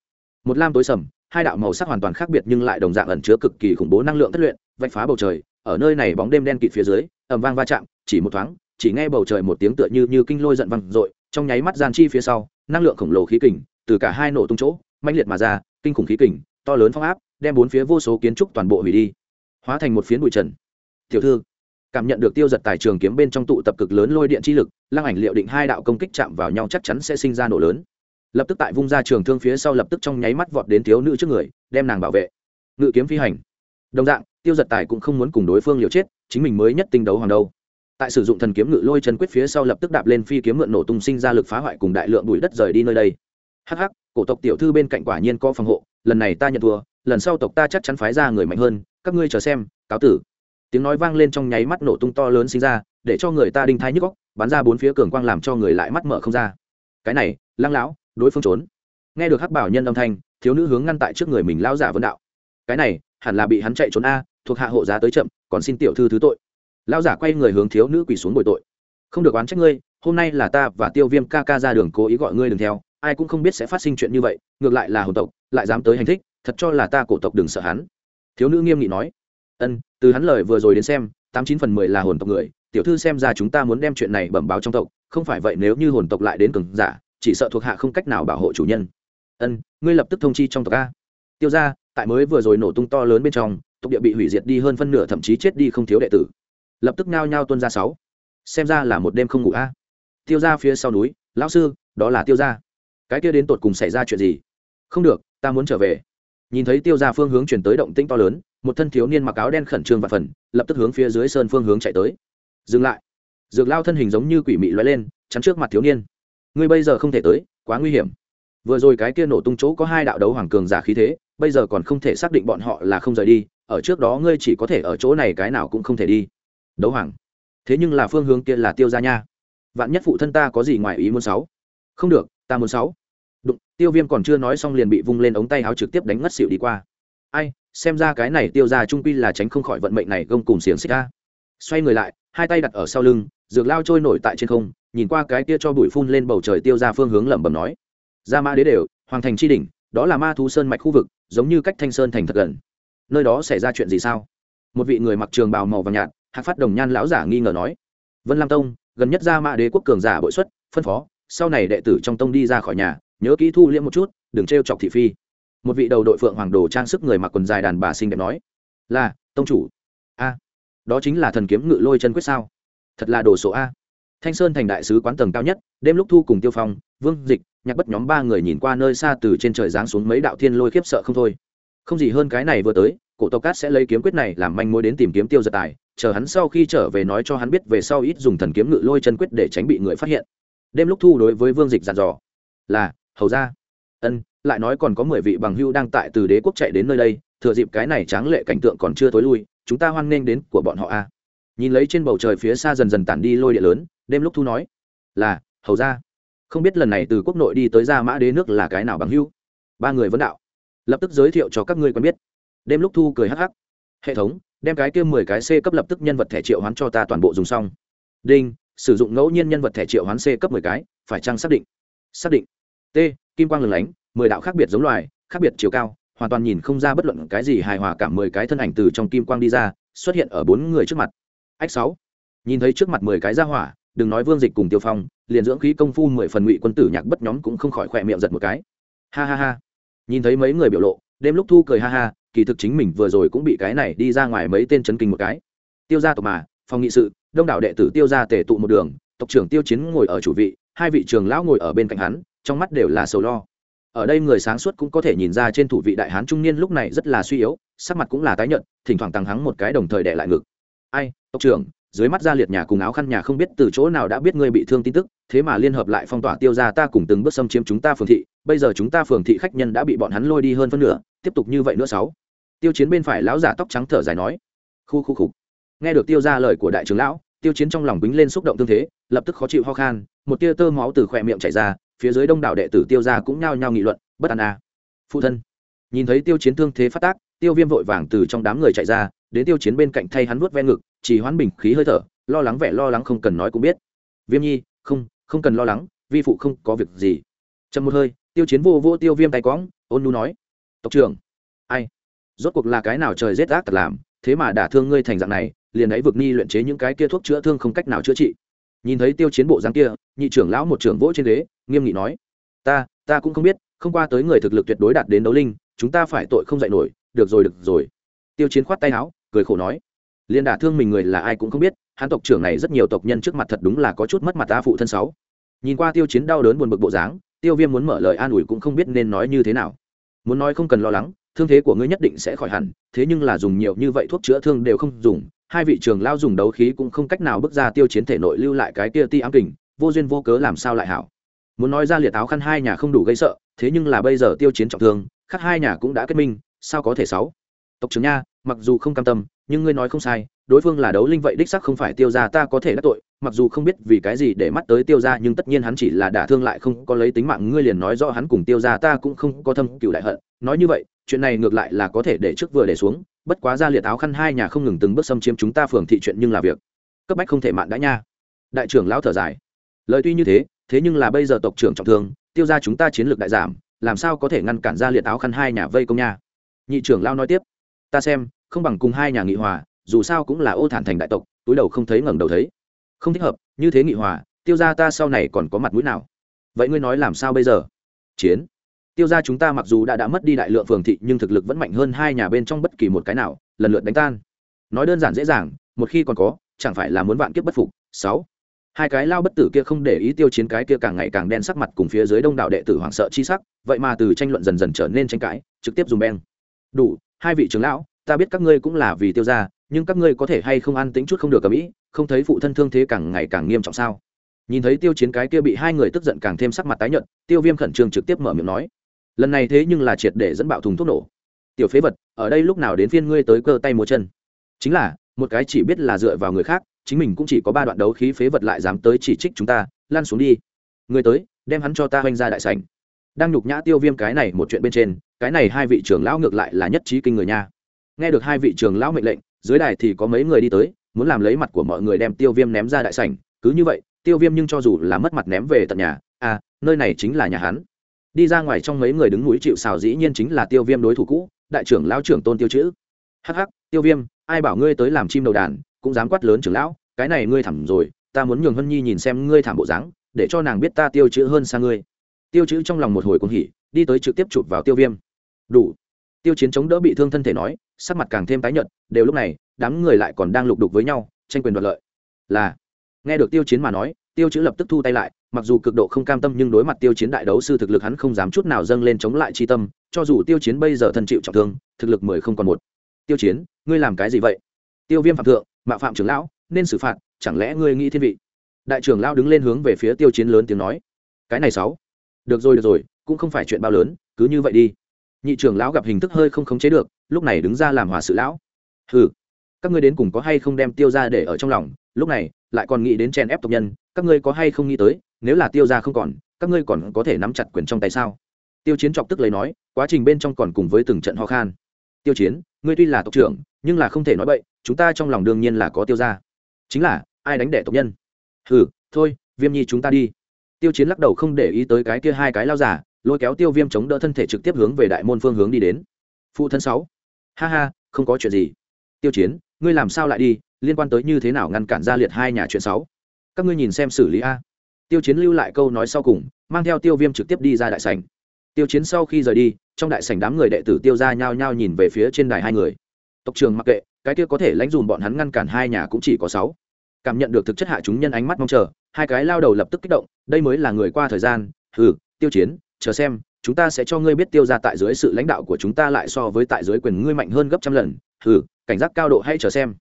Một lam tối sầm hai đạo màu sắc hoàn toàn khác biệt nhưng lại đồng dạng ẩn chứa cực kỳ khủng bố năng lượng thất luyện, vạch phá bầu trời. Ở nơi này bóng đêm đen kịt phía dưới ẩm vang va chạm, chỉ một thoáng, chỉ nghe bầu trời một tiếng tựa như như kinh lôi giận văng r trong nháy mắt gian chi phía sau, năng lượng khổng lồ khí kình từ cả hai nổ tung chỗ, mãnh liệt mà ra, kinh khủng khí kình, to lớn phong áp, đem bốn phía vô số kiến trúc toàn bộ hủy đi, hóa thành một phiến bụi trần. Tiểu thư, cảm nhận được tiêu giật tài trường kiếm bên trong tụ tập cực lớn lôi điện chi lực, lăng ảnh liệu định hai đạo công kích chạm vào nhau chắc chắn sẽ sinh ra nổ lớn lập tức tại vung ra trường thương phía sau lập tức trong nháy mắt vọt đến thiếu nữ trước người, đem nàng bảo vệ. Ngự kiếm phi hành. Đồng dạng, tiêu giật tài cũng không muốn cùng đối phương liều chết, chính mình mới nhất tinh đấu hoàng đâu. Tại sử dụng thần kiếm ngự lôi chân quyết phía sau lập tức đạp lên phi kiếm mượn nổ tung sinh ra lực phá hoại cùng đại lượng bụi đất rời đi nơi đây. Hắc hắc, cổ tộc tiểu thư bên cạnh quả nhiên có phòng hộ, lần này ta nhận thua, lần sau tộc ta chắc chắn phái ra người mạnh hơn, các ngươi chờ xem, cáo tử. Tiếng nói vang lên trong nháy mắt nổ tung to lớn sinh ra, để cho người ta đinh thái nhức góc bắn ra bốn phía cường quang làm cho người lại mắt mở không ra. Cái này, lăng lão đối phương trốn. Nghe được hắc bảo nhân âm thanh, thiếu nữ hướng ngăn tại trước người mình lao giả vân đạo. Cái này, hẳn là bị hắn chạy trốn a, thuộc hạ hộ giá tới chậm, còn xin tiểu thư thứ tội. Lão giả quay người hướng thiếu nữ quỳ xuống bồi tội. Không được oán trách ngươi, hôm nay là ta và tiêu viêm ca ca ra đường cố ý gọi ngươi đừng theo, ai cũng không biết sẽ phát sinh chuyện như vậy, ngược lại là hồn tộc, lại dám tới hành thích, thật cho là ta cổ tộc đừng sợ hắn. Thiếu nữ nghiêm nghị nói. Ân, từ hắn lời vừa rồi đến xem, tám chín phần mười là hồn tộc người, tiểu thư xem ra chúng ta muốn đem chuyện này bẩm báo trong tộc, không phải vậy nếu như hồn tộc lại đến cường giả chỉ sợ thuộc hạ không cách nào bảo hộ chủ nhân. Ân, ngươi lập tức thông chi trong tộc a. Tiêu ra tại mới vừa rồi nổ tung to lớn bên trong, tộc địa bị hủy diệt đi hơn phân nửa, thậm chí chết đi không thiếu đệ tử. Lập tức nao nhao tuân ra sáu. Xem ra là một đêm không ngủ a. Tiêu ra phía sau núi, lão sư, đó là tiêu ra cái kia đến tột cùng xảy ra chuyện gì? Không được, ta muốn trở về. Nhìn thấy tiêu ra phương hướng chuyển tới động tĩnh to lớn, một thân thiếu niên mặc áo đen khẩn trương và phần, lập tức hướng phía dưới sơn phương hướng chạy tới. Dừng lại. Dược lao thân hình giống như quỷ mị loay lên, chắn trước mặt thiếu niên ngươi bây giờ không thể tới, quá nguy hiểm. Vừa rồi cái kia nổ tung chỗ có hai đạo đấu hoàng cường giả khí thế, bây giờ còn không thể xác định bọn họ là không rời đi, ở trước đó ngươi chỉ có thể ở chỗ này cái nào cũng không thể đi. Đấu hoàng. Thế nhưng là phương hướng kia là tiêu ra nha. Vạn nhất phụ thân ta có gì ngoài ý muốn sáu không được, ta muốn sáu đụng, tiêu viêm còn chưa nói xong liền bị vung lên ống tay áo trực tiếp đánh ngất xỉu đi qua. Ai, xem ra cái này tiêu ra trung quy là tránh không khỏi vận mệnh này gông cùng xiềng xích ca xoay người lại, hai tay đặt ở sau lưng, dược lao trôi nổi tại trên không nhìn qua cái kia cho bụi phun lên bầu trời tiêu ra phương hướng lẩm bẩm nói, ra ma đế đều, hoàng thành tri đỉnh, đó là ma thú sơn mạch khu vực, giống như cách thanh sơn thành thật gần. Nơi đó xảy ra chuyện gì sao? Một vị người mặc trường bào màu vàng nhạt, hạc phát đồng nhan lão giả nghi ngờ nói, vân lam tông, gần nhất ra ma đế quốc cường giả bội xuất, phân phó, sau này đệ tử trong tông đi ra khỏi nhà, nhớ kỹ thu liễm một chút, đừng t r e o chọc thị phi. Một vị đầu đội phượng hoàng đồ trang sức người mặc quần dài đàn bà xinh đẹp nói, là, tông chủ. A, đó chính là thần kiếm ngự lôi chân quyết sao? Thật là đồ số a thanh sơn thành đại sứ quán tầng cao nhất, đêm lúc thu cùng tiêu phong, vương dịch, nhạc bất nhóm ba người nhìn qua nơi xa từ trên trời giáng xuống mấy đạo thiên lôi khiếp sợ không thôi. Không gì hơn cái này vừa tới, cổ tộc cát sẽ lấy kiếm quyết này làm manh mối đến tìm kiếm tiêu giật tài, chờ hắn sau khi trở về nói cho hắn biết về sau ít dùng thần kiếm ngự lôi chân quyết để tránh bị người phát hiện. Đêm lúc thu đối với vương dịch dặn dò, là, hầu ra. Ân, lại nói còn có mười vị bằng hưu đang tại từ đế quốc chạy đến nơi đây, thừa dịp cái này tráng lệ cảnh tượng còn chưa tối lui, chúng ta hoan nghênh đến của bọn họ a. Nhìn lấy trên bầu trời phía xa dần dần tản đi lôi địa lớn đêm lúc thu nói, là, hầu ra. Không biết lần này từ quốc nội đi tới ra mã đế nước là cái nào bằng hưu ba người vấn đạo. Lập tức giới thiệu cho các ngươi quen biết. Đêm lúc thu cười hắc hắc. Hệ thống, đem cái kia mười cái c cấp lập tức nhân vật thẻ triệu hoán cho ta toàn bộ dùng xong. Đinh, sử dụng ngẫu nhiên nhân vật thẻ triệu hoán c cấp mười cái, phải chăng xác định? Xác định. T, kim quang lừng lánh, mười đạo khác biệt giống loài, khác biệt chiều cao, hoàn toàn nhìn không ra bất luận cái gì hài hòa cả mười cái thân ảnh từ trong kim quang đi ra, xuất hiện ở bốn người trước mặt. Ách sáu. Nhìn thấy trước mặt mười cái ra hỏa đừng nói vương dịch cùng tiêu phong, liền dưỡng khí công phu mười phần ngụy quân tử nhạc bất nhóm cũng không khỏi khỏe miệng giật một cái. Ha ha ha. Nhìn thấy mấy người biểu lộ, đêm lúc thu cười ha ha, kỳ thực chính mình vừa rồi cũng bị cái này đi ra ngoài mấy tên chấn kinh một cái. Tiêu gia tộc mà, phòng nghị sự, đông đảo đệ tử tiêu gia tề tụ một đường, tộc trưởng tiêu chiến ngồi ở chủ vị, hai vị trường lão ngồi ở bên cạnh hắn, trong mắt đều là sầu lo. Ở đây người sáng suốt cũng có thể nhìn ra trên thủ vị đại hán trung niên lúc này rất là suy yếu, sắc mặt cũng là tái nhợt, thỉnh thoảng tăng hắng một cái đồng thời đệ lại ngực. Ai, tộc trưởng dưới mắt ra liệt nhà cùng áo khăn nhà không biết từ chỗ nào đã biết ngươi bị thương tin tức, thế mà liên hợp lại phong tỏa tiêu ra ta cùng từng bước xâm chiếm chúng ta phường thị, bây giờ chúng ta phường thị khách nhân đã bị bọn hắn lôi đi hơn phân nửa, tiếp tục như vậy nữa sáu. Tiêu chiến bên phải lão giả tóc trắng thở dài nói. Khu khu khục nghe được tiêu ra lời của đại trưởng lão, tiêu chiến trong lòng bính lên xúc động tương thế, lập tức khó chịu ho khan, một tia tơ máu từ khỏe miệng chảy ra, phía dưới đông đảo đệ tử tiêu ra cũng nhao nhao nghị luận, bất an à. phụ thân. Nhìn thấy tiêu chiến thương thế phát tác tiêu viêm vội vàng từ trong đám người chạy ra, đến tiêu chiến bên cạnh thay hắn vuốt ven ngực, chỉ hoán bình khí hơi thở, lo lắng vẻ lo lắng không cần nói cũng biết. Viêm nhi, không không cần lo lắng, vi phụ không có việc gì. Chậm một hơi, tiêu chiến vô vô tiêu viêm tay quõng ôn nu nói. Tộc trưởng, ai? Rốt cuộc là cái nào trời rét ác thật làm, thế mà đả thương ngươi thành dạng này, liền ấy vực ni luyện chế những cái kia thuốc chữa thương không cách nào chữa trị. Nhìn thấy tiêu chiến bộ dáng kia, nhị trưởng lão một trưởng vỗ trên ghế, nghiêm nghị nói. Ta ta cũng không biết, không qua tới người thực lực tuyệt đối đạt đến đấu linh, chúng ta phải tội không dạy nổi được rồi được rồi. Tiêu chiến khoát tay áo, cười khổ nói. Liên đả thương mình người là ai cũng không biết, hắn tộc trưởng này rất nhiều tộc nhân trước mặt thật đúng là có chút mất mặt ta phụ thân sáu. Nhìn qua tiêu chiến đau đớn buồn bực bộ dáng, tiêu viêm muốn mở lời an ủi cũng không biết nên nói như thế nào. Muốn nói không cần lo lắng, thương thế của ngươi nhất định sẽ khỏi hẳn, thế nhưng là dùng nhiều như vậy thuốc chữa thương đều không dùng, hai vị trường lao dùng đấu khí cũng không cách nào bước ra tiêu chiến thể nội lưu lại cái kia ti ám kình, vô duyên vô cớ làm sao lại hảo. Muốn nói ra liệt áo khăn hai nhà không đủ gây sợ, thế nhưng là bây giờ tiêu chiến trọng thương khắc hai nhà cũng đã kết minh sao có thể sáu? Tộc trưởng nha, mặc dù không cam tâm, nhưng ngươi nói không sai, đối phương là đấu linh vậy đích sắc không phải tiêu ra ta có thể đắc tội, mặc dù không biết vì cái gì để mắt tới tiêu ra nhưng tất nhiên hắn chỉ là đả thương lại không có lấy tính mạng ngươi liền nói rõ hắn cùng tiêu ra ta cũng không có thâm cựu đại hận. Nói như vậy, chuyện này ngược lại là có thể để trước vừa để xuống, bất quá ra liệt áo khăn hai nhà không ngừng từng bước xâm chiếm chúng ta phường thị chuyện nhưng là việc. Cấp bách không thể mạn đã nha. Đại trưởng lão thở dài. Lời tuy như thế thế nhưng là bây giờ tộc trưởng trọng thương, tiêu ra chúng ta chiến lược đại giảm, làm sao có thể ngăn cản ra liệt áo khăn hai nhà vây công nha? Nhị trưởng lao nói tiếp, ta xem, không bằng cùng hai nhà nghị hòa, dù sao cũng là ô thản thành đại tộc, túi đầu không thấy ngẩng đầu thấy. Không thích hợp, như thế nghị hòa, tiêu ra ta sau này còn có mặt mũi nào? Vậy ngươi nói làm sao bây giờ? Chiến. Tiêu ra chúng ta mặc dù đã đã mất đi đại lượng phường thị, nhưng thực lực vẫn mạnh hơn hai nhà bên trong bất kỳ một cái nào, lần lượt đánh tan. Nói đơn giản dễ dàng, một khi còn có, chẳng phải là muốn vạn kiếp bất phục. Sáu. Hai cái lao bất tử kia không để ý tiêu chiến cái kia càng ngày càng đen sắc mặt cùng phía dưới đông đảo đệ tử hoảng sợ chi sắc, vậy mà từ tranh luận dần dần trở nên tranh cãi, trực tiếp dùng beng đủ hai vị trưởng lão ta biết các ngươi cũng là vì tiêu gia, nhưng các ngươi có thể hay không ăn tính chút không được cầm ĩ không thấy phụ thân thương thế càng ngày càng nghiêm trọng sao? Nhìn thấy tiêu chiến cái kia bị hai người tức giận càng thêm sắc mặt tái nhợt tiêu viêm khẩn trương trực tiếp mở miệng nói. Lần này thế nhưng là triệt để dẫn bạo thùng thuốc nổ. Tiểu phế vật ở đây lúc nào đến phiên ngươi tới cơ tay múa chân? Chính là một cái chỉ biết là dựa vào người khác chính mình cũng chỉ có ba đoạn đấu khí phế vật lại dám tới chỉ trích chúng ta lan xuống đi. Người tới đem hắn cho ta oanh ra đại sảnh đang nhục nhã tiêu viêm cái này một chuyện bên trên, cái này hai vị trưởng lão ngược lại là nhất trí kinh người nha. Nghe được hai vị trưởng lão mệnh lệnh, dưới đài thì có mấy người đi tới, muốn làm lấy mặt của mọi người đem tiêu viêm ném ra đại sảnh. Cứ như vậy, tiêu viêm nhưng cho dù là mất mặt ném về tận nhà à nơi này chính là nhà hắn. Đi ra ngoài trong mấy người đứng núi chịu xào dĩ nhiên chính là tiêu viêm đối thủ cũ, đại trưởng lão trưởng tôn tiêu chữ. Hh tiêu viêm, ai bảo ngươi tới làm chim đầu đàn, cũng dám quát lớn trưởng lão, cái này ngươi thẳm rồi, ta muốn nhường hân nhi nhìn xem ngươi thảm bộ dáng, để cho nàng biết ta tiêu chữ hơn xa ngươi tiêu chữ trong lòng một hồi cuồng hỉ, đi tới trực tiếp chụp vào tiêu viêm. Đủ. Tiêu chiến chống đỡ bị thương thân thể nói, sắc mặt càng thêm tái nhợt, đều lúc này, đám người lại còn đang lục đục với nhau, tranh quyền đoạt lợi. Là, nghe được tiêu chiến mà nói, tiêu chữ lập tức thu tay lại, mặc dù cực độ không cam tâm nhưng đối mặt tiêu chiến đại đấu sư thực lực hắn không dám chút nào dâng lên chống lại chi tâm, cho dù tiêu chiến bây giờ thân chịu trọng thương, thực lực mười không còn một. Tiêu chiến, ngươi làm cái gì vậy? Tiêu viêm phạm thượng mạo phạm trưởng lão, nên xử phạt, chẳng lẽ ngươi nghĩ thiên vị? Đại trưởng lão đứng lên hướng về phía tiêu chiến lớn tiếng nói, cái này sáu được rồi được rồi, cũng không phải chuyện bao lớn, cứ như vậy đi. Nhị trưởng lão gặp hình thức hơi không khống chế được, lúc này đứng ra làm hòa sự lão. Ừ các ngươi đến cùng có hay không đem tiêu ra để ở trong lòng? Lúc này, lại còn nghĩ đến chen ép tộc nhân, các ngươi có hay không nghĩ tới, nếu là tiêu ra không còn, các ngươi còn có thể nắm chặt quyền trong tay sao? Tiêu chiến chọc tức lấy nói, quá trình bên trong còn cùng với từng trận ho khan. Tiêu chiến, ngươi tuy là tộc trưởng, nhưng là không thể nói bậy, chúng ta trong lòng đương nhiên là có tiêu ra chính là, ai đánh đẻ tộc nhân? Hừ, thôi, viêm nhi chúng ta đi tiêu chiến lắc đầu không để ý tới cái kia hai cái lao giả lôi kéo tiêu viêm chống đỡ thân thể trực tiếp hướng về đại môn phương hướng đi đến. Phụ thân sáu. Ha ha, không có chuyện gì. Tiêu chiến, ngươi làm sao lại đi? Liên quan tới như thế nào ngăn cản ra liệt hai nhà chuyện sáu? Các ngươi nhìn xem xử lý a. Tiêu chiến lưu lại câu nói sau cùng, mang theo tiêu viêm trực tiếp đi ra đại sảnh. Tiêu chiến sau khi rời đi, trong đại sảnh đám người đệ tử tiêu ra nhao nhao nhìn về phía trên đài hai người. Tộc trường mặc kệ, cái kia có thể lãnh dùm bọn hắn ngăn cản hai nhà cũng chỉ có sáu. Cảm nhận được thực chất hạ chúng nhân ánh mắt mong chờ hai cái lao đầu lập tức kích động, đây mới là người qua thời gian ừ tiêu chiến, chờ xem, chúng ta sẽ cho ngươi biết tiêu ra tại dưới sự lãnh đạo của chúng ta lại so với tại dưới quyền ngươi mạnh hơn gấp trăm lần ừ cảnh giác cao độ hay chờ xem.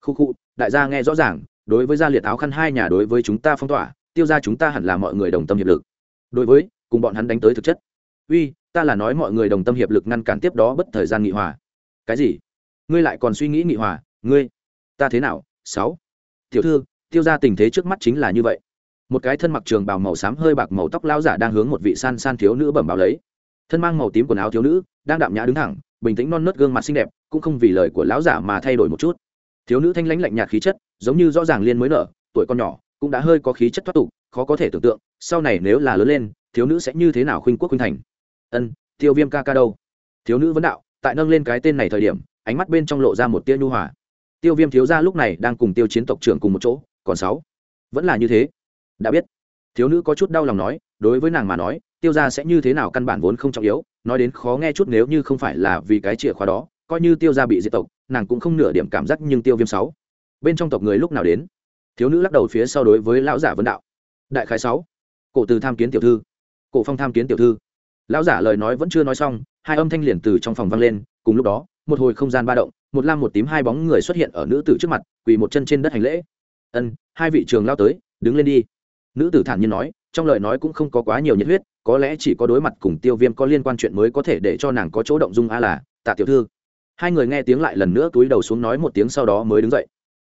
Khu khu, đại gia nghe rõ ràng, đối với gia liệt áo khăn hai nhà đối với chúng ta phong tỏa, tiêu ra chúng ta hẳn là mọi người đồng tâm hiệp lực. Đối với, cùng bọn hắn đánh tới thực chất. Uy, ta là nói mọi người đồng tâm hiệp lực ngăn cản tiếp đó bất thời gian nghị hòa. Cái gì? Ngươi lại còn suy nghĩ nghị hòa, ngươi, ta thế nào? Sáu. Tiểu thư tiêu ra tình thế trước mắt chính là như vậy. Một cái thân mặc trường bào màu xám hơi bạc màu tóc lao giả đang hướng một vị san san thiếu nữ bẩm báo lấy. Thân mang màu tím quần áo thiếu nữ, đang đạm nhã đứng thẳng, bình tĩnh non nớt gương mặt xinh đẹp, cũng không vì lời của lão giả mà thay đổi một chút. Thiếu nữ thanh lãnh lạnh nhạt khí chất, giống như rõ ràng liên mới nở, tuổi con nhỏ, cũng đã hơi có khí chất thoát tục, khó có thể tưởng tượng, sau này nếu là lớn lên, thiếu nữ sẽ như thế nào khuynh quốc khuynh thành. Ân, tiêu viêm ca ca đâu? Thiếu nữ vấn đạo, tại nâng lên cái tên này thời điểm, ánh mắt bên trong lộ ra một tia nhu hòa. Tiêu viêm thiếu gia lúc này đang cùng tiêu chiến tộc trưởng cùng một chỗ còn sáu. Vẫn là như thế. Đã biết. Thiếu nữ có chút đau lòng nói, đối với nàng mà nói, tiêu gia sẽ như thế nào căn bản vốn không trọng yếu, nói đến khó nghe chút nếu như không phải là vì cái chìa khóa đó, coi như tiêu gia bị diệt tộc, nàng cũng không nửa điểm cảm giác nhưng tiêu viêm sáu. Bên trong tộc người lúc nào đến? Thiếu nữ lắc đầu phía sau đối với lão giả vấn đạo. Đại khái sáu. Cổ từ tham kiến tiểu thư. Cổ phong tham kiến tiểu thư. Lão giả lời nói vẫn chưa nói xong, hai âm thanh liền từ trong phòng vang lên, cùng lúc đó, một hồi không gian ba động, một lam một tím hai bóng người xuất hiện ở nữ tử trước mặt, quỳ một chân trên đất hành lễ ân, hai vị trường lao tới, đứng lên đi. Nữ tử thản nhiên nói, trong lời nói cũng không có quá nhiều nhiệt huyết, có lẽ chỉ có đối mặt cùng tiêu viêm có liên quan chuyện mới có thể để cho nàng có chỗ động dung a là, tạ tiểu thư. Hai người nghe tiếng lại lần nữa túi đầu xuống nói một tiếng sau đó mới đứng dậy.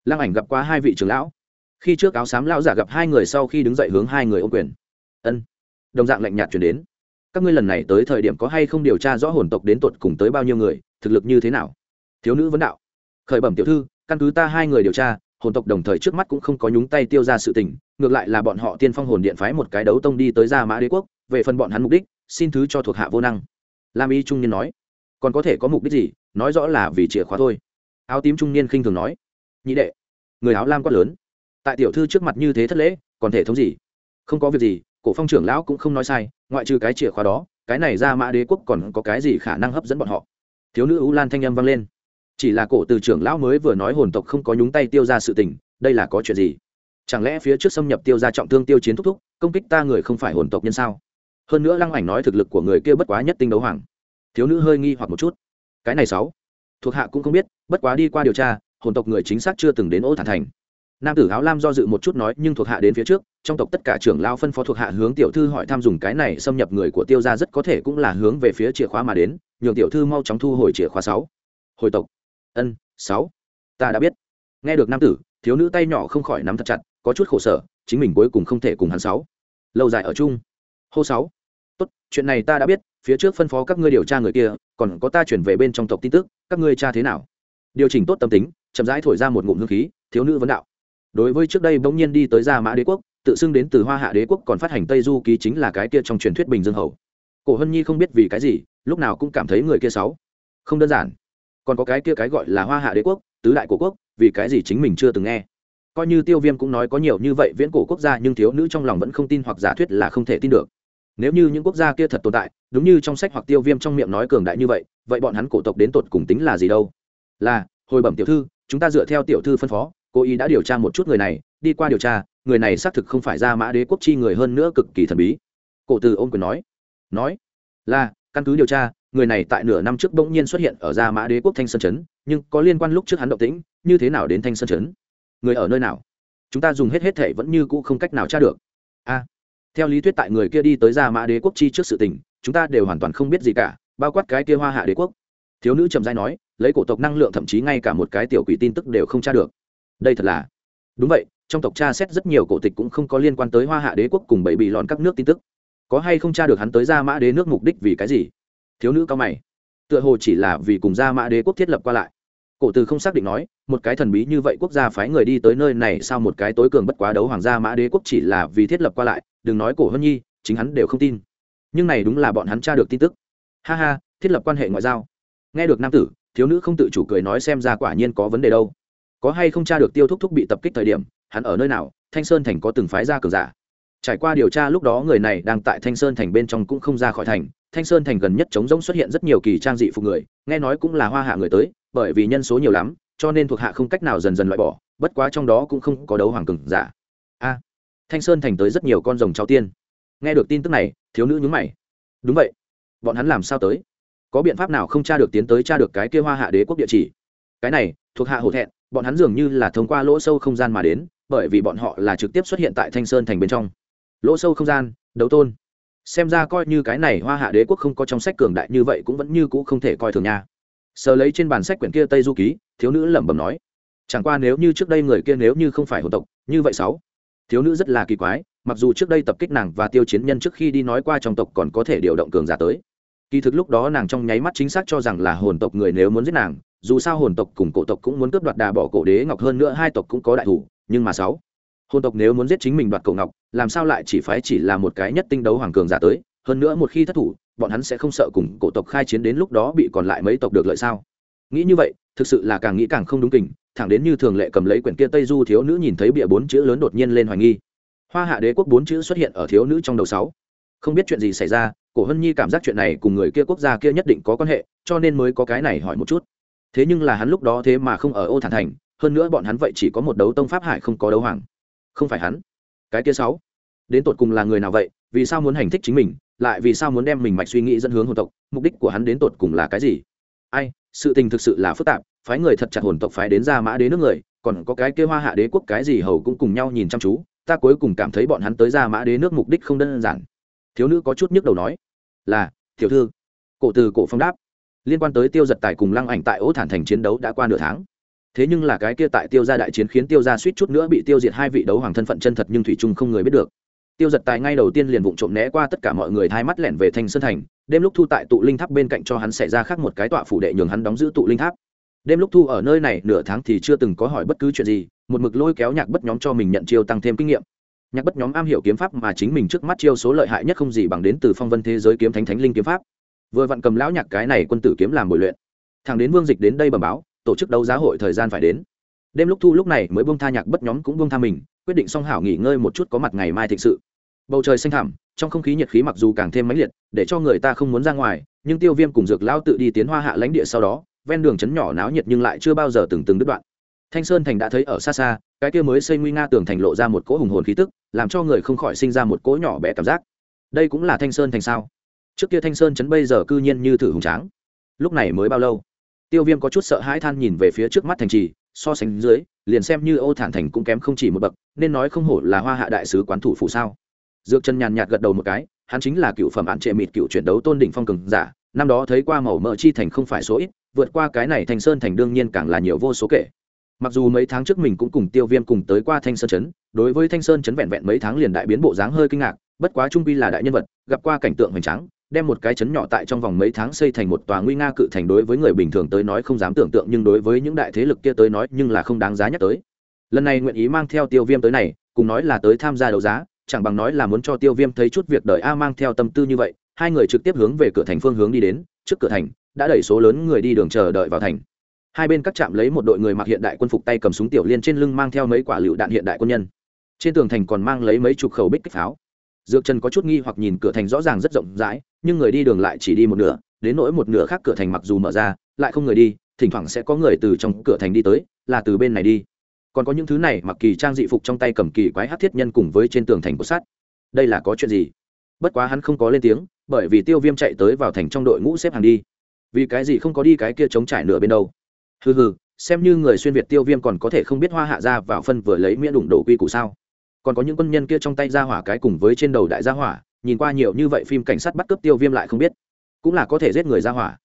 Lăng ảnh gặp qua hai vị trưởng lão. Khi trước áo xám lão giả gặp hai người sau khi đứng dậy hướng hai người ô quyền. Ân. Đồng dạng lạnh nhạt chuyển đến. Các ngươi lần này tới thời điểm có hay không điều tra rõ hồn tộc đến tột cùng tới bao nhiêu người, thực lực như thế nào? Thiếu nữ vấn đạo. Khởi bẩm tiểu thư, căn cứ ta hai người điều tra hồn tộc đồng thời trước mắt cũng không có nhúng tay tiêu ra sự tình, ngược lại là bọn họ tiên phong hồn điện phái một cái đấu tông đi tới gia mã đế quốc, về phần bọn hắn mục đích, xin thứ cho thuộc hạ vô năng. Lam y trung niên nói, còn có thể có mục đích gì? Nói rõ là vì chìa khóa thôi. Áo tím trung niên khinh thường nói, nhị đệ, người áo lam quát lớn, tại tiểu thư trước mặt như thế thất lễ, còn thể thống gì? Không có việc gì, cổ phong trưởng lão cũng không nói sai, ngoại trừ cái chìa khóa đó, cái này ra mã đế quốc còn có cái gì khả năng hấp dẫn bọn họ? Thiếu nữ ưu lan thanh âm vang lên chỉ là cổ từ trưởng lão mới vừa nói hồn tộc không có nhúng tay tiêu ra sự tình, đây là có chuyện gì? Chẳng lẽ phía trước xâm nhập tiêu ra trọng thương tiêu chiến thúc thúc, công kích ta người không phải hồn tộc nhân sao? Hơn nữa lăng ảnh nói thực lực của người kia bất quá nhất tinh đấu hoàng. Thiếu nữ hơi nghi hoặc một chút. Cái này sáu, thuộc hạ cũng không biết, bất quá đi qua điều tra, hồn tộc người chính xác chưa từng đến ô thản thành. Nam tử áo lam do dự một chút nói, nhưng thuộc hạ đến phía trước, trong tộc tất cả trưởng lao phân phó thuộc hạ hướng tiểu thư hỏi tham dùng cái này xâm nhập người của tiêu gia rất có thể cũng là hướng về phía chìa khóa mà đến, nhường tiểu thư mau chóng thu hồi chìa khóa sáu. Hồi tộc ân, sáu. Ta đã biết. Nghe được nam tử, thiếu nữ tay nhỏ không khỏi nắm thật chặt, có chút khổ sở, chính mình cuối cùng không thể cùng hắn sáu. Lâu dài ở chung. Hô sáu. Tốt, chuyện này ta đã biết, phía trước phân phó các ngươi điều tra người kia, còn có ta chuyển về bên trong tộc tin tức, các ngươi tra thế nào? Điều chỉnh tốt tâm tính, chậm rãi thổi ra một ngụm hương khí, thiếu nữ vấn đạo. Đối với trước đây bỗng nhiên đi tới gia mã đế quốc, tự xưng đến từ hoa hạ đế quốc còn phát hành tây du ký chính là cái kia trong truyền thuyết bình dương hầu. Cổ hân nhi không biết vì cái gì, lúc nào cũng cảm thấy người kia sáu. Không đơn giản còn có cái kia cái gọi là hoa hạ đế quốc, tứ đại cổ quốc, vì cái gì chính mình chưa từng nghe? Coi như tiêu viêm cũng nói có nhiều như vậy viễn cổ quốc gia, nhưng thiếu nữ trong lòng vẫn không tin hoặc giả thuyết là không thể tin được. Nếu như những quốc gia kia thật tồn tại, đúng như trong sách hoặc tiêu viêm trong miệng nói cường đại như vậy vậy bọn hắn cổ tộc đến tột cùng tính là gì đâu? Là, hồi bẩm tiểu thư, chúng ta dựa theo tiểu thư phân phó cô ý đã điều tra một chút người này, đi qua điều tra, người này xác thực không phải ra mã đế quốc chi người hơn nữa cực kỳ thần bí. Cổ từ ôm quyền nói. Nói, là, căn cứ điều tra người này tại nửa năm trước bỗng nhiên xuất hiện ở gia mã đế quốc thanh sơn chấn nhưng có liên quan lúc trước hắn động tĩnh, như thế nào đến thanh sơn chấn người ở nơi nào? Chúng ta dùng hết hết thể vẫn như cũ không cách nào tra được. A, theo lý thuyết tại người kia đi tới gia mã đế quốc chi trước sự tình, chúng ta đều hoàn toàn không biết gì cả, bao quát cái kia hoa hạ đế quốc. Thiếu nữ trầm dai nói, lấy cổ tộc năng lượng thậm chí ngay cả một cái tiểu quỷ tin tức đều không tra được. Đây thật là đúng vậy, trong tộc tra xét rất nhiều cổ tịch cũng không có liên quan tới hoa hạ đế quốc cùng bảy bị lọn các nước tin tức. Có hay không tra được hắn tới Ra mã đế nước mục đích vì cái gì? Thiếu nữ cao mày. Tựa hồ chỉ là vì cùng gia mã đế quốc thiết lập qua lại. Cổ từ không xác định nói, một cái thần bí như vậy quốc gia phái người đi tới nơi này sao một cái tối cường bất quá đấu hoàng gia mã đế quốc chỉ là vì thiết lập qua lại, đừng nói cổ hân nhi, chính hắn đều không tin. Nhưng này đúng là bọn hắn tra được tin tức. Ha ha, thiết lập quan hệ ngoại giao. Nghe được nam tử, thiếu nữ không tự chủ cười nói xem ra quả nhiên có vấn đề đâu. Có hay không tra được tiêu thúc thúc bị tập kích thời điểm, hắn ở nơi nào, thanh sơn thành có từng phái ra cường giả? Trải qua điều tra lúc đó người này đang tại thanh sơn thành bên trong cũng không ra khỏi thành. Thanh sơn thành gần nhất chống rỗng xuất hiện rất nhiều kỳ trang dị phục người, nghe nói cũng là hoa hạ người tới, bởi vì nhân số nhiều lắm, cho nên thuộc hạ không cách nào dần dần loại bỏ, bất quá trong đó cũng không có đấu hoàng cường giả. A, thanh sơn thành tới rất nhiều con rồng cháu tiên. Nghe được tin tức này, thiếu nữ nhúng mày. Đúng vậy. Bọn hắn làm sao tới? Có biện pháp nào không tra được tiến tới tra được cái kia hoa hạ đế quốc địa chỉ? Cái này, thuộc hạ hổ thẹn, bọn hắn dường như là thông qua lỗ sâu không gian mà đến, bởi vì bọn họ là trực tiếp xuất hiện tại thanh sơn thành bên trong lỗ sâu không gian, đấu tôn. Xem ra coi như cái này hoa hạ đế quốc không có trong sách cường đại như vậy cũng vẫn như cũ không thể coi thường nha. Sờ lấy trên bàn sách quyển kia tây du ký, thiếu nữ lẩm bẩm nói, chẳng qua nếu như trước đây người kia nếu như không phải hồn tộc, như vậy sáu, thiếu nữ rất là kỳ quái, mặc dù trước đây tập kích nàng và tiêu chiến nhân trước khi đi nói qua trong tộc còn có thể điều động cường giả tới. Kỳ thực lúc đó nàng trong nháy mắt chính xác cho rằng là hồn tộc người nếu muốn giết nàng, dù sao hồn tộc cùng cổ tộc cũng muốn cướp đoạt đà bỏ cổ đế ngọc hơn nữa hai tộc cũng có đại thủ, nhưng mà sáu hồn tộc nếu muốn giết chính mình đoạt cổ ngọc, làm sao lại chỉ phái chỉ là một cái nhất tinh đấu hoàng cường giả tới? Hơn nữa một khi thất thủ, bọn hắn sẽ không sợ cùng cổ tộc khai chiến đến lúc đó bị còn lại mấy tộc được lợi sao? Nghĩ như vậy, thực sự là càng nghĩ càng không đúng kình, thẳng đến như thường lệ cầm lấy quyển kia tây du thiếu nữ nhìn thấy bịa bốn chữ lớn đột nhiên lên hoài nghi. Hoa hạ đế quốc bốn chữ xuất hiện ở thiếu nữ trong đầu sáu. Không biết chuyện gì xảy ra, cổ hân nhi cảm giác chuyện này cùng người kia quốc gia kia nhất định có quan hệ, cho nên mới có cái này hỏi một chút. Thế nhưng là hắn lúc đó thế mà không ở ô thản thành, hơn nữa bọn hắn vậy chỉ có một đấu tông pháp hải không có đấu hoàng không phải hắn. Cái kia sáu, đến tột cùng là người nào vậy? Vì sao muốn hành thích chính mình? Lại vì sao muốn đem mình mạch suy nghĩ dẫn hướng hồn tộc? Mục đích của hắn đến tột cùng là cái gì? Ai, sự tình thực sự là phức tạp, phái người thật chặt hồn tộc phái đến ra mã đế nước người, còn có cái kia hoa hạ đế quốc cái gì hầu cũng cùng nhau nhìn chăm chú, ta cuối cùng cảm thấy bọn hắn tới ra mã đế nước mục đích không đơn giản. Thiếu nữ có chút nhức đầu nói, là, tiểu thư. Cổ từ cổ phong đáp, liên quan tới tiêu giật tài cùng lăng ảnh tại ố thản thành chiến đấu đã qua nửa tháng thế nhưng là cái kia tại tiêu gia đại chiến khiến tiêu gia suýt chút nữa bị tiêu diệt hai vị đấu hoàng thân phận chân thật nhưng thủy trung không người biết được. Tiêu giật tài ngay đầu tiên liền vụng trộm né qua tất cả mọi người thay mắt lẻn về thanh sơn thành, đêm lúc thu tại tụ linh tháp bên cạnh cho hắn xảy ra khác một cái tọa phủ đệ nhường hắn đóng giữ tụ linh tháp. Đêm lúc thu ở nơi này nửa tháng thì chưa từng có hỏi bất cứ chuyện gì, một mực lôi kéo nhạc bất nhóm cho mình nhận chiêu tăng thêm kinh nghiệm. Nhạc bất nhóm am hiểu kiếm pháp mà chính mình trước mắt chiêu số lợi hại nhất không gì bằng đến từ phong vân thế giới kiếm thánh thánh linh kiếm pháp. Vừa vặn cầm lão nhạc cái này quân tử kiếm làm bồi luyện. Thằng đến vương dịch đến đây bẩm báo tổ chức đấu giá hội thời gian phải đến. Đêm lúc thu lúc này mới bông tha nhạc bất nhóm cũng bông tha mình, quyết định xong hảo nghỉ ngơi một chút có mặt ngày mai thịnh sự. Bầu trời xanh thẳm, trong không khí nhiệt khí mặc dù càng thêm mãnh liệt, để cho người ta không muốn ra ngoài, nhưng tiêu viêm cùng dược lao tự đi tiến hoa hạ lãnh địa sau đó, ven đường chấn nhỏ náo nhiệt nhưng lại chưa bao giờ từng từng đứt đoạn. Thanh sơn thành đã thấy ở xa xa, cái kia mới xây nguy nga tường thành lộ ra một cỗ hùng hồn khí tức, làm cho người không khỏi sinh ra một cỗ nhỏ bé cảm giác. Đây cũng là thanh sơn thành sao? Trước kia thanh sơn chấn bây giờ cư nhiên như thử hùng tráng. Lúc này mới bao lâu? Tiêu viêm có chút sợ hãi than nhìn về phía trước mắt thành trì, so sánh dưới, liền xem như ô thản thành cũng kém không chỉ một bậc, nên nói không hổ là hoa hạ đại sứ quán thủ phủ sao. Dược chân nhàn nhạt gật đầu một cái, hắn chính là cựu phẩm ạn trệ mịt cựu chuyển đấu tôn đỉnh phong cường giả, năm đó thấy qua màu mỡ chi thành không phải số ít, vượt qua cái này thành sơn thành đương nhiên càng là nhiều vô số kể. Mặc dù mấy tháng trước mình cũng cùng tiêu viêm cùng tới qua thanh sơn chấn, đối với thanh sơn chấn vẹn vẹn mấy tháng liền đại biến bộ dáng hơi kinh ngạc, bất quá trung pi là đại nhân vật, gặp qua cảnh tượng hoành tráng đem một cái chấn nhỏ tại trong vòng mấy tháng xây thành một tòa nguy nga cự thành đối với người bình thường tới nói không dám tưởng tượng nhưng đối với những đại thế lực kia tới nói nhưng là không đáng giá nhắc tới. Lần này nguyện ý mang theo tiêu viêm tới này, cùng nói là tới tham gia đấu giá, chẳng bằng nói là muốn cho tiêu viêm thấy chút việc đời a mang theo tâm tư như vậy, hai người trực tiếp hướng về cửa thành phương hướng đi đến, trước cửa thành, đã đẩy số lớn người đi đường chờ đợi vào thành. Hai bên các trạm lấy một đội người mặc hiện đại quân phục tay cầm súng tiểu liên trên lưng mang theo mấy quả lựu đạn hiện đại quân nhân. Trên tường thành còn mang lấy mấy chục khẩu bích kích pháo. Dược trần có chút nghi hoặc nhìn cửa thành rõ ràng rất rộng rãi nhưng người đi đường lại chỉ đi một nửa, đến nỗi một nửa khác cửa thành mặc dù mở ra, lại không người đi, thỉnh thoảng sẽ có người từ trong cửa thành đi tới, là từ bên này đi. Còn có những thứ này mặc kỳ trang dị phục trong tay cầm kỳ quái hát thiết nhân cùng với trên tường thành của sắt. Đây là có chuyện gì? Bất quá hắn không có lên tiếng, bởi vì tiêu viêm chạy tới vào thành trong đội ngũ xếp hàng đi. Vì cái gì không có đi cái kia chống trải nửa bên đâu? Hừ hừ, xem như người xuyên việt tiêu viêm còn có thể không biết hoa hạ ra vào phân vừa lấy miễn đụng đổ quy củ sao? Còn có những quân nhân kia trong tay ra hỏa cái cùng với trên đầu đại gia hỏa nhìn qua nhiều như vậy phim cảnh sát bắt cướp tiêu viêm lại không biết. Cũng là có thể giết người ra hỏa.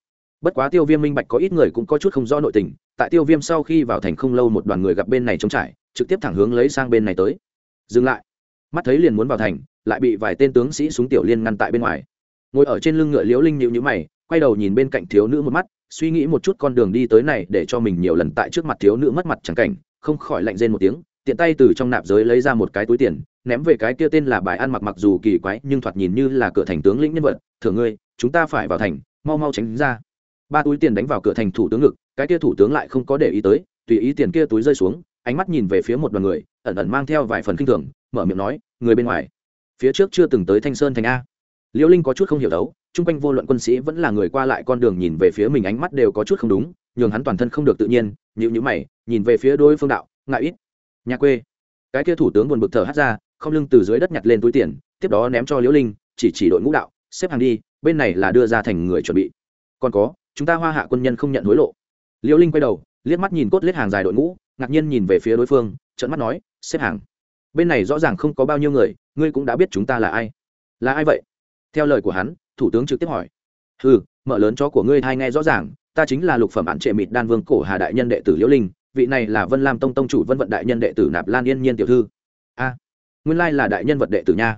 Bất quá tiêu viêm minh bạch có ít người cũng có chút không rõ nội tình, tại tiêu viêm sau khi vào thành không lâu một đoàn người gặp bên này trống trải, trực tiếp thẳng hướng lấy sang bên này tới. Dừng lại. Mắt thấy liền muốn vào thành, lại bị vài tên tướng sĩ súng tiểu liên ngăn tại bên ngoài. Ngồi ở trên lưng ngựa liễu linh nhịu nhữ mày, quay đầu nhìn bên cạnh thiếu nữ một mắt, suy nghĩ một chút con đường đi tới này để cho mình nhiều lần tại trước mặt thiếu nữ mất mặt chẳng cảnh, không khỏi lạnh rên một tiếng, tiện tay từ trong nạp giới lấy ra một cái túi tiền ném về cái kia tên là bài ăn mặc mặc dù kỳ quái, nhưng thoạt nhìn như là cửa thành tướng lĩnh nhân vật, thưởng ngươi, chúng ta phải vào thành, mau mau tránh ra. Ba túi tiền đánh vào cửa thành thủ tướng ngực, cái kia thủ tướng lại không có để ý tới, tùy ý tiền kia túi rơi xuống, ánh mắt nhìn về phía một đoàn người, ẩn ẩn mang theo vài phần kinh thường, mở miệng nói, người bên ngoài, phía trước chưa từng tới thanh sơn thành a. Liễu linh có chút không hiểu đấu, chung quanh vô luận quân sĩ vẫn là người qua lại con đường nhìn về phía mình ánh mắt đều có chút không đúng, nhường hắn toàn thân không được tự nhiên nhịu nhữ mày, nhìn về phía đôi phương đạo, ngại ít, nhà quê. Cái kia thủ tướng buồn bực thở hắt ra không lưng từ dưới đất nhặt lên túi tiền, tiếp đó ném cho liễu linh, chỉ chỉ đội ngũ đạo, xếp hàng đi, bên này là đưa ra thành người chuẩn bị. Còn có, chúng ta hoa hạ quân nhân không nhận hối lộ. Liễu linh quay đầu, liếc mắt nhìn cốt lết hàng dài đội ngũ, ngạc nhiên nhìn về phía đối phương trận mắt nói, xếp hàng? Bên này rõ ràng không có bao nhiêu người, ngươi cũng đã biết chúng ta là ai. Là ai vậy? Theo lời của hắn, thủ tướng trực tiếp hỏi. Ừ mở lớn chó của ngươi thai nghe rõ ràng, ta chính là lục phẩm án trệ mịt đan vương cổ hà đại nhân đệ tử liễu linh, vị này là vân lam tông tông chủ vân vận đại nhân đệ tử nạp lan yên nhiên tiểu thư. A nguyên lai là đại nhân vật đệ tử nha.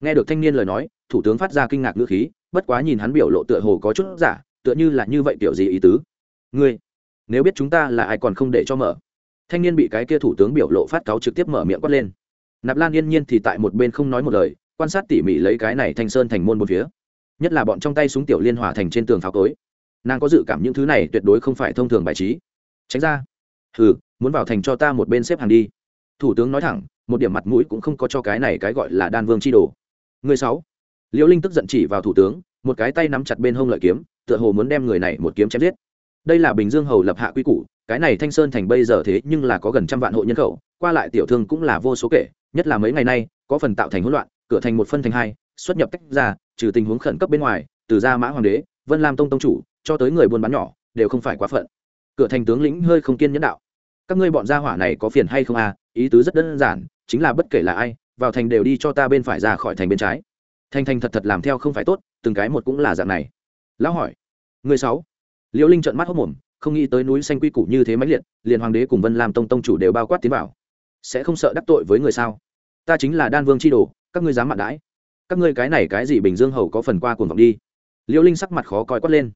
Nghe được thanh niên lời nói, thủ tướng phát ra kinh ngạc ngữ khí, bất quá nhìn hắn biểu lộ tựa hồ có chút giả, tựa như là như vậy tiểu gì ý tứ? Ngươi, nếu biết chúng ta là ai còn không để cho mở. Thanh niên bị cái kia thủ tướng biểu lộ phát cáo trực tiếp mở miệng quát lên. Nạp lan yên nhiên thì tại một bên không nói một lời, quan sát tỉ mỉ lấy cái này thanh sơn thành môn một phía. Nhất là bọn trong tay súng tiểu liên hòa thành trên tường pháo cối. Nàng có dự cảm những thứ này tuyệt đối không phải thông thường bài trí. Tránh ra. Hừ, muốn vào thành cho ta một bên xếp hàng đi thủ tướng nói thẳng, một điểm mặt mũi cũng không có cho cái này cái gọi là đan vương chi đồ. Người sáu, liễu linh tức giận chỉ vào thủ tướng, một cái tay nắm chặt bên hông lợi kiếm, tựa hồ muốn đem người này một kiếm chém giết. Đây là bình dương hầu lập hạ quy củ, cái này thanh sơn thành bây giờ thế nhưng là có gần trăm vạn hộ nhân khẩu, qua lại tiểu thương cũng là vô số kể, nhất là mấy ngày nay, có phần tạo thành hỗn loạn, cửa thành một phân thành hai, xuất nhập tách ra, trừ tình huống khẩn cấp bên ngoài, từ gia mã hoàng đế, vân lam tông tông chủ, cho tới người buôn bán nhỏ, đều không phải quá phận. Cửa thành tướng lĩnh hơi không kiên nhẫn đạo. Các ngươi bọn gia hỏa này có phiền hay không à? Ý tứ rất đơn giản, chính là bất kể là ai, vào thành đều đi cho ta bên phải ra khỏi thành bên trái. Thành thành thật thật làm theo không phải tốt, từng cái một cũng là dạng này. Lão hỏi, người sáu? Liễu linh trợn mắt hốc mồm, không nghĩ tới núi xanh quy củ như thế mãnh liệt, liền hoàng đế cùng vân lam tông tông chủ đều bao quát tiến vào. Sẽ không sợ đắc tội với người sao? Ta chính là đan vương chi đồ, các ngươi dám mạn đãi. Các ngươi cái này cái gì bình dương hầu có phần qua cuồng vọng đi? Liễu linh sắc mặt khó coi quát lên.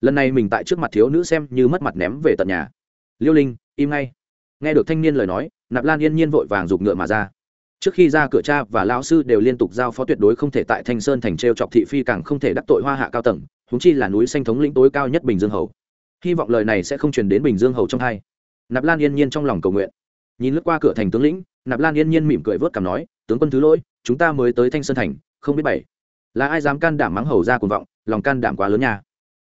Lần này mình tại trước mặt thiếu nữ xem như mất mặt ném về tận nhà. Liễu linh, im ngay. Nghe được thanh niên lời nói nạp lan yên nhiên vội vàng giục ngựa mà ra. Trước khi ra cửa cha và lão sư đều liên tục giao phó tuyệt đối không thể tại thanh sơn thành t r e o chọc thị phi càng không thể đắc tội hoa hạ cao tầng húng chi là núi xanh thống lĩnh tối cao nhất bình dương hầu. Hy vọng lời này sẽ không truyền đến bình dương hầu trong hai. Nạp lan yên nhiên trong lòng cầu nguyện. Nhìn lướt qua cửa thành tướng lĩnh, nạp lan yên nhiên mỉm cười vớt cảm nói, tướng quân thứ lỗi, chúng ta mới tới thanh sơn thành, không biết bảy. Là ai dám can đảm mắng hầu ra cuồng vọng, lòng can đảm quá lớn nha.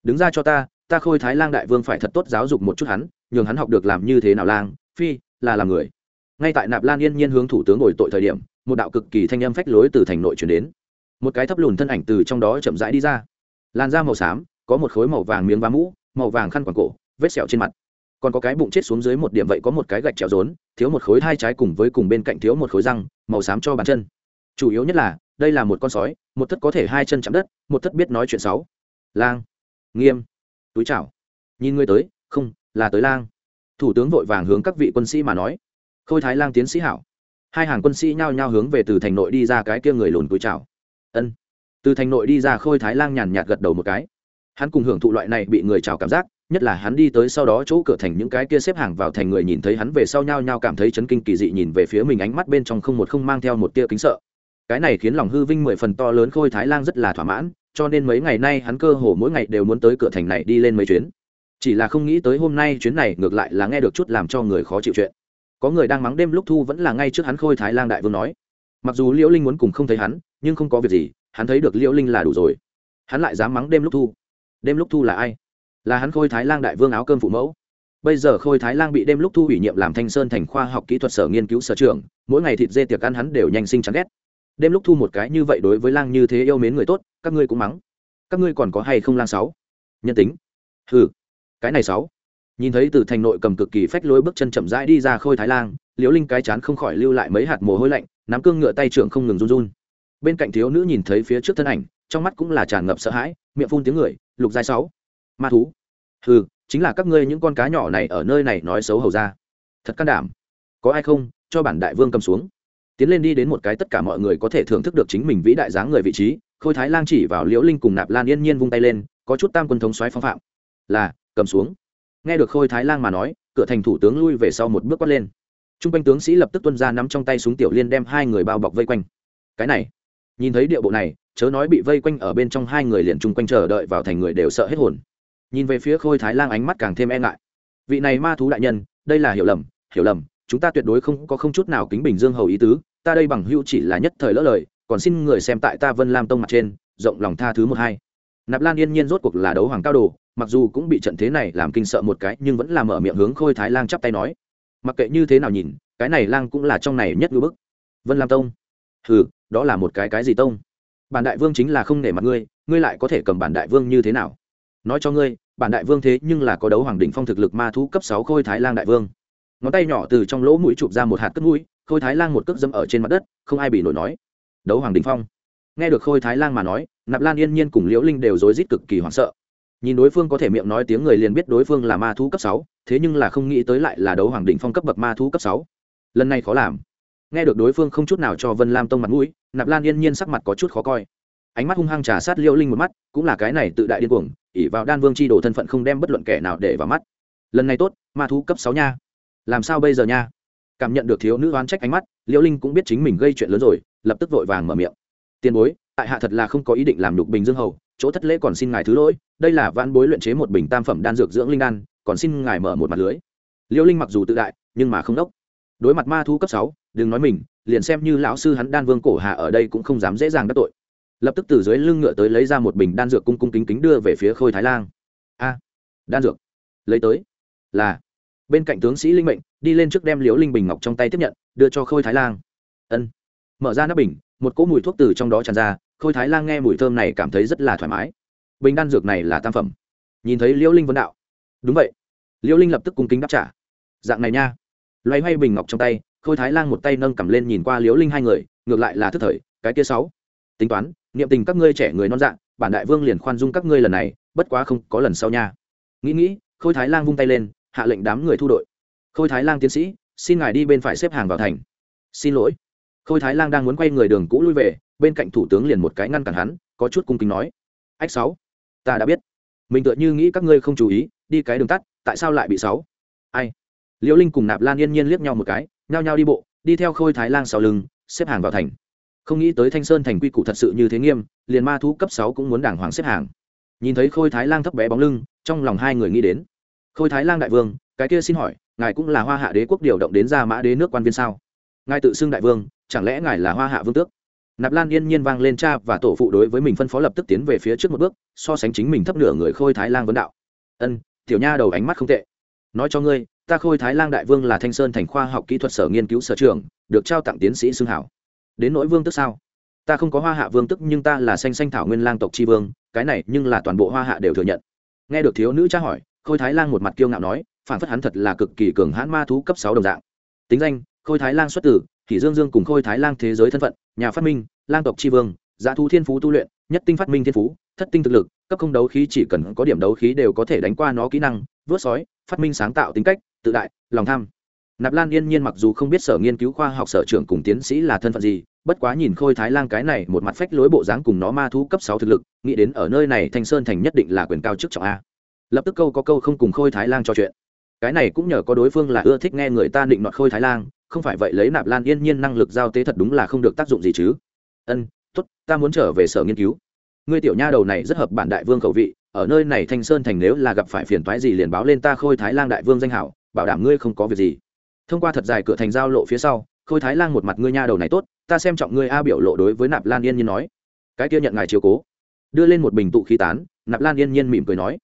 Đứng ra cho ta ta khôi thái lang đại vương phải thật tốt giáo dục một chút hắn, nhường hắn học được làm như thế nào lang, phi, là làm người ngay tại nạp lan yên nhiên hướng thủ tướng ngồi tội thời điểm, một đạo cực kỳ thanh âm phách lối từ thành nội chuyển đến. Một cái thấp lùn thân ảnh từ trong đó chậm rãi đi ra. Làn da màu xám, có một khối màu vàng miếng vá mũ, màu vàng khăn quàng cổ, vết sẹo trên mặt. Còn có cái bụng chết xuống dưới một điểm vậy có một cái gạch trèo rốn, thiếu một khối hai trái cùng với cùng bên cạnh thiếu một khối răng, màu xám cho bàn chân. Chủ yếu nhất là, đây là một con sói, một thất có thể hai chân chạm đất, một thất biết nói chuyện sáu. Lang. Nghiêm. Túi chảo nhìn ngươi tới, không, là tới lang. Thủ tướng vội vàng hướng các vị quân sĩ mà nói khôi thái lang tiến sĩ hảo. Hai hàng quân sĩ nhao nhao hướng về từ thành nội đi ra cái kia người lùn túi chào. ân. Từ thành nội đi ra, khôi thái lang nhàn nhạt gật đầu một cái. Hắn cùng hưởng thụ loại này bị người chào cảm giác, nhất là hắn đi tới sau đó chỗ cửa thành những cái kia xếp hàng vào thành người nhìn thấy hắn về sau nhao nhao cảm thấy chấn kinh kỳ dị nhìn về phía mình ánh mắt bên trong không một không mang theo một tia kính sợ. Cái này khiến lòng hư vinh mười phần to lớn khôi thái lang rất là thỏa mãn, cho nên mấy ngày nay hắn cơ hồ mỗi ngày đều muốn tới cửa thành này đi lên mấy chuyến. Chỉ là không nghĩ tới hôm nay chuyến này ngược lại là nghe được chút làm cho người khó chịu chuyện có người đang mắng đêm lúc thu vẫn là ngay trước hắn khôi thái lang đại vương nói. Mặc dù liễu linh muốn cùng không thấy hắn, nhưng không có việc gì, hắn thấy được liễu linh là đủ rồi. Hắn lại dám mắng đêm lúc thu. Đêm lúc thu là ai? Là hắn khôi thái lang đại vương áo cơm phụ mẫu. Bây giờ khôi thái lang bị đêm lúc thu ủy nhiệm làm thanh sơn thành khoa học kỹ thuật sở nghiên cứu sở trường mỗi ngày thịt dê tiệc ăn hắn đều nhanh sinh chán ghét. Đêm lúc thu một cái như vậy đối với lang như thế yêu mến người tốt, các ngươi cũng mắng. Các ngươi còn có hay không lang sáu? Nhân tính. Ừ cái này sáu nhìn thấy từ thành nội cầm cực kỳ phách lối bước chân chậm rãi đi ra khôi thái lang, liễu linh cái chán không khỏi lưu lại mấy hạt mồ hôi lạnh, nắm cương ngựa tay trưởng không ngừng run run. Bên cạnh thiếu nữ nhìn thấy phía trước thân ảnh, trong mắt cũng là tràn ngập sợ hãi, miệng phun tiếng người, lục giai sáu, ma thú. Ừ chính là các ngươi những con cá nhỏ này ở nơi này nói xấu hầu ra. Thật can đảm. Có ai không? Cho bản đại vương cầm xuống. Tiến lên đi đến một cái tất cả mọi người có thể thưởng thức được chính mình vĩ đại dáng người vị trí, khôi thái lang chỉ vào liễu linh cùng nạp lan yên nhiên vung tay lên, có chút tam quân thống xoáy phong phạm. Là, cầm xuống nghe được khôi thái lang mà nói, cửa thành thủ tướng lui về sau một bước quát lên. T r u n g quanh tướng sĩ lập tức tuân ra nắm trong tay súng tiểu liên đem hai người bao bọc vây quanh. Cái này, nhìn thấy điệu bộ này, chớ nói bị vây quanh ở bên trong hai người liền chung quanh chờ đợi vào thành người đều sợ hết hồn. Nhìn về phía khôi thái lang ánh mắt càng thêm e ngại. Vị này ma thú đại nhân, đây là hiểu lầm hiểu lầm, chúng ta tuyệt đối không có không chút nào kính bình dương hầu ý tứ, ta đây bằng hưu chỉ là nhất thời lỡ lời, còn xin người xem tại ta vân lam tông mặt trên, rộng lòng tha thứ một hai. Nạp lan yên nhiên rốt cuộc là đấu hoàng cao đồ mặc dù cũng bị trận thế này làm kinh sợ một cái, nhưng vẫn làm mở miệng hướng khôi thái lang chắp tay nói, mặc kệ như thế nào nhìn, cái này lang cũng là trong này nhất ngư bức. Vân lam tông? Hừ, đó là một cái cái gì tông? Bản đại vương chính là không nể mặt ngươi ngươi lại có thể cầm bản đại vương như thế nào? Nói cho ngươi, bản đại vương thế nhưng là có đấu hoàng đỉnh phong thực lực ma thú cấp sáu khôi thái lang đại vương. Ngón tay nhỏ từ trong lỗ mũi chụp ra một hạt cất mũi, khôi thái lang một cước dâm ở trên mặt đất, không ai bị nổi nói, đấu hoàng đỉnh phong? Nghe được khôi thái lang mà nói, nạp lan yên nhiên cùng liễu linh đều rối rít cực kỳ hoảng sợ nhìn đối phương có thể miệng nói tiếng người liền biết đối phương là ma thú cấp sáu, thế nhưng là không nghĩ tới lại là đấu hoàng đỉnh phong cấp bậc ma thú cấp sáu. Lần này khó làm. Nghe được đối phương không chút nào cho vân lam tông mặt mũi, nạp lan yên nhiên sắc mặt có chút khó coi. Ánh mắt hung hăng trà sát liêu linh một mắt, cũng là cái này tự đại điên cuồng ỉ vào đan vương c h i đồ thân phận không đem bất luận kẻ nào để vào mắt. Lần này tốt, ma thú cấp sáu nha. Làm sao bây giờ nha? Cảm nhận được thiếu nữ oán trách ánh mắt, liêu linh cũng biết chính mình gây chuyện lớn rồi, lập tức vội vàng mở miệng. Tiền bối tại hạ thật là không có ý định làm nhục bình dương hầu, chỗ thất lễ còn xin ngài thứ lỗi, đây là vãn bối luyện chế một bình tam phẩm đan dược dưỡng linh đan, còn xin ngài mở một mặt lưới. Liêu linh mặc dù tự đại, nhưng mà không đốc. Đối mặt ma thu cấp sáu, đừng nói mình, liền xem như lão sư hắn đan vương cổ hạ ở đây cũng không dám dễ dàng đắc tội. Lập tức từ dưới lưng ngựa tới lấy ra một bình đan dược cung cung kính kính đưa về phía khôi thái lang. A, đan dược. Lấy tới. Là. Bên cạnh tướng sĩ linh mệnh, đi lên trước đem liễu linh bình ngọc trong tay tiếp nhận, đưa cho khôi thái lang. Ân. Mở ra nắp bình, một cỗ mùi thuốc từ trong đó tràn ra khôi thái lang nghe mùi thơm này cảm thấy rất là thoải mái. Bình đan dược này là tam phẩm. Nhìn thấy liễu linh vấn đạo. Đúng vậy. Liễu linh lập tức cung kính đáp trả. Dạng này nha. Loay hoay bình ngọc trong tay, khôi thái lang một tay nâng cầm lên nhìn qua liễu linh hai người, ngược lại là thức thời, cái kia sáu. Tính toán, niệm tình các ngươi trẻ người non dạng bản đại vương liền khoan dung các ngươi lần này, bất quá không có lần sau nha. Nghĩ nghĩ, khôi thái lang vung tay lên, hạ lệnh đám người thu đội. Khôi thái lang tiến sĩ, xin ngài đi bên phải xếp hàng vào thành. Xin lỗi. Khôi thái lang đang muốn quay người đường cũ lui về bên cạnh thủ tướng liền một cái ngăn cản hắn, có chút cung kính nói. Ách sáu, ta đã biết. Mình tựa như nghĩ các ngươi không chú ý, đi cái đường tắt, tại sao lại bị sáu? Ai? Liễu linh cùng nạp lan yên nhiên liếc nhau một cái, nhao nhao đi bộ, đi theo khôi thái lang sau lưng, xếp hàng vào thành. Không nghĩ tới thanh sơn thành quy củ thật sự như thế nghiêm, liền ma thú cấp sáu cũng muốn đảng hoàng xếp hàng. Nhìn thấy khôi thái lang thấp bé bóng lưng, trong lòng hai người nghĩ đến. Khôi thái lang đại vương, cái kia xin hỏi, ngài cũng là hoa hạ đế quốc điều động đến ra mã đế nước quan viên sao? Ngài tự xưng đại vương, chẳng lẽ ngài là hoa hạ vương tước? Nạp lan yên nhiên vang lên cha và tổ phụ đối với mình phân phó lập tức tiến về phía trước một bước, so sánh chính mình thấp nửa người khôi thái lang vấn đạo. Ân, tiểu nha đầu ánh mắt không tệ. Nói cho ngươi, ta khôi thái lang đại vương là thanh sơn thành khoa học kỹ thuật sở nghiên cứu sở trường, được trao tặng tiến sĩ xương hảo. Đến nỗi vương tức sao? Ta không có hoa hạ vương tức nhưng ta là xanh xanh thảo nguyên lang tộc tri vương, cái này nhưng là toàn bộ hoa hạ đều thừa nhận. Nghe được thiếu nữ tra hỏi, khôi thái lang một mặt kiêu ngạo nói, phản phất hắn thật là cực kỳ cường hãn ma thú cấp sáu đồng dạng. Tính danh, khôi thái lang xuất tử thì dương dương cùng khôi thái lang thế giới thân phận, nhà phát minh, lang tộc tri vương giá thu thiên phú tu luyện, nhất tinh phát minh thiên phú, thất tinh thực lực, cấp không đấu khí chỉ cần có điểm đấu khí đều có thể đánh qua nó kỹ năng, vớt sói, phát minh sáng tạo tính cách, tự đại, lòng tham. Nạp lan yên nhiên mặc dù không biết sở nghiên cứu khoa học sở trưởng cùng tiến sĩ là thân phận gì, bất quá nhìn khôi thái lang cái này một mặt phách lối bộ dáng cùng nó ma thú cấp sáu thực lực, nghĩ đến ở nơi này thanh sơn thành nhất định là quyền cao chức trọng a. Lập tức câu có câu không cùng khôi thái lang trò chuyện. Cái này cũng nhờ có đối phương là ưa thích nghe người ta định nọt khôi thái lang không phải vậy lấy nạp lan yên nhiên năng lực giao tế thật đúng là không được tác dụng gì chứ. Ân, tốt, ta muốn trở về sở nghiên cứu. Ngươi tiểu nha đầu này rất hợp bản đại vương khẩu vị, ở nơi này thanh sơn thành nếu là gặp phải phiền toái gì liền báo lên ta khôi thái lang đại vương danh hảo, bảo đảm ngươi không có việc gì. Thông qua thật dài cửa thành giao lộ phía sau, khôi thái lang một mặt ngươi nha đầu này tốt, ta xem trọng ngươi a biểu lộ đối với nạp lan yên nhiên nói. Cái kia nhận ngài chiếu cố. Đưa lên một bình tụ khí tán, nạp lan yên nhiên mỉm cười nói.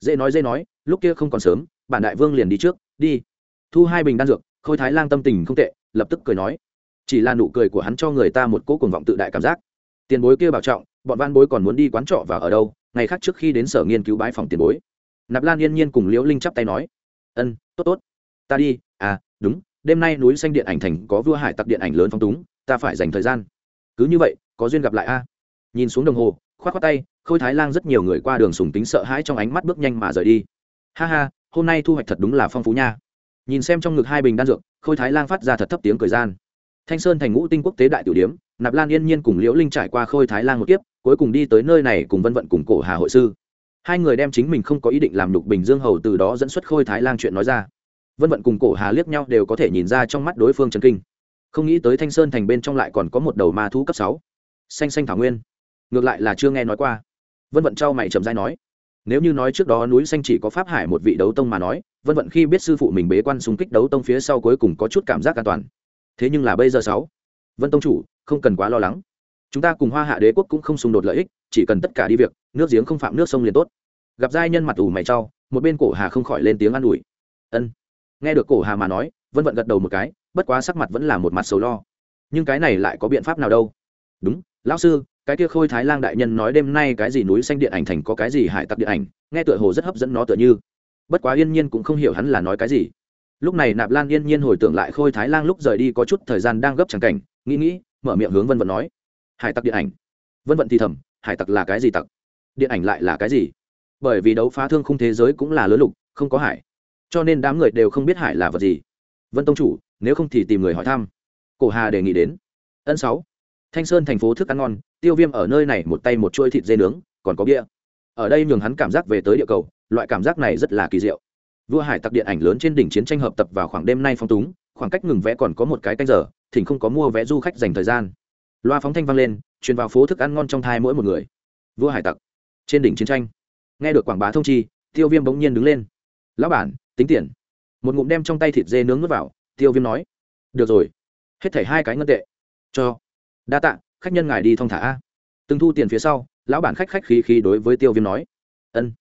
Dễ nói dễ nói, lúc kia không còn sớm, bản đại vương liền đi trước, đi. Thu hai bình đan dược khôi thái lang tâm tình không tệ, lập tức cười nói. Chỉ là nụ cười của hắn cho người ta một cỗ cuồng vọng tự đại cảm giác. Tiền bối kia bảo trọng, bọn văn bối còn muốn đi quán trọ và ở đâu? Ngày khác trước khi đến sở nghiên cứu bãi phòng tiền bối. Nạp lan yên nhiên cùng liễu linh chắp tay nói. Ân, tốt tốt. Ta đi à đúng, đêm nay núi xanh điện ảnh thành có vua hải tặc điện ảnh lớn phong túng, ta phải dành thời gian. Cứ như vậy, có duyên gặp lại a. Nhìn xuống đồng hồ k h o á t k h o á tay, khôi thái lang rất nhiều người qua đường sùng tính sợ hãi trong ánh mắt bước nhanh mà rời đi. Ha ha, hôm nay thu hoạch thật đúng là phong phú nha nhìn xem trong ngực hai bình đan dược, khôi thái lang phát ra thật thấp tiếng cười gian. Thanh sơn thành ngũ tinh quốc tế đại tiểu điếm, nạp lan yên nhiên cùng liễu linh trải qua khôi thái lang một kiếp, cuối cùng đi tới nơi này cùng vân vận cùng cổ hà hội sư. Hai người đem chính mình không có ý định làm lục bình dương hầu từ đó dẫn xuất khôi thái lang chuyện nói ra. Vân vận cùng cổ hà liếc nhau đều có thể nhìn ra trong mắt đối phương trần kinh. Không nghĩ tới thanh sơn thành bên trong lại còn có một đầu ma thú cấp sáu. Xanh xanh thảo nguyên. Ngược lại là chưa nghe nói qua. Vân vận trao mày trầm dai nói, nếu như nói trước đó núi xanh chỉ có pháp hải một vị đấu tông mà nói vân vận khi biết sư phụ mình bế quan xung kích đấu tông phía sau cuối cùng có chút cảm giác an toàn. Thế nhưng là bây giờ sáu vân tông chủ không cần quá lo lắng. Chúng ta cùng hoa hạ đế quốc cũng không xung đột lợi ích chỉ cần tất cả đi việc nước giếng không phạm nước sông liền tốt. Gặp giai nhân mặt ủ mày trao, một bên cổ hà không khỏi lên tiếng an ủi. Ân. Nghe được cổ hà mà nói vân vận gật đầu một cái bất quá sắc mặt vẫn là một mặt sầu lo. Nhưng cái này lại có biện pháp nào đâu? Đúng lão sư cái kia khôi thái lang đại nhân nói đêm nay cái gì núi xanh điện ảnh thành có cái gì hải tặc điện ảnh nghe tựa hồ rất hấp dẫn nó tựa như bất quá yên nhiên cũng không hiểu hắn là nói cái gì. Lúc này nạp lan yên nhiên hồi tưởng lại khôi thái lang lúc rời đi có chút thời gian đang gấp chẳng cảnh, nghĩ nghĩ, mở miệng hướng vân vận nói. Hải tặc điện ảnh. Vân vận thì thầm, hải tặc là cái gì tặc? Điện ảnh lại là cái gì? Bởi vì đấu phá thương khung thế giới cũng là lớn lục, không có hải. Cho nên đám người đều không biết hải là vật gì. Vân tông chủ, nếu không thì tìm người hỏi thăm. Cổ hà đề nghị đến. Ân sáu. Thanh sơn thành phố thức ăn ngon, tiêu viêm ở nơi này một tay một chuỗi thịt dê nướng, còn có bia. Ở đây nhường hắn cảm giác về tới địa cầu loại cảm giác này rất là kỳ diệu. Vua hải tặc điện ảnh lớn trên đỉnh chiến tranh hợp tập vào khoảng đêm nay phong túng, khoảng cách ngừng vé còn có một cái canh giờ, thỉnh không có mua vé du khách dành thời gian. Loa phóng thanh vang lên, truyền vào phố thức ăn ngon trong thai mỗi một người. Vua hải tặc. Trên đỉnh chiến tranh. Nghe được quảng bá thông chi, tiêu viêm bỗng nhiên đứng lên. Lão bản, tính tiền. Một ngụm đem trong tay thịt dê nướng nước vào, tiêu viêm nói. Được rồi. Hết thảy hai cái ngân tệ. Cho. Đa tạ, khách nhân ngài đi thong thả a. Từng thu tiền phía sau, lão bản khách khách khí khí đối với tiêu viêm nói. Ân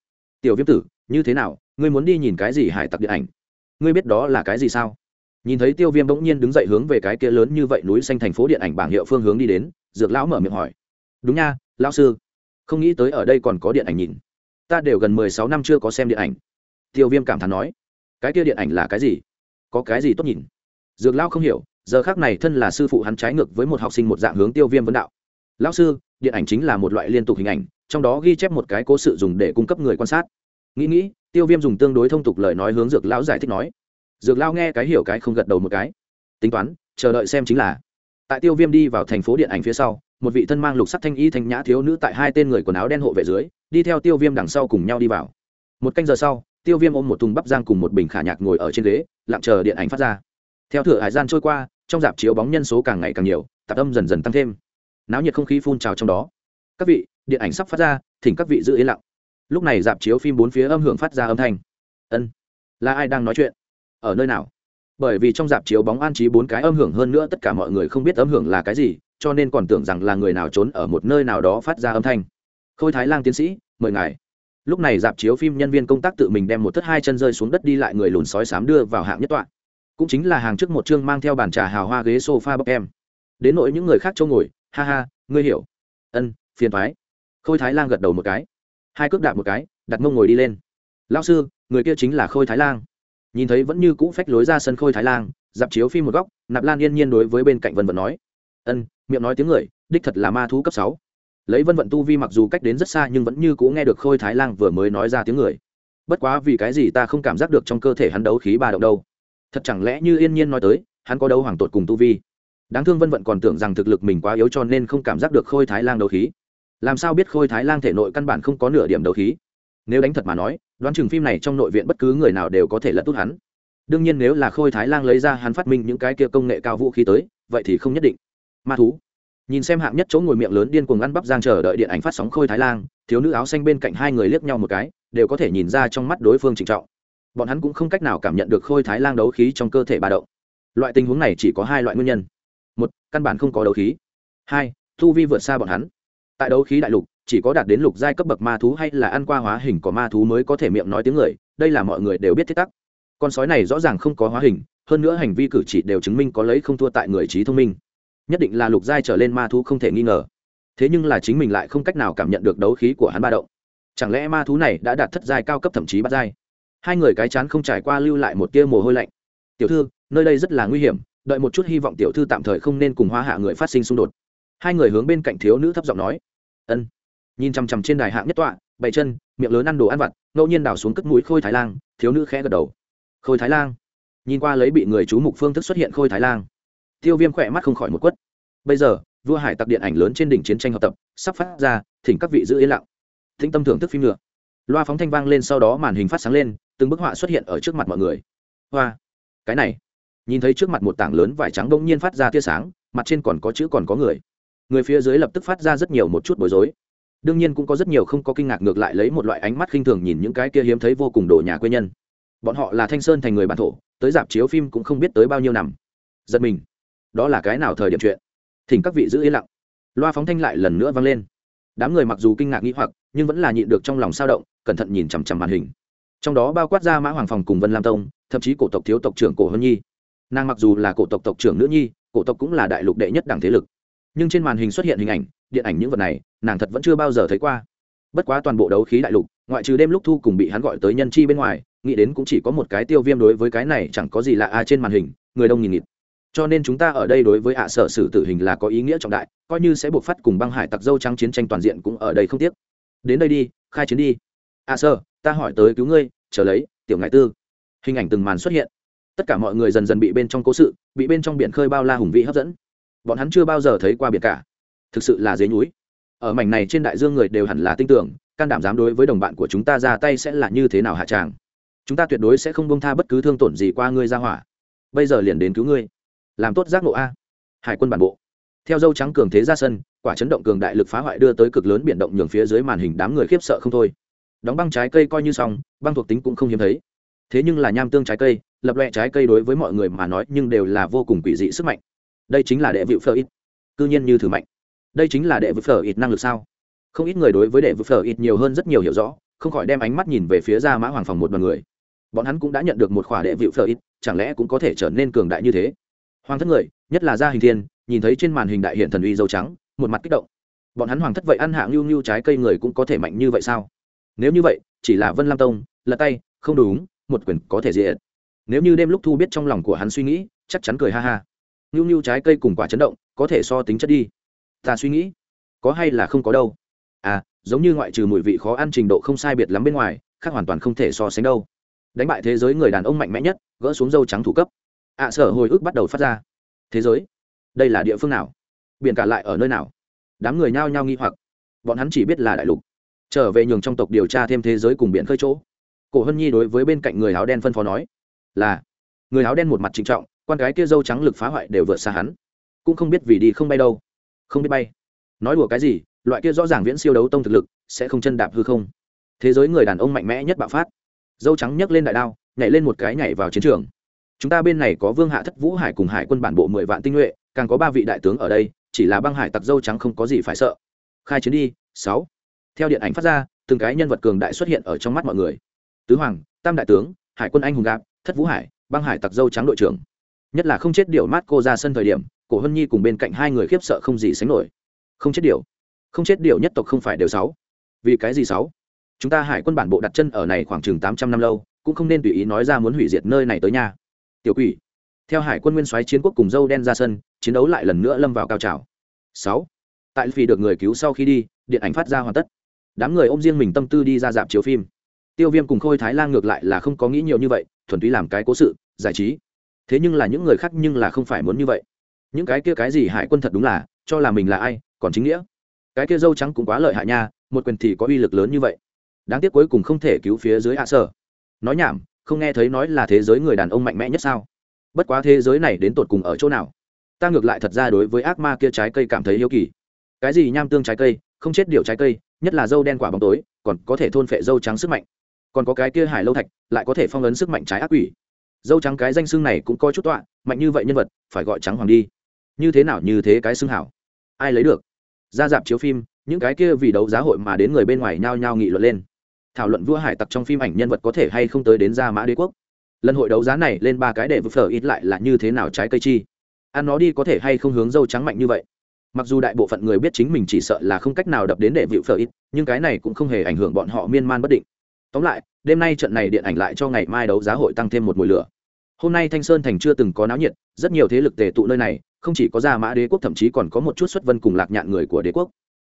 tiểu viêm tử, như thế nào? Ngươi muốn đi nhìn cái gì hải tặc điện ảnh? Ngươi biết đó là cái gì sao? Nhìn thấy tiêu viêm bỗng nhiên đứng dậy hướng về cái kia lớn như vậy núi xanh thành phố điện ảnh bảng hiệu phương hướng đi đến, dược lão mở miệng hỏi. Đúng nha, lão sư. Không nghĩ tới ở đây còn có điện ảnh nhìn. Ta đều gần mười sáu năm chưa có xem điện ảnh. Tiêu viêm cảm thán nói. Cái kia điện ảnh là cái gì? Có cái gì tốt nhìn? Dược lão không hiểu, giờ khác này thân là sư phụ hắn trái ngược với một học sinh một dạng hướng tiêu viêm vấn đạo. Lão sư, điện ảnh chính là một loại liên tục hình ảnh trong đó ghi chép một cái cố sự dùng để cung cấp người quan sát. Nghĩ nghĩ, tiêu viêm dùng tương đối thông tục lời nói hướng dược lão giải thích nói. Dược lão nghe cái hiểu cái không gật đầu một cái. Tính toán, chờ đợi xem chính là. Tại tiêu viêm đi vào thành phố điện ảnh phía sau, một vị thân mang lục sắc thanh y thanh nhã thiếu nữ tại hai tên người quần áo đen hộ vệ dưới, đi theo tiêu viêm đằng sau cùng nhau đi vào. Một canh giờ sau, tiêu viêm ôm một thùng bắp giang cùng một bình khả nhạc ngồi ở trên ghế, lặng chờ điện ảnh phát ra. Theo thửa hải gian trôi qua, trong dạp chiếu bóng nhân số càng ngày càng nhiều, tạp âm dần dần tăng thêm. Náo nhiệt không khí phun trào trong đó. Các vị điện ảnh sắp phát ra, thỉnh các vị giữ yên lặng. Lúc này dạp chiếu phim bốn phía âm hưởng phát ra âm thanh. Ân, là ai đang nói chuyện? Ở nơi nào? Bởi vì trong dạp chiếu bóng an trí bốn cái âm hưởng hơn nữa tất cả mọi người không biết âm hưởng là cái gì, cho nên còn tưởng rằng là người nào trốn ở một nơi nào đó phát ra âm thanh. Khôi thái lang tiến sĩ, mời ngài. Lúc này dạp chiếu phim nhân viên công tác tự mình đem một thất hai chân rơi xuống đất đi lại người lùn sói sám đưa vào hạng nhất tọa. Cũng chính là hàng trước một chương mang theo bàn trà hào hoa ghế sofa bọc em. Đến nỗi những người khác châu ngồi, ha ha, ngươi hiểu. Ân, phiền thoái khôi thái lang gật đầu một cái. Hai cước đạp một cái, đặt mông ngồi đi lên. Lao sư, người kia chính là khôi thái lang. Nhìn thấy vẫn như cũ phách lối ra sân khôi thái lang, dạp chiếu phim một góc, nạp lan yên nhiên đối với bên cạnh vân vận nói. Ân, miệng nói tiếng người, đích thật là ma thú cấp sáu. Lấy vân vận tu vi mặc dù cách đến rất xa nhưng vẫn như cũ nghe được khôi thái lang vừa mới nói ra tiếng người. Bất quá vì cái gì ta không cảm giác được trong cơ thể hắn đấu khí ba động đâu? Thật chẳng lẽ như yên nhiên nói tới, hắn có đấu hoàng tột cùng tu vi? Đáng thương vân vận còn tưởng rằng thực lực mình quá yếu cho nên không cảm giác được khôi thái lang đấu khí làm sao biết khôi thái lang thể nội căn bản không có nửa điểm đấu khí? Nếu đánh thật mà nói, đoán chừng phim này trong nội viện bất cứ người nào đều có thể lật tốt hắn. Đương nhiên nếu là khôi thái lang lấy ra hắn phát minh những cái kia công nghệ cao vũ khí tới, vậy thì không nhất định. Ma thú. Nhìn xem hạng nhất chỗ ngồi miệng lớn điên cuồng ăn bắp giang chờ đợi điện ảnh phát sóng khôi thái lang, thiếu nữ áo xanh bên cạnh hai người liếc nhau một cái, đều có thể nhìn ra trong mắt đối phương trịnh trọng. Bọn hắn cũng không cách nào cảm nhận được khôi thái lang đấu khí trong cơ thể bà động. Loại tình huống này chỉ có hai loại nguyên nhân. Một, căn bản không có đấu khí. Hai thu vi vượt xa bọn hắn tại đấu khí đại lục, chỉ có đạt đến lục giai cấp bậc ma thú hay là ăn qua hóa hình của ma thú mới có thể miệng nói tiếng người, đây là mọi người đều biết thiết tắc. Con sói này rõ ràng không có hóa hình, hơn nữa hành vi cử chỉ đều chứng minh có lấy không thua tại người trí thông minh. Nhất định là lục giai trở lên ma thú không thể nghi ngờ. Thế nhưng là chính mình lại không cách nào cảm nhận được đấu khí của hắn ba động. Chẳng lẽ ma thú này đã đạt thất giai cao cấp thậm chí bắt giai? Hai người cái chán không trải qua lưu lại một tia mồ hôi lạnh. Tiểu thư, nơi đây rất là nguy hiểm, đợi một chút, hy vọng tiểu thư tạm thời không nên cùng hoa hạ người phát sinh xung đột hai người hướng bên cạnh thiếu nữ thấp giọng nói, ân. Nhìn chằm chằm trên đài hạng nhất tọa bày chân, miệng lớn ăn đồ ăn vặt, ngẫu nhiên đào xuống cất mũi khôi thái lang, thiếu nữ khẽ gật đầu. Khôi thái lang? Nhìn qua lấy bị người chú mục phương thức xuất hiện khôi thái lang, tiêu viêm khỏe mắt không khỏi một quất. Bây giờ, vua hải tặc điện ảnh lớn trên đỉnh chiến tranh học tập, sắp phát ra, thỉnh các vị giữ yên lặng. Thính tâm thưởng thức phim nữa loa phóng thanh vang lên sau đó màn hình phát sáng lên, từng bức họa xuất hiện ở trước mặt mọi người. Hoa, cái này. Nhìn thấy trước mặt một tảng lớn vải trắng đông nhiên phát ra tia sáng, mặt trên còn có chữ còn có người người phía dưới lập tức phát ra rất nhiều một chút bối rối. Đương nhiên cũng có rất nhiều không có kinh ngạc ngược lại lấy một loại ánh mắt khinh thường nhìn những cái kia hiếm thấy vô cùng đồ nhà quê nhân. Bọn họ là thanh sơn thành người bản thổ, tới dạp chiếu phim cũng không biết tới bao nhiêu năm. Giật mình. Đó là cái nào thời điểm chuyện? Thỉnh các vị giữ yên lặng. Loa phóng thanh lại lần nữa vang lên. Đám người mặc dù kinh ngạc nghĩ hoặc, nhưng vẫn là nhịn được trong lòng sao động, cẩn thận nhìn chằm chằm màn hình. Trong đó bao quát ra mã hoàng phòng cùng vân lam tông, thậm chí cổ tộc thiếu tộc trưởng cổ hân nhi. Nàng mặc dù là cổ tộc tộc trưởng nữ nhi, cổ tộc cũng là đại lục đệ nhất đảng thế lực nhưng trên màn hình xuất hiện hình ảnh, điện ảnh những vật này, nàng thật vẫn chưa bao giờ thấy qua. Bất quá toàn bộ đấu khí đại lục, ngoại trừ đêm lúc thu cùng bị hắn gọi tới nhân chi bên ngoài, nghĩ đến cũng chỉ có một cái tiêu viêm đối với cái này chẳng có gì lạ a trên màn hình, người đông nghìn nghịt. Cho nên chúng ta ở đây đối với hạ sở sử tử hình là có ý nghĩa trọng đại, coi như sẽ buộc phát cùng băng hải tặc dâu trắng chiến tranh toàn diện cũng ở đây không tiếc. Đến đây đi, khai chiến đi. A sơ, ta hỏi tới cứu ngươi, chờ lấy, tiểu ngại tư. Hình ảnh từng màn xuất hiện. Tất cả mọi người dần dần bị bên trong cố sự, bị bên trong biển khơi bao la hùng vĩ hấp dẫn bọn hắn chưa bao giờ thấy qua biển cả. Thực sự là dế núi. Ở mảnh này trên đại dương người đều hẳn là tin tưởng, can đảm dám đối với đồng bạn của chúng ta ra tay sẽ là như thế nào hạ tràng. Chúng ta tuyệt đối sẽ không bông tha bất cứ thương tổn gì qua ngươi ra hỏa. Bây giờ liền đến cứu ngươi. Làm tốt giác ngộ a. Hải quân bản bộ. Theo dâu trắng cường thế ra sân, quả chấn động cường đại lực phá hoại đưa tới cực lớn biển động nhường phía dưới màn hình đám người khiếp sợ không thôi. Đóng băng trái cây coi như xong, băng thuộc tính cũng không hiếm thấy. Thế nhưng là nham tương trái cây, lập loẹ trái cây đối với mọi người mà nói nhưng đều là vô cùng quỷ dị sức mạnh đây chính là đệ vịu phở ít. Cư nhiên như thử mạnh. Đây chính là đệ vịu phở ít năng lực sao? Không ít người đối với đệ vịu phở ít nhiều hơn rất nhiều hiểu rõ, không khỏi đem ánh mắt nhìn về phía ra mã hoàng phòng một đoàn người. Bọn hắn cũng đã nhận được một khỏa đệ vịu phở ít, chẳng lẽ cũng có thể trở nên cường đại như thế? Hoàng thất người, nhất là gia hình thiên, nhìn thấy trên màn hình đại hiện thần uy dâu trắng, một mặt kích động. Bọn hắn hoàng thất vậy ăn hạng lưu lưu trái cây người cũng có thể mạnh như vậy sao? Nếu như vậy, chỉ là vân lam tông lật tay, không đúng, một quyền có thể diện nếu như đêm lúc thu biết trong lòng của hắn suy nghĩ, chắc chắn cười ha ha ngưu ngưu trái cây cùng quả chấn động có thể so tính chất đi. Ta suy nghĩ có hay là không có đâu. À giống như ngoại trừ mùi vị khó ăn trình độ không sai biệt lắm bên ngoài khác hoàn toàn không thể so sánh đâu. Đánh bại thế giới người đàn ông mạnh mẽ nhất gỡ xuống dâu trắng thủ cấp. Ạ à, sở hồi ức bắt đầu phát ra. Thế giới đây là địa phương nào? Biển cả lại ở nơi nào? Đám người nhao nhao nghi hoặc. Bọn hắn chỉ biết là đại lục. Trở về nhường trong tộc điều tra thêm thế giới cùng biển khơi chỗ. Cổ hân nhi đối với bên cạnh người áo đen phân phó nói là người áo đen một mặt trịnh trọng quan cái kia dâu trắng lực phá hoại đều vượt xa hắn. Cũng không biết vì đi không bay đâu. Không biết bay. Nói đùa cái gì, loại kia rõ ràng viễn siêu đấu tông thực lực, sẽ không chân đạp hư không. Thế giới người đàn ông mạnh mẽ nhất bạo phát. Dâu trắng nhấc lên đại đao, nhảy lên một cái nhảy vào chiến trường. Chúng ta bên này có vương hạ thất vũ hải cùng hải quân bản bộ mười vạn tinh nhuệ, càng có ba vị đại tướng ở đây, chỉ là băng hải tặc dâu trắng không có gì phải sợ. Khai chiến đi, sáu. Theo điện ảnh phát ra, từng cái nhân vật cường đại xuất hiện ở trong mắt mọi người. Tứ hoàng, tam đại tướng, hải quân anh hùng gạp, thất vũ hải, băng hải tặc dâu trắng đội trưởng nhất là không chết điệu mát cô ra sân thời điểm, cổ hân nhi cùng bên cạnh hai người khiếp sợ không gì sánh nổi. Không chết điệu không chết điệu nhất tộc không phải đều sáu. Vì cái gì sáu? Chúng ta hải quân bản bộ đặt chân ở này khoảng chừng tám trăm năm lâu, cũng không nên tùy ý nói ra muốn hủy diệt nơi này tới nha. Tiểu quỷ. Theo hải quân nguyên soái chiến quốc cùng dâu đen ra sân, chiến đấu lại lần nữa lâm vào cao trào. Sáu. Tại vì được người cứu sau khi đi, điện ảnh phát ra hoàn tất. Đám người ôm riêng mình tâm tư đi ra dạp chiếu phim. Tiêu viêm cùng khôi thái lan ngược lại là không có nghĩ nhiều như vậy, thuần túy làm cái cố sự, giải trí thế nhưng là những người khác nhưng là không phải muốn như vậy. Những cái kia cái gì hải quân thật đúng là, cho là mình là ai, còn chính nghĩa. Cái kia dâu trắng cũng quá lợi hại nha, một quyền thì có uy lực lớn như vậy. Đáng tiếc cuối cùng không thể cứu phía dưới hạ sở nói nhảm, không nghe thấy nói là thế giới người đàn ông mạnh mẽ nhất sao? Bất quá thế giới này đến tột cùng ở chỗ nào? Ta ngược lại thật ra đối với ác ma kia trái cây cảm thấy yêu kỳ. Cái gì nham tương trái cây, không chết điều trái cây, nhất là dâu đen quả bóng tối, còn có thể thôn phệ dâu trắng sức mạnh. Còn có cái kia hải lâu thạch, lại có thể phong ấn sức mạnh trái ác quỷ dâu trắng cái danh xưng này cũng coi chút tọa, mạnh như vậy nhân vật, phải gọi trắng hoàng đi. Như thế nào như thế cái xưng hảo? Ai lấy được? Ra dạp chiếu phim, những cái kia vì đấu giá hội mà đến người bên ngoài nhao nhao nghị luận lên. Thảo luận vua hải tặc trong phim ảnh nhân vật có thể hay không tới đến ra mã đế quốc. Lần hội đấu giá này lên ba cái để vừa phở ít lại là như thế nào trái cây chi? Ăn nó đi có thể hay không hướng dâu trắng mạnh như vậy? Mặc dù đại bộ phận người biết chính mình chỉ sợ là không cách nào đập đến để vịu phở ít, nhưng cái này cũng không hề ảnh hưởng bọn họ miên man bất định. Tóm lại, đêm nay trận này điện ảnh lại cho ngày mai đấu giá hội tăng thêm một mùi lửa hôm nay thanh sơn thành chưa từng có náo nhiệt, rất nhiều thế lực tề tụ nơi này, không chỉ có gia mã đế quốc, thậm chí còn có một chút xuất vân cùng lạc nhạn người của đế quốc.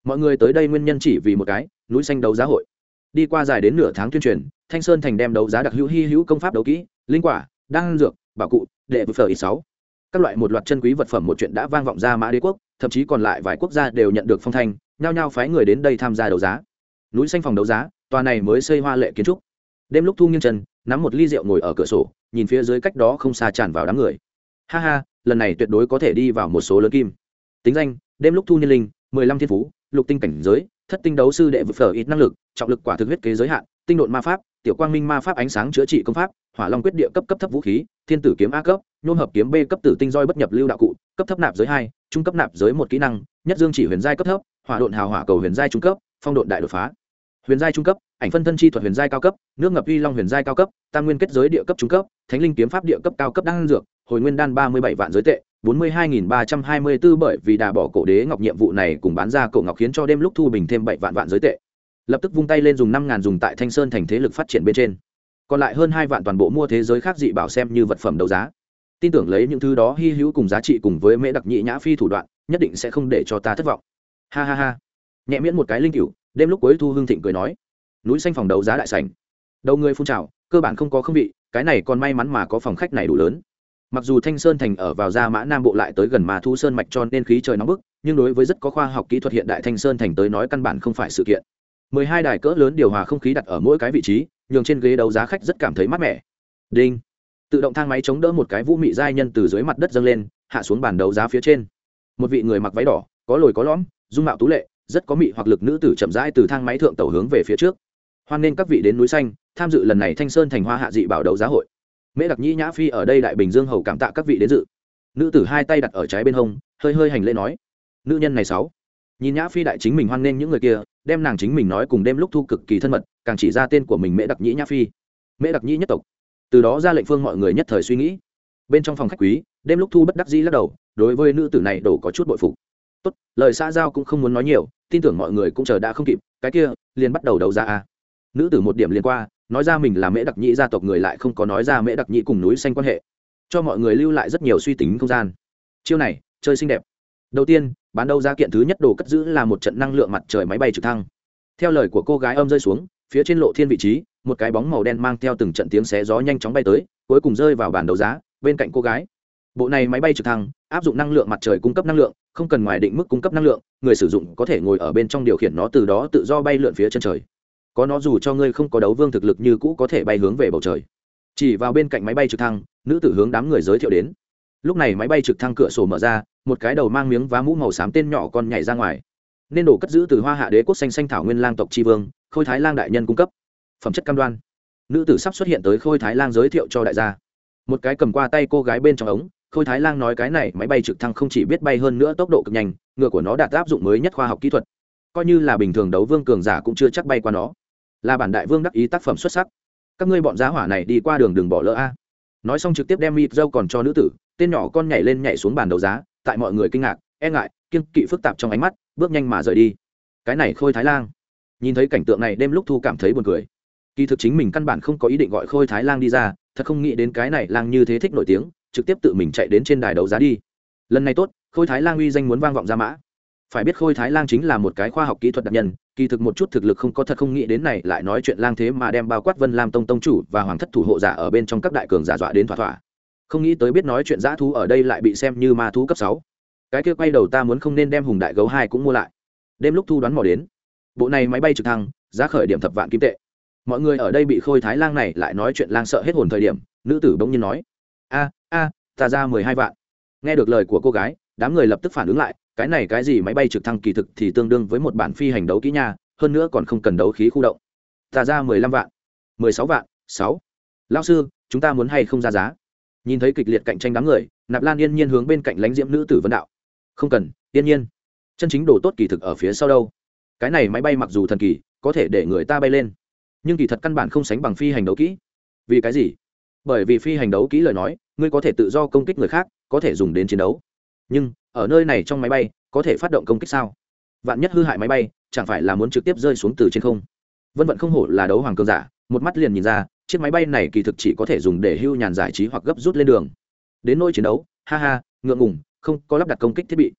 Mọi người tới đây nguyên nhân chỉ vì một cái, núi xanh đấu giá hội. Đi qua dài đến nửa tháng tuyên truyền, thanh sơn thành đem đấu giá đặc hữu hy hữu công pháp đấu kỹ, linh quả, đan dược, bảo cụ, đệ vừa phở ít sáu. Các loại một loạt chân quý vật phẩm một chuyện đã vang vọng ra mã đế quốc, thậm chí còn lại vài quốc gia đều nhận được phong thanh, nhao nhao phái người đến đây tham gia đấu giá. Núi xanh phòng đấu giá, tòa này mới xây hoa lệ kiến trúc. Đêm lúc thu nghiêng chân, nắm một ly rượu ngồi ở cửa sổ nhìn phía dưới cách đó không xa tràn vào đám người. Ha ha, lần này tuyệt đối có thể đi vào một số lớn kim. Tính danh, đêm lúc thu niên linh, mười lăm thiên phú, lục tinh cảnh giới, thất tinh đấu sư đệ vực phở ít năng lực, trọng lực quả thực huyết kế giới hạn, tinh độn ma pháp, tiểu quang minh ma pháp ánh sáng chữa trị công pháp, hỏa long quyết địa cấp cấp thấp vũ khí, thiên tử kiếm a cấp nhôm hợp kiếm b cấp tử tinh roi bất nhập lưu đạo cụ, cấp thấp nạp giới hai, trung cấp nạp giới một kỹ năng, nhất dương chỉ huyền giai cấp thấp, hỏa độn hào hỏa cầu huyền giai trung cấp, phong độn đại đột phá. Huyền giai trung cấp, ảnh phân thân chi thuật huyền giai cao cấp, nước ngập uy long huyền giai cao cấp, tam nguyên kết giới địa cấp trung cấp thánh linh kiếm pháp địa cấp cao cấp đan dược, hồi nguyên đan ba mươi bảy vạn giới tệ, bốn mươi hai nghìn ba trăm hai mươi b ố bởi vì đà bỏ cổ đế ngọc nhiệm vụ này cùng bán ra cổ ngọc khiến cho đêm lúc thu bình thêm bảy vạn vạn giới tệ. Lập tức vung tay lên dùng năm ngàn dùng tại thanh sơn thành thế lực phát triển bên trên. Còn lại hơn hai vạn toàn bộ mua thế giới khác dị bảo xem như vật phẩm đấu giá. Tin tưởng lấy những thứ đó hy hữu cùng giá trị cùng với mễ đặc nhị nhã phi thủ đoạn, nhất định sẽ không để cho ta thất vọng. Ha ha ha. Nhẹ miễn một cái linh cựu đêm lúc cuối thu hương thịnh cười nói. Núi xanh phòng đấu giá đại sảnh. Đầu người phun trào, cơ bản không có không vị cái này còn may mắn mà có phòng khách này đủ lớn. Mặc dù thanh sơn thành ở vào gia mã nam bộ lại tới gần mà thu sơn mạch cho nên khí trời nóng bức, nhưng đối với rất có khoa học kỹ thuật hiện đại thanh sơn thành tới nói căn bản không phải sự kiện. Mười hai đài cỡ lớn điều hòa không khí đặt ở mỗi cái vị trí, nhường trên ghế đấu giá khách rất cảm thấy mát mẻ. Đinh. Tự động thang máy chống đỡ một cái vũ mị giai nhân từ dưới mặt đất dâng lên, hạ xuống bàn đấu giá phía trên. Một vị người mặc váy đỏ, có lồi có lõm, dung mạo tú lệ, rất có mị hoặc lực nữ tử chậm rãi từ thang máy thượng tàu hướng về phía trước. Hoan nên các vị đến núi xanh tham dự lần này thanh sơn thành hoa hạ dị bảo đấu giá hội. Mễ đặc nhĩ nhã phi ở đây đại bình dương hầu cảm tạ các vị đến dự. Nữ tử hai tay đặt ở trái bên hông, hơi hơi hành lễ nói, nữ nhân này sáu. Nhìn nhã phi đại chính mình hoan nghênh những người kia, đem nàng chính mình nói cùng đêm lúc thu cực kỳ thân mật, càng chỉ ra tên của mình mễ đặc nhĩ nhã phi. Mễ đặc nhĩ nhất tộc. Từ đó ra lệnh phương mọi người nhất thời suy nghĩ. Bên trong phòng khách quý, đêm lúc thu bất đắc dĩ lắc đầu, đối với nữ tử này đổ có chút bội phục. Tốt, lời xã giao cũng không muốn nói nhiều, tin tưởng mọi người cũng chờ đã không kịp, cái kia, liền bắt đầu đấu ra a. Nữ tử một điểm liền qua nói ra mình là mễ đặc nhĩ gia tộc người lại không có nói ra mễ đặc nhĩ cùng núi xanh quan hệ. Cho mọi người lưu lại rất nhiều suy tính không gian. Chiêu này, chơi xinh đẹp. Đầu tiên, bán đấu giá kiện thứ nhất đồ cất giữ là một trận năng lượng mặt trời máy bay trực thăng. Theo lời của cô gái âm rơi xuống, phía trên lộ thiên vị trí, một cái bóng màu đen mang theo từng trận tiếng xé gió nhanh chóng bay tới, cuối cùng rơi vào bàn đấu giá, bên cạnh cô gái. Bộ này máy bay trực thăng, áp dụng năng lượng mặt trời cung cấp năng lượng, không cần ngoài định mức cung cấp năng lượng, người sử dụng có thể ngồi ở bên trong điều khiển nó từ đó tự do bay lượn phía chân trời có nó dù cho ngươi không có đấu vương thực lực như cũ có thể bay hướng về bầu trời. Chỉ vào bên cạnh máy bay trực thăng, nữ tử hướng đám người giới thiệu đến. Lúc này máy bay trực thăng cửa sổ mở ra, một cái đầu mang miếng vá mũ màu xám tên nhỏ con nhảy ra ngoài. Nên đổ cất giữ từ hoa hạ đế quốc xanh xanh thảo nguyên lang tộc tri vương, khôi thái lang đại nhân cung cấp. Phẩm chất cam đoan. Nữ tử sắp xuất hiện tới khôi thái lang giới thiệu cho đại gia. Một cái cầm qua tay cô gái bên trong ống, khôi thái lang nói cái này máy bay trực thăng không chỉ biết bay hơn nữa tốc độ cực nhanh, ngựa của nó đạt áp dụng mới nhất khoa học kỹ thuật. Coi như là bình thường đấu vương cường giả cũng chưa chắc bay qua nó là bản đại vương đắc ý tác phẩm xuất sắc. Các ngươi bọn giá hỏa này đi qua đường đừng bỏ lỡ a. Nói xong trực tiếp đem mịt dâu còn cho nữ tử, tên nhỏ con nhảy lên nhảy xuống bàn đấu giá, tại mọi người kinh ngạc e ngại kiên kỵ phức tạp trong ánh mắt, bước nhanh mà rời đi. Cái này khôi thái lang. Nhìn thấy cảnh tượng này đêm lúc thu cảm thấy buồn cười. Kỳ thực chính mình căn bản không có ý định gọi khôi thái lang đi ra, thật không nghĩ đến cái này lang như thế thích nổi tiếng, trực tiếp tự mình chạy đến trên đài đấu giá đi. Lần này tốt, khôi thái lang uy danh muốn vang vọng ra mã phải biết khôi thái lang chính là một cái khoa học kỹ thuật đặc nhân, kỳ thực một chút thực lực không có thật không nghĩ đến này, lại nói chuyện lang thế mà đem bao quát vân lam tông tông chủ và hoàng thất thủ hộ giả ở bên trong các đại cường giả dọa đến thỏa thỏa. Không nghĩ tới biết nói chuyện dã thú ở đây lại bị xem như ma thú cấp sáu. Cái kia quay đầu ta muốn không nên đem hùng đại gấu hai cũng mua lại. Đêm lúc thu đoán mò đến. Bộ này máy bay trực thăng, giá khởi điểm thập vạn kim tệ. Mọi người ở đây bị khôi thái lang này lại nói chuyện lang sợ hết hồn thời điểm, nữ tử bỗng nhiên nói, a a, ta ra mười hai vạn. Nghe được lời của cô gái, đám người lập tức phản ứng lại cái này cái gì máy bay trực thăng kỳ thực thì tương đương với một bản phi hành đấu kỹ nha, hơn nữa còn không cần đấu khí khu động. Ta ra mười lăm vạn. mười sáu vạn, sáu. Lao sư, chúng ta muốn hay không ra giá? Nhìn thấy kịch liệt cạnh tranh đám người, nạp lan yên nhiên hướng bên cạnh lãnh diễm nữ tử vân đạo. Không cần, yên nhiên. Chân chính đồ tốt kỳ thực ở phía sau đâu? Cái này máy bay mặc dù thần kỳ, có thể để người ta bay lên. Nhưng kỳ thật căn bản không sánh bằng phi hành đấu kỹ. Vì cái gì? Bởi vì phi hành đấu kỹ lời nói, ngươi có thể tự do công kích người khác, có thể dùng đến chiến đấu nhưng ở nơi này trong máy bay có thể phát động công kích sao? Vạn nhất hư hại máy bay, chẳng phải là muốn trực tiếp rơi xuống từ trên không? Vân vận không hổ là đấu hoàng cương giả, một mắt liền nhìn ra, chiếc máy bay này kỳ thực chỉ có thể dùng để hưu nhàn giải trí hoặc gấp rút lên đường. Đến nơi chiến đấu, ha ha, ngượng ngùng, không có lắp đặt công kích thiết bị.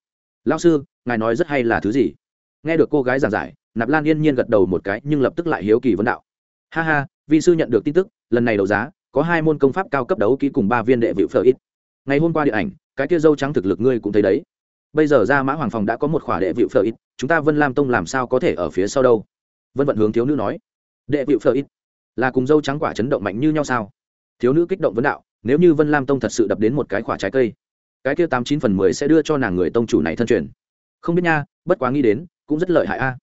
Lao sư, ngài nói rất hay là thứ gì? Nghe được cô gái giảng giải, nạp lan yên nhiên gật đầu một cái nhưng lập tức lại hiếu kỳ vấn đạo. Ha ha vi sư nhận được tin tức, lần này đấu giá, có hai môn công pháp cao cấp đấu ký cùng ba viên đệ vịu phở ít ngày hôm qua điện ảnh cái kia dâu trắng thực lực ngươi cũng thấy đấy. Bây giờ ra mã hoàng phòng đã có một khỏa đệ vịu phở ít, chúng ta vân lam tông làm sao có thể ở phía sau đâu? Vân vận hướng thiếu nữ nói. Đệ vịu phở ít, là cùng dâu trắng quả chấn động mạnh như nhau sao? Thiếu nữ kích động vấn đạo, nếu như vân lam tông thật sự đập đến một cái quả trái cây, cái kia tám chín phần mười sẽ đưa cho nàng người tông chủ này thân truyền. Không biết nha, bất quá nghĩ đến, cũng rất lợi hại a.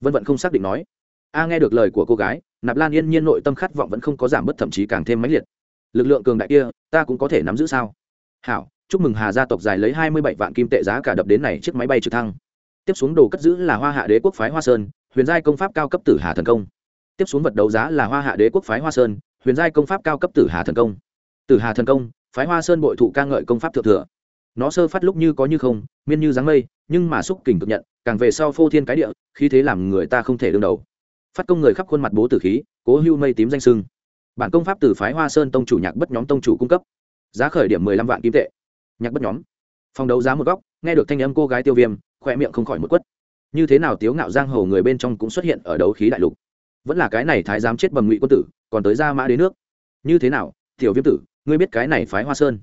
Vân vận không xác định nói. A nghe được lời của cô gái, nạp lan yên nhiên nội tâm khát vọng vẫn không có giảm bớt, thậm chí càng thêm mãnh liệt. Lực lượng cường đại kia, ta cũng có thể nắm giữ sao? Hảo chúc mừng hà gia tộc dài lấy hai mươi bảy vạn kim tệ giá cả đập đến này chiếc máy bay trực thăng. Tiếp xuống đồ cất giữ là hoa hạ đế quốc phái hoa sơn, huyền giai công pháp cao cấp tử hà thần công. Tiếp xuống vật đấu giá là hoa hạ đế quốc phái hoa sơn, huyền giai công pháp cao cấp tử hà thần công. Tử hà thần công, phái hoa sơn bội thụ ca ngợi công pháp thượng thừa. Nó sơ phát lúc như có như không, miên như dáng mây, nhưng mà xúc kình cực nhận, càng về sau phô thiên cái địa, khí thế làm người ta không thể đương đầu. Phát công người khắp khuôn mặt bố tử khí, cố hưu mây tím danh sưng. Bản công pháp từ phái hoa sơn tông chủ nhạc bất nhóm tông chủ cung cấp. Giá khởi điểm mười lăm vạn kim tệ nhạc bất nhóm. Phòng đấu giá một góc, nghe được thanh âm cô gái tiêu viêm khoe miệng không khỏi một quất. Như thế nào tiếu ngạo giang hồ người bên trong cũng xuất hiện ở đấu khí đại lục? Vẫn là cái này thái giám chết bầm ngụy quân tử, còn tới ra mã đến nước. Như thế nào, tiểu viêm tử, ngươi biết cái này phái hoa sơn?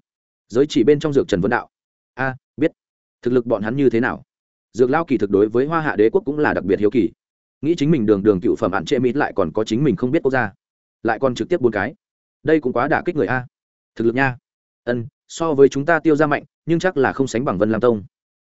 Giới chỉ bên trong dược trần vân đạo. A, biết. Thực lực bọn hắn như thế nào? Dược lao kỳ thực đối với hoa hạ đế quốc cũng là đặc biệt hiếu kỳ. Nghĩ chính mình đường đường cựu phẩm hạn trệ mít lại còn có chính mình không biết quốc gia. Lại còn trực tiếp bốn cái. Đây cũng quá đả kích người a. Thực lực nha ân, so với chúng ta tiêu ra mạnh, nhưng chắc là không sánh bằng vân lam tông.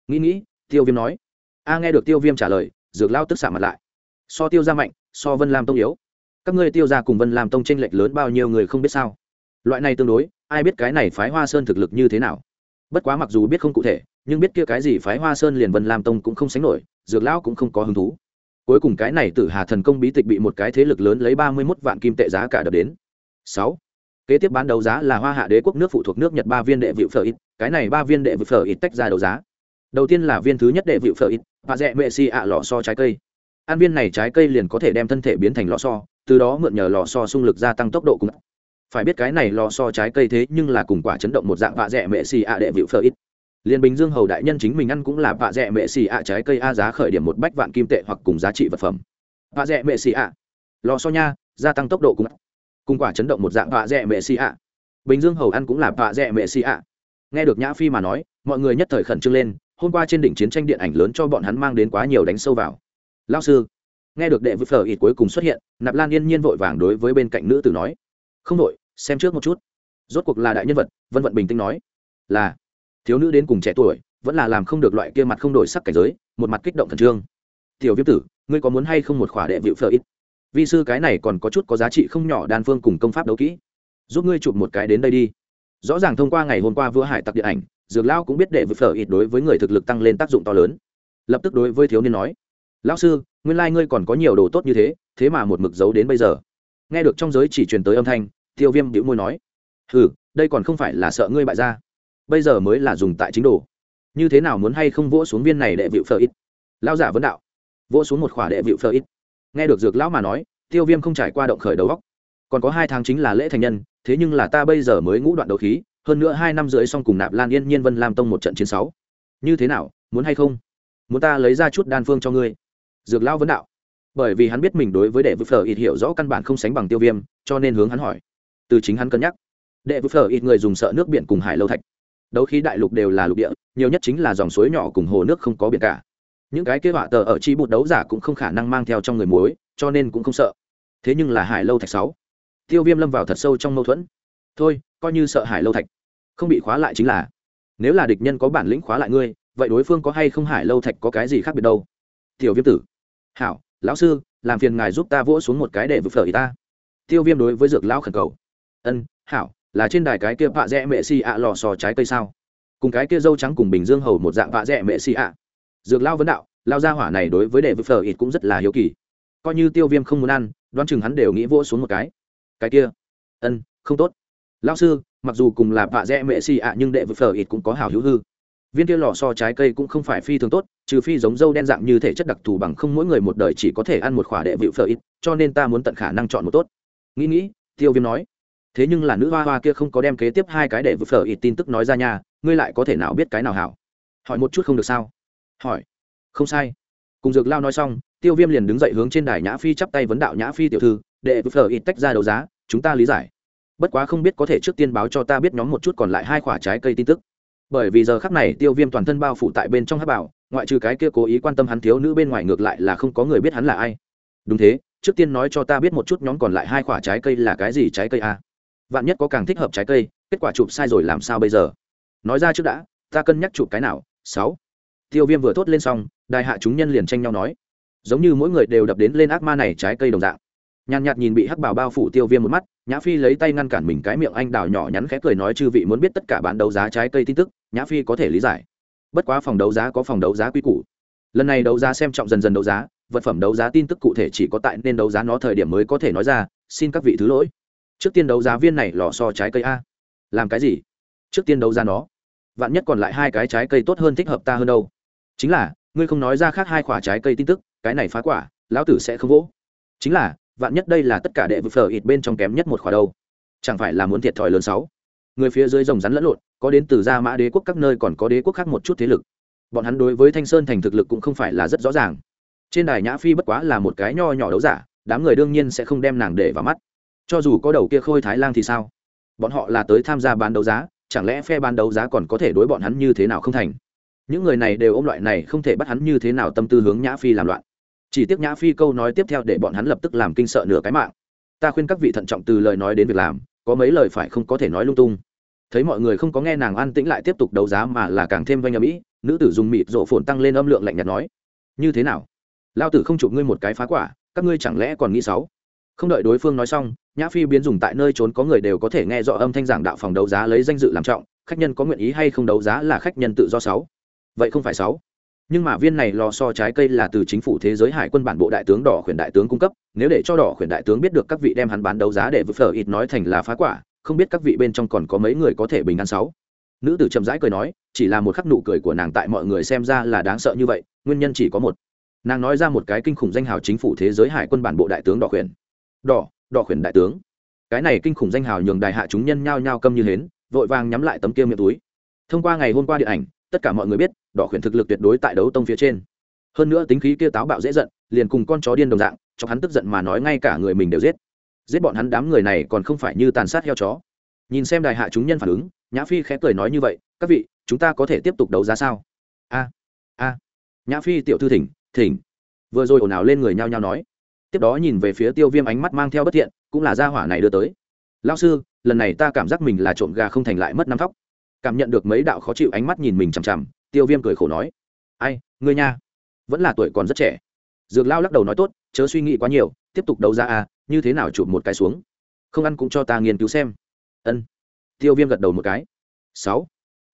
Nghĩ nghĩ, tiêu viêm nói. A nghe được tiêu viêm trả lời, dược lao tức xạ mặt lại. So tiêu ra mạnh, so vân lam tông yếu. Các ngươi tiêu ra cùng vân lam tông tranh lệch lớn bao nhiêu người không biết sao? Loại này tương đối, ai biết cái này phái hoa sơn thực lực như thế nào? Bất quá mặc dù biết không cụ thể, nhưng biết kia cái gì phái hoa sơn liền vân lam tông cũng không sánh nổi, dược lão cũng không có hứng thú. Cuối cùng cái này tử hà thần công bí tịch bị một cái thế lực lớn lấy ba mươi mốt vạn kim tệ giá cả đập đến. Sáu kế tiếp bán đấu giá là hoa hạ đế quốc nước phụ thuộc nước nhật ba viên đệ vịu phở ít. Cái này ba viên đệ vịu phở ít tách ra đấu giá. Đầu tiên là viên thứ nhất đệ vịu phở ít, và rẽ mệ si ạ lò so trái cây. Ăn viên này trái cây liền có thể đem thân thể biến thành lò so từ đó mượn nhờ lò so xung lực gia tăng tốc độ cùng. Phải biết cái này lò so trái cây thế nhưng là cùng quả chấn động một dạng vạ rẻ mệ xì ạ đệ vịu phở ít. Liên bình dương hầu đại nhân chính mình ăn cũng là vạ rẻ mệ xì ạ trái cây a giá khởi điểm một bách vạn kim tệ hoặc cùng giá trị vật phẩm. Vạ rẻ mệ xì ạ. Lò so nha, gia tăng tốc độ cùng cùng quả chấn động một dạng vạ rẻ mẹ xì ạ. Bình dương hầu ăn cũng là vạ rẻ mẹ xì ạ. Nghe được nhã phi mà nói, mọi người nhất thời khẩn trương lên, hôm qua trên đỉnh chiến tranh điện ảnh lớn cho bọn hắn mang đến quá nhiều đánh sâu vào. Lao sư, nghe được đệ vự phở ít cuối cùng xuất hiện, nạp lan yên nhiên vội vàng đối với bên cạnh nữ tử nói, không đội, xem trước một chút. Rốt cuộc là đại nhân vật, vân vận bình tĩnh nói, là, thiếu nữ đến cùng trẻ tuổi, vẫn là làm không được loại kia mặt không đổi sắc cảnh giới, một mặt kích động thần trương. Tiểu viêm tử, ngươi có muốn hay không một khỏa đệ vự phở ít? Vi sư cái này còn có chút có giá trị không nhỏ đan phương cùng công pháp đấu kỹ. Giúp ngươi chụp một cái đến đây đi. Rõ ràng thông qua ngày hôm qua vua hải tặc điện ảnh, dược lao cũng biết đệ vực phở ít đối với người thực lực tăng lên tác dụng to lớn. Lập tức đối với thiếu niên nói, lão sư, nguyên lai ngươi còn có nhiều đồ tốt như thế thế mà một mực giấu đến bây giờ. Nghe được trong giới chỉ truyền tới âm thanh, tiêu viêm đĩu môi nói ừ đây còn không phải là sợ ngươi bại ra bây giờ mới là dùng tại chính đồ. Như thế nào muốn hay không vỗ xuống viên này đệ vịu phở ít lao giả vấn đạo, vỗ xuống một khỏa đệ vịu phở ít nghe được dược lão mà nói, tiêu viêm không trải qua động khởi đầu góc còn có hai tháng chính là lễ thành nhân, thế nhưng là ta bây giờ mới ngũ đoạn đấu khí, hơn nữa hai năm rưỡi xong cùng nạp lan yên nhiên vân làm tông một trận chiến sáu. Như thế nào, muốn hay không? Muốn ta lấy ra chút đan phương cho ngươi. Dược lão vấn đạo. Bởi vì hắn biết mình đối với đệ vự phở ít hiểu rõ căn bản không sánh bằng tiêu viêm, cho nên hướng hắn hỏi. Từ chính hắn cân nhắc. Đệ vự phở ít người dùng sợ nước biển cùng hải lâu thạch. Đấu khí đại lục đều là lục địa, nhiều nhất chính là dòng suối nhỏ cùng hồ nước không có biển cả những cái kế họa tờ ở chi bụt đấu giả cũng không khả năng mang theo trong người muối, cho nên cũng không sợ. Thế nhưng là hải lâu thạch sáu. Tiêu viêm lâm vào thật sâu trong mâu thuẫn. Thôi, coi như sợ hải lâu thạch. Không bị khóa lại chính là, nếu là địch nhân có bản lĩnh khóa lại ngươi, vậy đối phương có hay không hải lâu thạch có cái gì khác biệt đâu? Tiểu viêm tử. Hảo, lão sư, làm phiền ngài giúp ta vỗ xuống một cái để vực phở ý ta. Tiêu viêm đối với dược lão khẩn cầu. Ân, hảo, là trên đài cái kia vạ rẽ mẹ xì ạ lò sò trái cây sao? Cùng cái kia dâu trắng cùng bình dương hầu một dạng vạ rẽ mẹ xì ạ dược lao vấn đạo, lao ra hỏa này đối với đệ vực phở ít cũng rất là hiếu kỳ. Coi như tiêu viêm không muốn ăn, đoán chừng hắn đều nghĩ vỗ xuống một cái. Cái kia, ân, không tốt. Lao sư, mặc dù cùng là vạ rẽ mẹ xì ạ, nhưng đệ vực phở ít cũng có hào hữu hư. Viên kia lò so trái cây cũng không phải phi thường tốt, trừ phi giống dâu đen dạng như thể chất đặc thù bằng không mỗi người một đời chỉ có thể ăn một khỏa đệ vịu phở ít, cho nên ta muốn tận khả năng chọn một tốt. Nghĩ nghĩ, tiêu viêm nói, thế nhưng là nữ hoa hoa kia không có đem kế tiếp hai cái đệ vịu phở ít tin tức nói ra nhà ngươi lại có thể nào biết cái nào hảo? Hỏi một chút không được sao? Hỏi. Không sai. Cùng dược lao nói xong, tiêu viêm liền đứng dậy hướng trên đài nhã phi chắp tay vấn đạo nhã phi tiểu thư đệ vừa phở ít tách ra đấu giá, chúng ta lý giải. Bất quá không biết có thể trước tiên báo cho ta biết nhóm một chút còn lại hai quả trái cây tin tức. Bởi vì giờ khắc này tiêu viêm toàn thân bao phủ tại bên trong hát bảo, ngoại trừ cái kia cố ý quan tâm hắn thiếu nữ bên ngoài ngược lại là không có người biết hắn là ai. Đúng thế, trước tiên nói cho ta biết một chút nhóm còn lại hai quả trái cây là cái gì trái cây a? Vạn nhất có càng thích hợp trái cây, kết quả chụp sai rồi làm sao bây giờ? Nói ra trước đã, ta cân nhắc chụp cái nào? Sáu tiêu viêm vừa thốt lên xong đại hạ chúng nhân liền tranh nhau nói. Giống như mỗi người đều đập đến lên ác ma này trái cây đồng dạng. Nhàn nhạt nhìn bị hắc bảo bao phủ tiêu viêm một mắt, nhã phi lấy tay ngăn cản mình cái miệng anh đào nhỏ nhắn khẽ cười nói chư vị muốn biết tất cả bán đấu giá trái cây tin tức, nhã phi có thể lý giải. Bất quá phòng đấu giá có phòng đấu giá quy củ. Lần này đấu giá xem trọng dần dần đấu giá, vật phẩm đấu giá tin tức cụ thể chỉ có tại nên đấu giá nó thời điểm mới có thể nói ra, xin các vị thứ lỗi. Trước tiên đấu giá viên này lò so trái cây a. Làm cái gì? Trước tiên đấu giá nó. Vạn nhất còn lại hai cái trái cây tốt hơn thích hợp ta hơn đâu chính là, ngươi không nói ra khác hai quả trái cây tin tức, cái này phá quả, lão tử sẽ không vỗ. Chính là, vạn nhất đây là tất cả đệ vực phở ít bên trong kém nhất một khóa đâu. Chẳng phải là muốn thiệt thòi lớn sáu? Người phía dưới rồng rắn lẫn lộn, có đến từ gia mã đế quốc các nơi còn có đế quốc khác một chút thế lực. Bọn hắn đối với thanh sơn thành thực lực cũng không phải là rất rõ ràng. Trên đài nhã phi bất quá là một cái nho nhỏ đấu giả, đám người đương nhiên sẽ không đem nàng để vào mắt. Cho dù có đầu kia khôi thái lang thì sao? Bọn họ là tới tham gia bán đấu giá, chẳng lẽ phe bán đấu giá còn có thể đối bọn hắn như thế nào không thành? Những người này đều ôm loại này không thể bắt hắn như thế nào tâm tư hướng nhã phi làm loạn. Chỉ tiếc nhã phi câu nói tiếp theo để bọn hắn lập tức làm kinh sợ nửa cái mạng. Ta khuyên các vị thận trọng từ lời nói đến việc làm, có mấy lời phải không có thể nói lung tung. Thấy mọi người không có nghe nàng an tĩnh lại tiếp tục đấu giá mà là càng thêm vanh âm mỹ nữ tử dùng mịt rộ phồn tăng lên âm lượng lạnh nhạt nói, như thế nào? Lao tử không chụp ngươi một cái phá quả, các ngươi chẳng lẽ còn nghĩ sáu không đợi đối phương nói xong, nhã phi biến dùng tại nơi trốn có người đều có thể nghe rõ âm thanh giảng đạo phòng đấu giá lấy danh dự làm trọng, khách nhân có nguyện ý hay không đấu giá là khách nhân tự do sáu vậy không phải sáu. Nhưng mà viên này lò so trái cây là từ chính phủ thế giới hải quân bản bộ đại tướng đỏ khuyển đại tướng cung cấp, nếu để cho đỏ khuyển đại tướng biết được các vị đem hắn bán đấu giá để vượt phở ít nói thành là phá quả, không biết các vị bên trong còn có mấy người có thể bình an sáu. Nữ tử chậm rãi cười nói, chỉ là một khắc nụ cười của nàng tại mọi người xem ra là đáng sợ như vậy, nguyên nhân chỉ có một. Nàng nói ra một cái kinh khủng danh hào chính phủ thế giới hải quân bản bộ đại tướng đỏ khuyển. Đỏ đỏ khuyển đại tướng. Cái này kinh khủng danh hào nhường đại hạ chúng nhân nhao nhao câm như hến, vội vàng nhắm lại tấm kia miệng túi. Thông qua ngày hôm qua điện ảnh tất cả mọi người biết, đỏ khuyển thực lực tuyệt đối tại đấu tông phía trên. Hơn nữa tính khí kia táo bạo dễ giận, liền cùng con chó điên đồng dạng, cho hắn tức giận mà nói ngay cả người mình đều giết. Giết bọn hắn đám người này còn không phải như tàn sát heo chó. Nhìn xem đài hạ chúng nhân phản ứng, nhã phi khẽ cười nói như vậy, các vị, chúng ta có thể tiếp tục đấu giá sao? A a. Nhã phi tiểu thư thỉnh thỉnh. Vừa rồi ồn ào lên người nhao nhao nói. Tiếp đó nhìn về phía tiêu viêm ánh mắt mang theo bất thiện, cũng là gia hỏa này đưa tới. Lao sư, lần này ta cảm giác mình là trộm gà không thành lại mất năm thóc cảm nhận được mấy đạo khó chịu ánh mắt nhìn mình chằm chằm, tiêu viêm cười khổ nói, ai, ngươi nha, vẫn là tuổi còn rất trẻ. Dược lao lắc đầu nói, tốt, chớ suy nghĩ quá nhiều, tiếp tục đấu ra à như thế nào chụp một cái xuống? Không ăn cũng cho ta nghiên cứu xem. Ân. Tiêu viêm gật đầu một cái. Sáu.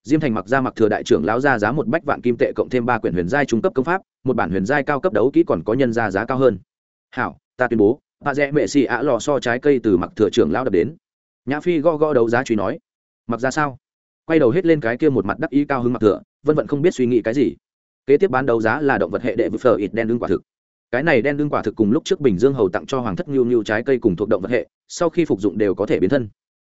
Diêm thành mặc ra mặc thừa đại trưởng lão ra giá một bách vạn kim tệ cộng thêm ba quyển huyền giai trung cấp công pháp, một bản huyền giai cao cấp đấu kỹ còn có nhân ra giá cao hơn. Hảo, ta tuyên bố bà rẽ mệ xì ạ lò so trái cây từ mặc thừa trưởng lão đập đến. Nhã phi go go đấu giá truy nói, mặc ra sao? Quay đầu hết lên cái kia một mặt đắc ý cao hứng mặc tựa vân vận không biết suy nghĩ cái gì. Kế tiếp bán đấu giá là động vật hệ đệ vực phở ít đen đương quả thực. Cái này đen đương quả thực cùng lúc trước bình dương hầu tặng cho hoàng thất ngưu ngưu trái cây cùng thuộc động vật hệ, sau khi phục dụng đều có thể biến thân.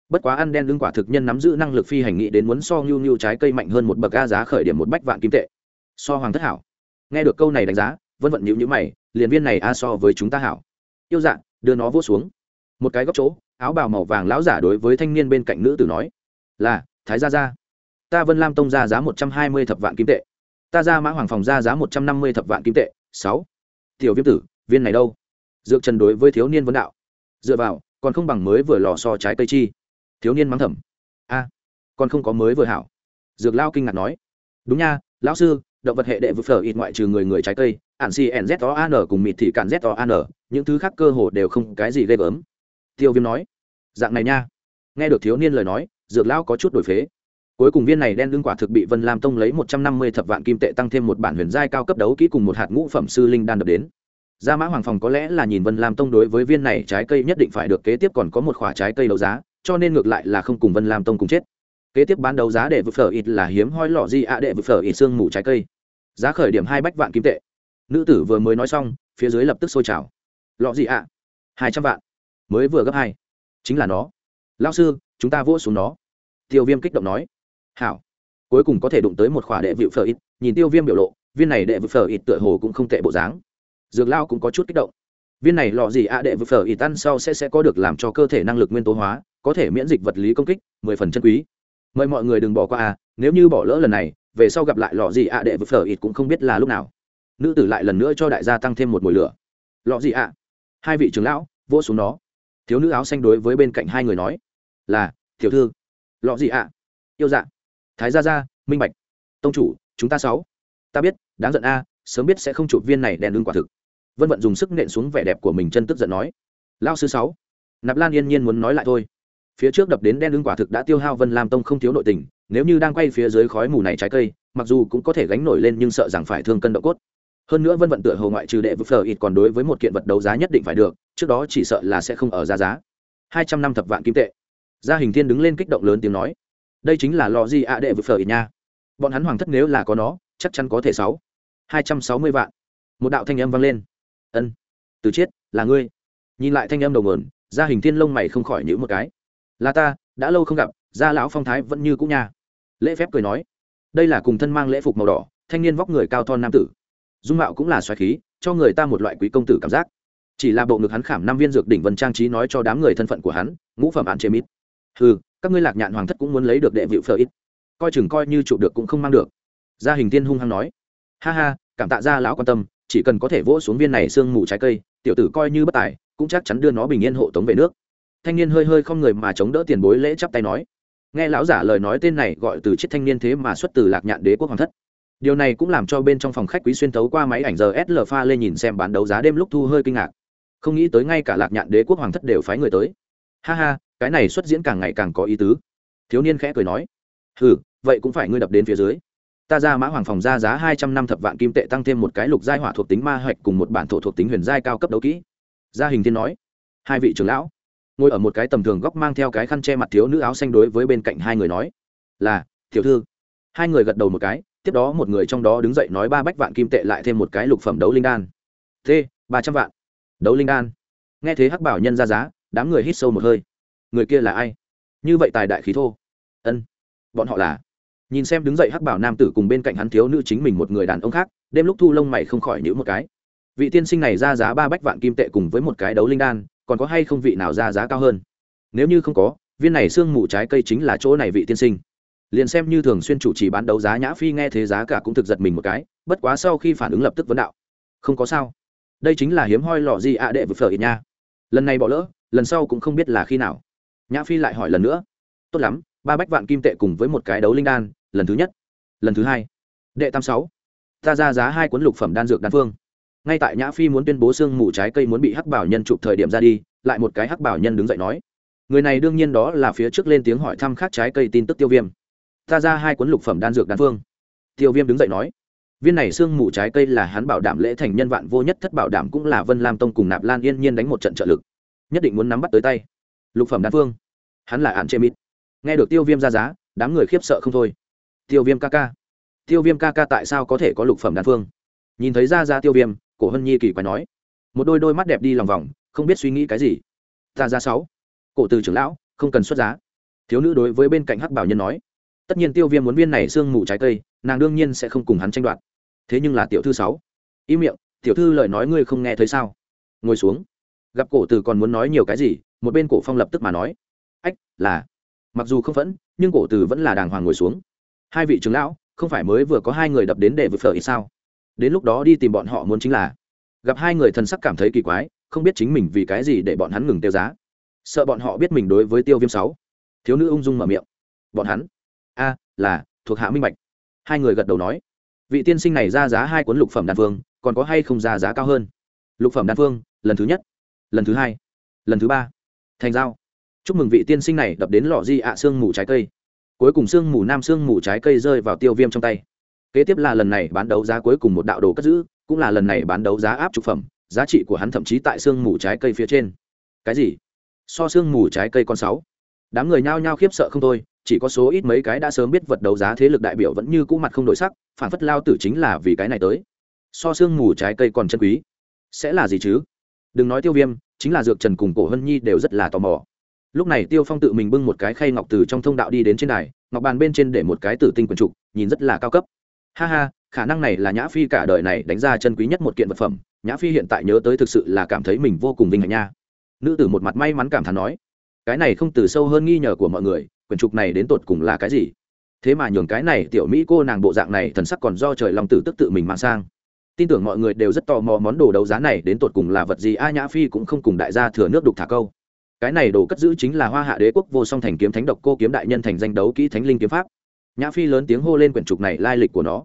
Bất quá ăn đen đương quả thực nhân nắm giữ năng lực phi hành nghị đến muốn so ngưu ngưu trái cây mạnh hơn một bậc ga giá khởi điểm một bách vạn kim tệ. So hoàng thất hảo. Nghe được câu này đánh giá, vân vận nhữ nhữ mày, liền viên này a so với chúng ta hảo. Yêu dạng đưa nó vỗ xuống. Một cái góc chỗ, áo bào màu vàng lão giả đối với thanh niên bên cạnh nữ tử nói, là thái gia gia. Ta vân lam tông ra giá một trăm hai mươi thập vạn kim tệ. Ta ra mã hoàng phòng ra giá một trăm năm mươi thập vạn kim tệ. Sáu. Tiểu viêm tử, viên này đâu? Dược trần đối với thiếu niên vấn đạo. Dựa vào, còn không bằng mới vừa lò so trái cây chi. Thiếu niên mắng thầm. A, còn không có mới vừa hảo. Dược lao kinh ngạc nói. Đúng nha, lão sư, động vật hệ đệ vực phở ít ngoại trừ người người trái cây, ản xì n z o an cùng mịt thị cản z o an những thứ khác cơ hồ đều không cái gì ghê gớm. Tiêu viêm nói. Dạng này nha. Nghe được thiếu niên lời nói dược lão có chút đổi phế. Cuối cùng viên này đen lương quả thực bị vân lam tông lấy một trăm năm mươi thập vạn kim tệ tăng thêm một bản huyền giai cao cấp đấu kỹ cùng một hạt ngũ phẩm sư linh đan đập đến. Gia mã hoàng phòng có lẽ là nhìn vân lam tông đối với viên này trái cây nhất định phải được kế tiếp còn có một khoả trái cây đấu giá, cho nên ngược lại là không cùng vân lam tông cùng chết. Kế tiếp bán đấu giá để vực phở ít là hiếm hoi lọ di ạ đệ vực phở ít xương mù trái cây. Giá khởi điểm hai bách vạn kim tệ. Nữ tử vừa mới nói xong, phía dưới lập tức sôi trào. Lọ gì ạ. Hai trăm vạn. Mới vừa gấp hai. Chính là nó. Lao sư, chúng ta vỗ xuống nó tiêu viêm kích động nói. Hảo. Cuối cùng có thể đụng tới một khỏa đệ vịu phở ít, nhìn tiêu viêm biểu lộ, viên này đệ vịu phở ít tựa hồ cũng không tệ bộ dáng. Dược lao cũng có chút kích động. Viên này lọ gì ạ, đệ vịu phở ít ăn sau sẽ sẽ có được làm cho cơ thể năng lực nguyên tố hóa, có thể miễn dịch vật lý công kích, mười phần chân quý. Mời mọi người đừng bỏ qua à nếu như bỏ lỡ lần này, về sau gặp lại lọ gì ạ, đệ vịu phở ít cũng không biết là lúc nào. Nữ tử lại lần nữa cho đại gia tăng thêm một mùi lửa. Lọ gì ạ? Hai vị trưởng lão, vỗ xuống nó. Thiếu nữ áo xanh đối với bên cạnh hai người nói. Là, tiểu thư lọ gì ạ? Yêu dạ. Thái gia gia, minh bạch. Tông chủ, chúng ta sáu. Ta biết, đáng giận a, sớm biết sẽ không chụp viên này đèn lưng quả thực. Vân vận dùng sức nện xuống vẻ đẹp của mình chân tức giận nói. Lao sư sáu. Nạp lan yên nhiên muốn nói lại thôi. Phía trước đập đến đen lưng quả thực đã tiêu hao vân lam tông không thiếu nội tình, nếu như đang quay phía dưới khói mù này trái cây, mặc dù cũng có thể gánh nổi lên nhưng sợ rằng phải thương cân độ cốt. Hơn nữa vân vận tựa hồ ngoại trừ đệ vực phờ ít còn đối với một kiện vật đấu giá nhất định phải được, trước đó chỉ sợ là sẽ không ở ra giá. Hai trăm năm thập vạn kim tệ gia hình thiên đứng lên kích động lớn tiếng nói, đây chính là lò gì ạ đệ vực phở ít nha. Bọn hắn hoàng thất nếu là có nó, chắc chắn có thể sáu. Hai trăm sáu mươi vạn. Một đạo thanh âm vang lên. Ân, từ chiết, là ngươi. Nhìn lại thanh âm đầu mườn gia hình thiên lông mày không khỏi nhữ một cái. Là ta, đã lâu không gặp, gia lão phong thái vẫn như cũ nha. Lễ phép cười nói, đây là cùng thân mang lễ phục màu đỏ, thanh niên vóc người cao thon nam tử. Dung mạo cũng là xoài khí, cho người ta một loại quý công tử cảm giác. Chỉ là bộ ngực hắn khảm năm viên dược đỉnh vân trang trí nói cho đám người thân phận của hắn, ngũ phẩm hạn chế mít ừ các ngươi lạc nhạn hoàng thất cũng muốn lấy được đệ vịu phở ít. Coi chừng coi như chụp được cũng không mang được. Gia hình tiên hung hăng nói. Ha ha, cảm tạ gia lão quan tâm, chỉ cần có thể vỗ xuống viên này sương mù trái cây, tiểu tử coi như bất tài, cũng chắc chắn đưa nó bình yên hộ tống về nước. Thanh niên hơi hơi không người mà chống đỡ tiền bối lễ chắp tay nói. Nghe lão giả lời nói tên này gọi từ chiếc thanh niên thế mà xuất từ lạc nhạn đế quốc hoàng thất. Điều này cũng làm cho bên trong phòng khách quý xuyên thấu qua máy ảnh giờ sl pha lên nhìn xem bán đấu giá đêm lúc thu hơi kinh ngạc. Không nghĩ tới ngay cả lạc nhạn đế quốc hoàng thất đều phái người tới. Ha ha cái này xuất diễn càng ngày càng có ý tứ. Thiếu niên khẽ cười nói ừ vậy cũng phải ngươi đập đến phía dưới. Ta ra mã hoàng phòng ra giá hai trăm năm thập vạn kim tệ tăng thêm một cái lục giai hỏa thuộc tính ma hoạch cùng một bản thổ thuộc tính huyền giai cao cấp đấu kỹ. Gia hình thiên nói, hai vị trưởng lão. Ngồi ở một cái tầm thường góc mang theo cái khăn che mặt thiếu nữ áo xanh đối với bên cạnh hai người nói, là, tiểu thư. Hai người gật đầu một cái, tiếp đó một người trong đó đứng dậy nói ba bách vạn kim tệ lại thêm một cái lục phẩm đấu linh đan. T ba trăm vạn. Đấu linh đan. Nghe thế hắc bảo nhân ra giá, đám người hít sâu một hơi người kia là ai? Như vậy tài đại khí thô. Ân, bọn họ là. Nhìn xem đứng dậy hắc bảo nam tử cùng bên cạnh hắn thiếu nữ chính mình một người đàn ông khác, đêm lúc thu lông mày không khỏi nhữ một cái. Vị tiên sinh này ra giá ba bách vạn kim tệ cùng với một cái đấu linh đan, còn có hay không vị nào ra giá cao hơn? Nếu như không có, viên này xương mù trái cây chính là chỗ này vị tiên sinh. Liền xem như thường xuyên chủ trì bán đấu giá nhã phi nghe thế giá cả cũng thực giật mình một cái, bất quá sau khi phản ứng lập tức vấn đạo. Không có sao. Đây chính là hiếm hoi lò gì ạ đệ vực phở ít nha. Lần này bỏ lỡ, lần sau cũng không biết là khi nào nhã phi lại hỏi lần nữa, tốt lắm, ba bách vạn kim tệ cùng với một cái đấu linh đan, lần thứ nhất, lần thứ hai, đệ tam sáu, ta ra giá hai cuốn lục phẩm đan dược đan phương. Ngay tại nhã phi muốn tuyên bố xương mù trái cây muốn bị hắc bảo nhân chụp thời điểm ra đi, lại một cái hắc bảo nhân đứng dậy nói, người này đương nhiên đó là phía trước lên tiếng hỏi thăm khác trái cây tin tức tiêu viêm. Ta ra hai cuốn lục phẩm đan dược đan phương. Tiêu viêm đứng dậy nói, viên này xương mù trái cây là hắn bảo đảm lễ thành nhân vạn vô nhất thất bảo đảm cũng là vân lam tông cùng nạp lan yên nhiên đánh một trận trợ lực, nhất định muốn nắm bắt tới tay. Lục phẩm đan phương hắn là ạn chê mít nghe được tiêu viêm ra giá, đám người khiếp sợ không thôi. Tiêu viêm ca ca. Tiêu viêm ca ca tại sao có thể có lục phẩm đan phương? Nhìn thấy ra ra tiêu viêm, cổ hân nhi kỳ quái nói. Một đôi đôi mắt đẹp đi lòng vòng, không biết suy nghĩ cái gì. Ta ra sáu. Cổ từ trưởng lão, không cần xuất giá. Thiếu nữ đối với bên cạnh hắc bảo nhân nói. Tất nhiên tiêu viêm muốn viên này sương mù trái cây, nàng đương nhiên sẽ không cùng hắn tranh đoạt. Thế nhưng là tiểu thư sáu. Im miệng, tiểu thư lời nói ngươi không nghe thấy sao? Ngồi xuống. Gặp cổ từ còn muốn nói nhiều cái gì, một bên cổ phong lập tức mà nói là, mặc dù không phẫn, nhưng cổ từ vẫn là đàng hoàng ngồi xuống. Hai vị trưởng lão, không phải mới vừa có hai người đập đến để vượt phở ít sao? Đến lúc đó đi tìm bọn họ muốn chính là. Gặp hai người thần sắc cảm thấy kỳ quái, không biết chính mình vì cái gì để bọn hắn ngừng tiêu giá. Sợ bọn họ biết mình đối với tiêu viêm sáu. Thiếu nữ ung dung mở miệng. Bọn hắn? A, là, thuộc hạ minh bạch. Hai người gật đầu nói. Vị tiên sinh này ra giá hai cuốn lục phẩm đan phương còn có hay không ra giá cao hơn? Lục phẩm đan phương lần thứ nhất, lần thứ hai, lần thứ ba. Thành giao chúc mừng vị tiên sinh này đập đến lọ di ạ à xương mù trái cây. Cuối cùng xương mù nam xương mù trái cây rơi vào tiêu viêm trong tay. Kế tiếp là lần này bán đấu giá cuối cùng một đạo đồ cất giữ, cũng là lần này bán đấu giá áp trục phẩm, giá trị của hắn thậm chí tại xương mù trái cây phía trên. Cái gì? So xương mù trái cây con sáu. Đám người nhao nhao khiếp sợ không thôi, chỉ có số ít mấy cái đã sớm biết vật đấu giá thế lực đại biểu vẫn như cũ mặt không đổi sắc, phản phất lao tử chính là vì cái này tới. So xương mù trái cây còn chân quý. Sẽ là gì chứ? Đừng nói tiêu viêm, chính là dược trần cùng cổ hân nhi đều rất là tò mò lúc này tiêu phong tự mình bưng một cái khay ngọc từ trong thông đạo đi đến trên đài, ngọc bàn bên trên để một cái tử tinh quần trục, nhìn rất là cao cấp. Ha ha, khả năng này là nhã phi cả đời này đánh ra chân quý nhất một kiện vật phẩm, nhã phi hiện tại nhớ tới thực sự là cảm thấy mình vô cùng vinh hạnh nha. Nữ tử một mặt may mắn cảm thán nói, cái này không từ sâu hơn nghi ngờ của mọi người quyển trục này đến tột cùng là cái gì? Thế mà nhường cái này tiểu mỹ cô nàng bộ dạng này thần sắc còn do trời lòng tử tức tự mình mang sang. Tin tưởng mọi người đều rất tò mò món đồ đấu giá này đến tột cùng là vật gì, a nhã phi cũng không cùng đại gia thừa nước đục thả câu cái này đồ cất giữ chính là hoa hạ đế quốc vô song thành kiếm thánh độc cô kiếm đại nhân thành danh đấu kỹ thánh linh kiếm pháp. Nhã phi lớn tiếng hô lên quyển trục này lai lịch của nó.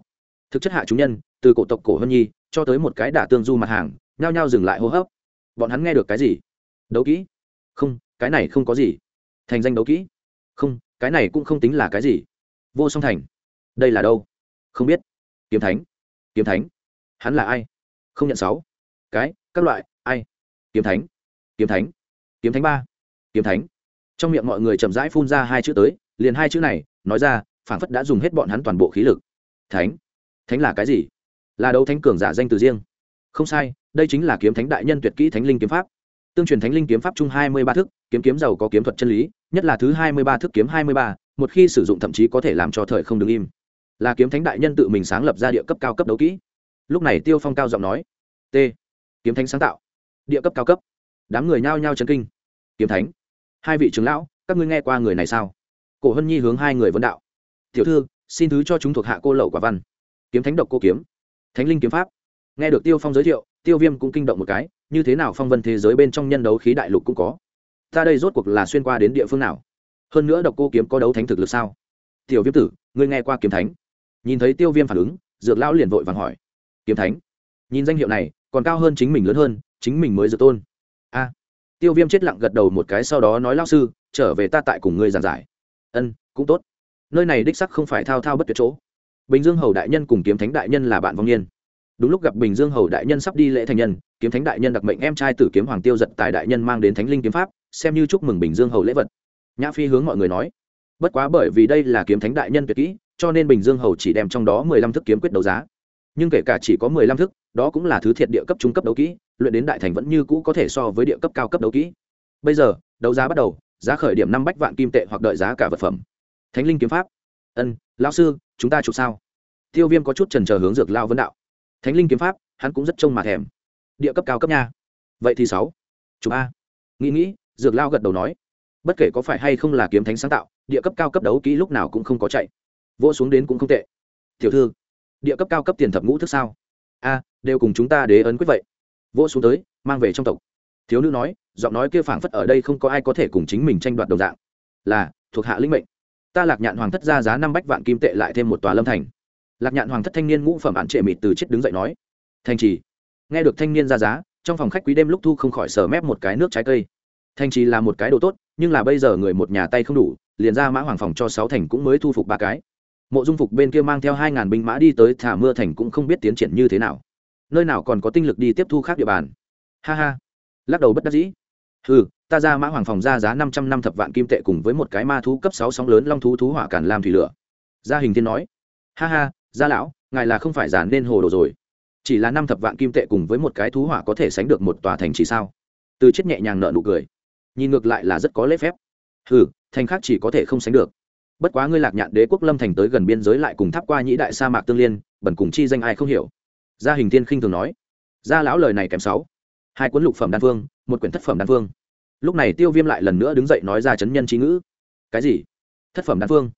Thực chất hạ chúng nhân, từ cổ tộc cổ hân nhi, cho tới một cái đả tương du mặt hàng, nhao nhao dừng lại hô hấp. Bọn hắn nghe được cái gì? Đấu kỹ? Không, cái này không có gì. Thành danh đấu kỹ? Không, cái này cũng không tính là cái gì. Vô song thành. Đây là đâu? Không biết. Kiếm thánh. Kiếm thánh. Hắn là ai? Không nhận sáu. Cái, các loại, ai? Kiếm thánh. Kiếm thánh kiếm thánh ba. Kiếm thánh. Trong miệng mọi người chậm rãi phun ra hai chữ tới, liền hai chữ này, nói ra phản phất đã dùng hết bọn hắn toàn bộ khí lực. Thánh. Thánh là cái gì? Là đấu thánh cường giả danh từ riêng. Không sai, đây chính là kiếm thánh đại nhân tuyệt kỹ thánh linh kiếm pháp. Tương truyền thánh linh kiếm pháp chung hai mươi ba thức, kiếm kiếm giàu có kiếm thuật chân lý, nhất là thứ hai mươi ba thức kiếm hai mươi ba, một khi sử dụng thậm chí có thể làm cho thời không đứng im. Là kiếm thánh đại nhân tự mình sáng lập ra địa cấp cao cấp đấu kỹ. Lúc này tiêu phong cao giọng nói, t, kiếm thánh sáng tạo. Địa cấp cao cấp đám người nhao nhao chấn kinh. Kiếm thánh, hai vị trưởng lão, các ngươi nghe qua người này sao? Cổ hân nhi hướng hai người vấn đạo. Tiểu thư, xin thứ cho chúng thuộc hạ cô lậu quả văn. Kiếm thánh độc cô kiếm. Thánh linh kiếm pháp. Nghe được tiêu phong giới thiệu, tiêu viêm cũng kinh động một cái, như thế nào phong vân thế giới bên trong nhân đấu khí đại lục cũng có. Ta đây rốt cuộc là xuyên qua đến địa phương nào? Hơn nữa độc cô kiếm có đấu thánh thực lực sao? Tiểu viêm tử, ngươi nghe qua kiếm thánh? Nhìn thấy tiêu viêm phản ứng, dược lão liền vội vàng hỏi. Kiếm thánh, nhìn danh hiệu này, còn cao hơn chính mình lớn hơn, chính mình mới dược tôn tiêu viêm chết lặng gật đầu một cái sau đó nói lao sư, trở về ta tại cùng ngươi giàn giải. Ân, cũng tốt. Nơi này đích sắc không phải thao thao bất tuyệt chỗ. Bình dương hầu đại nhân cùng kiếm thánh đại nhân là bạn vong niên. Đúng lúc gặp bình dương hầu đại nhân sắp đi lễ thành nhân, kiếm thánh đại nhân đặc mệnh em trai tử kiếm hoàng tiêu giật tài đại nhân mang đến thánh linh kiếm pháp, xem như chúc mừng bình dương hầu lễ vật. Nhã phi hướng mọi người nói. Bất quá bởi vì đây là kiếm thánh đại nhân tuyệt kỹ, cho nên bình dương hầu chỉ đem trong đó mười lăm thức kiếm quyết đấu giá nhưng kể cả chỉ có mười lăm thức, đó cũng là thứ thiệt địa cấp trung cấp đấu kỹ, luyện đến đại thành vẫn như cũ có thể so với địa cấp cao cấp đấu kỹ. Bây giờ, đấu giá bắt đầu, giá khởi điểm năm bách vạn kim tệ hoặc đợi giá cả vật phẩm. Thánh linh kiếm pháp. Ân, lão sư, chúng ta chụp sao? Tiêu viêm có chút trần chờ hướng dược lao vấn đạo. Thánh linh kiếm pháp, hắn cũng rất trông mà thèm. Địa cấp cao cấp nha. Vậy thì sáu. Chụp a. Nghĩ nghĩ, dược lao gật đầu nói. Bất kể có phải hay không là kiếm thánh sáng tạo, địa cấp cao cấp đấu kỹ lúc nào cũng không có chạy. Vô xuống đến cũng không tệ. Tiểu thư địa cấp cao cấp tiền thập ngũ thức sao? A, đều cùng chúng ta đế ấn quyết vậy. Vỗ xuống tới, mang về trong tộc. Thiếu nữ nói, giọng nói kia phảng phất ở đây không có ai có thể cùng chính mình tranh đoạt đồng dạng. Là, thuộc hạ linh mệnh. Ta lạc nhạn hoàng thất ra giá năm bách vạn kim tệ lại thêm một tòa lâm thành. Lạc nhạn hoàng thất thanh niên ngũ phẩm bạn trệ mịt từ chết đứng dậy nói thành trì. Nghe được thanh niên ra giá, trong phòng khách quý đêm lúc thu không khỏi sờ mép một cái nước trái cây. Thành trì là một cái đồ tốt, nhưng là bây giờ người một nhà tay không đủ, liền ra mã hoàng phòng cho sáu thành cũng mới thu phục ba cái mộ dung phục bên kia mang theo hai ngàn binh mã đi tới thả mưa thành cũng không biết tiến triển như thế nào. Nơi nào còn có tinh lực đi tiếp thu khác địa bàn. Ha ha. Lắc đầu bất đắc dĩ. Ừ ta ra mã hoàng phòng ra giá năm trăm năm thập vạn kim tệ cùng với một cái ma thú cấp sáu sóng lớn long thú thú hỏa cản làm thủy lửa. Gia hình thiên nói. Ha ha, gia lão, ngài là không phải giản nên hồ đồ rồi. Chỉ là năm thập vạn kim tệ cùng với một cái thú hỏa có thể sánh được một tòa thành chỉ sao? Từ chết nhẹ nhàng nợ nụ cười. Nhìn ngược lại là rất có lễ phép. Ừ thành khác chỉ có thể không sánh được bất quá ngươi lạc nhạn đế quốc lâm thành tới gần biên giới lại cùng tháp qua nhĩ đại sa mạc tương liên, bẩn cùng chi danh ai không hiểu. Gia hình thiên khinh thường nói. Gia lão lời này kém sáu. Hai cuốn lục phẩm đan phương một quyển thất phẩm đan phương lúc này tiêu viêm lại lần nữa đứng dậy nói ra chấn nhân trí ngữ. Cái gì? Thất phẩm đan phương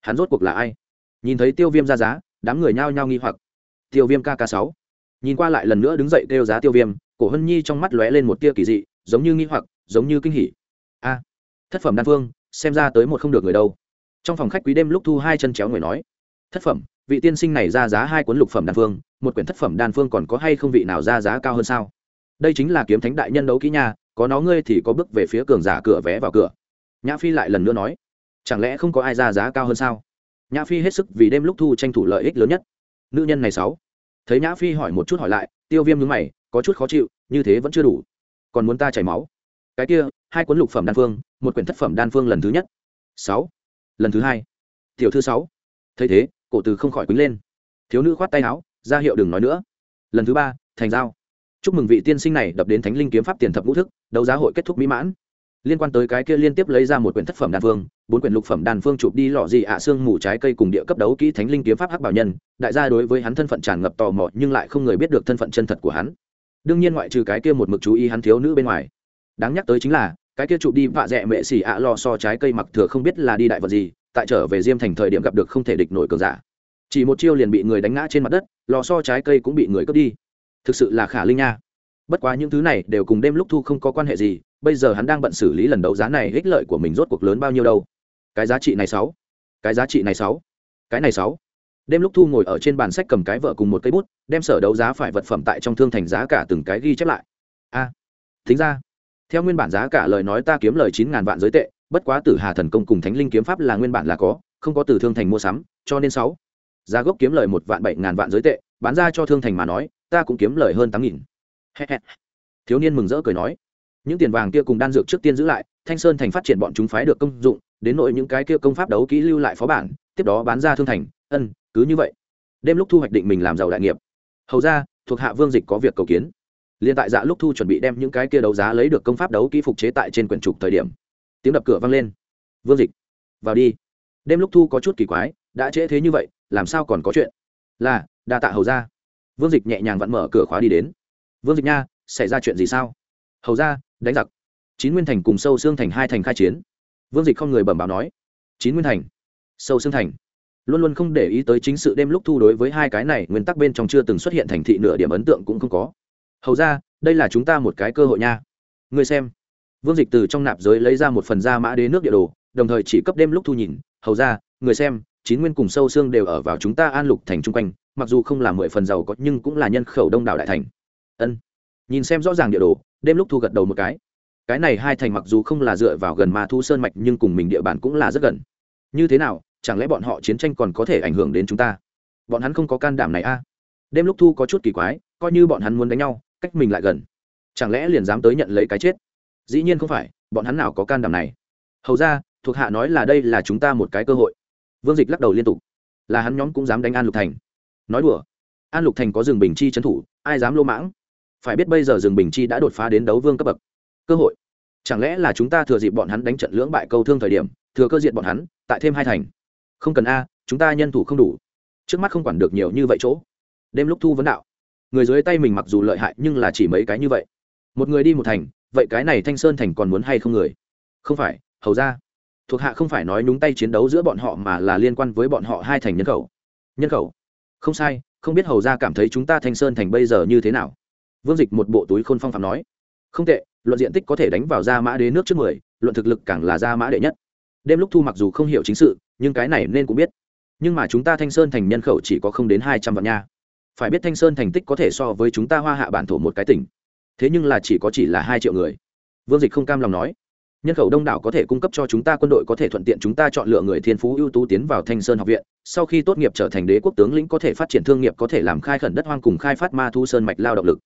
hắn rốt cuộc là ai? Nhìn thấy tiêu viêm ra giá, đám người nhao nhao nghi hoặc. Tiêu viêm kk sáu. Nhìn qua lại lần nữa đứng dậy kêu giá tiêu viêm, cổ hân nhi trong mắt lóe lên một tia kỳ dị, giống như nghi hoặc, giống như kinh hỉ. A, thất phẩm đan phương xem ra tới một không được người đâu trong phòng khách quý đêm lúc thu hai chân chéo người nói, thất phẩm, vị tiên sinh này ra giá hai cuốn lục phẩm đan phương, một quyển thất phẩm đan phương còn có hay không vị nào ra giá cao hơn sao? Đây chính là kiếm thánh đại nhân đấu kỹ nha, có nó ngươi thì có bước về phía cường giả cửa vé vào cửa. Nhã phi lại lần nữa nói, chẳng lẽ không có ai ra giá cao hơn sao? Nhã phi hết sức vì đêm lúc thu tranh thủ lợi ích lớn nhất. Nữ nhân này sáu. Thấy nhã phi hỏi một chút hỏi lại, tiêu viêm nhướng mày, có chút khó chịu, như thế vẫn chưa đủ. Còn muốn ta chảy máu? Cái kia, hai cuốn lục phẩm đan phương, một quyển thất phẩm đan phương lần thứ nhất. Sáu lần thứ hai. Tiểu thư sáu. Thấy thế, cổ từ không khỏi quýnh lên. Thiếu nữ khoát tay áo, ra hiệu đừng nói nữa. Lần thứ ba, thành giao. Chúc mừng vị tiên sinh này đập đến thánh linh kiếm pháp tiền thập ngũ thức, đấu giá hội kết thúc mỹ mãn. Liên quan tới cái kia liên tiếp lấy ra một quyển thất phẩm đan phương bốn quyển lục phẩm đan phương chụp đi lọ gì ạ xương mù trái cây cùng địa cấp đấu kỹ thánh linh kiếm pháp hắc bảo nhân, đại gia đối với hắn thân phận tràn ngập tò mò nhưng lại không người biết được thân phận chân thật của hắn. Đương nhiên ngoại trừ cái kia một mực chú ý hắn thiếu nữ bên ngoài. Đáng nhắc tới chính là cái kia chụp đi vạ dẹ mẹ xỉ ạ lò so trái cây mặc thừa không biết là đi đại vật gì tại trở về diêm thành thời điểm gặp được không thể địch nổi cường giả. Chỉ một chiêu liền bị người đánh ngã trên mặt đất lò so trái cây cũng bị người cướp đi. Thực sự là khả linh nha. Bất quá những thứ này đều cùng đêm lúc thu không có quan hệ gì bây giờ hắn đang bận xử lý lần đấu giá này ích lợi của mình rốt cuộc lớn bao nhiêu đâu. Cái giá trị này sáu. Cái giá trị này sáu. Cái này sáu. Đêm lúc thu ngồi ở trên bàn sách cầm cái vợ cùng một cây bút đem sở đấu giá phải vật phẩm tại trong thương thành giá cả từng cái ghi chép lại. A. À, thính ra theo nguyên bản giá cả lời nói ta kiếm lời chín ngàn vạn giới tệ, bất quá tử hà thần công cùng thánh linh kiếm pháp là nguyên bản là có, không có từ thương thành mua sắm, cho nên sáu. Giá gốc kiếm lời một vạn bảy ngàn vạn giới tệ, bán ra cho thương thành mà nói, ta cũng kiếm lời hơn tám nghìn. Thiếu niên mừng rỡ cười nói. Những tiền vàng kia cùng đan dược trước tiên giữ lại, thanh sơn thành phát triển bọn chúng phái được công dụng, đến nội những cái kia công pháp đấu kỹ lưu lại phó bản, tiếp đó bán ra thương thành. Ân, cứ như vậy. Đêm lúc thu hoạch định mình làm giàu đại nghiệp. Hầu ra, thuộc hạ vương dịch có việc cầu kiến liên tại dạ lúc thu chuẩn bị đem những cái kia đấu giá lấy được công pháp đấu kỹ phục chế tại trên quyển trục thời điểm, tiếng đập cửa vang lên. Vương dịch, vào đi. Đêm lúc thu có chút kỳ quái, đã trễ thế như vậy, làm sao còn có chuyện? Là, đa tạ hầu ra vương dịch nhẹ nhàng vặn mở cửa khóa đi đến. Vương dịch nha, xảy ra chuyện gì sao? Hầu ra đánh giặc. Chín nguyên thành cùng sâu xương thành hai thành khai chiến. Vương dịch không người bẩm báo nói. Chín nguyên thành, sâu xương thành. Luôn luôn không để ý tới chính sự đêm lúc thu đối với hai cái này, nguyên tắc bên trong chưa từng xuất hiện thành thị nửa điểm ấn tượng cũng không có hầu ra, đây là chúng ta một cái cơ hội nha. Người xem. Vương dịch từ trong nạp giới lấy ra một phần da mã đế nước địa đồ, đồng thời chỉ cấp đêm lúc thu nhìn. Hầu ra, người xem, chín nguyên cùng sâu xương đều ở vào chúng ta an lục thành chung quanh, mặc dù không là mười phần giàu có, nhưng cũng là nhân khẩu đông đảo đại thành. Ân. Nhìn xem rõ ràng địa đồ, đêm lúc thu gật đầu một cái. Cái này hai thành mặc dù không là dựa vào gần ma thu sơn mạch, nhưng cùng mình địa bàn cũng là rất gần. Như thế nào, chẳng lẽ bọn họ chiến tranh còn có thể ảnh hưởng đến chúng ta? Bọn hắn không có can đảm này a. À? đêm lúc thu có chút kỳ quái, coi như bọn hắn muốn đánh nhau cách mình lại gần. Chẳng lẽ liền dám tới nhận lấy cái chết? Dĩ nhiên không phải, bọn hắn nào có can đảm này. Hầu ra, thuộc hạ nói là đây là chúng ta một cái cơ hội. Vương dịch lắc đầu liên tục. Là hắn nhóm cũng dám đánh an lục thành. Nói đùa. An lục thành có rừng bình chi trấn thủ, ai dám lô mãng? Phải biết bây giờ rừng bình chi đã đột phá đến đấu vương cấp bậc. Cơ hội. Chẳng lẽ là chúng ta thừa dịp bọn hắn đánh trận lưỡng bại câu thương thời điểm, thừa cơ diện bọn hắn, tại thêm hai thành? Không cần a, chúng ta nhân thủ không đủ. Trước mắt không quản được nhiều như vậy chỗ. Đêm lúc thu vấn đạo người dưới tay mình mặc dù lợi hại nhưng là chỉ mấy cái như vậy. Một người đi một thành, vậy cái này thanh sơn thành còn muốn hay không người? Không phải, hầu ra. Thuộc hạ không phải nói nhúng tay chiến đấu giữa bọn họ mà là liên quan với bọn họ hai thành nhân khẩu. Nhân khẩu? Không sai, không biết hầu ra cảm thấy chúng ta thanh sơn thành bây giờ như thế nào? Vương dịch một bộ túi khôn phong phạm nói. Không tệ, luận diện tích có thể đánh vào ra mã đế nước trước mười, luận thực lực càng là ra mã đệ nhất. Đêm lúc thu mặc dù không hiểu chính sự, nhưng cái này nên cũng biết. Nhưng mà chúng ta thanh sơn thành nhân khẩu chỉ có không đến hai trăm vạn nha phải biết thanh sơn thành tích có thể so với chúng ta hoa hạ bản thổ một cái tỉnh. Thế nhưng là chỉ có chỉ là hai triệu người. Vương dịch không cam lòng nói. Nhân khẩu đông đảo có thể cung cấp cho chúng ta quân đội có thể thuận tiện chúng ta chọn lựa người thiên phú ưu tú tiến vào thanh sơn học viện. Sau khi tốt nghiệp trở thành đế quốc tướng lĩnh có thể phát triển thương nghiệp có thể làm khai khẩn đất hoang cùng khai phát ma thu sơn mạch lao động lực.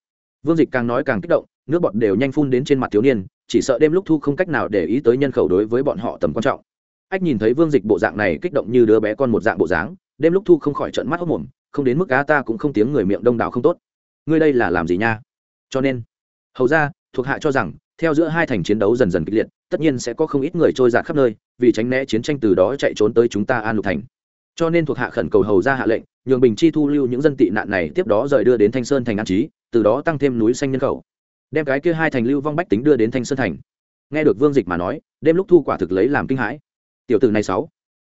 Vương dịch càng nói càng kích động, nước bọt đều nhanh phun đến trên mặt thiếu niên, chỉ sợ đêm lúc thu không cách nào để ý tới nhân khẩu đối với bọn họ tầm quan trọng. Ách nhìn thấy vương dịch bộ dạng này kích động như đứa bé con một dạng bộ dáng, đêm lúc thu không khỏi trận mắt hốc mồm không đến mức cá ta cũng không tiếng người miệng đông đảo không tốt. Ngươi đây là làm gì nha? Cho nên, hầu ra, thuộc hạ cho rằng, theo giữa hai thành chiến đấu dần dần kịch liệt, tất nhiên sẽ có không ít người trôi giạt khắp nơi, vì tránh né chiến tranh từ đó chạy trốn tới chúng ta an lục thành. Cho nên thuộc hạ khẩn cầu hầu ra hạ lệnh, nhường bình chi thu lưu những dân tị nạn này, tiếp đó rời đưa đến thanh sơn thành an trí, từ đó tăng thêm núi xanh nhân khẩu. Đem cái kia hai thành lưu vong bách tính đưa đến thanh sơn thành. Nghe được vương dịch mà nói, đêm lúc thu quả thực lấy làm kinh hãi. Tiểu tử này sáu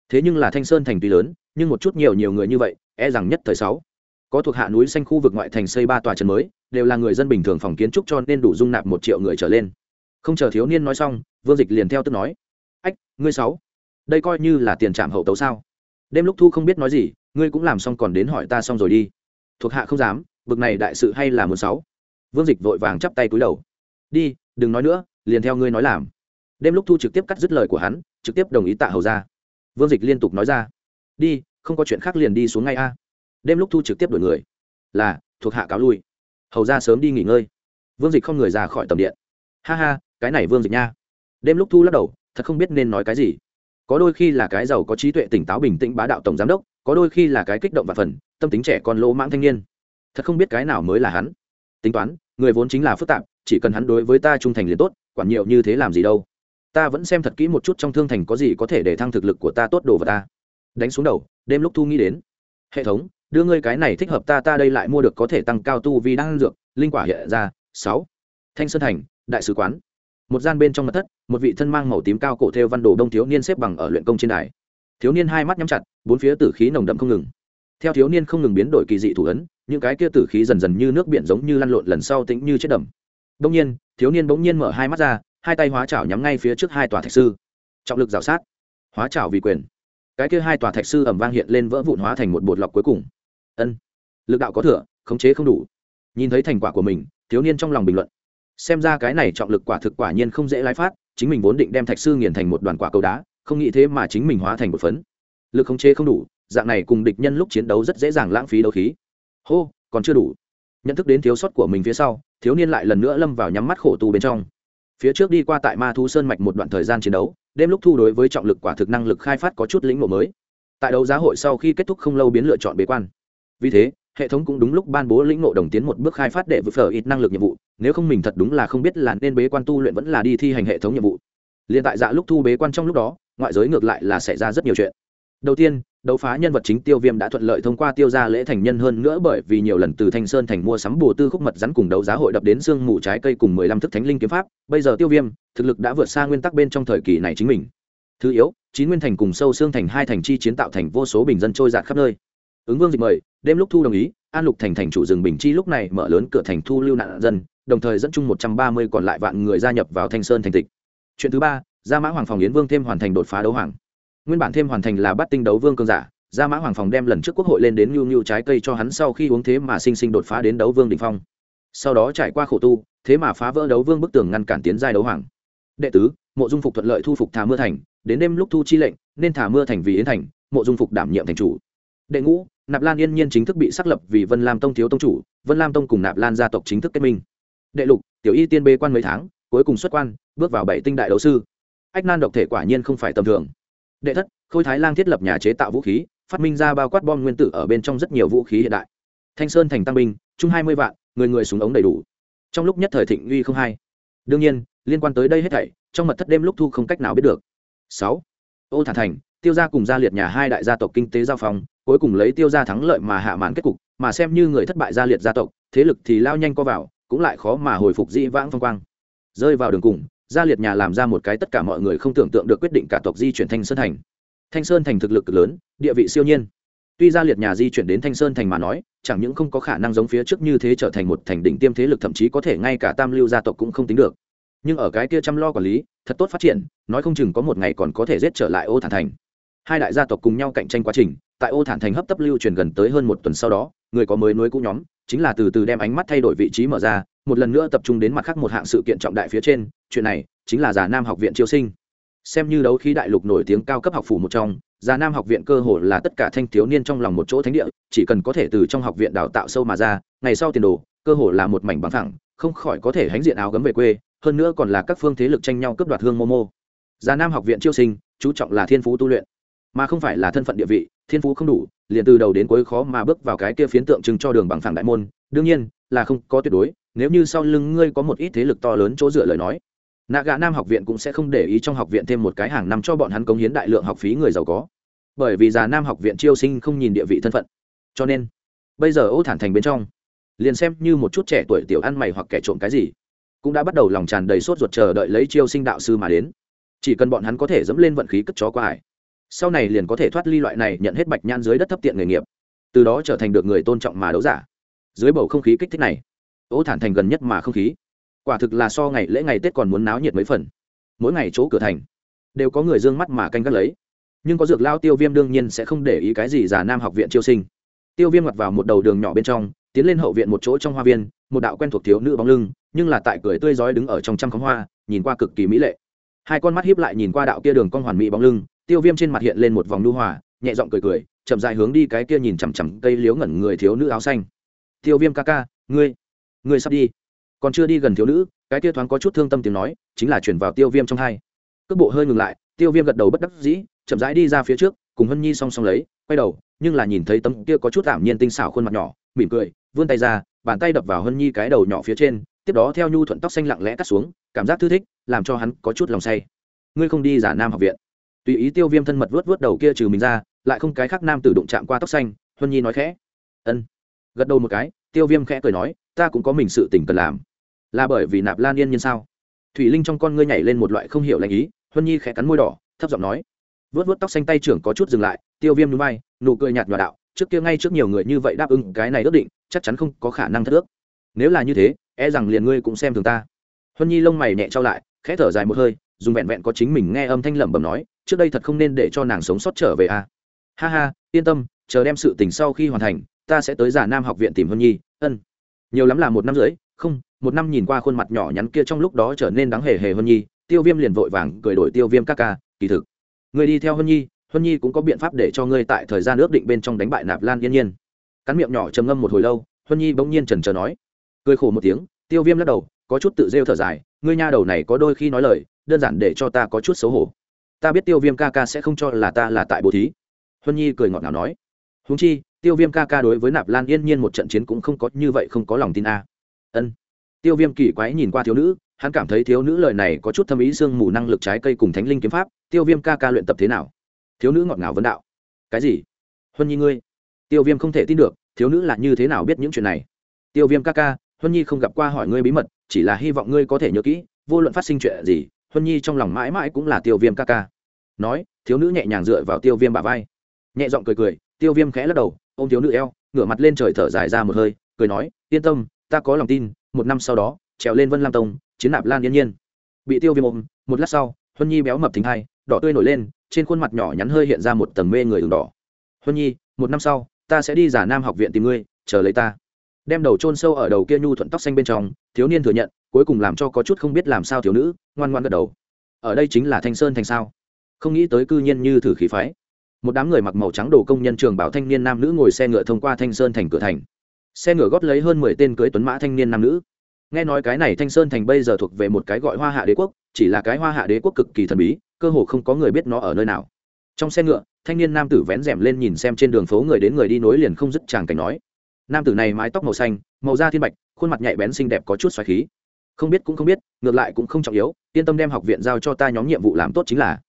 thế nhưng là thanh sơn thành tuy lớn, nhưng một chút nhiều nhiều người như vậy e rằng nhất thời sáu. Có thuộc hạ núi xanh khu vực ngoại thành xây ba tòa trần mới, đều là người dân bình thường phòng kiến trúc cho nên đủ dung nạp một triệu người trở lên. Không chờ thiếu niên nói xong, vương dịch liền theo tức nói. Ách, ngươi sáu, đây coi như là tiền trạm hậu tấu sao? Đêm lúc thu không biết nói gì, ngươi cũng làm xong còn đến hỏi ta xong rồi đi. Thuộc hạ không dám, bực này đại sự hay là một sáu? Vương dịch vội vàng chắp tay cúi đầu. Đi, đừng nói nữa, liền theo ngươi nói làm. Đêm lúc thu trực tiếp cắt dứt lời của hắn, trực tiếp đồng ý tạ hầu ra vương dịch liên tục nói ra, đi, không có chuyện khác liền đi xuống ngay a. Đêm lúc thu trực tiếp đổi người, là, thuộc hạ cáo lui. Hầu ra sớm đi nghỉ ngơi. Vương dịch không người ra khỏi tầm điện. Ha ha, cái này vương dịch nha. Đêm lúc thu lắc đầu, thật không biết nên nói cái gì. Có đôi khi là cái giàu có trí tuệ tỉnh táo bình tĩnh bá đạo tổng giám đốc, có đôi khi là cái kích động và phần, tâm tính trẻ con lỗ mãng thanh niên. Thật không biết cái nào mới là hắn. Tính toán, người vốn chính là phức tạp, chỉ cần hắn đối với ta trung thành liền tốt, quản nhiều như thế làm gì đâu ta vẫn xem thật kỹ một chút trong thương thành có gì có thể để thăng thực lực của ta tốt đồ vật ta. Đánh xuống đầu, đêm lúc thu nghĩ đến. Hệ thống, đưa ngươi cái này thích hợp ta ta đây lại mua được có thể tăng cao tu vì đang dược, linh quả hiện ra, sáu. Thanh sơn thành, đại sứ quán. Một gian bên trong mặt thất, một vị thân mang màu tím cao cổ theo văn đồ đông thiếu niên xếp bằng ở luyện công trên đài. Thiếu niên hai mắt nhắm chặt, bốn phía tử khí nồng đậm không ngừng. Theo thiếu niên không ngừng biến đổi kỳ dị thủ ấn, những cái kia tử khí dần dần như nước biển giống như lăn lộn lần sau tĩnh như chết đầm. Đông nhiên, thiếu niên bỗng nhiên mở hai mắt ra hai tay hóa chảo nhắm ngay phía trước hai tòa thạch sư. Trọng lực rào sát. Hóa chảo vì quyền. Cái kia hai tòa thạch sư ẩm vang hiện lên vỡ vụn hóa thành một bột lọc cuối cùng. Ân. Lực đạo có thừa, khống chế không đủ. Nhìn thấy thành quả của mình, thiếu niên trong lòng bình luận. Xem ra cái này trọng lực quả thực quả nhiên không dễ lái phát, chính mình vốn định đem thạch sư nghiền thành một đoàn quả cầu đá, không nghĩ thế mà chính mình hóa thành một phấn. Lực khống chế không đủ, dạng này cùng địch nhân lúc chiến đấu rất dễ dàng lãng phí đấu khí. Hô, còn chưa đủ. Nhận thức đến thiếu sót của mình phía sau, thiếu niên lại lần nữa lâm vào nhắm mắt khổ tu bên trong phía trước đi qua tại ma thu sơn mạch một đoạn thời gian chiến đấu, đêm lúc thu đối với trọng lực quả thực năng lực khai phát có chút lĩnh ngộ mới. Tại đấu giá hội sau khi kết thúc không lâu biến lựa chọn bế quan. Vì thế, hệ thống cũng đúng lúc ban bố lĩnh ngộ đồng tiến một bước khai phát để vượt phở ít năng lực nhiệm vụ, nếu không mình thật đúng là không biết là nên bế quan tu luyện vẫn là đi thi hành hệ thống nhiệm vụ. Liền tại dạ lúc thu bế quan trong lúc đó, ngoại giới ngược lại là xảy ra rất nhiều chuyện. Đầu tiên đấu phá nhân vật chính tiêu viêm đã thuận lợi thông qua tiêu gia lễ thành nhân hơn nữa bởi vì nhiều lần từ thanh sơn thành mua sắm bồ tư khúc mật rắn cùng đấu giá hội đập đến xương mù trái cây cùng mười lăm thức thánh linh kiếm pháp. Bây giờ tiêu viêm, thực lực đã vượt xa nguyên tắc bên trong thời kỳ này chính mình. Thứ yếu, chín nguyên thành cùng sâu xương thành hai thành chi chiến tạo thành vô số bình dân trôi giạt khắp nơi. Ứng vương dịch mời, đêm lúc thu đồng ý, an lục thành thành chủ rừng bình chi lúc này mở lớn cửa thành thu lưu nạn dân, đồng thời dẫn chung một trăm ba mươi còn lại vạn người gia nhập vào thanh sơn thành tịch. Chuyện thứ ba, gia mã hoàng phòng yến vương thêm hoàn thành đột phá đấu hoàng nguyên bản thêm hoàn thành là bắt tinh đấu vương cương giả, gia mã hoàng phòng đem lần trước quốc hội lên đến nhu nhu trái cây cho hắn sau khi uống thế mà sinh sinh đột phá đến đấu vương đ ỉ n h phong. Sau đó trải qua khổ tu, thế mà phá vỡ đấu vương bức tường ngăn cản tiến giai đấu hoàng. Đệ tứ, mộ dung phục thuận lợi thu phục thả mưa thành, đến đêm lúc thu chi lệnh, nên thả mưa thành vì yến thành, mộ dung phục đảm nhiệm thành chủ. Đệ ngũ, nạp lan yên nhiên chính thức bị xác lập vì vân lam tông thiếu tông chủ, vân lam tông cùng nạp lan gia tộc chính thức kết minh. Đệ lục, tiểu y tiên bê quan mấy tháng, cuối cùng xuất quan, bước vào bảy tinh đại đấu sư. Ách nan độc thể quả nhiên không phải tầm thường đệ thất, khôi thái lang thiết lập nhà chế tạo vũ khí, phát minh ra bao quát bom nguyên tử ở bên trong rất nhiều vũ khí hiện đại. Thanh sơn thành tăng binh, chung hai mươi vạn, người người súng ống đầy đủ. Trong lúc nhất thời thịnh uy không hai. Đương nhiên, liên quan tới đây hết thảy, trong mật thất đêm lúc thu không cách nào biết được. Sáu. Ô thả thành, tiêu gia cùng gia liệt nhà hai đại gia tộc kinh tế giao phong, cuối cùng lấy tiêu gia thắng lợi mà hạ màn kết cục, mà xem như người thất bại gia liệt gia tộc, thế lực thì lao nhanh co vào, cũng lại khó mà hồi phục dĩ vãng phong quang. Rơi vào đường cùng gia liệt nhà làm ra một cái tất cả mọi người không tưởng tượng được quyết định cả tộc di chuyển thanh sơn thành. Thanh sơn thành thực lực lớn, địa vị siêu nhiên. Tuy gia liệt nhà di chuyển đến thanh sơn thành mà nói, chẳng những không có khả năng giống phía trước như thế trở thành một thành đỉnh tiêm thế lực, thậm chí có thể ngay cả tam lưu gia tộc cũng không tính được. Nhưng ở cái kia chăm lo quản lý, thật tốt phát triển, nói không chừng có một ngày còn có thể giết trở lại ô thản thành. Hai đại gia tộc cùng nhau cạnh tranh quá trình, tại ô thản thành hấp tấp lưu truyền gần tới hơn một tuần sau đó, người có mới nuôi cũ nhóm, chính là từ từ đem ánh mắt thay đổi vị trí mở ra một lần nữa tập trung đến mặt khác một hạng sự kiện trọng đại phía trên, chuyện này chính là già nam học viện chiêu sinh. Xem như đấu khí đại lục nổi tiếng cao cấp học phủ một trong, già nam học viện cơ hồ là tất cả thanh thiếu niên trong lòng một chỗ thánh địa, chỉ cần có thể từ trong học viện đào tạo sâu mà ra, ngày sau tiền đồ cơ hồ là một mảnh bằng thẳng không khỏi có thể hãnh diện áo gấm về quê, hơn nữa còn là các phương thế lực tranh nhau cướp đoạt hương momo già nam học viện chiêu sinh, chú trọng là thiên phú tu luyện, mà không phải là thân phận địa vị, thiên phú không đủ, liền từ đầu đến cuối khó mà bước vào cái kia phiến tượng trưng cho đường bằng phẳng đại môn, đương nhiên là không có tuyệt đối nếu như sau lưng ngươi có một ít thế lực to lớn chỗ dựa lời nói, nạ gạ nam học viện cũng sẽ không để ý trong học viện thêm một cái hàng năm cho bọn hắn cống hiến đại lượng học phí người giàu có. Bởi vì già nam học viện chiêu sinh không nhìn địa vị thân phận. Cho nên, bây giờ ô thản thành bên trong, liền xem như một chút trẻ tuổi tiểu ăn mày hoặc kẻ trộm cái gì, cũng đã bắt đầu lòng tràn đầy sốt ruột chờ đợi lấy chiêu sinh đạo sư mà đến. Chỉ cần bọn hắn có thể dẫm lên vận khí cất chó qua ải, sau này liền có thể thoát ly loại này nhận hết bạch nhan dưới đất thấp tiện nghề nghiệp, từ đó trở thành được người tôn trọng mà đấu giả, dưới bầu không khí kích thích này ố thản thành gần nhất mà không khí. Quả thực là so ngày lễ ngày tết còn muốn náo nhiệt mấy phần. Mỗi ngày chỗ cửa thành, đều có người d ư ơ n g mắt mà canh gác lấy. Nhưng có dược lao tiêu viêm đương nhiên sẽ không để ý cái gì già nam học viện chiêu sinh. Tiêu viêm mặt vào một đầu đường nhỏ bên trong, tiến lên hậu viện một chỗ trong hoa viên, một đạo quen thuộc thiếu nữ bóng lưng, nhưng là tại cười tươi rói đứng ở trong trăm khóm hoa, nhìn qua cực kỳ mỹ lệ. Hai con mắt hiếp lại nhìn qua đạo kia đường con hoàn mỹ bóng lưng, tiêu viêm trên mặt hiện lên một vòng lưu hòa, nhẹ giọng cười cười, chậm dài hướng đi cái kia nhìn chằm chằm cây liếu ngẩn người thiếu nữ áo xanh. Tiêu viêm ca ca, ngươi ngươi sắp đi. Còn chưa đi gần thiếu nữ, cái kia thoáng có chút thương tâm tiếng nói, chính là chuyển vào tiêu viêm trong hai. Cước bộ hơi ngừng lại, tiêu viêm gật đầu bất đắc dĩ, chậm rãi đi ra phía trước, cùng hân nhi song song lấy, quay đầu, nhưng là nhìn thấy tấm kia có chút tạm nhiên tinh xảo khuôn mặt nhỏ, mỉm cười, vươn tay ra, bàn tay đập vào hân nhi cái đầu nhỏ phía trên, tiếp đó theo nhu thuận tóc xanh lặng lẽ cắt xuống, cảm giác thư thích, làm cho hắn có chút lòng say. Ngươi không đi giả nam học viện. Tùy ý tiêu viêm thân mật vớt vớt đầu kia trừ mình ra, lại không cái khác nam tử đụng chạm qua tóc xanh, huân nhi nói khẽ. Ân. Gật đầu một cái tiêu viêm khẽ cười nói, ta cũng có mình sự tỉnh cần làm. Là bởi vì nạp lan yên nhiên sao? Thủy linh trong con ngươi nhảy lên một loại không hiểu lành ý, huân nhi khẽ cắn môi đỏ, thấp giọng nói vớt vớt tóc xanh tay trưởng có chút dừng lại. Tiêu viêm núi bay nụ cười nhạt nhòa đạo, trước kia ngay trước nhiều người như vậy đáp ứng, cái này ước định, chắc chắn không có khả năng thất ước. Nếu là như thế e rằng liền ngươi cũng xem thường ta. Huân nhi lông mày nhẹ trao lại, khẽ thở dài một hơi, dùng vẹn vẹn có chính mình nghe âm thanh lẩm bẩm nói, trước đây thật không nên để cho nàng sống sót trở về à. ha ha, yên tâm, chờ đem sự tình sau khi hoàn thành ta sẽ tới giả nam học viện tìm hân nhi, ân. Nhiều lắm là một năm rưỡi, không, một năm nhìn qua khuôn mặt nhỏ nhắn kia trong lúc đó trở nên đáng hề hề hân nhi, tiêu viêm liền vội vàng cười đổi tiêu viêm các ca, kỳ thực. Người đi theo hân nhi hân nhi cũng có biện pháp để cho ngươi tại thời gian ước định bên trong đánh bại nạp lan yên nhiên. Cắn miệng nhỏ trầm ngâm một hồi lâu hân nhi bỗng nhiên trần trờ nói. Cười khổ một tiếng, tiêu viêm lắc đầu, có chút tự rêu thở dài, ngươi nha đầu này có đôi khi nói lời, đơn giản để cho ta có chút xấu hổ. Ta biết tiêu viêm ca ca sẽ không cho là ta là tại bố thí. Huân nhi cười ngọt ngào nói. Húng chi tiêu viêm ca ca đối với nạp lan yên nhiên một trận chiến cũng không có như vậy không có lòng tin a. Ân. Tiêu viêm kỳ quái nhìn qua thiếu nữ, hắn cảm thấy thiếu nữ lời này có chút thâm ý sương mù năng lực trái cây cùng thánh linh kiếm pháp, tiêu viêm ca ca luyện tập thế nào? Thiếu nữ ngọt ngào vấn đạo. Cái gì? Huân nhi ngươi. Tiêu viêm không thể tin được, thiếu nữ là như thế nào biết những chuyện này? Tiêu viêm ca ca, huân nhi không gặp qua hỏi ngươi bí mật, chỉ là hy vọng ngươi có thể nhớ kỹ, vô luận phát sinh chuyện gì, huân nhi trong lòng mãi mãi cũng là tiêu viêm ca ca. Nói, thiếu nữ nhẹ nhàng dựa vào tiêu viêm bà vai. Nhẹ giọng cười cười, tiêu viêm khẽ lắc đầu ô m thiếu nữ eo, ngửa mặt lên trời thở dài ra một hơi, cười nói, yên tâm, ta có lòng tin, một năm sau đó, trèo lên vân lam tông, chiến nạp lan yên nhiên. Bị tiêu viêm ôm, một lát sau, huân nhi béo mập thính hai đỏ tươi nổi lên, trên khuôn mặt nhỏ nhắn hơi hiện ra một tầng mê người đường đỏ. Huân nhi, một năm sau, ta sẽ đi giả nam học viện tìm ngươi, chờ lấy ta. Đem đầu chôn sâu ở đầu kia nhu thuận tóc xanh bên trong, thiếu niên thừa nhận, cuối cùng làm cho có chút không biết làm sao thiếu nữ, ngoan ngoan gật đầu. Ở đây chính là thanh sơn thành sao? Không nghĩ tới cư nhiên như thử khí phái một đám người mặc màu trắng đồ công nhân trường bảo thanh niên nam nữ ngồi xe ngựa thông qua thanh sơn thành cửa thành. Xe ngựa gót lấy hơn mười tên cưới tuấn mã thanh niên nam nữ. Nghe nói cái này thanh sơn thành bây giờ thuộc về một cái gọi hoa hạ đế quốc, chỉ là cái hoa hạ đế quốc cực kỳ thần bí, cơ hồ không có người biết nó ở nơi nào. Trong xe ngựa, thanh niên nam tử vén rèm lên nhìn xem trên đường phố người đến người đi nối liền không dứt chàng cảnh nói. Nam tử này mái tóc màu xanh, màu da thiên bạch, khuôn mặt nhạy bén xinh đẹp có chút xoáy khí. Không biết cũng không biết, ngược lại cũng không trọng yếu, yên tâm đem học viện giao cho ta nhóm nhiệm vụ làm tốt chính là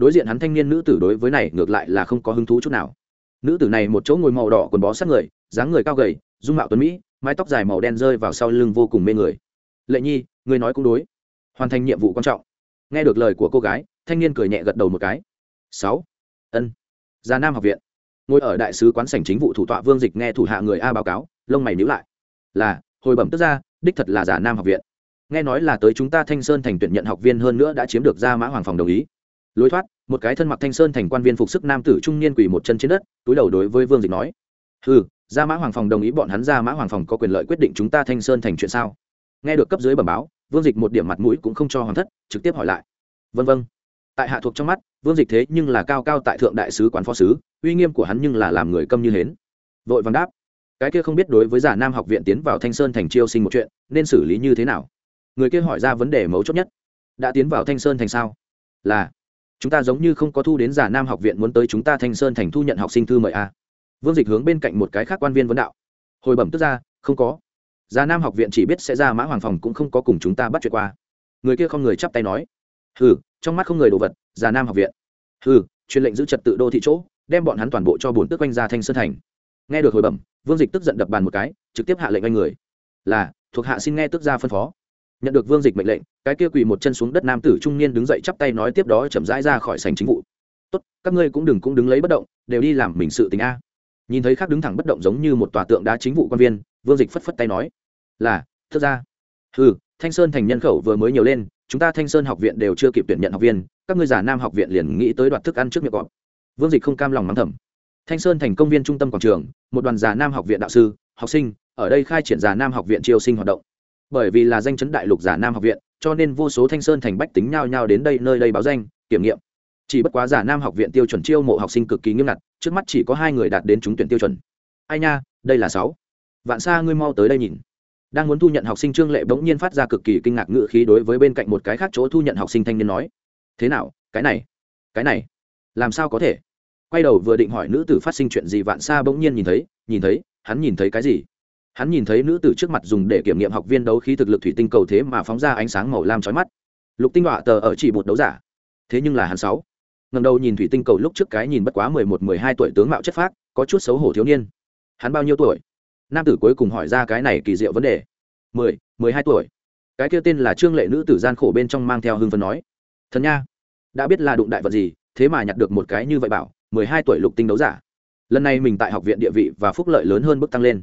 đối diện hắn thanh niên nữ tử đối với này ngược lại là không có hứng thú chút nào. Nữ tử này một chỗ ngồi màu đỏ quần bó sát người, dáng người cao gầy, dung mạo tuấn mỹ, mái tóc dài màu đen rơi vào sau lưng vô cùng mê người. Lệ nhi người nói cũng đối. Hoàn thành nhiệm vụ quan trọng. Nghe được lời của cô gái, thanh niên cười nhẹ gật đầu một cái. Sáu. Ân. Già nam học viện. Ngồi ở đại sứ quán sảnh chính vụ thủ tọa vương dịch nghe thủ hạ người a báo cáo, lông mày nhíu lại. Là, hồi bẩm tức ra, đích thật là giả nam học viện. Nghe nói là tới chúng ta thanh sơn thành tuyển nhận học viên hơn nữa đã chiếm được ra mã hoàng phòng đồng ý lối thoát, một cái thân mặc thanh sơn thành quan viên phục sức nam tử trung niên quỳ một chân trên đất, túi đầu đối với vương dịch nói ừ gia mã hoàng phòng đồng ý bọn hắn ra mã hoàng phòng có quyền lợi quyết định chúng ta thanh sơn thành chuyện sao? Nghe được cấp dưới bẩm báo, vương dịch một điểm mặt mũi cũng không cho hoàng thất, trực tiếp hỏi lại vân vân tại hạ thuộc trong mắt, vương dịch thế nhưng là cao cao tại thượng đại sứ quán phó sứ, uy nghiêm của hắn nhưng là làm người câm như hến. Vội vàng đáp, cái kia không biết đối với giả nam học viện tiến vào thanh sơn thành chiêu sinh một chuyện, nên xử lý như thế nào? Người kia hỏi ra vấn đề mấu chốt nhất, đã tiến vào thanh sơn thành sao? Là chúng ta giống như không có thu đến giả nam học viện muốn tới chúng ta thanh sơn thành thu nhận học sinh thư mời a vương dịch hướng bên cạnh một cái khác quan viên vấn đạo. Hồi bẩm tức ra, không có. Giả nam học viện chỉ biết sẽ ra mã hoàng phòng cũng không có cùng chúng ta bắt chuyện qua. Người kia không người chắp tay nói. Hừ, trong mắt không người đồ vật, giả nam học viện. Hừ, truyền lệnh giữ trật tự đô thị chỗ, đem bọn hắn toàn bộ cho bổn tước quanh ra thanh sơn thành. Nghe được hồi bẩm, vương dịch tức giận đập bàn một cái, trực tiếp hạ lệnh anh người. Là, thuộc hạ xin nghe tức ra phân phó nhận được vương dịch mệnh lệnh, cái kia quỳ một chân xuống đất nam tử trung niên đứng dậy chắp tay nói tiếp đó chậm rãi ra khỏi sành chính vụ. Tốt, các ngươi cũng đừng cũng đứng lấy bất động, đều đi làm mình sự tình a. Nhìn thấy khác đứng thẳng bất động giống như một tòa tượng đá chính vụ quan viên, vương dịch phất phất tay nói, là thức ra ừ thanh sơn thành nhân khẩu vừa mới nhiều lên, chúng ta thanh sơn học viện đều chưa kịp tuyển nhận học viên, các ngươi già nam học viện liền nghĩ tới đoạt thức ăn trước miệng cọp vương dịch không cam lòng mắng thầm. Thanh sơn thành công viên trung tâm quảng trường, một đoàn già nam học viện đạo sư, học sinh, ở đây khai triển già nam học viện triều sinh hoạt động bởi vì là danh chấn đại lục giả nam học viện, cho nên vô số thanh sơn thành bách tính nhao nhao đến đây nơi đây báo danh, kiểm nghiệm. Chỉ bất quá giả nam học viện tiêu chuẩn chiêu mộ học sinh cực kỳ nghiêm ngặt, trước mắt chỉ có hai người đạt đến trúng tuyển tiêu chuẩn. Ai nha, đây là sáu. Vạn xa ngươi mau tới đây nhìn. Đang muốn thu nhận học sinh trương lệ bỗng nhiên phát ra cực kỳ kinh ngạc ngự khí đối với bên cạnh một cái khác chỗ thu nhận học sinh thanh niên nói. Thế nào, cái này cái này, làm sao có thể? Quay đầu vừa định hỏi nữ tử phát sinh chuyện gì, vạn xa bỗng nhiên nhìn thấy nhìn thấy, hắn nhìn thấy cái gì? Hắn nhìn thấy nữ tử trước mặt dùng để kiểm nghiệm học viên đấu khí thực lực thủy tinh cầu thế mà phóng ra ánh sáng màu lam chói mắt. Lục tinh họa tờ ở chỉ bột đấu giả. Thế nhưng là hắn sáu. Ngầm đầu nhìn thủy tinh cầu lúc trước cái nhìn bất quá mười một, mười hai tuổi tướng mạo chất phác, có chút xấu hổ thiếu niên. Hắn bao nhiêu tuổi? Nam tử cuối cùng hỏi ra cái này kỳ diệu vấn đề. Mười mười hai tuổi. Cái kia tên là trương lệ nữ tử gian khổ bên trong mang theo hưng phấn nói. Thần nha, đã biết là đụng đại vật gì, thế mà nhặt được một cái như vậy bảo, mười hai tuổi lục tinh đấu giả. Lần này mình tại học viện địa vị và phúc lợi lớn hơn bước tăng lên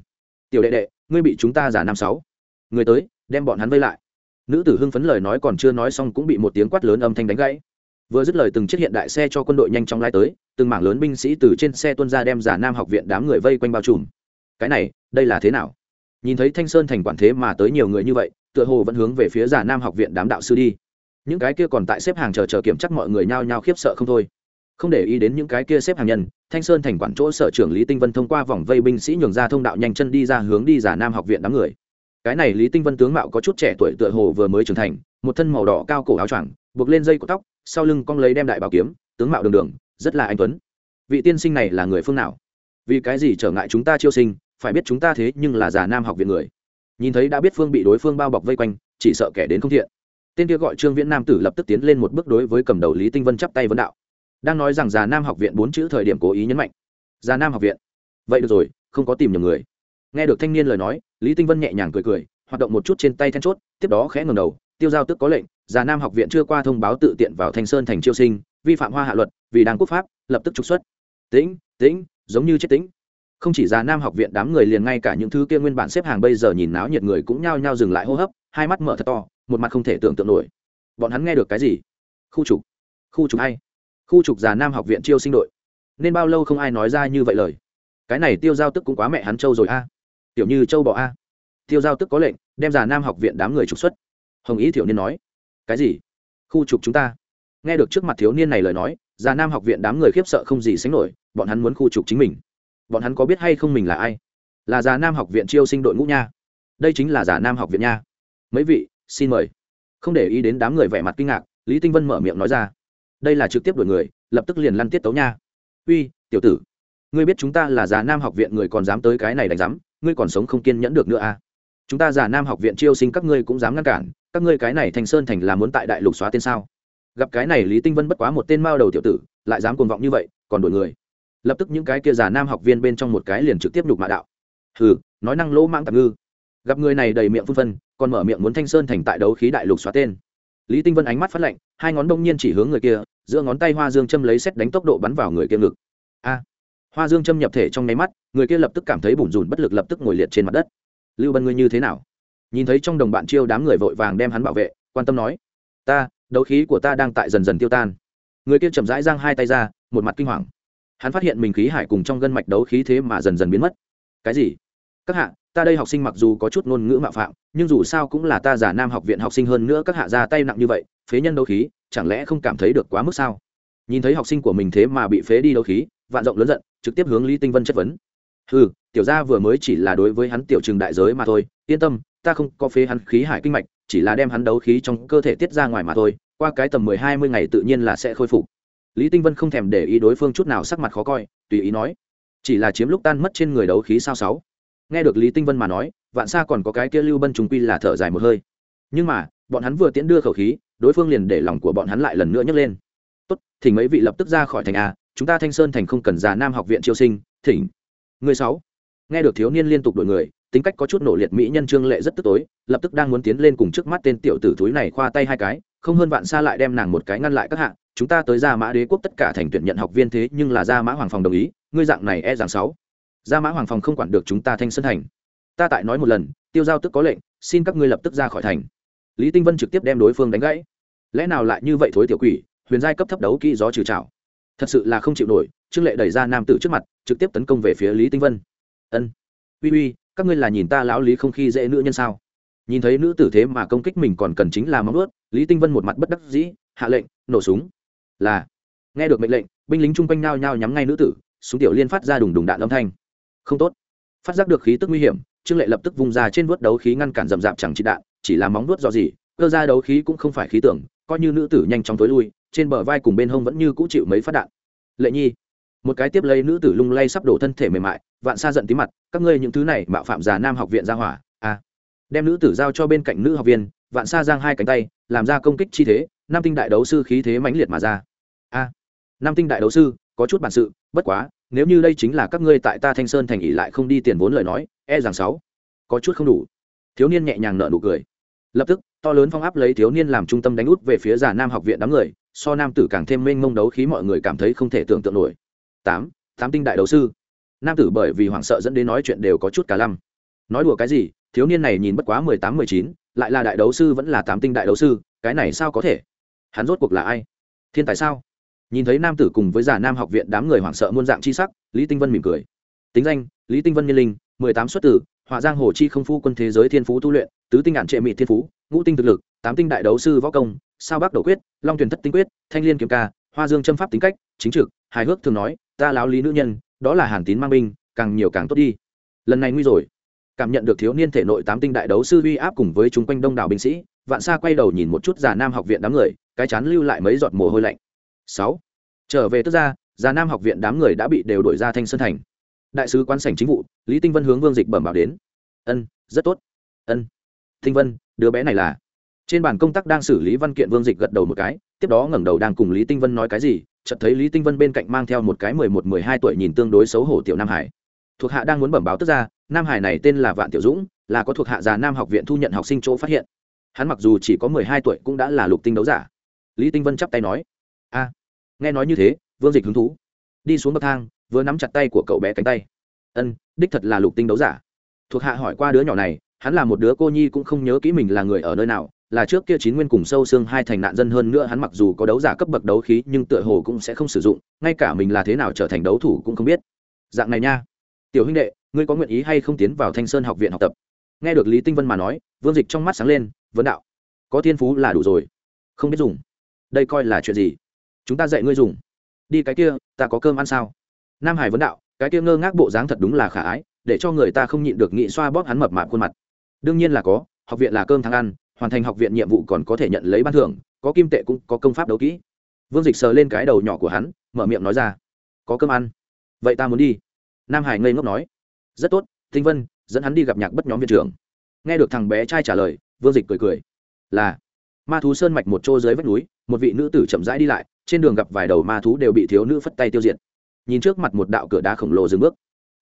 tiểu đệ đệ, ngươi bị chúng ta giả năm sáu. Người tới, đem bọn hắn vây lại. Nữ tử hưng phấn lời nói còn chưa nói xong cũng bị một tiếng quát lớn âm thanh đánh gãy. Vừa dứt lời từng chiếc hiện đại xe cho quân đội nhanh chóng lai tới, từng mảng lớn binh sĩ từ trên xe tuân ra đem giả nam học viện đám người vây quanh bao trùm. Cái này, đây là thế nào? Nhìn thấy thanh sơn thành quản thế mà tới nhiều người như vậy, tựa hồ vẫn hướng về phía giả nam học viện đám đạo sư đi. Những cái kia còn tại xếp hàng chờ chờ kiểm chắc mọi người nhao nhao khiếp sợ không thôi không để ý đến những cái kia xếp hàng nhân, thanh sơn thành quản chỗ sở trưởng lý tinh vân thông qua vòng vây binh sĩ nhường ra thông đạo nhanh chân đi ra hướng đi giả nam học viện đám người. Cái này lý tinh vân tướng mạo có chút trẻ tuổi tựa hồ vừa mới trưởng thành, một thân màu đỏ cao cổ áo choàng, buộc lên dây của tóc, sau lưng cong lấy đem đại bảo kiếm, tướng mạo đường đường, rất là anh tuấn. Vị tiên sinh này là người phương nào? Vì cái gì trở ngại chúng ta chiêu sinh, phải biết chúng ta thế nhưng là giả nam học viện người. Nhìn thấy đã biết phương bị đối phương bao bọc vây quanh, chỉ sợ kẻ đến không thiện. Tên kia gọi trương viễn nam tử lập tức tiến lên một bước đối với cầm đầu lý tinh vân chắp tay vấn đạo đang nói rằng già nam học viện bốn chữ thời điểm cố ý nhấn mạnh. Già nam học viện. Vậy được rồi, không có tìm nhầm người. Nghe được thanh niên lời nói, lý tinh vân nhẹ nhàng cười cười, hoạt động một chút trên tay then chốt, tiếp đó khẽ ngầm đầu, tiêu giao tức có lệnh, già nam học viện chưa qua thông báo tự tiện vào thanh sơn thành chiêu sinh, vi phạm hoa hạ luật, vì đang quốc pháp, lập tức trục xuất. Tĩnh tĩnh, giống như chết tĩnh. Không chỉ già nam học viện đám người liền ngay cả những thứ kia nguyên bản xếp hàng bây giờ nhìn náo nhiệt người cũng nhao nhao dừng lại hô hấp, hai mắt mở thật to, một mặt không thể tưởng tượng nổi. Bọn hắn nghe được cái gì? Khu trục. Khu trục hay khu trục già nam học viện chiêu sinh đội. Nên bao lâu không ai nói ra như vậy lời. Cái này tiêu giao tức cũng quá mẹ hắn châu rồi a. Tiểu như châu bỏ a. Tiêu giao tức có lệnh, đem già nam học viện đám người trục xuất. Hồng ý thiểu niên nói, cái gì? Khu trục chúng ta? Nghe được trước mặt thiếu niên này lời nói, già nam học viện đám người khiếp sợ không gì sánh nổi, bọn hắn muốn khu trục chính mình. Bọn hắn có biết hay không mình là ai? Là già nam học viện chiêu sinh đội ngũ nha. Đây chính là già nam học viện nha. Mấy vị, xin mời. Không để ý đến đám người vẻ mặt kinh ngạc, lý tinh vân mở miệng nói ra đây là trực tiếp đuổi người, lập tức liền lăn tiết tấu nha. Uy, tiểu tử, ngươi biết chúng ta là già nam học viện người còn dám tới cái này đánh giám, ngươi còn sống không kiên nhẫn được nữa à? Chúng ta già nam học viện chiêu sinh các ngươi cũng dám ngăn cản, các ngươi cái này thành sơn thành là muốn tại đại lục xóa tên sao? Gặp cái này lý tinh vân bất quá một tên mao đầu tiểu tử, lại dám cuồng vọng như vậy, còn đuổi người. Lập tức những cái kia già nam học viên bên trong một cái liền trực tiếp nhục mạ đạo. Hừ, nói năng lỗ mang tạm ngư. Gặp người này đầy miệng phun phân, còn mở miệng muốn thanh sơn thành tại đấu khí đại lục xóa tên lý tinh vân ánh mắt phát lạnh, hai ngón đông nhiên chỉ hướng người kia, giữa ngón tay hoa dương châm lấy xét đánh tốc độ bắn vào người kia ngực. A! Hoa dương châm nhập thể trong nháy mắt, người kia lập tức cảm thấy bủn rủn bất lực lập tức ngồi liệt trên mặt đất. Lưu bân ngươi như thế nào? Nhìn thấy trong đồng bạn chiêu đám người vội vàng đem hắn bảo vệ, quan tâm nói, ta, đấu khí của ta đang tại dần dần tiêu tan. Người kia chậm rãi giang hai tay ra, một mặt kinh hoàng. Hắn phát hiện mình khí hải cùng trong gân mạch đấu khí thế mà dần dần biến mất. Cái gì? Các hạ ta đây học sinh mặc dù có chút ngôn ngữ mạo phạm, nhưng dù sao cũng là ta giả nam học viện học sinh hơn nữa các hạ ra tay nặng như vậy, phế nhân đấu khí, chẳng lẽ không cảm thấy được quá mức sao? Nhìn thấy học sinh của mình thế mà bị phế đi đấu khí, vạn rộng lớn giận, trực tiếp hướng lý tinh vân chất vấn. Ừ tiểu gia vừa mới chỉ là đối với hắn tiểu trường đại giới mà thôi, yên tâm, ta không có phế hắn khí hải kinh mạch, chỉ là đem hắn đấu khí trong cơ thể tiết ra ngoài mà thôi, qua cái tầm mười hai mươi ngày tự nhiên là sẽ khôi phục. Lý tinh vân không thèm để ý đối phương chút nào sắc mặt khó coi, tùy ý nói, chỉ là chiếm lúc tan mất trên người đấu khí sao sáu nghe được lý tinh vân mà nói, vạn xa còn có cái kia lưu bân trùng quy là thở dài một hơi. Nhưng mà, bọn hắn vừa tiễn đưa khẩu khí, đối phương liền để lòng của bọn hắn lại lần nữa nhấc lên. Tốt, thỉnh mấy vị lập tức ra khỏi thành a, chúng ta thanh sơn thành không cần già nam học viện chiêu sinh, thỉnh. Người sáu. Nghe được thiếu niên liên tục đổi người, tính cách có chút nổ liệt mỹ nhân trương lệ rất tức tối, lập tức đang muốn tiến lên cùng trước mắt tên tiểu tử túi này khoa tay hai cái, không hơn vạn xa lại đem nàng một cái ngăn lại các hạng chúng ta tới gia mã đế quốc tất cả thành tuyển nhận học viên thế nhưng là gia mã hoàng phòng đồng ý, ngươi dạng này e rằng sáu gia mã hoàng phòng không quản được chúng ta thanh sơn thành. Ta tại nói một lần, tiêu giao tức có lệnh, xin các ngươi lập tức ra khỏi thành. Lý tinh vân trực tiếp đem đối phương đánh gãy. Lẽ nào lại như vậy thối tiểu quỷ, huyền giai cấp thấp đấu kỹ gió trừ trào thật sự là không chịu nổi, trương lệ đẩy ra nam tử trước mặt, trực tiếp tấn công về phía lý tinh vân. Ân. Uy uy, các ngươi là nhìn ta lão lý không khi dễ nữ nhân sao? Nhìn thấy nữ tử thế mà công kích mình còn cần chính là móng ướt lý tinh vân một mặt bất đắc dĩ, hạ lệnh, nổ súng. Là. Nghe được mệnh lệnh, binh lính chung quanh nao nhao nhắm ngay nữ tử, súng tiểu liên phát ra đùng đùng đạn âm thanh không tốt. Phát giác được khí tức nguy hiểm, trương lệ lập tức vung ra trên vớt đấu khí ngăn cản rậm rạp chẳng trị đạn, chỉ là móng vuốt do gì cơ ra đấu khí cũng không phải khí tưởng, coi như nữ tử nhanh chóng tối lui, trên bờ vai cùng bên hông vẫn như cũ chịu mấy phát đạn. Lệ nhi, một cái tiếp lấy nữ tử lung lay sắp đổ thân thể mềm mại, vạn xa giận tí mặt, các ngươi những thứ này mạo phạm già nam học viện ra hỏa a à. đem nữ tử giao cho bên cạnh nữ học viên, vạn xa giang hai cánh tay, làm ra công kích chi thế nam tinh đại đấu sư khí thế mãnh liệt mà ra. À, a nam tinh đại đấu sư, có chút bản sự, bất quá nếu như đây chính là các ngươi tại ta thanh sơn thành ỉ lại không đi tiền vốn lời nói e rằng sáu có chút không đủ. Thiếu niên nhẹ nhàng nợ nụ cười. Lập tức, to lớn phong áp lấy thiếu niên làm trung tâm đánh út về phía già nam học viện đám người, so nam tử càng thêm mênh mông đấu khí mọi người cảm thấy không thể tưởng tượng nổi. Tám tám tinh đại đấu sư. Nam tử bởi vì hoảng sợ dẫn đến nói chuyện đều có chút cả lăm. Nói đùa cái gì, thiếu niên này nhìn bất quá mười tám, mười chín, lại là đại đấu sư vẫn là tám tinh đại đấu sư, cái này sao có thể? Hắn rốt cuộc là ai? Thiên tài sao? Nhìn thấy nam tử cùng với giả nam học viện đám người hoảng sợ muôn dạng chi sắc, lý tinh vân mỉm cười. Tính danh, lý tinh vân niên linh, mười tám xuất tử, họa giang hồ chi không phu quân thế giới thiên phú tu luyện, tứ tinh ngạn trệ mị thiên phú, ngũ tinh thực lực, tám tinh đại đấu sư võ công, sao bắc đầu quyết, long thuyền thất tinh quyết, thanh liên kiếm ca, hoa dương châm pháp tính cách, chính trực, hài hước thường nói, ta láo lý nữ nhân, đó là hàn tín mang binh, càng nhiều càng tốt đi. Lần này nguy rồi. Cảm nhận được thiếu niên thể nội tám tinh đại đấu sư uy áp cùng với chúng quanh đông đảo binh sĩ, vạn xa quay đầu nhìn một chút già nam học viện đám người, cái chán lưu lại mấy giọt mồ hôi lạnh sáu. Trở về tức ra già nam học viện đám người đã bị đều đổi ra thanh sơn thành. Đại sứ quan sảnh chính vụ, lý tinh vân hướng vương dịch bẩm bảo đến. Ân, rất tốt. Ân. Tinh vân, đứa bé này là. Trên bàn công tác đang xử lý văn kiện vương dịch gật đầu một cái, tiếp đó ngẩng đầu đang cùng lý tinh vân nói cái gì, chợt thấy lý tinh vân bên cạnh mang theo một cái mười một, mười hai tuổi nhìn tương đối xấu hổ tiểu nam hải. Thuộc hạ đang muốn bẩm báo tức ra nam hải này tên là vạn tiểu dũng, là có thuộc hạ già nam học viện thu nhận học sinh chỗ phát hiện. Hắn mặc dù chỉ có mười hai tuổi cũng đã là lục tinh đấu giả. Lý tinh vân chắp tay nói a, nghe nói như thế, vương dịch hứng thú. Đi xuống bậc thang, vừa nắm chặt tay của cậu bé cánh tay. Ân, đích thật là lục tinh đấu giả. Thuộc hạ hỏi qua đứa nhỏ này, hắn là một đứa cô nhi cũng không nhớ kỹ mình là người ở nơi nào, là trước kia chín nguyên cùng sâu xương hai thành nạn dân hơn nữa hắn mặc dù có đấu giả cấp bậc đấu khí nhưng tựa hồ cũng sẽ không sử dụng, ngay cả mình là thế nào trở thành đấu thủ cũng không biết. Dạng này nha. Tiểu huynh đệ, ngươi có nguyện ý hay không tiến vào thanh sơn học viện học tập? Nghe được lý tinh vân mà nói, vương dịch trong mắt sáng lên, vấn đạo. Có thiên phú là đủ rồi. Không biết dùng. Đây coi là chuyện gì? Chúng ta dạy ngươi dùng. Đi cái kia, ta có cơm ăn sao? Nam hải vấn đạo, cái kia ngơ ngác bộ dáng thật đúng là khả ái, để cho người ta không nhịn được nghị xoa bóp hắn mập mạp khuôn mặt. Đương nhiên là có, học viện là cơm thắng ăn, hoàn thành học viện nhiệm vụ còn có thể nhận lấy ban thưởng, có kim tệ cũng có công pháp đấu kỹ. Vương dịch sờ lên cái đầu nhỏ của hắn, mở miệng nói ra, có cơm ăn. Vậy ta muốn đi. Nam hải ngây ngốc nói, rất tốt thinh vân, dẫn hắn đi gặp nhạc bất nhóm viện trưởng. Nghe được thằng bé trai trả lời, vương dịch cười cười, là. Ma thú sơn mạch một chỗ dưới vách núi, một vị nữ tử chậm rãi đi lại trên đường gặp vài đầu ma thú đều bị thiếu nữ phất tay tiêu diệt. Nhìn trước mặt một đạo cửa đá khổng lồ dừng bước.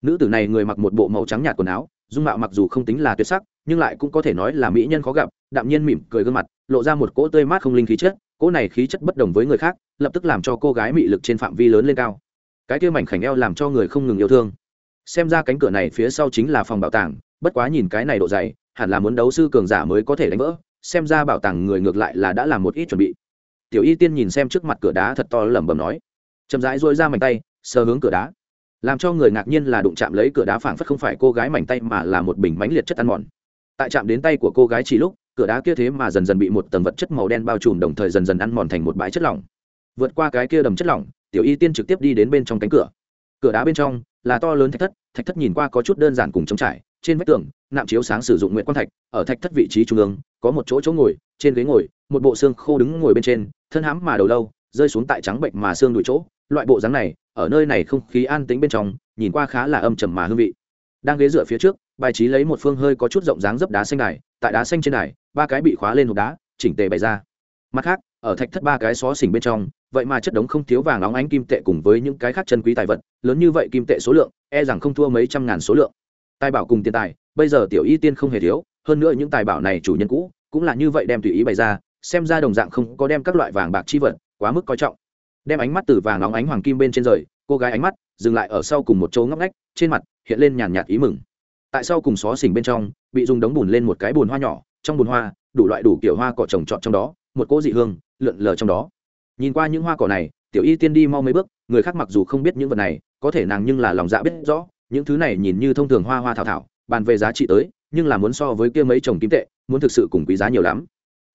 Nữ tử này người mặc một bộ màu trắng nhạt quần áo, dung mạo mặc dù không tính là tuyệt sắc, nhưng lại cũng có thể nói là mỹ nhân khó gặp, đạm nhiên mỉm cười gương mặt, lộ ra một cỗ tươi mát không linh khí chất, cỗ này khí chất bất đồng với người khác, lập tức làm cho cô gái mị lực trên phạm vi lớn lên cao. Cái kia mảnh khảnh eo làm cho người không ngừng yêu thương. Xem ra cánh cửa này phía sau chính là phòng bảo tàng, bất quá nhìn cái này độ dày, hẳn là muốn đấu sư cường giả mới có thể đánh vỡ, xem ra bảo tàng người ngược lại là đã làm một ít chuẩn bị tiểu y tiên nhìn xem trước mặt cửa đá thật to lẩm bẩm nói. Chậm rãi dôi ra mảnh tay, sờ hướng cửa đá. Làm cho người ngạc nhiên là đụng chạm lấy cửa đá phảng phất không phải cô gái mảnh tay mà là một bình mánh liệt chất ăn mòn. Tại chạm đến tay của cô gái chỉ lúc, cửa đá kia thế mà dần dần bị một tầng vật chất màu đen bao trùm đồng thời dần dần ăn mòn thành một bãi chất lỏng. Vượt qua cái kia đầm chất lỏng, tiểu y tiên trực tiếp đi đến bên trong cánh cửa. Cửa đá bên trong là to lớn thạch thất thạch thất nhìn qua có chút đơn giản cùng trống trải, trên vách tường, nạm chiếu sáng sử dụng nguyện quan thạch, ở thạch thất vị trí trung ương, có một chỗ chỗ ngồi, trên ghế ngồi một bộ xương khô đứng ngồi bên trên, thân hãm mà đầu lâu, rơi xuống tại trắng bệnh mà xương đuổi chỗ. Loại bộ dáng này, ở nơi này không khí an tĩnh bên trong, nhìn qua khá là âm trầm mà hương vị. Đang ghế dựa phía trước, bài trí lấy một phương hơi có chút rộng dáng dấp đá xanh đài, tại đá xanh trên đài, ba cái bị khóa lên hộp đá, chỉnh tề bày ra. Mặt khác, ở thạch thất ba cái xó xỉnh bên trong, vậy mà chất đống không thiếu vàng óng ánh kim tệ cùng với những cái khác chân quý tài vật, lớn như vậy kim tệ số lượng e rằng không thua mấy trăm ngàn số lượng. Tài bảo cùng tiền tài, bây giờ tiểu y tiên không hề thiếu, hơn nữa những tài bảo này chủ nhân cũ, cũng là như vậy đem tùy ý bày ra xem ra đồng dạng không có đem các loại vàng bạc chi vật quá mức coi trọng. Đem ánh mắt từ vàng óng ánh hoàng kim bên trên rời, cô gái ánh mắt dừng lại ở sau cùng một chỗ ngóc ngách, trên mặt hiện lên nhàn nhạt ý mừng. Tại sau cùng xó xỉnh bên trong, bị dùng đống bùn lên một cái bùn hoa nhỏ, trong bùn hoa, đủ loại đủ kiểu hoa cỏ trồng trọt trong đó, một cỗ dị hương lượn lờ trong đó. Nhìn qua những hoa cỏ này, tiểu y tiên đi mau mấy bước, người khác mặc dù không biết những vật này, có thể nàng nhưng là lòng dạ biết rõ, những thứ này nhìn như thông thường hoa hoa thảo thảo, bàn về giá trị tới, nhưng là muốn so với kia mấy chồng kim tệ, muốn thực sự cùng quý giá nhiều lắm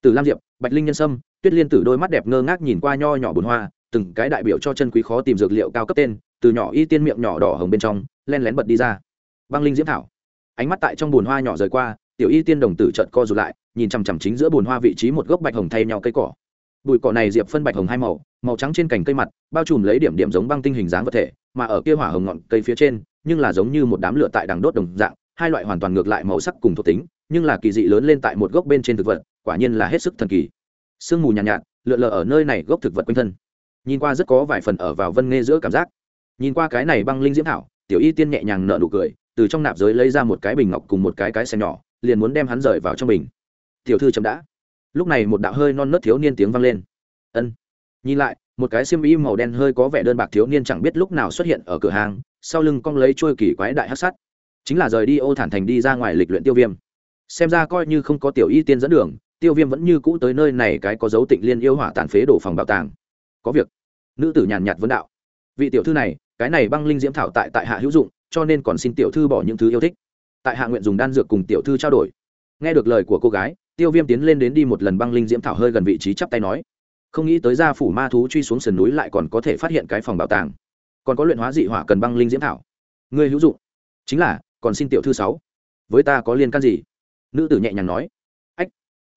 từ lam diệp, bạch linh nhân sâm, tuyết liên tử đôi mắt đẹp ngơ ngác nhìn qua nho nhỏ bùn hoa, từng cái đại biểu cho chân quý khó tìm dược liệu cao cấp tên, từ nhỏ y tiên miệng nhỏ đỏ hồng bên trong, len lén bật đi ra. Băng linh diễm thảo. Ánh mắt tại trong bùn hoa nhỏ rời qua, tiểu y tiên đồng tử trợn co rụt lại, nhìn chằm chằm chính giữa bùn hoa vị trí một gốc bạch hồng thay nhau cây cỏ. Bụi cỏ này diệp phân bạch hồng hai màu màu trắng trên cành cây mặt, bao trùm lấy điểm điểm giống băng tinh hình dáng vật thể, mà ở kia hỏa hồng ngọn cây phía trên, nhưng là giống như một đám lửa tại đằng đốt đồng dạng, hai loại hoàn toàn ngược lại màu sắc cùng thuộc tính, nhưng là kỳ dị lớn lên tại một gốc bên trên thực vật quả nhiên là hết sức thần kỳ. Sương mù nhàn nhạt, nhạt lượn lờ ở nơi này gốc thực vật quanh thân. Nhìn qua rất có vài phần ở vào vân nghe giữa cảm giác. Nhìn qua cái này băng linh diễm thảo tiểu y tiên nhẹ nhàng nở nụ cười từ trong nạp giới lấy ra một cái bình ngọc cùng một cái cái xe nhỏ liền muốn đem hắn rời vào trong bình. Tiểu thư chấm đã. Lúc này một đạo hơi non nớt thiếu niên tiếng vang lên. Ân. Nhìn lại một cái xiêm y màu đen hơi có vẻ đơn bạc thiếu niên chẳng biết lúc nào xuất hiện ở cửa hàng sau lưng cong lấy trôi kỳ quái đại hát sắt. Chính là rời đi ô thản thành đi ra ngoài lịch luyện tiêu viêm. Xem ra coi như không có tiểu y tiên dẫn đường tiêu viêm vẫn như cũ tới nơi này cái có dấu tịnh liên yêu hỏa tàn phế đổ phòng bảo tàng. Có việc. Nữ tử nhàn nhạt vấn đạo. Vị tiểu thư này, cái này băng linh diễm thảo tại tại hạ hữu dụng, cho nên còn xin tiểu thư bỏ những thứ yêu thích. Tại hạ nguyện dùng đan dược cùng tiểu thư trao đổi. Nghe được lời của cô gái, tiêu viêm tiến lên đến đi một lần băng linh diễm thảo hơi gần vị trí chắp tay nói. Không nghĩ tới gia phủ ma thú truy xuống sườn núi lại còn có thể phát hiện cái phòng bảo tàng. Còn có luyện hóa dị hỏa cần băng linh diễm thảo. Người hữu dụng. Chính là, còn xin tiểu thư sáu. Với ta có liên can gì? Nữ tử nhẹ nhàng nói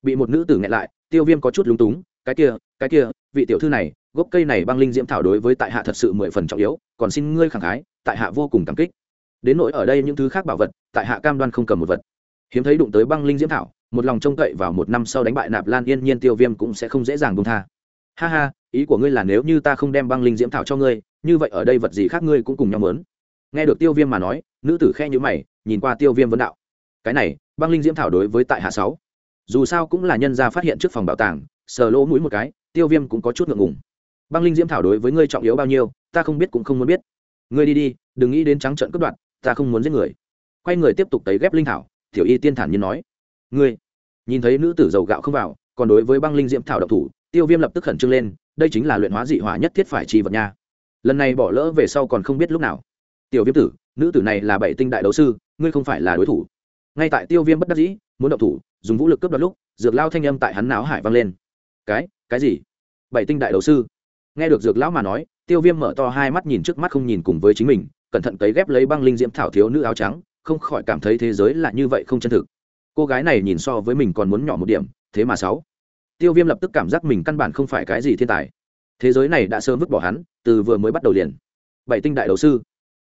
bị một nữ tử nghẹn lại, tiêu viêm có chút lúng túng, cái kia cái kia, vị tiểu thư này, gốc cây này băng linh diễm thảo đối với tại hạ thật sự mười phần trọng yếu, còn xin ngươi khẳng khái, tại hạ vô cùng cảm kích. Đến nỗi ở đây những thứ khác bảo vật, tại hạ cam đoan không cầm một vật. Hiếm thấy đụng tới băng linh diễm thảo, một lòng trông cậy vào một năm sau đánh bại nạp lan yên nhiên tiêu viêm cũng sẽ không dễ dàng buông tha. Ha ha, ý của ngươi là nếu như ta không đem băng linh diễm thảo cho ngươi, như vậy ở đây vật gì khác ngươi cũng cùng nhau mớn. Nghe được tiêu viêm mà nói, nữ tử khe nhữ mày, nhìn qua tiêu viêm vấn đạo. Cái này, băng linh diễm thảo đối với tại hạ sáu dù sao cũng là nhân gia phát hiện trước phòng bảo tàng, sờ lỗ mũi một cái, tiêu viêm cũng có chút ngượng ngùng. Băng linh diễm thảo đối với ngươi trọng yếu bao nhiêu, ta không biết cũng không muốn biết. Ngươi đi đi, đừng nghĩ đến trắng trận cướp đoạt, ta không muốn giết người. Quay người tiếp tục tấy ghép linh thảo, tiểu y tiên thản nhiên nói. Ngươi, nhìn thấy nữ tử dầu gạo không vào, còn đối với băng linh diễm thảo độc thủ, tiêu viêm lập tức khẩn trương lên, đây chính là luyện hóa dị hỏa nhất thiết phải chi vật nha. Lần này bỏ lỡ về sau còn không biết lúc nào. Tiểu viêm tử, nữ tử này là bảy tinh đại đấu sư, ngươi không phải là đối thủ. Ngay tại tiêu viêm bất đắc dĩ, muốn động thủ dùng vũ lực cướp đoạt lúc, dược lao thanh âm tại hắn não hải vang lên. Cái cái gì? Bảy tinh đại đấu sư. Nghe được dược lão mà nói, tiêu viêm mở to hai mắt nhìn trước mắt không nhìn cùng với chính mình, cẩn thận cấy ghép lấy băng linh diễm thảo thiếu nữ áo trắng, không khỏi cảm thấy thế giới là như vậy không chân thực. Cô gái này nhìn so với mình còn muốn nhỏ một điểm, thế mà sáu. Tiêu viêm lập tức cảm giác mình căn bản không phải cái gì thiên tài. Thế giới này đã sớm vứt bỏ hắn, từ vừa mới bắt đầu liền. Bảy tinh đại đầu sư.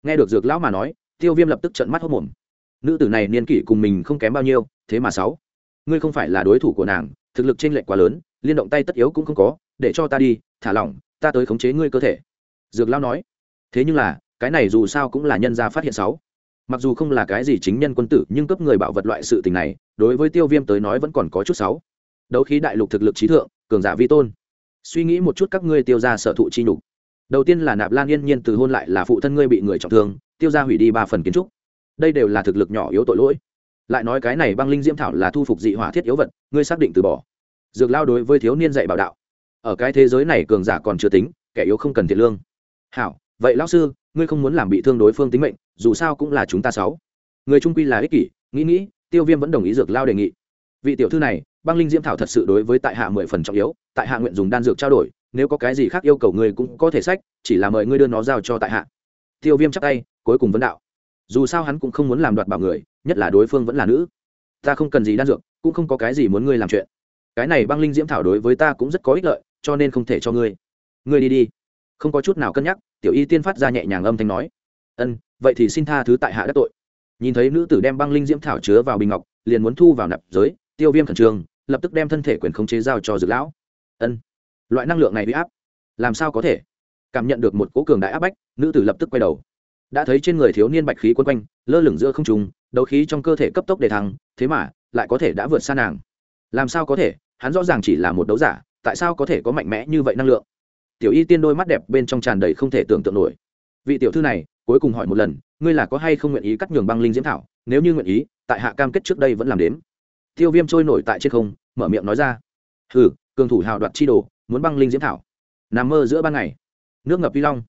Nghe được dược lão mà nói, tiêu viêm lập tức trận mắt hốc mồm. Nữ tử này niên kỷ cùng mình không kém bao nhiêu, thế mà sáu ngươi không phải là đối thủ của nàng, thực lực t r ê n lệch quá lớn, liên động tay tất yếu cũng không có, để cho ta đi, thả lỏng, ta tới khống chế ngươi cơ thể. Dược lão nói. Thế nhưng là, cái này dù sao cũng là nhân gia phát hiện sáu. Mặc dù không là cái gì chính nhân quân tử, nhưng cấp người bảo vật loại sự tình này, đối với tiêu viêm tới nói vẫn còn có chút sáu. Đấu khí đại lục thực lực trí thượng, cường giả vi tôn. Suy nghĩ một chút các ngươi tiêu ra sở thụ chi nhục. Đầu tiên là nạp lan yên nhiên từ hôn lại là phụ thân ngươi bị người trọng thương, tiêu ra hủy đi ba phần kiến trúc. Đây đều là thực lực nhỏ yếu tội lỗi lại nói cái này băng linh diễm thảo là thu phục dị hỏa thiết yếu vật, ngươi xác định từ bỏ. Dược lao đối với thiếu niên dạy bảo đạo. Ở cái thế giới này cường giả còn chưa tính, kẻ yếu không cần thiệt lương. Hảo, vậy lão sư, ngươi không muốn làm bị thương đối phương tính mệnh, dù sao cũng là chúng ta sáu. Người trung quy là ích kỷ, nghĩ nghĩ, tiêu viêm vẫn đồng ý dược lao đề nghị. Vị tiểu thư này, băng linh diễm thảo thật sự đối với tại hạ mười phần trọng yếu, tại hạ nguyện dùng đan dược trao đổi, nếu có cái gì khác yêu cầu ngươi cũng có thể sách, chỉ là mời ngươi đưa nó giao cho tại hạ. Tiêu viêm chắc tay, cuối cùng vấn đạo dù sao hắn cũng không muốn làm đoạt bảo người, nhất là đối phương vẫn là nữ. Ta không cần gì đan dược, cũng không có cái gì muốn ngươi làm chuyện. Cái này băng linh diễm thảo đối với ta cũng rất có ích lợi, cho nên không thể cho ngươi. Ngươi đi đi. Không có chút nào cân nhắc, tiểu y tiên phát ra nhẹ nhàng âm thanh nói. Ân, vậy thì xin tha thứ tại hạ đất tội. Nhìn thấy nữ tử đem băng linh diễm thảo chứa vào bình ngọc, liền muốn thu vào nạp giới, tiêu viêm khẩn trương, lập tức đem thân thể quyền khống chế giao cho dược lão. Ân. Loại năng lượng này bị áp, làm sao có thể? Cảm nhận được một cố cường đại áp bách, nữ tử lập tức quay đầu đã thấy trên người thiếu niên bạch khí quấn quanh, lơ lửng giữa không trùng đấu khí trong cơ thể cấp tốc để thăng, thế mà, lại có thể đã vượt xa nàng. Làm sao có thể? Hắn rõ ràng chỉ là một đấu giả, tại sao có thể có mạnh mẽ như vậy năng lượng? Tiểu y tiên đôi mắt đẹp bên trong tràn đầy không thể tưởng tượng nổi. Vị tiểu thư này, cuối cùng hỏi một lần, ngươi là có hay không nguyện ý cắt nhường băng linh diễm thảo? Nếu như nguyện ý, tại hạ cam kết trước đây vẫn làm đếm. Tiêu viêm trôi nổi tại trên không, mở miệng nói ra. Hừ, cường thủ hào đoạt chi đồ, muốn băng linh diễm thảo. Nằm mơ giữa ban ngày. Nước ngập vi long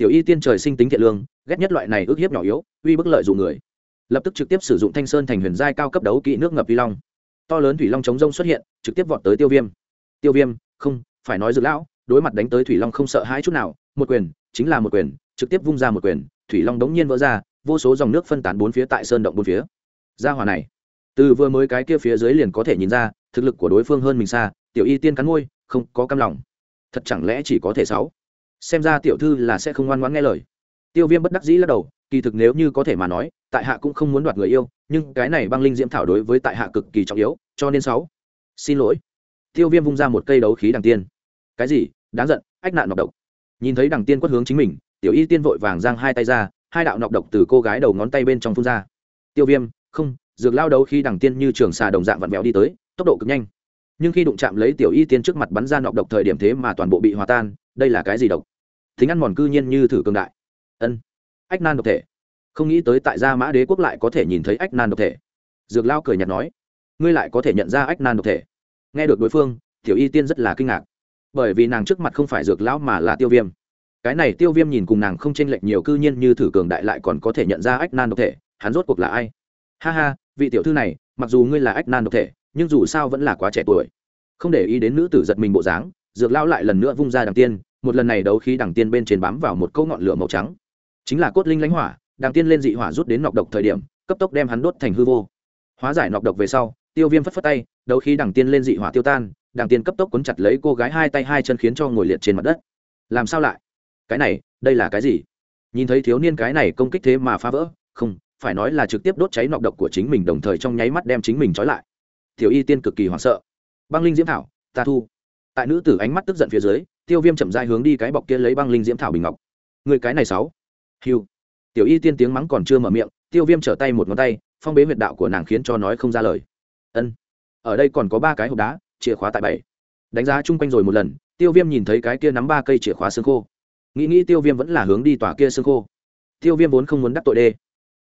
tiểu y tiên trời sinh tính thiện lương, ghét nhất loại này ước hiếp nhỏ yếu, uy bức lợi dụng người. Lập tức trực tiếp sử dụng thanh sơn thành huyền giai cao cấp đấu kỹ nước ngập vi long. To lớn thủy long chống rông xuất hiện, trực tiếp vọt tới tiêu viêm. Tiêu viêm, không, phải nói dược lão, đối mặt đánh tới thủy long không sợ hãi chút nào, một quyền, chính là một quyền, trực tiếp vung ra một quyền, thủy long đống nhiên vỡ ra, vô số dòng nước phân tán bốn phía tại sơn động bốn phía. Ra hỏa này, từ vừa mới cái kia phía dưới liền có thể nhìn ra, thực lực của đối phương hơn mình xa, tiểu y tiên cắn môi, không có cam lòng. Thật chẳng lẽ chỉ có thể sáu? Xem ra tiểu thư là sẽ không ngoan ngoãn nghe lời. Tiêu viêm bất đắc dĩ lắc đầu, kỳ thực nếu như có thể mà nói, tại hạ cũng không muốn đoạt người yêu, nhưng cái này băng linh diễm thảo đối với tại hạ cực kỳ trọng yếu, cho nên sáu. Xin lỗi. Tiêu viêm vung ra một cây đấu khí đằng tiên. Cái gì? Đáng giận, ách nạn nọc độc. Nhìn thấy đằng tiên quất hướng chính mình, tiểu y tiên vội vàng giang hai tay ra, hai đạo nọc độc từ cô gái đầu ngón tay bên trong phun ra. Tiêu viêm, không, dược lao đấu khi đằng tiên như trường xà đồng dạng vặn vẹo đi tới, tốc độ cực nhanh. Nhưng khi đụng chạm lấy tiểu y tiên trước mặt bắn ra nọc độc thời điểm thế mà toàn bộ bị hòa tan đây là cái gì độc? Thính ăn mòn cư nhiên như thử cường đại. Ân. Ách nan độc thể. Không nghĩ tới tại gia mã đế quốc lại có thể nhìn thấy ách nan độc thể. Dược lao cười nhạt nói, ngươi lại có thể nhận ra ách nan độc thể. Nghe được đối phương, tiểu y tiên rất là kinh ngạc. Bởi vì nàng trước mặt không phải dược lão mà là tiêu viêm. Cái này tiêu viêm nhìn cùng nàng không chênh lệch nhiều cư nhiên như thử cường đại lại còn có thể nhận ra ách nan độc thể, hắn rốt cuộc là ai? Ha ha, vị tiểu thư này, mặc dù ngươi là ách nan độc thể, nhưng dù sao vẫn là quá trẻ tuổi. Không để ý đến nữ tử giật mình bộ dáng, dược lão lại lần nữa vung ra đằng tiên một lần này đấu khí đằng tiên bên trên bám vào một câu ngọn lửa màu trắng. Chính là cốt linh lãnh hỏa, đằng tiên lên dị hỏa rút đến nọc độc thời điểm, cấp tốc đem hắn đốt thành hư vô. Hóa giải nọc độc về sau, tiêu viêm phất phất tay, đấu khí đằng tiên lên dị hỏa tiêu tan, đằng tiên cấp tốc cuốn chặt lấy cô gái hai tay hai chân khiến cho ngồi liệt trên mặt đất. Làm sao lại? Cái này, đây là cái gì? Nhìn thấy thiếu niên cái này công kích thế mà phá vỡ, không, phải nói là trực tiếp đốt cháy nọc độc của chính mình đồng thời trong nháy mắt đem chính mình trói lại. Tiểu y tiên cực kỳ hoảng sợ. Băng linh diễm thảo, ta thu. Tại nữ tử ánh mắt tức giận phía dưới tiêu viêm chậm dai hướng đi cái bọc kia lấy băng linh diễm thảo bình ngọc. Người cái này sáu. Hiu tiểu y tiên tiếng mắng còn chưa mở miệng, tiêu viêm trở tay một ngón tay, phong bế huyệt đạo của nàng khiến cho nói không ra lời. Ân. Ở đây còn có ba cái hộp đá, chìa khóa tại bảy. Đánh giá chung quanh rồi một lần, tiêu viêm nhìn thấy cái kia nắm ba cây chìa khóa xương khô. Nghĩ nghĩ tiêu viêm vẫn là hướng đi tòa kia xương khô. Tiêu viêm vốn không muốn đắc tội đê.